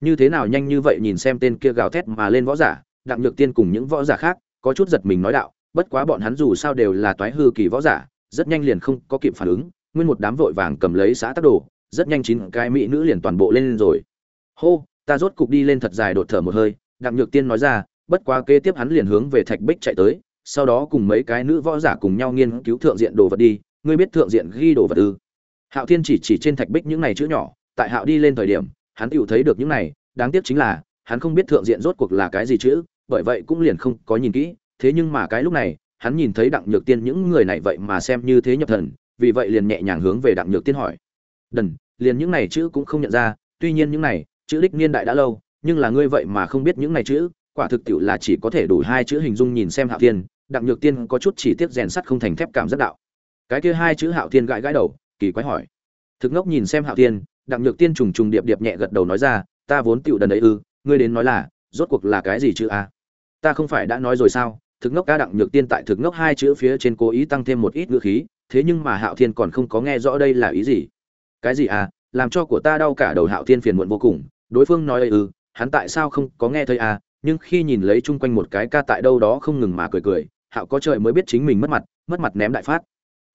Như thế nào nhanh như vậy nhìn xem tên kia gào thét mà lên võ giả, đặng nhược tiên cùng những võ giả khác, có chút giật mình nói đạo, bất quá bọn hắn dù sao đều là toái hư kỳ võ giả, rất nhanh liền không có kịp phản ứng, nguyên một đám vội vàng cầm lấy xã tắc đồ, rất nhanh chín cái mỹ nữ liền toàn bộ lên rồi. Hô, ta rốt cục đi lên thật dài đột thở một hơi, đặng nhược tiên nói ra bất quá kế tiếp hắn liền hướng về thạch bích chạy tới, sau đó cùng mấy cái nữ võ giả cùng nhau nghiên cứu thượng diện đồ vật đi, ngươi biết thượng diện ghi đồ vật ư? Hạo thiên chỉ chỉ trên thạch bích những này chữ nhỏ, tại hạo đi lên thời điểm, hắn tựu thấy được những này, đáng tiếc chính là, hắn không biết thượng diện rốt cuộc là cái gì chữ, bởi vậy cũng liền không có nhìn kỹ, thế nhưng mà cái lúc này, hắn nhìn thấy đặng nhược tiên những người này vậy mà xem như thế nhập thần, vì vậy liền nhẹ nhàng hướng về đặng nhược tiên hỏi. Đần, liền những này chữ cũng không nhận ra, tuy nhiên những này, chữ đích niên đại đã lâu, nhưng là ngươi vậy mà không biết những này chữ quả thực tiệu là chỉ có thể đủ hai chữ hình dung nhìn xem hạo Thiên, đặng nhược tiên có chút chỉ tiếc rèn sắt không thành thép cảm giác đạo. Cái kia hai chữ hạo Thiên gãi gãi đầu kỳ quái hỏi. Thực ngốc nhìn xem hạo Thiên, đặng nhược tiên trùng trùng điệp điệp nhẹ gật đầu nói ra ta vốn tiệu đần ấy ư ngươi đến nói là rốt cuộc là cái gì chữ a? Ta không phải đã nói rồi sao? Thực ngốc ca đặng nhược tiên tại thực ngốc hai chữ phía trên cố ý tăng thêm một ít ngữ khí thế nhưng mà hạo thiên còn không có nghe rõ đây là ý gì. Cái gì à làm cho của ta đau cả đầu hạo thiên phiền muộn vô cùng đối phương nói ư ừ, hắn tại sao không có nghe thấy à nhưng khi nhìn lấy chung quanh một cái ca tại đâu đó không ngừng mà cười cười, hạo có trời mới biết chính mình mất mặt mất mặt ném đại phát.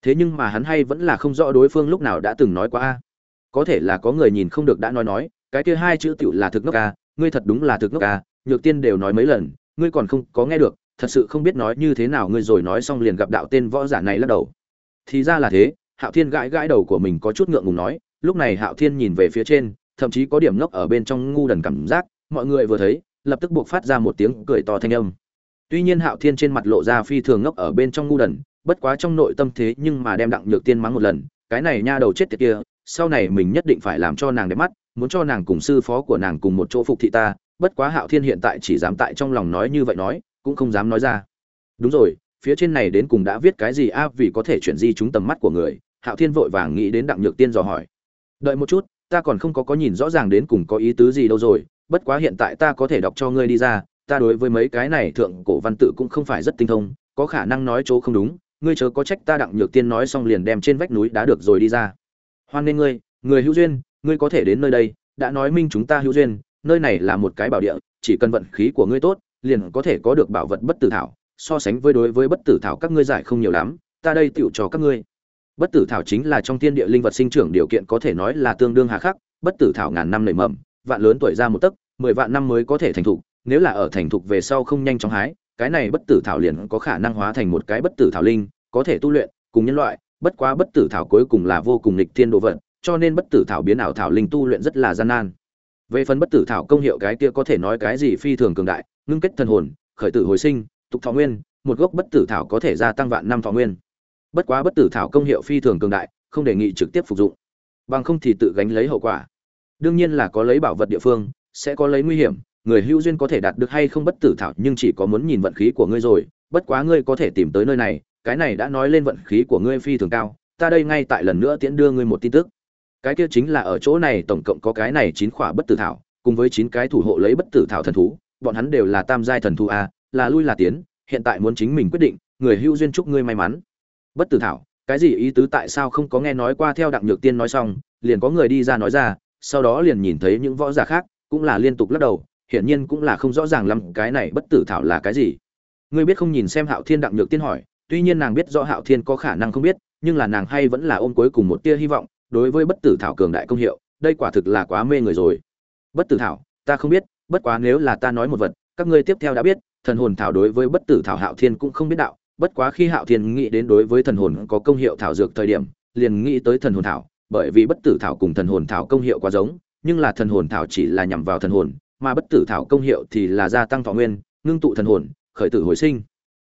Thế nhưng mà hắn hay vẫn là không rõ đối phương lúc nào đã từng nói qua a. Có thể là có người nhìn không được đã nói nói, cái kia hai chữ tiểu là thực ngốc a, ngươi thật đúng là thực ngốc a, nhược tiên đều nói mấy lần, ngươi còn không có nghe được, thật sự không biết nói như thế nào ngươi rồi nói xong liền gặp đạo tên võ giả này lắc đầu. Thì ra là thế, hạo thiên gãi gãi đầu của mình có chút ngượng ngùng nói, lúc này hạo thiên nhìn về phía trên, thậm chí có điểm ngốc ở bên trong ngu đần cảm giác, mọi người vừa thấy lập tức buộc phát ra một tiếng cười to thanh âm. Tuy nhiên hạo thiên trên mặt lộ ra phi thường ngốc ở bên trong ngu đần, bất quá trong nội tâm thế nhưng mà đem đặng nhược tiên mắng một lần, cái này nha đầu chết tiệt kia, sau này mình nhất định phải làm cho nàng đẹp mắt, muốn cho nàng cùng sư phó của nàng cùng một chỗ phục thị ta, bất quá hạo thiên hiện tại chỉ dám tại trong lòng nói như vậy nói, cũng không dám nói ra. Đúng rồi, phía trên này đến cùng đã viết cái gì a vì có thể chuyển di chúng tầm mắt của người, hạo thiên vội vàng nghĩ đến đặng nhược tiên dò hỏi. Đợi một chút, ta còn không có có nhìn rõ ràng đến cùng có ý tứ gì đâu rồi bất quá hiện tại ta có thể đọc cho ngươi đi ra, ta đối với mấy cái này thượng cổ văn tự cũng không phải rất tinh thông, có khả năng nói chỗ không đúng, ngươi chớ có trách ta đặng nhược tiên nói xong liền đem trên vách núi đá được rồi đi ra. Hoan nghênh ngươi, người hữu duyên, ngươi có thể đến nơi đây, đã nói minh chúng ta hữu duyên, nơi này là một cái bảo địa, chỉ cần vận khí của ngươi tốt, liền có thể có được bảo vật bất tử thảo, so sánh với đối với bất tử thảo các ngươi giải không nhiều lắm, ta đây tựu cho các ngươi. Bất tử thảo chính là trong thiên địa linh vật sinh trưởng điều kiện có thể nói là tương đương hà khắc, bất tử thảo ngàn năm nảy mầm vạn lớn tuổi ra một tấc, mười vạn năm mới có thể thành thục, nếu là ở thành thục về sau không nhanh chóng hái, cái này bất tử thảo liền có khả năng hóa thành một cái bất tử thảo linh, có thể tu luyện, cùng nhân loại, bất quá bất tử thảo cuối cùng là vô cùng nghịch thiên đồ vật, cho nên bất tử thảo biến ảo thảo linh tu luyện rất là gian nan. Về phần bất tử thảo công hiệu cái kia có thể nói cái gì phi thường cường đại, ngưng kết thần hồn, khởi tử hồi sinh, tục thọ nguyên, một gốc bất tử thảo có thể gia tăng vạn năm thọ nguyên. Bất quá bất tử thảo công hiệu phi thường cường đại, không đề nghị trực tiếp phục dụng. Bằng không thì tự gánh lấy hậu quả đương nhiên là có lấy bảo vật địa phương, sẽ có lấy nguy hiểm, người hữu duyên có thể đạt được hay không bất tử thảo nhưng chỉ có muốn nhìn vận khí của ngươi rồi, bất quá ngươi có thể tìm tới nơi này, cái này đã nói lên vận khí của ngươi phi thường cao, ta đây ngay tại lần nữa tiễn đưa ngươi một tin tức. Cái kia chính là ở chỗ này tổng cộng có cái này chín khỏa bất tử thảo, cùng với chín cái thủ hộ lấy bất tử thảo thần thú, bọn hắn đều là tam giai thần thú a, là lui là tiến, hiện tại muốn chính mình quyết định, người hữu duyên chúc ngươi may mắn. Bất tử thảo, cái gì ý tứ tại sao không có nghe nói qua theo đặng nhược tiên nói xong, liền có người đi ra nói ra sau đó liền nhìn thấy những võ giả khác, cũng là liên tục lắc đầu, hiển nhiên cũng là không rõ ràng lắm cái này bất tử thảo là cái gì. Ngươi biết không nhìn xem hạo thiên đặng nhược tiên hỏi, tuy nhiên nàng biết rõ hạo thiên có khả năng không biết, nhưng là nàng hay vẫn là ôm cuối cùng một tia hy vọng, đối với bất tử thảo cường đại công hiệu, đây quả thực là quá mê người rồi. Bất tử thảo, ta không biết, bất quá nếu là ta nói một vật, các ngươi tiếp theo đã biết, thần hồn thảo đối với bất tử thảo hạo thiên cũng không biết đạo, bất quá khi hạo thiên nghĩ đến đối với thần hồn có công hiệu thảo dược thời điểm, liền nghĩ tới thần hồn thảo bởi vì bất tử thảo cùng thần hồn thảo công hiệu quá giống, nhưng là thần hồn thảo chỉ là nhằm vào thần hồn, mà bất tử thảo công hiệu thì là gia tăng thọ nguyên, ngưng tụ thần hồn, khởi tử hồi sinh.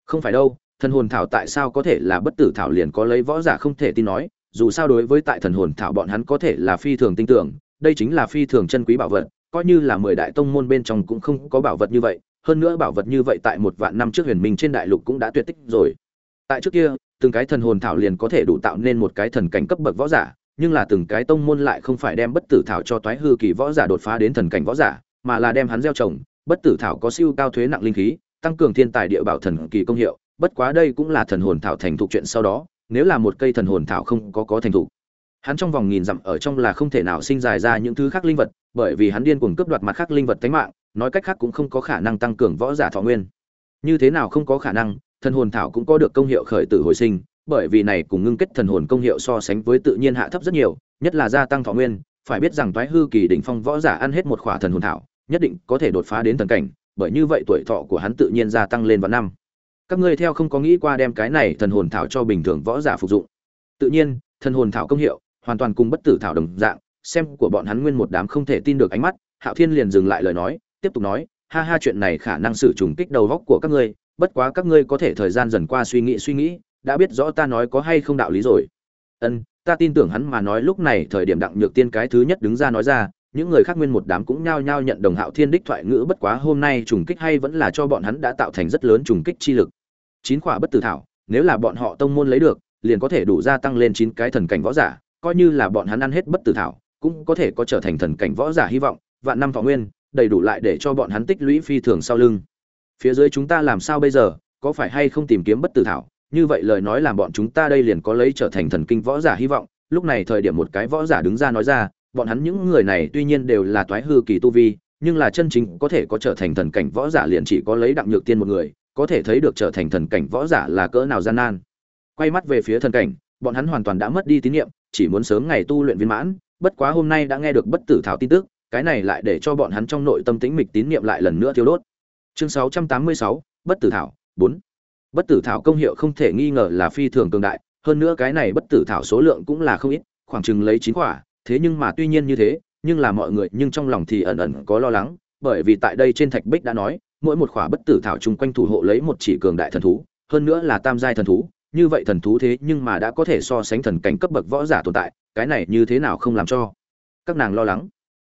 Không phải đâu, thần hồn thảo tại sao có thể là bất tử thảo liền có lấy võ giả không thể tin nói, dù sao đối với tại thần hồn thảo bọn hắn có thể là phi thường tin tưởng, đây chính là phi thường chân quý bảo vật, coi như là mười đại tông môn bên trong cũng không có bảo vật như vậy, hơn nữa bảo vật như vậy tại một vạn năm trước huyền minh trên đại lục cũng đã tuyệt tích rồi. Tại trước kia, từng cái thần hồn thảo liền có thể đủ tạo nên một cái thần cảnh cấp bậc võ giả nhưng là từng cái tông môn lại không phải đem bất tử thảo cho toái hư kỳ võ giả đột phá đến thần cảnh võ giả, mà là đem hắn gieo trồng. Bất tử thảo có siêu cao thuế nặng linh khí, tăng cường thiên tài địa bảo thần kỳ công hiệu, bất quá đây cũng là thần hồn thảo thành thục chuyện sau đó, nếu là một cây thần hồn thảo không có có thành thục. Hắn trong vòng nghìn dặm ở trong là không thể nào sinh dài ra những thứ khác linh vật, bởi vì hắn điên cuồng cướp đoạt mặt khác linh vật tánh mạng, nói cách khác cũng không có khả năng tăng cường võ giả thọ nguyên. Như thế nào không có khả năng, thần hồn thảo cũng có được công hiệu khởi tử hồi sinh bởi vì này cùng ngưng kết thần hồn công hiệu so sánh với tự nhiên hạ thấp rất nhiều, nhất là gia tăng thọ nguyên, phải biết rằng toái hư kỳ đỉnh phong võ giả ăn hết một khỏa thần hồn thảo, nhất định có thể đột phá đến thần cảnh, bởi như vậy tuổi thọ của hắn tự nhiên gia tăng lên vào năm. Các ngươi theo không có nghĩ qua đem cái này thần hồn thảo cho bình thường võ giả phục dụng. Tự nhiên, thần hồn thảo công hiệu, hoàn toàn cùng bất tử thảo đồng dạng, xem của bọn hắn nguyên một đám không thể tin được ánh mắt, hạo thiên liền dừng lại lời nói, tiếp tục nói, ha ha, chuyện này khả năng sự trùng kích đầu góc của các ngươi, bất quá các ngươi có thể thời gian dần qua suy nghĩ suy nghĩ đã biết rõ ta nói có hay không đạo lý rồi. Ân, ta tin tưởng hắn mà nói lúc này thời điểm đặng nhược tiên cái thứ nhất đứng ra nói ra, những người khác nguyên một đám cũng nhao nhao nhận đồng hạo thiên đích thoại ngữ bất quá hôm nay trùng kích hay vẫn là cho bọn hắn đã tạo thành rất lớn trùng kích chi lực. Chín khỏa bất tử thảo, nếu là bọn họ tông môn lấy được, liền có thể đủ gia tăng lên chín cái thần cảnh võ giả, coi như là bọn hắn ăn hết bất tử thảo, cũng có thể có trở thành thần cảnh võ giả hy vọng, vạn năm thọ nguyên, đầy đủ lại để cho bọn hắn tích lũy phi thường sau lưng. Phía dưới chúng ta làm sao bây giờ, có phải hay không tìm kiếm bất tử thảo như vậy lời nói làm bọn chúng ta đây liền có lấy trở thành thần kinh võ giả hy vọng. Lúc này thời điểm một cái võ giả đứng ra nói ra bọn hắn những người này tuy nhiên đều là toái hư kỳ tu vi nhưng là chân chính có thể có trở thành thần cảnh võ giả liền chỉ có lấy đặng nhược tiên một người có thể thấy được trở thành thần cảnh võ giả là cỡ nào gian nan. Quay mắt về phía thần cảnh bọn hắn hoàn toàn đã mất đi tín nhiệm chỉ muốn sớm ngày tu luyện viên mãn bất quá hôm nay đã nghe được bất tử thảo tin tức cái này lại để cho bọn hắn trong nội tâm tĩnh mịch tín niệm lại lần nữa thiêu đốt. Chương 686, bất tử thảo 4 bất tử thảo công hiệu không thể nghi ngờ là phi thường cường đại, hơn nữa cái này bất tử thảo số lượng cũng là không ít, khoảng chừng lấy chín quả, thế nhưng mà tuy nhiên như thế, nhưng là mọi người nhưng trong lòng thì ẩn ẩn có lo lắng, bởi vì tại đây trên thạch bích đã nói, mỗi một khỏa bất tử thảo chung quanh thủ hộ lấy một chỉ cường đại thần thú, hơn nữa là tam giai thần thú, như vậy thần thú thế nhưng mà đã có thể so sánh thần cảnh cấp bậc võ giả tồn tại, cái này như thế nào không làm cho các nàng lo lắng.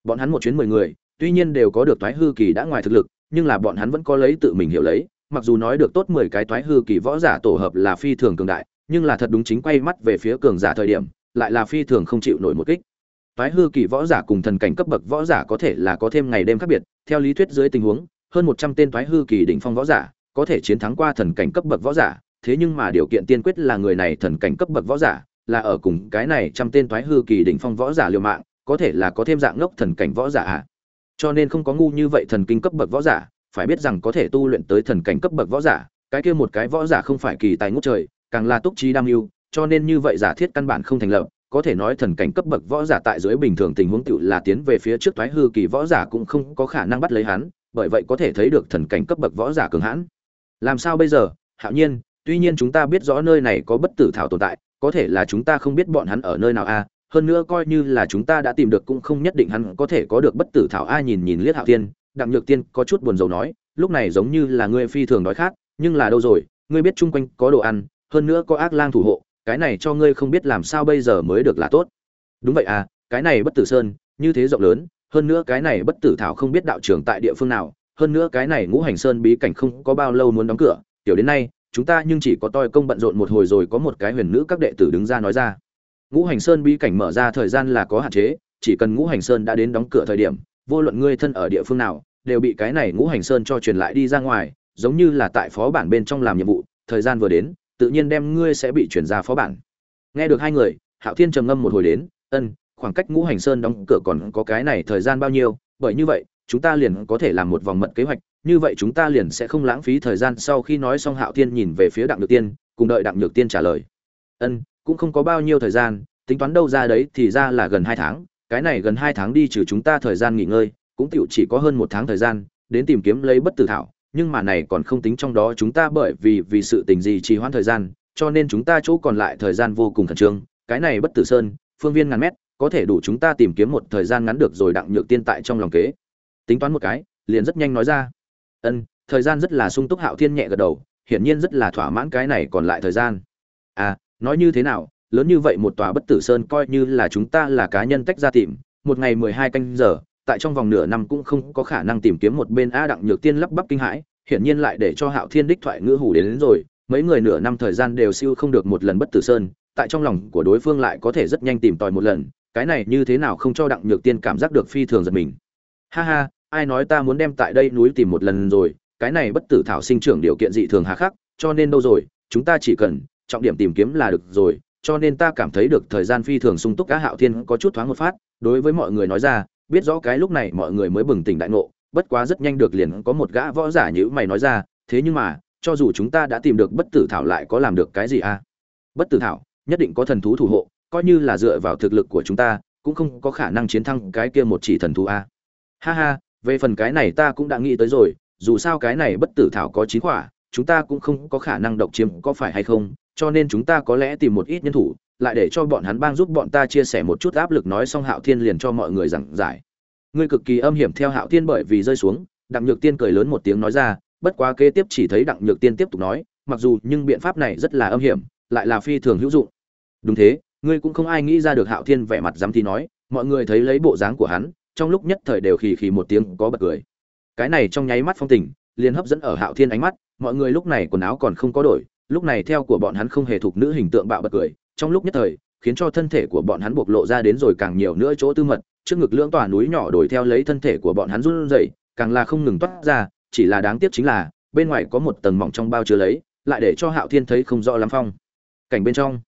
Bọn hắn một chuyến mười người, tuy nhiên đều có được toái hư kỳ đã ngoài thực lực, nhưng là bọn hắn vẫn có lấy tự mình hiểu lấy mặc dù nói được tốt mười cái toái hư kỳ võ giả tổ hợp là phi thường cường đại, nhưng là thật đúng chính quay mắt về phía cường giả thời điểm, lại là phi thường không chịu nổi một kích toái hư kỳ võ giả cùng thần cảnh cấp bậc võ giả có thể là có thêm ngày đêm khác biệt, theo lý thuyết dưới tình huống, hơn một trăm tên toái hư kỳ đỉnh phong võ giả có thể chiến thắng qua thần cảnh cấp bậc võ giả, thế nhưng mà điều kiện tiên quyết là người này thần cảnh cấp bậc võ giả, là ở cùng cái này trăm tên toái hư kỳ đỉnh phong võ giả liều mạng, có thể là có thêm dạng ngốc thần cảnh võ giả à. cho nên không có ngu như vậy thần kinh cấp bậc võ giả phải biết rằng có thể tu luyện tới thần cảnh cấp bậc võ giả, cái kia một cái võ giả không phải kỳ tài ngút trời, càng là túc trí đam mưu, cho nên như vậy giả thiết căn bản không thành lập, có thể nói thần cảnh cấp bậc võ giả tại dưới bình thường tình huống tựu là tiến về phía trước toái hư kỳ võ giả cũng không có khả năng bắt lấy hắn, bởi vậy có thể thấy được thần cảnh cấp bậc võ giả cường hãn làm sao bây giờ hạo nhiên, tuy nhiên chúng ta biết rõ nơi này có bất tử thảo tồn tại, có thể là chúng ta không biết bọn hắn ở nơi nào a hơn nữa coi như là chúng ta đã tìm được cũng không nhất định hắn có thể có được bất tử thảo a, nhìn nhìn liếc hạo thiên đặng nhược tiên có chút buồn rầu nói, lúc này giống như là ngươi phi thường đói khát, nhưng là đâu rồi, ngươi biết chung quanh có đồ ăn, hơn nữa có ác lang thủ hộ, cái này cho ngươi không biết làm sao bây giờ mới được là tốt. Đúng vậy à cái này bất tử sơn, như thế rộng lớn, hơn nữa cái này bất tử thảo không biết đạo trưởng tại địa phương nào, hơn nữa cái này ngũ hành sơn bí cảnh không có bao lâu muốn đóng cửa, tiểu đến nay, chúng ta nhưng chỉ có toi công bận rộn một hồi rồi có một cái huyền nữ các đệ tử đứng ra nói ra. Ngũ hành sơn bí cảnh mở ra thời gian là có hạn chế, chỉ cần ngũ hành sơn đã đến đóng cửa thời điểm vô luận ngươi thân ở địa phương nào, đều bị cái này ngũ hành sơn cho truyền lại đi ra ngoài, giống như là tại phó bản bên trong làm nhiệm vụ, thời gian vừa đến, tự nhiên đem ngươi sẽ bị chuyển ra phó bản. Nghe được hai người, hạo thiên trầm ngâm một hồi đến, ân, khoảng cách ngũ hành sơn đóng cửa còn có cái này thời gian bao nhiêu? Bởi như vậy, chúng ta liền có thể làm một vòng mật kế hoạch, như vậy chúng ta liền sẽ không lãng phí thời gian. Sau khi nói xong, hạo thiên nhìn về phía đặng nhược tiên, cùng đợi đặng nhược tiên trả lời, ân, cũng không có bao nhiêu thời gian, tính toán đâu ra đấy thì ra là gần hai tháng cái này gần hai tháng đi trừ chúng ta thời gian nghỉ ngơi, cũng tựu chỉ có hơn một tháng thời gian, đến tìm kiếm lấy bất tử thảo, nhưng mà này còn không tính trong đó chúng ta bởi vì vì sự tình gì trì hoãn thời gian, cho nên chúng ta chỗ còn lại thời gian vô cùng khẩn trương, cái này bất tử sơn, phương viên ngàn mét, có thể đủ chúng ta tìm kiếm một thời gian ngắn được rồi đặng nhược tiên tại trong lòng kế. Tính toán một cái, liền rất nhanh nói ra. Ân, thời gian rất là sung túc hạo thiên nhẹ gật đầu, hiển nhiên rất là thỏa mãn cái này còn lại thời gian. À nói như thế nào lớn như vậy một tòa bất tử sơn coi như là chúng ta là cá nhân tách ra tìm một ngày mười hai canh giờ tại trong vòng nửa năm cũng không có khả năng tìm kiếm một bên a đặng nhược tiên lắp bắp kinh hãi hiển nhiên lại để cho hạo thiên đích thoại ngữ hủ đến, đến rồi mấy người nửa năm thời gian đều siêu không được một lần bất tử sơn tại trong lòng của đối phương lại có thể rất nhanh tìm tòi một lần cái này như thế nào không cho đặng nhược tiên cảm giác được phi thường giật mình. Ha ha ai nói ta muốn đem tại đây núi tìm một lần rồi cái này bất tử thảo sinh trưởng điều kiện dị thường hà khắc cho nên đâu rồi chúng ta chỉ cần trọng điểm tìm kiếm là được rồi cho nên ta cảm thấy được thời gian phi thường sung túc. Cá hạo thiên có chút thoáng một phát, đối với mọi người nói ra, biết rõ cái lúc này mọi người mới bừng tỉnh đại ngộ, bất quá rất nhanh được liền có một gã võ giả như mày nói ra, thế nhưng mà, cho dù chúng ta đã tìm được bất tử thảo lại có làm được cái gì à? Bất tử thảo, nhất định có thần thú thủ hộ, coi như là dựa vào thực lực của chúng ta, cũng không có khả năng chiến thắng cái kia một chỉ thần thú a à. ha ha, về phần cái này ta cũng đã nghĩ tới rồi, dù sao cái này bất tử thảo có chín quả, chúng ta cũng không có khả năng độc chiếm, có phải hay không? Cho nên chúng ta có lẽ tìm một ít nhân thủ, lại để cho bọn hắn bang giúp bọn ta chia sẻ một chút áp lực nói xong hạo thiên liền cho mọi người giảng giải. Ngươi cực kỳ âm hiểm theo hạo thiên bởi vì rơi xuống, đặng nhược tiên cười lớn một tiếng nói ra, bất quá kế tiếp chỉ thấy đặng nhược tiên tiếp tục nói, mặc dù nhưng biện pháp này rất là âm hiểm, lại là phi thường hữu dụng. Đúng thế, ngươi cũng không ai nghĩ ra được hạo thiên vẻ mặt dám thì nói, mọi người thấy lấy bộ dáng của hắn, trong lúc nhất thời đều khì khì một tiếng có bật cười. Cái này trong nháy mắt phong tình, liền hấp dẫn ở hạo thiên ánh mắt, mọi người lúc này quần áo còn không có đổi lúc này theo của bọn hắn không hề thuộc nữ hình tượng bạo bật cười, trong lúc nhất thời, khiến cho thân thể của bọn hắn bộc lộ ra đến rồi càng nhiều nữa chỗ tư mật, trước ngực lưỡng tòa núi nhỏ đổi theo lấy thân thể của bọn hắn run rẩy, càng là không ngừng toát ra, chỉ là đáng tiếc chính là, bên ngoài có một tầng mỏng trong bao chứa lấy, lại để cho hạo thiên thấy không rõ lắm phong. Cảnh bên trong.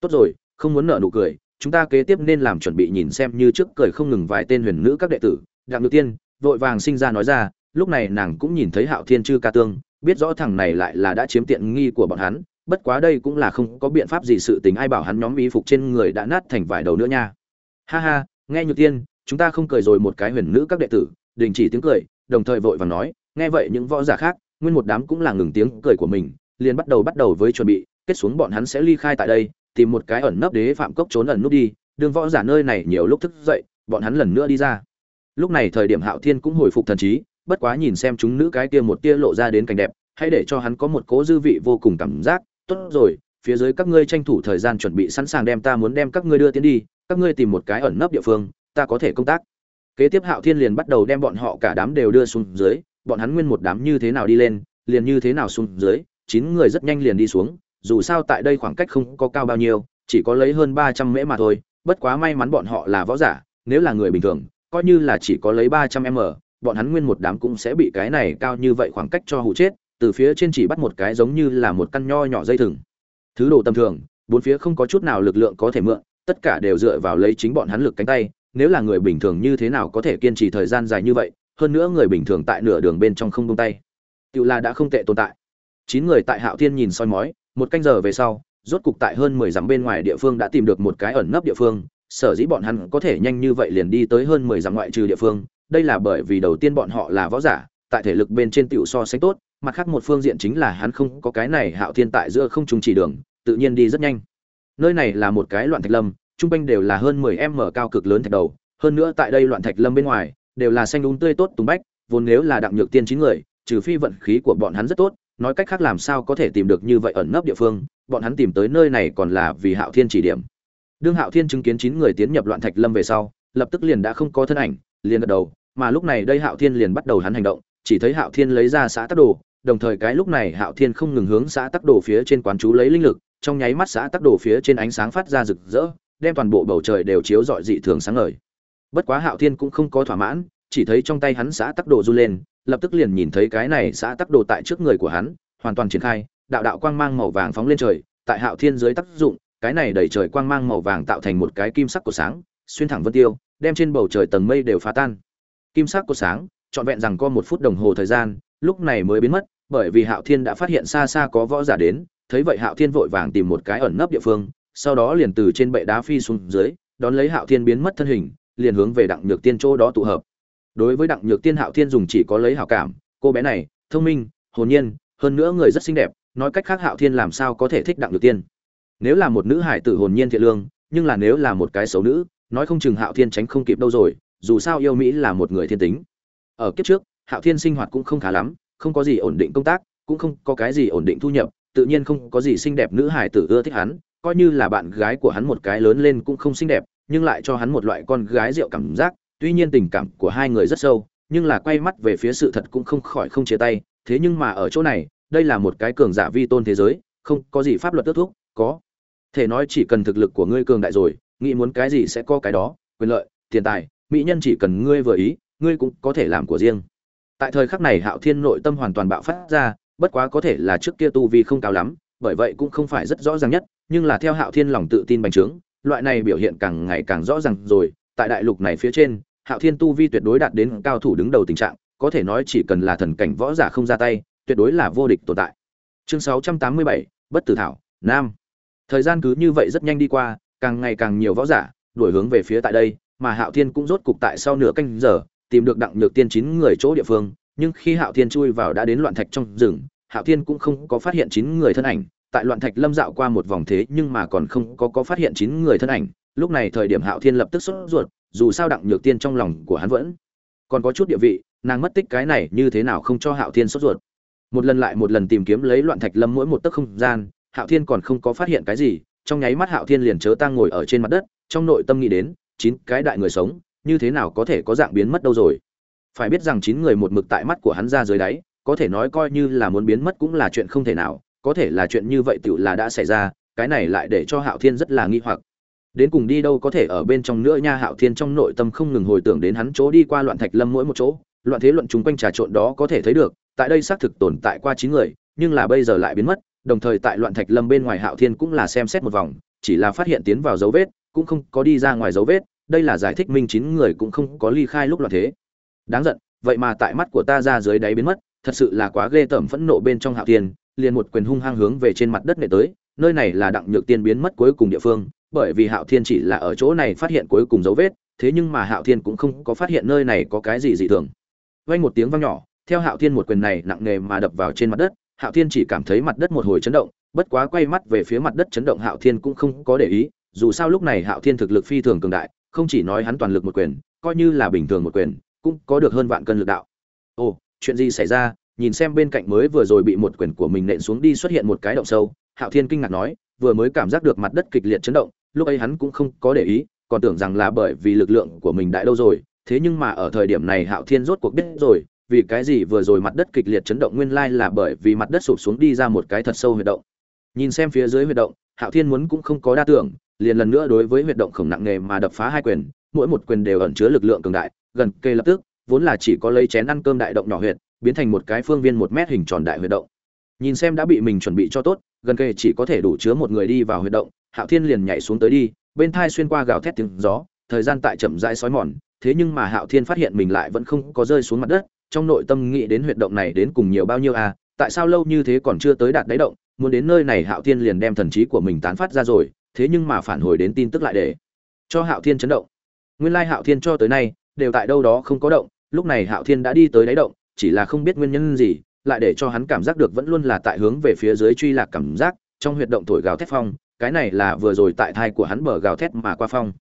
Tốt rồi, không muốn nở nụ cười, chúng ta kế tiếp nên làm chuẩn bị nhìn xem như trước cười không ngừng vài tên huyền nữ các đệ tử. Đặng được tiên, vội vàng sinh ra nói ra, lúc này nàng cũng nhìn thấy hạo thiên chư ca tương biết rõ thằng này lại là đã chiếm tiện nghi của bọn hắn, bất quá đây cũng là không có biện pháp gì sự tình ai bảo hắn nhóm y phục trên người đã nát thành vài đầu nữa nha. Ha ha, nghe nhược tiên, chúng ta không cười rồi một cái huyền nữ các đệ tử, đình chỉ tiếng cười, đồng thời vội vàng nói, nghe vậy những võ giả khác, nguyên một đám cũng là ngừng tiếng cười của mình, liền bắt đầu bắt đầu với chuẩn bị, kết xuống bọn hắn sẽ ly khai tại đây, tìm một cái ẩn nấp đế phạm cốc trốn ẩn núp đi, đường võ giả nơi này nhiều lúc thức dậy, bọn hắn lần nữa đi ra. Lúc này thời điểm hạo thiên cũng hồi phục thần trí bất quá nhìn xem chúng nữ cái kia một tia lộ ra đến cảnh đẹp, hãy để cho hắn có một cố dư vị vô cùng cảm giác. Tốt rồi, phía dưới các ngươi tranh thủ thời gian chuẩn bị sẵn sàng đem ta muốn đem các ngươi đưa tiến đi, các ngươi tìm một cái ẩn nấp địa phương, ta có thể công tác. Kế tiếp hạo thiên liền bắt đầu đem bọn họ cả đám đều đưa xuống dưới, bọn hắn nguyên một đám như thế nào đi lên, liền như thế nào xuống dưới, chín người rất nhanh liền đi xuống, dù sao tại đây khoảng cách không có cao bao nhiêu, chỉ có lấy hơn ba trăm mễ mà thôi, bất quá may mắn bọn họ là võ giả, nếu là người bình thường, coi như là chỉ có lấy ba trăm m bọn hắn nguyên một đám cũng sẽ bị cái này cao như vậy khoảng cách cho hụ chết, từ phía trên chỉ bắt một cái giống như là một căn nho nhỏ dây thừng. Thứ đồ tầm thường, bốn phía không có chút nào lực lượng có thể mượn, tất cả đều dựa vào lấy chính bọn hắn lực cánh tay, nếu là người bình thường như thế nào có thể kiên trì thời gian dài như vậy, hơn nữa người bình thường tại nửa đường bên trong không tung tay. Tự là đã không tệ tồn tại. Chín người tại hạo thiên nhìn soi mói, một canh giờ về sau, rốt cục tại hơn mười dặm bên ngoài địa phương đã tìm được một cái ẩn nấp địa phương, sở dĩ bọn hắn có thể nhanh như vậy liền đi tới hơn mười dặm ngoại trừ địa phương đây là bởi vì đầu tiên bọn họ là võ giả, tại thể lực bên trên tiểu so sánh tốt, mặt khác một phương diện chính là hắn không có cái này hạo thiên tại giữa không trùng chỉ đường, tự nhiên đi rất nhanh. Nơi này là một cái loạn thạch lâm, trung quanh đều là hơn mười m cao cực lớn thạch đầu, hơn nữa tại đây loạn thạch lâm bên ngoài, đều là xanh đúng tươi tốt tùng bách, vốn nếu là đặng nhược tiên chín người, trừ phi vận khí của bọn hắn rất tốt, nói cách khác làm sao có thể tìm được như vậy ẩn nấp địa phương, bọn hắn tìm tới nơi này còn là vì hạo thiên chỉ điểm. Đương hạo thiên chứng kiến chín người tiến nhập loạn thạch lâm về sau, lập tức liền đã không có thân ảnh, liền gật đầu mà lúc này đây hạo thiên liền bắt đầu hắn hành động, chỉ thấy hạo thiên lấy ra xã tắc đồ, đồng thời cái lúc này hạo thiên không ngừng hướng xã tắc đồ phía trên quán chú lấy linh lực, trong nháy mắt xã tắc đồ phía trên ánh sáng phát ra rực rỡ, đem toàn bộ bầu trời đều chiếu rọi dị thường sáng ngời. Bất quá hạo thiên cũng không có thỏa mãn, chỉ thấy trong tay hắn xã tắc đồ du lên, lập tức liền nhìn thấy cái này xã tắc đồ tại trước người của hắn, hoàn toàn triển khai, đạo đạo quang mang màu vàng phóng lên trời, tại hạo thiên dưới tác dụng, cái này đẩy trời quang mang màu vàng tạo thành một cái kim sắc của sáng, xuyên thẳng vân tiêu, đem trên bầu trời tầng mây đều phá tan kim sắc của sáng, trọn vẹn rằng có một phút đồng hồ thời gian, lúc này mới biến mất, bởi vì hạo thiên đã phát hiện xa xa có võ giả đến, thấy vậy hạo thiên vội vàng tìm một cái ẩn nấp địa phương, sau đó liền từ trên bệ đá phi xuống dưới, đón lấy hạo thiên biến mất thân hình, liền hướng về đặng nhược tiên chỗ đó tụ hợp. Đối với đặng nhược tiên, hạo thiên dùng chỉ có lấy hảo cảm, cô bé này, thông minh, hồn nhiên, hơn nữa người rất xinh đẹp, nói cách khác hạo thiên làm sao có thể thích đặng nhược tiên? Nếu là một nữ hải tử hồn nhiên thiện lương, nhưng là nếu là một cái xấu nữ, nói không chừng hạo thiên tránh không kịp đâu rồi dù sao yêu mỹ là một người thiên tính. Ở kiếp trước, hạo thiên sinh hoạt cũng không khá lắm, không có gì ổn định công tác, cũng không có cái gì ổn định thu nhập, tự nhiên không có gì xinh đẹp nữ hải tử ưa thích hắn, coi như là bạn gái của hắn một cái lớn lên cũng không xinh đẹp, nhưng lại cho hắn một loại con gái rượu cảm giác, tuy nhiên tình cảm của hai người rất sâu, nhưng là quay mắt về phía sự thật cũng không khỏi không chia tay, thế nhưng mà ở chỗ này, đây là một cái cường giả vi tôn thế giới, không có gì pháp luật tước thuốc, có. Thể nói chỉ cần thực lực của ngươi cường đại rồi, nghĩ muốn cái gì sẽ có cái đó, quyền lợi, tiền tài mỹ nhân chỉ cần ngươi vừa ý ngươi cũng có thể làm của riêng. Tại thời khắc này hạo thiên nội tâm hoàn toàn bạo phát ra bất quá có thể là trước kia tu vi không cao lắm bởi vậy cũng không phải rất rõ ràng nhất nhưng là theo hạo thiên lòng tự tin bành trướng loại này biểu hiện càng ngày càng rõ ràng rồi tại đại lục này phía trên hạo thiên tu vi tuyệt đối đạt đến cao thủ đứng đầu tình trạng có thể nói chỉ cần là thần cảnh võ giả không ra tay tuyệt đối là vô địch tồn tại. Chương 687, bất tử thảo nam. Thời gian cứ như vậy rất nhanh đi qua càng ngày càng nhiều võ giả đuổi hướng về phía tại đây mà hạo thiên cũng rốt cục tại sau nửa canh giờ, tìm được đặng nhược tiên chín người chỗ địa phương, nhưng khi hạo thiên chui vào đã đến loạn thạch trong rừng, hạo thiên cũng không có phát hiện chín người thân ảnh. Tại loạn thạch lâm dạo qua một vòng thế nhưng mà còn không có có phát hiện chín người thân ảnh. Lúc này thời điểm hạo thiên lập tức sốt ruột, dù sao đặng nhược tiên trong lòng của hắn vẫn còn có chút địa vị, nàng mất tích cái này như thế nào không cho hạo thiên sốt ruột. Một lần lại một lần tìm kiếm lấy loạn thạch lâm mỗi một tấc không gian, hạo thiên còn không có phát hiện cái gì, trong nháy mắt hạo thiên liền chớ tang ngồi ở trên mặt đất, trong nội tâm nghĩ đến chín cái đại người sống, như thế nào có thể có dạng biến mất đâu rồi? Phải biết rằng chín người một mực tại mắt của hắn ra dưới đáy, có thể nói coi như là muốn biến mất cũng là chuyện không thể nào, có thể là chuyện như vậy tựu là đã xảy ra, cái này lại để cho hạo thiên rất là nghi hoặc. Đến cùng đi đâu có thể ở bên trong nữa nha hạo thiên trong nội tâm không ngừng hồi tưởng đến hắn chỗ đi qua loạn thạch lâm mỗi một chỗ, loạn thế luận chúng quanh trà trộn đó có thể thấy được, tại đây xác thực tồn tại qua chín người, nhưng là bây giờ lại biến mất, đồng thời tại loạn thạch lâm bên ngoài hạo thiên cũng là xem xét một vòng, chỉ là phát hiện tiến vào dấu vết cũng không có đi ra ngoài dấu vết, đây là giải thích minh chín người cũng không có ly khai lúc loạn thế. Đáng giận, vậy mà tại mắt của ta ra dưới đáy biến mất, thật sự là quá ghê tởm phẫn nộ bên trong hạo thiên, liền một quyền hung hăng hướng về trên mặt đất nệ tới, nơi này là đặng nhược tiên biến mất cuối cùng địa phương, bởi vì hạo thiên chỉ là ở chỗ này phát hiện cuối cùng dấu vết, thế nhưng mà hạo thiên cũng không có phát hiện nơi này có cái gì dị thường. Vang một tiếng vang nhỏ, theo hạo thiên một quyền này nặng nề mà đập vào trên mặt đất, hạo thiên chỉ cảm thấy mặt đất một hồi chấn động, bất quá quay mắt về phía mặt đất chấn động hạo thiên cũng không có để ý dù sao lúc này hạo thiên thực lực phi thường cường đại, không chỉ nói hắn toàn lực một quyền, coi như là bình thường một quyền, cũng có được hơn vạn cân lực đạo. Ồ, chuyện gì xảy ra? Nhìn xem bên cạnh mới vừa rồi bị một quyền của mình nện xuống đi xuất hiện một cái động sâu, hạo thiên kinh ngạc nói, vừa mới cảm giác được mặt đất kịch liệt chấn động, lúc ấy hắn cũng không có để ý, còn tưởng rằng là bởi vì lực lượng của mình đại đâu rồi, thế nhưng mà ở thời điểm này hạo thiên rốt cuộc biết rồi, vì cái gì vừa rồi mặt đất kịch liệt chấn động nguyên lai là bởi vì mặt đất sụp xuống đi ra một cái thật sâu huy động. Nhìn xem phía dưới huy động, hạo thiên muốn cũng không có đa tưởng liền lần nữa đối với huyệt động khổng nặng nghề mà đập phá hai quyền, mỗi một quyền đều ẩn chứa lực lượng cường đại, gần kề lập tức, vốn là chỉ có lấy chén ăn cơm đại động nhỏ huyệt, biến thành một cái phương viên một mét hình tròn đại huyệt động. Nhìn xem đã bị mình chuẩn bị cho tốt, gần kề chỉ có thể đủ chứa một người đi vào huyệt động, hạo thiên liền nhảy xuống tới đi, bên thai xuyên qua gào thét tiếng gió, thời gian tại chậm rãi sói mòn, thế nhưng mà hạo thiên phát hiện mình lại vẫn không có rơi xuống mặt đất, trong nội tâm nghĩ đến huyệt động này đến cùng nhiều bao nhiêu à tại sao lâu như thế còn chưa tới đạt đáy động, muốn đến nơi này hạo thiên liền đem thần trí của mình tán phát ra rồi thế nhưng mà phản hồi đến tin tức lại để cho hạo thiên chấn động. Nguyên lai hạo thiên cho tới nay đều tại đâu đó không có động, lúc này hạo thiên đã đi tới đáy động, chỉ là không biết nguyên nhân gì, lại để cho hắn cảm giác được vẫn luôn là tại hướng về phía dưới truy lạc cảm giác, trong huyệt động thổi gào thét phong, cái này là vừa rồi tại thai của hắn bờ gào thét mà qua phong.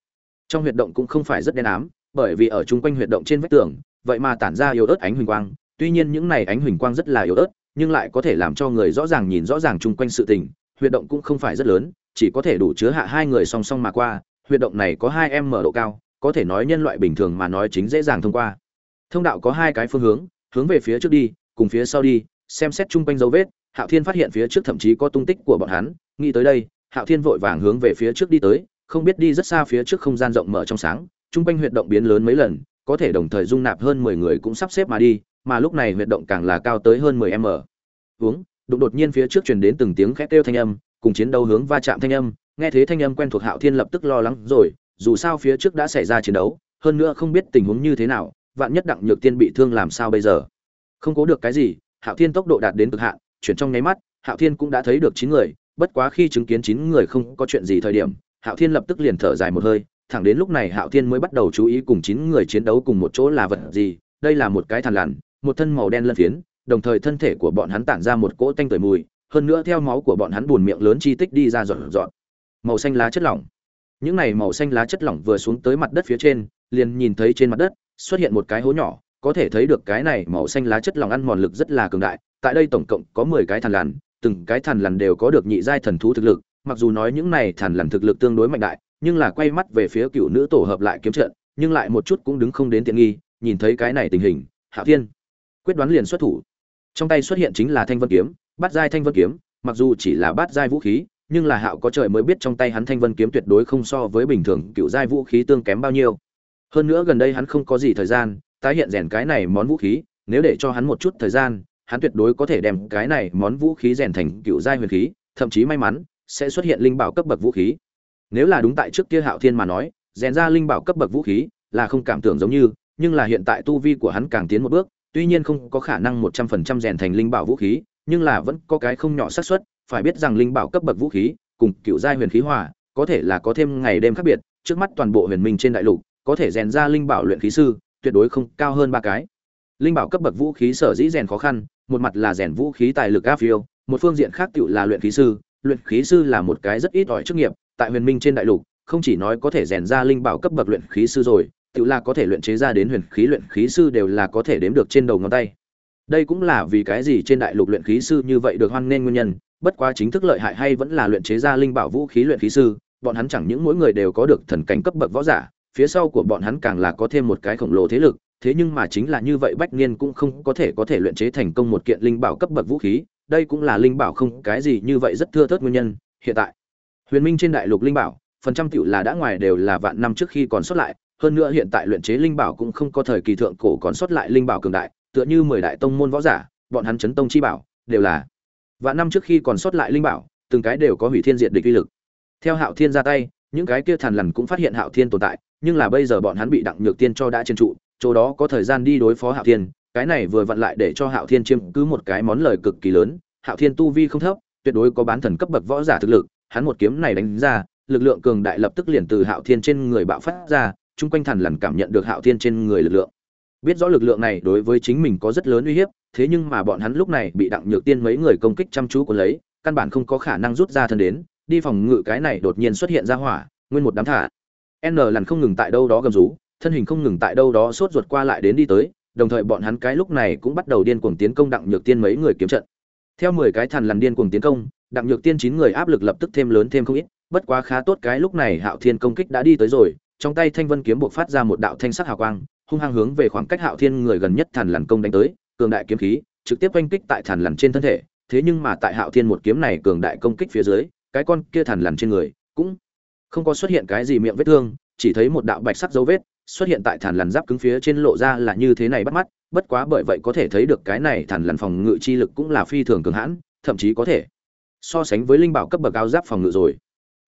Trong huyệt động cũng không phải rất đen ám, bởi vì ở chung quanh huyệt động trên vách tường, vậy mà tản ra yếu ớt ánh huỳnh quang. Tuy nhiên những này ánh huỳnh quang rất là yếu ớt, nhưng lại có thể làm cho người rõ ràng nhìn rõ ràng chung quanh sự tình, huyệt động cũng không phải rất lớn chỉ có thể đủ chứa hạ hai người song song mà qua, huyệt động này có hai em mở độ cao, có thể nói nhân loại bình thường mà nói chính dễ dàng thông qua. Thông đạo có hai cái phương hướng hướng về phía trước đi, cùng phía sau đi, xem xét chung quanh dấu vết, hạo thiên phát hiện phía trước thậm chí có tung tích của bọn hắn, nghĩ tới đây, hạo thiên vội vàng hướng về phía trước đi tới, không biết đi rất xa phía trước không gian rộng mở trong sáng, chung quanh huyệt động biến lớn mấy lần, có thể đồng thời dung nạp hơn mười người cũng sắp xếp mà đi, mà lúc này huyệt động càng là cao tới hơn mười m uống đụng đột nhiên phía trước truyền đến từng tiếng khét kêu thanh âm cùng chiến đấu hướng va chạm thanh âm, nghe thế thanh âm quen thuộc hạo thiên lập tức lo lắng rồi, dù sao phía trước đã xảy ra chiến đấu, hơn nữa không biết tình huống như thế nào, vạn nhất đặng nhược tiên bị thương làm sao bây giờ? Không cố được cái gì, hạo thiên tốc độ đạt đến cực hạn, chuyển trong nháy mắt, hạo thiên cũng đã thấy được chín người, bất quá khi chứng kiến chín người không có chuyện gì thời điểm, hạo thiên lập tức liền thở dài một hơi, thẳng đến lúc này hạo thiên mới bắt đầu chú ý cùng chín người chiến đấu cùng một chỗ là vật gì, đây là một cái thằn lằn, một thân màu đen lân phiến, đồng thời thân thể của bọn hắn tản ra một cỗ tanh tưởi mùi hơn nữa theo máu của bọn hắn buồn miệng lớn chi tích đi ra dọn dọn. Màu xanh lá chất lỏng. Những này màu xanh lá chất lỏng vừa xuống tới mặt đất phía trên, liền nhìn thấy trên mặt đất xuất hiện một cái hố nhỏ, có thể thấy được cái này màu xanh lá chất lỏng ăn mòn lực rất là cường đại. Tại đây tổng cộng có mười cái thằn lằn, từng cái thằn lằn đều có được nhị giai thần thú thực lực, mặc dù nói những này thằn lằn thực lực tương đối mạnh đại, nhưng là quay mắt về phía cựu nữ tổ hợp lại kiếm trận, nhưng lại một chút cũng đứng không đến tiện nghi, nhìn thấy cái này tình hình, hạ thiên quyết đoán liền xuất thủ. Trong tay xuất hiện chính là thanh vân kiếm bát giai thanh vân kiếm, mặc dù chỉ là bát giai vũ khí, nhưng là hạo có trời mới biết trong tay hắn thanh vân kiếm tuyệt đối không so với bình thường cựu giai vũ khí tương kém bao nhiêu. Hơn nữa gần đây hắn không có gì thời gian, tái hiện rèn cái này món vũ khí, nếu để cho hắn một chút thời gian, hắn tuyệt đối có thể đem cái này món vũ khí rèn thành cựu giai huyền khí, thậm chí may mắn sẽ xuất hiện linh bảo cấp bậc vũ khí. Nếu là đúng tại trước kia hạo thiên mà nói, rèn ra linh bảo cấp bậc vũ khí là không cảm tưởng giống như, nhưng là hiện tại tu vi của hắn càng tiến một bước, tuy nhiên không có khả năng một trăm phần trăm rèn thành linh bảo vũ khí nhưng là vẫn có cái không nhỏ xác suất, phải biết rằng linh bảo cấp bậc vũ khí, cùng cựu giai huyền khí hòa, có thể là có thêm ngày đêm khác biệt, trước mắt toàn bộ huyền minh trên đại lục, có thể rèn ra linh bảo luyện khí sư, tuyệt đối không cao hơn ba cái. Linh bảo cấp bậc vũ khí sở dĩ rèn khó khăn, một mặt là rèn vũ khí tài lực áp phiêu, một phương diện khác tựu là luyện khí sư, luyện khí sư là một cái rất ít ỏi chức nghiệp, tại huyền minh trên đại lục, không chỉ nói có thể rèn ra linh bảo cấp bậc luyện khí sư rồi, tựu là có thể luyện chế ra đến huyền khí luyện khí sư đều là có thể đếm được trên đầu ngón tay đây cũng là vì cái gì trên đại lục luyện khí sư như vậy được hoan nghênh nguyên nhân, bất quá chính thức lợi hại hay vẫn là luyện chế ra linh bảo vũ khí luyện khí sư, bọn hắn chẳng những mỗi người đều có được thần cảnh cấp bậc võ giả, phía sau của bọn hắn càng là có thêm một cái khổng lồ thế lực, thế nhưng mà chính là như vậy bách niên cũng không có thể có thể luyện chế thành công một kiện linh bảo cấp bậc vũ khí, đây cũng là linh bảo không cái gì như vậy rất thưa thớt nguyên nhân, hiện tại, huyền minh trên đại lục linh bảo, phần trăm tiểu là đã ngoài đều là vạn năm trước khi còn xuất lại, hơn nữa hiện tại luyện chế linh bảo cũng không có thời kỳ thượng cổ còn xuất lại linh bảo cường đại tựa như mười đại tông môn võ giả, bọn hắn chấn tông chi bảo, đều là. Vạn năm trước khi còn sót lại linh bảo, từng cái đều có hủy thiên diệt địch uy lực. Theo hạo thiên ra tay, những cái kia thần lằn cũng phát hiện hạo thiên tồn tại, nhưng là bây giờ bọn hắn bị đặng nhược tiên cho đã trên trụ, chỗ đó có thời gian đi đối phó hạo thiên, cái này vừa vặn lại để cho hạo thiên chiêm cứ một cái món lời cực kỳ lớn, hạo thiên tu vi không thấp, tuyệt đối có bán thần cấp bậc võ giả thực lực, hắn một kiếm này đánh ra, lực lượng cường đại lập tức liền từ hạo thiên trên người bạo phát ra, chung quanh thần lằn cảm nhận được hạo thiên trên người lực lượng biết rõ lực lượng này đối với chính mình có rất lớn uy hiếp, thế nhưng mà bọn hắn lúc này bị đặng nhược tiên mấy người công kích chăm chú của lấy, căn bản không có khả năng rút ra thân đến, đi phòng ngự cái này đột nhiên xuất hiện ra hỏa, nguyên một đám thả. N lần không ngừng tại đâu đó gầm rú, thân hình không ngừng tại đâu đó sốt ruột qua lại đến đi tới, đồng thời bọn hắn cái lúc này cũng bắt đầu điên cuồng tiến công đặng nhược tiên mấy người kiếm trận. Theo mười cái thần lằn điên cuồng tiến công, đặng nhược tiên chín người áp lực lập tức thêm lớn thêm không ít, bất quá khá tốt cái lúc này hạo thiên công kích đã đi tới rồi, trong tay thanh vân kiếm buộc phát ra một đạo thanh sắc hào quang hung hăng hướng về khoảng cách hạo thiên người gần nhất thần lằn công đánh tới, cường đại kiếm khí, trực tiếp oanh kích tại thần lằn trên thân thể. Thế nhưng mà tại hạo thiên một kiếm này cường đại công kích phía dưới, cái con kia thần lằn trên người cũng không có xuất hiện cái gì miệng vết thương, chỉ thấy một đạo bạch sắc dấu vết xuất hiện tại thản lằn giáp cứng phía trên lộ ra là như thế này bắt mắt, bất quá bởi vậy có thể thấy được cái này thản lằn phòng ngự chi lực cũng là phi thường cường hãn, thậm chí có thể so sánh với linh bảo cấp bậc cao giáp phòng ngự rồi.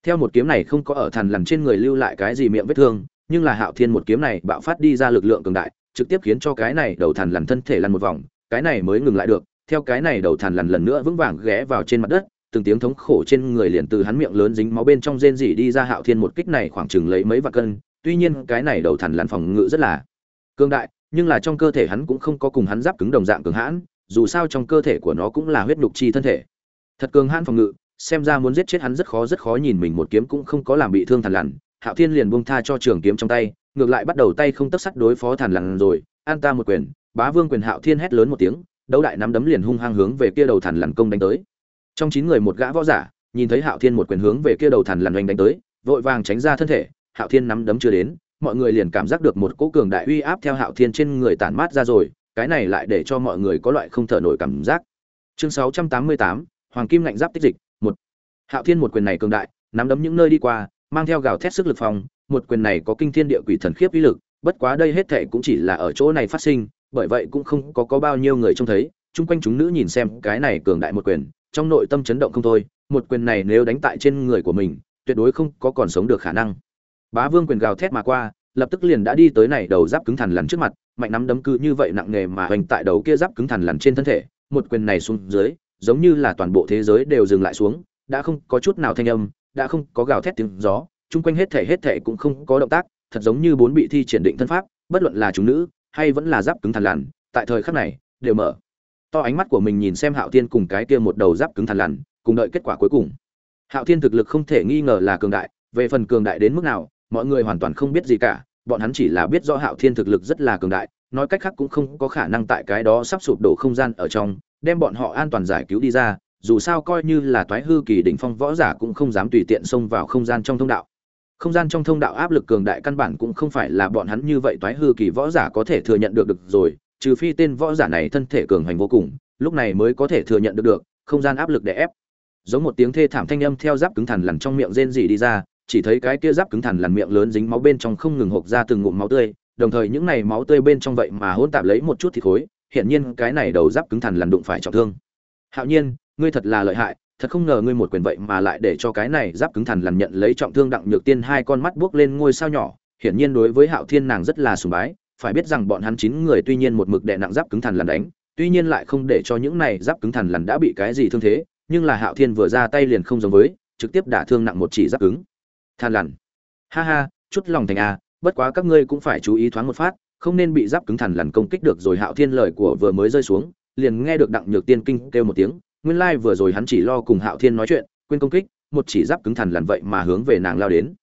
Theo một kiếm này không có ở thản lằn trên người lưu lại cái gì miệng vết thương nhưng là hạo thiên một kiếm này bạo phát đi ra lực lượng cường đại, trực tiếp khiến cho cái này đầu thần lằn thân thể lăn một vòng, cái này mới ngừng lại được, theo cái này đầu thần lằn lần nữa vững vàng ghé vào trên mặt đất, từng tiếng thống khổ trên người liền từ hắn miệng lớn dính máu bên trong rên rỉ đi ra hạo thiên một kích này khoảng chừng lấy mấy vạn cân, tuy nhiên cái này đầu thằn lằn phòng ngự rất là cường đại, nhưng là trong cơ thể hắn cũng không có cùng hắn giáp cứng đồng dạng cường hãn, dù sao trong cơ thể của nó cũng là huyết nhục chi thân thể. Thật cường hãn phòng ngự, xem ra muốn giết chết hắn rất khó rất khó nhìn mình một kiếm cũng không có làm bị thương thằn lằn hạo thiên liền buông tha cho trường kiếm trong tay ngược lại bắt đầu tay không tấc sắt đối phó thản lằn rồi. An ta một quyền bá vương quyền hạo thiên hét lớn một tiếng đấu đại nắm đấm liền hung hăng hướng về kia đầu thản lằn công đánh tới. Trong chín người một gã võ giả nhìn thấy hạo thiên một quyền hướng về kia đầu thản lằn oanh đánh tới vội vàng tránh ra thân thể hạo thiên nắm đấm chưa đến mọi người liền cảm giác được một cỗ cường đại uy áp theo hạo thiên trên người tản mát ra rồi cái này lại để cho mọi người có loại không thở nổi cảm giác. Chương 688, hoàng kim lạnh giáp tích dịch một. Hạo thiên một quyền này cường đại nắm đấm những nơi đi qua mang theo gào thét sức lực phòng, một quyền này có kinh thiên địa quỷ thần khiếp uy lực, bất quá đây hết thảy cũng chỉ là ở chỗ này phát sinh, bởi vậy cũng không có có bao nhiêu người trông thấy, chung quanh chúng nữ nhìn xem cái này cường đại một quyền, trong nội tâm chấn động không thôi, một quyền này nếu đánh tại trên người của mình, tuyệt đối không có còn sống được khả năng. Bá vương quyền gào thét mà qua, lập tức liền đã đi tới này đầu giáp cứng thằn lằn trước mặt, mạnh nắm đấm cứ như vậy nặng nề mà hoành tại đầu kia giáp cứng thằn lằn trên thân thể, một quyền này xuống dưới, giống như là toàn bộ thế giới đều dừng lại xuống, đã không có chút nào thanh âm đã không có gào thét tiếng gió, chung quanh hết thể hết thể cũng không có động tác, thật giống như bốn bị thi triển định thân pháp, bất luận là chúng nữ, hay vẫn là giáp cứng thằn lằn, tại thời khắc này, đều mở. To ánh mắt của mình nhìn xem hạo tiên cùng cái kia một đầu giáp cứng thằn lằn, cùng đợi kết quả cuối cùng. Hạo thiên thực lực không thể nghi ngờ là cường đại, về phần cường đại đến mức nào, mọi người hoàn toàn không biết gì cả, bọn hắn chỉ là biết do hạo thiên thực lực rất là cường đại, nói cách khác cũng không có khả năng tại cái đó sắp sụp đổ không gian ở trong, đem bọn họ an toàn giải cứu đi ra dù sao coi như là toái hư kỳ đỉnh phong võ giả cũng không dám tùy tiện xông vào không gian trong thông đạo. Không gian trong thông đạo áp lực cường đại căn bản cũng không phải là bọn hắn như vậy toái hư kỳ võ giả có thể thừa nhận được được rồi, trừ phi tên võ giả này thân thể cường hành vô cùng, lúc này mới có thể thừa nhận được được, không gian áp lực để ép. Giống một tiếng thê thảm thanh âm theo giáp cứng thằn lằn trong miệng rên rỉ đi ra, chỉ thấy cái kia giáp cứng thằn lằn miệng lớn dính máu bên trong không ngừng hộc ra từng ngụm máu tươi, đồng thời những này máu tươi bên trong vậy mà hỗn tạp lấy một chút thịt khối, hiển nhiên cái này đầu giáp cứng thằn lằn đụng phải trọng thương. Hạo nhiên ngươi thật là lợi hại, thật không ngờ ngươi một quyền vậy mà lại để cho cái này giáp cứng thần lằn nhận lấy trọng thương đặng nhược tiên hai con mắt buốc lên ngôi sao nhỏ. Hiển nhiên đối với hạo thiên nàng rất là sùng bái, phải biết rằng bọn hắn chín người tuy nhiên một mực đệ nặng giáp cứng thần lằn đánh, tuy nhiên lại không để cho những này giáp cứng thần lằn đã bị cái gì thương thế, nhưng là hạo thiên vừa ra tay liền không giống với, trực tiếp đả thương nặng một chỉ giáp cứng. Than lằn. Ha ha, chút lòng thành a, bất quá các ngươi cũng phải chú ý thoáng một phát, không nên bị giáp cứng thần lằn công kích được rồi hạo thiên lời của vừa mới rơi xuống, liền nghe được đặng nhược tiên kinh kêu một tiếng nguyên lai vừa rồi hắn chỉ lo cùng hạo thiên nói chuyện, quên công kích, một chỉ giáp cứng thần lằn vậy mà hướng về nàng lao đến.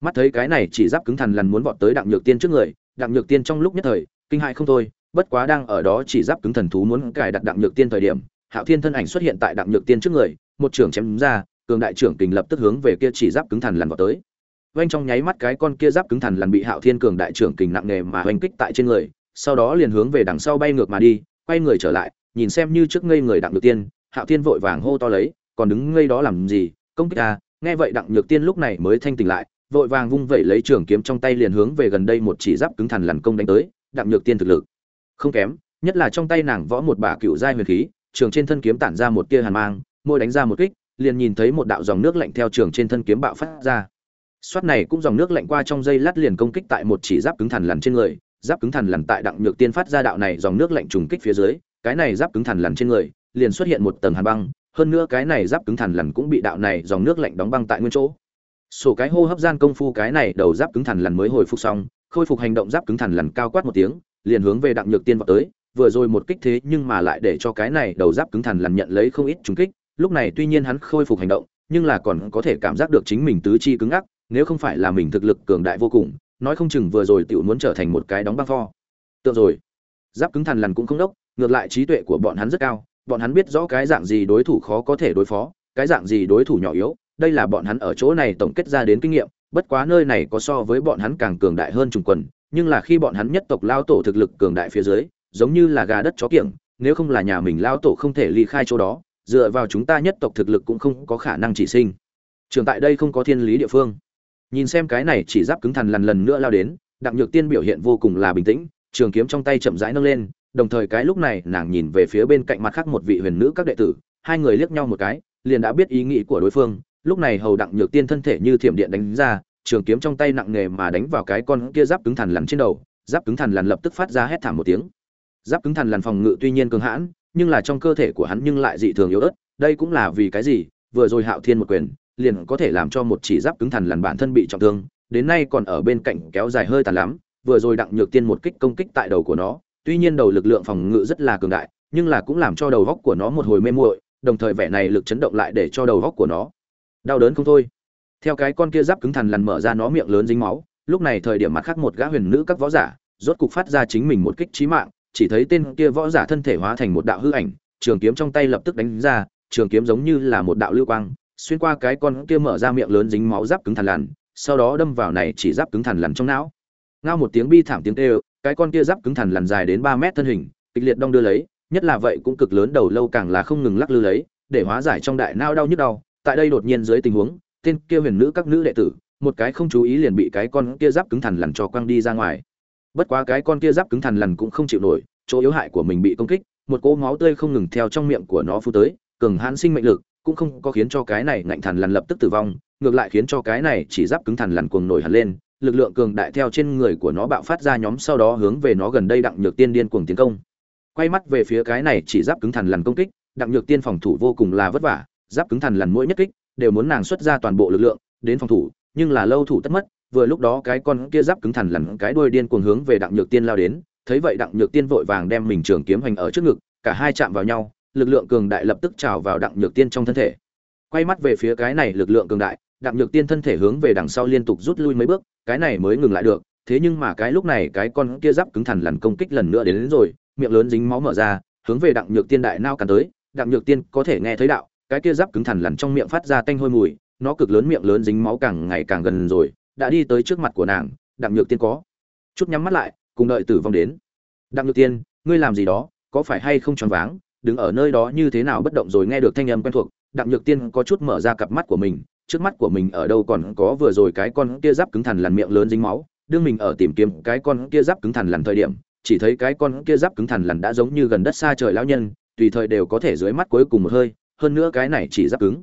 Mắt thấy cái này chỉ giáp cứng thần lằn muốn vọt tới đặng nhược tiên trước người, đặng nhược tiên trong lúc nhất thời, kinh hãi không thôi, bất quá đang ở đó chỉ giáp cứng thần thú muốn cài đặt đặng nhược tiên thời điểm, hạo thiên thân ảnh xuất hiện tại đặng nhược tiên trước người, một trưởng chém ra, cường đại trưởng kình lập tức hướng về kia chỉ giáp cứng thần lằn vọt tới. Vành trong nháy mắt cái con kia giáp cứng thần lằn bị hạo thiên cường đại trưởng kình nặng nề mà hoành kích tại trên người, sau đó liền hướng về đằng sau bay ngược mà đi, quay người trở lại, nhìn xem như trước ngây người đặng nhược tiên hạo thiên vội vàng hô to lấy, còn đứng ngây đó làm gì? Công kích à nghe vậy đặng nhược tiên lúc này mới thanh tỉnh lại, vội vàng vung vẩy lấy trường kiếm trong tay liền hướng về gần đây một chỉ giáp cứng thần lằn công đánh tới. Đặng nhược tiên thực lực không kém, nhất là trong tay nàng võ một bả cựu giai huyền khí, trường trên thân kiếm tản ra một tia hàn mang môi đánh ra một kích, liền nhìn thấy một đạo dòng nước lạnh theo trường trên thân kiếm bạo phát ra. Xoát này cũng dòng nước lạnh qua trong dây lát liền công kích tại một chỉ giáp cứng thần lằn trên người. Giáp cứng thần lằn tại đặng nhược tiên phát ra đạo này dòng nước lạnh trùng kích phía dưới, cái này giáp cứng thần lằn trên người liền xuất hiện một tầng hàn băng, hơn nữa cái này giáp cứng thần lằn cũng bị đạo này dòng nước lạnh đóng băng tại nguyên chỗ. Sổ cái hô hấp gian công phu cái này đầu giáp cứng thần lằn mới hồi phục xong, khôi phục hành động giáp cứng thần lằn cao quát một tiếng, liền hướng về đặng nhược tiên vào tới, vừa rồi một kích thế nhưng mà lại để cho cái này đầu giáp cứng thần lằn nhận lấy không ít trùng kích, lúc này tuy nhiên hắn khôi phục hành động, nhưng là còn có thể cảm giác được chính mình tứ chi cứng ngắc, nếu không phải là mình thực lực cường đại vô cùng, nói không chừng vừa rồi tiểu muốn trở thành một cái đóng băng pho. Tượng rồi. Giáp cứng thần lằn cũng không đốc, ngược lại trí tuệ của bọn hắn rất cao bọn hắn biết rõ cái dạng gì đối thủ khó có thể đối phó, cái dạng gì đối thủ nhỏ yếu, đây là bọn hắn ở chỗ này tổng kết ra đến kinh nghiệm, bất quá nơi này có so với bọn hắn càng cường đại hơn trùng quần, nhưng là khi bọn hắn nhất tộc lao tổ thực lực cường đại phía dưới, giống như là gà đất chó kiểng, nếu không là nhà mình lao tổ không thể ly khai chỗ đó, dựa vào chúng ta nhất tộc thực lực cũng không có khả năng chỉ sinh. Trường tại đây không có thiên lý địa phương. Nhìn xem cái này chỉ giáp cứng thần lần lần nữa lao đến, đặng nhược tiên biểu hiện vô cùng là bình tĩnh, trường kiếm trong tay chậm rãi nâng lên đồng thời cái lúc này nàng nhìn về phía bên cạnh mặt khác một vị huyền nữ các đệ tử, hai người liếc nhau một cái, liền đã biết ý nghĩ của đối phương. Lúc này hầu đặng nhược tiên thân thể như thiểm điện đánh ra, trường kiếm trong tay nặng nề mà đánh vào cái con kia giáp cứng thần lằn trên đầu, giáp cứng thần lằn lập tức phát ra hét thảm một tiếng. Giáp cứng thần lằn phòng ngự tuy nhiên cường hãn, nhưng là trong cơ thể của hắn nhưng lại dị thường yếu ớt, đây cũng là vì cái gì? Vừa rồi hạo thiên một quyền, liền có thể làm cho một chỉ giáp cứng thần lằn bản thân bị trọng thương, đến nay còn ở bên cạnh kéo dài hơi tàn lắm, vừa rồi đặng nhược tiên một kích công kích tại đầu của nó tuy nhiên đầu lực lượng phòng ngự rất là cường đại nhưng là cũng làm cho đầu góc của nó một hồi mê muội đồng thời vẻ này lực chấn động lại để cho đầu góc của nó đau đớn không thôi theo cái con kia giáp cứng thần lằn mở ra nó miệng lớn dính máu lúc này thời điểm mặt khác một gã huyền nữ các võ giả rốt cục phát ra chính mình một kích chí mạng chỉ thấy tên kia võ giả thân thể hóa thành một đạo hư ảnh, trường kiếm trong tay lập tức đánh ra, trường kiếm giống như là một đạo lưu quang, xuyên qua cái con kia mở ra miệng lớn dính máu giáp cứng thần lằn, sau đó đâm vào này chỉ giáp cứng thần lằn trong não. ngao một tiếng bi thảm tiếng kêu cái con kia giáp cứng thẳng lằn dài đến ba mét thân hình, kịch liệt đong đưa lấy, nhất là vậy cũng cực lớn đầu lâu càng là không ngừng lắc lư lấy, để hóa giải trong đại nao đau nhức đau. Tại đây đột nhiên dưới tình huống, tên kia huyền nữ các nữ đệ tử, một cái không chú ý liền bị cái con kia giáp cứng thẳng lằn cho quăng đi ra ngoài. Bất quá cái con kia giáp cứng thẳng lằn cũng không chịu nổi, chỗ yếu hại của mình bị công kích, một cỗ máu tươi không ngừng theo trong miệng của nó phu tới, cường hãn sinh mệnh lực cũng không có khiến cho cái này ngạnh thằn lằn lập tức tử vong, ngược lại khiến cho cái này chỉ giáp cứng thằn lằn cuồng nổi hẳn lên lực lượng cường đại theo trên người của nó bạo phát ra nhóm sau đó hướng về nó gần đây đặng nhược tiên điên cuồng tiến công. Quay mắt về phía cái này chỉ giáp cứng thần lằn công kích, đặng nhược tiên phòng thủ vô cùng là vất vả, giáp cứng thần lằn mỗi nhất kích đều muốn nàng xuất ra toàn bộ lực lượng đến phòng thủ, nhưng là lâu thủ tất mất, vừa lúc đó cái con kia giáp cứng thần lằn cái đuôi điên cuồng hướng về đặng nhược tiên lao đến, thấy vậy đặng nhược tiên vội vàng đem mình trường kiếm hành ở trước ngực, cả hai chạm vào nhau, lực lượng cường đại lập tức trào vào đặng nhược tiên trong thân thể. Quay mắt về phía cái này lực lượng cường đại đặng nhược tiên thân thể hướng về đằng sau liên tục rút lui mấy bước cái này mới ngừng lại được thế nhưng mà cái lúc này cái con kia giáp cứng thẳng lằn công kích lần nữa đến, đến rồi miệng lớn dính máu mở ra hướng về đặng nhược tiên đại nao càn tới. Đặng nhược tiên có thể nghe thấy đạo cái kia giáp cứng thẳng lằn trong miệng phát ra tanh hôi mùi nó cực lớn miệng lớn dính máu càng ngày càng gần rồi đã đi tới trước mặt của nàng đặng nhược tiên có chút nhắm mắt lại cùng đợi tử vong đến. Đặng nhược tiên ngươi làm gì đó có phải hay không choáng váng đứng ở nơi đó như thế nào bất động rồi nghe được thanh âm quen thuộc đặng nhược tiên có chút mở ra cặp mắt của mình trước mắt của mình ở đâu còn có vừa rồi cái con kia giáp cứng thằn lằn miệng lớn dính máu, đương mình ở tìm kiếm cái con kia giáp cứng thằn lằn thời điểm, chỉ thấy cái con kia giáp cứng thằn lằn đã giống như gần đất xa trời lão nhân, tùy thời đều có thể dưới mắt cuối cùng một hơi, hơn nữa cái này chỉ giáp cứng.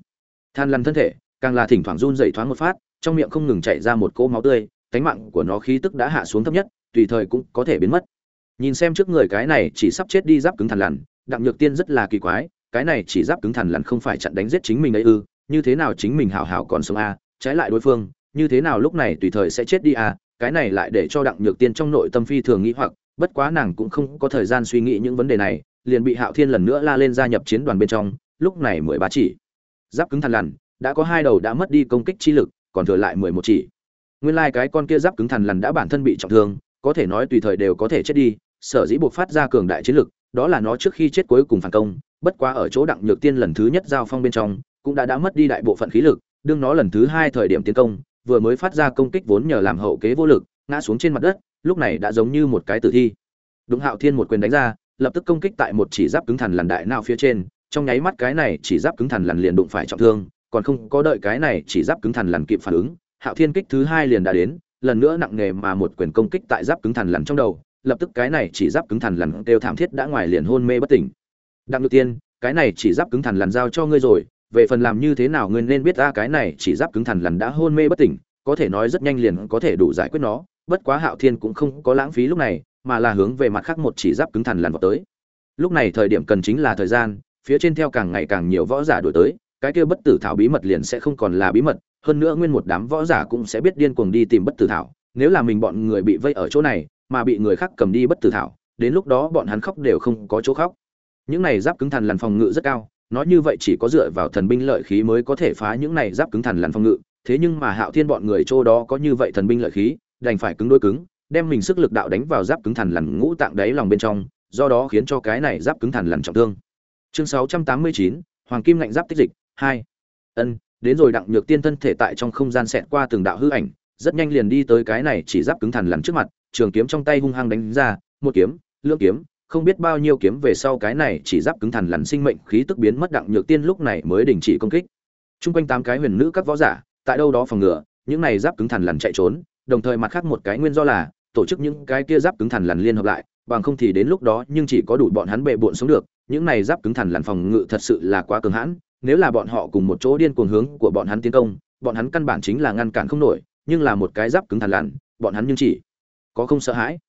Than lằn thân thể, càng là thỉnh thoảng run dậy thoáng một phát, trong miệng không ngừng chảy ra một cỗ máu tươi, cánh mạng của nó khí tức đã hạ xuống thấp nhất, tùy thời cũng có thể biến mất. Nhìn xem trước người cái này chỉ sắp chết đi giáp cứng thằn lằn, đặng nhược tiên rất là kỳ quái, cái này chỉ giáp cứng thằn lằn không phải chặn đánh giết chính mình ấy ư? Như thế nào chính mình hảo hảo còn sống a, trái lại đối phương, như thế nào lúc này tùy thời sẽ chết đi a, cái này lại để cho đặng nhược tiên trong nội tâm phi thường nghĩ hoặc, bất quá nàng cũng không có thời gian suy nghĩ những vấn đề này, liền bị hạo thiên lần nữa la lên gia nhập chiến đoàn bên trong, lúc này mười ba chỉ. Giáp cứng thằn lằn, đã có hai đầu đã mất đi công kích chi lực, còn thừa lại mười một chỉ. Nguyên lai cái con kia giáp cứng thằn lằn đã bản thân bị trọng thương, có thể nói tùy thời đều có thể chết đi, sở dĩ buộc phát ra cường đại chiến lực, đó là nó trước khi chết cuối cùng phản công, bất quá ở chỗ đặng nhược tiên lần thứ nhất giao phong bên trong cũng đã đã mất đi đại bộ phận khí lực, đương nó lần thứ hai thời điểm tiến công, vừa mới phát ra công kích vốn nhờ làm hậu kế vô lực, ngã xuống trên mặt đất, lúc này đã giống như một cái tử thi. Đúng hạo thiên một quyền đánh ra, lập tức công kích tại một chỉ giáp cứng thằn lằn đại nào phía trên, trong nháy mắt cái này chỉ giáp cứng thằn lằn liền đụng phải trọng thương, còn không có đợi cái này chỉ giáp cứng thằn lằn kịp phản ứng, hạo thiên kích thứ hai liền đã đến, lần nữa nặng nề mà một quyền công kích tại giáp cứng thằn lằn trong đầu, lập tức cái này chỉ giáp cứng thằn lằn kêu thảm thiết đã ngoài liền hôn mê bất tỉnh. Đặng nhược tiên, cái này chỉ giáp cứng thằn lằn giao cho ngươi rồi về phần làm như thế nào ngươi nên biết ra cái này chỉ giáp cứng thằn lằn đã hôn mê bất tỉnh, có thể nói rất nhanh liền có thể đủ giải quyết nó, bất quá hạo thiên cũng không có lãng phí lúc này, mà là hướng về mặt khác một chỉ giáp cứng thằn lằn vào tới. Lúc này thời điểm cần chính là thời gian, phía trên theo càng ngày càng nhiều võ giả đổi tới, cái kia bất tử thảo bí mật liền sẽ không còn là bí mật, hơn nữa nguyên một đám võ giả cũng sẽ biết điên cuồng đi tìm bất tử thảo, nếu là mình bọn người bị vây ở chỗ này, mà bị người khác cầm đi bất tử thảo, đến lúc đó bọn hắn khóc đều không có chỗ khóc. Những này giáp cứng thằn lằn phòng ngự rất cao nói như vậy chỉ có dựa vào thần binh lợi khí mới có thể phá những này giáp cứng thần lằn phong ngự thế nhưng mà hạo thiên bọn người chỗ đó có như vậy thần binh lợi khí đành phải cứng đôi cứng đem mình sức lực đạo đánh vào giáp cứng thần lằn ngũ tạng đáy lòng bên trong do đó khiến cho cái này giáp cứng thần lằn trọng thương chương 689, hoàng kim lạnh giáp tích dịch 2. ân đến rồi đặng nhược tiên thân thể tại trong không gian xẹt qua từng đạo hư ảnh rất nhanh liền đi tới cái này chỉ giáp cứng thần lằn trước mặt trường kiếm trong tay hung hăng đánh ra một kiếm lưỡng kiếm không biết bao nhiêu kiếm về sau cái này chỉ giáp cứng thằn lằn sinh mệnh khí tức biến mất đặng nhược tiên lúc này mới đình chỉ công kích. Chung quanh tám cái huyền nữ các võ giả, tại đâu đó phòng ngừa, những này giáp cứng thằn lằn chạy trốn, đồng thời mặt khác một cái nguyên do là, tổ chức những cái kia giáp cứng thằn lằn liên hợp lại, bằng không thì đến lúc đó nhưng chỉ có đủ bọn hắn bệ bộn sống được, những này giáp cứng thằn lằn phòng ngự thật sự là quá cường hãn, nếu là bọn họ cùng một chỗ điên cuồng hướng của bọn hắn tiến công, bọn hắn căn bản chính là ngăn cản không nổi, nhưng là một cái giáp cứng thằn lằn, bọn hắn nhưng chỉ có không sợ hãi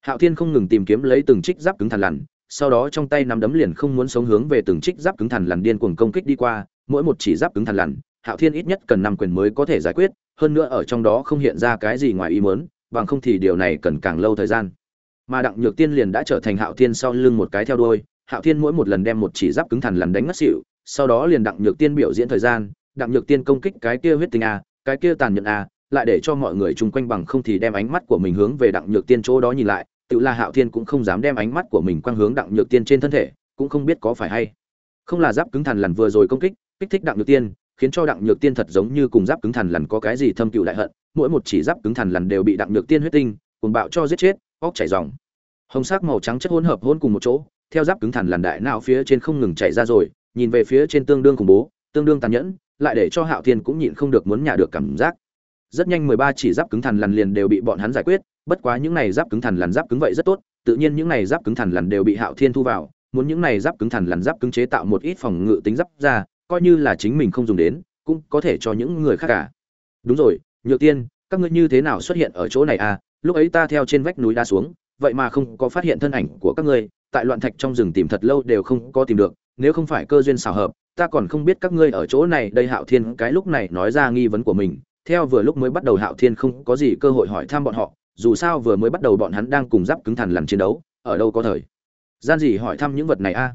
hạo thiên không ngừng tìm kiếm lấy từng trích giáp cứng thằn lằn, sau đó trong tay nắm đấm liền không muốn sống hướng về từng trích giáp cứng thằn lằn điên cuồng công kích đi qua, mỗi một chỉ giáp cứng thằn lằn, hạo thiên ít nhất cần năm quyền mới có thể giải quyết, hơn nữa ở trong đó không hiện ra cái gì ngoài ý muốn, bằng không thì điều này cần càng lâu thời gian. Mà đặng nhược tiên liền đã trở thành hạo thiên sau lưng một cái theo đuôi, hạo thiên mỗi một lần đem một chỉ giáp cứng thằn lằn đánh ngất xỉu, sau đó liền đặng nhược tiên biểu diễn thời gian, đặng nhược tiên công kích cái kia huyết tình a, cái kia tàn nhẫn a lại để cho mọi người chung quanh bằng không thì đem ánh mắt của mình hướng về đặng nhược tiên chỗ đó nhìn lại, tự là hạo thiên cũng không dám đem ánh mắt của mình quang hướng đặng nhược tiên trên thân thể, cũng không biết có phải hay. Không là giáp cứng thằn lằn vừa rồi công kích kích thích đặng nhược tiên, khiến cho đặng nhược tiên thật giống như cùng giáp cứng thằn lằn có cái gì thâm cựu đại hận, mỗi một chỉ giáp cứng thằn lằn đều bị đặng nhược tiên huyết tinh cùng bạo cho giết chết óc chảy ròng hồng sắc màu trắng chất hỗn hợp hỗn cùng một chỗ, theo giáp cứng thần lằn đại não phía trên không ngừng chảy ra rồi, nhìn về phía trên tương đương khủng bố, tương đương tàn nhẫn, lại để cho hạo thiên cũng nhịn không được muốn nhả được cảm giác rất nhanh mười ba chỉ giáp cứng thần lằn liền đều bị bọn hắn giải quyết, bất quá những này giáp cứng thần lằn giáp cứng vậy rất tốt, tự nhiên những này giáp cứng thần lằn đều bị hạo thiên thu vào, muốn những này giáp cứng thần lằn giáp cứng chế tạo một ít phòng ngự tính giáp ra, coi như là chính mình không dùng đến, cũng có thể cho những người khác cả. Đúng rồi, nhược tiên, các ngươi như thế nào xuất hiện ở chỗ này à? Lúc ấy ta theo trên vách núi đá xuống, vậy mà không có phát hiện thân ảnh của các ngươi, tại loạn thạch trong rừng tìm thật lâu đều không có tìm được, nếu không phải cơ duyên xảo hợp, ta còn không biết các ngươi ở chỗ này, đây hạo thiên cái lúc này nói ra nghi vấn của mình theo vừa lúc mới bắt đầu hạo thiên không có gì cơ hội hỏi thăm bọn họ, dù sao vừa mới bắt đầu bọn hắn đang cùng giáp cứng thằn làm chiến đấu, ở đâu có thời. Gian gì hỏi thăm những vật này a?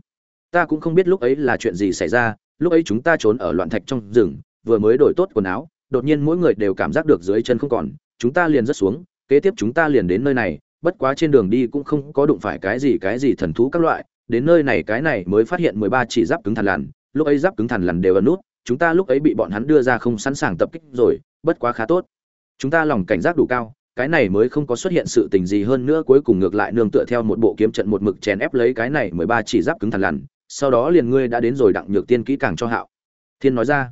Ta cũng không biết lúc ấy là chuyện gì xảy ra, lúc ấy chúng ta trốn ở loạn thạch trong rừng, vừa mới đổi tốt quần áo, đột nhiên mỗi người đều cảm giác được dưới chân không còn, chúng ta liền rất xuống, kế tiếp chúng ta liền đến nơi này, bất quá trên đường đi cũng không có đụng phải cái gì cái gì thần thú các loại, đến nơi này cái này mới phát hiện mười ba chỉ giáp cứng thằn lằn, lúc ấy giáp cứng thằn lằn đều ẩn nút, chúng ta lúc ấy bị bọn hắn đưa ra không sẵn sàng tập kích rồi bất quá khá tốt. Chúng ta lòng cảnh giác đủ cao, cái này mới không có xuất hiện sự tình gì hơn nữa cuối cùng ngược lại nương tựa theo một bộ kiếm trận một mực chèn ép lấy cái này mười ba chỉ giáp cứng thằn lằn, sau đó liền ngươi đã đến rồi đặng nhược tiên kỹ càng cho hạo. Thiên nói ra,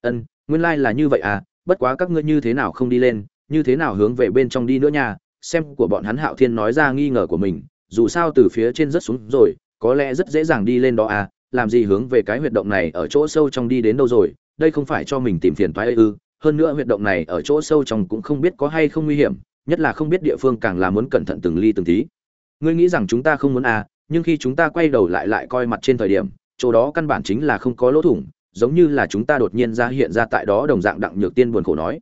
ân, nguyên lai là như vậy à bất quá các ngươi như thế nào không đi lên, như thế nào hướng về bên trong đi nữa nha, xem của bọn hắn hạo thiên nói ra nghi ngờ của mình, dù sao từ phía trên rất xuống rồi, có lẽ rất dễ dàng đi lên đó à làm gì hướng về cái huyệt động này ở chỗ sâu trong đi đến đâu rồi, đây không phải cho mình tìm phiền toái ư hơn nữa huyệt động này ở chỗ sâu trong cũng không biết có hay không nguy hiểm, nhất là không biết địa phương càng là muốn cẩn thận từng ly từng tí. Ngươi nghĩ rằng chúng ta không muốn à nhưng khi chúng ta quay đầu lại lại coi mặt trên thời điểm, chỗ đó căn bản chính là không có lỗ thủng, giống như là chúng ta đột nhiên ra hiện ra tại đó đồng dạng đặng nhược tiên buồn khổ nói.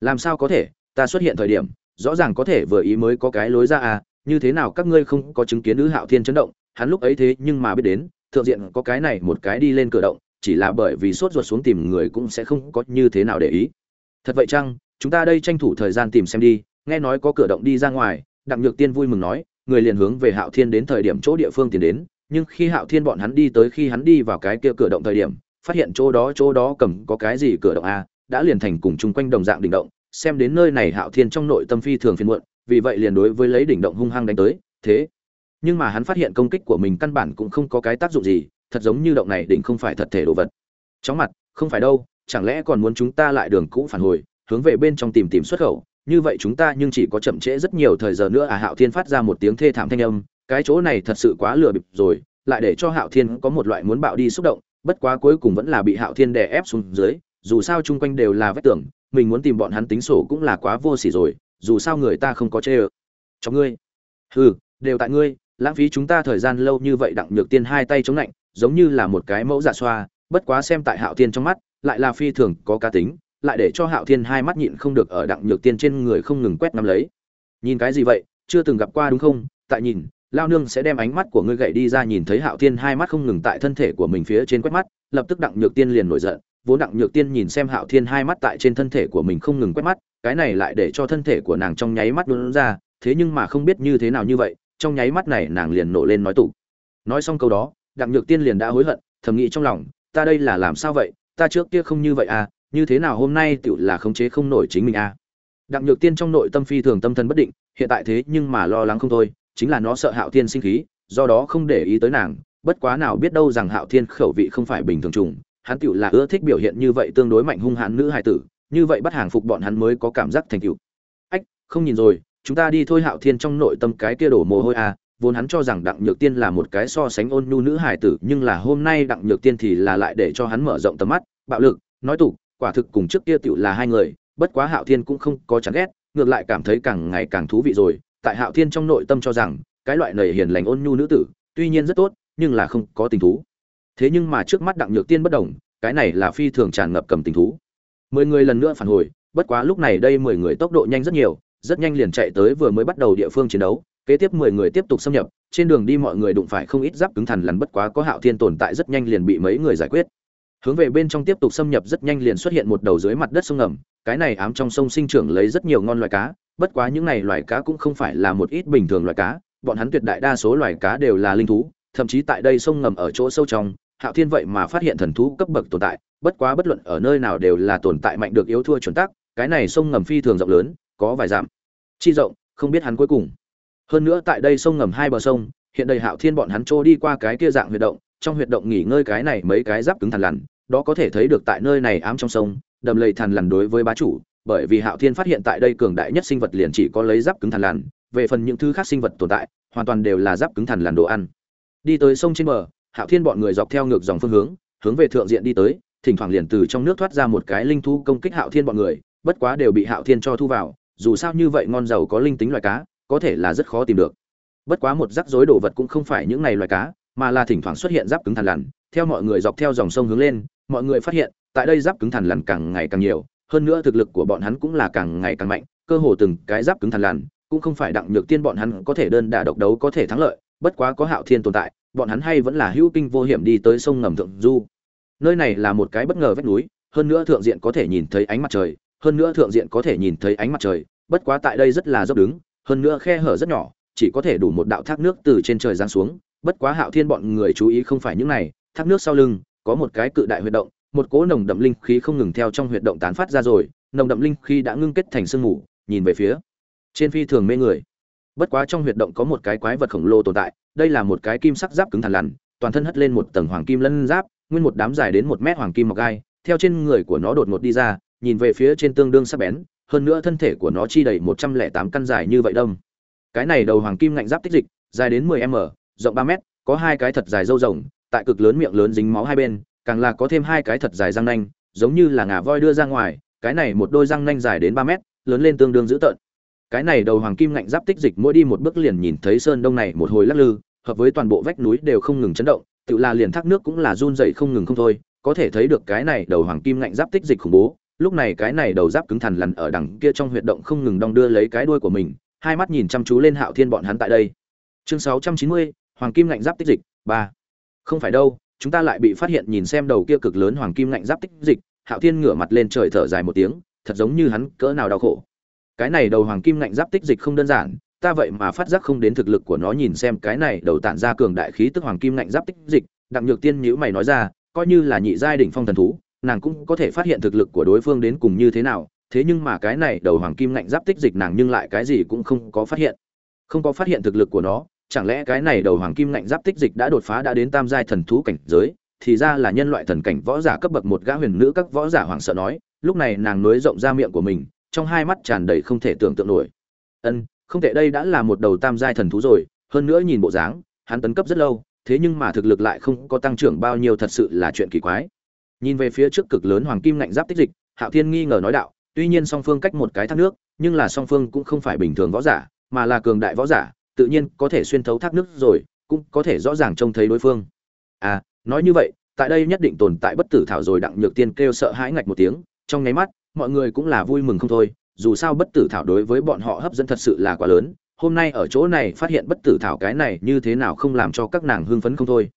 Làm sao có thể, ta xuất hiện thời điểm, rõ ràng có thể vừa ý mới có cái lối ra à như thế nào các ngươi không có chứng kiến nữ hạo thiên chấn động, hắn lúc ấy thế nhưng mà biết đến, thượng diện có cái này một cái đi lên cửa động, chỉ là bởi vì sốt ruột xuống tìm người cũng sẽ không có như thế nào để ý thật vậy chăng? Chúng ta đây tranh thủ thời gian tìm xem đi. Nghe nói có cửa động đi ra ngoài. Đặng nhược tiên vui mừng nói, người liền hướng về hạo thiên đến thời điểm chỗ địa phương tiến đến. Nhưng khi hạo thiên bọn hắn đi tới, khi hắn đi vào cái kia cửa động thời điểm, phát hiện chỗ đó chỗ đó cầm có cái gì cửa động a, đã liền thành cùng chung quanh đồng dạng đỉnh động. Xem đến nơi này hạo thiên trong nội tâm phi thường phiền muộn, vì vậy liền đối với lấy đỉnh động hung hăng đánh tới. Thế, nhưng mà hắn phát hiện công kích của mình căn bản cũng không có cái tác dụng gì. Thật giống như động này đỉnh không phải thật thể đồ vật. Chóng mặt, không phải đâu chẳng lẽ còn muốn chúng ta lại đường cũ phản hồi, hướng về bên trong tìm tìm xuất khẩu? Như vậy chúng ta nhưng chỉ có chậm trễ rất nhiều thời giờ nữa à? Hạo thiên phát ra một tiếng thê thảm thanh âm, cái chỗ này thật sự quá lừa bịp rồi, lại để cho hạo thiên có một loại muốn bạo đi xúc động, bất quá cuối cùng vẫn là bị hạo thiên đè ép xuống dưới, dù sao chung quanh đều là vách tường, mình muốn tìm bọn hắn tính sổ cũng là quá vô s ỉ rồi, dù sao người ta không có chê ơ. Cho ngươi. Ừ đều tại ngươi, lãng phí chúng ta thời gian lâu như vậy đặng nhược tiên hai tay chống lạnh giống như là một cái mẫu dạ xoa, bất quá xem tại hạo thiên trong mắt lại là phi thường có cá tính, lại để cho hạo thiên hai mắt nhịn không được ở đặng nhược tiên trên người không ngừng quét nắm lấy. Nhìn cái gì vậy, chưa từng gặp qua đúng không? Tại nhìn, lao nương sẽ đem ánh mắt của ngươi gậy đi ra nhìn thấy hạo thiên hai mắt không ngừng tại thân thể của mình phía trên quét mắt, lập tức đặng nhược tiên liền nổi giận, vốn đặng nhược tiên nhìn xem hạo thiên hai mắt tại trên thân thể của mình không ngừng quét mắt, cái này lại để cho thân thể của nàng trong nháy mắt luôn ra, thế nhưng mà không biết như thế nào như vậy, trong nháy mắt này nàng liền nổ lên nói tủ. Nói xong câu đó, đặng nhược tiên liền đã hối hận, thầm nghĩ trong lòng, ta đây là làm sao vậy ta trước kia không như vậy à như thế nào hôm nay tựu là khống chế không nổi chính mình à? Đặng nhược tiên trong nội tâm phi thường tâm thần bất định, hiện tại thế nhưng mà lo lắng không thôi, chính là nó sợ hạo thiên sinh khí, do đó không để ý tới nàng, bất quá nào biết đâu rằng hạo thiên khẩu vị không phải bình thường trùng, hắn tựu là ưa thích biểu hiện như vậy tương đối mạnh hung hãn nữ hài tử, như vậy bắt hàng phục bọn hắn mới có cảm giác thành tựu. Ách, không nhìn rồi, chúng ta đi thôi hạo thiên trong nội tâm cái kia đổ mồ hôi à vốn hắn cho rằng đặng nhược tiên là một cái so sánh ôn nhu nữ hài tử, nhưng là hôm nay đặng nhược tiên thì là lại để cho hắn mở rộng tầm mắt, bạo lực, nói tục, quả thực cùng trước kia tựu là hai người, bất quá hạo thiên cũng không có chán ghét, ngược lại cảm thấy càng ngày càng thú vị rồi. Tại hạo thiên trong nội tâm cho rằng, cái loại nầy hiền lành ôn nhu nữ tử, tuy nhiên rất tốt, nhưng là không có tình thú. Thế nhưng mà trước mắt đặng nhược tiên bất đồng, cái này là phi thường tràn ngập cầm tình thú. Mười người lần nữa phản hồi, bất quá lúc này đây mười người tốc độ nhanh rất nhiều, rất nhanh liền chạy tới vừa mới bắt đầu địa phương chiến đấu kế tiếp mười người tiếp tục xâm nhập, trên đường đi mọi người đụng phải không ít giáp cứng thần lằn bất quá có hạo thiên tồn tại rất nhanh liền bị mấy người giải quyết. Hướng về bên trong tiếp tục xâm nhập rất nhanh liền xuất hiện một đầu dưới mặt đất sông ngầm, cái này ám trong sông sinh trưởng lấy rất nhiều ngon loài cá, bất quá những này loài cá cũng không phải là một ít bình thường loài cá, bọn hắn tuyệt đại đa số loài cá đều là linh thú, thậm chí tại đây sông ngầm ở chỗ sâu trong, hạo thiên vậy mà phát hiện thần thú cấp bậc tồn tại, bất quá bất luận ở nơi nào đều là tồn tại mạnh được yếu thua chuẩn tắc, cái này sông ngầm phi thường rộng lớn, có vài dặm. Chi rộng, không biết hắn cuối cùng hơn nữa tại đây sông ngầm hai bờ sông, hiện đầy hạo thiên bọn hắn trôi đi qua cái kia dạng huyệt động, trong huyệt động nghỉ ngơi cái này mấy cái giáp cứng thằn lằn, đó có thể thấy được tại nơi này ám trong sông, đầm lầy thằn lằn đối với bá chủ, bởi vì hạo thiên phát hiện tại đây cường đại nhất sinh vật liền chỉ có lấy giáp cứng thằn lằn, về phần những thứ khác sinh vật tồn tại, hoàn toàn đều là giáp cứng thằn lằn đồ ăn. Đi tới sông trên bờ, hạo thiên bọn người dọc theo ngược dòng phương hướng hướng về thượng diện đi tới, thỉnh thoảng liền từ trong nước thoát ra một cái linh thú công kích hạo thiên bọn người, bất quá đều bị hạo thiên cho thu vào, dù sao như vậy ngon giàu có linh tính loài cá có thể là rất khó tìm được. Bất quá một rắc rối đồ vật cũng không phải những này loài cá, mà là thỉnh thoảng xuất hiện giáp cứng thằn lằn. Theo mọi người dọc theo dòng sông hướng lên, mọi người phát hiện, tại đây giáp cứng thằn lằn càng ngày càng nhiều, hơn nữa thực lực của bọn hắn cũng là càng ngày càng mạnh, cơ hồ từng cái giáp cứng thằn lằn cũng không phải đặng nhược tiên bọn hắn có thể đơn đả độc đấu có thể thắng lợi, bất quá có hạo thiên tồn tại, bọn hắn hay vẫn là hữu kinh vô hiểm đi tới sông ngầm thượng du. Nơi này là một cái bất ngờ vách núi, hơn nữa thượng diện có thể nhìn thấy ánh mặt trời, hơn nữa thượng diện có thể nhìn thấy ánh mặt trời, bất quá tại đây rất là dốc đứng hơn nữa khe hở rất nhỏ, chỉ có thể đủ một đạo thác nước từ trên trời giáng xuống. Bất quá hạo thiên bọn người chú ý không phải những này, thác nước sau lưng, có một cái cự đại huyệt động, một cỗ nồng đậm linh khí không ngừng theo trong huyệt động tán phát ra rồi, nồng đậm linh khí đã ngưng kết thành sương mù, nhìn về phía trên phi thường mê người. Bất quá trong huyệt động có một cái quái vật khổng lồ tồn tại, đây là một cái kim sắc giáp cứng thằn lằn, toàn thân hất lên một tầng hoàng kim lân giáp, nguyên một đám dài đến một mét hoàng kim mọc gai, theo trên người của nó đột ngột đi ra, nhìn về phía trên tương đương sắc bén hơn nữa thân thể của nó chi đầy một trăm lẻ tám căn dài như vậy đông. Cái này đầu hoàng kim ngạnh giáp tích dịch, dài đến mười m, rộng ba m có hai cái thật dài râu rồng, tại cực lớn miệng lớn dính máu hai bên, càng là có thêm hai cái thật dài răng nanh, giống như là ngà voi đưa ra ngoài, cái này một đôi răng nanh dài đến ba m lớn lên tương đương dữ tợn. Cái này đầu hoàng kim ngạnh giáp tích dịch mỗi đi một bước liền nhìn thấy sơn đông này một hồi lắc lư, hợp với toàn bộ vách núi đều không ngừng chấn động, tự là liền thác nước cũng là run dậy không ngừng không thôi, có thể thấy được cái này đầu hoàng kim ngạnh giáp tích dịch khủng bố lúc này cái này đầu giáp cứng thằn lằn ở đằng kia trong huyệt động không ngừng đong đưa lấy cái đuôi của mình, hai mắt nhìn chăm chú lên hạo thiên bọn hắn tại đây. Chương sáu trăm chín mươi, hoàng kim ngạnh giáp tích dịch, ba. Không phải đâu, chúng ta lại bị phát hiện nhìn xem đầu kia cực lớn hoàng kim ngạnh giáp tích dịch, hạo thiên ngửa mặt lên trời thở dài một tiếng, thật giống như hắn cỡ nào đau khổ. Cái này đầu hoàng kim ngạnh giáp tích dịch không đơn giản, ta vậy mà phát giác không đến thực lực của nó nhìn xem cái này đầu tản ra cường đại khí tức hoàng kim ngạnh giáp tích dịch, đặng nhược tiên nhữ mày nói ra, coi như là nhị giai đỉnh phong thần thú nàng cũng có thể phát hiện thực lực của đối phương đến cùng như thế nào, thế nhưng mà cái này đầu hoàng kim ngạnh giáp tích dịch nàng nhưng lại cái gì cũng không có phát hiện. Không có phát hiện thực lực của nó, chẳng lẽ cái này đầu hoàng kim ngạnh giáp tích dịch đã đột phá đã đến tam giai thần thú cảnh giới, thì ra là nhân loại thần cảnh võ giả cấp bậc một gã huyền nữ các võ giả hoảng sợ nói, lúc này nàng nối rộng ra miệng của mình, trong hai mắt tràn đầy không thể tưởng tượng nổi. Ân, không thể đây đã là một đầu tam giai thần thú rồi, hơn nữa nhìn bộ dáng, hắn tấn cấp rất lâu, thế nhưng mà thực lực lại không có tăng trưởng bao nhiêu thật sự là chuyện kỳ quái nhìn về phía trước cực lớn hoàng kim ngạnh giáp tích dịch, hạo thiên nghi ngờ nói đạo, tuy nhiên song phương cách một cái thác nước, nhưng là song phương cũng không phải bình thường võ giả, mà là cường đại võ giả, tự nhiên có thể xuyên thấu thác nước rồi, cũng có thể rõ ràng trông thấy đối phương. À nói như vậy, tại đây nhất định tồn tại bất tử thảo rồi đặng nhược tiên kêu sợ hãi ngạch một tiếng, trong nháy mắt, mọi người cũng là vui mừng không thôi, dù sao bất tử thảo đối với bọn họ hấp dẫn thật sự là quá lớn, hôm nay ở chỗ này phát hiện bất tử thảo cái này như thế nào không làm cho các nàng hưng phấn không thôi.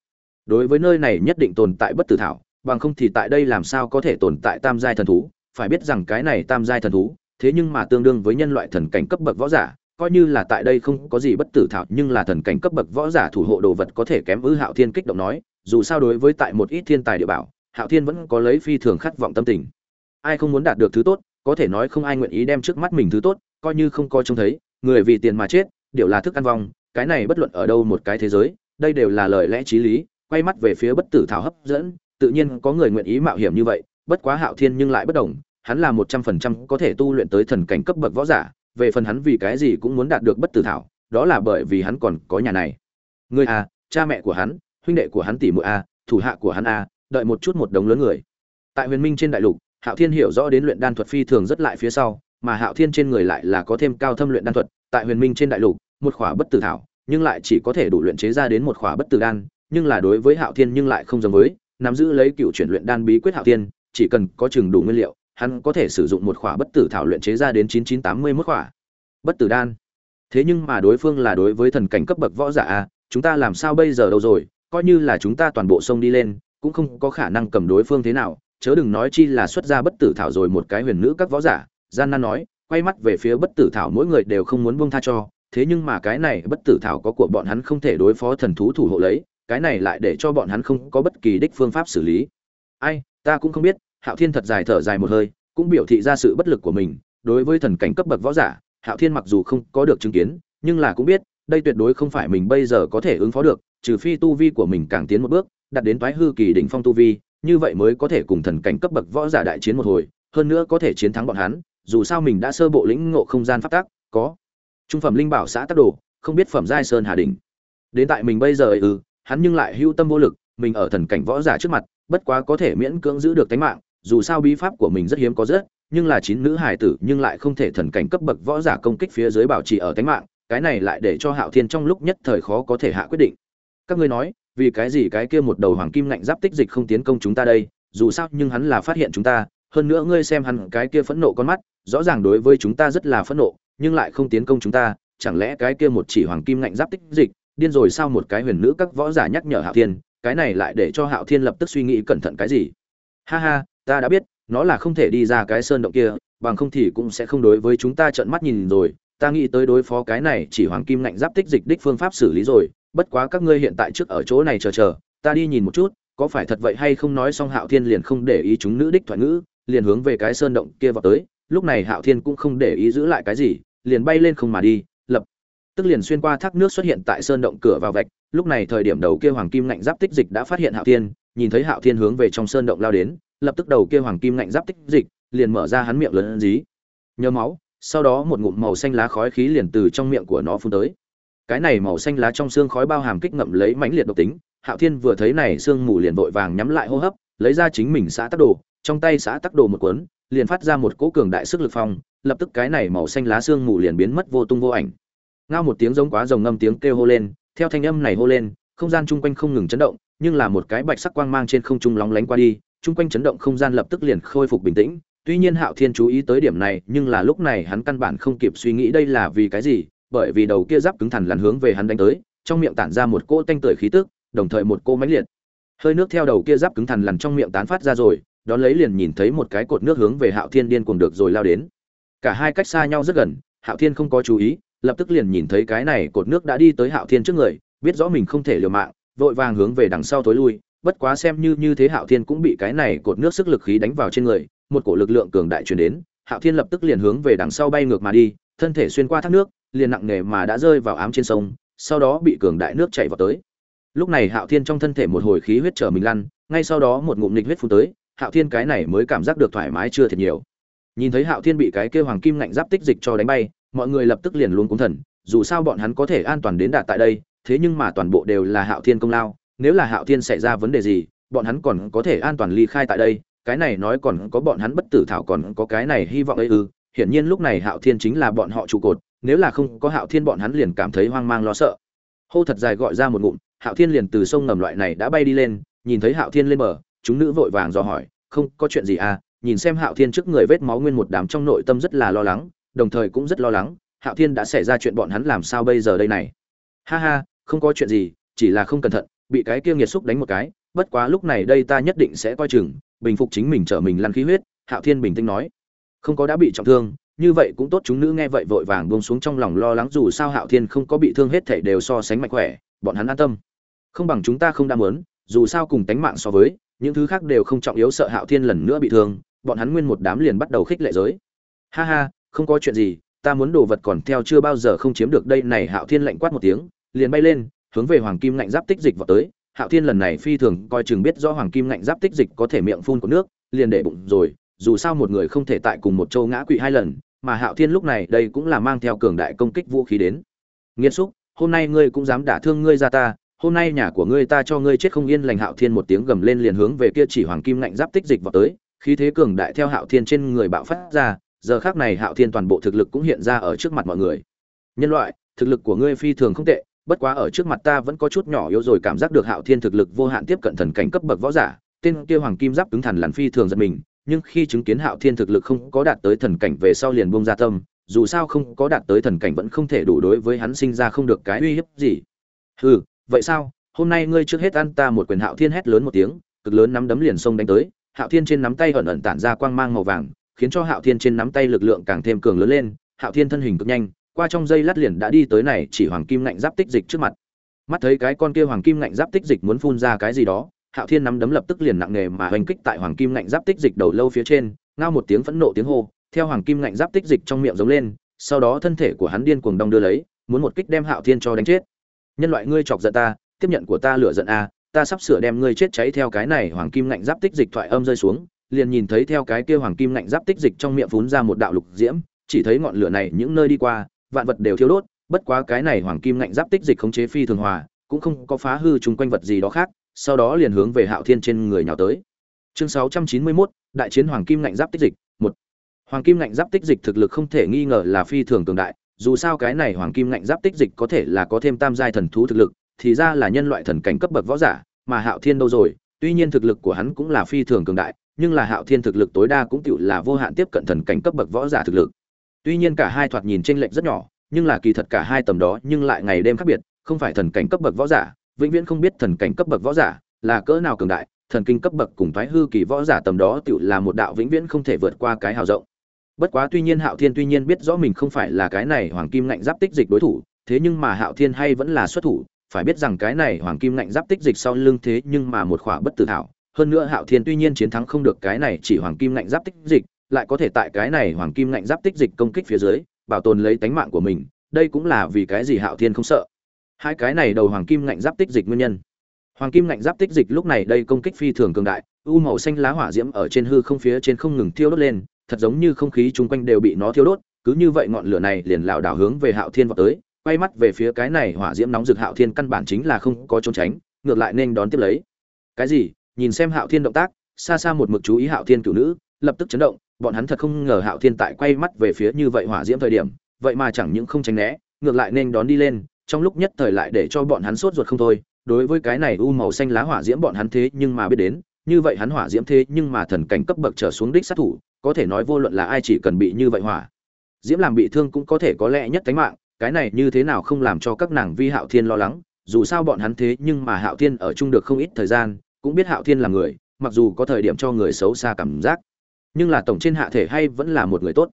Đối với nơi này nhất định tồn tại bất tử thảo bằng không thì tại đây làm sao có thể tồn tại tam giai thần thú? Phải biết rằng cái này tam giai thần thú, thế nhưng mà tương đương với nhân loại thần cảnh cấp bậc võ giả, coi như là tại đây không có gì bất tử thảo, nhưng là thần cảnh cấp bậc võ giả thủ hộ đồ vật có thể kém ư hạo thiên kích động nói, dù sao đối với tại một ít thiên tài địa bảo, hạo thiên vẫn có lấy phi thường khát vọng tâm tình. Ai không muốn đạt được thứ tốt, có thể nói không ai nguyện ý đem trước mắt mình thứ tốt, coi như không coi trông thấy, người vì tiền mà chết đều là thức ăn vong, cái này bất luận ở đâu một cái thế giới, đây đều là lời lẽ t r í lý, quay mắt về phía bất tử thảo hấp dẫn tự nhiên có người nguyện ý mạo hiểm như vậy bất quá hạo thiên nhưng lại bất đồng hắn là một trăm phần trăm có thể tu luyện tới thần cảnh cấp bậc võ giả về phần hắn vì cái gì cũng muốn đạt được bất tử thảo đó là bởi vì hắn còn có nhà này. Ngươi a à, cha mẹ của hắn huynh đệ của hắn tỷ muội a thủ hạ của hắn a đợi một chút một đống lớn người. Tại huyền minh trên đại lục Hạo Thiên hiểu rõ đến luyện đan thuật phi thường rất lại phía sau, mà Hạo Thiên trên người lại là có thêm cao thâm luyện đan thuật, tại Huyền Minh trên đại lục, một khỏa bất tử thảo, nhưng lại chỉ có thể đủ luyện chế ra đến một khỏa bất tử đan, nhưng là đối với Hạo Thiên nhưng lại không giống với, nắm giữ lấy cựu chuyển luyện đan bí quyết Hạo tiên chỉ cần có chừng đủ nguyên liệu, hắn có thể sử dụng một khỏa bất tử thảo luyện chế ra đến 9981 khỏa. Bất tử đan. Thế nhưng mà đối phương là đối với thần cảnh cấp bậc võ giả a, chúng ta làm sao bây giờ đâu rồi, coi như là chúng ta toàn bộ sông đi lên, cũng không có khả năng cầm đối phương thế nào, chớ đừng nói chi là xuất ra bất tử thảo rồi một cái huyền nữ các võ giả gian nan nói quay mắt về phía bất tử thảo mỗi người đều không muốn buông tha cho thế nhưng mà cái này bất tử thảo có của bọn hắn không thể đối phó thần thú thủ hộ lấy cái này lại để cho bọn hắn không có bất kỳ đích phương pháp xử lý. Ai, ta cũng không biết, hạo thiên thật dài thở dài một hơi, cũng biểu thị ra sự bất lực của mình. Đối với thần cảnh cấp bậc võ giả, hạo thiên mặc dù không có được chứng kiến, nhưng là cũng biết, đây tuyệt đối không phải mình bây giờ có thể ứng phó được, trừ phi tu vi của mình càng tiến một bước, đạt đến toái hư kỳ đỉnh phong tu vi, như vậy mới có thể cùng thần cảnh cấp bậc võ giả đại chiến một hồi, hơn nữa có thể chiến thắng bọn hắn, dù sao mình đã sơ bộ lĩnh ngộ không gian pháp tắc, có. Trung phẩm linh bảo xã tắc đồ, không biết phẩm giai sơn hà đỉnh. Đến tại mình bây giờ ừ hắn nhưng lại hưu tâm vô lực, mình ở thần cảnh võ giả trước mặt, bất quá có thể miễn cưỡng giữ được tính mạng, dù sao bí pháp của mình rất hiếm có rất, nhưng là chín nữ hài tử nhưng lại không thể thần cảnh cấp bậc võ giả công kích phía dưới bảo trì ở tính mạng, cái này lại để cho hạo thiên trong lúc nhất thời khó có thể hạ quyết định. Các ngươi nói, vì cái gì cái kia một đầu hoàng kim ngạnh giáp tích dịch không tiến công chúng ta đây, dù sao nhưng hắn là phát hiện chúng ta, hơn nữa ngươi xem hắn cái kia phẫn nộ con mắt, rõ ràng đối với chúng ta rất là phẫn nộ, nhưng lại không tiến công chúng ta, chẳng lẽ cái kia một chỉ hoàng kim ngạnh giáp tích dịch điên rồi sao một cái huyền nữ các võ giả nhắc nhở hạo thiên, cái này lại để cho hạo thiên lập tức suy nghĩ cẩn thận cái gì? Ha ha, ta đã biết, nó là không thể đi ra cái sơn động kia, bằng không thì cũng sẽ không đối với chúng ta trợn mắt nhìn rồi. Ta nghĩ tới đối phó cái này chỉ hoàng kim ngạnh giáp tích dịch đích phương pháp xử lý rồi. Bất quá các ngươi hiện tại trước ở chỗ này chờ chờ, ta đi nhìn một chút, có phải thật vậy hay không nói xong hạo thiên liền không để ý chúng nữ đích thoại ngữ, liền hướng về cái sơn động kia vào tới. Lúc này hạo thiên cũng không để ý giữ lại cái gì, liền bay lên không mà đi tức liền xuyên qua thác nước xuất hiện tại sơn động cửa vào vạch, lúc này thời điểm đầu kia hoàng kim ngạnh giáp tích dịch đã phát hiện hạo thiên, nhìn thấy hạo thiên hướng về trong sơn động lao đến, lập tức đầu kia hoàng kim ngạnh giáp tích dịch liền mở ra hắn miệng lớn dí. Nhớ máu, sau đó một ngụm màu xanh lá khói khí liền từ trong miệng của nó phun tới. Cái này màu xanh lá trong xương khói bao hàm kích ngậm lấy mãnh liệt độc tính, hạo thiên vừa thấy này xương mù liền vội vàng nhắm lại hô hấp, lấy ra chính mình xã tắc đồ, trong tay xã tắc đồ một cuốn, liền phát ra một cỗ cường đại sức lực phong, lập tức cái này màu xanh lá xương mù liền biến mất vô tung vô ảnh ngao một tiếng giống quá rồng ngâm tiếng kêu hô lên, theo thanh âm này hô lên, không gian chung quanh không ngừng chấn động, nhưng là một cái bạch sắc quang mang trên không trung lóng lánh qua đi, chung quanh chấn động không gian lập tức liền khôi phục bình tĩnh. Tuy nhiên hạo thiên chú ý tới điểm này, nhưng là lúc này hắn căn bản không kịp suy nghĩ đây là vì cái gì, bởi vì đầu kia giáp cứng thẳng lằn hướng về hắn đánh tới, trong miệng tản ra một cỗ tanh tưởi khí tức, đồng thời một cô mãnh liệt. Hơi nước theo đầu kia giáp cứng thẳng lằn trong miệng tán phát ra rồi, đón lấy liền nhìn thấy một cái cột nước hướng về hạo thiên điên cuồng được rồi lao đến. Cả hai cách xa nhau rất gần, hạo thiên không có chú ý lập tức liền nhìn thấy cái này cột nước đã đi tới hạo thiên trước người, biết rõ mình không thể liều mạng, vội vàng hướng về đằng sau tối lui, bất quá xem như như thế hạo thiên cũng bị cái này cột nước sức lực khí đánh vào trên người, một cổ lực lượng cường đại truyền đến, hạo thiên lập tức liền hướng về đằng sau bay ngược mà đi, thân thể xuyên qua thác nước, liền nặng nề mà đã rơi vào ám trên sông, sau đó bị cường đại nước chảy vào tới. Lúc này hạo thiên trong thân thể một hồi khí huyết trở mình lăn, ngay sau đó một ngụm nghịch huyết phun tới, hạo thiên cái này mới cảm giác được thoải mái chưa thiệt nhiều. Nhìn thấy hạo thiên bị cái kia hoàng kim ngạnh giáp tích dịch cho đánh bay mọi người lập tức liền luôn cúng thần, dù sao bọn hắn có thể an toàn đến đạt tại đây, thế nhưng mà toàn bộ đều là hạo thiên công lao, nếu là hạo thiên xảy ra vấn đề gì, bọn hắn còn có thể an toàn ly khai tại đây, cái này nói còn có bọn hắn bất tử thảo còn có cái này hy vọng ấy ư, hiển nhiên lúc này hạo thiên chính là bọn họ trụ cột, nếu là không có hạo thiên bọn hắn liền cảm thấy hoang mang lo sợ. Hô thật dài gọi ra một ngụm, hạo thiên liền từ sông ngầm loại này đã bay đi lên, nhìn thấy hạo thiên lên bờ, chúng nữ vội vàng dò hỏi, không, có chuyện gì à? Nhìn xem hạo thiên trước người vết máu nguyên một đám trong nội tâm rất là lo lắng đồng thời cũng rất lo lắng, hạo thiên đã xảy ra chuyện bọn hắn làm sao bây giờ đây này. Ha ha, không có chuyện gì, chỉ là không cẩn thận, bị cái kia nghiệt xúc đánh một cái, bất quá lúc này đây ta nhất định sẽ coi chừng, bình phục chính mình trở mình lăn khí huyết, hạo thiên bình tĩnh nói. Không có đã bị trọng thương, như vậy cũng tốt chúng nữ nghe vậy vội vàng buông xuống trong lòng lo lắng dù sao hạo thiên không có bị thương hết thể đều so sánh mạnh khỏe, bọn hắn an tâm. Không bằng chúng ta không đam muốn, dù sao cùng tánh mạng so với, những thứ khác đều không trọng yếu sợ hạo thiên lần nữa bị thương, bọn hắn nguyên một đám liền bắt đầu khích lệ giới. Ha ha không có chuyện gì, ta muốn đồ vật còn theo chưa bao giờ không chiếm được đây này, hạo thiên lạnh quát một tiếng, liền bay lên, hướng về hoàng kim ngạnh giáp tích dịch vào tới. Hạo thiên lần này phi thường coi chừng biết rõ hoàng kim ngạnh giáp tích dịch có thể miệng phun của nước, liền để bụng rồi, dù sao một người không thể tại cùng một châu ngã quỵ hai lần, mà hạo thiên lúc này đây cũng là mang theo cường đại công kích vũ khí đến. Nghiêm xúc, hôm nay ngươi cũng dám đả thương ngươi ra ta, hôm nay nhà của ngươi ta cho ngươi chết không yên lành. Hạo thiên một tiếng gầm lên liền hướng về kia chỉ hoàng kim ngạnh giáp tích dịch vào tới, khí thế cường đại theo hạo thiên trên người bạo phát ra giờ khác này hạo thiên toàn bộ thực lực cũng hiện ra ở trước mặt mọi người. Nhân loại, thực lực của ngươi phi thường không tệ, bất quá ở trước mặt ta vẫn có chút nhỏ yếu rồi cảm giác được hạo thiên thực lực vô hạn tiếp cận thần cảnh cấp bậc võ giả, tên kia hoàng kim giáp cứng thần làn phi thường giật mình, nhưng khi chứng kiến hạo thiên thực lực không có đạt tới thần cảnh về sau liền buông ra tâm, dù sao không có đạt tới thần cảnh vẫn không thể đủ đối với hắn sinh ra không được cái uy hiếp gì. Hừ, vậy sao? Hôm nay ngươi trước hết ăn ta một quyền hạo thiên hét lớn một tiếng, cực lớn nắm đấm liền xông đánh tới, hạo thiên trên nắm tay ẩn ẩn tản ra quang mang màu vàng khiến cho hạo thiên trên nắm tay lực lượng càng thêm cường lớn lên, hạo thiên thân hình cực nhanh, qua trong dây lát liền đã đi tới này chỉ hoàng kim ngạnh giáp tích dịch trước mặt. Mắt thấy cái con kia hoàng kim ngạnh giáp tích dịch muốn phun ra cái gì đó, hạo thiên nắm đấm lập tức liền nặng nề mà hoành kích tại hoàng kim ngạnh giáp tích dịch đầu lâu phía trên, ngao một tiếng phẫn nộ tiếng hô, theo hoàng kim ngạnh giáp tích dịch trong miệng giống lên, sau đó thân thể của hắn điên cuồng đong đưa lấy, muốn một kích đem hạo thiên cho đánh chết. Nhân loại ngươi chọc giận ta, tiếp nhận của ta lửa giận a, ta sắp sửa đem ngươi chết cháy theo cái này hoàng kim ngạnh giáp tích dịch thoại âm rơi xuống liền nhìn thấy theo cái kia hoàng kim ngạnh giáp tích dịch trong miệng phún ra một đạo lục diễm chỉ thấy ngọn lửa này những nơi đi qua vạn vật đều thiêu đốt bất quá cái này hoàng kim ngạnh giáp tích dịch khống chế phi thường hòa cũng không có phá hư chúng quanh vật gì đó khác sau đó liền hướng về hạo thiên trên người nhào tới. Chương 691, đại chiến hoàng kim ngạnh giáp tích dịch một. Hoàng kim ngạnh giáp tích dịch thực lực không thể nghi ngờ là phi thường cường đại dù sao cái này hoàng kim ngạnh giáp tích dịch có thể là có thêm tam giai thần thú thực lực thì ra là nhân loại thần cảnh cấp bậc võ giả mà hạo thiên đâu rồi tuy nhiên thực lực của hắn cũng là phi thường cường đại nhưng là hạo thiên thực lực tối đa cũng tiểu là vô hạn tiếp cận thần cảnh cấp bậc võ giả thực lực. Tuy nhiên cả hai thoạt nhìn chênh lệch rất nhỏ, nhưng là kỳ thật cả hai tầm đó nhưng lại ngày đêm khác biệt, không phải thần cảnh cấp bậc võ giả, vĩnh viễn không biết thần cảnh cấp bậc võ giả là cỡ nào cường đại, thần kinh cấp bậc cùng thoái hư kỳ võ giả tầm đó tiểu là một đạo vĩnh viễn không thể vượt qua cái hào rộng. Bất quá tuy nhiên hạo thiên tuy nhiên biết rõ mình không phải là cái này hoàng kim ngạnh giáp tích dịch đối thủ, thế nhưng mà hạo thiên hay vẫn là xuất thủ, phải biết rằng cái này hoàng kim ngạnh giáp tích dịch sau lưng thế nhưng mà một khỏa bất tử thảo hơn nữa hạo thiên tuy nhiên chiến thắng không được cái này chỉ hoàng kim ngạnh giáp tích dịch, lại có thể tại cái này hoàng kim ngạnh giáp tích dịch công kích phía dưới, bảo tồn lấy tánh mạng của mình, đây cũng là vì cái gì hạo thiên không sợ. Hai cái này đầu hoàng kim ngạnh giáp tích dịch nguyên nhân. Hoàng kim ngạnh giáp tích dịch lúc này đây công kích phi thường cường đại, u màu xanh lá hỏa diễm ở trên hư không phía trên không ngừng thiêu đốt lên, thật giống như không khí chung quanh đều bị nó thiêu đốt, cứ như vậy ngọn lửa này liền lảo đảo hướng về hạo thiên vọt tới, quay mắt về phía cái này hỏa diễm nóng rực hạo thiên căn bản chính là không có trốn tránh, ngược lại nên đón tiếp lấy. Cái gì? Nhìn xem hạo thiên động tác, xa xa một mực chú ý hạo thiên cửu nữ, lập tức chấn động, bọn hắn thật không ngờ hạo thiên tại quay mắt về phía như vậy hỏa diễm thời điểm, vậy mà chẳng những không tránh né, ngược lại nên đón đi lên, trong lúc nhất thời lại để cho bọn hắn sốt ruột không thôi, đối với cái này u màu xanh lá hỏa diễm bọn hắn thế nhưng mà biết đến, như vậy hắn hỏa diễm thế nhưng mà thần cảnh cấp bậc trở xuống đích sát thủ, có thể nói vô luận là ai chỉ cần bị như vậy hỏa diễm làm bị thương cũng có thể có lẽ nhất tính mạng, cái này như thế nào không làm cho các nàng vi hạo thiên lo lắng, dù sao bọn hắn thế nhưng mà hạo thiên ở chung được không ít thời gian cũng biết hạo thiên là người, mặc dù có thời điểm cho người xấu xa cảm giác, nhưng là tổng trên hạ thể hay vẫn là một người tốt.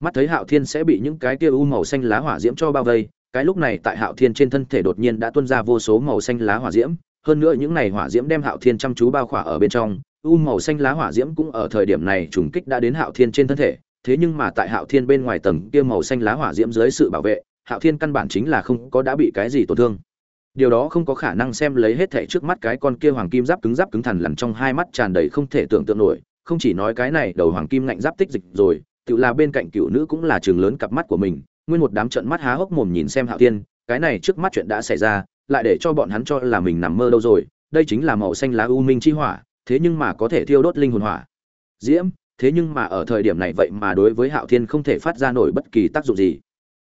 Mắt thấy hạo thiên sẽ bị những cái kia u màu xanh lá hỏa diễm cho bao vây, cái lúc này tại hạo thiên trên thân thể đột nhiên đã tuôn ra vô số màu xanh lá hỏa diễm, hơn nữa những này hỏa diễm đem hạo thiên chăm chú bao khỏa ở bên trong, u màu xanh lá hỏa diễm cũng ở thời điểm này trùng kích đã đến hạo thiên trên thân thể, thế nhưng mà tại hạo thiên bên ngoài tầng kia màu xanh lá hỏa diễm dưới sự bảo vệ, hạo thiên căn bản chính là không có đã bị cái gì tổn thương điều đó không có khả năng xem lấy hết thảy trước mắt cái con kia hoàng kim giáp cứng giáp cứng thằn lằn trong hai mắt tràn đầy không thể tưởng tượng nổi. Không chỉ nói cái này, đầu hoàng kim ngạnh giáp tích dịch rồi, tự là bên cạnh cựu nữ cũng là trường lớn cặp mắt của mình. Nguyên một đám trận mắt há hốc mồm nhìn xem hạo thiên, cái này trước mắt chuyện đã xảy ra, lại để cho bọn hắn cho là mình nằm mơ đâu rồi. Đây chính là màu xanh lá u minh chi hỏa, thế nhưng mà có thể thiêu đốt linh hồn hỏa. Diễm, thế nhưng mà ở thời điểm này vậy mà đối với hạo thiên không thể phát ra nổi bất kỳ tác dụng gì.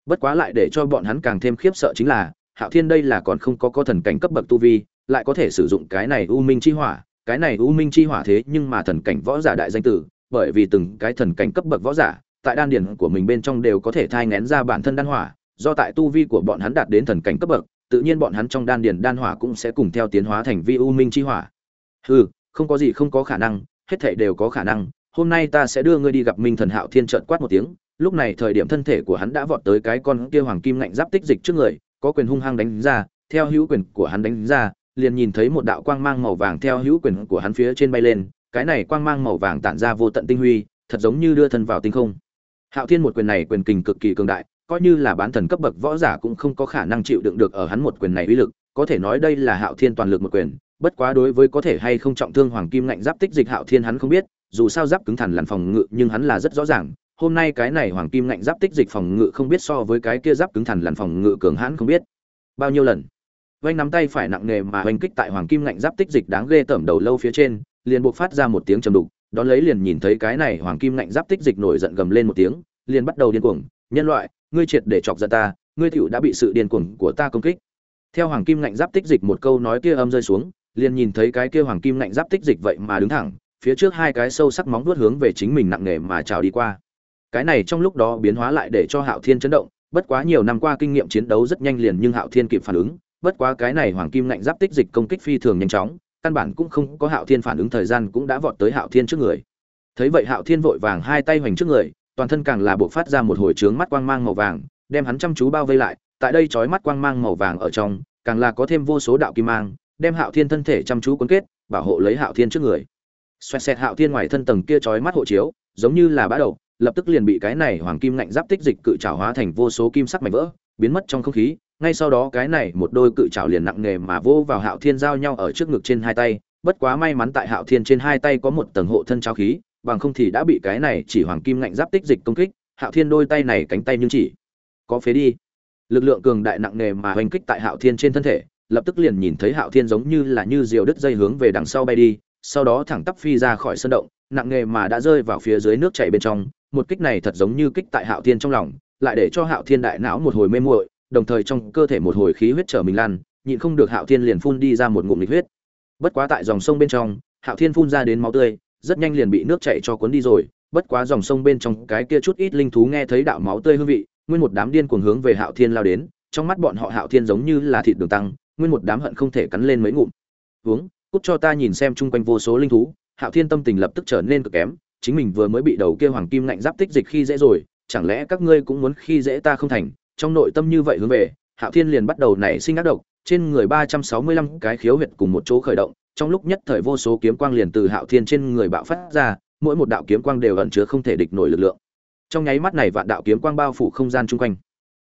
Bất quá lại để cho bọn hắn càng thêm khiếp sợ chính là hạo thiên đây là còn không có có thần cảnh cấp bậc tu vi, lại có thể sử dụng cái này u minh chi hỏa. Cái này u minh chi hỏa thế nhưng mà thần cảnh võ giả đại danh tử, bởi vì từng cái thần cảnh cấp bậc võ giả, tại đan điển của mình bên trong đều có thể thai ngén ra bản thân đan hỏa. Do tại tu vi của bọn hắn đạt đến thần cảnh cấp bậc, tự nhiên bọn hắn trong đan điển đan hỏa cũng sẽ cùng theo tiến hóa thành vi u minh chi hỏa. Hừ, không có gì không có khả năng, hết thảy đều có khả năng. Hôm nay ta sẽ đưa ngươi đi gặp minh thần hạo thiên trợn quát một tiếng. Lúc này thời điểm thân thể của hắn đã vọt tới cái con kia hoàng kim ngạnh giáp tích dịch trước người có quyền hung hăng đánh ra, theo hữu quyền của hắn đánh ra, liền nhìn thấy một đạo quang mang màu vàng theo hữu quyền của hắn phía trên bay lên, cái này quang mang màu vàng tản ra vô tận tinh huy, thật giống như đưa thân vào tinh không. Hạo thiên một quyền này quyền kình cực kỳ cường đại, coi như là bán thần cấp bậc võ giả cũng không có khả năng chịu đựng được ở hắn một quyền này uy lực, có thể nói đây là hạo thiên toàn lực một quyền, bất quá đối với có thể hay không trọng thương hoàng kim ngạnh giáp tích dịch hạo thiên hắn không biết, dù sao giáp cứng thần làn phòng ngự nhưng hắn là rất rõ ràng hôm nay cái này hoàng kim ngạnh giáp tích dịch phòng ngự không biết so với cái kia giáp cứng thẳng lằn phòng ngự cường hãn không biết. Bao nhiêu lần? Vanh nắm tay phải nặng nề mà hoành kích tại hoàng kim ngạnh giáp tích dịch đáng ghê tởm đầu lâu phía trên, liền buộc phát ra một tiếng trầm đục, đón lấy liền nhìn thấy cái này hoàng kim ngạnh giáp tích dịch nổi giận gầm lên một tiếng, liền bắt đầu điên cuồng, nhân loại, ngươi triệt để chọc giận ta, ngươi tiểu đã bị sự điên cuồng của ta công kích. Theo hoàng kim ngạnh giáp tích dịch một câu nói kia âm rơi xuống, liền nhìn thấy cái kia hoàng kim ngạnh giáp tích dịch vậy mà đứng thẳng, phía trước hai cái sâu sắc móng vuốt hướng về chính mình nặng nề mà trào đi qua cái này trong lúc đó biến hóa lại để cho hạo thiên chấn động, bất quá nhiều năm qua kinh nghiệm chiến đấu rất nhanh liền nhưng hạo thiên kịp phản ứng, bất quá cái này hoàng kim ngạnh giáp tích dịch công kích phi thường nhanh chóng, căn bản cũng không có hạo thiên phản ứng thời gian cũng đã vọt tới hạo thiên trước người. Thấy vậy hạo thiên vội vàng hai tay hoành trước người, toàn thân càng là buộc phát ra một hồi trướng mắt quang mang màu vàng, đem hắn chăm chú bao vây lại, tại đây trói mắt quang mang màu vàng ở trong, càng là có thêm vô số đạo kim mang, đem hạo thiên thân thể chăm chú quấn kết, bảo hộ lấy hạo thiên trước người. Xoẹt xẹt hạo thiên ngoài thân tầng kia trói mắt hộ chiếu, giống như là bã đầu lập tức liền bị cái này hoàng kim ngạnh giáp tích dịch cự trảo hóa thành vô số kim sắc mảnh vỡ, biến mất trong không khí. Ngay sau đó cái này một đôi cự trảo liền nặng nề mà vô vào hạo thiên giao nhau ở trước ngực trên hai tay. Bất quá may mắn tại hạo thiên trên hai tay có một tầng hộ thân trao khí, bằng không thì đã bị cái này chỉ hoàng kim ngạnh giáp tích dịch công kích, hạo thiên đôi tay này cánh tay nhưng chỉ có phế đi. Lực lượng cường đại nặng nề mà hoành kích tại hạo thiên trên thân thể, lập tức liền nhìn thấy hạo thiên giống như là như diều đứt dây hướng về đằng sau bay đi, sau đó thẳng tắp phi ra khỏi sân động, nặng nề mà đã rơi vào phía dưới nước chảy bên trong một kích này thật giống như kích tại hạo thiên trong lòng lại để cho hạo thiên đại não một hồi mê muội đồng thời trong cơ thể một hồi khí huyết trở mình lan nhịn không được hạo thiên liền phun đi ra một ngụm lịch huyết. Bất quá tại dòng sông bên trong hạo thiên phun ra đến máu tươi rất nhanh liền bị nước chảy cho cuốn đi rồi bất quá dòng sông bên trong cái kia chút ít linh thú nghe thấy đạo máu tươi hương vị nguyên một đám điên cuồng hướng về hạo thiên lao đến trong mắt bọn họ hạo thiên giống như là thịt đường tăng nguyên một đám hận không thể cắn lên mấy ngụm. Hướng, cút cho ta nhìn xem chung quanh vô số linh thú. Hạo thiên tâm tình lập tức trở nên cực kém chính mình vừa mới bị đầu kia hoàng kim ngạnh giáp tích dịch khi dễ rồi, chẳng lẽ các ngươi cũng muốn khi dễ ta không thành? Trong nội tâm như vậy hướng về, hạo thiên liền bắt đầu nảy sinh ác độc, trên người ba trăm sáu mươi lăm cái khiếu huyệt cùng một chỗ khởi động, trong lúc nhất thời vô số kiếm quang liền từ hạo thiên trên người bạo phát ra, mỗi một đạo kiếm quang đều ẩn chứa không thể địch nổi lực lượng. Trong nháy mắt này vạn đạo kiếm quang bao phủ không gian chung quanh.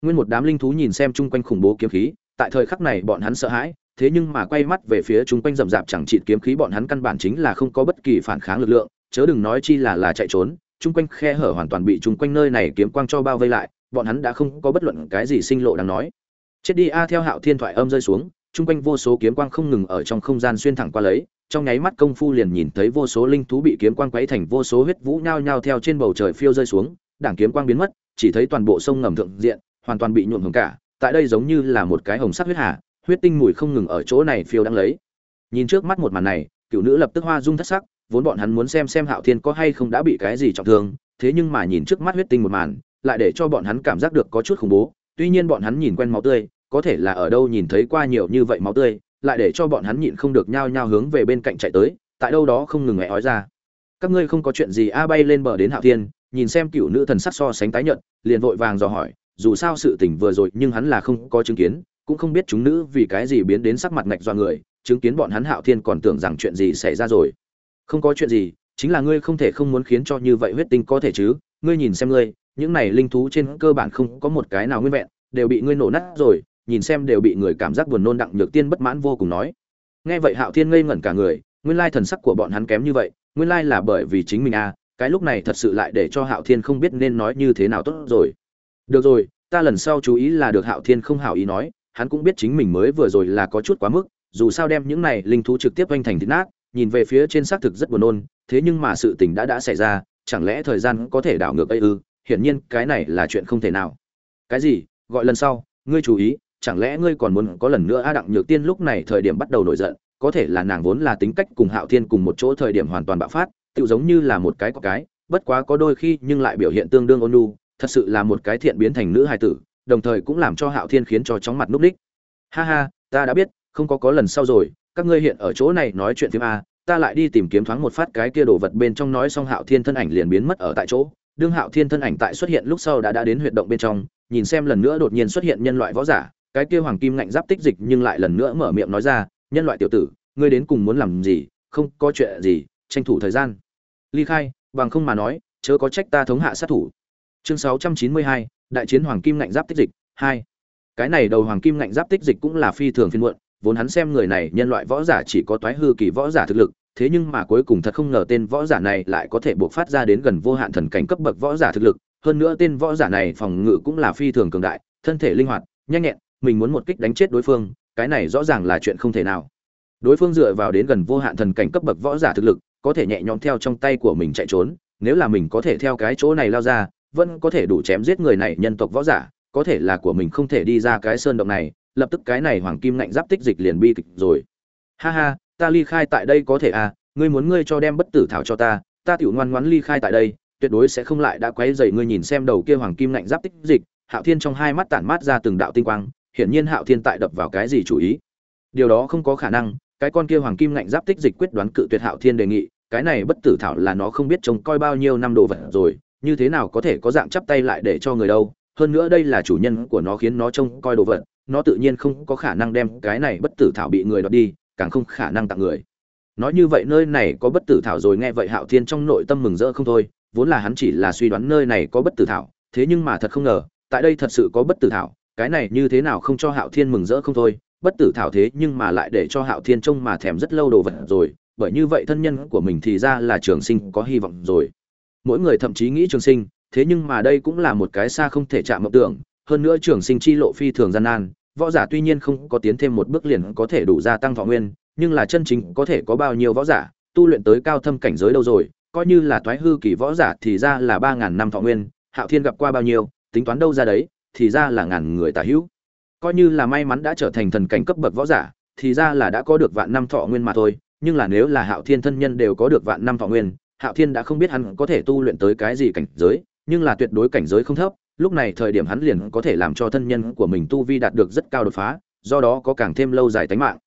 Nguyên một đám linh thú nhìn xem chung quanh khủng bố kiếm khí, tại thời khắc này bọn hắn sợ hãi, thế nhưng mà quay mắt về phía chung quanh rậm rạp chẳng trị kiếm khí bọn hắn căn bản chính là không có bất kỳ phản kháng lực lượng chớ đừng nói chi là là chạy trốn, chung quanh khe hở hoàn toàn bị chung quanh nơi này kiếm quang cho bao vây lại, bọn hắn đã không có bất luận cái gì sinh lộ đáng nói. Chết đi a, theo hạo thiên thoại âm rơi xuống, chung quanh vô số kiếm quang không ngừng ở trong không gian xuyên thẳng qua lấy, trong nháy mắt công phu liền nhìn thấy vô số linh thú bị kiếm quang quấy thành vô số huyết vũ nhao nhao theo trên bầu trời phiêu rơi xuống, đảng kiếm quang biến mất, chỉ thấy toàn bộ sông ngầm thượng diện, hoàn toàn bị nhuộm hồng cả, tại đây giống như là một cái hồng sắc huyết hà, huyết tinh mùi không ngừng ở chỗ này phiêu đang lấy. Nhìn trước mắt một màn này, cựu nữ lập tức hoa dung thất sắc vốn bọn hắn muốn xem xem hạo thiên có hay không đã bị cái gì trọng thương, thế nhưng mà nhìn trước mắt huyết tinh một màn, lại để cho bọn hắn cảm giác được có chút khủng bố. Tuy nhiên bọn hắn nhìn quen máu tươi, có thể là ở đâu nhìn thấy qua nhiều như vậy máu tươi, lại để cho bọn hắn nhịn không được nhao nhao hướng về bên cạnh chạy tới, tại đâu đó không ngừng mẹ ói ra. Các ngươi không có chuyện gì a, bay lên bờ đến hạo thiên, nhìn xem cựu nữ thần sắc so sánh tái nhận liền vội vàng dò hỏi, dù sao sự tình vừa rồi nhưng hắn là không có chứng kiến, cũng không biết chúng nữ vì cái gì biến đến sắc mặt ngạch do người, chứng kiến bọn hắn hạo thiên còn tưởng rằng chuyện gì xảy ra rồi không có chuyện gì, chính là ngươi không thể không muốn khiến cho như vậy huyết tinh có thể chứ. Ngươi nhìn xem ngươi, những này linh thú trên cơ bản không có một cái nào nguyên vẹn, đều bị ngươi nổ nát rồi, nhìn xem đều bị người cảm giác buồn nôn đặng nhược tiên bất mãn vô cùng nói. Nghe vậy hạo thiên ngây ngẩn cả người, nguyên lai thần sắc của bọn hắn kém như vậy, nguyên lai là bởi vì chính mình à cái lúc này thật sự lại để cho hạo thiên không biết nên nói như thế nào tốt rồi. Được rồi, ta lần sau chú ý là được hạo thiên không hảo ý nói, hắn cũng biết chính mình mới vừa rồi là có chút quá mức, dù sao đem những này linh thú trực tiếp oanh thành thịt nát nhìn về phía trên xác thực rất buồn nôn, thế nhưng mà sự tình đã đã xảy ra, chẳng lẽ thời gian có thể đảo ngược ấy ư? Hiển nhiên cái này là chuyện không thể nào. Cái gì? Gọi lần sau, ngươi chú ý, chẳng lẽ ngươi còn muốn có lần nữa a đặng nhược tiên lúc này thời điểm bắt đầu nổi giận, có thể là nàng vốn là tính cách cùng hạo thiên cùng một chỗ thời điểm hoàn toàn bạo phát tự giống như là một cái có cái, bất quá có đôi khi nhưng lại biểu hiện tương đương ôn nhu, thật sự là một cái thiện biến thành nữ hài tử, đồng thời cũng làm cho hạo thiên khiến cho chóng mặt núp đích ha ha, ta đã biết, không có có lần sau rồi các ngươi hiện ở chỗ này nói chuyện phim a ta lại đi tìm kiếm thoáng một phát cái kia đồ vật bên trong nói xong hạo thiên thân ảnh liền biến mất ở tại chỗ. Đương hạo thiên thân ảnh tại xuất hiện lúc sau đã đã đến huyệt động bên trong nhìn xem lần nữa đột nhiên xuất hiện nhân loại võ giả cái kia hoàng kim ngạnh giáp tích dịch nhưng lại lần nữa mở miệng nói ra nhân loại tiểu tử ngươi đến cùng muốn làm gì? Không có chuyện gì tranh thủ thời gian. Ly khai bằng không mà nói chớ có trách ta thống hạ sát thủ. Chương 692, đại chiến hoàng kim ngạnh giáp tích dịch hai. Cái này đầu hoàng kim ngạnh giáp tích dịch cũng là phi thường phiên muộn vốn hắn xem người này nhân loại võ giả chỉ có toái hư kỳ võ giả thực lực, thế nhưng mà cuối cùng thật không ngờ tên võ giả này lại có thể buộc phát ra đến gần vô hạn thần cảnh cấp bậc võ giả thực lực. Hơn nữa tên võ giả này phòng ngự cũng là phi thường cường đại, thân thể linh hoạt, nhanh nhẹn, mình muốn một kích đánh chết đối phương, cái này rõ ràng là chuyện không thể nào. Đối phương dựa vào đến gần vô hạn thần cảnh cấp bậc võ giả thực lực, có thể nhẹ nhõm theo trong tay của mình chạy trốn, nếu là mình có thể theo cái chỗ này lao ra, vẫn có thể đủ chém giết người này nhân tộc võ giả, có thể là của mình không thể đi ra cái sơn động này lập tức cái này hoàng kim ngạnh giáp tích dịch liền bi kịch rồi. Ha ha, ta ly khai tại đây có thể à ngươi muốn ngươi cho đem bất tử thảo cho ta ta tiểu ngoan ngoãn ly khai tại đây, tuyệt đối sẽ không lại đã quấy rầy ngươi nhìn xem đầu kia hoàng kim ngạnh giáp tích dịch, hạo thiên trong hai mắt tản mát ra từng đạo tinh quang, hiển nhiên hạo thiên tại đập vào cái gì chủ ý. Điều đó không có khả năng, cái con kia hoàng kim ngạnh giáp tích dịch quyết đoán cự tuyệt hạo thiên đề nghị, cái này bất tử thảo là nó không biết trông coi bao nhiêu năm đồ vật rồi, như thế nào có thể có dạng chắp tay lại để cho người đâu hơn nữa đây là chủ nhân của nó khiến nó trông coi đồ vật, nó tự nhiên không có khả năng đem cái này bất tử thảo bị người đoạt đi, càng không khả năng tặng người. Nói như vậy nơi này có bất tử thảo rồi nghe vậy hạo thiên trong nội tâm mừng rỡ không thôi, vốn là hắn chỉ là suy đoán nơi này có bất tử thảo, thế nhưng mà thật không ngờ, tại đây thật sự có bất tử thảo, cái này như thế nào không cho hạo thiên mừng rỡ không thôi, bất tử thảo thế nhưng mà lại để cho hạo thiên trông mà thèm rất lâu đồ vật rồi, bởi như vậy thân nhân của mình thì ra là trường sinh có hy vọng rồi. Mỗi người thậm chí nghĩ trường sinh thế nhưng mà đây cũng là một cái xa không thể chạm mộng tưởng, hơn nữa trường sinh chi lộ phi thường gian nan, võ giả tuy nhiên không có tiến thêm một bước liền có thể đủ gia tăng thọ nguyên, nhưng là chân chính có thể có bao nhiêu võ giả, tu luyện tới cao thâm cảnh giới đâu rồi, coi như là thoái hư kỳ võ giả thì ra là ba ngàn năm thọ nguyên, hạo thiên gặp qua bao nhiêu, tính toán đâu ra đấy, thì ra là ngàn người tả hữu. Coi như là may mắn đã trở thành thần cảnh cấp bậc võ giả, thì ra là đã có được vạn năm thọ nguyên mà thôi, nhưng là nếu là hạo thiên thân nhân đều có được vạn năm thọ nguyên, hạo thiên đã không biết hắn có thể tu luyện tới cái gì cảnh giới nhưng là tuyệt đối cảnh giới không thấp, lúc này thời điểm hắn liền có thể làm cho thân nhân của mình tu vi đạt được rất cao đột phá, do đó có càng thêm lâu dài tánh mạng.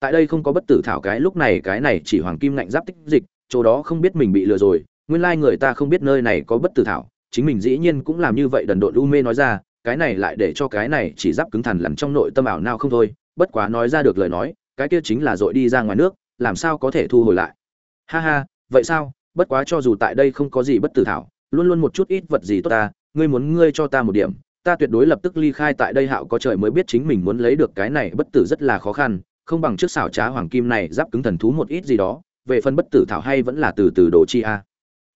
Tại đây không có bất tử thảo cái, lúc này cái này chỉ hoàng kim ngạnh giáp tích dịch, chỗ đó không biết mình bị lừa rồi, nguyên lai người ta không biết nơi này có bất tử thảo, chính mình dĩ nhiên cũng làm như vậy đần độn u mê nói ra, cái này lại để cho cái này chỉ giáp cứng thần lằn trong nội tâm ảo nào không thôi, bất quá nói ra được lời nói, cái kia chính là dội đi ra ngoài nước, làm sao có thể thu hồi lại. Ha ha, vậy sao? Bất quá cho dù tại đây không có gì bất tử thảo luôn luôn một chút ít vật gì tốt ta, ngươi muốn ngươi cho ta một điểm, ta tuyệt đối lập tức ly khai tại đây hạo có trời mới biết chính mình muốn lấy được cái này bất tử rất là khó khăn, không bằng trước xảo trá hoàng kim này giáp cứng thần thú một ít gì đó, về phần bất tử thảo hay vẫn là từ từ đồ chi a.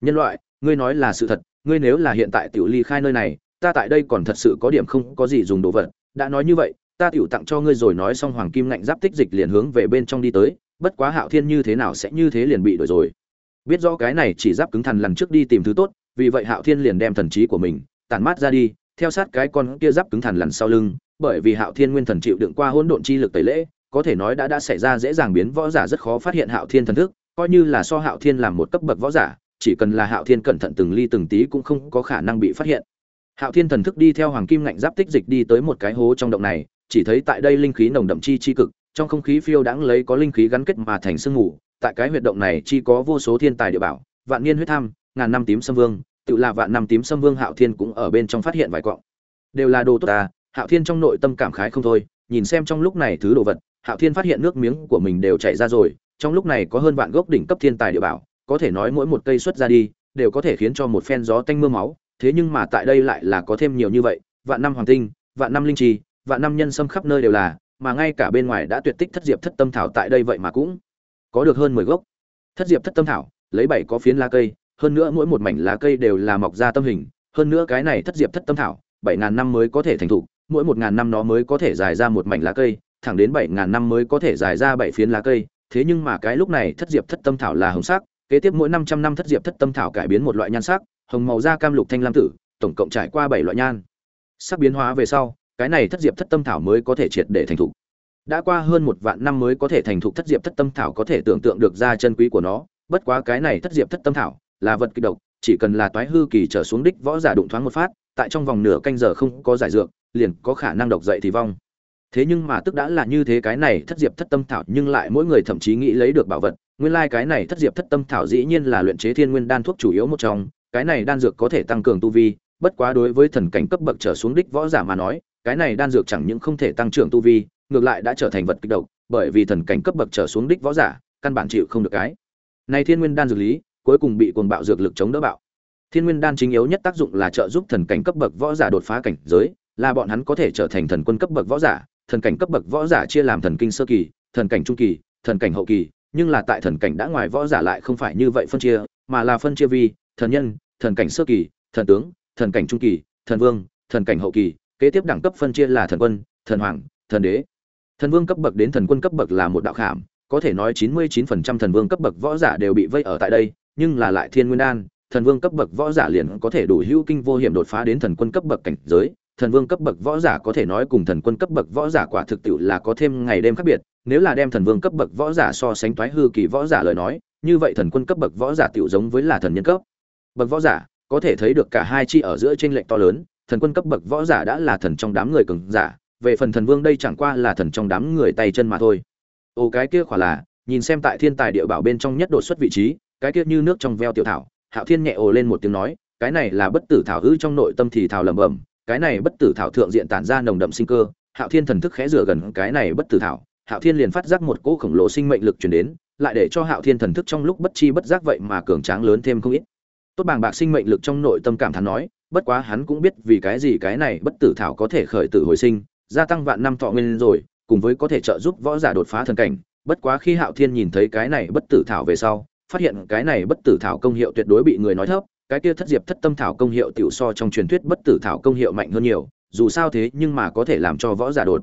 Nhân loại, ngươi nói là sự thật, ngươi nếu là hiện tại tiểu ly khai nơi này, ta tại đây còn thật sự có điểm không có gì dùng đồ vật. Đã nói như vậy, ta tiểu tặng cho ngươi rồi nói xong hoàng kim ngạnh giáp tích dịch liền hướng về bên trong đi tới, bất quá hạo thiên như thế nào sẽ như thế liền bị đổi rồi. Biết rõ cái này chỉ giáp cứng thần lần trước đi tìm thứ tốt vì vậy hạo thiên liền đem thần trí của mình tản mát ra đi, theo sát cái con kia giáp cứng thần lằn sau lưng, bởi vì hạo thiên nguyên thần chịu đựng qua hỗn độn chi lực tẩy lễ, có thể nói đã đã xảy ra dễ dàng biến võ giả rất khó phát hiện hạo thiên thần thức, coi như là so hạo thiên làm một cấp bậc võ giả, chỉ cần là hạo thiên cẩn thận từng ly từng tí cũng không có khả năng bị phát hiện. Hạo thiên thần thức đi theo hoàng kim ngạnh giáp tích dịch đi tới một cái hố trong động này, chỉ thấy tại đây linh khí nồng đậm chi chi cực, trong không khí phiêu đãng lấy có linh khí gắn kết mà thành sương mù, tại cái huyệt động này chi có vô số thiên tài địa bảo, vạn niên huyết tham ngàn năm tím sâm vương, tự là vạn năm tím sâm vương hạo thiên cũng ở bên trong phát hiện vài cọng đều là đồ tốt ta hạo thiên trong nội tâm cảm khái không thôi, nhìn xem trong lúc này thứ đồ vật, hạo thiên phát hiện nước miếng của mình đều chảy ra rồi, trong lúc này có hơn vạn gốc đỉnh cấp thiên tài địa bảo, có thể nói mỗi một cây xuất ra đi, đều có thể khiến cho một phen gió tanh mưa máu, thế nhưng mà tại đây lại là có thêm nhiều như vậy, vạn năm hoàng tinh, vạn năm linh trì, vạn năm nhân sâm khắp nơi đều là, mà ngay cả bên ngoài đã tuyệt tích thất diệp thất tâm thảo tại đây vậy mà cũng có được hơn mười gốc. Thất diệp thất tâm thảo, lấy bảy có phiến lá cây hơn nữa mỗi một mảnh lá cây đều là mọc ra tâm hình, hơn nữa cái này thất diệp thất tâm thảo, bảy ngàn năm mới có thể thành thục mỗi một ngàn năm nó mới có thể dài ra một mảnh lá cây, thẳng đến bảy ngàn năm mới có thể dài ra bảy phiến lá cây. Thế nhưng mà cái lúc này thất diệp thất tâm thảo là hồng sắc, kế tiếp mỗi năm trăm năm thất diệp thất tâm thảo cải biến một loại nhan sắc, hồng màu da cam lục thanh lam tử, tổng cộng trải qua bảy loại nhan. Sắc biến hóa về sau, cái này thất diệp thất tâm thảo mới có thể triệt để thành thục đã qua hơn một vạn năm mới có thể thành thục thất diệp thất tâm thảo có thể tưởng tượng được ra chân quý của nó, bất quá cái này thất diệp thất tâm thảo là vật kịch độc chỉ cần là toái hư kỳ trở xuống đích võ giả đụng thoáng một phát tại trong vòng nửa canh giờ không có giải dược liền có khả năng độc dậy thì vong. Thế nhưng mà tức đã là như thế cái này thất diệp thất tâm thảo nhưng lại mỗi người thậm chí nghĩ lấy được bảo vật. Nguyên lai like cái này thất diệp thất tâm thảo dĩ nhiên là luyện chế thiên nguyên đan thuốc chủ yếu một trong cái này đan dược có thể tăng cường tu vi bất quá đối với thần cảnh cấp bậc trở xuống đích võ giả mà nói cái này đan dược chẳng những không thể tăng trưởng tu vi ngược lại đã trở thành vật kích độc, bởi vì thần cảnh cấp bậc trở xuống đích võ giả căn bản chịu không được cái. Này thiên nguyên đan dược lý cuối cùng bị cuồng bạo dược lực chống đỡ bạo. Thiên nguyên đan chính yếu nhất tác dụng là trợ giúp thần cảnh cấp bậc võ giả đột phá cảnh giới, là bọn hắn có thể trở thành thần quân cấp bậc võ giả, thần cảnh cấp bậc võ giả chia làm thần kinh sơ kỳ, thần cảnh trung kỳ, thần cảnh hậu kỳ, nhưng là tại thần cảnh đã ngoài võ giả lại không phải như vậy phân chia, mà là phân chia vi, thần nhân, thần cảnh sơ kỳ, thần tướng, thần cảnh trung kỳ, thần vương, thần cảnh hậu kỳ, kế tiếp đẳng cấp phân chia là thần quân, thần hoàng, thần đế. Thần vương cấp bậc đến thần quân cấp bậc là một đạo khảm, có thể nói chín mươi 99% thần vương cấp bậc võ giả đều bị vây ở tại đây nhưng là lại thiên nguyên đan, thần vương cấp bậc võ giả liền có thể đủ hữu kinh vô hiểm đột phá đến thần quân cấp bậc cảnh giới. Thần vương cấp bậc võ giả có thể nói cùng thần quân cấp bậc võ giả quả thực tiệu là có thêm ngày đêm khác biệt. Nếu là đem thần vương cấp bậc võ giả so sánh toái hư kỳ võ giả lời nói, như vậy thần quân cấp bậc võ giả tiệu giống với là thần nhân cấp. Bậc võ giả, có thể thấy được cả hai chi ở giữa trên lệnh to lớn, thần quân cấp bậc võ giả đã là thần trong đám người cường giả, về phần thần vương đây chẳng qua là thần trong đám người tay chân mà thôi. Ô, cái kia khỏa là, nhìn xem tại thiên tài địa bảo bên trong nhất đột xuất vị trí cái kia như nước trong veo tiểu thảo, hạo thiên nhẹ ồ lên một tiếng nói, cái này là bất tử thảo hư trong nội tâm thì thảo lẩm bẩm, cái này bất tử thảo thượng diện tản ra nồng đậm sinh cơ, hạo thiên thần thức khẽ rửa gần cái này bất tử thảo, hạo thiên liền phát giác một cỗ khổng lồ sinh mệnh lực chuyển đến, lại để cho hạo thiên thần thức trong lúc bất chi bất giác vậy mà cường tráng lớn thêm không ít. Tốt bàng bạc sinh mệnh lực trong nội tâm cảm thán nói, bất quá hắn cũng biết vì cái gì cái này bất tử thảo có thể khởi tử hồi sinh, gia tăng vạn năm thọ nguyên rồi, cùng với có thể trợ giúp võ giả đột phá thần cảnh. Bất quá khi hạo thiên nhìn thấy cái này bất tử thảo về sau phát hiện cái này bất tử thảo công hiệu tuyệt đối bị người nói thấp, cái kia thất diệp thất tâm thảo công hiệu tiểu so trong truyền thuyết bất tử thảo công hiệu mạnh hơn nhiều, dù sao thế nhưng mà có thể làm cho võ giả đột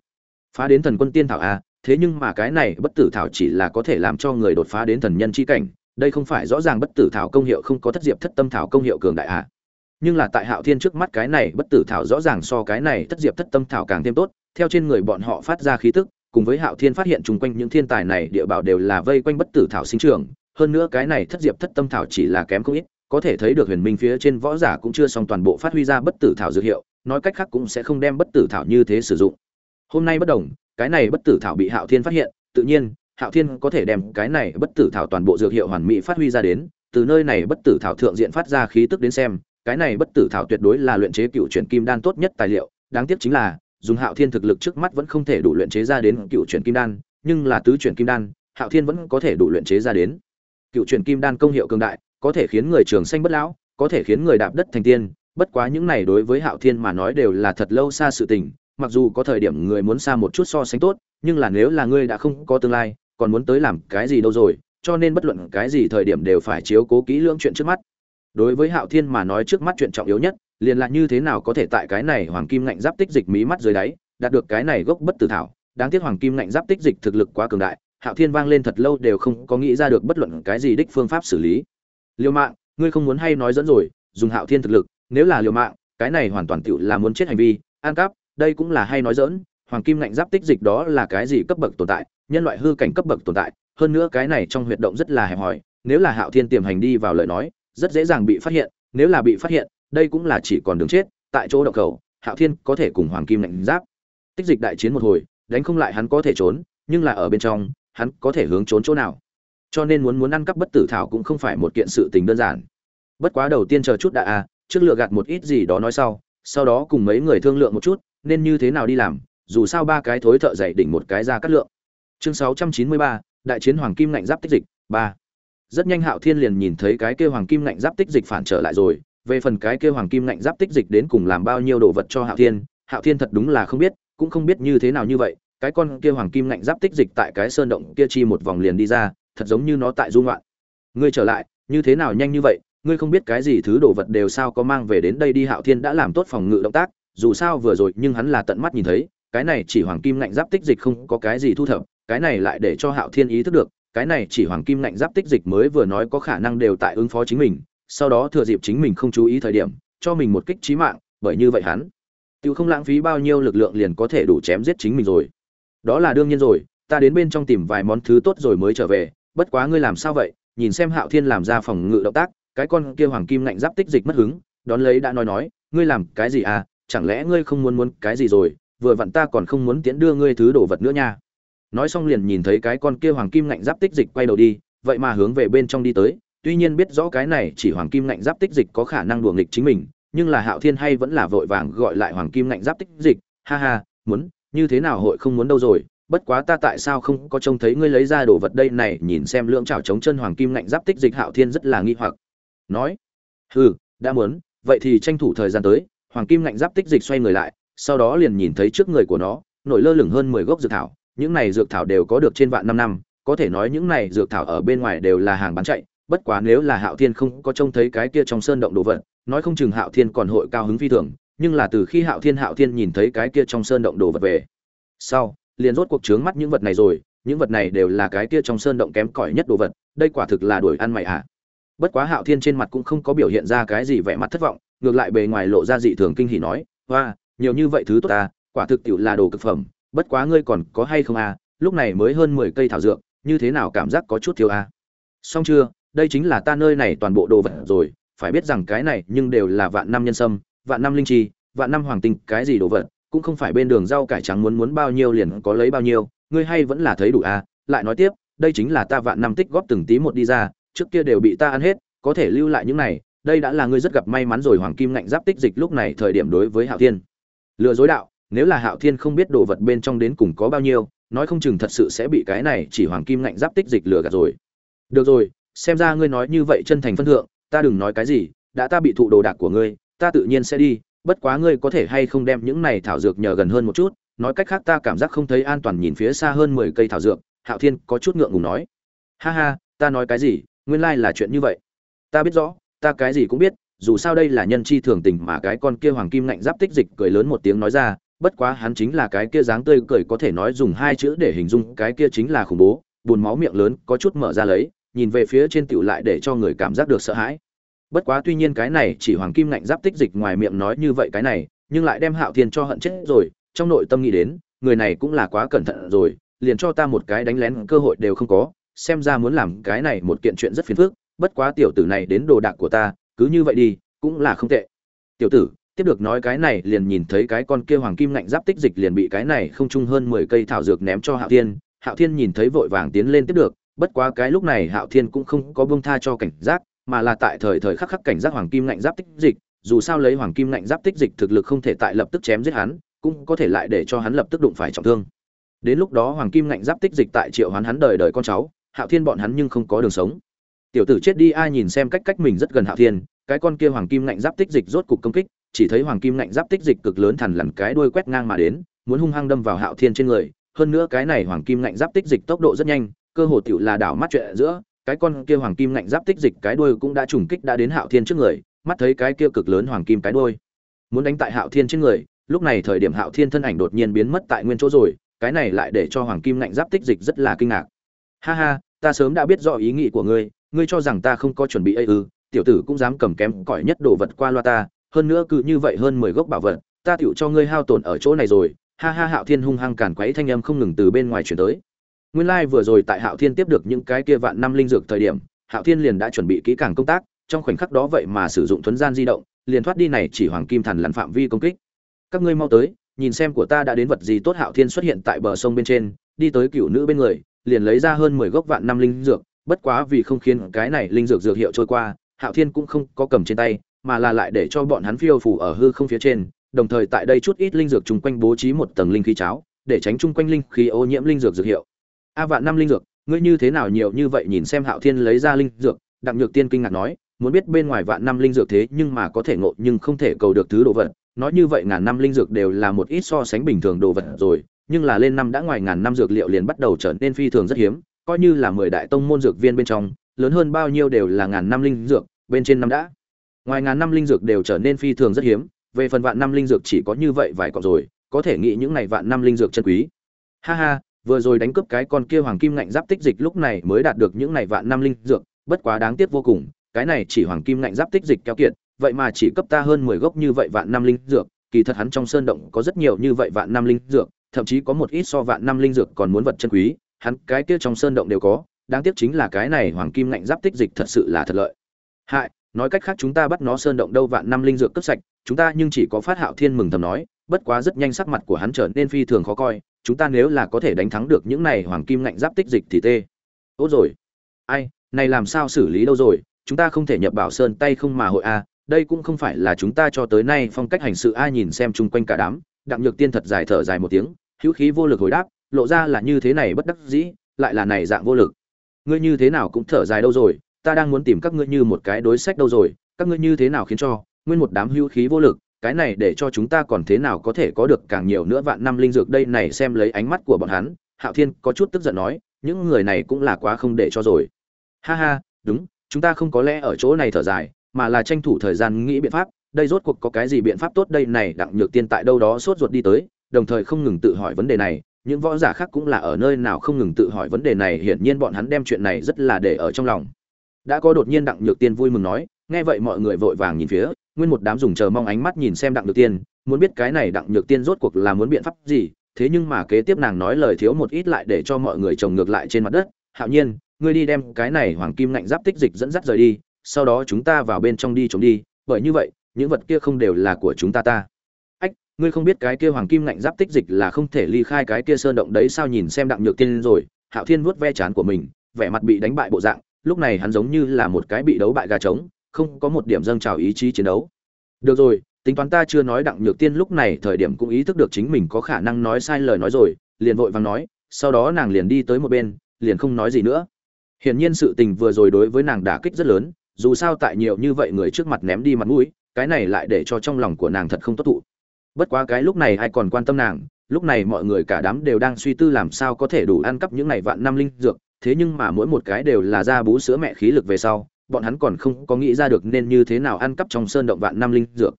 phá đến thần quân tiên thảo a, thế nhưng mà cái này bất tử thảo chỉ là có thể làm cho người đột phá đến thần nhân chi cảnh, đây không phải rõ ràng bất tử thảo công hiệu không có thất diệp thất tâm thảo công hiệu cường đại a. Nhưng là tại hạo thiên trước mắt cái này bất tử thảo rõ ràng so cái này thất diệp thất tâm thảo càng thêm tốt, theo trên người bọn họ phát ra khí tức, cùng với hạo thiên phát hiện chung quanh những thiên tài này, địa bảo đều là vây quanh bất tử thảo sinh trưởng hơn nữa cái này thất diệp thất tâm thảo chỉ là kém không ít, có thể thấy được huyền minh phía trên võ giả cũng chưa xong toàn bộ phát huy ra bất tử thảo dược hiệu, nói cách khác cũng sẽ không đem bất tử thảo như thế sử dụng. Hôm nay bất đồng, cái này bất tử thảo bị hạo thiên phát hiện, tự nhiên, hạo thiên có thể đem cái này bất tử thảo toàn bộ dược hiệu hoàn mỹ phát huy ra đến, từ nơi này bất tử thảo thượng diện phát ra khí tức đến xem, cái này bất tử thảo tuyệt đối là luyện chế cựu chuyển kim đan tốt nhất tài liệu, đáng tiếc chính là, dùng hạo thiên thực lực trước mắt vẫn không thể đủ luyện chế ra đến cựu chuyển kim đan, nhưng là tứ chuyển kim đan, hạo thiên vẫn có thể đủ luyện chế ra đến cựu truyền kim đan công hiệu cường đại, có thể khiến người trường sinh bất lão, có thể khiến người đạp đất thành tiên, bất quá những này đối với hạo thiên mà nói đều là thật lâu xa sự tình, mặc dù có thời điểm người muốn xa một chút so sánh tốt, nhưng là nếu là ngươi đã không có tương lai, còn muốn tới làm cái gì đâu rồi, cho nên bất luận cái gì thời điểm đều phải chiếu cố kỹ lưỡng chuyện trước mắt. Đối với hạo thiên mà nói trước mắt chuyện trọng yếu nhất, liền là như thế nào có thể tại cái này hoàng kim ngạnh giáp tích dịch mí mắt dưới đáy, đạt được cái này gốc bất tử thảo, đáng tiếc hoàng kim ngạnh giáp tích dịch thực lực quá cường đại hạo thiên vang lên thật lâu đều không có nghĩ ra được bất luận cái gì đích phương pháp xử lý. Liêu mạng ngươi không muốn hay nói dẫn rồi dùng hạo thiên thực lực nếu là liều mạng cái này hoàn toàn tựu là muốn chết hành vi an cắp đây cũng là hay nói dẫn hoàng kim ngạnh giáp tích dịch đó là cái gì cấp bậc tồn tại nhân loại hư cảnh cấp bậc tồn tại hơn nữa cái này trong huyệt động rất là hẹp hòi nếu là hạo thiên tiềm hành đi vào lời nói rất dễ dàng bị phát hiện nếu là bị phát hiện đây cũng là chỉ còn đường chết tại chỗ động cầu, hạo thiên có thể cùng hoàng kim ngạnh giáp tích dịch đại chiến một hồi đánh không lại hắn có thể trốn nhưng là ở bên trong hắn có thể hướng trốn chỗ nào. Cho nên muốn muốn ăn cắp bất tử thảo cũng không phải một kiện sự tình đơn giản. Bất quá đầu tiên chờ chút đã a trước lựa gạt một ít gì đó nói sau sau đó cùng mấy người thương lượng một chút nên như thế nào đi làm dù sao ba cái thối thợ dạy đỉnh một cái ra cắt lượng. Chương 693, đại chiến hoàng kim ngạnh giáp tích dịch ba. Rất nhanh hạo thiên liền nhìn thấy cái kêu hoàng kim ngạnh giáp tích dịch phản trở lại rồi về phần cái kêu hoàng kim ngạnh giáp tích dịch đến cùng làm bao nhiêu đồ vật cho hạo thiên hạo thiên thật đúng là không biết cũng không biết như thế nào như vậy cái con kia hoàng kim ngạnh giáp tích dịch tại cái sơn động kia chi một vòng liền đi ra, thật giống như nó tại du ngoạn. Ngươi trở lại, như thế nào nhanh như vậy, ngươi không biết cái gì thứ đồ vật đều sao có mang về đến đây đi, hạo thiên đã làm tốt phòng ngự động tác, dù sao vừa rồi nhưng hắn là tận mắt nhìn thấy, cái này chỉ hoàng kim ngạnh giáp tích dịch không có cái gì thu thập, cái này lại để cho hạo thiên ý thức được, cái này chỉ hoàng kim ngạnh giáp tích dịch mới vừa nói có khả năng đều tại ứng phó chính mình, sau đó thừa dịp chính mình không chú ý thời điểm, cho mình một kích trí mạng, bởi như vậy hắn tự không lãng phí bao nhiêu lực lượng liền có thể đủ chém giết chính mình rồi đó là đương nhiên rồi, ta đến bên trong tìm vài món thứ tốt rồi mới trở về, bất quá ngươi làm sao vậy? Nhìn xem hạo thiên làm ra phòng ngự động tác, cái con kia hoàng kim ngạnh giáp tích dịch mất hứng, đón lấy đã nói nói, ngươi làm cái gì à? Chẳng lẽ ngươi không muốn muốn cái gì rồi? Vừa vặn ta còn không muốn tiễn đưa ngươi thứ đồ vật nữa nha. Nói xong liền nhìn thấy cái con kia hoàng kim ngạnh giáp tích dịch quay đầu đi, vậy mà hướng về bên trong đi tới. Tuy nhiên biết rõ cái này chỉ hoàng kim ngạnh giáp tích dịch có khả năng đùa nghịch chính mình, nhưng là hạo thiên hay vẫn là vội vàng gọi lại hoàng kim ngạnh giáp tích dịch. Ha ha, muốn như thế nào hội không muốn đâu rồi, bất quá ta tại sao không có trông thấy ngươi lấy ra đồ vật đây này, nhìn xem lưỡng trào chống chân hoàng kim ngạnh giáp tích dịch hạo thiên rất là nghi hoặc. Nói, hừ, đã muốn, vậy thì tranh thủ thời gian tới, hoàng kim ngạnh giáp tích dịch xoay người lại, sau đó liền nhìn thấy trước người của nó, nổi lơ lửng hơn mười gốc dược thảo, những này dược thảo đều có được trên vạn năm năm, có thể nói những này dược thảo ở bên ngoài đều là hàng bán chạy, bất quá nếu là hạo thiên không có trông thấy cái kia trong sơn động đồ vật, nói không chừng hạo thiên còn hội cao hứng phi thường nhưng là từ khi hạo thiên hạo thiên nhìn thấy cái kia trong sơn động đồ vật về, sau, liền rốt cuộc chướng mắt những vật này rồi, những vật này đều là cái kia trong sơn động kém cỏi nhất đồ vật, đây quả thực là đuổi ăn mày ạ bất quá hạo thiên trên mặt cũng không có biểu hiện ra cái gì vẻ mặt thất vọng, ngược lại bề ngoài lộ ra dị thường kinh hỉ nói hoa nhiều như vậy thứ tốt ta quả thực tiểu là đồ cực phẩm, bất quá ngươi còn có hay không à lúc này mới hơn mười cây thảo dược, như thế nào cảm giác có chút thiếu à? Xong chưa, đây chính là ta nơi này toàn bộ đồ vật rồi, phải biết rằng cái này nhưng đều là vạn năm nhân sâm vạn năm linh chi, vạn năm hoàng tinh, cái gì đồ vật, cũng không phải bên đường rau cải trắng muốn muốn bao nhiêu liền có lấy bao nhiêu, ngươi hay vẫn là thấy đủ à? Lại nói tiếp, đây chính là ta vạn năm tích góp từng tí một đi ra, trước kia đều bị ta ăn hết, có thể lưu lại những này, đây đã là ngươi rất gặp may mắn rồi, hoàng kim ngạnh giáp tích dịch lúc này thời điểm đối với hạo thiên. Lừa dối đạo, nếu là hạo thiên không biết đồ vật bên trong đến cùng có bao nhiêu, nói không chừng thật sự sẽ bị cái này chỉ hoàng kim ngạnh giáp tích dịch lừa gạt rồi. Được rồi, xem ra ngươi nói như vậy chân thành phân thượng, ta đừng nói cái gì, đã ta bị thụ đồ đạc của ngươi ta tự nhiên sẽ đi, bất quá ngươi có thể hay không đem những này thảo dược nhờ gần hơn một chút, nói cách khác ta cảm giác không thấy an toàn nhìn phía xa hơn mười cây thảo dược, hạo thiên có chút ngượng ngùng nói. Ha ha, ta nói cái gì, nguyên lai là chuyện như vậy. Ta biết rõ, ta cái gì cũng biết, dù sao đây là nhân chi thường tình mà cái con kia hoàng kim ngạnh giáp tích dịch cười lớn một tiếng nói ra, bất quá hắn chính là cái kia dáng tươi cười có thể nói dùng hai chữ để hình dung, cái kia chính là khủng bố, buồn máu miệng lớn có chút mở ra lấy, nhìn về phía trên tiểu lại để cho người cảm giác được sợ hãi bất quá tuy nhiên cái này chỉ hoàng kim ngạnh giáp tích dịch ngoài miệng nói như vậy cái này, nhưng lại đem hạo thiên cho hận chết rồi, trong nội tâm nghĩ đến, người này cũng là quá cẩn thận rồi, liền cho ta một cái đánh lén cơ hội đều không có, xem ra muốn làm cái này một kiện chuyện rất phiền phức, bất quá tiểu tử này đến đồ đạc của ta, cứ như vậy đi, cũng là không tệ. Tiểu tử, tiếp được nói cái này liền nhìn thấy cái con kia hoàng kim ngạnh giáp tích dịch liền bị cái này không chung hơn mười cây thảo dược ném cho hạo thiên hạo thiên nhìn thấy vội vàng tiến lên tiếp được, bất quá cái lúc này hạo thiên cũng không có bông tha cho cảnh giác mà là tại thời thời khắc khắc cảnh giác hoàng kim ngạnh giáp tích dịch, dù sao lấy hoàng kim ngạnh giáp tích dịch thực lực không thể tại lập tức chém giết hắn, cũng có thể lại để cho hắn lập tức đụng phải trọng thương. Đến lúc đó hoàng kim ngạnh giáp tích dịch tại triệu hoán hắn đời đời con cháu, hạo thiên bọn hắn nhưng không có đường sống. Tiểu tử chết đi ai nhìn xem cách cách mình rất gần hạo thiên, cái con kia hoàng kim ngạnh giáp tích dịch rốt cục công kích, chỉ thấy hoàng kim ngạnh giáp tích dịch cực lớn thằn lằn cái đuôi quét ngang mà đến, muốn hung hăng đâm vào hạo thiên trên người. Hơn nữa cái này hoàng kim ngạnh giáp tích dịch tốc độ rất nhanh, cơ hồ tiểu là đảo mắt chuyện giữa cái con kia hoàng kim ngạnh giáp tích dịch cái đuôi cũng đã trùng kích đã đến hạo thiên trước người, mắt thấy cái kia cực lớn hoàng kim cái đuôi. Muốn đánh tại hạo thiên trên người, lúc này thời điểm hạo thiên thân ảnh đột nhiên biến mất tại nguyên chỗ rồi, cái này lại để cho hoàng kim ngạnh giáp tích dịch rất là kinh ngạc. Ha ha, ta sớm đã biết rõ ý nghĩ của ngươi ngươi cho rằng ta không có chuẩn bị ấy ư, tiểu tử cũng dám cầm kém cỏi nhất đồ vật qua loa ta, hơn nữa cứ như vậy hơn mười gốc bảo vật, ta tiểu cho ngươi hao tổn ở chỗ này rồi. Ha ha, hạo thiên hung hăng càn quấy thanh âm không ngừng từ bên ngoài truyền tới nguyên lai vừa rồi tại hạo thiên tiếp được những cái kia vạn năm linh dược thời điểm, hạo thiên liền đã chuẩn bị kỹ càng công tác, trong khoảnh khắc đó vậy mà sử dụng thuấn gian di động, liền thoát đi này chỉ hoàng kim thần lặn phạm vi công kích. Các ngươi mau tới, nhìn xem của ta đã đến vật gì tốt hạo thiên xuất hiện tại bờ sông bên trên, đi tới cựu nữ bên người, liền lấy ra hơn mười gốc vạn năm linh dược, bất quá vì không khiến cái này linh dược dược hiệu trôi qua, hạo thiên cũng không có cầm trên tay, mà là lại để cho bọn hắn phiêu phủ ở hư không phía trên, đồng thời tại đây chút ít linh dược chung quanh bố trí một tầng linh khí cháo, để tránh chung quanh linh khí ô nhiễm linh dược dược hiệu a vạn năm linh dược, ngươi như thế nào nhiều như vậy nhìn xem hạo thiên lấy ra linh dược? Đặng nhược tiên kinh ngạc nói, muốn biết bên ngoài vạn năm linh dược thế nhưng mà có thể ngộ nhưng không thể cầu được thứ đồ vật. Nói như vậy ngàn năm linh dược đều là một ít so sánh bình thường đồ vật rồi, nhưng là lên năm đã ngoài ngàn năm dược liệu liền bắt đầu trở nên phi thường rất hiếm, coi như là mười đại tông môn dược viên bên trong, lớn hơn bao nhiêu đều là ngàn năm linh dược, bên trên năm đã. Ngoài ngàn năm linh dược đều trở nên phi thường rất hiếm, về phần vạn năm linh dược chỉ có như vậy vài cọc rồi, có thể nghĩ những này vạn năm linh dược chân quý. Ha ha vừa rồi đánh cướp cái con kia hoàng kim ngạnh giáp tích dịch lúc này mới đạt được những này vạn năm linh dược, bất quá đáng tiếc vô cùng, cái này chỉ hoàng kim ngạnh giáp tích dịch kéo kiện vậy mà chỉ cấp ta hơn mười gốc như vậy vạn năm linh dược, kỳ thật hắn trong sơn động có rất nhiều như vậy vạn năm linh dược, thậm chí có một ít so vạn năm linh dược còn muốn vật chân quý, hắn cái kia trong sơn động đều có, đáng tiếc chính là cái này hoàng kim ngạnh giáp tích dịch thật sự là thật lợi. Hại, nói cách khác chúng ta bắt nó sơn động đâu vạn năm linh dược cấp sạch, chúng ta nhưng chỉ có phát hạo thiên mừng thầm nói, bất quá rất nhanh sắc mặt của hắn trở nên phi thường khó coi chúng ta nếu là có thể đánh thắng được những này hoàng kim ngạnh giáp tích dịch thì tê. Ố rồi. Ai, này làm sao xử lý đâu rồi? Chúng ta không thể nhập bảo sơn tay không mà hội a, đây cũng không phải là chúng ta cho tới nay phong cách hành sự ai nhìn xem chung quanh cả đám. Đặng nhược tiên thật dài thở dài một tiếng, hữu khí vô lực hồi đáp, lộ ra là như thế này bất đắc dĩ, lại là này dạng vô lực. Ngươi như thế nào cũng thở dài đâu rồi? Ta đang muốn tìm các ngươi như một cái đối sách đâu rồi? Các ngươi như thế nào khiến cho? Nguyên một đám hữu khí vô lực cái này để cho chúng ta còn thế nào có thể có được càng nhiều nữa vạn năm linh dược đây này xem lấy ánh mắt của bọn hắn, hạo thiên có chút tức giận nói, những người này cũng là quá không để cho rồi. Ha ha, đúng, chúng ta không có lẽ ở chỗ này thở dài, mà là tranh thủ thời gian nghĩ biện pháp, đây rốt cuộc có cái gì biện pháp tốt đây này, đặng nhược tiên tại đâu đó sốt ruột đi tới, đồng thời không ngừng tự hỏi vấn đề này, những võ giả khác cũng là ở nơi nào không ngừng tự hỏi vấn đề này, hiển nhiên bọn hắn đem chuyện này rất là để ở trong lòng. Đã có đột nhiên đặng nhược tiên vui mừng nói, nghe vậy mọi người vội vàng nhìn phía nguyên một đám dùng chờ mong ánh mắt nhìn xem đặng nhược tiên, muốn biết cái này đặng nhược tiên rốt cuộc là muốn biện pháp gì, thế nhưng mà kế tiếp nàng nói lời thiếu một ít lại để cho mọi người trồng ngược lại trên mặt đất, hạo nhiên, ngươi đi đem cái này hoàng kim ngạnh giáp tích dịch dẫn dắt rời đi, sau đó chúng ta vào bên trong đi trống đi, bởi như vậy, những vật kia không đều là của chúng ta ta. Ách, ngươi không biết cái kia hoàng kim ngạnh giáp tích dịch là không thể ly khai cái kia sơn động đấy sao nhìn xem đặng nhược tiên rồi? Hạo thiên vuốt ve chán của mình, vẻ mặt bị đánh bại bộ dạng, lúc này hắn giống như là một cái bị đấu bại gà trống không có một điểm dâng trào ý chí chiến đấu. Được rồi, tính toán ta chưa nói đặng nhược tiên lúc này thời điểm cũng ý thức được chính mình có khả năng nói sai lời nói rồi, liền vội vàng nói, sau đó nàng liền đi tới một bên, liền không nói gì nữa. Hiển nhiên sự tình vừa rồi đối với nàng đả kích rất lớn, dù sao tại nhiều như vậy người trước mặt ném đi mặt mũi, cái này lại để cho trong lòng của nàng thật không tốt thụ. Bất quá cái lúc này ai còn quan tâm nàng, lúc này mọi người cả đám đều đang suy tư làm sao có thể đủ ăn cắp những này vạn năm linh dược, thế nhưng mà mỗi một cái đều là ra bú sữa mẹ khí lực về sau bọn hắn còn không có nghĩ ra được nên như thế nào ăn cắp trong sơn động vạn năm linh dược.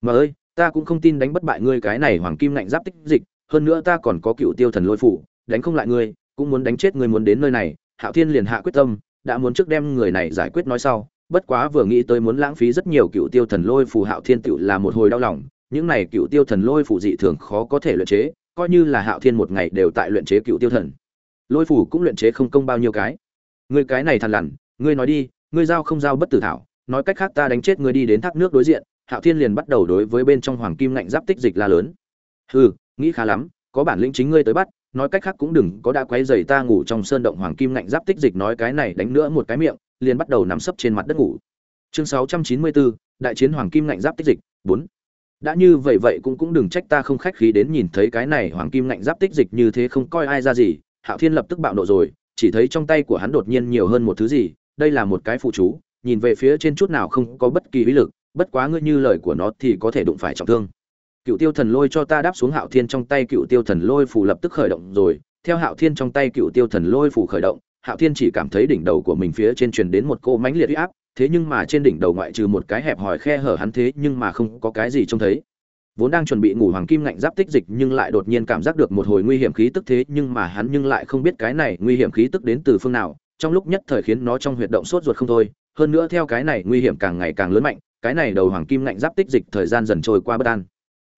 Mà ơi, ta cũng không tin đánh bất bại ngươi cái này hoàng kim lạnh giáp tích dịch, hơn nữa ta còn có cựu tiêu thần lôi phủ, đánh không lại ngươi, cũng muốn đánh chết ngươi muốn đến nơi này. Hạo thiên liền hạ quyết tâm, đã muốn trước đem người này giải quyết nói sau, bất quá vừa nghĩ tới muốn lãng phí rất nhiều cựu tiêu thần lôi phù hạo thiên tựu là một hồi đau lòng, những này cựu tiêu thần lôi phù dị thường khó có thể luyện chế, coi như là hạo thiên một ngày đều tại luyện chế cựu tiêu thần. Lôi phù cũng luyện chế không công bao nhiêu cái. Ngươi cái này thằn lằn, ngươi nói đi ngươi giao không giao bất tử thảo nói cách khác ta đánh chết ngươi đi đến thác nước đối diện hạo thiên liền bắt đầu đối với bên trong hoàng kim ngạnh giáp tích dịch la lớn hừ nghĩ khá lắm có bản lĩnh chính ngươi tới bắt nói cách khác cũng đừng có đã quấy giày ta ngủ trong sơn động hoàng kim ngạnh giáp tích dịch nói cái này đánh nữa một cái miệng liền bắt đầu nằm sấp trên mặt đất ngủ chương 694, đại chiến hoàng kim ngạnh giáp tích dịch 4. đã như vậy vậy cũng cũng đừng trách ta không khách khí đến nhìn thấy cái này hoàng kim ngạnh giáp tích dịch như thế không coi ai ra gì hạo thiên lập tức bạo nộ rồi chỉ thấy trong tay của hắn đột nhiên nhiều hơn một thứ gì đây là một cái phụ chú, nhìn về phía trên chút nào không có bất kỳ uy lực, bất quá ngươi như lời của nó thì có thể đụng phải trọng thương. Cựu tiêu thần lôi cho ta đáp xuống hạo thiên trong tay, cựu tiêu thần lôi phủ lập tức khởi động rồi. Theo hạo thiên trong tay, cựu tiêu thần lôi phủ khởi động, hạo thiên chỉ cảm thấy đỉnh đầu của mình phía trên truyền đến một cô mãnh liệt uy áp, thế nhưng mà trên đỉnh đầu ngoại trừ một cái hẹp hòi khe hở hắn thế nhưng mà không có cái gì trông thấy. Vốn đang chuẩn bị ngủ hoàng kim ngạnh giáp tích dịch nhưng lại đột nhiên cảm giác được một hồi nguy hiểm khí tức thế nhưng mà hắn nhưng lại không biết cái này nguy hiểm khí tức đến từ phương nào trong lúc nhất thời khiến nó trong huyệt động sốt ruột không thôi. Hơn nữa theo cái này nguy hiểm càng ngày càng lớn mạnh, cái này đầu hoàng kim ngạnh giáp tích dịch thời gian dần trôi qua bất an.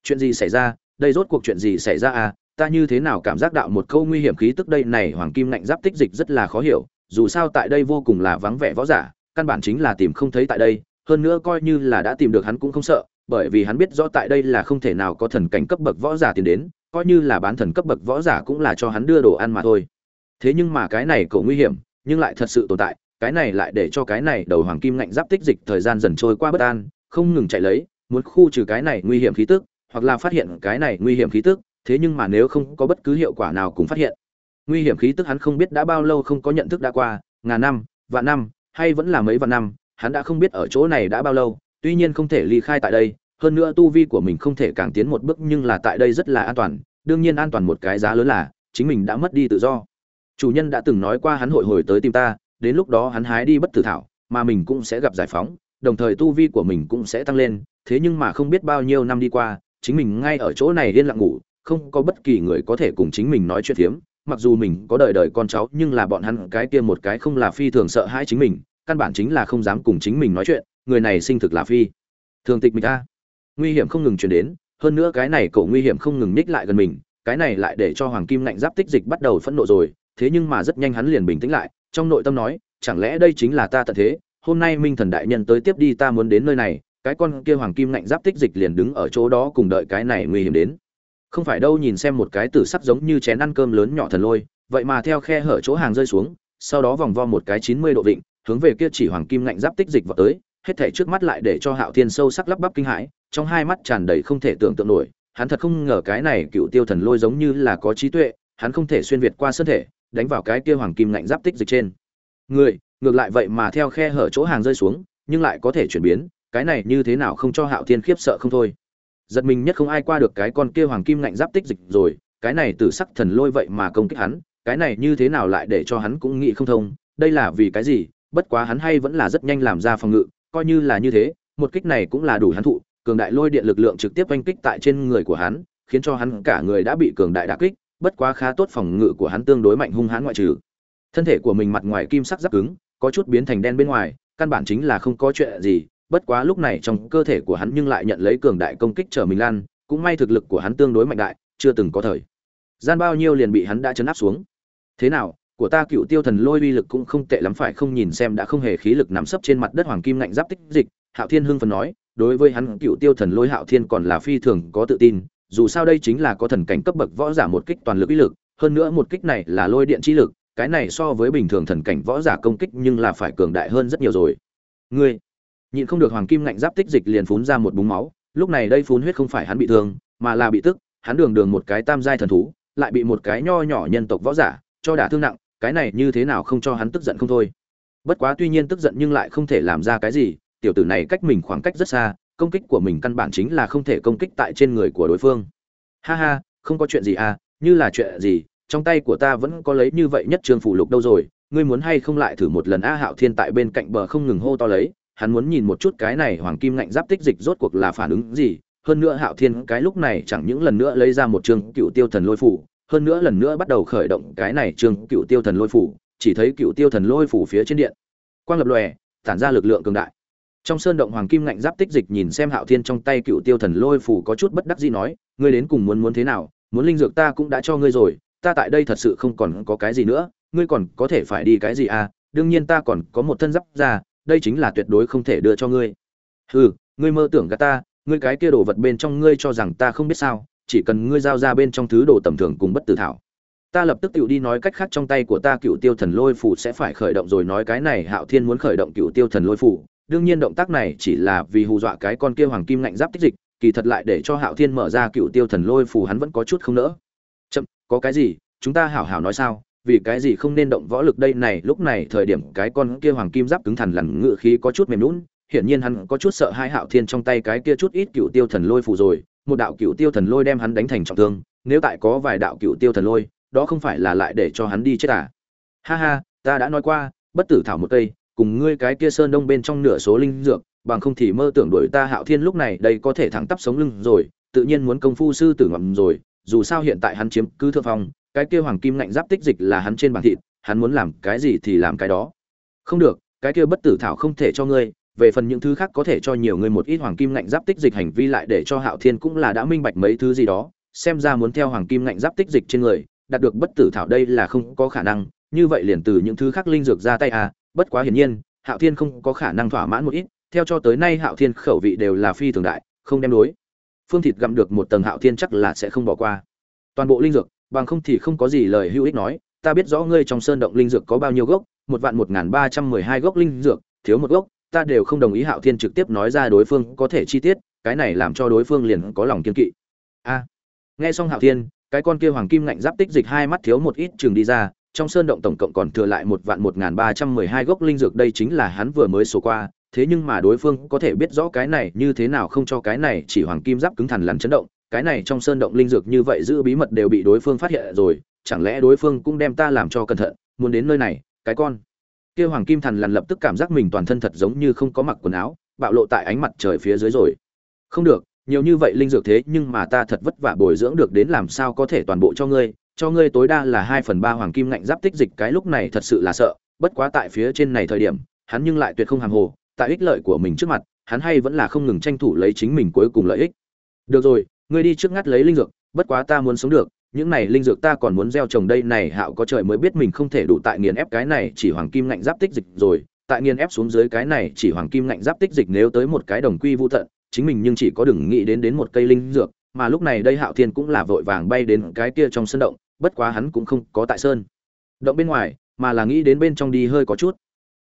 Chuyện gì xảy ra? Đây rốt cuộc chuyện gì xảy ra à? Ta như thế nào cảm giác đạo một câu nguy hiểm khí tức đây này hoàng kim ngạnh giáp tích dịch rất là khó hiểu, dù sao tại đây vô cùng là vắng vẻ võ giả, căn bản chính là tìm không thấy tại đây. Hơn nữa coi như là đã tìm được hắn cũng không sợ, bởi vì hắn biết rõ tại đây là không thể nào có thần cảnh cấp bậc võ giả tiến đến, coi như là bán thần cấp bậc võ giả cũng là cho hắn đưa đồ ăn mà thôi. Thế nhưng mà cái này cậu nguy hiểm nhưng lại thật sự tồn tại, cái này lại để cho cái này đầu hoàng kim ngạnh giáp tích dịch thời gian dần trôi qua bất an, không ngừng chạy lấy, muốn khu trừ cái này nguy hiểm khí tức, hoặc là phát hiện cái này nguy hiểm khí tức, thế nhưng mà nếu không có bất cứ hiệu quả nào cũng phát hiện. Nguy hiểm khí tức hắn không biết đã bao lâu không có nhận thức đã qua, ngàn năm, vạn năm, hay vẫn là mấy vạn năm, hắn đã không biết ở chỗ này đã bao lâu, tuy nhiên không thể ly khai tại đây, hơn nữa tu vi của mình không thể càng tiến một bước nhưng là tại đây rất là an toàn, đương nhiên an toàn một cái giá lớn là, chính mình đã mất đi tự do chủ nhân đã từng nói qua hắn hội hồi tới tìm ta, đến lúc đó hắn hái đi bất tử thảo, mà mình cũng sẽ gặp giải phóng, đồng thời tu vi của mình cũng sẽ tăng lên, thế nhưng mà không biết bao nhiêu năm đi qua, chính mình ngay ở chỗ này yên lặng ngủ, không có bất kỳ người có thể cùng chính mình nói chuyện phiếm, mặc dù mình có đời đời con cháu, nhưng là bọn hắn cái kia một cái không là phi thường sợ hãi chính mình, căn bản chính là không dám cùng chính mình nói chuyện, người này sinh thực là phi thường tịch mình ta nguy hiểm không ngừng chuyển đến, hơn nữa cái này cậu nguy hiểm không ngừng ních lại gần mình, cái này lại để cho hoàng kim lạnh giáp tích dịch bắt đầu phẫn nộ rồi thế nhưng mà rất nhanh hắn liền bình tĩnh lại, trong nội tâm nói, chẳng lẽ đây chính là ta tận thế, hôm nay minh thần đại nhân tới tiếp đi ta muốn đến nơi này, cái con kia hoàng kim lạnh giáp tích dịch liền đứng ở chỗ đó cùng đợi cái này nguy hiểm đến. Không phải đâu nhìn xem một cái tử sắc giống như chén ăn cơm lớn nhỏ thần lôi, vậy mà theo khe hở chỗ hàng rơi xuống, sau đó vòng vo một cái chín mươi độ vịnh, hướng về kia chỉ hoàng kim lạnh giáp tích dịch vào tới, hết thảy trước mắt lại để cho hạo thiên sâu sắc lắp bắp kinh hãi, trong hai mắt tràn đầy không thể tưởng tượng nổi, hắn thật không ngờ cái này cựu tiêu thần lôi giống như là có trí tuệ, hắn không thể xuyên việt qua thân thể đánh vào cái kia hoàng kim ngạnh giáp tích dịch trên. Người, ngược lại vậy mà theo khe hở chỗ hàng rơi xuống, nhưng lại có thể chuyển biến, cái này như thế nào không cho hạo thiên khiếp sợ không thôi. Giật mình nhất không ai qua được cái con kia hoàng kim ngạnh giáp tích dịch rồi, cái này từ sắc thần lôi vậy mà công kích hắn, cái này như thế nào lại để cho hắn cũng nghĩ không thông, đây là vì cái gì, bất quá hắn hay vẫn là rất nhanh làm ra phòng ngự, coi như là như thế, một kích này cũng là đủ hắn thụ, cường đại lôi điện lực lượng trực tiếp oanh kích tại trên người của hắn, khiến cho hắn cả người đã bị cường đại đả kích bất quá khá tốt phòng ngự của hắn tương đối mạnh hung hãn ngoại trừ. Thân thể của mình mặt ngoài kim sắc giáp cứng, có chút biến thành đen bên ngoài, căn bản chính là không có chuyện gì, bất quá lúc này trong cơ thể của hắn nhưng lại nhận lấy cường đại công kích trở mình lan, cũng may thực lực của hắn tương đối mạnh đại, chưa từng có thời gian bao nhiêu liền bị hắn đã chấn áp xuống. Thế nào, của ta cựu tiêu thần lôi uy lực cũng không tệ lắm phải không nhìn xem đã không hề khí lực nằm sấp trên mặt đất hoàng kim lạnh giáp tích dịch, hạo thiên hưng phần nói, đối với hắn cựu tiêu thần lôi hạo thiên còn là phi thường có tự tin dù sao đây chính là có thần cảnh cấp bậc võ giả một kích toàn lực uy lực, hơn nữa một kích này là lôi điện chi lực, cái này so với bình thường thần cảnh võ giả công kích nhưng là phải cường đại hơn rất nhiều rồi. Ngươi, nhịn không được hoàng kim ngạnh giáp tích dịch liền phun ra một búng máu, lúc này đây phun huyết không phải hắn bị thương, mà là bị tức, hắn đường đường một cái tam giai thần thú, lại bị một cái nho nhỏ nhân tộc võ giả cho đả thương nặng, cái này như thế nào không cho hắn tức giận không thôi. Bất quá tuy nhiên tức giận nhưng lại không thể làm ra cái gì, tiểu tử này cách mình khoảng cách rất xa công kích của mình căn bản chính là không thể công kích tại trên người của đối phương. Ha ha, không có chuyện gì à như là chuyện gì, trong tay của ta vẫn có lấy như vậy nhất trường phủ lục đâu rồi, ngươi muốn hay không lại thử một lần a hạo thiên tại bên cạnh bờ không ngừng hô to lấy, hắn muốn nhìn một chút cái này hoàng kim ngạnh giáp tích dịch rốt cuộc là phản ứng gì, hơn nữa hạo thiên cái lúc này chẳng những lần nữa lấy ra một trường cựu tiêu thần lôi phủ, hơn nữa lần nữa bắt đầu khởi động cái này trường cựu tiêu thần lôi phủ, chỉ thấy cựu tiêu thần lôi phủ phía trên điện, quang lập lòe, tản ra lực lượng cường đại trong sơn động hoàng kim ngạnh giáp tích dịch nhìn xem hạo thiên trong tay cựu tiêu thần lôi phủ có chút bất đắc dĩ nói, ngươi đến cùng muốn muốn thế nào? Muốn linh dược ta cũng đã cho ngươi rồi, ta tại đây thật sự không còn có cái gì nữa, ngươi còn có thể phải đi cái gì à? Đương nhiên ta còn có một thân giáp ra, đây chính là tuyệt đối không thể đưa cho ngươi. Hừ, ngươi mơ tưởng gà ta, ngươi cái kia đồ vật bên trong ngươi cho rằng ta không biết sao, chỉ cần ngươi giao ra bên trong thứ đồ tầm thường cùng bất tử thảo. Ta lập tức tự đi nói cách khác trong tay của ta cựu tiêu thần lôi phủ sẽ phải khởi động rồi, nói cái này hạo thiên muốn khởi động cựu tiêu thần lôi phủ đương nhiên động tác này chỉ là vì hù dọa cái con kia hoàng kim ngạnh giáp tích dịch, kỳ thật lại để cho hạo thiên mở ra cựu tiêu thần lôi phù hắn vẫn có chút không nỡ. Chậm, có cái gì? Chúng ta hảo hảo nói sao? Vì cái gì không nên động võ lực đây này? Lúc này thời điểm cái con kia hoàng kim giáp cứng thần lằn ngự khí có chút mềm lún hiển nhiên hắn có chút sợ hai hạo thiên trong tay cái kia chút ít cựu tiêu thần lôi phù rồi. Một đạo cựu tiêu thần lôi đem hắn đánh thành trọng thương. Nếu tại có vài đạo cựu tiêu thần lôi, đó không phải là lại để cho hắn đi chết à? Ha ha, ta đã nói qua, bất tử thảo một cây cùng ngươi cái kia sơn đông bên trong nửa số linh dược, bằng không thì mơ tưởng đuổi ta hạo thiên lúc này đây có thể thẳng tắp sống lưng rồi, tự nhiên muốn công phu sư tử ngậm rồi, dù sao hiện tại hắn chiếm cứ thượng phong, cái kia hoàng kim ngạnh giáp tích dịch là hắn trên bàn thịt, hắn muốn làm cái gì thì làm cái đó. Không được, cái kia bất tử thảo không thể cho ngươi, về phần những thứ khác có thể cho nhiều người một ít hoàng kim ngạnh giáp tích dịch hành vi lại để cho hạo thiên cũng là đã minh bạch mấy thứ gì đó, xem ra muốn theo hoàng kim ngạnh giáp tích dịch trên người, đạt được bất tử thảo đây là không có khả năng, như vậy liền từ những thứ khác linh dược ra tay à bất quá hiển nhiên, hạo thiên không có khả năng thỏa mãn một ít, theo cho tới nay hạo thiên khẩu vị đều là phi thường đại, không đem đối. Phương thịt gặm được một tầng hạo thiên chắc là sẽ không bỏ qua. Toàn bộ linh dược, bằng không thì không có gì lời hữu ích nói, ta biết rõ ngươi trong sơn động linh dược có bao nhiêu gốc, một vạn một n g h n ba trăm mười hai gốc linh dược, thiếu một gốc, ta đều không đồng ý hạo thiên trực tiếp nói ra đối phương có thể chi tiết, cái này làm cho đối phương liền có lòng kiên kỵ. A. Nghe xong hạo thiên, cái con kia hoàng kim ngạnh giáp tích dịch hai mắt thiếu một ít trường đi ra trong sơn động tổng cộng còn thừa lại một vạn một n g h n ba trăm mười hai gốc linh dược, đây chính là hắn vừa mới số qua. Thế nhưng mà đối phương có thể biết rõ cái này như thế nào, không cho cái này chỉ hoàng kim giáp cứng thẳng lằn chấn động. Cái này trong sơn động linh dược như vậy giữ bí mật đều bị đối phương phát hiện rồi, chẳng lẽ đối phương cũng đem ta làm cho cẩn thận, muốn đến nơi này, cái con. Kia hoàng kim thần lằn lập tức cảm giác mình toàn thân thật giống như không có mặc quần áo, bạo lộ tại ánh mặt trời phía dưới rồi. Không được, nhiều như vậy linh dược thế nhưng mà ta thật vất vả bồi dưỡng được đến làm sao có thể toàn bộ cho ngươi cho ngươi tối đa là hai phần ba hoàng kim ngạnh giáp tích dịch cái lúc này thật sự là sợ, bất quá tại phía trên này thời điểm, hắn nhưng lại tuyệt không hàm hồ, tại ích lợi của mình trước mặt, hắn hay vẫn là không ngừng tranh thủ lấy chính mình cuối cùng lợi ích. Được rồi, ngươi đi trước ngắt lấy linh dược, bất quá ta muốn sống được, những này linh dược ta còn muốn gieo trồng đây này hạo có trời mới biết mình không thể đủ tại nghiền ép cái này chỉ hoàng kim ngạnh giáp tích dịch rồi, tại nghiền ép xuống dưới cái này chỉ hoàng kim ngạnh giáp tích dịch nếu tới một cái đồng quy vô tận, chính mình nhưng chỉ có đừng nghĩ đến đến một cây linh dược, mà lúc này đây hạo thiên cũng là vội vàng bay đến cái kia trong sân động bất quá hắn cũng không có tại sơn. Động bên ngoài, mà là nghĩ đến bên trong đi hơi có chút.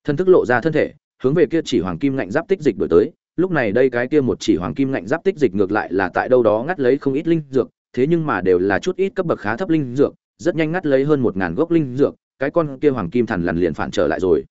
Thân thức lộ ra thân thể, hướng về kia chỉ hoàng kim ngạnh giáp tích dịch đổi tới. Lúc này đây cái kia một chỉ hoàng kim ngạnh giáp tích dịch ngược lại là tại đâu đó ngắt lấy không ít linh dược, thế nhưng mà đều là chút ít cấp bậc khá thấp linh dược, rất nhanh ngắt lấy hơn một ngàn gốc linh dược, cái con kia hoàng kim thần lằn liền phản trở lại rồi.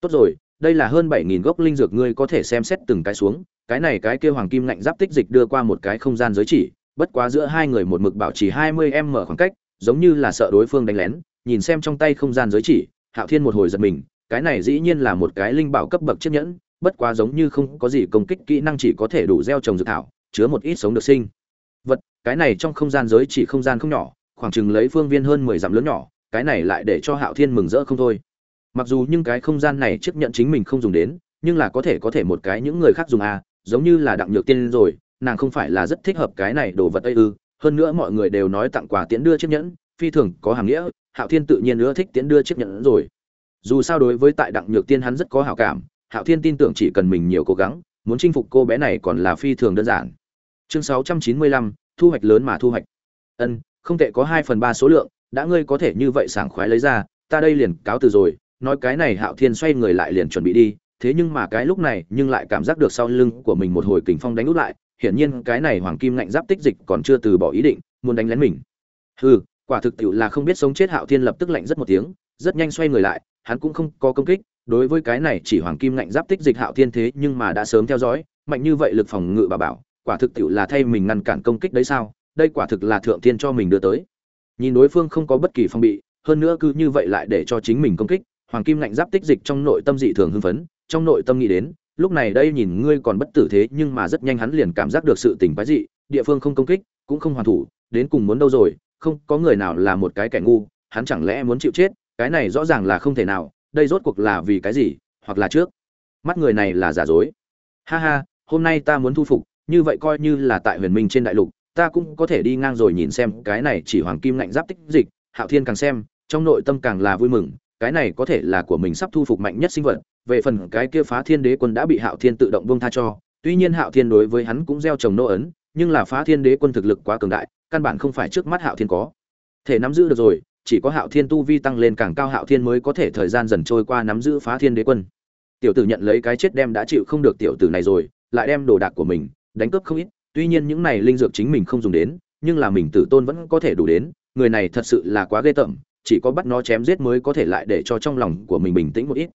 Tốt rồi, đây là hơn bảy nghìn gốc linh dược ngươi có thể xem xét từng cái xuống, cái này cái kia hoàng kim ngạnh giáp tích dịch đưa qua một cái không gian giới chỉ, bất quá giữa hai người một mực bảo trì hai mươi m khoảng cách giống như là sợ đối phương đánh lén, nhìn xem trong tay không gian giới chỉ, hạo thiên một hồi giật mình, cái này dĩ nhiên là một cái linh bảo cấp bậc chiếc nhẫn, bất quá giống như không có gì công kích kỹ năng chỉ có thể đủ gieo trồng dược thảo, chứa một ít sống được sinh. Vật, cái này trong không gian giới chỉ không gian không nhỏ, khoảng chừng lấy phương viên hơn mười dặm lớn nhỏ, cái này lại để cho hạo thiên mừng rỡ không thôi. Mặc dù nhưng cái không gian này chấp nhận chính mình không dùng đến, nhưng là có thể có thể một cái những người khác dùng à giống như là đặng nhược tiên rồi, nàng không phải là rất thích hợp cái này đồ vật ấy ư hơn nữa mọi người đều nói tặng quà tiễn đưa chiếc nhẫn, phi thường có hàm nghĩa, hạo thiên tự nhiên nữa thích tiễn đưa chiếc nhẫn rồi. Dù sao đối với tại đặng nhược tiên hắn rất có hảo cảm, hạo thiên tin tưởng chỉ cần mình nhiều cố gắng, muốn chinh phục cô bé này còn là phi thường đơn giản. Chương sáu trăm chín mươi lăm, thu hoạch lớn mà thu hoạch. Ân, không tệ có hai phần ba số lượng, đã ngươi có thể như vậy sảng khoái lấy ra, ta đây liền cáo từ rồi, nói cái này hạo thiên xoay người lại liền chuẩn bị đi, thế nhưng mà cái lúc này nhưng lại cảm giác được sau lưng của mình một hồi kình phong đánh út lại hiển nhiên cái này hoàng kim ngạnh giáp tích dịch còn chưa từ bỏ ý định, muốn đánh lén mình. Hừ, quả thực tiệu là không biết sống chết hạo thiên lập tức lạnh rất một tiếng, rất nhanh xoay người lại, hắn cũng không có công kích, đối với cái này chỉ hoàng kim ngạnh giáp tích dịch hạo thiên thế nhưng mà đã sớm theo dõi, mạnh như vậy lực phòng ngự bà bảo, quả thực tiệu là thay mình ngăn cản công kích đấy sao, đây quả thực là thượng thiên cho mình đưa tới. Nhìn đối phương không có bất kỳ phong bị, hơn nữa cứ như vậy lại để cho chính mình công kích, hoàng kim ngạnh giáp tích dịch trong nội tâm dị thường hưng phấn, trong nội tâm nghĩ đến lúc này đây nhìn ngươi còn bất tử thế nhưng mà rất nhanh hắn liền cảm giác được sự tình quái dị, địa phương không công kích, cũng không hoàn thủ, đến cùng muốn đâu rồi, không có người nào là một cái kẻ ngu, hắn chẳng lẽ muốn chịu chết, cái này rõ ràng là không thể nào, đây rốt cuộc là vì cái gì, hoặc là trước? Mắt người này là giả dối. Ha ha, hôm nay ta muốn thu phục, như vậy coi như là tại huyền minh trên đại lục, ta cũng có thể đi ngang rồi nhìn xem, cái này chỉ hoàng kim ngạnh giáp tích dịch, hạo thiên càng xem, trong nội tâm càng là vui mừng, cái này có thể là của mình sắp thu phục mạnh nhất sinh vật về phần cái kia phá thiên đế quân đã bị hạo thiên tự động buông tha cho, tuy nhiên hạo thiên đối với hắn cũng gieo trồng nô ấn, nhưng là phá thiên đế quân thực lực quá cường đại, căn bản không phải trước mắt hạo thiên có. Thể nắm giữ được rồi, chỉ có hạo thiên tu vi tăng lên càng cao hạo thiên mới có thể thời gian dần trôi qua nắm giữ phá thiên đế quân. Tiểu tử nhận lấy cái chết đem đã chịu không được tiểu tử này rồi, lại đem đồ đạc của mình đánh cướp không ít, tuy nhiên những này linh dược chính mình không dùng đến, nhưng là mình tử tôn vẫn có thể đủ đến, người này thật sự là quá ghê tởm, chỉ có bắt nó chém giết mới có thể lại để cho trong lòng của mình bình tĩnh một ít.